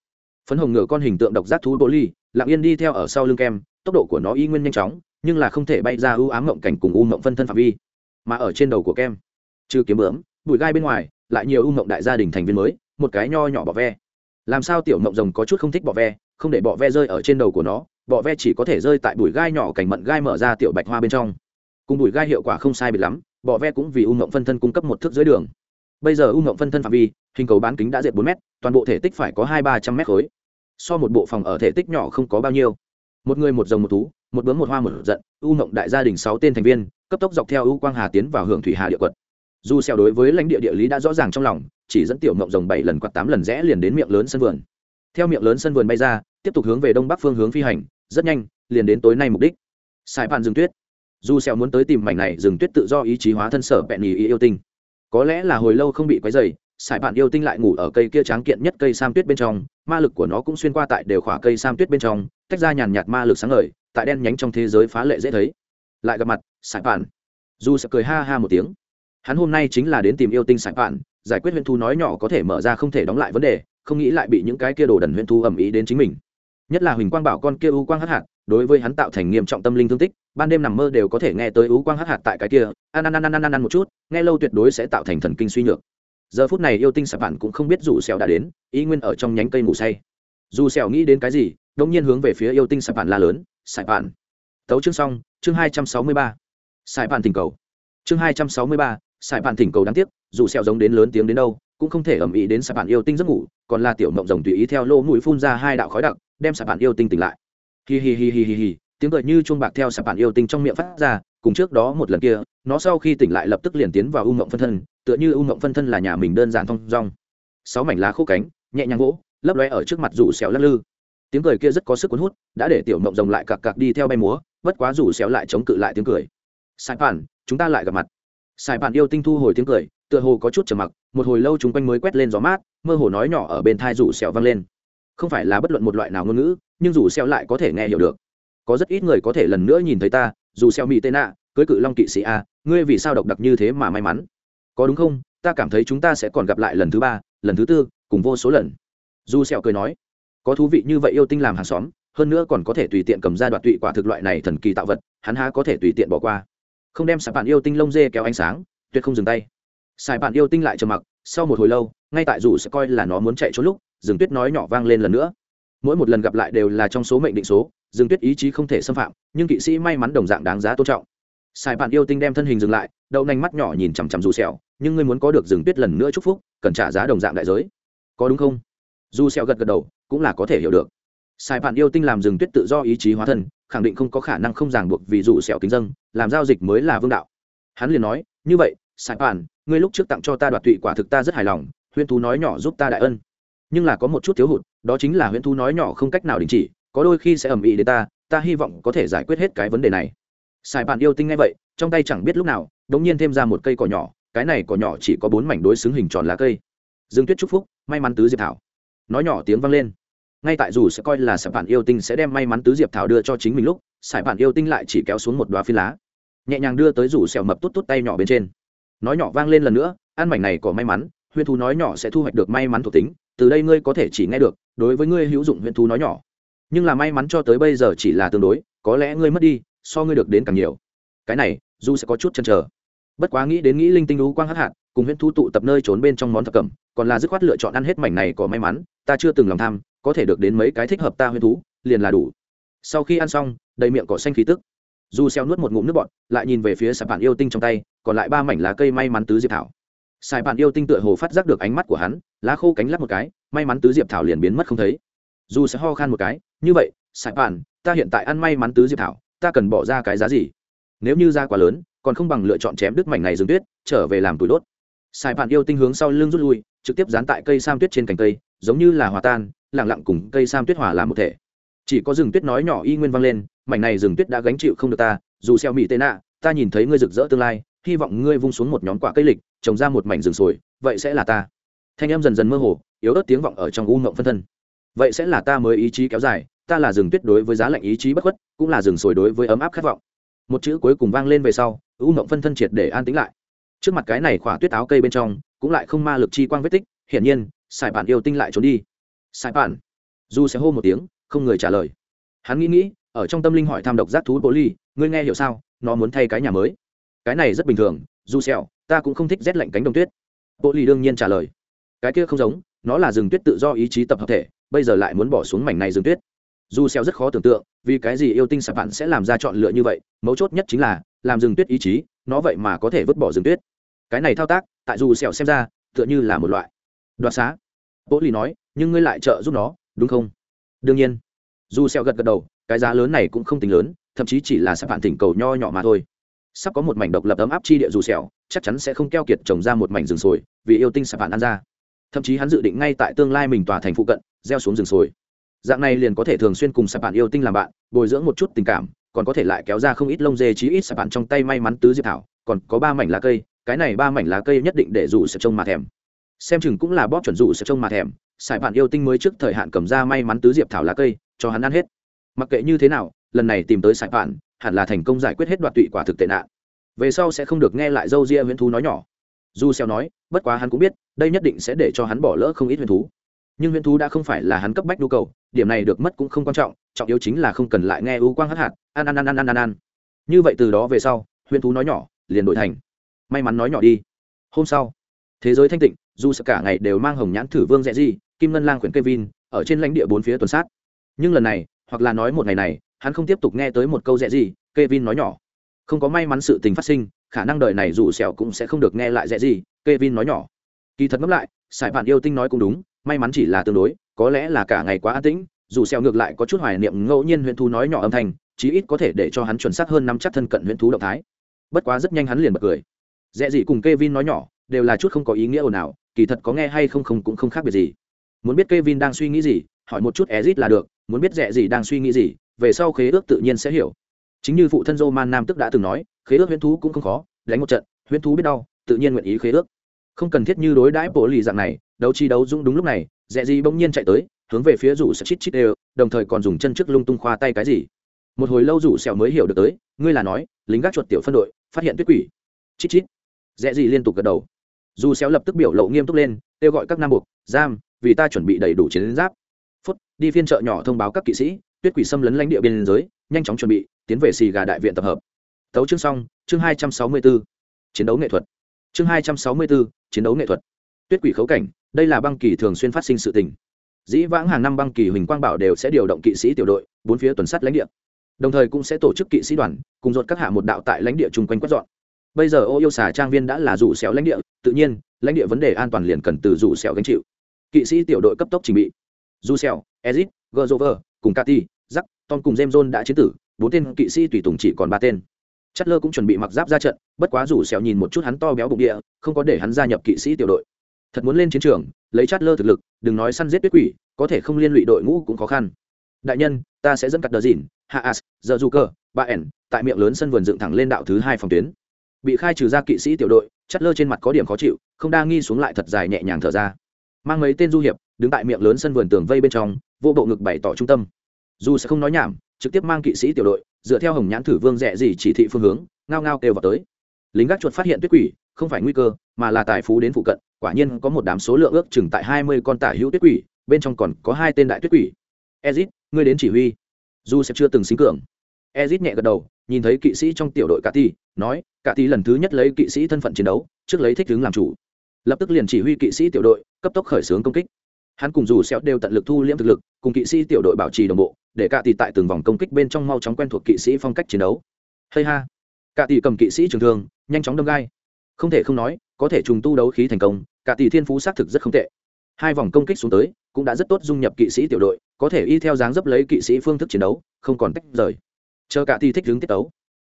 Phấn hồng ngựa con hình tượng độc giác thú bô ly lặng yên đi theo ở sau lưng kem tốc độ của nó y nguyên nhanh chóng, nhưng là không thể bay ra ưu ám mộng cảnh cùng u mộng phân thân phạm vi. Mà ở trên đầu của kem, trừ kiếm bướm, bụi gai bên ngoài, lại nhiều u mộng đại gia đình thành viên mới, một cái nho nhỏ bọ ve. Làm sao tiểu mộng rồng có chút không thích bọ ve, không để bọ ve rơi ở trên đầu của nó, bọ ve chỉ có thể rơi tại bụi gai nhỏ cảnh mận gai mở ra tiểu bạch hoa bên trong. Cùng bụi gai hiệu quả không sai biệt lắm, bọ ve cũng vì u mộng phân thân cung cấp một thước dưới đường. Bây giờ u mộng phân thân phạm vi, hình cầu bán kính đã dệt bốn m toàn bộ thể tích phải có hai ba trăm m khối. So một bộ phòng ở thể tích nhỏ không có bao nhiêu một người một rồng một thú, một bướm một hoa một giận, u mộng đại gia đình sáu tên thành viên, cấp tốc dọc theo u quang hà tiến vào hưởng thủy hà địa quật dù xeo đối với lãnh địa địa lý đã rõ ràng trong lòng, chỉ dẫn tiểu mộng rồng bảy lần quạt tám lần rẽ liền đến miệng lớn sân vườn. Theo miệng lớn sân vườn bay ra, tiếp tục hướng về đông bắc phương hướng phi hành, rất nhanh, liền đến tối nay mục đích. Sải bàn rừng tuyết. Dù xeo muốn tới tìm mảnh này rừng tuyết tự do ý chí hóa thân sở bẹn ý yêu tinh. Có lẽ là hồi lâu không bị quấy rầy sải bạn yêu tinh lại ngủ ở cây kia tráng kiện nhất cây sam tuyết bên trong, ma lực của nó cũng xuyên qua tại đều khỏa cây sam tuyết bên trong tách ra nhàn nhạt ma lực sáng ngời, tại đen nhánh trong thế giới phá lệ dễ thấy. Lại gặp mặt, sải bạn dù sẽ cười ha ha một tiếng. Hắn hôm nay chính là đến tìm yêu tinh sải bạn giải quyết huyện thu nói nhỏ có thể mở ra không thể đóng lại vấn đề, không nghĩ lại bị những cái kia đồ đần huyện thu ầm ĩ đến chính mình. Nhất là huỳnh quang bảo con kia u quang hắc hạt đối với hắn tạo thành nghiêm trọng tâm linh thương tích, ban đêm nằm mơ đều có thể nghe tới u quang hắc hạt tại cái kia, ăn ăn ăn ăn ăn ăn một chút, nghe lâu tuyệt đối sẽ tạo thành thần kinh suy nhược. Giờ phút này yêu tinh sạp bạn cũng không biết dù sẹo đã đến, ý nguyên ở trong nhánh cây ngủ say. Dù sẹo nghĩ đến cái gì đột nhiên hướng về phía yêu tinh sài bạn la lớn sài bạn tấu chương xong, chương hai trăm sáu mươi ba. Sài bạn thỉnh cầu. Chương hai trăm sáu mươi ba sài bạn thỉnh cầu đáng tiếc, dù sẹo giống đến lớn tiếng đến đâu, cũng không thể ẩm ĩ đến sài bạn yêu tinh giấc ngủ, còn là tiểu mộng rồng tùy ý theo lỗ mũi phun ra hai đạo khói đặc, đem sài bạn yêu tinh tỉnh lại. Hi hi hi hi hi hi, tiếng cười như chuông bạc theo sạp bạn yêu tinh trong miệng phát ra, cùng trước đó một lần kia, nó sau khi tỉnh lại lập tức liền tiến vào u mộng phân thân, tựa như u mộng phân thân là nhà mình đơn giản thong dong. Sáu mảnh lá khô cánh, nhẹ nhàng gỗ lấp lóe ở trước mặt rủ xéo lắc lư tiếng cười kia rất có sức cuốn hút, đã để tiểu mộng rồng lại cặc cặc đi theo bay múa, bất quá rủ xéo lại chống cự lại tiếng cười. Sai phản, chúng ta lại gặp mặt. Sai phản yêu tinh thu hồi tiếng cười, tựa hồ có chút trầm mặc, một hồi lâu chúng quanh mới quét lên gió mát, mơ hồ nói nhỏ ở bên thai rủ xéo vang lên. Không phải là bất luận một loại nào ngôn ngữ, nhưng rủ xéo lại có thể nghe hiểu được. Có rất ít người có thể lần nữa nhìn thấy ta, dù xéo mỹ tên nạ, cưới cự long kỵ sĩ a, ngươi vì sao độc đặc như thế mà may mắn? Có đúng không? Ta cảm thấy chúng ta sẽ còn gặp lại lần thứ ba, lần thứ tư, cùng vô số lần. Dù sẹo cười nói có thú vị như vậy yêu tinh làm hàng xóm, hơn nữa còn có thể tùy tiện cầm ra đoạt tụy quả thực loại này thần kỳ tạo vật, hắn há có thể tùy tiện bỏ qua. Không đem sài bạn yêu tinh lông dê kéo ánh sáng, tuyệt không dừng tay. Sài bạn yêu tinh lại trầm mặc, sau một hồi lâu, ngay tại dù sẽ coi là nó muốn chạy trốn lúc, rừng tuyết nói nhỏ vang lên lần nữa. Mỗi một lần gặp lại đều là trong số mệnh định số, rừng tuyết ý chí không thể xâm phạm, nhưng kỵ sĩ may mắn đồng dạng đáng giá tôn trọng. Sài bạn yêu tinh đem thân hình dừng lại, đậu nành mắt nhỏ nhìn chằm chằm dù sẹo, nhưng ngươi muốn có được rừng tuyết lần nữa chúc phúc, cần trả giá đồng dạng đại giới. Có đúng không? Dù sẹo gật gật đầu, cũng là có thể hiểu được. Sai bạn yêu tinh làm rừng tuyết tự do ý chí hóa thân, khẳng định không có khả năng không ràng buộc vì dù sẹo kính dâng làm giao dịch mới là vương đạo. Hắn liền nói, như vậy, sai bạn ngươi lúc trước tặng cho ta đoạt tụy quả thực ta rất hài lòng, huyễn thú nói nhỏ giúp ta đại ân. Nhưng là có một chút thiếu hụt, đó chính là huyễn thú nói nhỏ không cách nào đình chỉ, có đôi khi sẽ ầm ĩ đến ta ta hy vọng có thể giải quyết hết cái vấn đề này. Sai bạn yêu tinh ngay vậy, trong tay chẳng biết lúc nào đống nhiên thêm ra một cây cỏ nhỏ, cái này cỏ nhỏ chỉ có bốn mảnh đối xứng hình tròn lá cây. Dương tuyết chúc phúc, may mắn tứ diệp thảo nói nhỏ tiếng vang lên. Ngay tại dù sẽ coi là sài bản yêu tinh sẽ đem may mắn tứ diệp thảo đưa cho chính mình lúc sài bản yêu tinh lại chỉ kéo xuống một đoá phi lá. Nhẹ nhàng đưa tới rủ sẹo mập tốt tốt tay nhỏ bên trên. Nói nhỏ vang lên lần nữa, ăn mảnh này có may mắn, huyên thú nói nhỏ sẽ thu hoạch được may mắn thuộc tính, từ đây ngươi có thể chỉ nghe được, đối với ngươi hữu dụng huyên thú nói nhỏ. Nhưng là may mắn cho tới bây giờ chỉ là tương đối, có lẽ ngươi mất đi, so ngươi được đến càng nhiều. Cái này, dù sẽ có chút chăn trở bất quá nghĩ đến nghĩ linh tinh lũ quang hắc hạt, cùng huyễn thu tụ tập nơi trốn bên trong món thập cẩm, còn là dứt khoát lựa chọn ăn hết mảnh này có may mắn ta chưa từng lòng tham, có thể được đến mấy cái thích hợp ta huyên thú, liền là đủ. Sau khi ăn xong, đầy miệng cỏ xanh khí tức. Du xeo nuốt một ngụm nước bọt, lại nhìn về phía sài bản yêu tinh trong tay, còn lại ba mảnh lá cây may mắn tứ diệp thảo. Sài bản yêu tinh tựa hồ phát giác được ánh mắt của hắn, lá khô cánh lắc một cái, may mắn tứ diệp thảo liền biến mất không thấy. Du sẽ ho khan một cái, như vậy sài bản ta hiện tại ăn may mắn tứ diệp thảo, ta cần bỏ ra cái giá gì? Nếu như ra quá lớn, còn không bằng lựa chọn chém đứt mảnh này rừng tuyết, trở về làm tuổi đốt. Sài bản yêu tinh hướng sau lưng rút lui, trực tiếp dán tại cây sam tuyết trên cành cây giống như là hòa tan lẳng lặng cùng cây sam tuyết hòa làm một thể. Chỉ có rừng tuyết nói nhỏ y nguyên vang lên, mảnh này rừng tuyết đã gánh chịu không được ta, dù xeo mỹ tệ nạ, ta nhìn thấy ngươi rực rỡ tương lai, hy vọng ngươi vung xuống một nhóm quả cây lịch, trồng ra một mảnh rừng sồi, vậy sẽ là ta. Thanh em dần dần mơ hồ, yếu ớt tiếng vọng ở trong u ngộng phân thân. Vậy sẽ là ta mới ý chí kéo dài, ta là rừng tuyết đối với giá lạnh ý chí bất khuất, cũng là rừng sồi đối với ấm áp khát vọng. Một chữ cuối cùng vang lên về sau, u ngộng phân thân triệt để an tĩnh lại. Trước mặt cái này khỏa tuyết áo cây bên trong, cũng lại không ma lực chi quang vết tích, hiển nhiên sài bản yêu tinh lại trốn đi. Sài bản. Du sẽ hô một tiếng, không người trả lời. Hắn nghĩ nghĩ, ở trong tâm linh hỏi tham độc giác thú bố ly, ngươi nghe hiểu sao? Nó muốn thay cái nhà mới. Cái này rất bình thường du sẹo ta cũng không thích rét lạnh cánh đồng tuyết. Bố ly đương nhiên trả lời. Cái kia không giống, nó là rừng tuyết tự do ý chí tập hợp thể, bây giờ lại muốn bỏ xuống mảnh này rừng tuyết. Dù xeo rất khó tưởng tượng, vì cái gì yêu tinh sạp bạn sẽ làm ra chọn lựa như vậy, mấu chốt nhất chính là, làm rừng tuyết ý chí, nó vậy mà có thể vứt bỏ rừng tuyết. Cái này thao tác, tại dù xeo xem ra, tựa như là một loại. Đoạt xá bố lì nói, nhưng ngươi lại trợ giúp nó, đúng không? Đương nhiên. Dù xeo gật gật đầu, cái giá lớn này cũng không tính lớn, thậm chí chỉ là sạp bạn thỉnh cầu nho nhỏ mà thôi. Sắp có một mảnh độc lập ấm áp chi địa dù xẻo chắc chắn sẽ không keo kiệt trồng ra một mảnh rừng sồi, vì yêu tinh sạp bạn ăn ra. Thậm chí hắn dự định ngay tại tương lai mình tòa thành phụ cận, gieo xuống rừng sồi. Dạng này liền có thể thường xuyên cùng sạp bạn yêu tinh làm bạn, bồi dưỡng một chút tình cảm, còn có thể lại kéo ra không ít lông dê chí ít sạp bạn trong tay may mắn tứ diệp thảo, còn có ba mảnh lá cây, cái này ba mảnh lá cây nhất định để dụ sẽ trông mà thèm xem chừng cũng là bóp chuẩn dụ sẽ trông mà thèm sài bạn yêu tinh mới trước thời hạn cầm ra may mắn tứ diệp thảo lá cây, cho hắn ăn hết. Mặc kệ như thế nào, lần này tìm tới sài bạn, hẳn là thành công giải quyết hết đoạt tụy quả thực tệ nạn. Về sau sẽ không được nghe lại dâu ria huyễn thú nói nhỏ. Du xeo nói, bất quá hắn cũng biết, đây nhất định sẽ để cho hắn bỏ lỡ không ít huyễn thú. Nhưng huyễn thú đã không phải là hắn cấp bách nhu cầu, điểm này được mất cũng không quan trọng trọng yếu chính là không cần lại nghe u quang hắt hạt, ăn ăn ăn ăn ăn ăn ăn. Như vậy từ đó về sau, huyễn thú nói nhỏ, liền đổi thành. May mắn nói nhỏ đi. Hôm sau, thế giới thanh tịnh dù sợ cả ngày đều mang hồng nhãn thử vương rẽ gì, kim ngân lang quyển kevin, ở trên lãnh địa bốn phía tuần sát. Nhưng lần này, hoặc là nói một ngày này, hắn không tiếp tục nghe tới một câu rẽ gì, kevin nói nhỏ. Không có may mắn sự tình phát sinh, khả năng đời này dù sẹo cũng sẽ không được nghe lại rẽ gì, kevin nói nhỏ. Kỳ thật ngẫm lại, sải bạn yêu tinh nói cũng đúng, may mắn chỉ là tương đối, có lẽ là cả ngày quá an tĩnh, dù sẹo ngược lại có chút hoài niệm ngẫu nhiên huyện thú nói nhỏ âm thanh, chí ít có thể để cho hắn chuẩn xác hơn năm chắc thân cận huyện thú động thái. Bất quá rất nhanh hắn liền bật cười. Rẽ gì cùng Kevin nói nhỏ, đều là chút không có ý nghĩa ồn nào kỳ thật có nghe hay không không cũng không khác biệt gì. Muốn biết Kevin đang suy nghĩ gì, hỏi một chút Ezit là được, muốn biết rẻ gì đang suy nghĩ gì, về sau khế ước tự nhiên sẽ hiểu. Chính như phụ thân Roman Nam tức đã từng nói, khế ước huyễn thú cũng không khó, đánh một trận, huyễn thú biết đau, tự nhiên nguyện ý khế ước. Không cần thiết như đối đãi bộ lì dạng này, đấu chi đấu dũng đúng lúc này, rẻ gì bỗng nhiên chạy tới, hướng về phía rủ sẽ chít chít đều, đồng thời còn dùng chân trước lung tung khoa tay cái gì. Một hồi lâu rủ sẹo mới hiểu được tới, ngươi là nói, lính gác chuột tiểu phân đội, phát hiện tuyết quỷ. Chít chít. Dễ gì liên tục gật đầu dù xéo lập tức biểu lộ nghiêm túc lên kêu gọi các nam buộc giam vì ta chuẩn bị đầy đủ chiến giáp. Phút đi phiên chợ nhỏ thông báo các kỵ sĩ tuyết quỷ xâm lấn lãnh địa biên giới nhanh chóng chuẩn bị tiến về xì gà đại viện tập hợp. Tấu chương xong chương hai trăm sáu mươi 264. chiến đấu nghệ thuật. Chương hai trăm sáu mươi 264, chiến đấu nghệ thuật. Tuyết quỷ khấu cảnh đây là băng kỳ thường xuyên phát sinh sự tình. Dĩ vãng hàng năm băng kỳ huỳnh quang bảo đều sẽ điều động kỵ sĩ tiểu đội bốn phía tuần sát lãnh địa. Đồng thời cũng sẽ tổ chức kỵ sĩ đoàn cùng dột các hạ một đạo tại lãnh địa chung quanh quét dọn bây giờ ô yêu xà trang viên đã là rủ xéo lãnh địa tự nhiên lãnh địa vấn đề an toàn liền cần từ rủ xéo gánh chịu. Kỵ sĩ tiểu đội cấp tốc trình bị. Dù xéo ezit gerzover cùng kati Zack, tom cùng james john đã chiến tử bốn tên kỵ sĩ tùy tùng chỉ còn ba tên. Chất lơ cũng chuẩn bị mặc giáp ra trận bất quá rủ xéo nhìn một chút hắn to béo bụng địa không có để hắn gia nhập kỵ sĩ tiểu đội. Thật muốn lên chiến trường lấy chát lơ thực lực đừng nói săn giết tuyết quỷ có thể không liên lụy đội ngũ cũng khó khăn. Đại nhân ta sẽ dẫn cặt đờ dìn hạ as giờ du cơ ba ẻn tại miệng lớn sân vườn dựng thẳng lên đạo thứ hai phòng tuyến bị khai trừ ra kỵ sĩ tiểu đội chất lơ trên mặt có điểm khó chịu, không đa nghi xuống lại thật dài nhẹ nhàng thở ra. Mang mấy tên du hiệp, đứng tại miệng lớn sân vườn tường vây bên trong, vô bộ ngực bày tỏ trung tâm. Dù sẽ không nói nhảm, trực tiếp mang kỵ sĩ tiểu đội, dựa theo hồng nhãn thử vương rẻ gì chỉ thị phương hướng, ngao ngao kêu vào tới. Lính gác chuột phát hiện tuyết quỷ, không phải nguy cơ, mà là tài phú đến phụ cận, quả nhiên có một đám số lượng ước chừng tại hai mươi con tả hữu tuyết quỷ, bên trong còn có hai tên đại tuyết quỷ. Ezit, ngươi đến chỉ huy. Dù sẽ chưa từng sinh cường ezit nhẹ gật đầu, nhìn thấy kỵ sĩ trong tiểu đội cả ti, nói, cả ti lần thứ nhất lấy kỵ sĩ thân phận chiến đấu, trước lấy thích tướng làm chủ. Lập tức liền chỉ huy kỵ sĩ tiểu đội, cấp tốc khởi xướng công kích. Hắn cùng dù xéo đều tận lực thu liễm thực lực, cùng kỵ sĩ tiểu đội bảo trì đồng bộ, để cả tỷ tại từng vòng công kích bên trong mau chóng quen thuộc kỵ sĩ phong cách chiến đấu. Hay ha! Cả tỷ cầm kỵ sĩ trường thương, nhanh chóng đâm gai. Không thể không nói, có thể trùng tu đấu khí thành công, cả tỷ thiên phú xác thực rất không tệ. Hai vòng công kích xuống tới, cũng đã rất tốt dung nhập kỵ sĩ tiểu đội, có thể y theo dáng dấp lấy kỵ sĩ phương thức chiến đấu, không còn tách rời chờ cả thi thích hướng tiết tấu.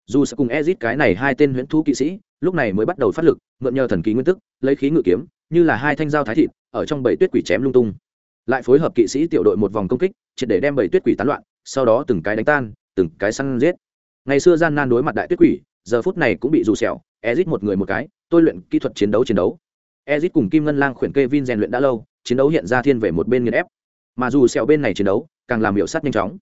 Dù sẽ cùng ezit cái này hai tên huyễn Thú kỵ sĩ, lúc này mới bắt đầu phát lực, mượn nhờ thần ký nguyên tức, lấy khí ngự kiếm, như là hai thanh dao thái thịt, ở trong bảy tuyết quỷ chém lung tung. Lại phối hợp kỵ sĩ tiểu đội một vòng công kích, triệt để đem bảy tuyết quỷ tán loạn, sau đó từng cái đánh tan, từng cái săn giết. Ngày xưa gian nan đối mặt đại tuyết quỷ, giờ phút này cũng bị dù sẹo, ezit một người một cái, tôi luyện kỹ thuật chiến đấu chiến đấu. Ezit cùng kim ngân lang khuyển kê vin rèn luyện đã lâu, chiến đấu hiện ra thiên về một bên nghiền ép. Mà dù sẹo bên này chiến đấu, càng làm hiệu sát nhanh chóng.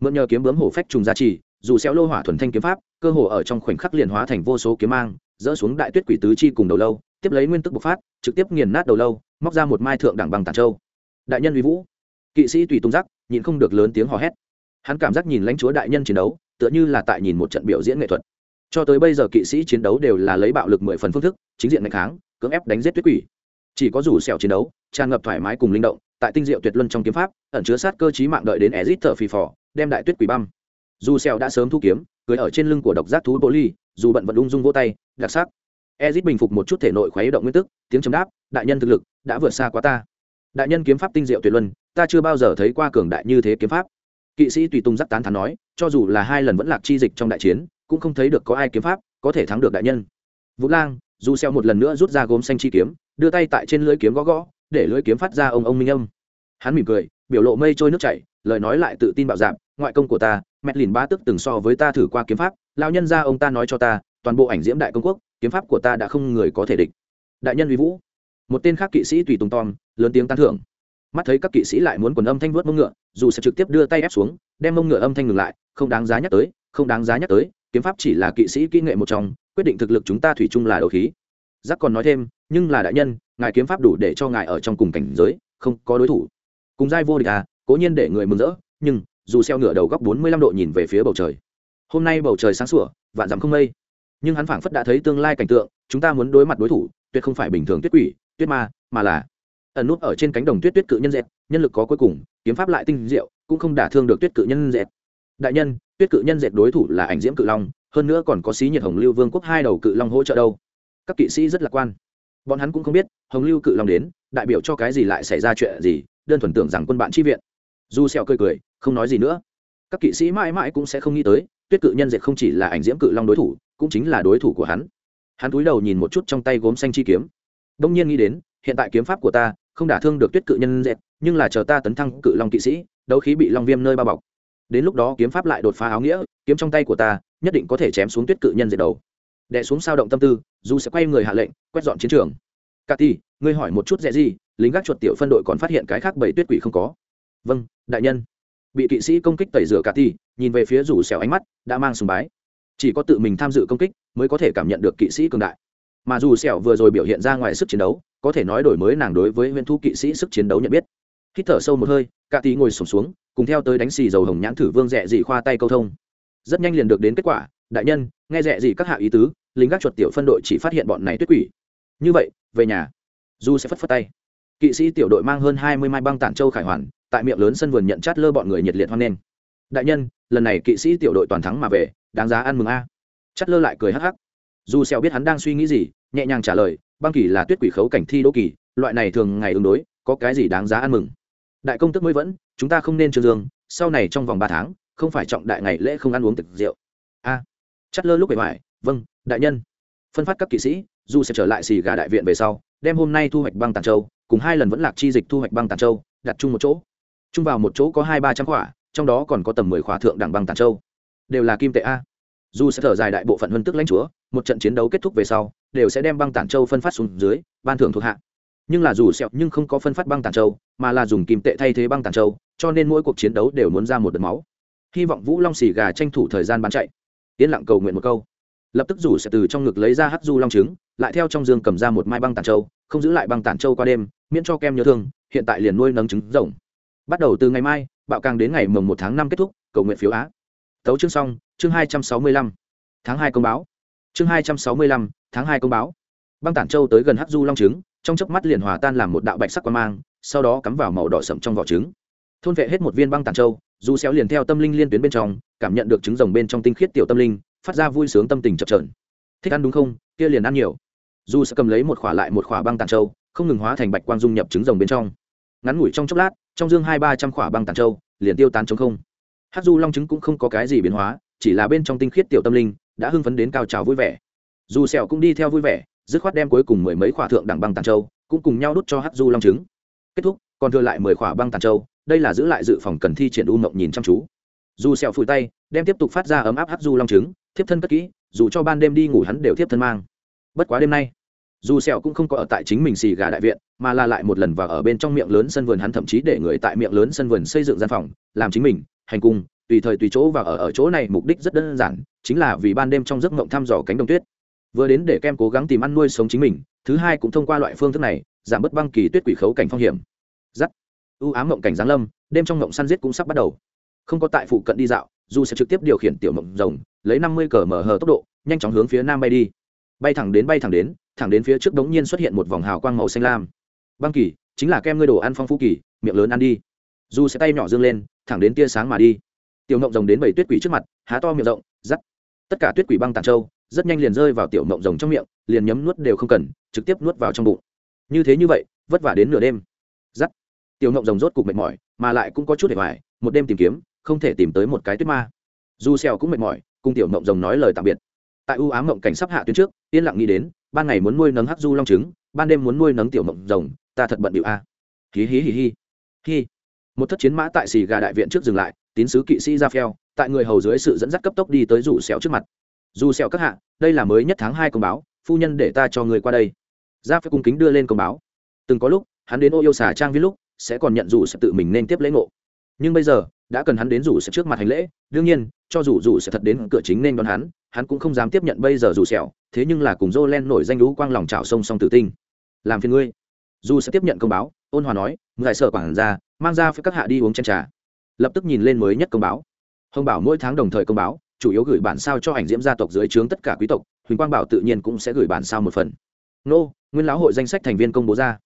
Mượn nhờ kiếm bướm hổ phách trùng gia trì dù xéo lô hỏa thuần thanh kiếm pháp, cơ hồ ở trong khoảnh khắc liền hóa thành vô số kiếm mang, dỡ xuống đại tuyết quỷ tứ chi cùng đầu lâu, tiếp lấy nguyên tức bộc phát, trực tiếp nghiền nát đầu lâu, móc ra một mai thượng đẳng bằng tàn châu. Đại nhân uy vũ. Kỵ sĩ tùy tung giác, nhịn không được lớn tiếng hò hét. Hắn cảm giác nhìn lãnh chúa đại nhân chiến đấu, tựa như là tại nhìn một trận biểu diễn nghệ thuật. Cho tới bây giờ kỵ sĩ chiến đấu đều là lấy bạo lực mười phần phương thức, chính diện ngày kháng, cưỡng ép đánh giết tuyết quỷ. Chỉ có rủ xéo chiến đấu, tràn ngập thoải mái cùng linh động, tại tinh diệu tuyệt luân trong kiếm pháp, ẩn chứa sát cơ chí mạng đợi đến ezit thở phì phò, đem đại tuyết quỷ băm dù xèo đã sớm thu kiếm cưỡi ở trên lưng của độc giác thú bố ly, dù bận vận ung dung vỗ tay, đặc sắc. Ezit bình phục một chút thể nội khoái động nguyên tức, tiếng chấm đáp, đại nhân thực lực đã vượt xa quá ta. Đại nhân kiếm pháp tinh diệu tuyệt luân, ta chưa bao giờ thấy qua cường đại như thế kiếm pháp. Kỵ sĩ tùy tung giác tán thán nói, cho dù là hai lần vẫn lạc chi dịch trong đại chiến, cũng không thấy được có ai kiếm pháp có thể thắng được đại nhân. Vũ lang, dù xeo một lần nữa rút ra gốm xanh chi kiếm, đưa tay tại trên lưỡi kiếm gõ gõ, để lưỡi kiếm phát ra ông ông minh âm. Hắn mỉm cười, biểu lộ mây trôi nước chảy, lời nói lại tự tin bạo dạn, ngoại công của ta mẹ lìn ba tức từng so với ta thử qua kiếm pháp lao nhân ra ông ta nói cho ta, toàn bộ ảnh diễm đại công quốc, kiếm pháp của ta đã không người có thể địch. Đại nhân uy vũ. Một tên khác kỵ sĩ tùy tùng tom lớn tiếng tán thưởng. Mắt thấy các kỵ sĩ lại muốn quần âm thanh vớt mông ngựa, dù sẽ trực tiếp đưa tay ép xuống, đem mông ngựa âm thanh ngừng lại, không đáng giá nhắc tới, không đáng giá nhắc tới, kiếm pháp chỉ là kỵ sĩ kỹ nghệ một trong, quyết định thực lực chúng ta thủy chung là đấu khí. Giác còn nói thêm, nhưng là đại nhân, ngài kiếm pháp đủ để cho ngài ở trong cùng cảnh giới, không có đối thủ. Cùng giai vô địch à cố nhiên để người mừng rỡ, nhưng dù xeo ngửa đầu góc bốn mươi lăm độ nhìn về phía bầu trời. Hôm nay bầu trời sáng sủa, vạn dặm không mây. Nhưng hắn phảng phất đã thấy tương lai cảnh tượng, chúng ta muốn đối mặt đối thủ, tuyệt không phải bình thường tuyết quỷ, tuyết ma, mà là ẩn nút ở trên cánh đồng tuyết tuyết cự nhân dẹt nhân lực có cuối cùng, kiếm pháp lại tinh diệu, cũng không đả thương được tuyết cự nhân dẹt đại nhân, tuyết cự nhân dẹt đối thủ là ảnh diễm cự long, hơn nữa còn có xí nhiệt hồng lưu vương quốc hai đầu cự long hỗ trợ đâu. Các kỵ sĩ rất lạc quan. Bọn hắn cũng không biết, hồng lưu cự long đến, đại biểu cho cái gì lại xảy ra chuyện gì, đơn thuần tưởng rằng quân bạn chi viện. Du sẹo cười cười không nói gì nữa. Các kỵ sĩ mãi mãi cũng sẽ không nghĩ tới, tuyết cự nhân dệt không chỉ là ảnh diễm cự long đối thủ, cũng chính là đối thủ của hắn. Hắn cúi đầu nhìn một chút trong tay gốm xanh chi kiếm. Đông nhiên nghĩ đến, hiện tại kiếm pháp của ta không đả thương được tuyết cự nhân dệt nhưng là chờ ta tấn thăng cự long kỵ sĩ, đấu khí bị long viêm nơi bao bọc. Đến lúc đó kiếm pháp lại đột phá áo nghĩa, kiếm trong tay của ta nhất định có thể chém xuống tuyết cự nhân dệt đầu. Đè xuống sao động tâm tư, dù sẽ quay người hạ lệnh, quét dọn chiến trường. Cà ti ngươi hỏi một chút dễ gì, lính gác chuột tiểu phân đội còn phát hiện cái khác bảy tuyết quỷ không có. Vâng đại nhân bị kỵ sĩ công kích tẩy rửa cả ti, nhìn về phía rủ xẻo ánh mắt, đã mang sùng bái. Chỉ có tự mình tham dự công kích mới có thể cảm nhận được kỵ sĩ cường đại. Mà dù xẻo vừa rồi biểu hiện ra ngoài sức chiến đấu, có thể nói đổi mới nàng đối với huyền thu kỵ sĩ sức chiến đấu nhận biết. Hít thở sâu một hơi, cả tí ngồi sụp xuống, cùng theo tới đánh xì dầu hồng nhãn thử vương rẻ dị khoa tay câu thông. Rất nhanh liền được đến kết quả, đại nhân, nghe rẻ dị các hạ ý tứ, lính gác chuột tiểu phân đội chỉ phát hiện bọn này tuyết quỷ. Như vậy, về nhà. Du sẽ phất phất tay. Kỵ sĩ tiểu đội mang hơn hai mươi mai băng tản châu khải hoàn tại miệng lớn sân vườn nhận chát lơ bọn người nhiệt liệt hoan nghênh. Đại nhân, lần này kỵ sĩ tiểu đội toàn thắng mà về, đáng giá ăn mừng a. Chát lơ lại cười hắc hắc. Dù xèo biết hắn đang suy nghĩ gì, nhẹ nhàng trả lời, băng kỳ là tuyết quỷ khấu cảnh thi đỗ kỳ, loại này thường ngày ứng đối, có cái gì đáng giá ăn mừng? Đại công tức mới vẫn, chúng ta không nên trương dương, sau này trong vòng ba tháng, không phải trọng đại ngày lễ không ăn uống thực rượu. A. Chát lơ lúc bề ngoài vâng đại nhân. Phân phát các kỵ sĩ, dù sẽ trở lại xì gà đại viện về sau, đem hôm nay thu hoạch băng tàn châu, cùng hai lần vẫn lạc chi dịch thu hoạch băng tàn châu, đặt chung một chỗ chung vào một chỗ có hai ba trăm khỏa, trong đó còn có tầm mười khỏa thượng đẳng băng tàn châu. Đều là kim tệ a. Dù sẽ thở dài đại bộ phận huân tức lãnh chúa, một trận chiến đấu kết thúc về sau, đều sẽ đem băng tản châu phân phát xuống dưới, ban thưởng thuộc hạ. Nhưng là dù sẹo nhưng không có phân phát băng tản châu, mà là dùng kim tệ thay thế băng tản châu, cho nên mỗi cuộc chiến đấu đều muốn ra một đợt máu. Hy vọng vũ long xì gà tranh thủ thời gian bán chạy. Yên lặng cầu nguyện một câu. Lập tức rủ sẽ từ trong ngực lấy ra hắc du long trứng, lại theo trong dương cầm ra một mai băng tản châu, không giữ lại băng tản châu qua đêm, miễn cho kem nhớ thương, hiện tại liền nuôi nấng trứng rồng bắt đầu từ ngày mai, bạo càng đến ngày mồng một tháng năm kết thúc, cầu nguyện phiếu á. Tấu chương xong, chương hai trăm sáu mươi lăm. Tháng hai công báo. Chương hai trăm sáu mươi lăm, tháng hai công báo. Băng tản châu tới gần hắc du long trứng, trong chớp mắt liền hòa tan làm một đạo bạch sắc quan mang, sau đó cắm vào màu đỏ sậm trong vỏ trứng. Thôn vệ hết một viên băng tản châu du xéo liền theo tâm linh liên tuyến bên trong, cảm nhận được trứng rồng bên trong tinh khiết tiểu tâm linh, phát ra vui sướng tâm tình chập trờn thích ăn đúng không? Kia liền ăn nhiều. Du sẽ cầm lấy một khỏa lại một khỏa băng tản châu, không ngừng hóa thành bạch quang dung nhập trứng rồng bên trong ngắn ngủi trong chốc lát, trong dương hai ba trăm khỏa băng tàn châu, liền tiêu tán chống không. Hát du long trứng cũng không có cái gì biến hóa, chỉ là bên trong tinh khiết tiểu tâm linh, đã hưng phấn đến cao trào vui vẻ. Dù sẹo cũng đi theo vui vẻ, dứt khoát đem cuối cùng mười mấy khỏa thượng đẳng băng tàn châu, cũng cùng nhau đút cho hát du long trứng kết thúc, còn thừa lại mười khỏa băng tàn châu, đây là giữ lại dự phòng cần thi triển u mộng nhìn chăm chú. Dù sẹo phủi tay, đem tiếp tục phát ra ấm áp hát du long trứng thiếp thân cất kỹ, dù cho ban đêm đi ngủ hắn đều thiếp thân mang. Bất quá đêm nay dù sẹo cũng không có ở tại chính mình xì gà đại viện, mà là lại một lần vào ở bên trong miệng lớn sân vườn hắn thậm chí để người tại miệng lớn sân vườn xây dựng gian phòng, làm chính mình, hành cung, tùy thời tùy chỗ và ở ở chỗ này, mục đích rất đơn giản, chính là vì ban đêm trong giấc mộng thăm dò cánh đồng tuyết. Vừa đến để kem cố gắng tìm ăn nuôi sống chính mình, thứ hai cũng thông qua loại phương thức này, giảm bớt băng kỳ tuyết quỷ khấu cảnh phong hiểm. Giắt. U ám mộng cảnh giáng lâm, đêm trong mộng săn giết cũng sắp bắt đầu. Không có tại phụ cận đi dạo, dù sẽ trực tiếp điều khiển tiểu mộng rồng, lấy năm mươi cờ mở hờ tốc độ, nhanh chóng hướng phía nam bay đi. Bay thẳng đến, bay thẳng đến thẳng đến phía trước đống nhiên xuất hiện một vòng hào quang màu xanh lam. Băng kỳ, chính là kem ngươi đồ ăn phong phú kỳ, miệng lớn ăn đi. Dù sẽ tay nhỏ dương lên, thẳng đến tia sáng mà đi. Tiểu mộng rồng đến bảy tuyết quỷ trước mặt, há to miệng rộng dắt tất cả tuyết quỷ băng tàn trâu, rất nhanh liền rơi vào tiểu mộng rồng trong miệng, liền nhấm nuốt đều không cần, trực tiếp nuốt vào trong bụng. Như thế như vậy, vất vả đến nửa đêm. Dắt tiểu mộng rồng rốt cục mệt mỏi, mà lại cũng có chút để hoài một đêm tìm kiếm, không thể tìm tới một cái tuyết ma. Dù xèo cũng mệt mỏi, cùng tiểu mộng rồng nói lời tạm biệt tại u ám mộng cảnh sắp hạ tuyến trước, yên lặng nghĩ đến, ban ngày muốn nuôi nấng hắc du long trứng, ban đêm muốn nuôi nấng tiểu mộng rồng, ta thật bận điệu a. À. Hí hí hí hí. Hí. Một thất chiến mã tại xì gà đại viện trước dừng lại, tín sứ kỵ sĩ ra phèo, tại người hầu dưới sự dẫn dắt cấp tốc đi tới rủ xẻo trước mặt. Dù xẻo các hạ, đây là mới nhất tháng hai công báo, phu nhân để ta cho người qua đây. Ra phải cung kính đưa lên công báo. Từng có lúc, hắn đến ô yêu xà trang viết lúc, sẽ còn nhận rủ sẽ tự mình nên tiếp lễ ngộ. Nhưng bây giờ đã cần hắn đến rủ sẽ trước mặt hành lễ, đương nhiên, cho dù rủ sẽ thật đến cửa chính nên đón hắn hắn cũng không dám tiếp nhận bây giờ rủ sẹo thế nhưng là cùng Jolen nổi danh lũ quang lòng trào sông song tử tinh. Làm phiền ngươi. Dù sẽ tiếp nhận công báo, ôn hòa nói, ngài sợ quản ra mang ra với các hạ đi uống chén trà. Lập tức nhìn lên mới nhất công báo. Hồng bảo mỗi tháng đồng thời công báo, chủ yếu gửi bản sao cho ảnh diễm gia tộc dưới trướng tất cả quý tộc, huỳnh quang bảo tự nhiên cũng sẽ gửi bản sao một phần. Nô, nguyên lão hội danh sách thành viên công bố ra.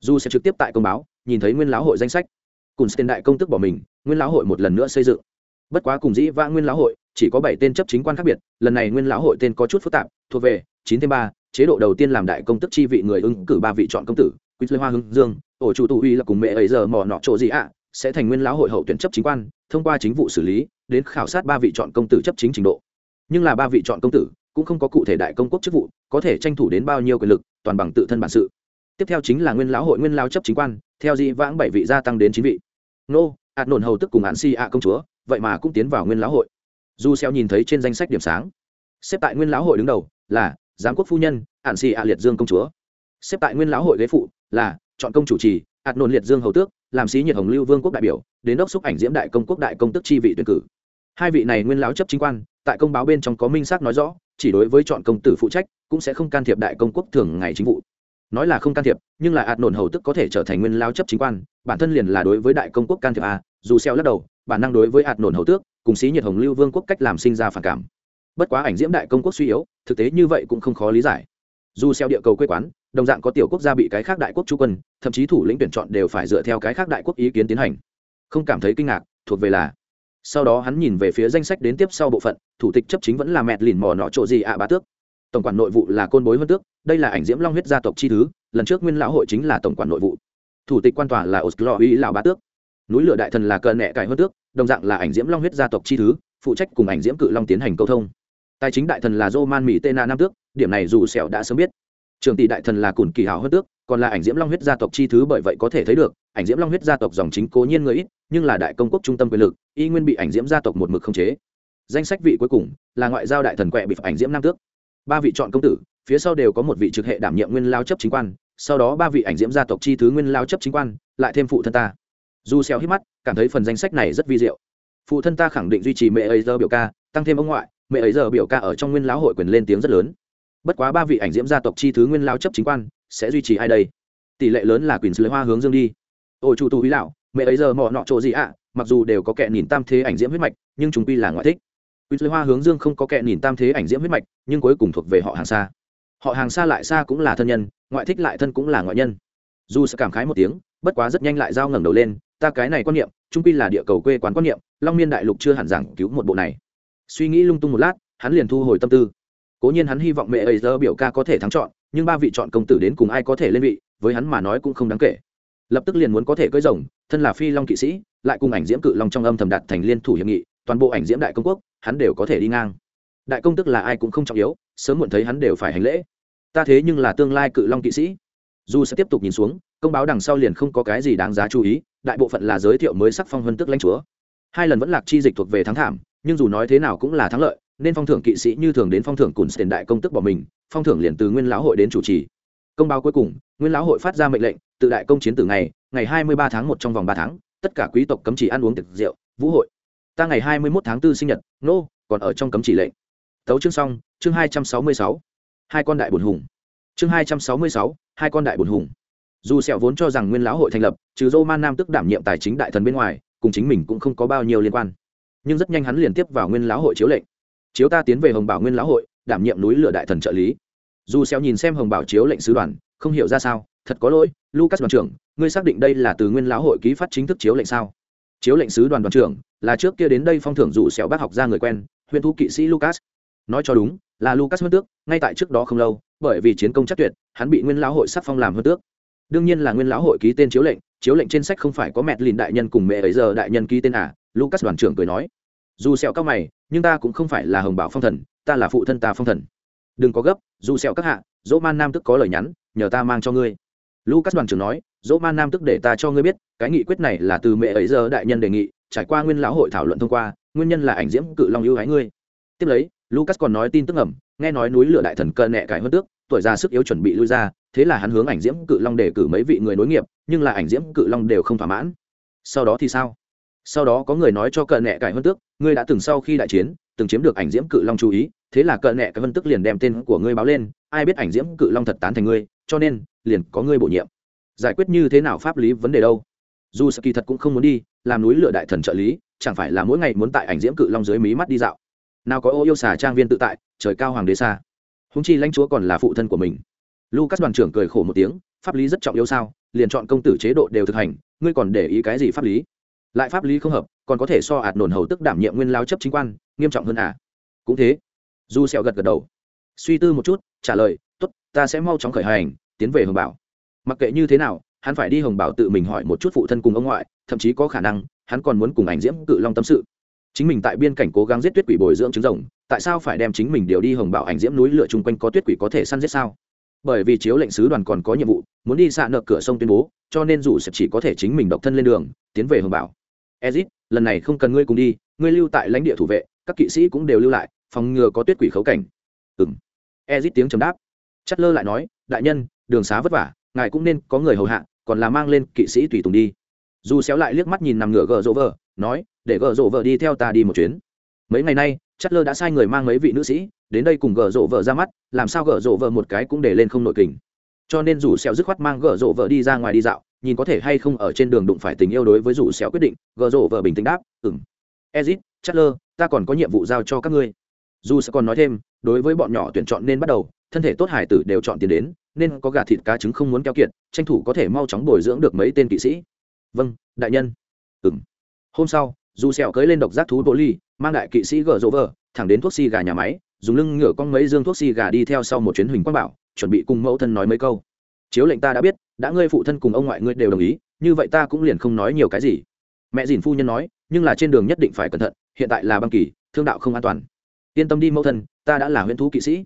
Dù sẽ trực tiếp tại công báo, nhìn thấy nguyên lão hội danh sách. Cùng tên đại công tức bỏ mình nguyên lão hội một lần nữa xây dựng. Bất quá cùng dĩ vã nguyên lão hội, chỉ có bảy tên chấp chính quan khác biệt, lần này nguyên lão hội tên có chút phức tạp, thuộc về chín thêm ba, chế độ đầu tiên làm đại công tức chi vị người ứng cử ba vị chọn công tử quý lê hoa hưng dương, ổ chủ tụ uy là cùng mẹ ấy giờ mò nọ chỗ gì ạ, sẽ thành nguyên lão hội hậu tuyển chấp chính quan, thông qua chính vụ xử lý, đến khảo sát ba vị chọn công tử chấp chính trình độ. Nhưng là ba vị chọn công tử cũng không có cụ thể đại công quốc chức vụ, có thể tranh thủ đến bao nhiêu quyền lực, toàn bằng tự thân bản sự. Tiếp theo chính là nguyên lão hội nguyên lao chấp chính quan, theo dĩ vãng bảy vị gia tăng đến chín vị. Nô ạt nổn hầu tức cùng hạn si ạ công chúa, vậy mà cũng tiến vào nguyên lão hội. Du xeo nhìn thấy trên danh sách điểm sáng, xếp tại nguyên lão hội đứng đầu là giám quốc phu nhân hạn si ạ liệt dương công chúa. Xếp tại nguyên lão hội ghế phụ là chọn công chủ trì, ạt nổn liệt dương hầu tước, làm sĩ nhiệt hồng lưu vương quốc đại biểu, đến đốc xúc ảnh diễm đại công quốc đại công tức chi vị tuyển cử. Hai vị này nguyên lão chấp chính quan, tại công báo bên trong có minh xác nói rõ, chỉ đối với chọn công tử phụ trách, cũng sẽ không can thiệp đại công quốc thường ngày chính vụ nói là không can thiệp, nhưng là ạt nổn hầu tức có thể trở thành nguyên lao chấp chính quan, bản thân liền là đối với đại công quốc can thiệp a dù xeo lắc đầu, bản năng đối với ạt nổn hầu tước, cùng sĩ nhiệt hồng lưu vương quốc cách làm sinh ra phản cảm. Bất quá ảnh diễm đại công quốc suy yếu, thực tế như vậy cũng không khó lý giải. Dù xeo địa cầu quê quán, đồng dạng có tiểu quốc gia bị cái khác đại quốc chú quân, thậm chí thủ lĩnh tuyển chọn đều phải dựa theo cái khác đại quốc ý kiến tiến hành. Không cảm thấy kinh ngạc, thuộc về là, sau đó hắn nhìn về phía danh sách đến tiếp sau bộ phận, thủ tịch chấp chính vẫn là mẹt lìn mò nọ chỗ gì ạ bá tước tổng quản nội vụ là côn bối hơn tước, đây là ảnh diễm long huyết gia tộc chi thứ, lần trước nguyên lão hội chính là tổng quản nội vụ. Thủ tịch quan tòa là oslo uy lão bá tước. Núi lửa đại thần là cờ nẹ cải hơn tước, đồng dạng là ảnh diễm long huyết gia tộc chi thứ, phụ trách cùng ảnh diễm cự long tiến hành câu thông. Tài chính đại thần là roman mỹ tên nam tước, điểm này dù sẹo đã sớm biết. Trường tỷ đại thần là cùn kỳ hảo hơn tước, còn là ảnh diễm long huyết gia tộc chi thứ bởi vậy có thể thấy được, ảnh diễm long huyết gia tộc dòng chính cố nhiên người ít, nhưng là đại công quốc trung tâm quyền lực, y nguyên bị ảnh diễm gia tộc một mực không chế. Danh sách vị cuối cùng là ngoại giao đại thần quẹ bị ảnh diễm nam tước ba vị chọn công tử, phía sau đều có một vị trực hệ đảm nhiệm nguyên lao chấp chính quan, sau đó ba vị ảnh diễm gia tộc chi thứ nguyên lao chấp chính quan, lại thêm phụ thân ta. Du xeo hít mắt, cảm thấy phần danh sách này rất vi diệu. Phụ thân ta khẳng định duy trì mẹ ấy giờ biểu ca, tăng thêm ông ngoại, mẹ ấy giờ biểu ca ở trong nguyên lão hội quyền lên tiếng rất lớn. Bất quá ba vị ảnh diễm gia tộc chi thứ nguyên lao chấp chính quan, sẽ duy trì ai đây? Tỷ lệ lớn là quyền dưới hoa hướng dương đi. Ôi chủ tù huy lão, mẹ ấy giờ mò nọ chỗ gì ạ? Mặc dù đều có kẻ nhìn tam thế ảnh diễm huyết mạch, nhưng chúng quy là ngoại thích quýt lê hoa hướng dương không có kẹ nhìn tam thế ảnh diễm huyết mạch, nhưng cuối cùng thuộc về họ hàng xa họ hàng xa lại xa cũng là thân nhân, ngoại thích lại thân cũng là ngoại nhân. Dù sẽ cảm khái một tiếng, bất quá rất nhanh lại giao ngẩng đầu lên, ta cái này quan niệm, trung quy là địa cầu quê quán quan niệm, long miên đại lục chưa hẳn giảng cứu một bộ này. Suy nghĩ lung tung một lát, hắn liền thu hồi tâm tư. Cố nhiên hắn hy vọng mẹ ấy giờ biểu ca có thể thắng chọn, nhưng ba vị chọn công tử đến cùng ai có thể lên vị, với hắn mà nói cũng không đáng kể. Lập tức liền muốn có thể cưỡi rồng, thân là phi long kỵ sĩ, lại cùng ảnh diễm cự long trong âm thầm đạt thành liên thủ hiệp nghị toàn bộ ảnh diễm đại công quốc, hắn đều có thể đi ngang. Đại công tức là ai cũng không trọng yếu, sớm muộn thấy hắn đều phải hành lễ. Ta thế nhưng là tương lai cự long kỵ sĩ. Dù sẽ tiếp tục nhìn xuống, công báo đằng sau liền không có cái gì đáng giá chú ý, đại bộ phận là giới thiệu mới sắc phong hơn tức lãnh chúa. Hai lần vẫn lạc chi dịch thuộc về thắng thảm, nhưng dù nói thế nào cũng là thắng lợi, nên phong thưởng kỵ sĩ như thường đến phong thưởng cùn tiền đại công tức bỏ mình, phong thưởng liền từ nguyên lão hội đến chủ trì. Công báo cuối cùng, nguyên lão hội phát ra mệnh lệnh, tự đại công chiến từ ngày ngày hai mươi ba tháng một trong vòng ba tháng, tất cả quý tộc cấm chỉ ăn uống tiệc rượu, vũ hội ta ngày hai mươi một tháng 4 sinh nhật, nô, còn ở trong cấm chỉ lệnh. Tấu chương xong, chương hai trăm sáu mươi sáu. Hai con đại bồn hùng. Chương hai trăm sáu mươi sáu, hai con đại bồn hùng. Dù sẹo vốn cho rằng nguyên lão hội thành lập, trừ dô man nam tức đảm nhiệm tài chính đại thần bên ngoài, cùng chính mình cũng không có bao nhiêu liên quan. Nhưng rất nhanh hắn liền tiếp vào nguyên lão hội chiếu lệnh. Chiếu ta tiến về hồng bảo nguyên lão hội, đảm nhiệm núi lửa đại thần trợ lý. Dù sẹo nhìn xem hồng bảo chiếu lệnh sứ đoàn, không hiểu ra sao, thật có lỗi, lucas đoàn trưởng, ngươi xác định đây là từ nguyên lão hội ký phát chính thức chiếu lệnh sao? Chiếu lệnh sứ đoàn đoàn trưởng là trước kia đến đây phong thưởng rủ sẹo bác học ra người quen, huyện thu kỵ sĩ lucas. Nói cho đúng, là lucas hơn tước, ngay tại trước đó không lâu, bởi vì chiến công chắc tuyệt, hắn bị nguyên lão hội sắc phong làm hơn tước. Đương nhiên là nguyên lão hội ký tên chiếu lệnh chiếu lệnh trên sách không phải có mẹ lìn đại nhân cùng mẹ ấy giờ đại nhân ký tên à lucas đoàn trưởng cười nói. Dù sẹo cao mày, nhưng ta cũng không phải là hồng bảo phong thần, ta là phụ thân ta phong thần. Đừng có gấp, dù sẹo các hạ, dỗ man nam tức có lời nhắn, nhờ ta mang cho ngươi. Lucas đoàn trưởng nói, dỗ man nam tức để ta cho ngươi biết, cái nghị quyết này là từ mẹ ấy giờ đại nhân đề nghị trải qua nguyên lão hội thảo luận thông qua, nguyên nhân là ảnh diễm cự long ưu ái ngươi. Tiếp lấy, lucas còn nói tin tức ẩm nghe nói núi lửa đại thần cờ nẹ cải hơn tước, tuổi già sức yếu chuẩn bị lui ra, thế là hắn hướng ảnh diễm cự long để cử mấy vị người nối nghiệp, nhưng là ảnh diễm cự long đều không thỏa mãn. Sau đó thì sao? Sau đó có người nói cho cờ nẹ cải hơn tước, ngươi đã từng sau khi đại chiến, từng chiếm được ảnh diễm cự long chú ý, thế là cờ nẹ cải hơn tước liền đem tên của ngươi báo lên, ai biết ảnh diễm cự long thật tán thành ngươi, cho nên liền có ngươi bổ nhiệm. Giải quyết như thế nào pháp lý vấn đề đâu? Dù kỳ thật cũng không muốn đi, làm núi lửa đại thần trợ lý, chẳng phải là mỗi ngày muốn tại ảnh diễm cự long dưới mí mắt đi dạo. Nào có ô yêu xà trang viên tự tại, trời cao hoàng đế xa. Húng chi lãnh chúa còn là phụ thân của mình. Lucas đoàn trưởng cười khổ một tiếng, pháp lý rất trọng yếu sao, liền chọn công tử chế độ đều thực hành, ngươi còn để ý cái gì pháp lý? Lại pháp lý không hợp, còn có thể so ạt nổn hầu tức đảm nhiệm nguyên lao chấp chính quan, nghiêm trọng hơn à? Cũng thế. Du sẹo gật gật đầu. Suy tư một chút, trả lời, tốt, ta sẽ mau chóng khởi hành, tiến về hồng bảo. Mặc kệ như thế nào hắn phải đi hồng bảo tự mình hỏi một chút phụ thân cùng ông ngoại, thậm chí có khả năng, hắn còn muốn cùng ảnh diễm cự long tâm sự. Chính mình tại biên cảnh cố gắng giết tuyết quỷ bồi dưỡng trứng rồng, tại sao phải đem chính mình điều đi hồng bảo ảnh diễm núi lửa chung quanh có tuyết quỷ có thể săn giết sao? Bởi vì chiếu lệnh sứ đoàn còn có nhiệm vụ, muốn đi xạ nợ cửa sông tuyên bố, cho nên dù sẽ chỉ có thể chính mình độc thân lên đường, tiến về hồng bảo. Ezit, lần này không cần ngươi cùng đi, ngươi lưu tại lãnh địa thủ vệ, các kỵ sĩ cũng đều lưu lại, phòng ngừa có tuyết quỷ khấu cảnh. Ừ m ezit tiếng chấm đáp. Chất lơ lại nói, đại nhân, đường xá vất vả, ngài cũng nên có người hầu hạ còn là mang lên kỵ sĩ tùy tùng đi. Dù xéo lại liếc mắt nhìn nằm ngửa gờ rộ vợ nói, để gờ rộ vợ đi theo ta đi một chuyến. Mấy ngày nay chất lơ đã sai người mang mấy vị nữ sĩ, đến đây cùng gờ rộ vợ ra mắt, làm sao gờ rộ vợ một cái cũng để lên không nội kình. Cho nên dù xéo dứt khoát mang gờ rộ vợ đi ra ngoài đi dạo, nhìn có thể hay không ở trên đường đụng phải tình yêu đối với dù xéo quyết định, gờ rộ vợ bình tĩnh đáp, ừm. Ezit chất lơ ta còn có nhiệm vụ giao cho các ngươi. Dù sẽ còn nói thêm, đối với bọn nhỏ tuyển chọn nên bắt đầu, thân thể tốt hải tử đều chọn tiền đến nên có gà thịt cá trứng không muốn keo kiệt, tranh thủ có thể mau chóng bồi dưỡng được mấy tên kỵ sĩ. Vâng đại nhân. Ừng hôm sau, dù sẹo cưới lên độc giác thú bộ ly mang đại kỵ sĩ gờ rỗ vờ thẳng đến thuốc si gà nhà máy, dùng lưng ngửa con mấy dương thuốc si gà đi theo sau một chuyến huỳnh quang bảo, chuẩn bị cùng mẫu thân nói mấy câu. Chiếu lệnh ta đã biết, đã ngươi phụ thân cùng ông ngoại ngươi đều đồng ý, như vậy ta cũng liền không nói nhiều cái gì. Mẹ dìn phu nhân nói, nhưng là trên đường nhất định phải cẩn thận, hiện tại là băng kỳ, thương đạo không an toàn. Yên tâm đi mẫu thân, ta đã là huyễn thú kỵ sĩ.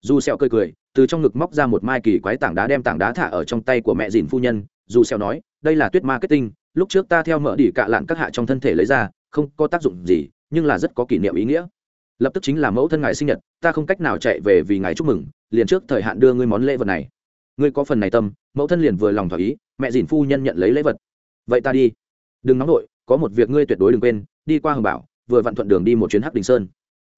Dù sẹo cười cười từ trong ngực móc ra một mai kỳ quái tảng đá đem tảng đá thả ở trong tay của mẹ dìn phu nhân, dù xeo nói, đây là tuyết marketing, lúc trước ta theo mở đỉ cạ lạn các hạ trong thân thể lấy ra, không có tác dụng gì, nhưng là rất có kỷ niệm ý nghĩa. Lập tức chính là mẫu thân ngài sinh nhật, ta không cách nào chạy về vì ngài chúc mừng, liền trước thời hạn đưa ngươi món lễ vật này. Ngươi có phần này tâm. Mẫu thân liền vừa lòng thỏa ý, mẹ dìn phu nhân nhận lấy lễ vật. Vậy ta đi. Đừng nóng nổi có một việc ngươi tuyệt đối đừng quên, đi qua hồng bảo, vừa vặn thuận đường đi một chuyến hắc đình sơn.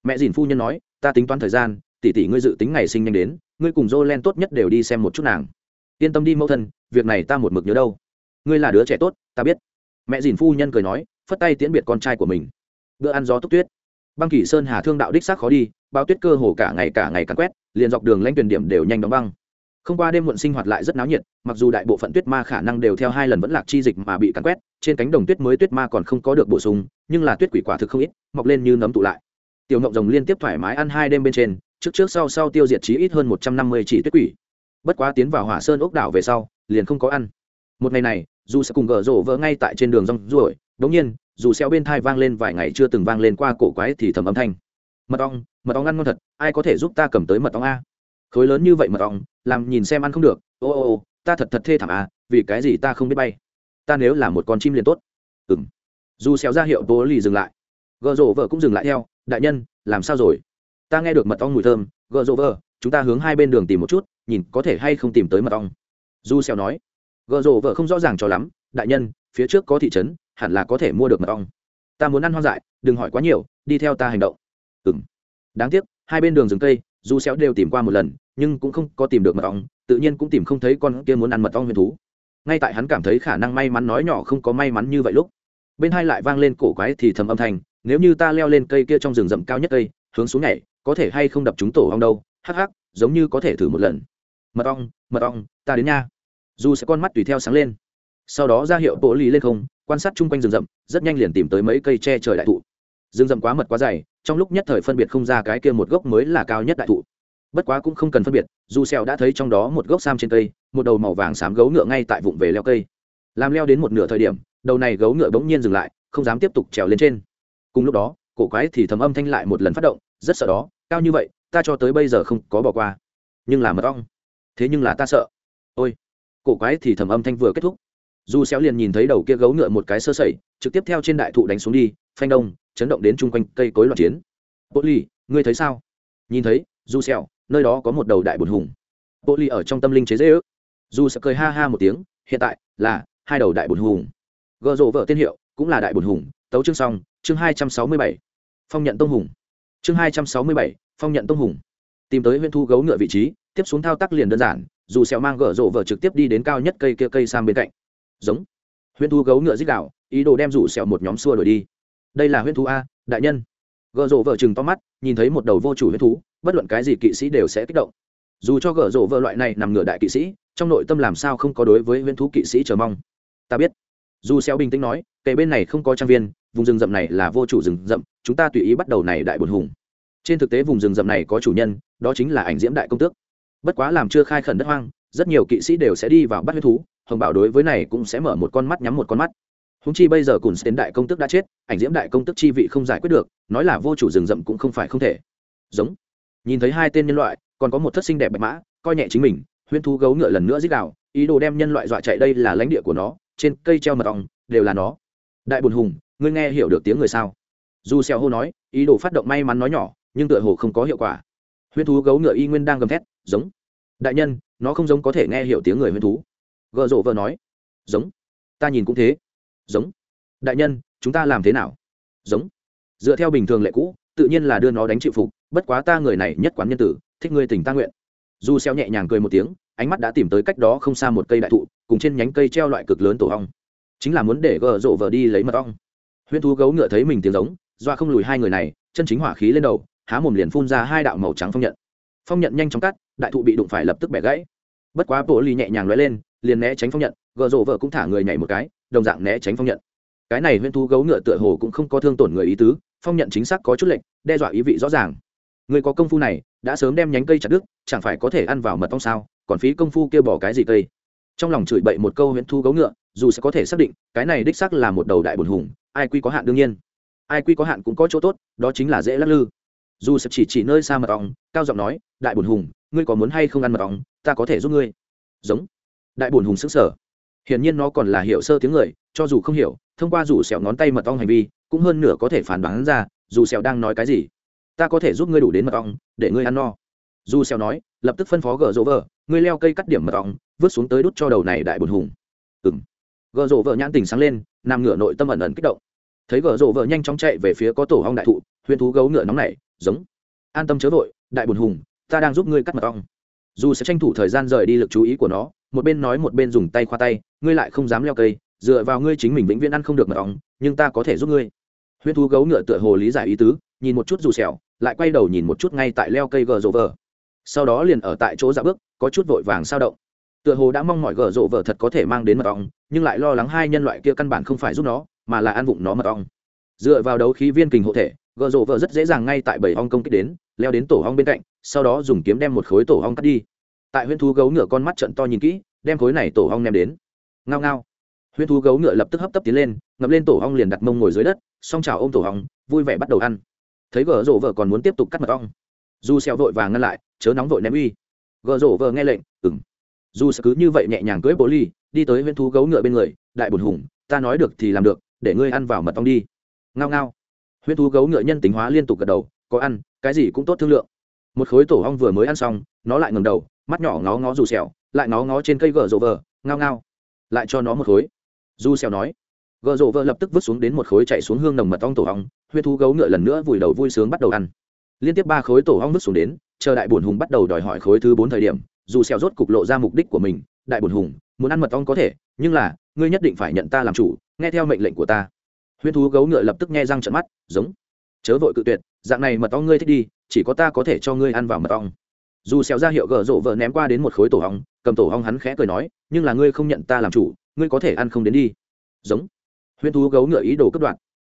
Mẹ dìn phu nhân nói, ta tính toán thời gian, tỷ tỷ ngươi dự tính ngày sinh nhanh đến ngươi cùng Jolen len tốt nhất đều đi xem một chút nàng. Yên tâm đi, mẫu thân, việc này ta một mực nhớ đâu. Ngươi là đứa trẻ tốt, ta biết. Mẹ dìn phu nhân cười nói, phất tay tiễn biệt con trai của mình. Bữa ăn gió túc tuyết. Băng Kỳ sơn hà thương đạo đích xác khó đi bao tuyết cơ hồ cả ngày cả ngày cắn quét, liền dọc đường lãnh tuyển điểm đều nhanh đóng băng. Không qua đêm muộn sinh hoạt lại rất náo nhiệt, mặc dù đại bộ phận tuyết ma khả năng đều theo hai lần vẫn lạc chi dịch mà bị cắn quét, trên cánh đồng tuyết mới tuyết ma còn không có được bổ sung, nhưng là tuyết quỷ quả thực không ít, mọc lên như nấm tụ lại. Tiểu ngộng rồng liên tiếp thoải mái ăn hai đêm bên trên trước trước sau sau tiêu diệt chí ít hơn một trăm năm mươi chỉ tuyết quỷ. Bất quá tiến vào hỏa sơn ốc đảo về sau, liền không có ăn. Một ngày này, dù sẽ cùng gờ rổ vỡ ngay tại trên đường rong ruổi đ ỗ n g nhiên, dù xeo bên thai vang lên vài ngày chưa từng vang lên qua cổ quái thì thầm âm thanh. Mật ong mật ong ăn ngon thật, ai có thể giúp ta cầm tới mật ong a? Khối lớn như vậy mật ong, làm nhìn xem ăn không được. Ô ô ô, ta thật thật thê thảm à vì cái gì ta không biết bay? Ta nếu là một con chim liền tốt. Ừ dù xéo ra hiệu bố lì dừng lại. Gợ rổ vợ cũng dừng lại theo, đại nhân, làm sao rồi? Ta nghe được mật ong mùi thơm gợ rộ vờ, chúng ta hướng hai bên đường tìm một chút nhìn có thể hay không tìm tới mật ong. Du xéo nói gợ rộ vợ không rõ ràng cho lắm đại nhân phía trước có thị trấn hẳn là có thể mua được mật ong. Ta muốn ăn hoang dại đừng hỏi quá nhiều đi theo ta hành động. Ừm. đáng tiếc hai bên đường rừng cây du xéo đều tìm qua một lần nhưng cũng không có tìm được mật ong tự nhiên cũng tìm không thấy con kia muốn ăn mật ong huyền thú. Ngay tại hắn cảm thấy khả năng may mắn nói nhỏ không có may mắn như vậy lúc bên hai lại vang lên cổ quái thì thầm âm thanh nếu như ta leo lên cây kia trong rừng rậm cao nhất cây hướng xuống nhảy có thể hay không đập chúng tổ ong đâu, hắc hắc, giống như có thể thử một lần. Mật ong mật ong, ta đến nha. Dù sẽ con mắt tùy theo sáng lên. Sau đó ra hiệu bộ lì lên không, quan sát chung quanh rừng rậm, rất nhanh liền tìm tới mấy cây tre trời đại thụ. Rừng rậm quá mật quá dày, trong lúc nhất thời phân biệt không ra cái kia một gốc mới là cao nhất đại thụ. Bất quá cũng không cần phân biệt, dù xèo đã thấy trong đó một gốc sam trên cây, một đầu màu vàng xám gấu ngựa ngay tại vụng về leo cây. Làm leo đến một nửa thời điểm, đầu này gấu ngựa bỗng nhiên dừng lại, không dám tiếp tục trèo lên trên. Cùng lúc đó, cổ quái thì thầm âm thanh lại một lần phát động rất sợ đó, cao như vậy, ta cho tới bây giờ không có bỏ qua. Nhưng là mật ong. Thế nhưng là ta sợ. Ôi. Cổ quái thì thầm âm thanh vừa kết thúc. Dù xéo liền nhìn thấy đầu kia gấu ngựa một cái sơ sẩy, trực tiếp theo trên đại thụ đánh xuống đi, phanh đông, chấn động đến chung quanh cây cối loạn chiến. Bộ ly ngươi thấy sao? Nhìn thấy, dù xéo, nơi đó có một đầu đại bột hùng. Bộ ly ở trong tâm linh chế dễ ước. Dù sẽ cười ha ha một tiếng, hiện tại là hai đầu đại bột hùng. Gờ rộ vợ tên hiệu, cũng là đại bột hùng, tấu chương xong, chương hai trăm sáu mươi bảy. Phong nhận tông hùng chương hai trăm sáu mươi bảy, phong nhận tông hùng. Tìm tới huyễn thu gấu ngựa vị trí, tiếp xuống thao tác liền đơn giản, dù sẹo mang gỡ rộ vợ trực tiếp đi đến cao nhất cây kia cây sang bên cạnh. Giống. Huyễn thu gấu ngựa dích đạo, ý đồ đem rủ sẹo một nhóm xua đuổi đi. Đây là huyễn thu a, đại nhân. Gỡ rộ vợ chừng to mắt, nhìn thấy một đầu vô chủ huyễn thú, bất luận cái gì kỵ sĩ đều sẽ kích động. Dù cho gỡ rộ vợ loại này nằm ngửa đại kỵ sĩ, trong nội tâm làm sao không có đối với huyễn thú kỵ sĩ chờ mong? Ta biết. Dù xéo bình tĩnh nói kể bên này không có trang viên vùng rừng rậm này là vô chủ rừng rậm, chúng ta tùy ý bắt đầu này đại bột hùng. Trên thực tế vùng rừng rậm này có chủ nhân, đó chính là ảnh diễm đại công tước. Bất quá làm chưa khai khẩn đất hoang, rất nhiều kỵ sĩ đều sẽ đi vào bắt huyết thú, hồng bảo đối với này cũng sẽ mở một con mắt nhắm một con mắt. Húng chi bây giờ cùn đến đại công tước đã chết, ảnh diễm đại công tước chi vị không giải quyết được, nói là vô chủ rừng rậm cũng không phải không thể. Giống. Nhìn thấy hai tên nhân loại, còn có một thất sinh đẹp bạch mã, coi nhẹ chính mình huyên thú gấu ngựa lần nữa dích đạo ý đồ đem nhân loại dọa chạy đây là lãnh địa của nó, trên cây treo mật ong, đều là nó. Đại bùn hùng ngươi nghe hiểu được tiếng người sao? Dù xèo hô nói, ý đồ phát động may mắn nói nhỏ, nhưng tựa hồ không có hiệu quả. Huyễn thú gấu ngựa y nguyên đang gầm thét, giống! Đại nhân, nó không giống có thể nghe hiểu tiếng người huyễn thú. Gợ rộ vợ nói, giống! Ta nhìn cũng thế. Giống! Đại nhân, chúng ta làm thế nào? Giống! Dựa theo bình thường lệ cũ, tự nhiên là đưa nó đánh chịu phục, bất quá ta người này nhất quán nhân tử, thích ngươi tình ta nguyện. Dù xeo nhẹ nhàng cười một tiếng, ánh mắt đã tìm tới cách đó không xa một cây đại thụ, cùng trên nhánh cây treo loại cực lớn tổ ong. Chính là muốn để gờ rộ vợ đi lấy mật ong huyễn thú gấu ngựa thấy mình tiếng giống, doa không lùi hai người này, chân chính hỏa khí lên đầu, há mồm liền phun ra hai đạo màu trắng phong nhận. Phong nhận nhanh chóng cắt, đại thụ bị đụng phải lập tức bẻ gãy. Bất quá bộ ly nhẹ nhàng lóe lên, liền né tránh phong nhận, gờ rộ vợ cũng thả người nhảy một cái, đồng dạng né tránh phong nhận. Cái này huyễn thú gấu ngựa tựa hồ cũng không có thương tổn người ý tứ, phong nhận chính xác có chút lệnh đe dọa ý vị rõ ràng. Người có công phu này, đã sớm đem nhánh cây chặt đứt, chẳng phải có thể ăn vào mật ong sao, còn phí công phu kêu bỏ cái gì cây. Trong lòng chửi bậy một câu huyễn Thú gấu ngựa, dù sẽ có thể xác định, cái này đích xác là một đầu đại bồn hùng ai quy có hạn đương nhiên. Ai quy có hạn cũng có chỗ tốt, đó chính là dễ lắc lư. Dù sập chỉ chỉ nơi xa mật ong, cao giọng nói, đại bồn hùng, ngươi có muốn hay không ăn mật ong? Ta có thể giúp ngươi. Giống. Đại bồn hùng xứng sở hiển nhiên nó còn là hiểu sơ tiếng người, cho dù không hiểu, thông qua rủ sẹo ngón tay mật ong hành vi, cũng hơn nửa có thể phản đoán ra, dù sẹo đang nói cái gì. Ta có thể giúp ngươi đủ đến mật ong, để ngươi ăn no. Dù sẹo nói, lập tức phân phó gờ rỗ vợ ngươi leo cây cắt điểm mật ong, vứt xuống tới đút cho đầu này đại bồn hùng. Ừng gờ rỗ vợ nhãn tình sáng lên nằm ngửa nội tâm ẩn ẩn kích động. Thấy gờ rộ vợ nhanh chóng chạy về phía có tổ ong đại thụ Huyên thú gấu ngựa nóng này giống. An tâm chớ vội, đại bùn hùng, ta đang giúp ngươi cắt mật ong. Dù sẽ tranh thủ thời gian rời đi lực chú ý của nó, một bên nói một bên dùng tay khoa tay, ngươi lại không dám leo cây, dựa vào ngươi chính mình vĩnh viễn ăn không được mật ong, nhưng ta có thể giúp ngươi. Huyên thú gấu ngựa tựa hồ lý giải ý tứ, nhìn một chút dù sẹo lại quay đầu nhìn một chút ngay tại leo cây gờ rộ vờ sau đó liền ở tại chỗ dạ bước, có chút vội vàng sao động tựa hồ đã mong mọi gở rộ vợ thật có thể mang đến mật ong, nhưng lại lo lắng hai nhân loại kia căn bản không phải giúp nó, mà là ăn vụng nó mật ong. Dựa vào đấu khí viên kình hộ thể, gở rộ vợ rất dễ dàng ngay tại bảy ong công kích đến, leo đến tổ ong bên cạnh, sau đó dùng kiếm đem một khối tổ ong cắt đi. Tại huyễn thú gấu ngựa con mắt trận to nhìn kỹ, đem khối này tổ ong ném đến. Ngao ngao. Huyễn thú gấu ngựa lập tức hấp tấp tiến lên, ngập lên tổ ong liền đặt mông ngồi dưới đất, song chào ôm tổ ong, vui vẻ bắt đầu ăn. Thấy gở rộ vợ còn muốn tiếp tục cắt mật ong. Du xeo vội vàng ngăn lại, chớ nóng vội ném uy. Gở rộ vợ nghe lệnh ừng dù sẽ cứ như vậy nhẹ nhàng cưỡi bố ly đi tới huyễn thú gấu ngựa bên người đại bùn hùng ta nói được thì làm được để ngươi ăn vào mật ong đi. Ngao ngao. Huyễn thú gấu ngựa nhân tính hóa liên tục gật đầu có ăn cái gì cũng tốt thương lượng. Một khối tổ ong vừa mới ăn xong nó lại ngừng đầu mắt nhỏ ngó ngó dù xẻo lại ngó ngó trên cây gờ rộ vờ, ngao ngao. Lại cho nó một khối. Du xẻo nói gờ rộ vờ lập tức vứt xuống đến một khối chạy xuống hương nồng mật ong tổ ong huyết thú gấu ngựa lần nữa vùi đầu vui sướng bắt đầu ăn. Liên tiếp ba khối tổ ong vứt xuống đến chờ đại bổn hùng bắt đầu đòi hỏi khối thứ bốn thời điểm dù xẻo rốt cục lộ ra mục đích của mình, đại bổn hùng, muốn ăn mật ong có thể, nhưng là, ngươi nhất định phải nhận ta làm chủ, nghe theo mệnh lệnh của ta. Huyên thú gấu ngựa lập tức nghe răng trợn mắt, giống. Chớ vội cự tuyệt, dạng này mật ong ngươi thích đi, chỉ có ta có thể cho ngươi ăn vào mật ong. Dù xẻo ra hiệu gờ rộ vợ ném qua đến một khối tổ ong, cầm tổ ong hắn khẽ cười nói, nhưng là ngươi không nhận ta làm chủ, ngươi có thể ăn không đến đi. Giống. Huyễn thú gấu ngựa ý đồ cướp đoạt.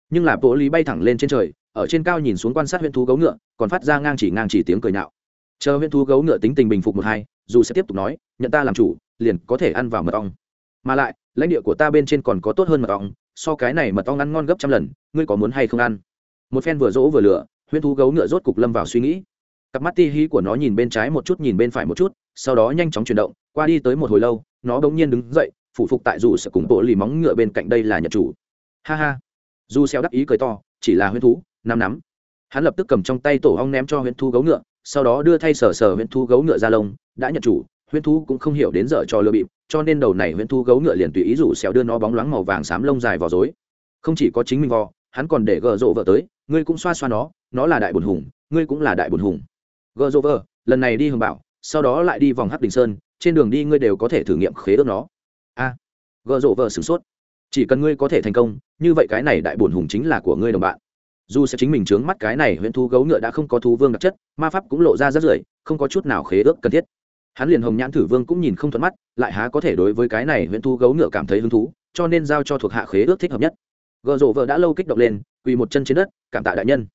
Nhưng là bộ lý bay thẳng lên trên trời, ở trên cao nhìn xuống quan sát huyễn thú gấu ngựa, còn phát ra ngang chỉ ngang chỉ tiếng cười nhạo chờ huyễn thú gấu ngựa tính tình bình phục một hai, dù sẽ tiếp tục nói, nhận ta làm chủ, liền có thể ăn vào mật ong. Mà lại, lãnh địa của ta bên trên còn có tốt hơn mật ong, so cái này mật ong ăn ngon gấp trăm lần, ngươi có muốn hay không ăn? Một phen vừa dỗ vừa lửa, huyễn thú gấu ngựa rốt cục lâm vào suy nghĩ. Cặp mắt ti hí của nó nhìn bên trái một chút, nhìn bên phải một chút, sau đó nhanh chóng chuyển động, qua đi tới một hồi lâu, nó bỗng nhiên đứng dậy phụ phục tại dù sẽ cùng bộ lì móng ngựa bên cạnh đây là nhật chủ. Ha ha. Dù xeo đắc ý cười to, chỉ là huyễn thú, nắm nắm. Hắn lập tức cầm trong tay tổ ong ném cho huyễn thú gấu ngựa sau đó đưa thay sở sở huyễn thú gấu ngựa ra lông, đã nhận chủ, huyễn thú cũng không hiểu đến giờ cho lừa bịp, cho nên đầu này huyễn thú gấu ngựa liền tùy ý rủ xéo đưa nó bóng loáng màu vàng xám lông dài vào rối. Không chỉ có chính mình vò, hắn còn để gờ rộ vợ tới, ngươi cũng xoa xoa nó nó là đại bồn hùng, ngươi cũng là đại bồn hùng. Gờ rộ vợ, lần này đi hồng bảo, sau đó lại đi vòng hắc đình sơn, trên đường đi ngươi đều có thể thử nghiệm khế ước nó. A, gờ rộ vợ sửng sốt. Chỉ cần ngươi có thể thành công, như vậy cái này đại bồn hùng chính là của ngươi đồng bạn dù sẽ chính mình trướng mắt cái này huyện thú gấu ngựa đã không có thú vương đặc chất, ma pháp cũng lộ ra rất rưởi, không có chút nào khế ước cần thiết. Hắn liền hồng nhãn thử vương cũng nhìn không thuận mắt, lại há có thể đối với cái này huyện thú gấu ngựa cảm thấy hứng thú, cho nên giao cho thuộc hạ khế ước thích hợp nhất. Gợ rộ vợ đã lâu kích động lên, quỳ một chân trên đất, cảm tạ đại nhân.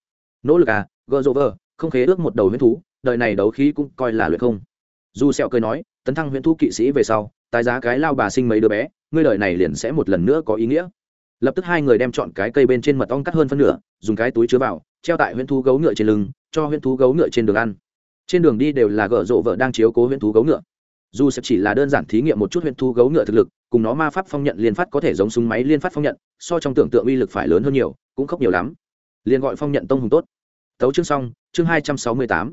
Nỗ lực à gợ rộ vợ không khế ước một đầu huyễn thú, đời này đấu khí cũng coi là luyện không. Dù sẹo cười nói, tấn thăng huyễn thú kỵ sĩ về sau tài giá cái lao bà sinh mấy đứa bé, ngươi đời này liền sẽ một lần nữa có ý nghĩa lập tức hai người đem chọn cái cây bên trên mật ong cắt hơn phân nửa, dùng cái túi chứa vào, treo tại huyễn thú gấu ngựa trên lưng, cho huyễn thú gấu ngựa trên đường ăn. Trên đường đi đều là gỡ rộ vợ đang chiếu cố huyễn thú gấu ngựa. Dù sẽ chỉ là đơn giản thí nghiệm một chút huyễn thú gấu ngựa thực lực, cùng nó ma pháp phong nhận liên phát có thể giống súng máy liên phát phong nhận, so trong tưởng tượng uy lực phải lớn hơn nhiều, cũng khóc nhiều lắm. Liền gọi phong nhận tông hùng tốt. Tấu chương xong, chương hai trăm sáu mươi tám.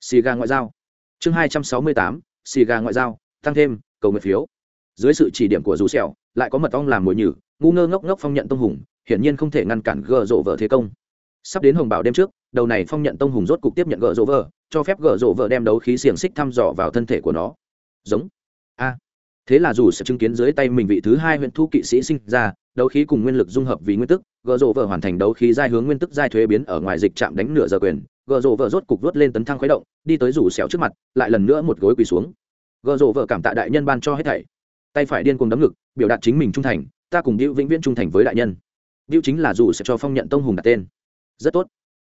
Xì gà ngoại giao. Chương hai trăm sáu mươi tám, xì gà ngoại giao, tăng thêm, cầu nguyện phiếu dưới sự chỉ điểm của dù sẹo, lại có mật ong làm mồi nhử, ngu ngơ ngốc ngốc phong nhận tông hùng, hiển nhiên không thể ngăn cản gờ rộ vợ thế công. Sắp đến hồng bảo đêm trước, đầu này phong nhận tông hùng rốt cục tiếp nhận gờ rộ vợ, cho phép gờ rộ vợ đem đấu khí xiềng xích thăm dò vào thân thể của nó. Giống. A. Thế là dù sẽ chứng kiến dưới tay mình vị thứ hai huyện thu kỵ sĩ sinh ra, đấu khí cùng nguyên lực dung hợp vì nguyên tức, gờ rộ vợ hoàn thành đấu khí giai hướng nguyên tức giai thuế biến ở ngoài dịch chạm đánh nửa giờ quyền, gờ rộ vợ rốt cục vớt lên tấn thăng khuấy động, đi tới rủ xẻo trước mặt, lại lần nữa một gối quỳ xuống. Gờ rộ vợ cảm tạ đại nhân ban cho hết thảy tay phải điên cuồng đấm ngực biểu đạt chính mình trung thành ta cùng Diệu vĩnh viễn trung thành với đại nhân. Diệu chính là dù sẽ cho phong nhận tông hùng đặt tên. Rất tốt.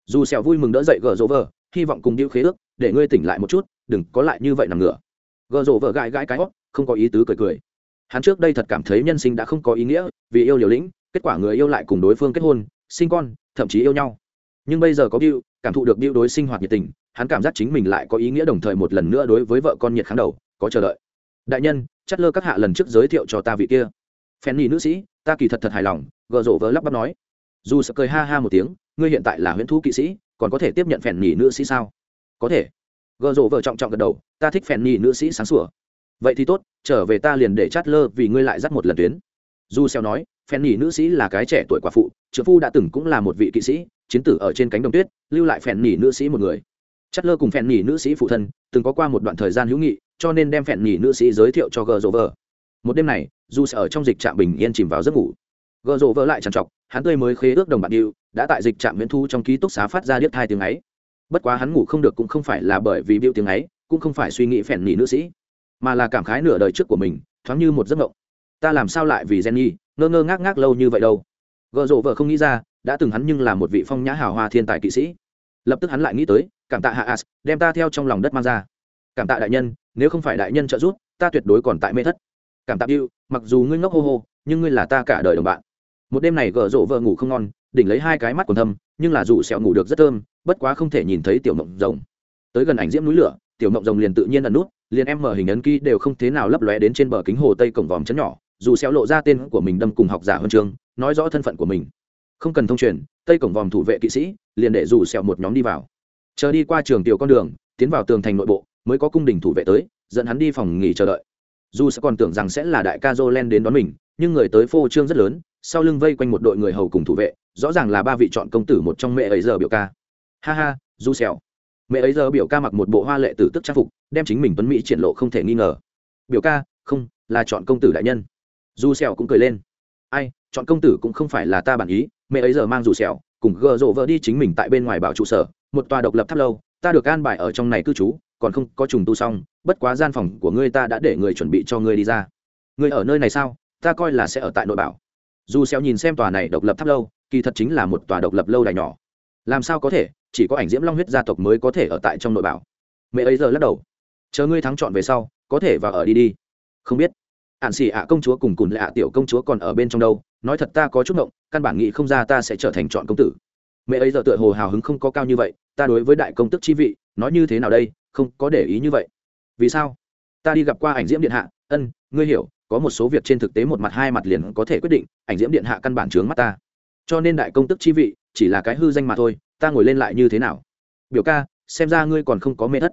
Dù sẹo vui mừng đỡ dậy gờ rồ vợ, hy vọng cùng Diệu khế ước, để ngươi tỉnh lại một chút, đừng có lại như vậy nằm ngửa. Gờ rồ vợ gãi gãi cái óc, không có ý tứ cười cười. Hắn trước đây thật cảm thấy nhân sinh đã không có ý nghĩa, vì yêu liều lĩnh, kết quả người yêu lại cùng đối phương kết hôn, sinh con, thậm chí yêu nhau. Nhưng bây giờ có Diệu, cảm thụ được Diệu đối sinh hoạt nhiệt tình, hắn cảm giác chính mình lại có ý nghĩa đồng thời một lần nữa đối với vợ con nhiệt kháng đầu, có chờ đợi. Đại nhân, chất lơ các hạ lần trước giới thiệu cho ta vị kia. Phen nhì nữ sĩ, ta kỳ thật thật hài lòng, gợ rộ vỡ lắp bắp nói. Dù sợ cười ha ha một tiếng, ngươi hiện tại là huyễn thú kỵ sĩ, còn có thể tiếp nhận phèn nhì nữ sĩ sao? Có thể. Gợ rộ vợ trọng trọng gật đầu, ta thích phèn nhì nữ sĩ sáng sủa. Vậy thì tốt, trở về ta liền để chát lơ vì ngươi lại dắt một lần tuyến. Du xeo nói, phèn nhì nữ sĩ là cái trẻ tuổi quả phụ trợ phu đã từng cũng là một vị kỵ sĩ, chiến tử ở trên cánh đồng tuyết, lưu lại phèn nhì nữ sĩ một người. Chất lơ cùng phèn nhỉ nữ sĩ phụ thân, từng có qua một đoạn thời gian hữu nghị, cho nên đem phèn nhỉ nữ sĩ giới thiệu cho Gờ rộ vợ một đêm này, dù sẽ ở trong dịch trạm bình yên chìm vào giấc ngủ. Gờ rộ vợ lại trằn trọc, hắn tươi mới khế ước đồng bạn điệu đã tại dịch trạm viễn thu trong ký túc xá phát ra điếc hai tiếng ấy. Bất quá hắn ngủ không được cũng không phải là bởi vì biêu tiếng ấy, cũng không phải suy nghĩ phèn nhỉ nữ sĩ, mà là cảm khái nửa đời trước của mình, thoáng như một giấc mộng. Ta làm sao lại vì jenny, ngơ ngơ ngác ngác lâu như vậy đâu? Gợ rộ vợ không nghĩ ra, đã từng hắn nhưng là một vị phong nhã hào hoa thiên tài kỵ sĩ. Lập tức hắn lại nghĩ tới cảm tạ hạ as đem ta theo trong lòng đất mang ra. Cảm tạ đại nhân, nếu không phải đại nhân trợ giúp, ta tuyệt đối còn tại mê thất. Cảm tạ bill mặc dù ngươi ngốc hô hô, nhưng ngươi là ta cả đời đồng bạn. Một đêm này gở rộ vợ ngủ không ngon, đỉnh lấy hai cái mắt còn thâm, nhưng là dù sẹo ngủ được rất thơm, bất quá không thể nhìn thấy tiểu mộng rồng. Tới gần ảnh diễm núi lửa, tiểu mộng rồng liền tự nhiên ẩn nút, liền em mở hình ấn ký đều không thế nào lấp lóe đến trên bờ kính hồ tây cổng vòm chấn nhỏ, dù sẹo lộ ra tên của mình đâm cùng học giả huân chương, nói rõ thân phận của mình. Không cần thông truyền, tây cổng vòm thủ vệ kỵ sĩ, liền để dù sẹo một nhóm đi vào chờ đi qua trường tiểu con đường, tiến vào tường thành nội bộ, mới có cung đình thủ vệ tới, dẫn hắn đi phòng nghỉ chờ đợi. Dù sẽ còn tưởng rằng sẽ là đại ca jolen đến đón mình, nhưng người tới phô trương rất lớn, sau lưng vây quanh một đội người hầu cùng thủ vệ, rõ ràng là ba vị chọn công tử một trong mẹ ấy giờ biểu ca. Ha ha du xèo mẹ ấy giờ biểu ca mặc một bộ hoa lệ tử tức trang phục, đem chính mình tuấn mỹ triển lộ không thể nghi ngờ. Biểu ca, không, là chọn công tử đại nhân. Du xèo cũng cười lên. Ai, chọn công tử cũng không phải là ta bản ý, mẹ ấy giờ mang dù xèo cùng gờ rộ vợ đi chính mình tại bên ngoài bảo trụ sở, một tòa độc lập tháp lâu, ta được an bài ở trong này cư trú, còn không có trùng tu xong, bất quá gian phòng của ngươi ta đã để người chuẩn bị cho ngươi đi ra. Ngươi ở nơi này sao? Ta coi là sẽ ở tại nội bảo. Dù xéo nhìn xem tòa này độc lập tháp lâu, kỳ thật chính là một tòa độc lập lâu đài nhỏ. Làm sao có thể? Chỉ có ảnh diễm long huyết gia tộc mới có thể ở tại trong nội bảo. Mẹ ấy giờ lắc đầu. Chờ ngươi thắng chọn về sau, có thể vào ở đi đi. Không biết ạn xì ạ công chúa cùng cùn lạ tiểu công chúa còn ở bên trong đâu, nói thật ta có chút ngộng, căn bản nghĩ không ra ta sẽ trở thành chọn công tử. Mẹ ấy giờ tựa hồ hào hứng không có cao như vậy, ta đối với đại công tức chi vị, nói như thế nào đây, không có để ý như vậy. Vì sao? Ta đi gặp qua ảnh diễm điện hạ, ân, ngươi hiểu, có một số việc trên thực tế một mặt hai mặt liền có thể quyết định, ảnh diễm điện hạ căn bản trướng mắt ta. Cho nên đại công tức chi vị, chỉ là cái hư danh mà thôi, ta ngồi lên lại như thế nào? Biểu ca, xem ra ngươi còn không có mê thất.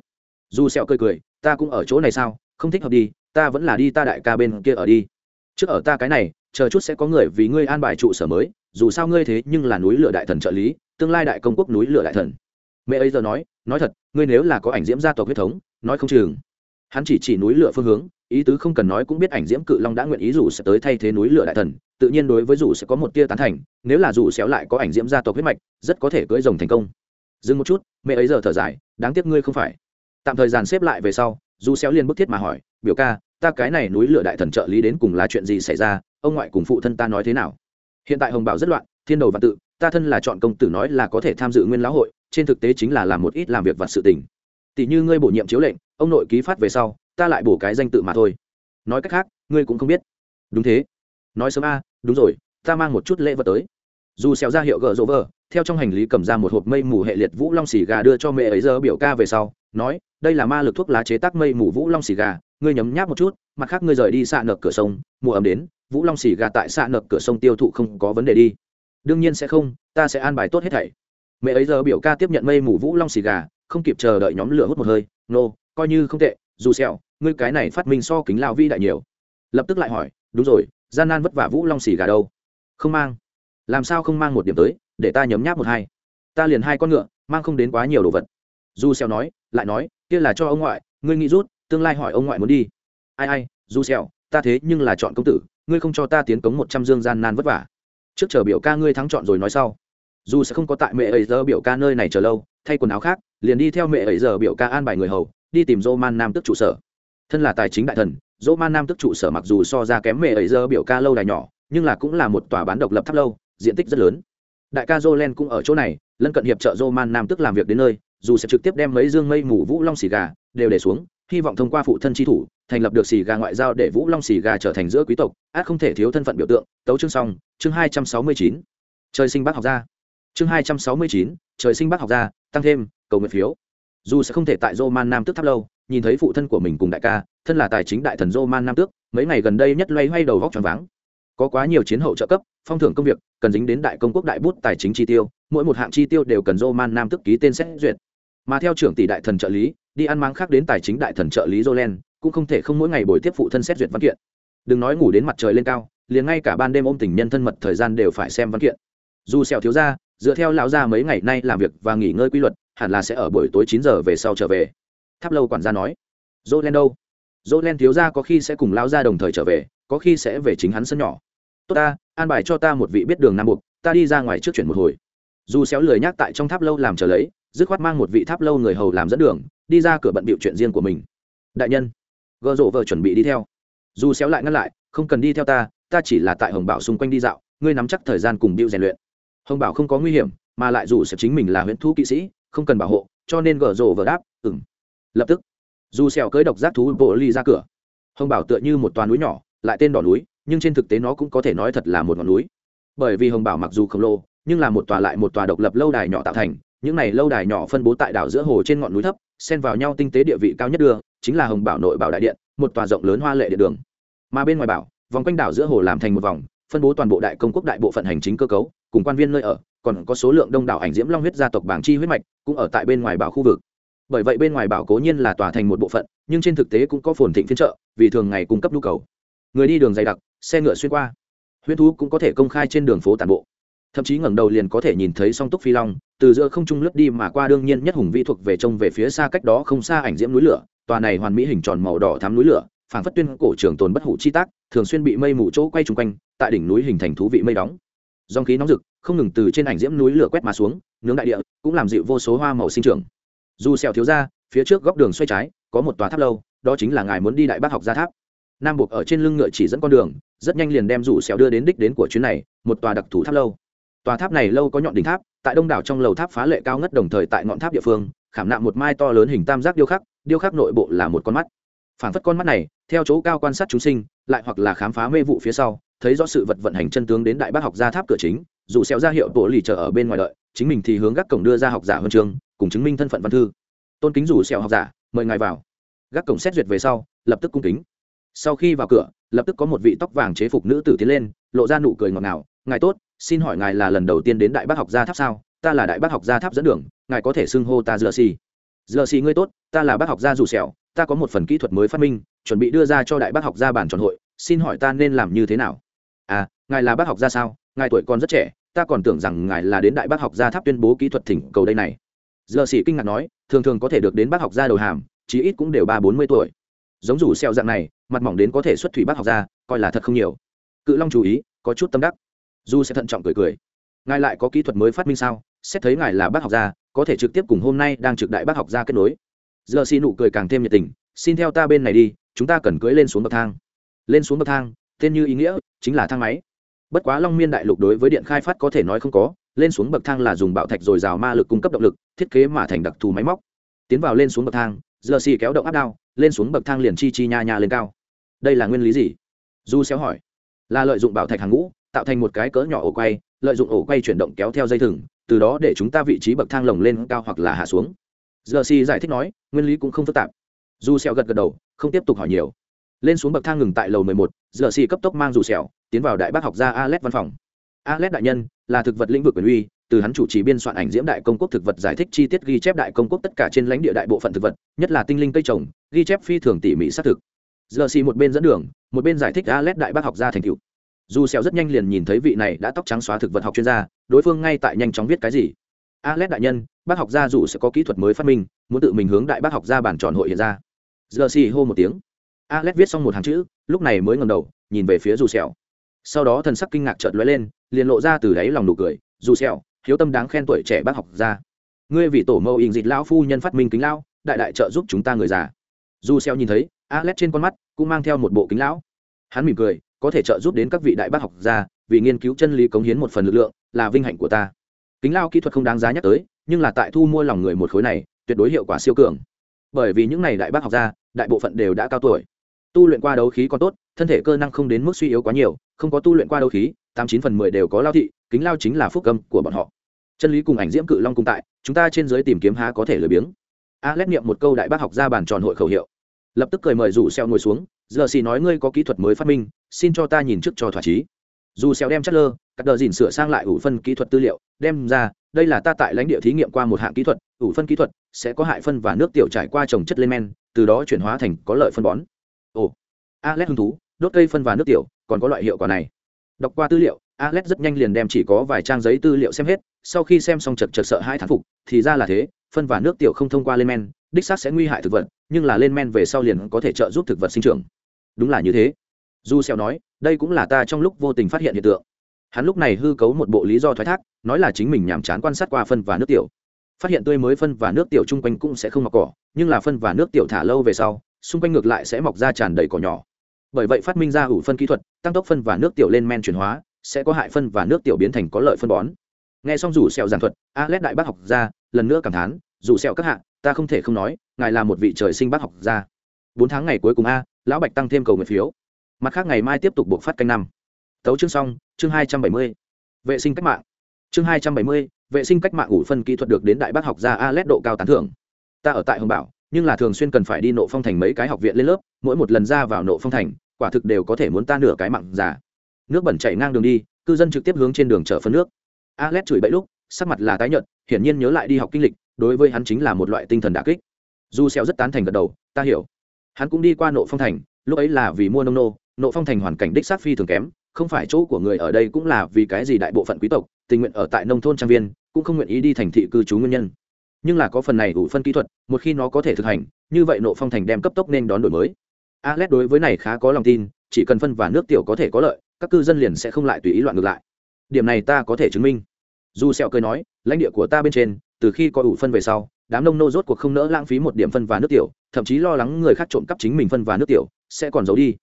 Dù sẹo cười cười, ta cũng ở chỗ này sao, không thích hợp đi ta vẫn là đi ta đại ca bên kia ở đi. Trước ở ta cái này, chờ chút sẽ có người vì ngươi an bài trụ sở mới, dù sao ngươi thế nhưng là núi lửa đại thần trợ lý, tương lai đại công quốc núi lửa đại thần. Mẹ ấy giờ nói nói thật, ngươi nếu là có ảnh diễm gia tộc huyết thống, nói không chừng. Hắn chỉ chỉ núi lửa phương hướng, ý tứ không cần nói cũng biết ảnh diễm cự long đã nguyện ý rủ sẽ tới thay thế núi lửa đại thần, tự nhiên đối với rủ sẽ có một tia tán thành, nếu là rủ xéo lại có ảnh diễm gia tộc huyết mạch, rất có thể cưỡi rồng thành công. Dừng một chút, mẹ ấy giờ thở dài, đáng tiếc ngươi không phải. Tạm thời dàn xếp lại về sau, dù xéo liền bức thiết mà hỏi, biểu ca ta cái này núi lửa đại thần trợ lý đến cùng là chuyện gì xảy ra, ông ngoại cùng phụ thân ta nói thế nào? Hiện tại hồng bảo rất loạn, thiên đầu và tự, ta thân là chọn công tử nói là có thể tham dự nguyên lão hội, trên thực tế chính là làm một ít làm việc vặt sự tình. Tỷ như ngươi bổ nhiệm chiếu lệnh, ông nội ký phát về sau, ta lại bổ cái danh tự mà thôi. Nói cách khác, ngươi cũng không biết. Đúng thế. Nói sớm a, đúng rồi, ta mang một chút lễ vật tới. Dù xéo ra hiệu gờ rỗ vờ, theo trong hành lý cầm ra một hộp mây mù hệ liệt vũ long xì gà đưa cho mẹ ấy giờ biểu ca về sau, nói, đây là ma lực thuốc lá chế tác mây mù vũ long xì gà ngươi nhấm nháp một chút mặt khác ngươi rời đi xạ nợ cửa sông mùa ấm đến vũ long xì gà tại xạ nợ cửa sông tiêu thụ không có vấn đề đi. Đương nhiên sẽ không ta sẽ an bài tốt hết thảy. Mẹ ấy giờ biểu ca tiếp nhận mây mù vũ long xì gà không kịp chờ đợi nhóm lửa hút một hơi nô、no, coi như không tệ dù sẹo ngươi cái này phát minh so kính lao vi đại nhiều. Lập tức lại hỏi đúng rồi gian nan vất vả vũ long xì gà đâu? Không mang. Làm sao không mang một điểm tới để ta nhấm nháp một hai. Ta liền hai con ngựa mang không đến quá nhiều đồ vật. Du xeo nói lại nói kia là cho ông ngoại ngươi nghĩ rút tương lai hỏi ông ngoại muốn đi. Ai ai du xẹo, ta thế nhưng là chọn công tử, ngươi không cho ta tiến cống một trăm dương gian nan vất vả. Trước chờ biểu ca ngươi thắng chọn rồi nói sau. Dù sẽ không có tại mẹ ấy giờ biểu ca nơi này chờ lâu, thay quần áo khác, liền đi theo mẹ ấy giờ biểu ca an bài người hầu, đi tìm dô man nam tức trụ sở. Thân là tài chính đại thần dô man nam tức trụ sở mặc dù so ra kém mẹ ấy giờ biểu ca lâu đài nhỏ, nhưng là cũng là một tòa bán độc lập tháp lâu, diện tích rất lớn. Đại ca jolen cũng ở chỗ này, lân cận hiệp trợ dô man nam tức làm việc đến nơi, dù sẽ trực tiếp đem mấy dương mây mù vũ long xì gà đều để xuống hy vọng thông qua phụ thân tri thủ, thành lập được xì gà ngoại giao để vũ long xì gà trở thành giữa quý tộc, át không thể thiếu thân phận biểu tượng. Tấu chương xong, chương hai trăm sáu mươi chín. Trời sinh bác học gia. Chương hai trăm sáu mươi chín, trời sinh bác học gia, tăng thêm, cầu nguyện phiếu. Dù sẽ không thể tại roman nam tước tháp lâu, nhìn thấy phụ thân của mình cùng đại ca, thân là tài chính đại thần roman nam tước, mấy ngày gần đây nhất loay hoay đầu góc tròn váng. Có quá nhiều chiến hậu trợ cấp, phong thưởng công việc, cần dính đến đại công quốc đại bút tài chính chi tiêu, mỗi một hạng chi tiêu đều cần roman nam tước ký tên xét duyệt. Mà theo trưởng tỷ đại thần trợ lý đi ăn máng khác đến tài chính đại thần trợ lý jolen, cũng không thể không mỗi ngày buổi tiếp phụ thân xét duyệt văn kiện. Đừng nói ngủ đến mặt trời lên cao, liền ngay cả ban đêm ôm tình nhân thân mật thời gian đều phải xem văn kiện. Dù sẹo thiếu gia, dựa theo lão gia mấy ngày nay làm việc và nghỉ ngơi quy luật, hẳn là sẽ ở buổi tối chín giờ về sau trở về. Tháp lâu quản gia nói. Jolen đâu? Jolen thiếu gia có khi sẽ cùng lão gia đồng thời trở về, có khi sẽ về chính hắn sân nhỏ. Tốt ta, an bài cho ta một vị biết đường nam buộc, ta đi ra ngoài trước chuyển một hồi. Dù xéo lười nhác tại trong tháp lâu làm chờ lấy dứt khoát mang một vị tháp lâu người hầu làm dẫn đường đi ra cửa bận bịu chuyện riêng của mình. Đại nhân gợ rộ vợ chuẩn bị đi theo. Dù xéo lại ngăn lại, không cần đi theo ta ta chỉ là tại hồng bảo xung quanh đi dạo, ngươi nắm chắc thời gian cùng bịu rèn luyện. Hồng bảo không có nguy hiểm, mà lại dù sẽ chính mình là huyễn thú kỵ sĩ, không cần bảo hộ, cho nên gở rộ vợ đáp, ừm. lập tức, dù xéo cưỡi độc giác thú bộ ly ra cửa. Hồng bảo tựa như một toàn núi nhỏ, lại tên đỏ núi, nhưng trên thực tế nó cũng có thể nói thật là một ngọn núi. Bởi vì hồng bảo mặc dù khổng lồ, nhưng là một tòa lại một tòa độc lập lâu đài nhỏ tạo thành những này lâu đài nhỏ phân bố tại đảo giữa hồ trên ngọn núi thấp, xen vào nhau tinh tế địa vị cao nhất đưa, chính là hồng bảo nội bảo đại điện, một tòa rộng lớn hoa lệ điện đường. Mà bên ngoài bảo, vòng quanh đảo giữa hồ làm thành một vòng, phân bố toàn bộ đại công quốc đại bộ phận hành chính cơ cấu, cùng quan viên nơi ở, còn có số lượng đông đảo ảnh diễm long huyết gia tộc bảng chi huyết mạch, cũng ở tại bên ngoài bảo khu vực. Bởi vậy bên ngoài bảo cố nhiên là tòa thành một bộ phận, nhưng trên thực tế cũng có phồn thịnh phiên trợ vì thường ngày cung cấp nhu cầu. Người đi đường dày đặc, xe ngựa xuyên qua. Huyết thú cũng có thể công khai trên đường phố tàn bộ thậm chí ngẩng đầu liền có thể nhìn thấy song túc phi long, từ giữa không trung lướt đi mà qua đương nhiên nhất hùng vĩ thuộc về trông về phía xa cách đó không xa ảnh diễm núi lửa, tòa này hoàn mỹ hình tròn màu đỏ thắm núi lửa, phảng phất tuyên cổ trường tồn bất hủ chi tác, thường xuyên bị mây mù chỗ quay chung quanh, tại đỉnh núi hình thành thú vị mây đóng. Dòng khí nóng rực, không ngừng từ trên ảnh diễm núi lửa quét mà xuống, nướng đại địa, cũng làm dịu vô số hoa màu sinh trưởng. Dù xèo thiếu ra phía trước góc đường xoay trái, có một tòa tháp lâu, đó chính là ngài muốn đi đại bác học gia tháp. Nam buộc ở trên lưng ngựa chỉ dẫn con đường, rất nhanh liền đem rủ xèo đưa đến đích đến của chuyến này, một tòa đặc thù tháp lâu tòa tháp này lâu có nhọn đỉnh tháp tại đông đảo trong lầu tháp phá lệ cao ngất đồng thời tại ngọn tháp địa phương khảm nạm một mai to lớn hình tam giác điêu khắc điêu khắc nội bộ là một con mắt. Phản phất con mắt này theo chỗ cao quan sát chúng sinh lại hoặc là khám phá mê vụ phía sau thấy rõ sự vật vận hành chân tướng đến đại bác học gia tháp cửa chính dù xéo ra hiệu bộ lì chờ ở bên ngoài đợi chính mình thì hướng gác cổng đưa ra học giả huân trường, cùng chứng minh thân phận văn thư. Tôn kính rủ xéo học giả mời ngài vào. Gác cổng xét duyệt về sau lập tức cung kính. Sau khi vào cửa lập tức có một vị tóc vàng chế phục nữ tử tiến lên lộ ra nụ cười ngọt ngào ngài tốt xin hỏi ngài là lần đầu tiên đến đại bác học gia tháp sao? Ta là đại bác học gia tháp dẫn đường ngài có thể xưng hô ta dơ xì. Dơ xì ngươi tốt ta là bác học gia dù sẹo ta có một phần kỹ thuật mới phát minh chuẩn bị đưa ra cho đại bác học gia bản tròn hội xin hỏi ta nên làm như thế nào? À ngài là bác học gia sao? Ngài tuổi còn rất trẻ ta còn tưởng rằng ngài là đến đại bác học gia tháp tuyên bố kỹ thuật thỉnh cầu đây này. Dựa xì kinh ngạc nói thường thường có thể được đến bác học gia đầu hàm chí ít cũng đều ba bốn mươi tuổi. Giống rủ xeo dạng này mặt mỏng đến có thể xuất thủy bác học gia, coi là thật không nhiều. Cự long chú ý có chút tâm đắc du sẽ thận trọng cười cười. Ngài lại có kỹ thuật mới phát minh sao? Xét thấy ngài là bác học gia, có thể trực tiếp cùng hôm nay đang trực đại bác học gia kết nối. Giờ xin nụ cười càng thêm nhiệt tình, xin theo ta bên này đi, chúng ta cần cưỡi lên xuống bậc thang. Lên xuống bậc thang, tên như ý nghĩa, chính là thang máy. Bất quá long miên đại lục đối với điện khai phát có thể nói không có, lên xuống bậc thang là dùng bạo thạch dồi dào ma lực cung cấp động lực, thiết kế mà thành đặc thù máy móc. Tiến vào lên xuống bậc thang, giờ xì kéo động áp đao, lên xuống bậc thang liền chi chi nha nha lên cao. Đây là nguyên lý gì? Du xéo hỏi. Là lợi dụng bảo thạch hàng ngũ tạo thành một cái cỡ nhỏ ổ quay lợi dụng ổ quay chuyển động kéo theo dây thừng từ đó để chúng ta vị trí bậc thang lồng lên cao hoặc là hạ xuống. Giờ si giải thích nói nguyên lý cũng không phức tạp. Du sẹo gật gật đầu không tiếp tục hỏi nhiều. Lên xuống bậc thang ngừng tại lầu 11, giờ si cấp tốc mang dù sẹo tiến vào đại bác học gia alet văn phòng. Alet đại nhân là thực vật lĩnh vực quyền uy từ hắn chủ trì biên soạn ảnh diễm đại công quốc thực vật giải thích chi tiết ghi chép đại công quốc tất cả trên lãnh địa đại bộ phận thực vật nhất là tinh linh cây trồng ghi chép phi thường tỉ mỉ xác thực. Giờ si một bên dẫn đường một bên giải thích alet đại bác học gia thành tựu dù sẹo rất nhanh liền nhìn thấy vị này đã tóc trắng xóa thực vật học chuyên gia đối phương ngay tại nhanh chóng viết cái gì. Alex đại nhân bác học gia dù sẽ có kỹ thuật mới phát minh muốn tự mình hướng đại bác học gia bản tròn hội hiện ra. Giờ xì hô một tiếng. Alex viết xong một hàng chữ lúc này mới ngẩng đầu nhìn về phía dù sẹo. sau đó thần sắc kinh ngạc chợt lóe lên liền lộ ra từ đáy lòng nụ cười dù sẹo, hiếu tâm đáng khen tuổi trẻ bác học gia. Ngươi vì tổ mẫu ình dịch lão phu nhân phát minh kính lão đại đại trợ giúp chúng ta người già. Dù sẹo nhìn thấy Alex trên con mắt cũng mang theo một bộ kính lão. Hắn mỉm cười có thể trợ giúp đến các vị đại bác học gia, vì nghiên cứu chân lý cống hiến một phần lực lượng, là vinh hạnh của ta. Kính lao kỹ thuật không đáng giá nhắc tới, nhưng là tại thu mua lòng người một khối này, tuyệt đối hiệu quả siêu cường. Bởi vì những này đại bác học gia, đại bộ phận đều đã cao tuổi. Tu luyện qua đấu khí còn tốt, thân thể cơ năng không đến mức suy yếu quá nhiều, không có tu luyện qua đấu khí, tám chín phần mười đều có lao thị, kính lao chính là phúc âm của bọn họ. Chân lý cùng ảnh diễm cự long cùng tại, chúng ta trên giới tìm kiếm há có thể lười biếng. A lét niệm một câu đại bác học ra bàn tròn hội khẩu hiệu. Lập tức cười mời rủ xeo ngồi xuống giờ xì nói ngươi có kỹ thuật mới phát minh, xin cho ta nhìn trước cho thỏa chí. Dù xéo đem chất lơ, cắt đờ dìn sửa sang lại ủ phân kỹ thuật tư liệu, đem ra, đây là ta tại lãnh địa thí nghiệm qua một hạng kỹ thuật, ủ phân kỹ thuật sẽ có hại phân và nước tiểu trải qua trồng chất lên men, từ đó chuyển hóa thành có lợi phân bón. Ồ, alex hứng thú, đốt cây phân và nước tiểu, còn có loại hiệu quả này. Đọc qua tư liệu, alex rất nhanh liền đem chỉ có vài trang giấy tư liệu xem hết, sau khi xem xong chật chật sợ hai thán phục, thì ra là thế, phân và nước tiểu không thông qua lên men, đích xác sẽ nguy hại thực vật nhưng là lên men về sau liền có thể trợ giúp thực vật sinh trưởng. Đúng là như thế. Du xeo nói, đây cũng là ta trong lúc vô tình phát hiện hiện tượng. Hắn lúc này hư cấu một bộ lý do thoái thác, nói là chính mình nhàm chán quan sát qua phân và nước tiểu. Phát hiện tươi mới phân và nước tiểu chung quanh cũng sẽ không mọc cỏ, nhưng là phân và nước tiểu thả lâu về sau, xung quanh ngược lại sẽ mọc ra tràn đầy cỏ nhỏ. Bởi vậy phát minh ra ủ phân kỹ thuật, tăng tốc phân và nước tiểu lên men chuyển hóa, sẽ có hại phân và nước tiểu biến thành có lợi phân bón. Nghe xong rủ sẹo giảng thuật, alex đại bác học ra, lần nữa cảm thán rủ sẹo các hạ, ta không thể không nói ngài là một vị trời sinh bác học gia. Bốn tháng ngày cuối cùng a, lão bạch tăng thêm cầu nguyện phiếu. Mặt khác ngày mai tiếp tục buộc phát canh năm. Tấu chương xong, chương hai trăm bảy mươi. Vệ sinh cách mạng. Chương hai trăm bảy mươi, vệ sinh cách mạng ủ phân kỹ thuật được đến đại bác học gia a lét độ cao tán thưởng. Ta ở tại hồng bảo, nhưng là thường xuyên cần phải đi nộ phong thành mấy cái học viện lên lớp, mỗi một lần ra vào nộ phong thành, quả thực đều có thể muốn ta nửa cái mạng già. Nước bẩn chảy ngang đường đi, cư dân trực tiếp hướng trên đường chở phân nước. A lét chửi bậy lúc, sắc mặt là tái nhợt, hiển nhiên nhớ lại đi học kinh lịch, đối với hắn chính là một loại tinh thần đả kích du xeo rất tán thành gật đầu, ta hiểu. Hắn cũng đi qua nộ phong thành, lúc ấy là vì mua nông nô, nộ phong thành hoàn cảnh đích sát phi thường kém, không phải chỗ của người ở đây cũng là vì cái gì đại bộ phận quý tộc, tình nguyện ở tại nông thôn trang viên, cũng không nguyện ý đi thành thị cư trú nguyên nhân. Nhưng là có phần này đủ phân kỹ thuật, một khi nó có thể thực hành, như vậy nộ phong thành đem cấp tốc nên đón đổi mới. Alex đối với này khá có lòng tin, chỉ cần phân và nước tiểu có thể có lợi, các cư dân liền sẽ không lại tùy ý loạn ngược lại. Điểm này ta có thể chứng minh. Dù sẹo cười nói, lãnh địa của ta bên trên, từ khi có ủ phân về sau đám nông nô rốt cuộc không nỡ lãng phí một điểm phân và nước tiểu, thậm chí lo lắng người khác trộm cắp chính mình phân và nước tiểu sẽ còn giấu đi.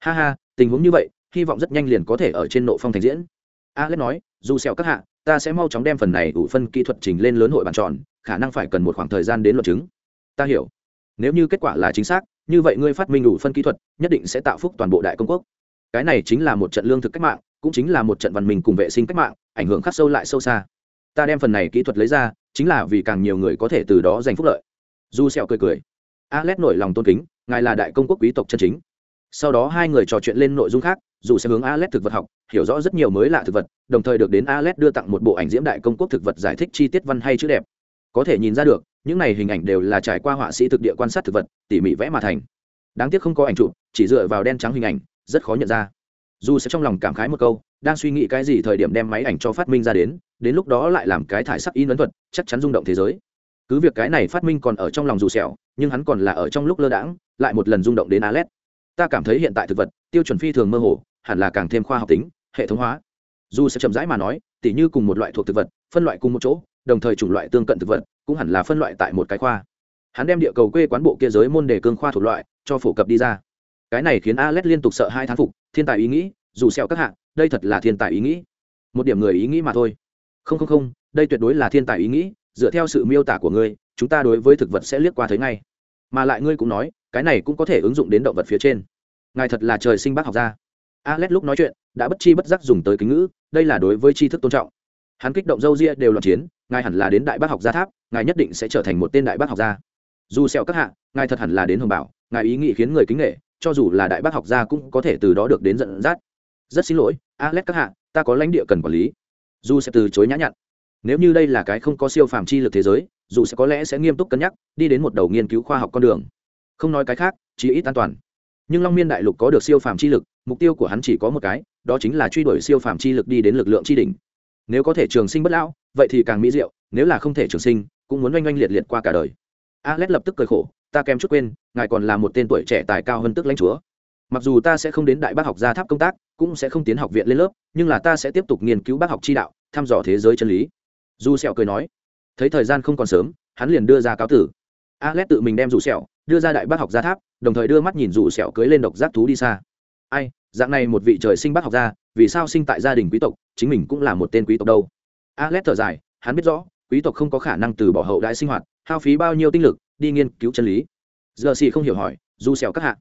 Ha ha, tình huống như vậy, hy vọng rất nhanh liền có thể ở trên nộ phong thành diễn. Alex nói, dù sẹo các hạ, ta sẽ mau chóng đem phần này ủ phân kỹ thuật trình lên lớn hội bàn tròn, khả năng phải cần một khoảng thời gian đến luận chứng. Ta hiểu. Nếu như kết quả là chính xác, như vậy ngươi phát minh ủ phân kỹ thuật, nhất định sẽ tạo phúc toàn bộ đại công quốc. Cái này chính là một trận lương thực cách mạng, cũng chính là một trận văn minh cùng vệ sinh cách mạng, ảnh hưởng khắc sâu lại sâu xa. Ta đem phần này kỹ thuật lấy ra chính là vì càng nhiều người có thể từ đó giành phúc lợi. Du sẹo cười cười. Alex nổi lòng tôn kính, ngài là đại công quốc quý tộc chân chính. Sau đó hai người trò chuyện lên nội dung khác, dù sẽ hướng alex thực vật học, hiểu rõ rất nhiều mới lạ thực vật, đồng thời được đến alex đưa tặng một bộ ảnh diễm đại công quốc thực vật giải thích chi tiết văn hay chữ đẹp. Có thể nhìn ra được, những này hình ảnh đều là trải qua họa sĩ thực địa quan sát thực vật, tỉ mỉ vẽ mà thành. Đáng tiếc không có ảnh chụp, chỉ dựa vào đen trắng hình ảnh, rất khó nhận ra. Dù sẽ trong lòng cảm khái một câu, đang suy nghĩ cái gì thời điểm đem máy ảnh cho phát minh ra đến đến lúc đó lại làm cái thải sắc in ấn thuật, chắc chắn rung động thế giới. Cứ việc cái này phát minh còn ở trong lòng dù sẹo, nhưng hắn còn là ở trong lúc lơ đãng, lại một lần rung động đến alet. Ta cảm thấy hiện tại thực vật, tiêu chuẩn phi thường mơ hồ, hẳn là càng thêm khoa học tính, hệ thống hóa. Dù sẽ chậm rãi mà nói, tỉ như cùng một loại thuộc thực vật, phân loại cùng một chỗ, đồng thời chủng loại tương cận thực vật, cũng hẳn là phân loại tại một cái khoa. Hắn đem địa cầu quê quán bộ kia giới môn đề cương khoa thuộc loại, cho phổ cập đi ra. Cái này khiến alex liên tục sợ hai thán phục, thiên tài ý nghĩ, dù sẹo các hạng đây thật là thiên tài ý nghĩ. Một điểm người ý nghĩ mà thôi không không không, đây tuyệt đối là thiên tài ý nghĩ, dựa theo sự miêu tả của ngươi, chúng ta đối với thực vật sẽ liếc qua thấy ngay. Mà lại ngươi cũng nói, cái này cũng có thể ứng dụng đến động vật phía trên. Ngài thật là trời sinh bác học gia. Alex lúc nói chuyện, đã bất chi bất giác dùng tới kính ngữ, đây là đối với tri thức tôn trọng. Hắn kích động dâu ria đều loạn chiến, ngài hẳn là đến đại bác học gia tháp, ngài nhất định sẽ trở thành một tên đại bác học gia. Dù sẹo các hạ, ngài thật hẳn là đến hồng bảo, ngài ý nghĩ khiến người kính nghệ cho dù là đại bác học gia cũng có thể từ đó được đến dẫn dắt. Rất xin lỗi alex các hạ, ta có lãnh địa cần quản lý dù sẽ từ chối nhã nhặn. Nếu như đây là cái không có siêu phàm chi lực thế giới, dù sẽ có lẽ sẽ nghiêm túc cân nhắc, đi đến một đầu nghiên cứu khoa học con đường. Không nói cái khác, chỉ ít an toàn. Nhưng long miên đại lục có được siêu phàm chi lực, mục tiêu của hắn chỉ có một cái, đó chính là truy đuổi siêu phàm chi lực đi đến lực lượng chi đỉnh. Nếu có thể trường sinh bất lão, vậy thì càng mỹ diệu, nếu là không thể trường sinh, cũng muốn oanh oanh liệt liệt qua cả đời. Alex lập tức cười khổ, ta kém chút quên, ngài còn là một tên tuổi trẻ tài cao hơn tức lãnh chúa. Mặc dù ta sẽ không đến đại bác học gia tháp công tác cũng sẽ không tiến học viện lên lớp, nhưng là ta sẽ tiếp tục nghiên cứu bác học chi đạo, thăm dò thế giới chân lý. Du sẹo cười nói. Thấy thời gian không còn sớm, hắn liền đưa ra cáo tử. Alex tự mình đem rủ sẹo, đưa ra đại bác học gia tháp, đồng thời đưa mắt nhìn rủ sẹo cưới lên độc giác thú đi xa. Ai, dạng này một vị trời sinh bác học gia, vì sao sinh tại gia đình quý tộc, chính mình cũng là một tên quý tộc đâu? Alex thở dài, hắn biết rõ, quý tộc không có khả năng từ bỏ hậu đại sinh hoạt, hao phí bao nhiêu tinh lực, đi nghiên cứu chân lý. Giờ xì không hiểu hỏi, dù sẹo các hạ,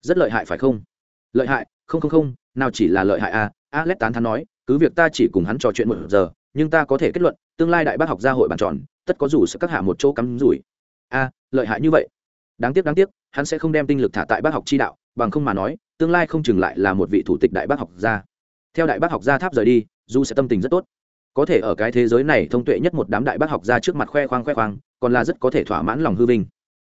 rất lợi hại phải không? Lợi hại, không không không nào chỉ là lợi hại à? Alex tán thắn nói, cứ việc ta chỉ cùng hắn trò chuyện một giờ, nhưng ta có thể kết luận, tương lai đại bác học gia hội bàn tròn, tất có rủ sẽ các hạ một chỗ cắm rủi. A lợi hại như vậy. Đáng tiếc đáng tiếc, hắn sẽ không đem tinh lực thả tại bác học chi đạo, bằng không mà nói, tương lai không chừng lại là một vị thủ tịch đại bác học gia. Theo đại bác học gia tháp rời đi du sẽ tâm tình rất tốt. Có thể ở cái thế giới này thông tuệ nhất một đám đại bác học gia trước mặt khoe khoang khoe khoang, còn là rất có thể thỏa mãn lòng hư vinh.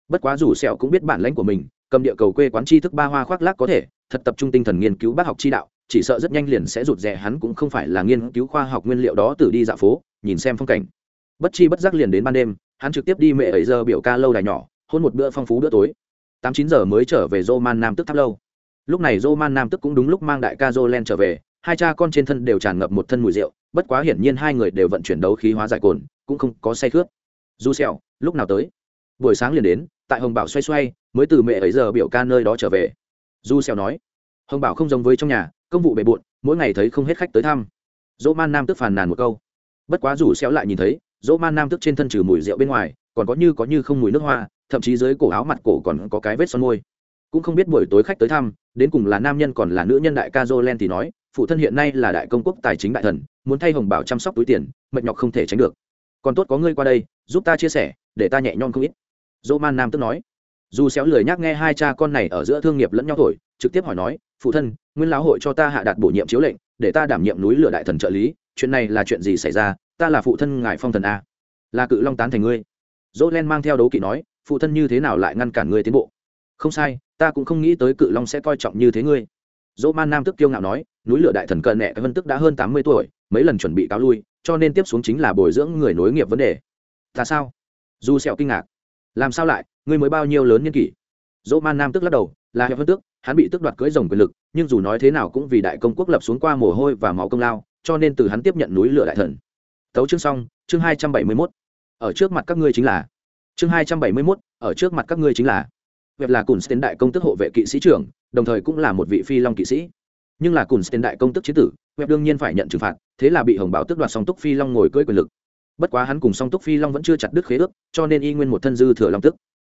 Bất quá dù sẹo cũng biết bản lãnh của mình cầm địa cầu quê quán tri thức ba hoa khoác lác có thể thật tập trung tinh thần nghiên cứu bác học tri đạo chỉ sợ rất nhanh liền sẽ rụt rè hắn cũng không phải là nghiên cứu khoa học nguyên liệu đó từ đi dạo phố nhìn xem phong cảnh bất chi bất giác liền đến ban đêm hắn trực tiếp đi mẹ ấy giờ biểu ca lâu đài nhỏ hôn một bữa phong phú bữa tối tám chín giờ mới trở về Roman Nam tức tháp lâu. Lúc này Roman Nam tức cũng đúng lúc mang đại ca Jolen trở về, hai cha con trên thân đều tràn ngập một thân mùi rượu, bất quá hiển nhiên hai người đều vận chuyển đấu khí hóa giải cồn, cũng không có say khướt. Du xẹo lúc nào tới? Buổi sáng liền đến, tại Hồng Bảo xoay xoay, mới từ mẹ ấy giờ biểu ca nơi đó trở về. Du Sẹo nói, Hồng Bảo không giống với trong nhà, công vụ bề bộn, mỗi ngày thấy không hết khách tới thăm. Dỗ Man Nam tức phàn nàn một câu. Bất quá rủ Sẹo lại nhìn thấy, Dỗ Man Nam tức trên thân trừ mùi rượu bên ngoài, còn có như có như không mùi nước hoa, thậm chí dưới cổ áo mặt cổ còn có cái vết son môi cũng không biết buổi tối khách tới thăm đến cùng là nam nhân còn là nữ nhân đại ca jolen thì nói phụ thân hiện nay là đại công quốc tài chính đại thần muốn thay hồng bảo chăm sóc túi tiền mệt nhọc không thể tránh được còn tốt có ngươi qua đây giúp ta chia sẻ để ta nhẹ nhõm không ít dỗ man nam tức nói. Dù xéo lười nhắc nghe hai cha con này ở giữa thương nghiệp lẫn nhau thổi, trực tiếp hỏi nói, phụ thân, nguyên lão hội cho ta hạ đạt bổ nhiệm chiếu lệnh, để ta đảm nhiệm núi lửa đại thần trợ lý, chuyện này là chuyện gì xảy ra? Ta là phụ thân ngài phong thần a. Là cự long tán thành ngươi. Dỗ len mang theo đấu kỵ nói, phụ thân như thế nào lại ngăn cản ngươi tiến bộ? Không sai, ta cũng không nghĩ tới cự long sẽ coi trọng như thế ngươi. Dỗ man nam tức kiêu ngạo nói, núi lửa đại thần cận nẹ vân tức đã hơn tám mươi tuổi, mấy lần chuẩn bị cáo lui, cho nên tiếp xuống chính là bồi dưỡng người nối nghiệp vấn đề. Ta sao? Du sẹo kinh ngạc làm sao lại? Ngươi mới bao nhiêu lớn nhân kỷ? Dỗ man nam tức lắc đầu, là hiệp phân tước, hắn bị tước đoạt cưỡi rồng quyền lực, nhưng dù nói thế nào cũng vì đại công quốc lập xuống qua mồ hôi và máu công lao, cho nên từ hắn tiếp nhận núi lửa đại thần. Tấu chương xong, chương hai trăm bảy mươi mốt. Ở trước mặt các ngươi chính là. Chương hai trăm bảy mươi mốt, ở trước mặt các ngươi chính là. Việc là cùn tiến đại công tức hộ vệ kỵ sĩ trưởng, đồng thời cũng là một vị phi long kỵ sĩ. Nhưng là cùn tiến đại công tức chế tử web đương nhiên phải nhận trừng phạt, thế là bị hồng báo tước đoạt song túc phi long ngồi cưỡi quyền lực bất quá hắn cùng song túc phi long vẫn chưa chặt đứt khế ước, cho nên y nguyên một thân dư thừa long tức.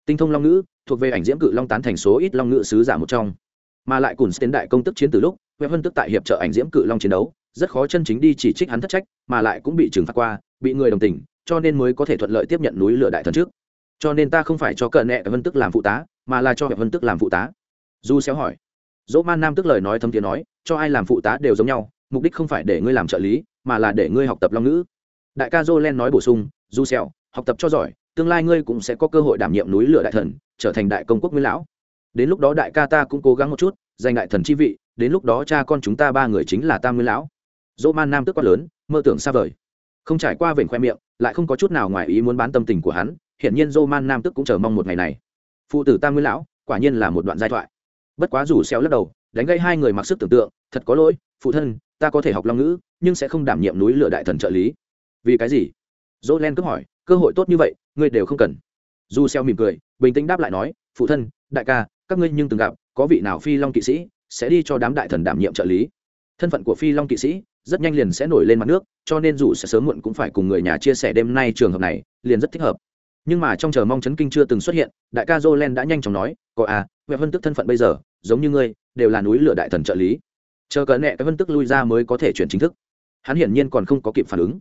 Tinh thông long ngữ, thuộc về ảnh diễm cự long tán thành số ít long ngữ sứ giả một trong. Mà lại cùng tiến đại công tức chiến từ lúc, huệ vân tức tại hiệp trợ ảnh diễm cự long chiến đấu, rất khó chân chính đi chỉ trích hắn thất trách, mà lại cũng bị trừng phạt qua, bị người đồng tình, cho nên mới có thể thuận lợi tiếp nhận núi lửa đại thần trước. Cho nên ta không phải cho cờ nẹ vân tức làm phụ tá, mà là cho vân tức làm phụ tá. Du xéo hỏi. Dỗ man nam tức lời nói thâm tiếng nói, cho ai làm phụ tá đều giống nhau, mục đích không phải để ngươi làm trợ lý, mà là để ngươi học tập long ngữ đại ca jolen nói bổ sung du xèo học tập cho giỏi tương lai ngươi cũng sẽ có cơ hội đảm nhiệm núi lửa đại thần trở thành đại công quốc nguyên lão. Đến lúc đó đại ca ta cũng cố gắng một chút giành đại thần chi vị đến lúc đó cha con chúng ta ba người chính là tam nguyên lão. Dỗ man nam tức quá lớn mơ tưởng xa vời. Không trải qua vểnh khoe miệng lại không có chút nào ngoài ý muốn bán tâm tình của hắn hiển nhiên Roman Nam tức cũng chờ mong một ngày này. Phụ tử Tam Nguyên lão, quả nhiên là một đoạn giai thoại. Bất quá rủ xéo lắc đầu đánh gây hai người mặc sức tưởng tượng thật có lỗi phụ thân ta có thể học long ngữ nhưng sẽ không đảm nhiệm núi lửa đại thần trợ lý vì cái gì? Dỗ len cướp hỏi, cơ hội tốt như vậy, ngươi đều không cần. Du xeo mỉm cười, bình tĩnh đáp lại nói, phụ thân, đại ca, các ngươi nhưng từng gặp, có vị nào phi long kỵ sĩ sẽ đi cho đám đại thần đảm nhiệm trợ lý. Thân phận của phi long kỵ sĩ rất nhanh liền sẽ nổi lên mặt nước, cho nên dù sẽ sớm muộn cũng phải cùng người nhà chia sẻ đêm nay trường hợp này, liền rất thích hợp. Nhưng mà trong chờ mong chấn kinh chưa từng xuất hiện, đại ca jolen đã nhanh chóng nói, có à vệ vân tức thân phận bây giờ, giống như ngươi, đều là núi lửa đại thần trợ lý. Chờ cỡ nẹ cái vân tức lui ra mới có thể chuyển chính thức. Hắn hiển nhiên còn không có kịp phản ứng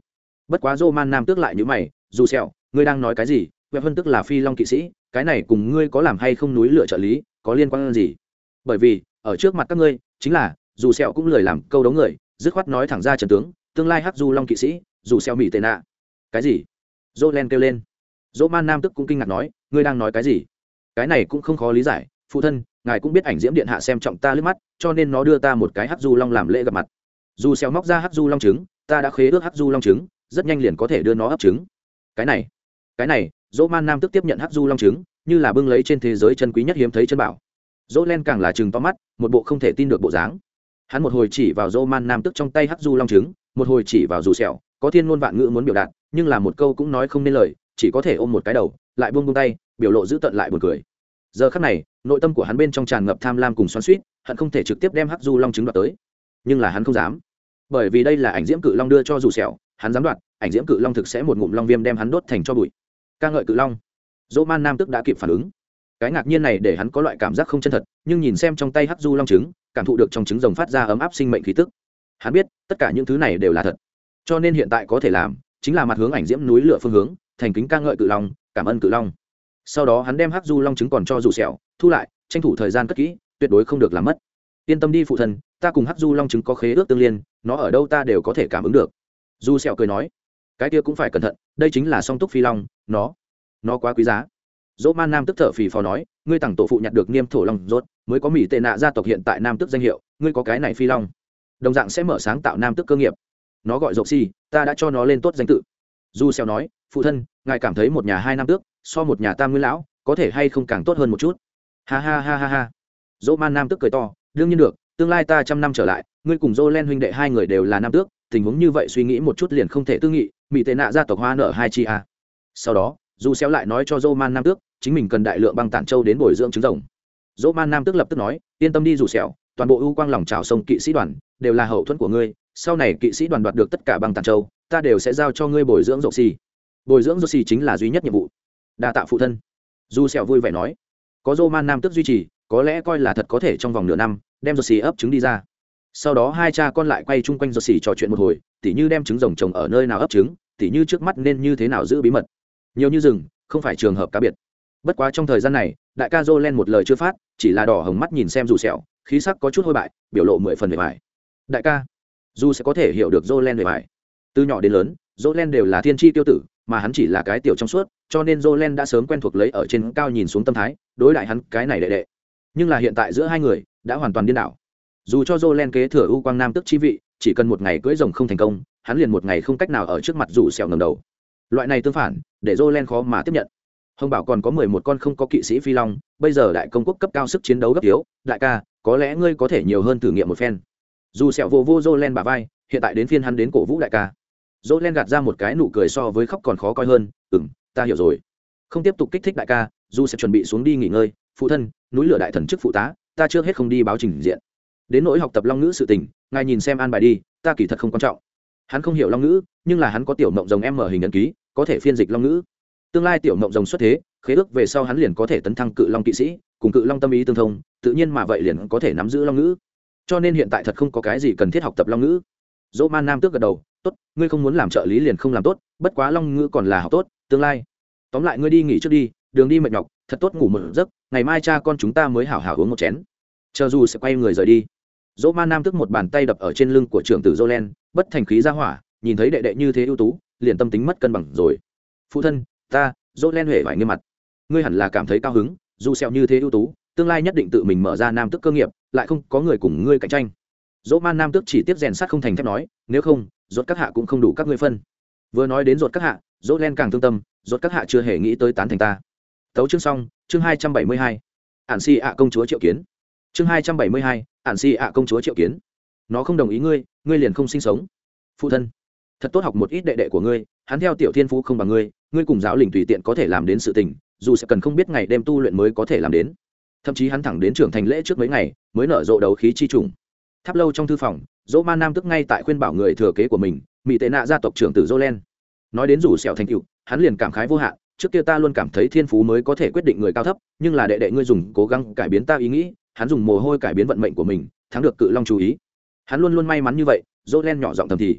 bất quá dô man nam tước lại như mày, dù sẹo ngươi đang nói cái gì? Vệ vân tức là phi long kỵ sĩ, cái này cùng ngươi có làm hay không núi lửa trợ lý, có liên quan gì? Bởi vì, ở trước mặt các ngươi, chính là, dù sẹo cũng lười làm câu đấu người, dứt khoát nói thẳng ra trần tướng, tương lai hắc du long kỵ sĩ, dù sẹo mỹ tệ nạ. Cái gì? Dô len kêu lên. Dô man nam tức cũng kinh ngạc nói, ngươi đang nói cái gì? Cái này cũng không khó lý giải, phụ thân, ngài cũng biết ảnh diễm điện hạ xem trọng ta lướt mắt, cho nên nó đưa ta một cái hắc du long làm lễ gặp mặt. Dù sẹo móc ra hắc du long trứng, ta đã khế ước hắc du long trứng rất nhanh liền có thể đưa nó ấp trứng. Cái này cái này dỗ man nam tức tiếp nhận hắc du long trứng, như là bưng lấy trên thế giới chân quý nhất hiếm thấy chân bảo. Dỗ len càng là chừng to mắt, một bộ không thể tin được bộ dáng. Hắn một hồi chỉ vào dỗ man nam tức trong tay hắc du long trứng, một hồi chỉ vào dù sẹo, có thiên ngôn vạn ngữ muốn biểu đạt, nhưng là một câu cũng nói không nên lời, chỉ có thể ôm một cái đầu, lại buông buông tay, biểu lộ giữ tận lại buồn cười. Giờ khắc này, nội tâm của hắn bên trong tràn ngập tham lam cùng xoắn suýt hắn không thể trực tiếp đem hắc du long trứng đoạt tới. Nhưng là hắn không dám. Bởi vì đây là ảnh diễm cự long đưa cho dù sẹo hắn dám đoạt, ảnh diễm cự long thực sẽ một ngụm long viêm đem hắn đốt thành cho bụi. Ca ngợi cự long. Dỗ man nam tức đã kịp phản ứng. Cái ngạc nhiên này để hắn có loại cảm giác không chân thật, nhưng nhìn xem trong tay hắc du long trứng, cảm thụ được trong trứng rồng phát ra ấm áp sinh mệnh khí tức. Hắn biết, tất cả những thứ này đều là thật. Cho nên hiện tại có thể làm, chính là mặt hướng ảnh diễm núi lửa phương hướng, thành kính ca ngợi cự long, cảm ơn cự long. Sau đó hắn đem hắc du long trứng còn cho dù sẹo, thu lại, tranh thủ thời gian cất kỹ, tuyệt đối không được làm mất. Yên tâm đi phụ thân, ta cùng hắc du long trứng có khế ước tương liên, nó ở đâu ta đều có thể cảm ứng được du sẹo cười nói, cái kia cũng phải cẩn thận, đây chính là song túc phi long, nó nó quá quý giá. Dỗ man nam tức thở phì phò nói, ngươi tặng tổ phụ nhặt được niêm thổ long rốt, mới có mỹ tệ nạ gia tộc hiện tại nam tức danh hiệu, ngươi có cái này phi long. Đồng dạng sẽ mở sáng tạo nam tức cơ nghiệp. Nó gọi rộng si, ta đã cho nó lên tốt danh tự. Du xeo nói, phụ thân, ngài cảm thấy một nhà hai nam tước, so một nhà tam nguyên lão, có thể hay không càng tốt hơn một chút? Ha ha ha ha ha. Dỗ man nam tước cười to, đương nhiên được, tương lai ta trăm năm trở lại, ngươi cùng dô len huynh đệ hai người đều là nam tước tình huống như vậy suy nghĩ một chút liền không thể tư nghị, mỹ tệ nạ gia tộc hoa nợ hai chi a. Sau đó du xéo lại nói cho dô man nam tước, chính mình cần đại lượng băng tản châu đến bồi dưỡng trứng rồng. Dô man nam tước lập tức nói, yên tâm đi dù xéo, toàn bộ ưu quang lòng trào sông kỵ sĩ đoàn đều là hậu thuẫn của ngươi, sau này kỵ sĩ đoàn đoạt được tất cả băng tản châu, ta đều sẽ giao cho ngươi bồi dưỡng rộng xì. Bồi dưỡng rộng xì chính là duy nhất nhiệm vụ. Đa tạ phụ thân. Du xéo vui vẻ nói, có dô man nam tước duy trì, có lẽ coi là thật có thể trong vòng nửa năm, đem rộng xì ấp trứng đi ra sau đó hai cha con lại quay chung quanh rộng xỉ trò chuyện một hồi, tỉ như đem trứng rồng trồng ở nơi nào ấp trứng, tỉ như trước mắt nên như thế nào giữ bí mật. Nhiều như rừng, không phải trường hợp cá biệt. Bất quá trong thời gian này, đại ca dô len một lời chưa phát, chỉ là đỏ hồng mắt nhìn xem dù sẹo, khí sắc có chút hôi bại, biểu lộ mười phần về bài đại ca, dù sẽ có thể hiểu được dô len về bài từ nhỏ đến lớn dô len đều là thiên tri tiêu tử, mà hắn chỉ là cái tiểu trong suốt, cho nên dô len đã sớm quen thuộc lấy ở trên cao nhìn xuống tâm thái, đối lại hắn cái này đệ đệ. Nhưng là hiện tại giữa hai người, đã hoàn toàn điên đảo dù cho dô len kế thừa u quang nam tức chi vị, chỉ cần một ngày cưỡi rồng không thành công, hắn liền một ngày không cách nào ở trước mặt rủ sẹo ngầm đầu. Loại này tương phản, để dô len khó mà tiếp nhận. Hồng bảo còn có mười một con không có kỵ sĩ phi long, bây giờ đại công quốc cấp cao sức chiến đấu gấp yếu, đại ca, có lẽ ngươi có thể nhiều hơn thử nghiệm một phen. Dù sẹo vô vô dô len bà vai, hiện tại đến phiên hắn đến cổ vũ đại ca. Dô len gạt ra một cái nụ cười so với khóc còn khó coi hơn, ừm, ta hiểu rồi. Không tiếp tục kích thích đại ca, dù sẽ chuẩn bị xuống đi nghỉ ngơi, phụ thân, núi lửa đại thần chức phụ tá, ta chưa hết không đi báo trình diện đến nỗi học tập long ngữ sự tình, ngài nhìn xem an bài đi, ta kỳ thật không quan trọng. Hắn không hiểu long ngữ, nhưng là hắn có tiểu mộng rồng em mở hình ấn ký, có thể phiên dịch long ngữ. Tương lai tiểu mộng rồng xuất thế, khế ước về sau hắn liền có thể tấn thăng cự long kỵ sĩ, cùng cự long tâm ý tương thông, tự nhiên mà vậy liền có thể nắm giữ long ngữ. Cho nên hiện tại thật không có cái gì cần thiết học tập long ngữ. Dỗ man nam tước gật đầu, tốt, ngươi không muốn làm trợ lý liền không làm tốt, bất quá long ngữ còn là học tốt, tương lai. Tóm lại ngươi đi nghỉ trước đi, đường đi mệt nhọc, thật tốt ngủ một giấc, ngày mai cha con chúng ta mới hảo hảo uống một chén. Chờ dù sẽ quay người rời đi dỗ man nam tức một bàn tay đập ở trên lưng của trưởng tử jolen bất thành khí ra hỏa, nhìn thấy đệ đệ như thế ưu tú, liền tâm tính mất cân bằng rồi. Phụ thân, ta jolen huệ vải nghiêm mặt. Ngươi hẳn là cảm thấy cao hứng, dù sẹo như thế ưu tú, tương lai nhất định tự mình mở ra nam tức cơ nghiệp, lại không có người cùng ngươi cạnh tranh. Dỗ man nam tước chỉ tiếp rèn sát không thành thép nói, nếu không ruột các hạ cũng không đủ các ngươi phân. Vừa nói đến ruột các hạ dỗ len càng thương tâm ruột các hạ chưa hề nghĩ tới tán thành ta. Tấu chương xong, chương hai trăm bảy mươi hai. Ản xì ạ công chúa triệu kiến chương hai trăm bảy mươi hai ạn xì ạ công chúa triệu kiến. Nó không đồng ý ngươi ngươi liền không sinh sống. Phụ thân, thật tốt học một ít đệ đệ của ngươi, hắn theo tiểu thiên phú không bằng ngươi ngươi cùng giáo lình tùy tiện có thể làm đến sự tình, dù sẽ cần không biết ngày đêm tu luyện mới có thể làm đến. Thậm chí hắn thẳng đến trưởng thành lễ trước mấy ngày, mới nở rộ đấu khí chi trùng. Tháp lâu trong thư phòng dỗ ma nam tức ngay tại khuyên bảo người thừa kế của mình mỹ tệ nạ gia tộc trưởng tử jolen nói đến rủ sẹo thành cựu hắn liền cảm khái vô hạn, trước kia ta luôn cảm thấy thiên phú mới có thể quyết định người cao thấp, nhưng là đệ đệ ngươi dùng cố gắng cải biến ta ý nghĩ hắn dùng mồ hôi cải biến vận mệnh của mình, thắng được cự long chú ý. Hắn luôn luôn may mắn như vậy, dỗ len nhỏ giọng thầm thì.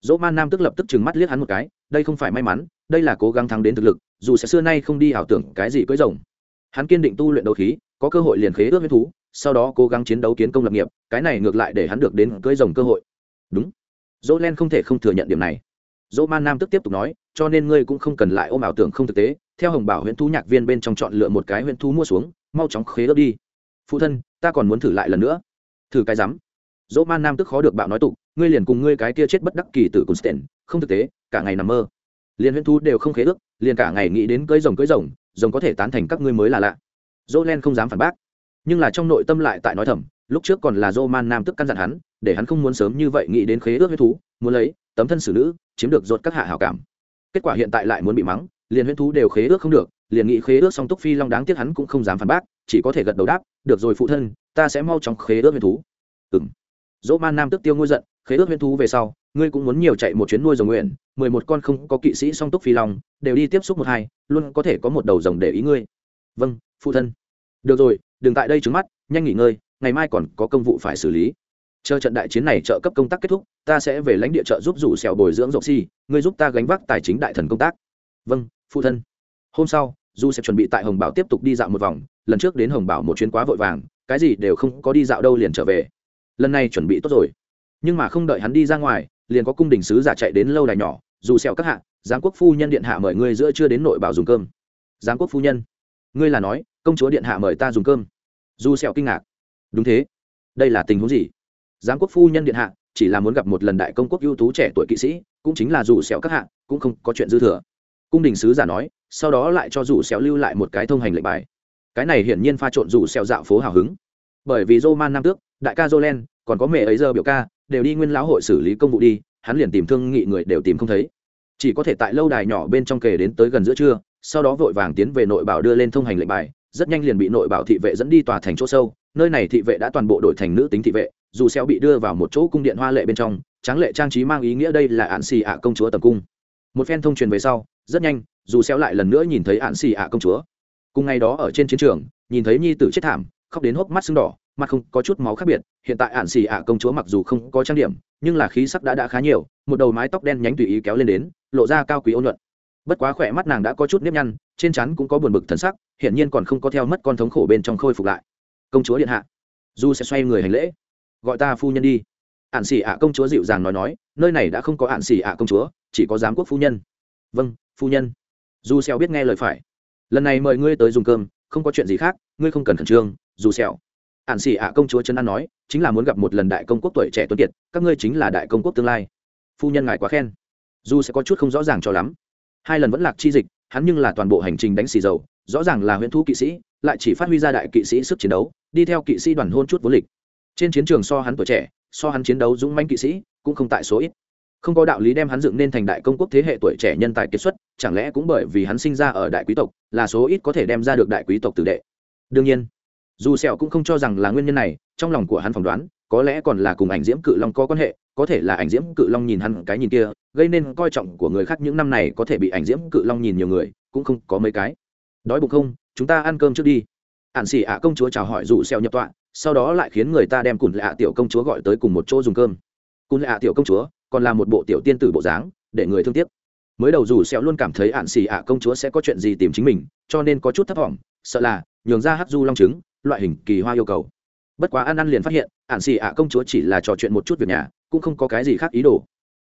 Dỗ man nam tức lập tức trừng mắt liếc hắn một cái, đây không phải may mắn, đây là cố gắng thắng đến thực lực, dù sẽ xưa nay không đi ảo tưởng cái gì cưỡi rồng. Hắn kiên định tu luyện đấu khí, có cơ hội liền khế ước với thú, sau đó cố gắng chiến đấu kiến công lập nghiệp, cái này ngược lại để hắn được đến cưỡi rồng cơ hội. Đúng. Dỗ len không thể không thừa nhận điểm này. Dỗ man nam tức tiếp tục nói, cho nên ngươi cũng không cần lại ôm ảo tưởng không thực tế, theo hồng bảo huyện thú nhạc viên bên trong chọn lựa một cái huyện thú mua xuống, mau chóng khế ước đi phụ thân, ta còn muốn thử lại lần nữa. Thử cái rắm. Dỗ man nam tức khó được bạo nói tục, ngươi liền cùng ngươi cái kia chết bất đắc kỳ tử cùng sten không thực tế, cả ngày nằm mơ. Liền huyễn thú đều không khế ước, liền cả ngày nghĩ đến cưới rồng cưới rồng rồng có thể tán thành các ngươi mới là lạ. Dỗ len không dám phản bác. Nhưng là trong nội tâm lại tại nói thầm, lúc trước còn là dô man nam tức căn dặn hắn, để hắn không muốn sớm như vậy nghĩ đến khế ước huyết thú, muốn lấy, tấm thân xử nữ, chiếm được dột các hạ hảo cảm. Kết quả hiện tại lại muốn bị mắng liền huyễn thú đều khế ước không được, liền nghĩ khế ước song túc phi long đáng tiếc hắn cũng không dám phản bác, chỉ có thể gật đầu đáp, được rồi phụ thân, ta sẽ mau chóng khế ước huyễn thú. Ừng dỗ man nam tức tiêu ngôi giận, khế ước huyễn thú về sau, ngươi cũng muốn nhiều chạy một chuyến nuôi rồng nguyện, mười một con không có kỵ sĩ song túc phi long, đều đi tiếp xúc một hai, luôn có thể có một đầu rồng để ý ngươi. Vâng phụ thân. Được rồi, đừng tại đây trứng mắt, nhanh nghỉ ngơi, ngày mai còn có công vụ phải xử lý. Chờ trận đại chiến này trợ cấp công tác kết thúc, ta sẽ về lãnh địa trợ giúp rủ xèo bồi dưỡng rộng si ngươi giúp ta gánh vác tài chính đại thần công tác. Vâng phụ thân. Hôm sau, du sẽ chuẩn bị tại hồng bảo tiếp tục đi dạo một vòng, lần trước đến hồng bảo một chuyến quá vội vàng, cái gì đều không có đi dạo đâu liền trở về. Lần này chuẩn bị tốt rồi. Nhưng mà không đợi hắn đi ra ngoài, liền có cung đình sứ giả chạy đến lâu đài nhỏ dù xẻo các hạ, giáng quốc phu nhân điện hạ mời ngươi giữa chưa đến nội bảo dùng cơm. Giáng quốc phu nhân, ngươi là nói, công chúa điện hạ mời ta dùng cơm. Dù xẻo kinh ngạc. Đúng thế. Đây là tình huống gì? Giáng quốc phu nhân điện hạ, chỉ là muốn gặp một lần đại công quốc ưu tú trẻ tuổi kỵ sĩ, cũng chính là dù xẻo các hạ, cũng không có chuyện dư thừa cung đình sứ giả nói, sau đó lại cho rủ xéo lưu lại một cái thông hành lệnh bài. Cái này hiển nhiên pha trộn rủ xéo dạo phố hào hứng. Bởi vì roman nam tước, đại ca jolen còn có mẹ ấy giờ biểu ca, đều đi nguyên lão hội xử lý công vụ đi, hắn liền tìm thương nghị người đều tìm không thấy. Chỉ có thể tại lâu đài nhỏ bên trong kề đến tới gần giữa trưa, sau đó vội vàng tiến về nội bảo đưa lên thông hành lệnh bài, rất nhanh liền bị nội bảo thị vệ dẫn đi tòa thành chỗ sâu, nơi này thị vệ đã toàn bộ đổi thành nữ tính thị vệ, dù xeo bị đưa vào một chỗ cung điện hoa lệ bên trong, tráng lệ trang trí mang ý nghĩa đây là ạn xì ạ công chúa tầm cung. Một phen thông truyền về sau rất nhanh, dù xéo lại lần nữa nhìn thấy ạn xì ạ công chúa. Cùng ngày đó ở trên chiến trường, nhìn thấy nhi tử chết thảm, khóc đến hốc mắt sưng đỏ, mặt không có chút máu khác biệt. Hiện tại ạn xì ạ công chúa mặc dù không có trang điểm, nhưng là khí sắc đã đã khá nhiều, một đầu mái tóc đen nhánh tùy ý kéo lên đến, lộ ra cao quý ôn nhuận. Bất quá khỏe mắt nàng đã có chút nếp nhăn, trên chắn cũng có buồn bực thần sắc, hiển nhiên còn không có theo mất con thống khổ bên trong khôi phục lại. Công chúa điện hạ du sẽ xoay người hành lễ, gọi ta phu nhân đi. Ạn xỉ ạ công chúa dịu dàng nói nói, nơi này đã không có ạn xỉ ạ công chúa, chỉ có giám quốc phu nhân. Vâng phu nhân. Du xèo biết nghe lời phải. Lần này mời ngươi tới dùng cơm, không có chuyện gì khác, ngươi không cần khẩn trương du xèo ản xỉ ạ công chúa chân an nói, chính là muốn gặp một lần đại công quốc tuổi trẻ tuấn kiệt, các ngươi chính là đại công quốc tương lai. Phu nhân ngài quá khen. Du sẽ có chút không rõ ràng cho lắm. Hai lần vẫn lạc chi dịch, hắn nhưng là toàn bộ hành trình đánh xì dầu, rõ ràng là huyện thu kỵ sĩ, lại chỉ phát huy ra đại kỵ sĩ sức chiến đấu, đi theo kỵ sĩ đoàn hôn chút vô lịch. Trên chiến trường so hắn tuổi trẻ, so hắn chiến đấu dũng manh kỵ sĩ, cũng không tại số ít không có đạo lý đem hắn dựng nên thành đại công quốc thế hệ tuổi trẻ nhân tài kiệt xuất, chẳng lẽ cũng bởi vì hắn sinh ra ở đại quý tộc, là số ít có thể đem ra được đại quý tộc tử đệ? Đương nhiên, dù sẹo cũng không cho rằng là nguyên nhân này, trong lòng của hắn phỏng đoán, có lẽ còn là cùng ảnh diễm cự long có quan hệ, có thể là ảnh diễm cự long nhìn hắn cái nhìn kia, gây nên coi trọng của người khác những năm này có thể bị ảnh diễm cự long nhìn nhiều người, cũng không có mấy cái. Đói bụng không, chúng ta ăn cơm trước đi. Ản xỉ ạ công chúa chào hỏi dù sẹo nhập tọa, sau đó lại khiến người ta đem cùn lạ tiểu công chúa gọi tới cùng một chỗ dùng cơm. Cùn lạ tiểu công chúa còn là một bộ tiểu tiên tử bộ dáng, để người thương tiếc. Mới đầu rủ xeo luôn cảm thấy ạn xì ạ công chúa sẽ có chuyện gì tìm chính mình, cho nên có chút thất vọng, sợ là nhường ra hắc du long trứng loại hình kỳ hoa yêu cầu. Bất quá ăn ăn liền phát hiện, ạn xì ạ công chúa chỉ là trò chuyện một chút việc nhà, cũng không có cái gì khác ý đồ.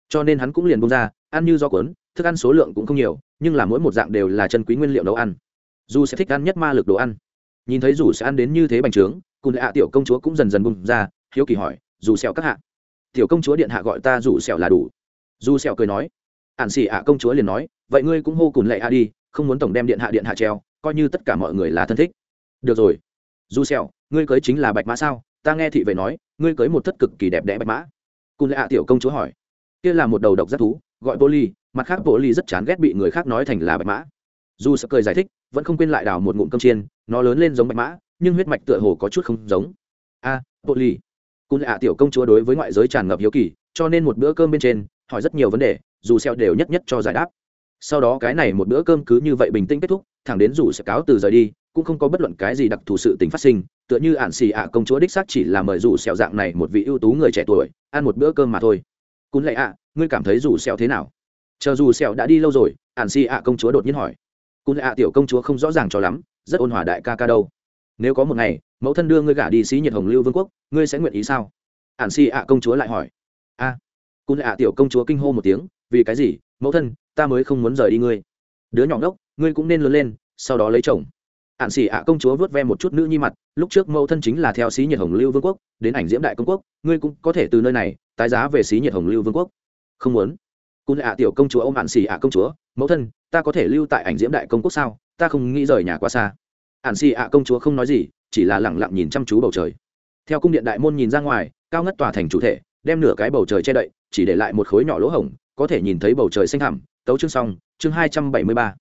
Cho nên hắn cũng liền bông ra, ăn như do cuốn, thức ăn số lượng cũng không nhiều, nhưng là mỗi một dạng đều là chân quý nguyên liệu nấu ăn. Dù sẽ thích ăn nhất ma lực đồ ăn. Nhìn thấy dù sẽ ăn đến như thế bành trướng cùng ạ tiểu công chúa cũng dần dần bung ra, hiếu kỳ hỏi, dù sẹo các hạ tiểu công chúa điện hạ gọi ta dù sẹo là đủ. Dù sẹo cười nói ản xì ạ công chúa liền nói vậy ngươi cũng hô cùn lệ a đi không muốn tổng đem điện hạ điện hạ treo coi như tất cả mọi người là thân thích. Được rồi. Dù sẹo, ngươi cưới chính là bạch mã sao? Ta nghe thị vệ nói ngươi cưới một thất cực kỳ đẹp đẽ bạch mã. Cùn lệ ạ tiểu công chúa hỏi kia là một đầu độc rất thú gọi bô ly mặt khác bô ly rất chán ghét bị người khác nói thành là bạch mã. Dù sợ cười giải thích vẫn không quên lại đào một ngụm cơm chiên nó lớn lên giống bạch mã nhưng huyết mạch tựa hồ có chút không giống. A à, bô ly cun lệ ạ tiểu công chúa đối với ngoại giới tràn ngập hiếu kỳ, cho nên một bữa cơm bên trên, hỏi rất nhiều vấn đề, dù xeo đều nhất nhất cho giải đáp. Sau đó cái này một bữa cơm cứ như vậy bình tĩnh kết thúc, thẳng đến dù sẽ cáo từ rời đi, cũng không có bất luận cái gì đặc thù sự tình phát sinh, tựa như ản xì ạ công chúa đích xác chỉ là mời dù xẹo dạng này một vị ưu tú người trẻ tuổi, ăn một bữa cơm mà thôi. Cún lệ ạ, ngươi cảm thấy dù xẹo thế nào? Chờ dù xẹo đã đi lâu rồi, ản xì ạ công chúa đột nhiên hỏi. Cún lệ ạ tiểu công chúa không rõ ràng cho lắm, rất ôn hòa đại ca ca đâu. Nếu có một ngày mẫu thân đưa ngươi gả đi xí nhiệt hồng lưu vương quốc ngươi sẽ nguyện ý sao? Ản xì ạ công chúa lại hỏi. A. À, cún ạ tiểu công chúa kinh hô một tiếng vì cái gì? Mẫu thân ta mới không muốn rời đi ngươi. Đứa nhỏ ngốc ngươi cũng nên lớn lên sau đó lấy chồng. Ản xì ạ công chúa vớt ve một chút nữ nhi mặt lúc trước mẫu thân chính là theo xí nhiệt hồng lưu vương quốc đến ảnh diễm đại công quốc ngươi cũng có thể từ nơi này tái giá về xí nhiệt hồng lưu vương quốc. Không muốn. Cún ạ tiểu công chúa ô m ản xỉ ạ công chúa mẫu thân ta có thể lưu tại ảnh diễm đại công quốc sao? Ta không nghĩ rời nhà quá xa. Ản xì ạ công chúa không nói gì chỉ là lẳng lặng nhìn chăm chú bầu trời. Theo cung điện đại môn nhìn ra ngoài, cao ngất tòa thành chủ thể, đem nửa cái bầu trời che đậy, chỉ để lại một khối nhỏ lỗ hổng, có thể nhìn thấy bầu trời xanh thẳm. Tấu chương xong, chương hai trăm bảy mươi ba.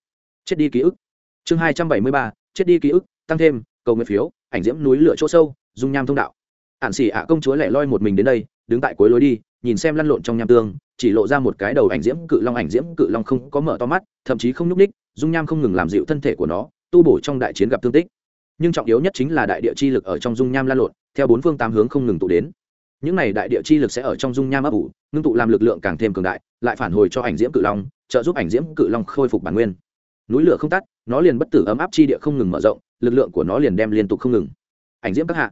Chết đi ký ức. Chương hai trăm bảy mươi ba, chết đi ký ức, tăng thêm, cầu nguyện phiếu, ảnh diễm núi lửa chỗ sâu, dung nham thông đạo. Ạn xỉ ạ công chúa lẻ loi một mình đến đây, đứng tại cuối lối đi, nhìn xem lăn lộn trong nham tương, chỉ lộ ra một cái đầu ảnh diễm cự long, ảnh diễm cự long không có mở to mắt, thậm chí không nhúc ních dung nham không ngừng làm dịu thân thể của nó, tu bổ trong đại chiến gặp thương tích nhưng trọng yếu nhất chính là đại địa chi lực ở trong dung nham lan lộn, theo bốn phương tám hướng không ngừng tụ đến. Những này đại địa chi lực sẽ ở trong dung nham ấp ủ, ngưng tụ làm lực lượng càng thêm cường đại, lại phản hồi cho ảnh diễm cự long, trợ giúp ảnh diễm cự long khôi phục bản nguyên. Núi lửa không tắt, nó liền bất tử ấm áp chi địa không ngừng mở rộng, lực lượng của nó liền đem liên tục không ngừng. Ảnh diễm các hạ.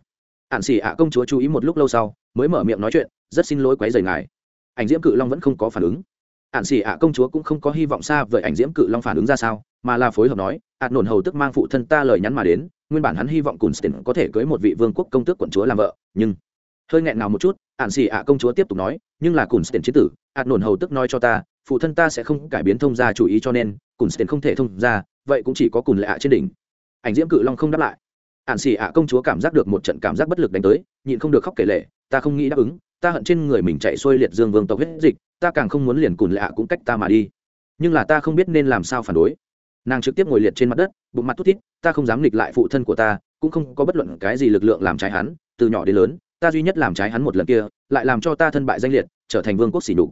Ạn xỉ ạ công chúa chú ý một lúc lâu sau, mới mở miệng nói chuyện, rất xin lỗi quấy rầy ngài. Ảnh diễm cự long vẫn không có phản ứng. Ạn xỉ ạ công chúa cũng không có hy vọng xa với ảnh diễm cự long phản ứng ra sao, mà là phối hợp nói ạn nổn hầu tức mang phụ thân ta lời nhắn mà đến nguyên bản hắn hy vọng cùn có thể cưới một vị vương quốc công tước quận chúa làm vợ nhưng hơi nghẹn nào một chút ản xỉ ạ công chúa tiếp tục nói nhưng là cùn chết tử ạt nổn hầu tức nói cho ta phụ thân ta sẽ không cải biến thông gia chủ ý cho nên cùn không thể thông gia, vậy cũng chỉ có cùn lệ ạ trên đỉnh. Ảnh diễm cự long không đáp lại. Ản xỉ ạ công chúa cảm giác được một trận cảm giác bất lực đánh tới nhịn không được khóc kể lệ ta không nghĩ đáp ứng ta hận trên người mình chạy xuôi liệt dương vương tộc huyết dịch ta càng không muốn liền cùn lệ ạ cũng cách ta mà đi. Nhưng là ta không biết nên làm sao phản đối nàng trực tiếp ngồi liệt trên mặt đất, bụng mặt thút thít, ta không dám nghịch lại phụ thân của ta, cũng không có bất luận cái gì lực lượng làm trái hắn, từ nhỏ đến lớn, ta duy nhất làm trái hắn một lần kia, lại làm cho ta thân bại danh liệt, trở thành vương quốc xỉ đục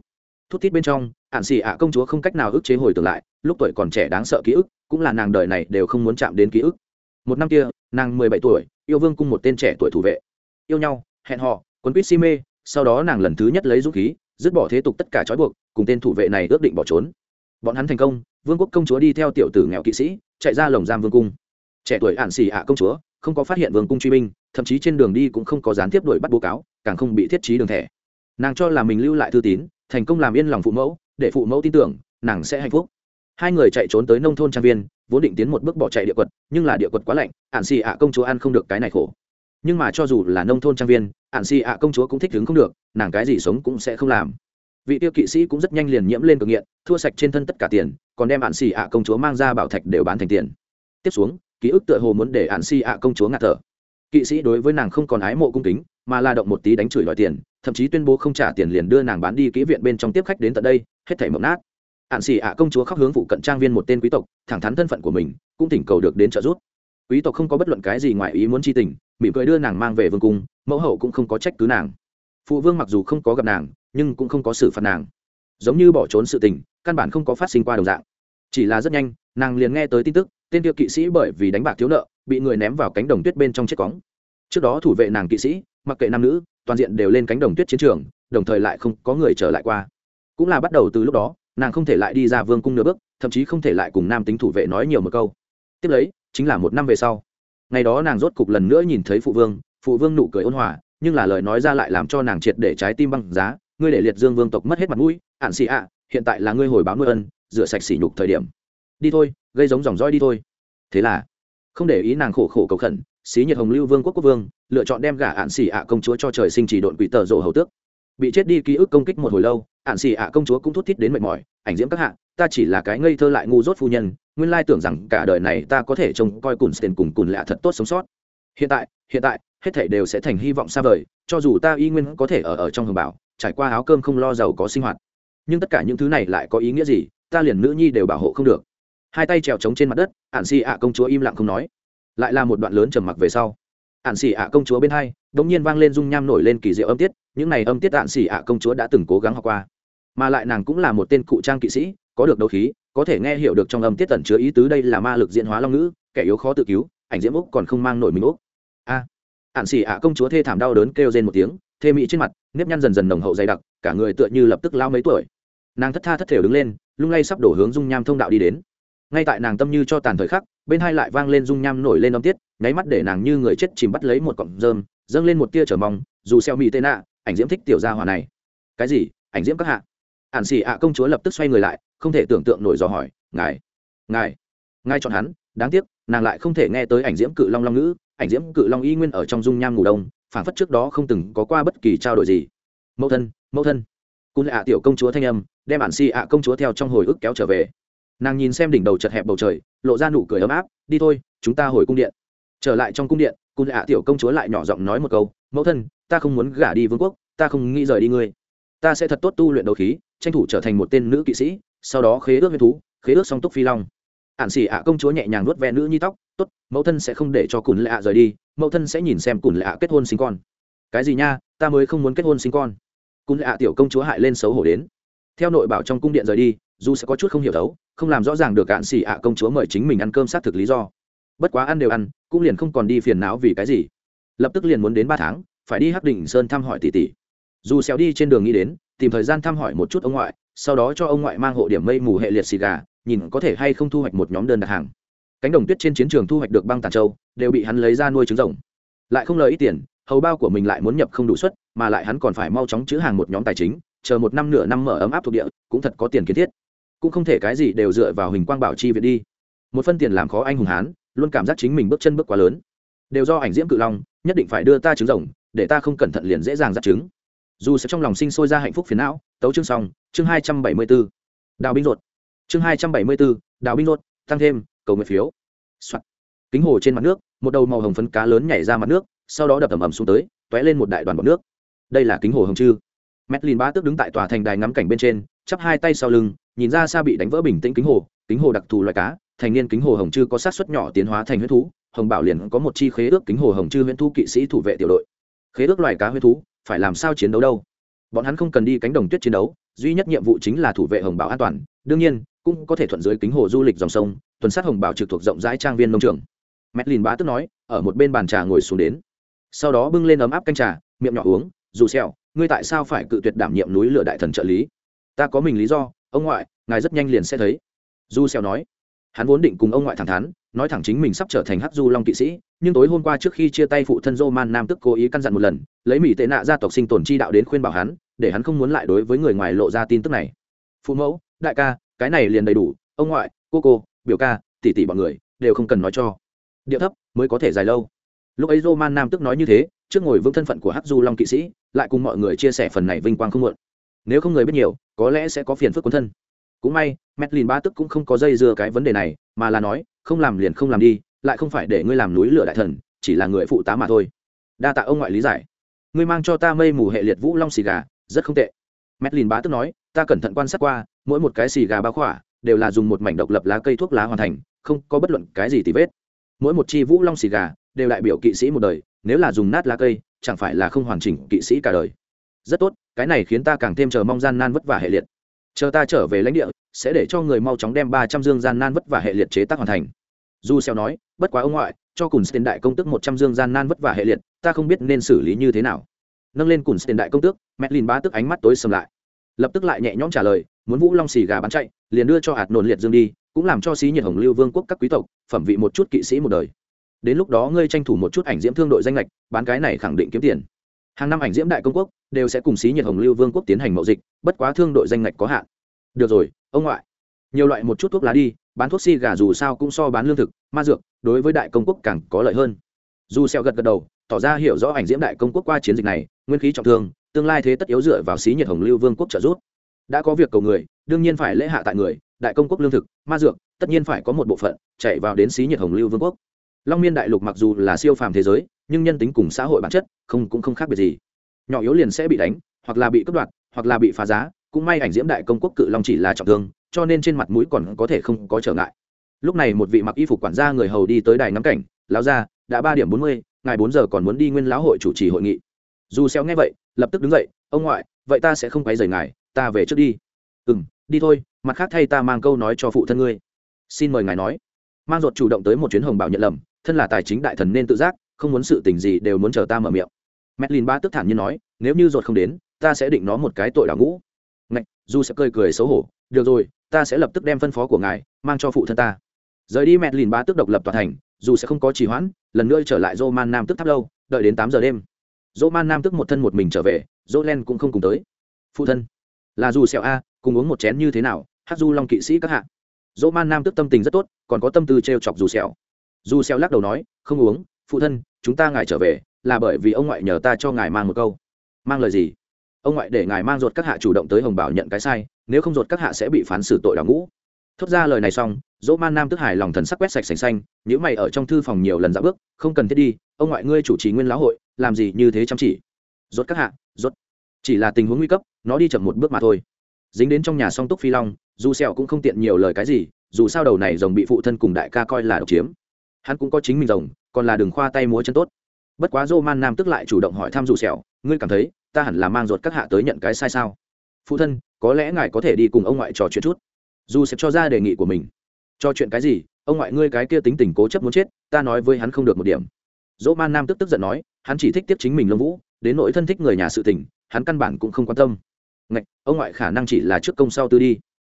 thút thít bên trong ạn xì ạ công chúa không cách nào ức chế hồi tưởng lại, lúc tuổi còn trẻ đáng sợ ký ức, cũng là nàng đời này đều không muốn chạm đến ký ức. Một năm kia, nàng mười bảy tuổi, yêu vương cung một tên trẻ tuổi thủ vệ. Yêu nhau, hẹn họ quấn quýt si mê, sau đó nàng lần thứ nhất lấy dũng khí, dứt bỏ thế tục tất cả trói buộc, cùng tên thủ vệ này ước định bỏ trốn. Bọn hắn thành công vương quốc công chúa đi theo tiểu tử nghèo kỵ sĩ, chạy ra lồng giam vương cung. Trẻ tuổi ạn xì ạ công chúa, không có phát hiện vương cung truy binh, thậm chí trên đường đi cũng không có gián tiếp đuổi bắt bố cáo, càng không bị thiết trí đường thẻ. Nàng cho là mình lưu lại thư tín, thành công làm yên lòng phụ mẫu, để phụ mẫu tin tưởng, nàng sẽ hạnh phúc. Hai người chạy trốn tới nông thôn trang viên, vốn định tiến một bước bỏ chạy địa quật, nhưng là địa quật quá lạnh, ạn xì ạ công chúa ăn không được cái này khổ. Nhưng mà cho dù là nông thôn trang viên, ạn xì ạ công chúa cũng thích đứng không được, nàng cái gì sống cũng sẽ không làm vị tiêu kỵ sĩ cũng rất nhanh liền nhiễm lên cực nghiện, thua sạch trên thân tất cả tiền, còn đem ạn xì ạ công chúa mang ra bảo thạch đều bán thành tiền. Tiếp xuống, ký ức tựa hồ muốn để ạn xì ạ công chúa ngạt thở. Kỵ sĩ đối với nàng không còn ái mộ cung kính, mà la động một tí đánh chửi đòi tiền, thậm chí tuyên bố không trả tiền liền đưa nàng bán đi kỹ viện bên trong tiếp khách đến tận đây, hết thảy mộng nát. Ạn xì ạ công chúa khóc hướng phụ cận trang viên một tên quý tộc, thẳng thắn thân phận của mình, cũng thỉnh cầu được đến trợ giúp. Quý tộc không có bất luận cái gì ngoài ý muốn chi tình, mỉm cười đưa nàng mang về vương cung, mẫu hậu cũng không có trách cứ nàng. Phụ vương mặc dù không có gặp nàng nhưng cũng không có xử phạt nàng. Giống như bỏ trốn sự tình, căn bản không có phát sinh qua đồng dạng. Chỉ là rất nhanh, nàng liền nghe tới tin tức, tên tiêu kỵ sĩ bởi vì đánh bạc thiếu nợ, bị người ném vào cánh đồng tuyết bên trong chết cóng trước đó thủ vệ nàng kỵ sĩ, mặc kệ nam nữ, toàn diện đều lên cánh đồng tuyết chiến trường, đồng thời lại không có người trở lại qua. Cũng là bắt đầu từ lúc đó, nàng không thể lại đi ra vương cung nửa bước, thậm chí không thể lại cùng nam tính thủ vệ nói nhiều một câu. Tiếp lấy, chính là một năm về sau. Ngày đó nàng rốt cục lần nữa nhìn thấy phụ vương phụ vương nụ cười ôn hòa, nhưng là lời nói ra lại làm cho nàng triệt để trái tim băng giá ngươi để liệt dương vương tộc mất hết mặt mũi, ạn xì ạ, hiện tại là ngươi hồi báo nuôi ân, rửa sạch sỉ nhục thời điểm. Đi thôi, gây giống dòng roi đi thôi. Thế là, không để ý nàng khổ khổ cầu khẩn, xí nhiệt hồng lưu vương quốc quốc vương, lựa chọn đem gả ạn xì ạ công chúa cho trời sinh chỉ độn quỷ tờ rộ hầu tước. Bị chết đi ký ức công kích một hồi lâu, ạn xì ạ công chúa cũng thút thít đến mệt mỏi, ảnh diễm các hạ, ta chỉ là cái ngây thơ lại ngu dốt phu nhân, nguyên lai tưởng rằng cả đời này ta có thể trông coi cùn tiền cùng cùn lạ thật tốt sống sót. Hiện tại hiện tại, hết thảy đều sẽ thành hy vọng xa vời, cho dù ta y nguyên có thể ở ở trong hồng bảo trải qua áo cơm không lo giàu có sinh hoạt. Nhưng tất cả những thứ này lại có ý nghĩa gì? Ta liền nữ nhi đều bảo hộ không được. Hai tay trèo trống trên mặt đất ạn xì ạ công chúa im lặng không nói. Lại là một đoạn lớn trầm mặc về sau ạn xì ạ công chúa bên hai đ ỗ n g nhiên vang lên dung nham nổi lên kỳ diệu âm tiết, những này âm tiết ạn xì ạ công chúa đã từng cố gắng học qua. Mà lại nàng cũng là một tên cụ trang kỵ sĩ, có được đấu khí, có thể nghe hiểu được trong âm tiết tẩn chứa ý tứ đây là ma lực diễn hóa long ngữ, kẻ yếu khó tự cứu, ảnh diễm úc còn không mang nổi mình úc. A. Ạn xì ạ công chúa thê thảm đau đớn kêu trên một tiếng thê mỹ trên mặt, nếp nhăn dần dần nồng hậu dày đặc, cả người tựa như lập tức lao mấy tuổi. Nàng thất tha thất thểu đứng lên, lung lay sắp đổ hướng dung nham thông đạo đi đến. Ngay tại nàng tâm như cho tàn thời khắc, bên hai lại vang lên dung nham nổi lên âm tiết, nháy mắt để nàng như người chết chìm bắt lấy một cọng rơm, dâng lên một tia trở mong, dù xeo mỹ tên nạ, ảnh diễm thích tiểu gia hỏa này. Cái gì? Ảnh diễm các hạ. Ản xỉ ạ công chúa lập tức xoay người lại, không thể tưởng tượng nổi dò hỏi, ngài ngài ngài chọn hắn, đáng tiếc, nàng lại không thể nghe tới ảnh diễm cự long long ngữ, ảnh diễm cự long y nguyên ở trong dung nham ngủ đông phản phất trước đó không từng có qua bất kỳ trao đổi gì. Mẫu thân mẫu thân. Cun ạ tiểu công chúa thanh âm, đem bản si ạ công chúa theo trong hồi ức kéo trở về. Nàng nhìn xem đỉnh đầu chật hẹp bầu trời, lộ ra nụ cười ấm áp, đi thôi, chúng ta hồi cung điện. Trở lại trong cung điện cung hạ tiểu công chúa lại nhỏ giọng nói một câu, mẫu thân, ta không muốn gả đi vương quốc, ta không nghĩ rời đi ngươi. Ta sẽ thật tốt tu luyện đấu khí, tranh thủ trở thành một tên nữ kỵ sĩ, sau đó khế ước huyết thú, khế ước song túc phi long ạn xỉ ạ công chúa nhẹ nhàng nuốt ve nữ nhi tóc, tốt, mẫu thân sẽ không để cho cùn lệ ạ rời đi, mẫu thân sẽ nhìn xem cùn lệ ạ kết hôn sinh con. Cái gì nha, ta mới không muốn kết hôn sinh con. Cùn lệ ạ tiểu công chúa hại lên xấu hổ đến. Theo nội bảo trong cung điện rời đi, dù sẽ có chút không hiểu thấu không làm rõ ràng được ạn xỉ ạ công chúa mời chính mình ăn cơm xác thực lý do. Bất quá ăn đều ăn, cũng liền không còn đi phiền não vì cái gì. Lập tức liền muốn đến ba tháng, phải đi hắc đỉnh sơn thăm hỏi tỷ tỷ. Dù xéo đi trên đường nghĩ đến, tìm thời gian thăm hỏi một chút ông ngoại, sau đó cho ông ngoại mang hộ điểm mây mù hệ liệt xì gà nhìn có thể hay không thu hoạch một nhóm đơn đặt hàng. Cánh đồng tuyết trên chiến trường thu hoạch được băng tàn châu, đều bị hắn lấy ra nuôi trứng rồng. Lại không lời ít tiền, hầu bao của mình lại muốn nhập không đủ suất, mà lại hắn còn phải mau chóng chữ hàng một nhóm tài chính, chờ một năm nửa năm mở ấm áp thuộc địa, cũng thật có tiền kiến thiết. Cũng không thể cái gì đều dựa vào hình quang bảo chi viện đi. Một phân tiền làm khó anh hùng hán, luôn cảm giác chính mình bước chân bước quá lớn. Đều do ảnh diễm cự long, nhất định phải đưa ta trứng rồng, để ta không cẩn thận liền dễ dàng dắt trứng. Dù sẽ trong lòng sinh sôi ra hạnh phúc phiền não, tấu chương xong, chương hai trăm bảy mươi b ố đào binh ruột chương hai trăm bảy mươi bốn đào binh ruột tăng thêm cầu nguyện phiếu、Soạn. kính hồ trên mặt nước một đầu màu hồng phấn cá lớn nhảy ra mặt nước sau đó đập ẩm ẩm xuống tới t ó é lên một đại đoàn bọc nước đây là kính hồ hồng chư Metlin ba tức đứng tại tòa thành đài ngắm cảnh bên trên, chắp hai tay sau lưng, nhìn ra xa bị đánh vỡ bình tĩnh kính hồ, kính hồ đặc thù loài cá, thành niên kính hồ hồng chư có sát suất nhỏ tiến hóa thành huyết thú, hồng bảo liền có một chi khế ước kính hồ hồng chư huyễn thú kỵ sĩ thủ vệ tiểu đội. Khế ước loài cá huyết thú, phải làm sao chiến đấu đâu? Bọn hắn không cần đi cánh đồng tuyết chiến đấu, duy nhất nhiệm vụ chính là thủ vệ hồng bảo an toàn, đương nhiên, cũng có thể thuận dưới kính hồ du lịch dòng sông, tuần sát hồng bảo trực thuộc rộng rãi trang viên nông trường. Metlin bá tức nói, ở một bên bàn trà ngồi xuống đến. Sau đó bưng lên ấm áp canh trà, miệng nhỏ uống, dù xèo, ngươi tại sao phải cự tuyệt đảm nhiệm núi lửa đại thần trợ lý ta có mình lý do ông ngoại ngài rất nhanh liền sẽ thấy du xèo nói hắn vốn định cùng ông ngoại thẳng thắn nói thẳng chính mình sắp trở thành hắc du long kỵ sĩ nhưng tối hôm qua trước khi chia tay phụ thân dô man nam tức cố ý căn dặn một lần lấy mỹ tệ nạ gia tộc sinh tồn chi đạo đến khuyên bảo hắn để hắn không muốn lại đối với người ngoài lộ ra tin tức này phụ mẫu đại ca cái này liền đầy đủ, ông ngoại, cô cô, biểu ca, tỷ tỷ bọn người, đều không cần nói cho. Điệu thấp, mới có thể dài lâu. Lúc ấy roman nam tức nói như thế, trước ngồi vững thân phận của hắc du long kỵ sĩ, lại cùng mọi người chia sẻ phần này vinh quang không muộn. Nếu không người biết nhiều, có lẽ sẽ có phiền phức quân thân. Cũng may Metlin ba tức cũng không có dây dưa cái vấn đề này, mà là nói, không làm liền không làm đi, lại không phải để ngươi làm núi lửa đại thần, chỉ là người phụ tá mà thôi. Đa tạ ông ngoại lý giải. Ngươi mang cho ta mây mù hệ liệt vũ long xì gà, rất không tệ. Metlin ba tức nói ta cẩn thận quan sát qua, mỗi một cái xì gà bao khỏa đều là dùng một mảnh độc lập lá cây thuốc lá hoàn thành, không có bất luận cái gì tì vết. Mỗi một chi vũ long xì gà đều đại biểu kỵ sĩ một đời, nếu là dùng nát lá cây, chẳng phải là không hoàn chỉnh kỵ sĩ cả đời. Rất tốt, cái này khiến ta càng thêm chờ mong gian nan vất vả hệ liệt. Chờ ta trở về lãnh địa, sẽ để cho người mau chóng đem ba trăm dương gian nan vất vả hệ liệt chế tác hoàn thành. Du xeo nói, bất quá ông ngoại, cho cùng tiền đại công tước một trăm dương gian nan vất vả hệ liệt, ta không biết nên xử lý như thế nào. Nâng lên cùng tiền đại công tước Medlin ba tức ánh mắt tối sầm lại lập tức lại nhẹ nhõm trả lời, muốn vũ long xì gà bán chạy, liền đưa cho hạt nồn liệt dương đi, cũng làm cho xí nhiệt hồng lưu vương quốc các quý tộc, phẩm vị một chút kỵ sĩ một đời. Đến lúc đó ngươi tranh thủ một chút ảnh diễm thương đội danh lệch bán cái này khẳng định kiếm tiền. Hàng năm ảnh diễm đại công quốc, đều sẽ cùng xí nhiệt hồng lưu vương quốc tiến hành mậu dịch, bất quá thương đội danh lệch có hạn. Được rồi, ông ngoại. Nhiều loại một chút thuốc lá đi, bán thuốc xì gà dù sao cũng so bán lương thực, ma dược, đối với đại công quốc càng có lợi hơn. Dù xeo gật gật đầu, tỏ ra hiểu rõ ảnh diễm đại công quốc qua chiến dịch này, nguyên khí trọng thương tương lai thế tất yếu dựa vào xí nhiệt hồng lưu vương quốc trợ giúp. Đã có việc cầu người, đương nhiên phải lễ hạ tại người, đại công quốc lương thực, ma dược, tất nhiên phải có một bộ phận chạy vào đến xí nhiệt hồng lưu vương quốc. Long miên đại lục mặc dù là siêu phàm thế giới, nhưng nhân tính cùng xã hội bản chất không, cũng không khác biệt gì. Nhỏ yếu liền sẽ bị đánh, hoặc là bị cướp đoạt, hoặc là bị phá giá, cũng may ảnh diễm đại công quốc cự long chỉ là trọng thương, cho nên trên mặt mũi còn có thể không có trở ngại. Lúc này một vị mặc y phục quản gia người hầu đi tới đài ngắm cảnh, lão gia, đã ba điểm bốn mươi ngày bốn giờ còn muốn đi nguyên lão hội chủ trì hội nghị. Dù xéo nghe vậy lập tức đứng dậy ông ngoại vậy ta sẽ không quấy rầy ngài ta về trước đi ừ m đi thôi mặt khác thay ta mang câu nói cho phụ thân ngươi xin mời ngài nói mang ruột chủ động tới một chuyến hồng bảo nhận lầm thân là tài chính đại thần nên tự giác không muốn sự tình gì đều muốn chờ ta mở miệng Medlin ba tức thản nhiên nói, nếu như ruột không đến, ta sẽ định nó một cái tội đảo ngũ. Ngạch, Du sẽ cười cười xấu hổ, được rồi, ta sẽ lập tức đem phân phó của ngài mang cho phụ thân ta. Rời đi Medlin ba tức độc lập toàn thành, dù sẽ không có trì hoãn, lần nữa trở lại Roman Nam tức tháp lâu, đợi đến tám giờ đêm. Dỗ Man Nam tức một thân một mình trở về, dỗ len cũng không cùng tới. Phụ thân, là dù sẹo a, cùng uống một chén như thế nào? Hát Du Long kỵ sĩ các hạ. Dỗ Man Nam tức tâm tình rất tốt, còn có tâm tư trêu chọc dù sẹo. Dù sẹo lắc đầu nói, không uống, phụ thân, chúng ta ngài trở về, là bởi vì ông ngoại nhờ ta cho ngài mang một câu mang lời gì ông ngoại để ngài mang ruột các hạ chủ động tới hồng bảo nhận cái sai nếu không ruột các hạ sẽ bị phán xử tội đào ngũ thốt ra lời này xong dỗ man nam tức hài lòng thần sắc quét sạch sành xanh nếu mày ở trong thư phòng nhiều lần dạo bước không cần thiết đi ông ngoại ngươi chủ trì nguyên lão hội, làm gì như thế chăm chỉ? Rốt các hạ, rốt. Chỉ là tình huống nguy cấp, nó đi chậm một bước mà thôi. Dính đến trong nhà song túc phi long, dù sẹo cũng không tiện nhiều lời cái gì, dù sao đầu này rồng bị phụ thân cùng đại ca coi là độc chiếm. Hắn cũng có chính mình rồng, còn là đường khoa tay múa chân tốt. Bất quá dô man nam tức lại chủ động hỏi thăm dù sẹo, ngươi cảm thấy, ta hẳn là mang ruột các hạ tới nhận cái sai sao? Phụ thân, có lẽ ngài có thể đi cùng ông ngoại trò chuyện chút. Dù sẽ cho ra đề nghị của mình. Cho chuyện cái gì? Ông ngoại ngươi cái kia tính tình cố chấp muốn chết, ta nói với hắn không được một điểm dỗ man nam tức tức giận nói hắn chỉ thích tiếp chính mình lông vũ đến nỗi thân thích người nhà sự tình hắn căn bản cũng không quan tâm. Ngạch, ông ngoại khả năng chỉ là trước công sau tư đi.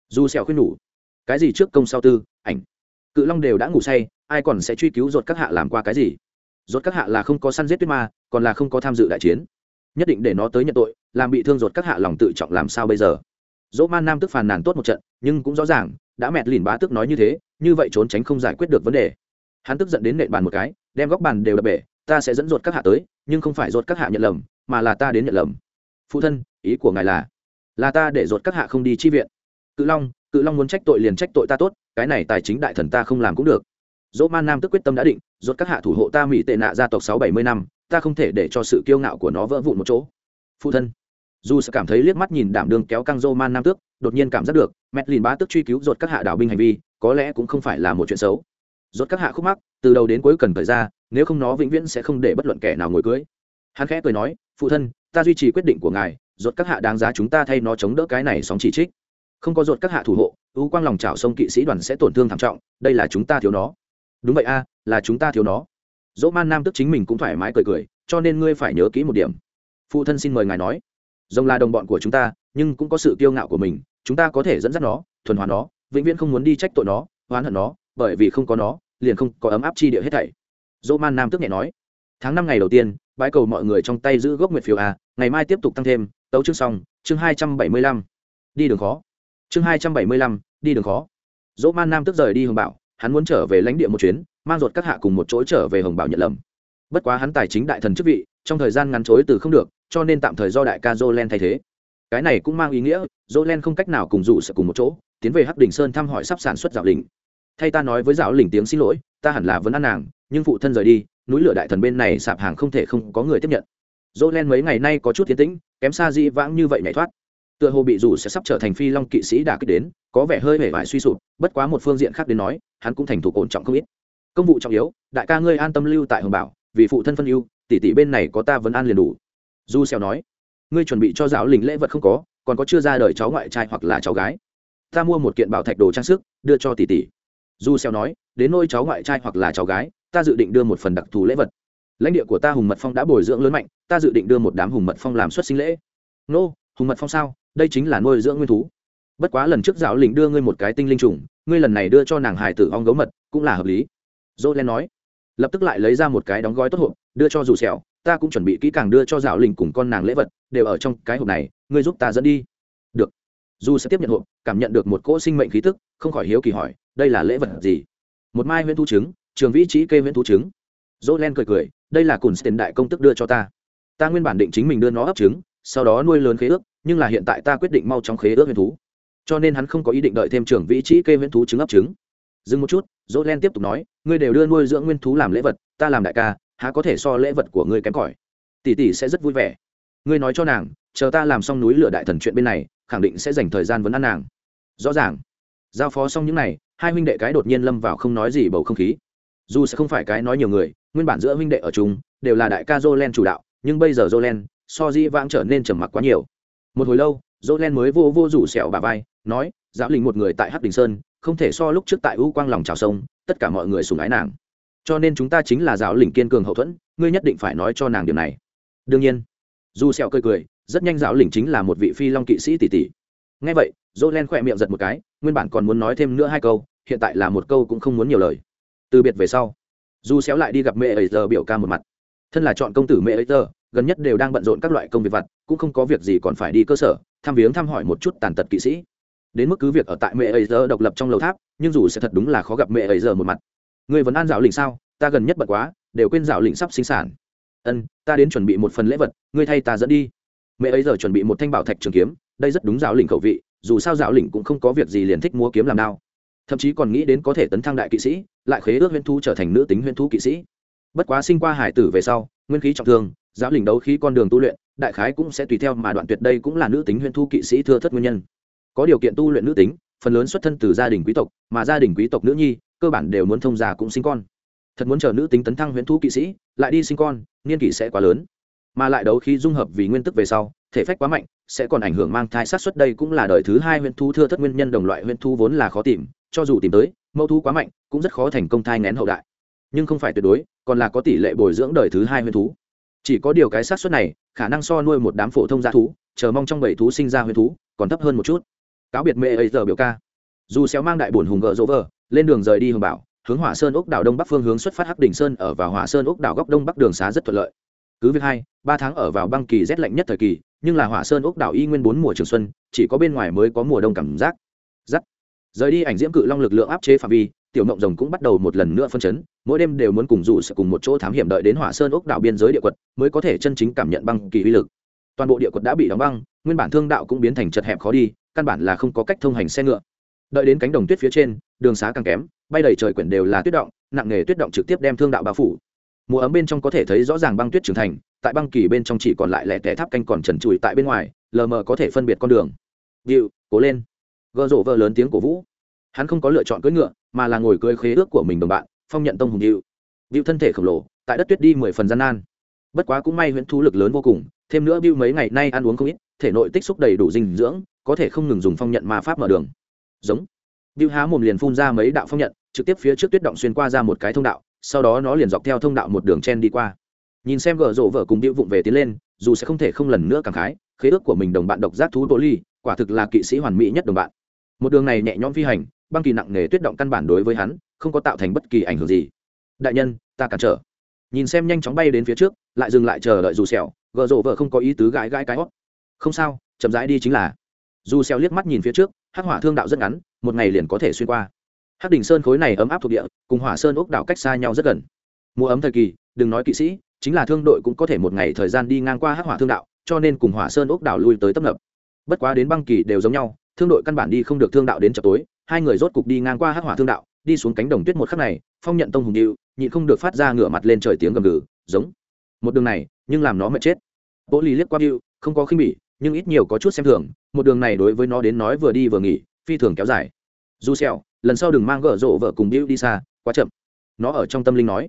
Dù sẹo khuyên nhủ cái gì trước công sau tư ảnh. Cự long đều đã ngủ say ai còn sẽ truy cứu ruột các hạ làm qua cái gì? Ruột các hạ là không có săn giết tuyết ma còn là không có tham dự đại chiến. Nhất định để nó tới nhận tội làm bị thương ruột các hạ lòng tự trọng làm sao bây giờ? Dỗ man nam tức phàn nàn tốt một trận nhưng cũng rõ ràng đã mẹt lìn bá tức nói như thế như vậy trốn tránh không giải quyết được vấn đề. Hắn tức giận đến nện bàn một cái đem góc bàn đều đập bể, ta sẽ dẫn ruột các hạ tới, nhưng không phải ruột các hạ nhận lầm, mà là ta đến nhận lầm. Phụ thân, ý của ngài là là ta để ruột các hạ không đi chi viện. Cự long cự long muốn trách tội liền trách tội ta tốt, cái này tài chính đại thần ta không làm cũng được. Dỗ man nam tức quyết tâm đã định, ruột các hạ thủ hộ ta mỹ tệ nạ gia tộc sáu bảy mươi năm, ta không thể để cho sự kiêu ngạo của nó vỡ vụn một chỗ. Phụ thân, dù sẽ cảm thấy liếc mắt nhìn đảm đường kéo căng dô man nam tước, đột nhiên cảm giác được, mẹt lìn bá tức truy cứu ruột các hạ đảo binh hành vi, có lẽ cũng không phải là một chuyện xấu rốt các hạ khúc mắc, từ đầu đến cuối cần thời ra, nếu không nó vĩnh viễn sẽ không để bất luận kẻ nào ngồi cưới. Hắn khẽ cười nói, phụ thân, ta duy trì quyết định của ngài, rốt các hạ đáng giá chúng ta thay nó chống đỡ cái này sóng chỉ trích. Không có rốt các hạ thủ hộ u quang lòng chảo sông kỵ sĩ đoàn sẽ tổn thương thảm trọng, đây là chúng ta thiếu nó. Đúng vậy a, là chúng ta thiếu nó. Dỗ man nam tức chính mình cũng thoải mái cười cười, cho nên ngươi phải nhớ kỹ một điểm. Phụ thân xin mời ngài nói. Rồng là đồng bọn của chúng ta, nhưng cũng có sự kiêu ngạo của mình, chúng ta có thể dẫn dắt nó, thuần hóa nó, vĩnh viễn không muốn đi trách tội nó, oán hận nó, bởi vì không có nó liền không có ấm áp chi địa hết thảy. Dỗ man nam tức nhẹ nói, tháng năm ngày đầu tiên, bãi cầu mọi người trong tay giữ gốc nguyệt phiếu a, ngày mai tiếp tục tăng thêm, tấu chương xong, chương hai trăm bảy mươi lăm. Đi đường khó. Chương hai trăm bảy mươi lăm, đi đường khó. Dỗ man nam tức rời đi hồng bảo, hắn muốn trở về lãnh địa một chuyến, mang ruột các hạ cùng một chỗ trở về hồng bảo nhận lầm. Bất quá hắn tài chính đại thần chức vị, trong thời gian ngắn chối từ không được, cho nên tạm thời do đại ca jolen thay thế. Cái này cũng mang ý nghĩa jolen không cách nào cùng dù sẽ cùng một chỗ, tiến về hắc đình sơn thăm hỏi sắp sản xuất dạo đình thay ta nói với giáo lình tiếng xin lỗi, ta hẳn là vẫn ăn nàng, nhưng phụ thân rời đi, núi lửa đại thần bên này sạp hàng không thể không có người tiếp nhận. Jolen mấy ngày nay có chút tiến tĩnh, kém xa di vãng như vậy nhảy thoát. Tựa hồ bị dù sẽ sắp trở thành phi long kỵ sĩ đả kích đến, có vẻ hơi hề vải suy sụp, bất quá một phương diện khác đến nói, hắn cũng thành thủ ổn trọng không ít. Công vụ trọng yếu, đại ca ngươi an tâm lưu tại hồng bảo, vì phụ thân phân ưu, tỷ tỷ bên này có ta vẫn an liền đủ. Du xèo nói, ngươi chuẩn bị cho giáo lình lễ vật không có, còn có chưa ra đời cháu ngoại trai hoặc là cháu gái. Ta mua một kiện bảo thạch đồ trang sức, đưa cho tỷ tỷ du xèo nói, đến nôi cháu ngoại trai hoặc là cháu gái, ta dự định đưa một phần đặc thù lễ vật. Lãnh địa của ta hùng mật phong đã bồi dưỡng lớn mạnh, ta dự định đưa một đám hùng mật phong làm xuất sinh lễ. Nô, hùng mật phong sao? Đây chính là nuôi dưỡng nguyên thú. Bất quá lần trước giáo lĩnh đưa ngươi một cái tinh linh trùng, ngươi lần này đưa cho nàng hài tử ong gấu mật, cũng là hợp lý. Dỗ len nói. Lập tức lại lấy ra một cái đóng gói tốt hộp, đưa cho dù sẹo ta cũng chuẩn bị kỹ càng đưa cho giáo lĩnh cùng con nàng lễ vật, đều ở trong cái hộp này, ngươi giúp ta dẫn đi dù sẽ tiếp nhận hộp, cảm nhận được một cỗ sinh mệnh khí tức, không khỏi hiếu kỳ hỏi, đây là lễ vật gì? Một mai huyễn thu trứng, trường vĩ trí kê huyễn thu trứng. Dỗ len cười cười, đây là cùn tiền đại công tức đưa cho ta. Ta nguyên bản định chính mình đưa nó ấp trứng, sau đó nuôi lớn khế ước, nhưng là hiện tại ta quyết định mau chóng khế ước huyền thú. Cho nên hắn không có ý định đợi thêm trưởng vĩ trí kê huyễn thú trứng ấp trứng. Dừng một chút dỗ len tiếp tục nói, ngươi đều đưa nuôi dưỡng nguyên thú làm lễ vật, ta làm đại ca, há có thể so lễ vật của ngươi kém cỏi. Tỷ tỷ sẽ rất vui vẻ. Ngươi nói cho nàng chờ ta làm xong núi lửa đại thần chuyện bên này, khẳng định sẽ dành thời gian vấn ăn nàng. Rõ ràng. Giao phó xong những n à y hai huynh đệ cái đột nhiên lâm vào không nói gì bầu không khí. Dù sẽ không phải cái nói nhiều người, nguyên bản giữa huynh đệ ở chúng đều là đại ca jolen chủ đạo, nhưng bây giờ jolen, so di vãng trở nên trầm mặc quá nhiều. Một hồi lâu, jolen mới vô vô rủ sẹo bà vai, nói, giáo linh một người tại hắc đình sơn, không thể so lúc trước tại u quang lòng trào sông, tất cả mọi người sùng ái nàng. Cho nên chúng ta chính là giáo lĩnh kiên cường hậu thuẫn, ngươi nhất định phải nói cho nàng điều này. Đương nhiên, dù sẹo cười cười rất nhanh giáo lĩnh chính là một vị phi long kỵ sĩ tỷ tỷ nghe vậy dỗ len khỏe miệng giật một cái, nguyên bản còn muốn nói thêm nữa hai câu, hiện tại là một câu cũng không muốn nhiều lời. Từ biệt về sau dù xéo lại đi gặp mẹ ấy giờ biểu ca một mặt. Thân là chọn công tử mẹ ấy giờ gần nhất đều đang bận rộn các loại công việc vặt, cũng không có việc gì còn phải đi cơ sở, thăm viếng thăm hỏi một chút tàn tật kỵ sĩ. Đến mức cứ việc ở tại mẹ ấy giờ độc lập trong lầu tháp, nhưng dù sẽ thật đúng là khó gặp mẹ ấy giờ một mặt. Người vẫn an dạo lĩnh sao? Ta gần nhất bận quá, đều quên dạo lĩnh sắp sinh sản. Ân, ta đến chuẩn bị một phần lễ vật, ngươi thay ta dẫn đi mẹ ấy giờ chuẩn bị một thanh bảo thạch trường kiếm, đây rất đúng giáo lĩnh khẩu vị, dù sao giáo lĩnh cũng không có việc gì liền thích mua kiếm làm đao. Thậm chí còn nghĩ đến có thể tấn thăng đại kỵ sĩ, lại khế ước huyễn thu trở thành nữ tính huyễn thu kỵ sĩ. Bất quá sinh qua hải tử về sau, nguyên khí trọng thương, giáo lĩnh đấu khí con đường tu luyện, đại khái cũng sẽ tùy theo mà đoạn tuyệt đây cũng là nữ tính huyễn thu kỵ sĩ thưa thất nguyên nhân. Có điều kiện tu luyện nữ tính, phần lớn xuất thân từ gia đình quý tộc, mà gia đình quý tộc nữ nhi, cơ bản đều muốn thông già cũng sinh con. Thật muốn chờ nữ tính tấn thăng huyễn thu kỵ sĩ, lại đi sinh con, niên kỷ sẽ quá lớn mà lại đấu khí dung hợp vì nguyên tức về sau, thể phách quá mạnh, sẽ còn ảnh hưởng mang thai sát xuất đây cũng là đời thứ hai huyễn thu thưa thất nguyên nhân đồng loại huyễn thu vốn là khó tìm, cho dù tìm tới, mẫu thú quá mạnh, cũng rất khó thành công thai ngén hậu đại. Nhưng không phải tuyệt đối, còn là có tỷ lệ bồi dưỡng đời thứ hai huyễn thú. Chỉ có điều cái sát xuất này, khả năng so nuôi một đám phổ thông g thú, chờ mong trong bảy thú sinh ra huyễn thú, còn thấp hơn một chút. Cáo biệt mẹ ấy giờ biểu ca. Dù xéo mang đại bổn hùng gỡ dỗ vờ lên đường rời đi hồng bảo, hướng hỏa sơn ốc đảo đông bắc phương hướng xuất phát hắc đỉnh sơn ở vào hỏa sơn ốc đảo góc đông bắc đường xá rất thuận lợi cứ việc hai, ba tháng ở vào băng kỳ rét lạnh nhất thời kỳ, nhưng là hỏa sơn ốc đảo y nguyên bốn mùa trường xuân, chỉ có bên ngoài mới có mùa đông cảm giác. Giắt rời đi ảnh diễm cự long lực lượng áp chế phạm vi, tiểu mộng rồng cũng bắt đầu một lần nữa phân chấn, mỗi đêm đều muốn cùng rủ sẽ cùng một chỗ thám hiểm đợi đến hỏa sơn ốc đảo biên giới địa quật, mới có thể chân chính cảm nhận băng kỳ uy lực. Toàn bộ địa quật đã bị đóng băng, nguyên bản thương đạo cũng biến thành chật hẹp khó đi, căn bản là không có cách thông hành xe ngựa. Đợi đến cánh đồng tuyết phía trên, đường xá càng kém, bay đầy trời quyển đều là tuyết động, nặng nghề tuyết động trực tiếp đem thương đạo bao phủ mùa ấm bên trong có thể thấy rõ ràng băng tuyết trưởng thành, tại băng kỳ bên trong chỉ còn lại lẻ tẻ tháp canh còn trần trụi tại bên ngoài, lờ mờ có thể phân biệt con đường. Điệu, cố lên. Gợ rộ vợ lớn tiếng cổ vũ. Hắn không có lựa chọn cưỡi ngựa, mà là ngồi cưỡi khế ước của mình đồng bạn, phong nhận tông hùng điệu. Điệu thân thể khổng lồ, tại đất tuyết đi mười phần gian nan. Bất quá cũng may huyễn thu lực lớn vô cùng, thêm nữa điệu mấy ngày nay ăn uống không ít, thể nội tích xúc đầy đủ dinh dưỡng, có thể không ngừng dùng phong nhận mà pháp mở đường. Giống. Điệu há mồm liền phun ra mấy đạo phong nhận, trực tiếp phía trước tuyết động xuyên qua ra một cái thông đạo sau đó nó liền dọc theo thông đạo một đường chen đi qua. Nhìn xem gờ rộ vợ cùng điệu vụng về tiến lên, dù sẽ không thể không lần nữa cảm khái, khế ước của mình đồng bạn độc giác thú bố ly, quả thực là kỵ sĩ hoàn mỹ nhất đồng bạn. Một đường này nhẹ nhõm phi hành, băng kỳ nặng nề tuyết động căn bản đối với hắn, không có tạo thành bất kỳ ảnh hưởng gì. Đại nhân, ta cản trở. Nhìn xem nhanh chóng bay đến phía trước, lại dừng lại chờ đợi dù sẹo gợ rộ vợ không có ý tứ gãi gãi cái hót. Không sao, chậm rãi đi chính là. Dù sẹo liếc mắt nhìn phía trước, hắc hỏa thương đạo rất ngắn, một ngày liền có thể xuyên qua hắc đỉnh sơn khối này ấm áp thuộc địa, cùng hỏa sơn ốc đảo cách xa nhau rất gần. Mùa ấm thời kỳ, đừng nói kỵ sĩ, chính là thương đội cũng có thể một ngày thời gian đi ngang qua hắc hỏa thương đạo, cho nên cùng hỏa sơn ốc đảo lui tới tấp nập. Bất quá đến băng kỳ đều giống nhau, thương đội căn bản đi không được thương đạo đến chợ tối, hai người rốt cục đi ngang qua hắc hỏa thương đạo, đi xuống cánh đồng tuyết một khắc này, phong nhận tông hùng điệu, nhịn không được phát ra ngửa mặt lên trời tiếng gầm gừ, giống. Một đường này, nhưng làm nó mệt chết. Bố lì liếc qua điệu không có khinh bỉ, nhưng ít nhiều có chút xem thường, một đường này đối với nó đến nói vừa đi vừa nghỉ, phi thường kéo dài. Du xèo lần sau đừng mang gỡ rộ vợ cùng bill đi xa, quá chậm. Nó ở trong tâm linh nói.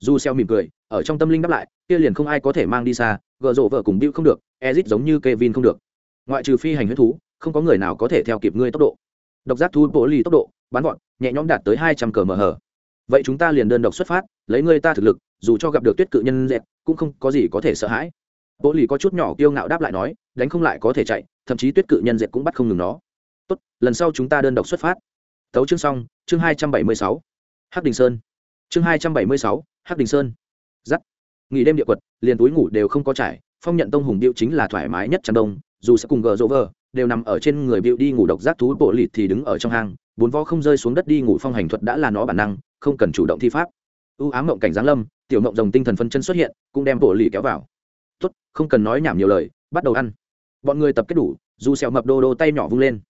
Du xèo mỉm cười, ở trong tâm linh đáp lại, kia liền không ai có thể mang đi xa gỡ rộ vợ cùng bill không được, ezit giống như kevin không được. Ngoại trừ phi hành huyết thú, không có người nào có thể theo kịp ngươi tốc độ. Độc giác thú bố lì tốc độ, bắn gọn, nhẹ nhõm đạt tới hai trăm cờ mờ hở vậy chúng ta liền đơn độc xuất phát, lấy ngươi ta thực lực, dù cho gặp được tuyết cự nhân dẹp cũng không có gì có thể sợ hãi. Bố lì có chút nhỏ kiêu ngạo đáp lại nói, đánh không lại có thể chạy, thậm chí tuyết cự nhân dẹp cũng bắt không ngừng nó. Tốt, lần sau chúng ta đơn độc xuất phát tấu chương xong, chương hai trăm bảy mươi sáu. Hắc đình sơn. Chương hai trăm bảy mươi sáu, hắc đình sơn. Giắt. Nghỉ đêm địa quật, liền túi ngủ đều không có trải, phong nhận tông hùng điệu chính là thoải mái nhất chăn đông, dù sẽ cùng gờ rỗ vờ, đều nằm ở trên người bịu đi ngủ độc giác thú bộ lịt thì đứng ở trong hang, bốn vo không rơi xuống đất đi ngủ phong hành thuật đã là nó bản năng, không cần chủ động thi pháp. Ưu ám mộng cảnh giáng lâm, tiểu mộng rồng tinh thần phân chân xuất hiện, cũng đem bộ lì kéo vào. Tốt, không cần nói nhảm nhiều lời, bắt đầu ăn. Bọn người tập kết đủ, dù sẹo mập đô đô tay nhỏ vung lên.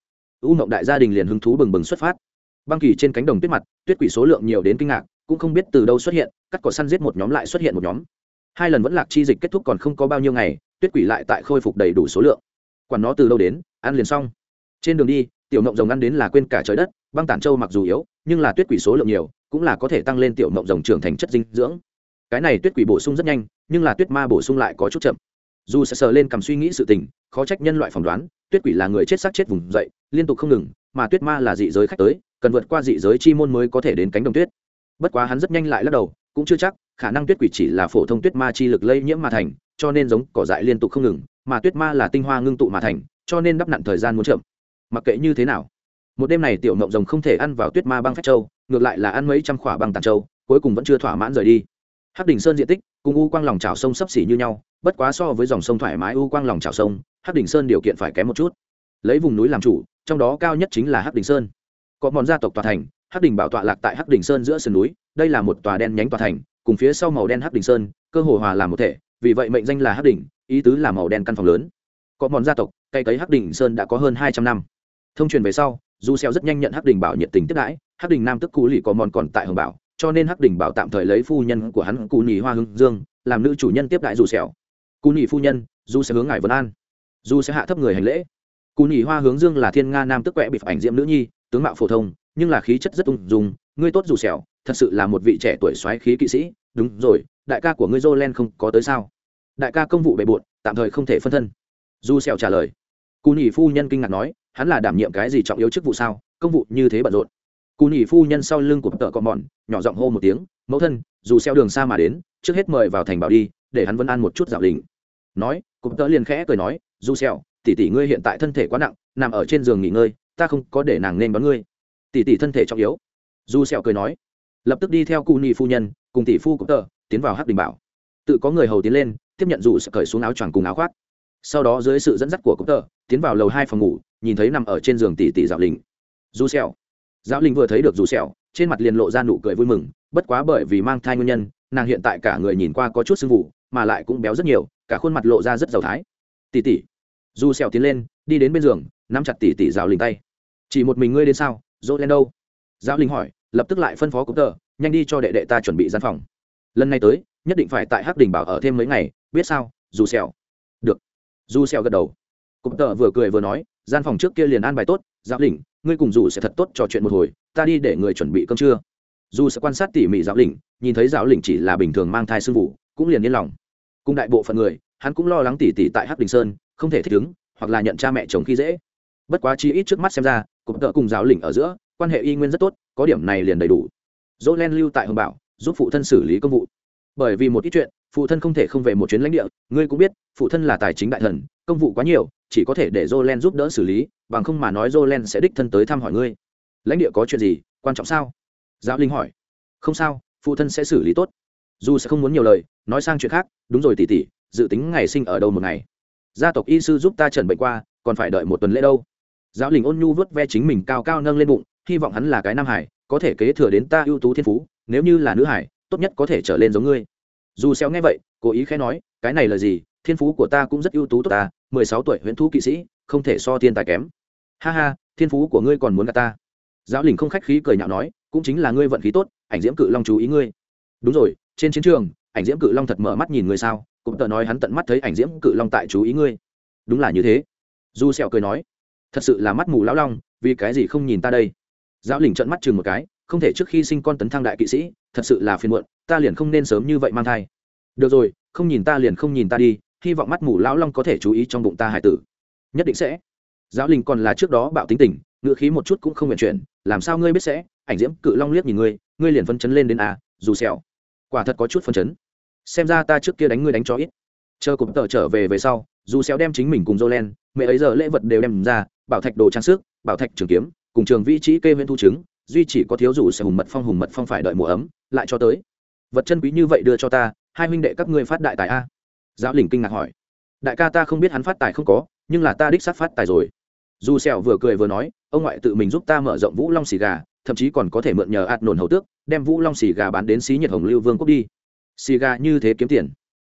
Ưu mộng đại gia đình liền hứng thú bừng bừng xuất phát băng kỳ trên cánh đồng tuyết mặt, tuyết quỷ số lượng nhiều đến kinh ngạc, cũng không biết từ đâu xuất hiện, cắt cỏ săn giết một nhóm lại xuất hiện một nhóm. Hai lần vẫn lạc chi dịch kết thúc còn không có bao nhiêu ngày, tuyết quỷ lại tại khôi phục đầy đủ số lượng. Quản nó từ đâu đến, ăn liền xong. Trên đường đi, tiểu mộng rồng ăn đến là quên cả trời đất, băng tản châu mặc dù yếu, nhưng là tuyết quỷ số lượng nhiều, cũng là có thể tăng lên tiểu mộng rồng trưởng thành chất dinh dưỡng. Cái này tuyết quỷ bổ sung rất nhanh, nhưng là tuyết ma bổ sung lại có chút chậm. Dù sẽ sờ lên cầm suy nghĩ sự tình, khó trách nhân loại phỏng đoán, tuyết quỷ là người chết xác chết vùng dậy, liên tục không ngừng mà tuyết ma là dị giới khách tới, cần vượt qua dị giới chi môn mới có thể đến cánh đồng tuyết. Bất quá hắn rất nhanh lại lắc đầu, cũng chưa chắc, khả năng tuyết quỷ chỉ là phổ thông tuyết ma chi lực lây nhiễm mà thành, cho nên giống cỏ dại liên tục không ngừng, mà tuyết ma là tinh hoa ngưng tụ mà thành, cho nên đắp nặn thời gian muốn chậm. Mặc kệ như thế nào, một đêm này tiểu mộng rồng không thể ăn vào tuyết ma băng phách châu, ngược lại là ăn mấy trăm khỏa băng tàn châu, cuối cùng vẫn chưa thỏa mãn rời đi. Hắc đỉnh sơn diện tích cùng u quang lòng trào sông sấp xỉ như nhau, bất quá so với dòng sông thoải mái u quang lòng trào sông, hắc đỉnh sơn điều kiện phải kém một chút lấy vùng núi làm chủ, trong đó cao nhất chính là hắc đình sơn. Có món gia tộc tòa thành, hắc đình bảo tọa lạc tại hắc đình sơn giữa sườn núi, đây là một tòa đen nhánh tòa thành, cùng phía sau màu đen hắc đình sơn, cơ hồ hòa làm một thể, vì vậy mệnh danh là hắc đình ý tứ là màu đen căn phòng lớn. Có món gia tộc, cây cấy hắc đình sơn đã có hơn hai trăm năm. Thông truyền về sau du xeo rất nhanh nhận hắc đình bảo nhiệt tình tiếp đãi, hắc đình nam tức cú lì có mòn còn tại hồng bảo, cho nên hắc đình bảo tạm thời lấy phu nhân của hắn Cú nhì hoa hưng dương làm nữ chủ nhân tiếp đại du xẻo Cú nhì phu nhân du sẽ hướng ngài vân an du sẽ hạ thấp người hành lễ cù nhì hoa hướng dương là thiên nga nam tức quẹ bị ảnh diễm nữ nhi, tướng mạo phổ thông, nhưng là khí chất rất ung dung, ngươi tốt dù xẻo thật sự là một vị trẻ tuổi xoáy khí kỵ sĩ, đúng rồi, đại ca của ngươi jolen không có tới sao? Đại ca công vụ bề bộn, tạm thời không thể phân thân. Dù xẻo trả lời. Cù nhì phu nhân kinh ngạc nói, hắn là đảm nhiệm cái gì trọng yếu chức vụ sao? Công vụ như thế bận rộn. Cù nhì phu nhân sau lưng của tợ cọ mòn, nhỏ giọng hô một tiếng, mẫu thân, dù xeo đường xa mà đến, trước hết mời vào thành bảo đi, để hắn vẫn ăn một chút dạo đình nói cụm tợ liền khẽ cười nói, dù xeo tỷ tỷ ngươi hiện tại thân thể quá nặng nằm ở trên giường nghỉ ngơi ta không có để nàng nên đón ngươi. Tỷ tỷ thân thể trọng yếu. Dù sẹo cười nói. Lập tức đi theo cù nhị phu nhân cùng tỷ phu cụm tợ tiến vào hắc đình bảo. Tự có người hầu tiến lên tiếp nhận dù sẽ cởi xuống áo choàng cùng áo khoác. Sau đó dưới sự dẫn dắt của cụm tợ tiến vào lầu hai phòng ngủ nhìn thấy nằm ở trên giường tỷ tỷ dạo linh. dù sẹo, giáo linh vừa thấy được dù sẹo trên mặt liền lộ ra nụ cười vui mừng bất quá bởi vì mang thai nguyên nhân nàng hiện tại cả người nhìn qua có chút sưng vụ mà lại cũng béo rất nhiều cả khuôn mặt lộ ra rất giàu thái. Tỷ tỷ dù sẹo tiến lên đi đến bên giường nắm chặt tỉ tỉ giáo linh tay. Chỉ một mình ngươi đến sao dỗ lên đâu? Giáo linh hỏi lập tức lại phân phó cúp tờ nhanh đi cho đệ đệ ta chuẩn bị gian phòng. Lần này tới nhất định phải tại hắc đình bảo ở thêm mấy ngày biết sao dù sẹo được. Dù sẹo gật đầu. Cúp tờ vừa cười vừa nói gian phòng trước kia liền an bài tốt giáo linh ngươi cùng dù sẽ thật tốt trò chuyện một hồi ta đi để người chuẩn bị cơm trưa. Dù sẽ quan sát tỉ mỉ giáo linh, nhìn thấy giáo linh chỉ là bình thường mang thai sưng vụ cũng liền yên lòng. Cùng đại bộ phận người hắn cũng lo lắng tỉ tỉ tại hắc đình sơn không thể thích ứng hoặc là nhận cha mẹ chồng khi dễ bất quá chi ít trước mắt xem ra cụm tợ cùng giáo lĩnh ở giữa quan hệ y nguyên rất tốt có điểm này liền đầy đủ dỗ len lưu tại hồng bảo giúp phụ thân xử lý công vụ bởi vì một ít chuyện phụ thân không thể không về một chuyến lãnh địa ngươi cũng biết phụ thân là tài chính đại thần công vụ quá nhiều chỉ có thể để Jolen giúp đỡ xử lý, bằng không mà nói Jolen sẽ đích thân tới thăm hỏi ngươi. Lãnh địa có chuyện gì, quan trọng sao? Giáo linh hỏi. Không sao, phụ thân sẽ xử lý tốt. Dù sẽ không muốn nhiều lời, nói sang chuyện khác, đúng rồi tỷ tỷ, dự tính ngày sinh ở đâu một ngày. Gia tộc y sư giúp ta trần bệnh qua, còn phải đợi một tuần lễ đâu. Giáo linh ôn nhu vớt ve chính mình cao cao nâng lên bụng, hy vọng hắn là cái nam hải, có thể kế thừa đến ta ưu tú thiên phú, nếu như là nữ hải, tốt nhất có thể trở lên giống ngươi. Dù xéo nghe vậy, cố ý khẽ nói, cái này là gì, thiên phú của ta cũng rất ưu tú tốt ta, mười sáu tuổi huyễn thú kỵ sĩ không thể so thiên tài kém ha ha thiên phú của ngươi còn muốn gạt ta giáo lình không khách khí cười nhạo nói cũng chính là ngươi vận khí tốt ảnh diễm cự long chú ý ngươi đúng rồi trên chiến trường ảnh diễm cự long thật mở mắt nhìn ngươi sao? Cũng tờ nói hắn tận mắt thấy ảnh diễm cự long tại chú ý ngươi. Đúng là như thế. Du sẹo cười nói, thật sự là mắt mù lão long, vì cái gì không nhìn ta đây? Giáo lình trợn mắt chừng một cái, không thể trước khi sinh con tấn thăng đại kỵ sĩ, thật sự là phiền muộn, ta liền không nên sớm như vậy mang thai. Được rồi, không nhìn ta liền không nhìn ta đi, hy vọng mắt mù lão long có thể chú ý trong bụng ta hải tử. Nhất định sẽ. Giáo lình còn là trước đó bạo tính tình, ngựa khí một chút cũng không nguyện chuyển, làm sao ngươi biết sẽ? Ảnh diễm cự long liếc nhìn ngươi ngươi liền phân chấn lên đến à dù xẻo quả thật có chút phân chấn. Xem ra ta trước kia đánh ngươi đánh cho ít. Chờ cụm tờ trở về về sau, dù xéo đem chính mình cùng jolen, mẹ ấy giờ lễ vật đều đem ra, bảo thạch đồ trang sức, bảo thạch trường kiếm, cùng trường vị trí kê viên thu chứng duy chỉ có thiếu dù sẽ hùng mật phong hùng mật phong phải đợi mùa ấm, lại cho tới. Vật chân quý như vậy đưa cho ta, hai huynh đệ các ngươi phát đại tài a? Giáo lĩnh kinh ngạc hỏi. Đại ca ta không biết hắn phát tài không có, nhưng là ta đích xác phát tài rồi. Dù sẹo vừa cười vừa nói, ông ngoại tự mình giúp ta mở rộng vũ long xì gà thậm chí còn có thể mượn nhờ ạt nổn hầu tước, đem vũ long xì gà bán đến xí nhiệt hồng lưu vương quốc đi. Xì gà như thế kiếm tiền.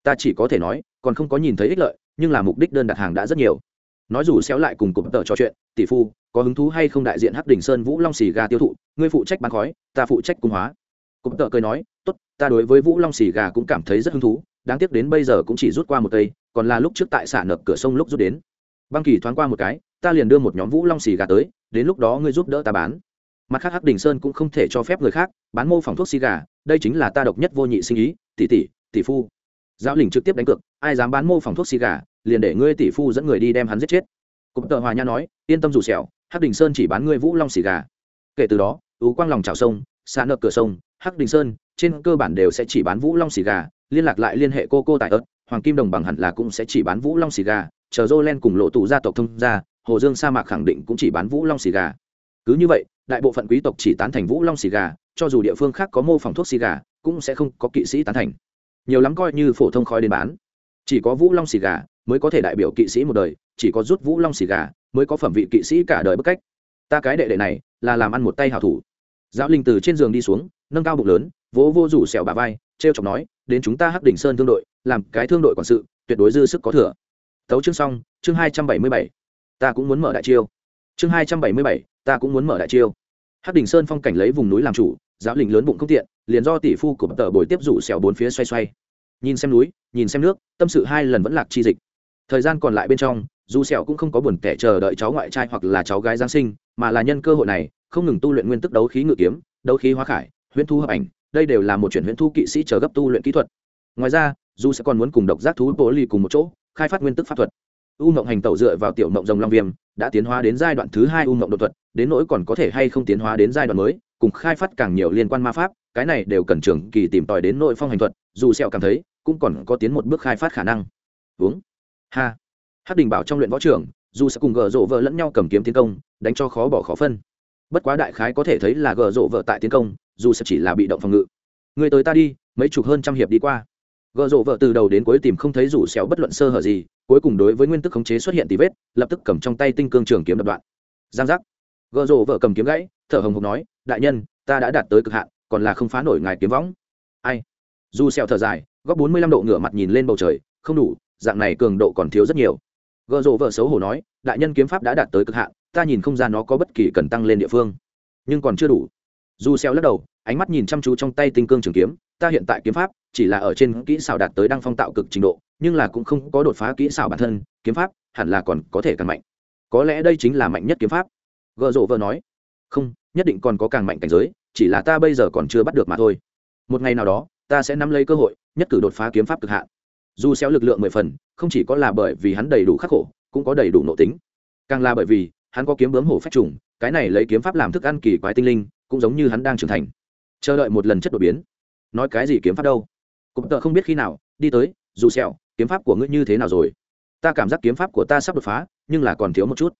Ta chỉ có thể nói, còn không có nhìn thấy ích lợi, nhưng là mục đích đơn đặt hàng đã rất nhiều. Nói dù xéo lại cùng cụm tờ trò chuyện, tỷ phu, có hứng thú hay không đại diện hắc đình sơn vũ long xì gà tiêu thụ, ngươi phụ trách bán khói, ta phụ trách cung hóa. Cụm tờ cười nói, tốt, ta đối với vũ long xì gà cũng cảm thấy rất hứng thú, đáng tiếc đến bây giờ cũng chỉ rút qua một cây, còn là lúc trước tại xả nợ cửa sông lúc rút đến. Băng kỳ thoáng qua một cái, ta liền đưa một nhóm vũ long xì gà tới, đến lúc đó ngươi giúp đỡ ta bán mặt khác hắc đình sơn cũng không thể cho phép người khác bán mô phỏng thuốc xì gà, đây chính là ta độc nhất vô nhị sinh ý, tỷ tỷ tỷ phu. Giáo lình trực tiếp đánh cược, ai dám bán mô phỏng thuốc xì gà, liền để ngươi tỷ phu dẫn người đi đem hắn giết chết. Cụm tờ hòa nha nói, yên tâm dù sẹo, hắc đình sơn chỉ bán ngươi vũ long xì gà. Kể từ đó ú quang lòng chảo sông xa nợ cửa sông, hắc đình sơn, trên cơ bản đều sẽ chỉ bán vũ long xì gà, liên lạc lại liên hệ cô cô tại ớt, hoàng kim đồng bằng hẳn là cũng sẽ chỉ bán vũ long xì gà, chờ dô len cùng lộ tụ gia tộc thông ra hồ dương sa mạc khẳng định cũng chỉ bán vũ long xì gà. Cứ như vậy đại bộ phận quý tộc chỉ tán thành vũ long xì gà, cho dù địa phương khác có mô phỏng thuốc xì gà, cũng sẽ không có kỵ sĩ tán thành. Nhiều lắm coi như phổ thông khói đến bán. Chỉ có vũ long xì gà mới có thể đại biểu kỵ sĩ một đời, chỉ có rút vũ long xì gà mới có phẩm vị kỵ sĩ cả đời bức cách. Ta cái đệ đệ này là làm ăn một tay hảo thủ. Giáo linh từ trên giường đi xuống, nâng cao bụng lớn, vỗ vô rủ sẹo bà vai t r e o chọc nói, đến chúng ta hắc đỉnh sơn thương đội, làm cái thương đội quản sự, tuyệt đối dư sức có thừa. Tấu chương xong, chương hai trăm bảy mươi bảy. Ta cũng muốn mở đại chiêu. Chương hai trăm bảy mươi bảy ta cũng muốn mở đại chiêu. Hắc đỉnh sơn phong cảnh lấy vùng núi làm chủ, giáo lĩnh lớn bụng không tiện, liền do tỷ phu của tờ bồi tiếp rủ xẻo bốn phía xoay xoay. Nhìn xem núi, nhìn xem nước, tâm sự hai lần vẫn lạc chi dịch. Thời gian còn lại bên trong dù sẹo cũng không có buồn kẻ chờ đợi cháu ngoại trai hoặc là cháu gái giáng sinh, mà là nhân cơ hội này, không ngừng tu luyện nguyên tức đấu khí ngự kiếm, đấu khí hóa khải, huyễn thu hợp ảnh, đây đều là một chuyện huyễn thu kỵ sĩ chờ gấp tu luyện kỹ thuật. Ngoài ra dù sẽ còn muốn cùng độc giác thú bố ly cùng một chỗ, khai phát nguyên tức pháp thuật u mộng hành tẩu dựa vào tiểu mộng rồng long viêm, đã tiến hóa đến giai đoạn thứ hai u mộng đột thuật, đến nỗi còn có thể hay không tiến hóa đến giai đoạn mới, cùng khai phát càng nhiều liên quan ma pháp, cái này đều cần trường kỳ tìm tòi đến nội phong hành thuật, dù sẹo cảm thấy, cũng còn có tiến một bước khai phát khả năng. Uống. Ha. Hắc đình bảo trong luyện võ trưởng dù sẽ cùng gờ rộ vợ lẫn nhau cầm kiếm tiến công, đánh cho khó bỏ khó phân. Bất quá đại khái có thể thấy là gờ rộ vợ tại tiến công, dù sẽ chỉ là bị động phòng ngự. Người tới ta đi, mấy chục hơn trăm hiệp đi qua. Gợ rộ vợ từ đầu đến cuối tìm không thấy rủ xéo bất luận sơ hở gì cuối cùng đối với nguyên tức khống chế xuất hiện tì vết, lập tức cầm trong tay tinh cương trường kiếm đập đoạn. Giang giác. Gợ rộ vợ cầm kiếm gãy, thở hồng hộc nói, đại nhân, ta đã đạt tới cực hạn, còn là không phá nổi ngài kiếm võng. Ai? Dù xẹo thở dài, góc bốn mươi lăm độ ngửa mặt nhìn lên bầu trời, không đủ, dạng này cường độ còn thiếu rất nhiều. Gợ rộ vợ xấu hổ nói, đại nhân kiếm pháp đã đạt tới cực hạn, ta nhìn không ra nó có bất kỳ cần tăng lên địa phương. Nhưng còn chưa đủ. Dù xẹo lắc đầu, ánh mắt nhìn chăm chú trong tay tinh cương trường kiếm, ta hiện tại kiếm pháp chỉ là ở trên kỹ xảo đạt tới đăng phong tạo cực trình độ nhưng là cũng không có đột phá kỹ xảo bản thân, kiếm pháp hẳn là còn có thể càng mạnh. Có lẽ đây chính là mạnh nhất kiếm pháp. Gợ rộ vợ nói. Không, nhất định còn có càng mạnh cảnh giới, chỉ là ta bây giờ còn chưa bắt được mà thôi. Một ngày nào đó, ta sẽ nắm lấy cơ hội, nhất cử đột phá kiếm pháp cực hạn. Dù xéo lực lượng mười phần, không chỉ có là bởi vì hắn đầy đủ khắc khổ, cũng có đầy đủ nội tính. Càng là bởi vì, hắn có kiếm bướm hổ phách trùng, cái này lấy kiếm pháp làm thức ăn kỳ quái tinh linh, cũng giống như hắn đang trưởng thành. Chờ đợi một lần chất đột biến. Nói cái gì kiếm pháp đâu? Cụm tợ không biết khi nào, đi tới, dù sẹo kiếm pháp của ngươi như thế nào rồi? Ta cảm giác kiếm pháp của ta sắp đột phá nhưng là còn thiếu một chút.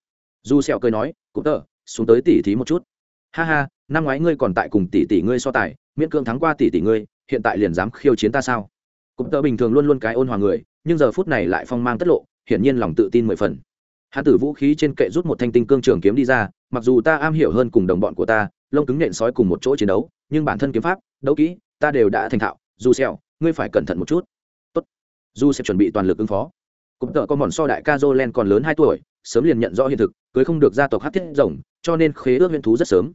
Dù sẹo cười nói cũng tợ xuống tới tỉ thí một chút. Ha ha năm ngoái ngươi còn tại cùng tỷ tỷ ngươi so tài miễn cương thắng qua tỷ tỷ ngươi hiện tại liền dám khiêu chiến ta sao? Cũng tợ bình thường luôn luôn cái ôn hòa người nhưng giờ phút này lại phong mang tất lộ hiển nhiên lòng tự tin mười phần. Hắn tử vũ khí trên kệ rút một thanh tinh cương trường kiếm đi ra mặc dù ta am hiểu hơn cùng đồng bọn của ta lông cứng nện sói cùng một chỗ chiến đấu nhưng bản thân kiếm pháp đấu kỹ ta đều đã thành thạo. Dù sẹo, ngươi phải cẩn thận một chút dù sẽ chuẩn bị toàn lực ứng phó. Cũng tợ có mòn so đại ca jolen còn lớn hai tuổi, sớm liền nhận rõ hiện thực, cưới không được gia tộc hát thiết rồng, cho nên khế ước huyễn thú rất sớm.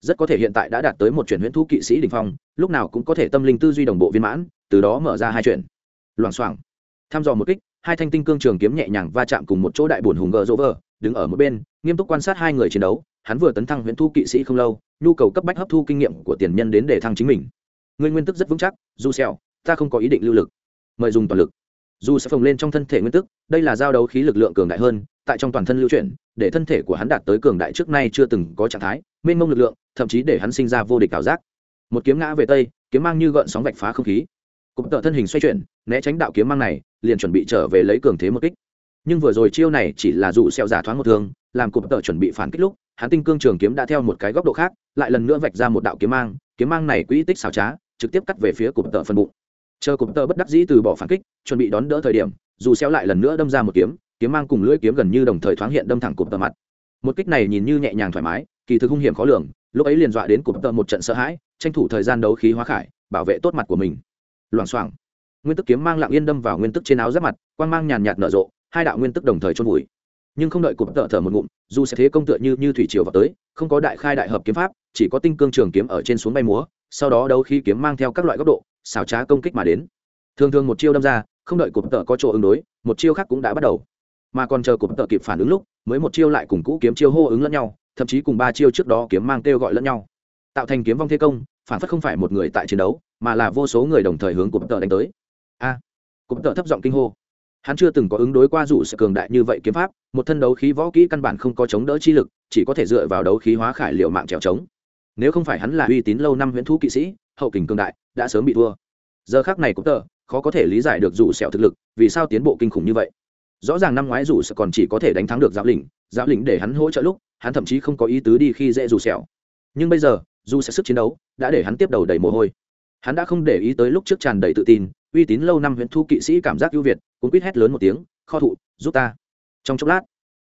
Rất có thể hiện tại đã đạt tới một chuyển huyễn thú kỵ sĩ đỉnh phong, lúc nào cũng có thể tâm linh tư duy đồng bộ viên mãn, từ đó mở ra hai chuyện. Loảng xoảng. Tham dò một kích, hai thanh tinh cương trường kiếm nhẹ nhàng va chạm cùng một chỗ đại bổn hùng gờ rỗ vờ, đứng ở một bên, nghiêm túc quan sát hai người chiến đấu, hắn vừa tấn thăng huyễn thu kỵ sĩ không lâu, nhu cầu cấp bách hấp thu kinh nghiệm của tiền nhân đến để thăng chính mình. Người nguyên tức rất vững chắc dù xèo ta không có ý định lưu lực mời dùng toàn lực. Dù sẽ phồng lên trong thân thể nguyên tức, đây là giao đấu khí lực lượng cường đại hơn, tại trong toàn thân lưu chuyển, để thân thể của hắn đạt tới cường đại trước nay chưa từng có trạng thái, mênh mông lực lượng, thậm chí để hắn sinh ra vô địch ảo giác. Một kiếm ngã về tây, kiếm mang như gợn sóng vạch phá không khí. Cụm tợ thân hình xoay chuyển, né tránh đạo kiếm mang này, liền chuẩn bị trở về lấy cường thế một kích. Nhưng vừa rồi chiêu này chỉ là dụ xeo giả thoáng một thương, làm cụm tợ chuẩn bị phản kích lúc, hắn tinh cương trường kiếm đã theo một cái góc độ khác, lại lần nữa vạch ra một đạo kiếm mang kiếm mang này quỹ tích xảo trá, trực tiếp cắt về phía cụm tợ phần bụng chờ cụm tơ bất đắc dĩ từ bỏ phản kích, chuẩn bị đón đỡ thời điểm, dù xéo lại lần nữa đâm ra một kiếm kiếm mang cùng lưỡi kiếm gần như đồng thời thoáng hiện đâm thẳng cụm tơ mặt. Một kích này nhìn như nhẹ nhàng thoải mái, kỳ thực hung hiểm khó lường, lúc ấy liền dọa đến cụm tơ một trận sợ hãi, tranh thủ thời gian đấu khí hóa khải, bảo vệ tốt mặt của mình. Loảng xoảng, nguyên tức kiếm mang lặng yên đâm vào nguyên tức trên áo giáp mặt, quang mang nhàn nhạt nở rộ, hai đạo nguyên tức đồng thời trôn vùi. Nhưng không đợi cụm tợ thở một ngụm, dù sẽ thế công tựa như như thủy triều vào tới, không có đại khai đại hợp kiếm pháp, chỉ có tinh cương trường kiếm ở trên xuống bay múa, sau đó đấu khi kiếm mang theo các loại góc độ xảo trá công kích mà đến. Thường thường một chiêu đâm ra không đợi cụm tợ có chỗ ứng đối một chiêu khác cũng đã bắt đầu. Mà còn chờ cụm tợ kịp phản ứng lúc mới một chiêu lại cùng cũ kiếm chiêu hô ứng lẫn nhau thậm chí cùng ba chiêu trước đó kiếm mang kêu gọi lẫn nhau. Tạo thành kiếm vong thế công phản phất không phải một người tại chiến đấu mà là vô số người đồng thời hướng cụm tợ đánh tới. A! À, cụm tợ thấp giọng kinh hô. Hắn chưa từng có ứng đối qua rủ sự cường đại như vậy kiếm pháp một thân đấu khí võ kỹ căn bản không có chống đỡ chi lực chỉ có thể dựa vào đấu khí hóa khải liệu mạng trèo trống. Nếu không phải hắn là uy tín lâu năm huyễn thú kỵ sĩ hậu kình cường đại, đã sớm bị thua. Giờ khác này cũng tờ, khó có thể lý giải được rủ sẹo thực lực, vì sao tiến bộ kinh khủng như vậy. Rõ ràng năm ngoái rủ sẹo còn chỉ có thể đánh thắng được giáo lĩnh giáo lĩnh để hắn hỗ trợ lúc, hắn thậm chí không có ý tứ đi khi dễ rủ sẹo. Nhưng bây giờ, dù sẽ sức chiến đấu đã để hắn tiếp đầu đầy mồ hôi. Hắn đã không để ý tới lúc trước tràn đầy tự tin, uy tín lâu năm huyện thu kỵ sĩ cảm giác ưu việt cũng quýt hét lớn một tiếng, kho thụ, giúp ta. Trong chốc lát,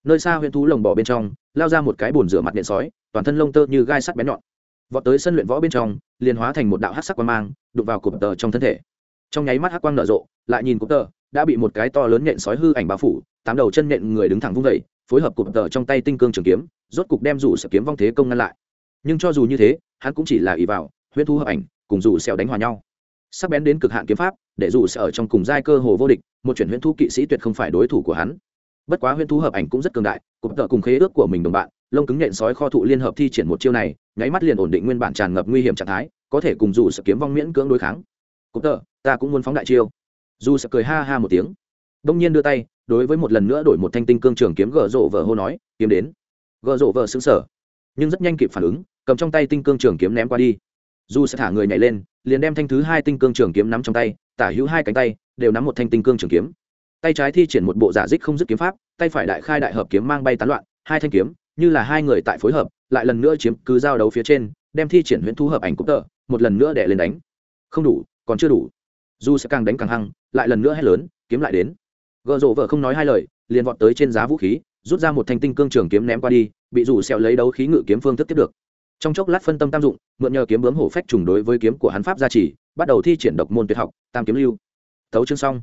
nơi xa huyện thú lồng bỏ bên trong, lao ra một cái bồn rửa mặt điện sói, toàn thân lông tơ như gai sắt bén nhọn. Vọt tới sân luyện võ bên trong liền hóa thành một đạo hát sắc quang mang, đụng vào cụm tờ trong thân thể. Trong nháy mắt hát quang nở rộ, lại nhìn cụm tờ, đã bị một cái to lớn nện sói hư ảnh bao phủ, tám đầu chân nện người đứng thẳng vung vẩy phối hợp cụm tờ trong tay tinh cương trường kiếm, rốt cục đem rủ sợ kiếm vong thế công ngăn lại. Nhưng cho dù như thế, hắn cũng chỉ là ỷ vào, huyễn thu hợp ảnh, cùng rủ xèo đánh hòa nhau. Sắc bén đến cực hạn kiếm pháp, để rủ sẽ ở trong cùng giai cơ hồ vô địch, một chuyển huyễn thu kỵ sĩ tuyệt không phải đối thủ của hắn. Bất quá huyễn thu hợp ảnh cũng rất cường đại cụm tợ cùng khế ước của mình đồng bạn lông cứng nhện sói kho thụ liên hợp thi triển một chiêu này, nháy mắt liền ổn định nguyên bản tràn ngập nguy hiểm trạng thái, có thể cùng dù sợ kiếm vong miễn cưỡng đối kháng. Cụm tợ ta cũng muốn phóng đại chiêu. Dù sợ cười ha ha một tiếng. Đông nhiên đưa tay, đối với một lần nữa đổi một thanh tinh cương trường kiếm gờ rộ vợ hô nói, kiếm đến. Gờ rộ vợ xứng sở nhưng rất nhanh kịp phản ứng, cầm trong tay tinh cương trường kiếm ném qua đi. Dù sẽ thả người nhảy lên, liền đem thanh thứ hai tinh cương trường kiếm nắm trong tay, tả hữu hai cánh tay, đều nắm một thanh tinh cương trường kiếm. Tay trái thi triển một bộ giả dích không dứt kiếm pháp, tay phải đại khai đại hợp kiếm mang bay tán loạn, hai thanh kiếm như là hai người tại phối hợp, lại lần nữa chiếm cứ giao đấu phía trên, đem thi triển huyễn thu hợp ảnh cúp tợ một lần nữa đè lên đánh. Không đủ, còn chưa đủ. Dù sẽ càng đánh càng hăng, lại lần nữa hét lớn, kiếm lại đến. Gợ rộ vợ không nói hai lời, liền vọt tới trên giá vũ khí, rút ra một thanh tinh cương trường kiếm ném qua đi, bị rủ sẹo lấy đấu khí ngự kiếm phương thức tiếp được. Trong chốc lát phân tâm tam dụng, mượn nhờ kiếm bướm hổ phách trùng đối với kiếm của hắn pháp gia trì, bắt đầu thi triển độc môn tuyệt học, tam kiếm lưu. Tấu chương xong.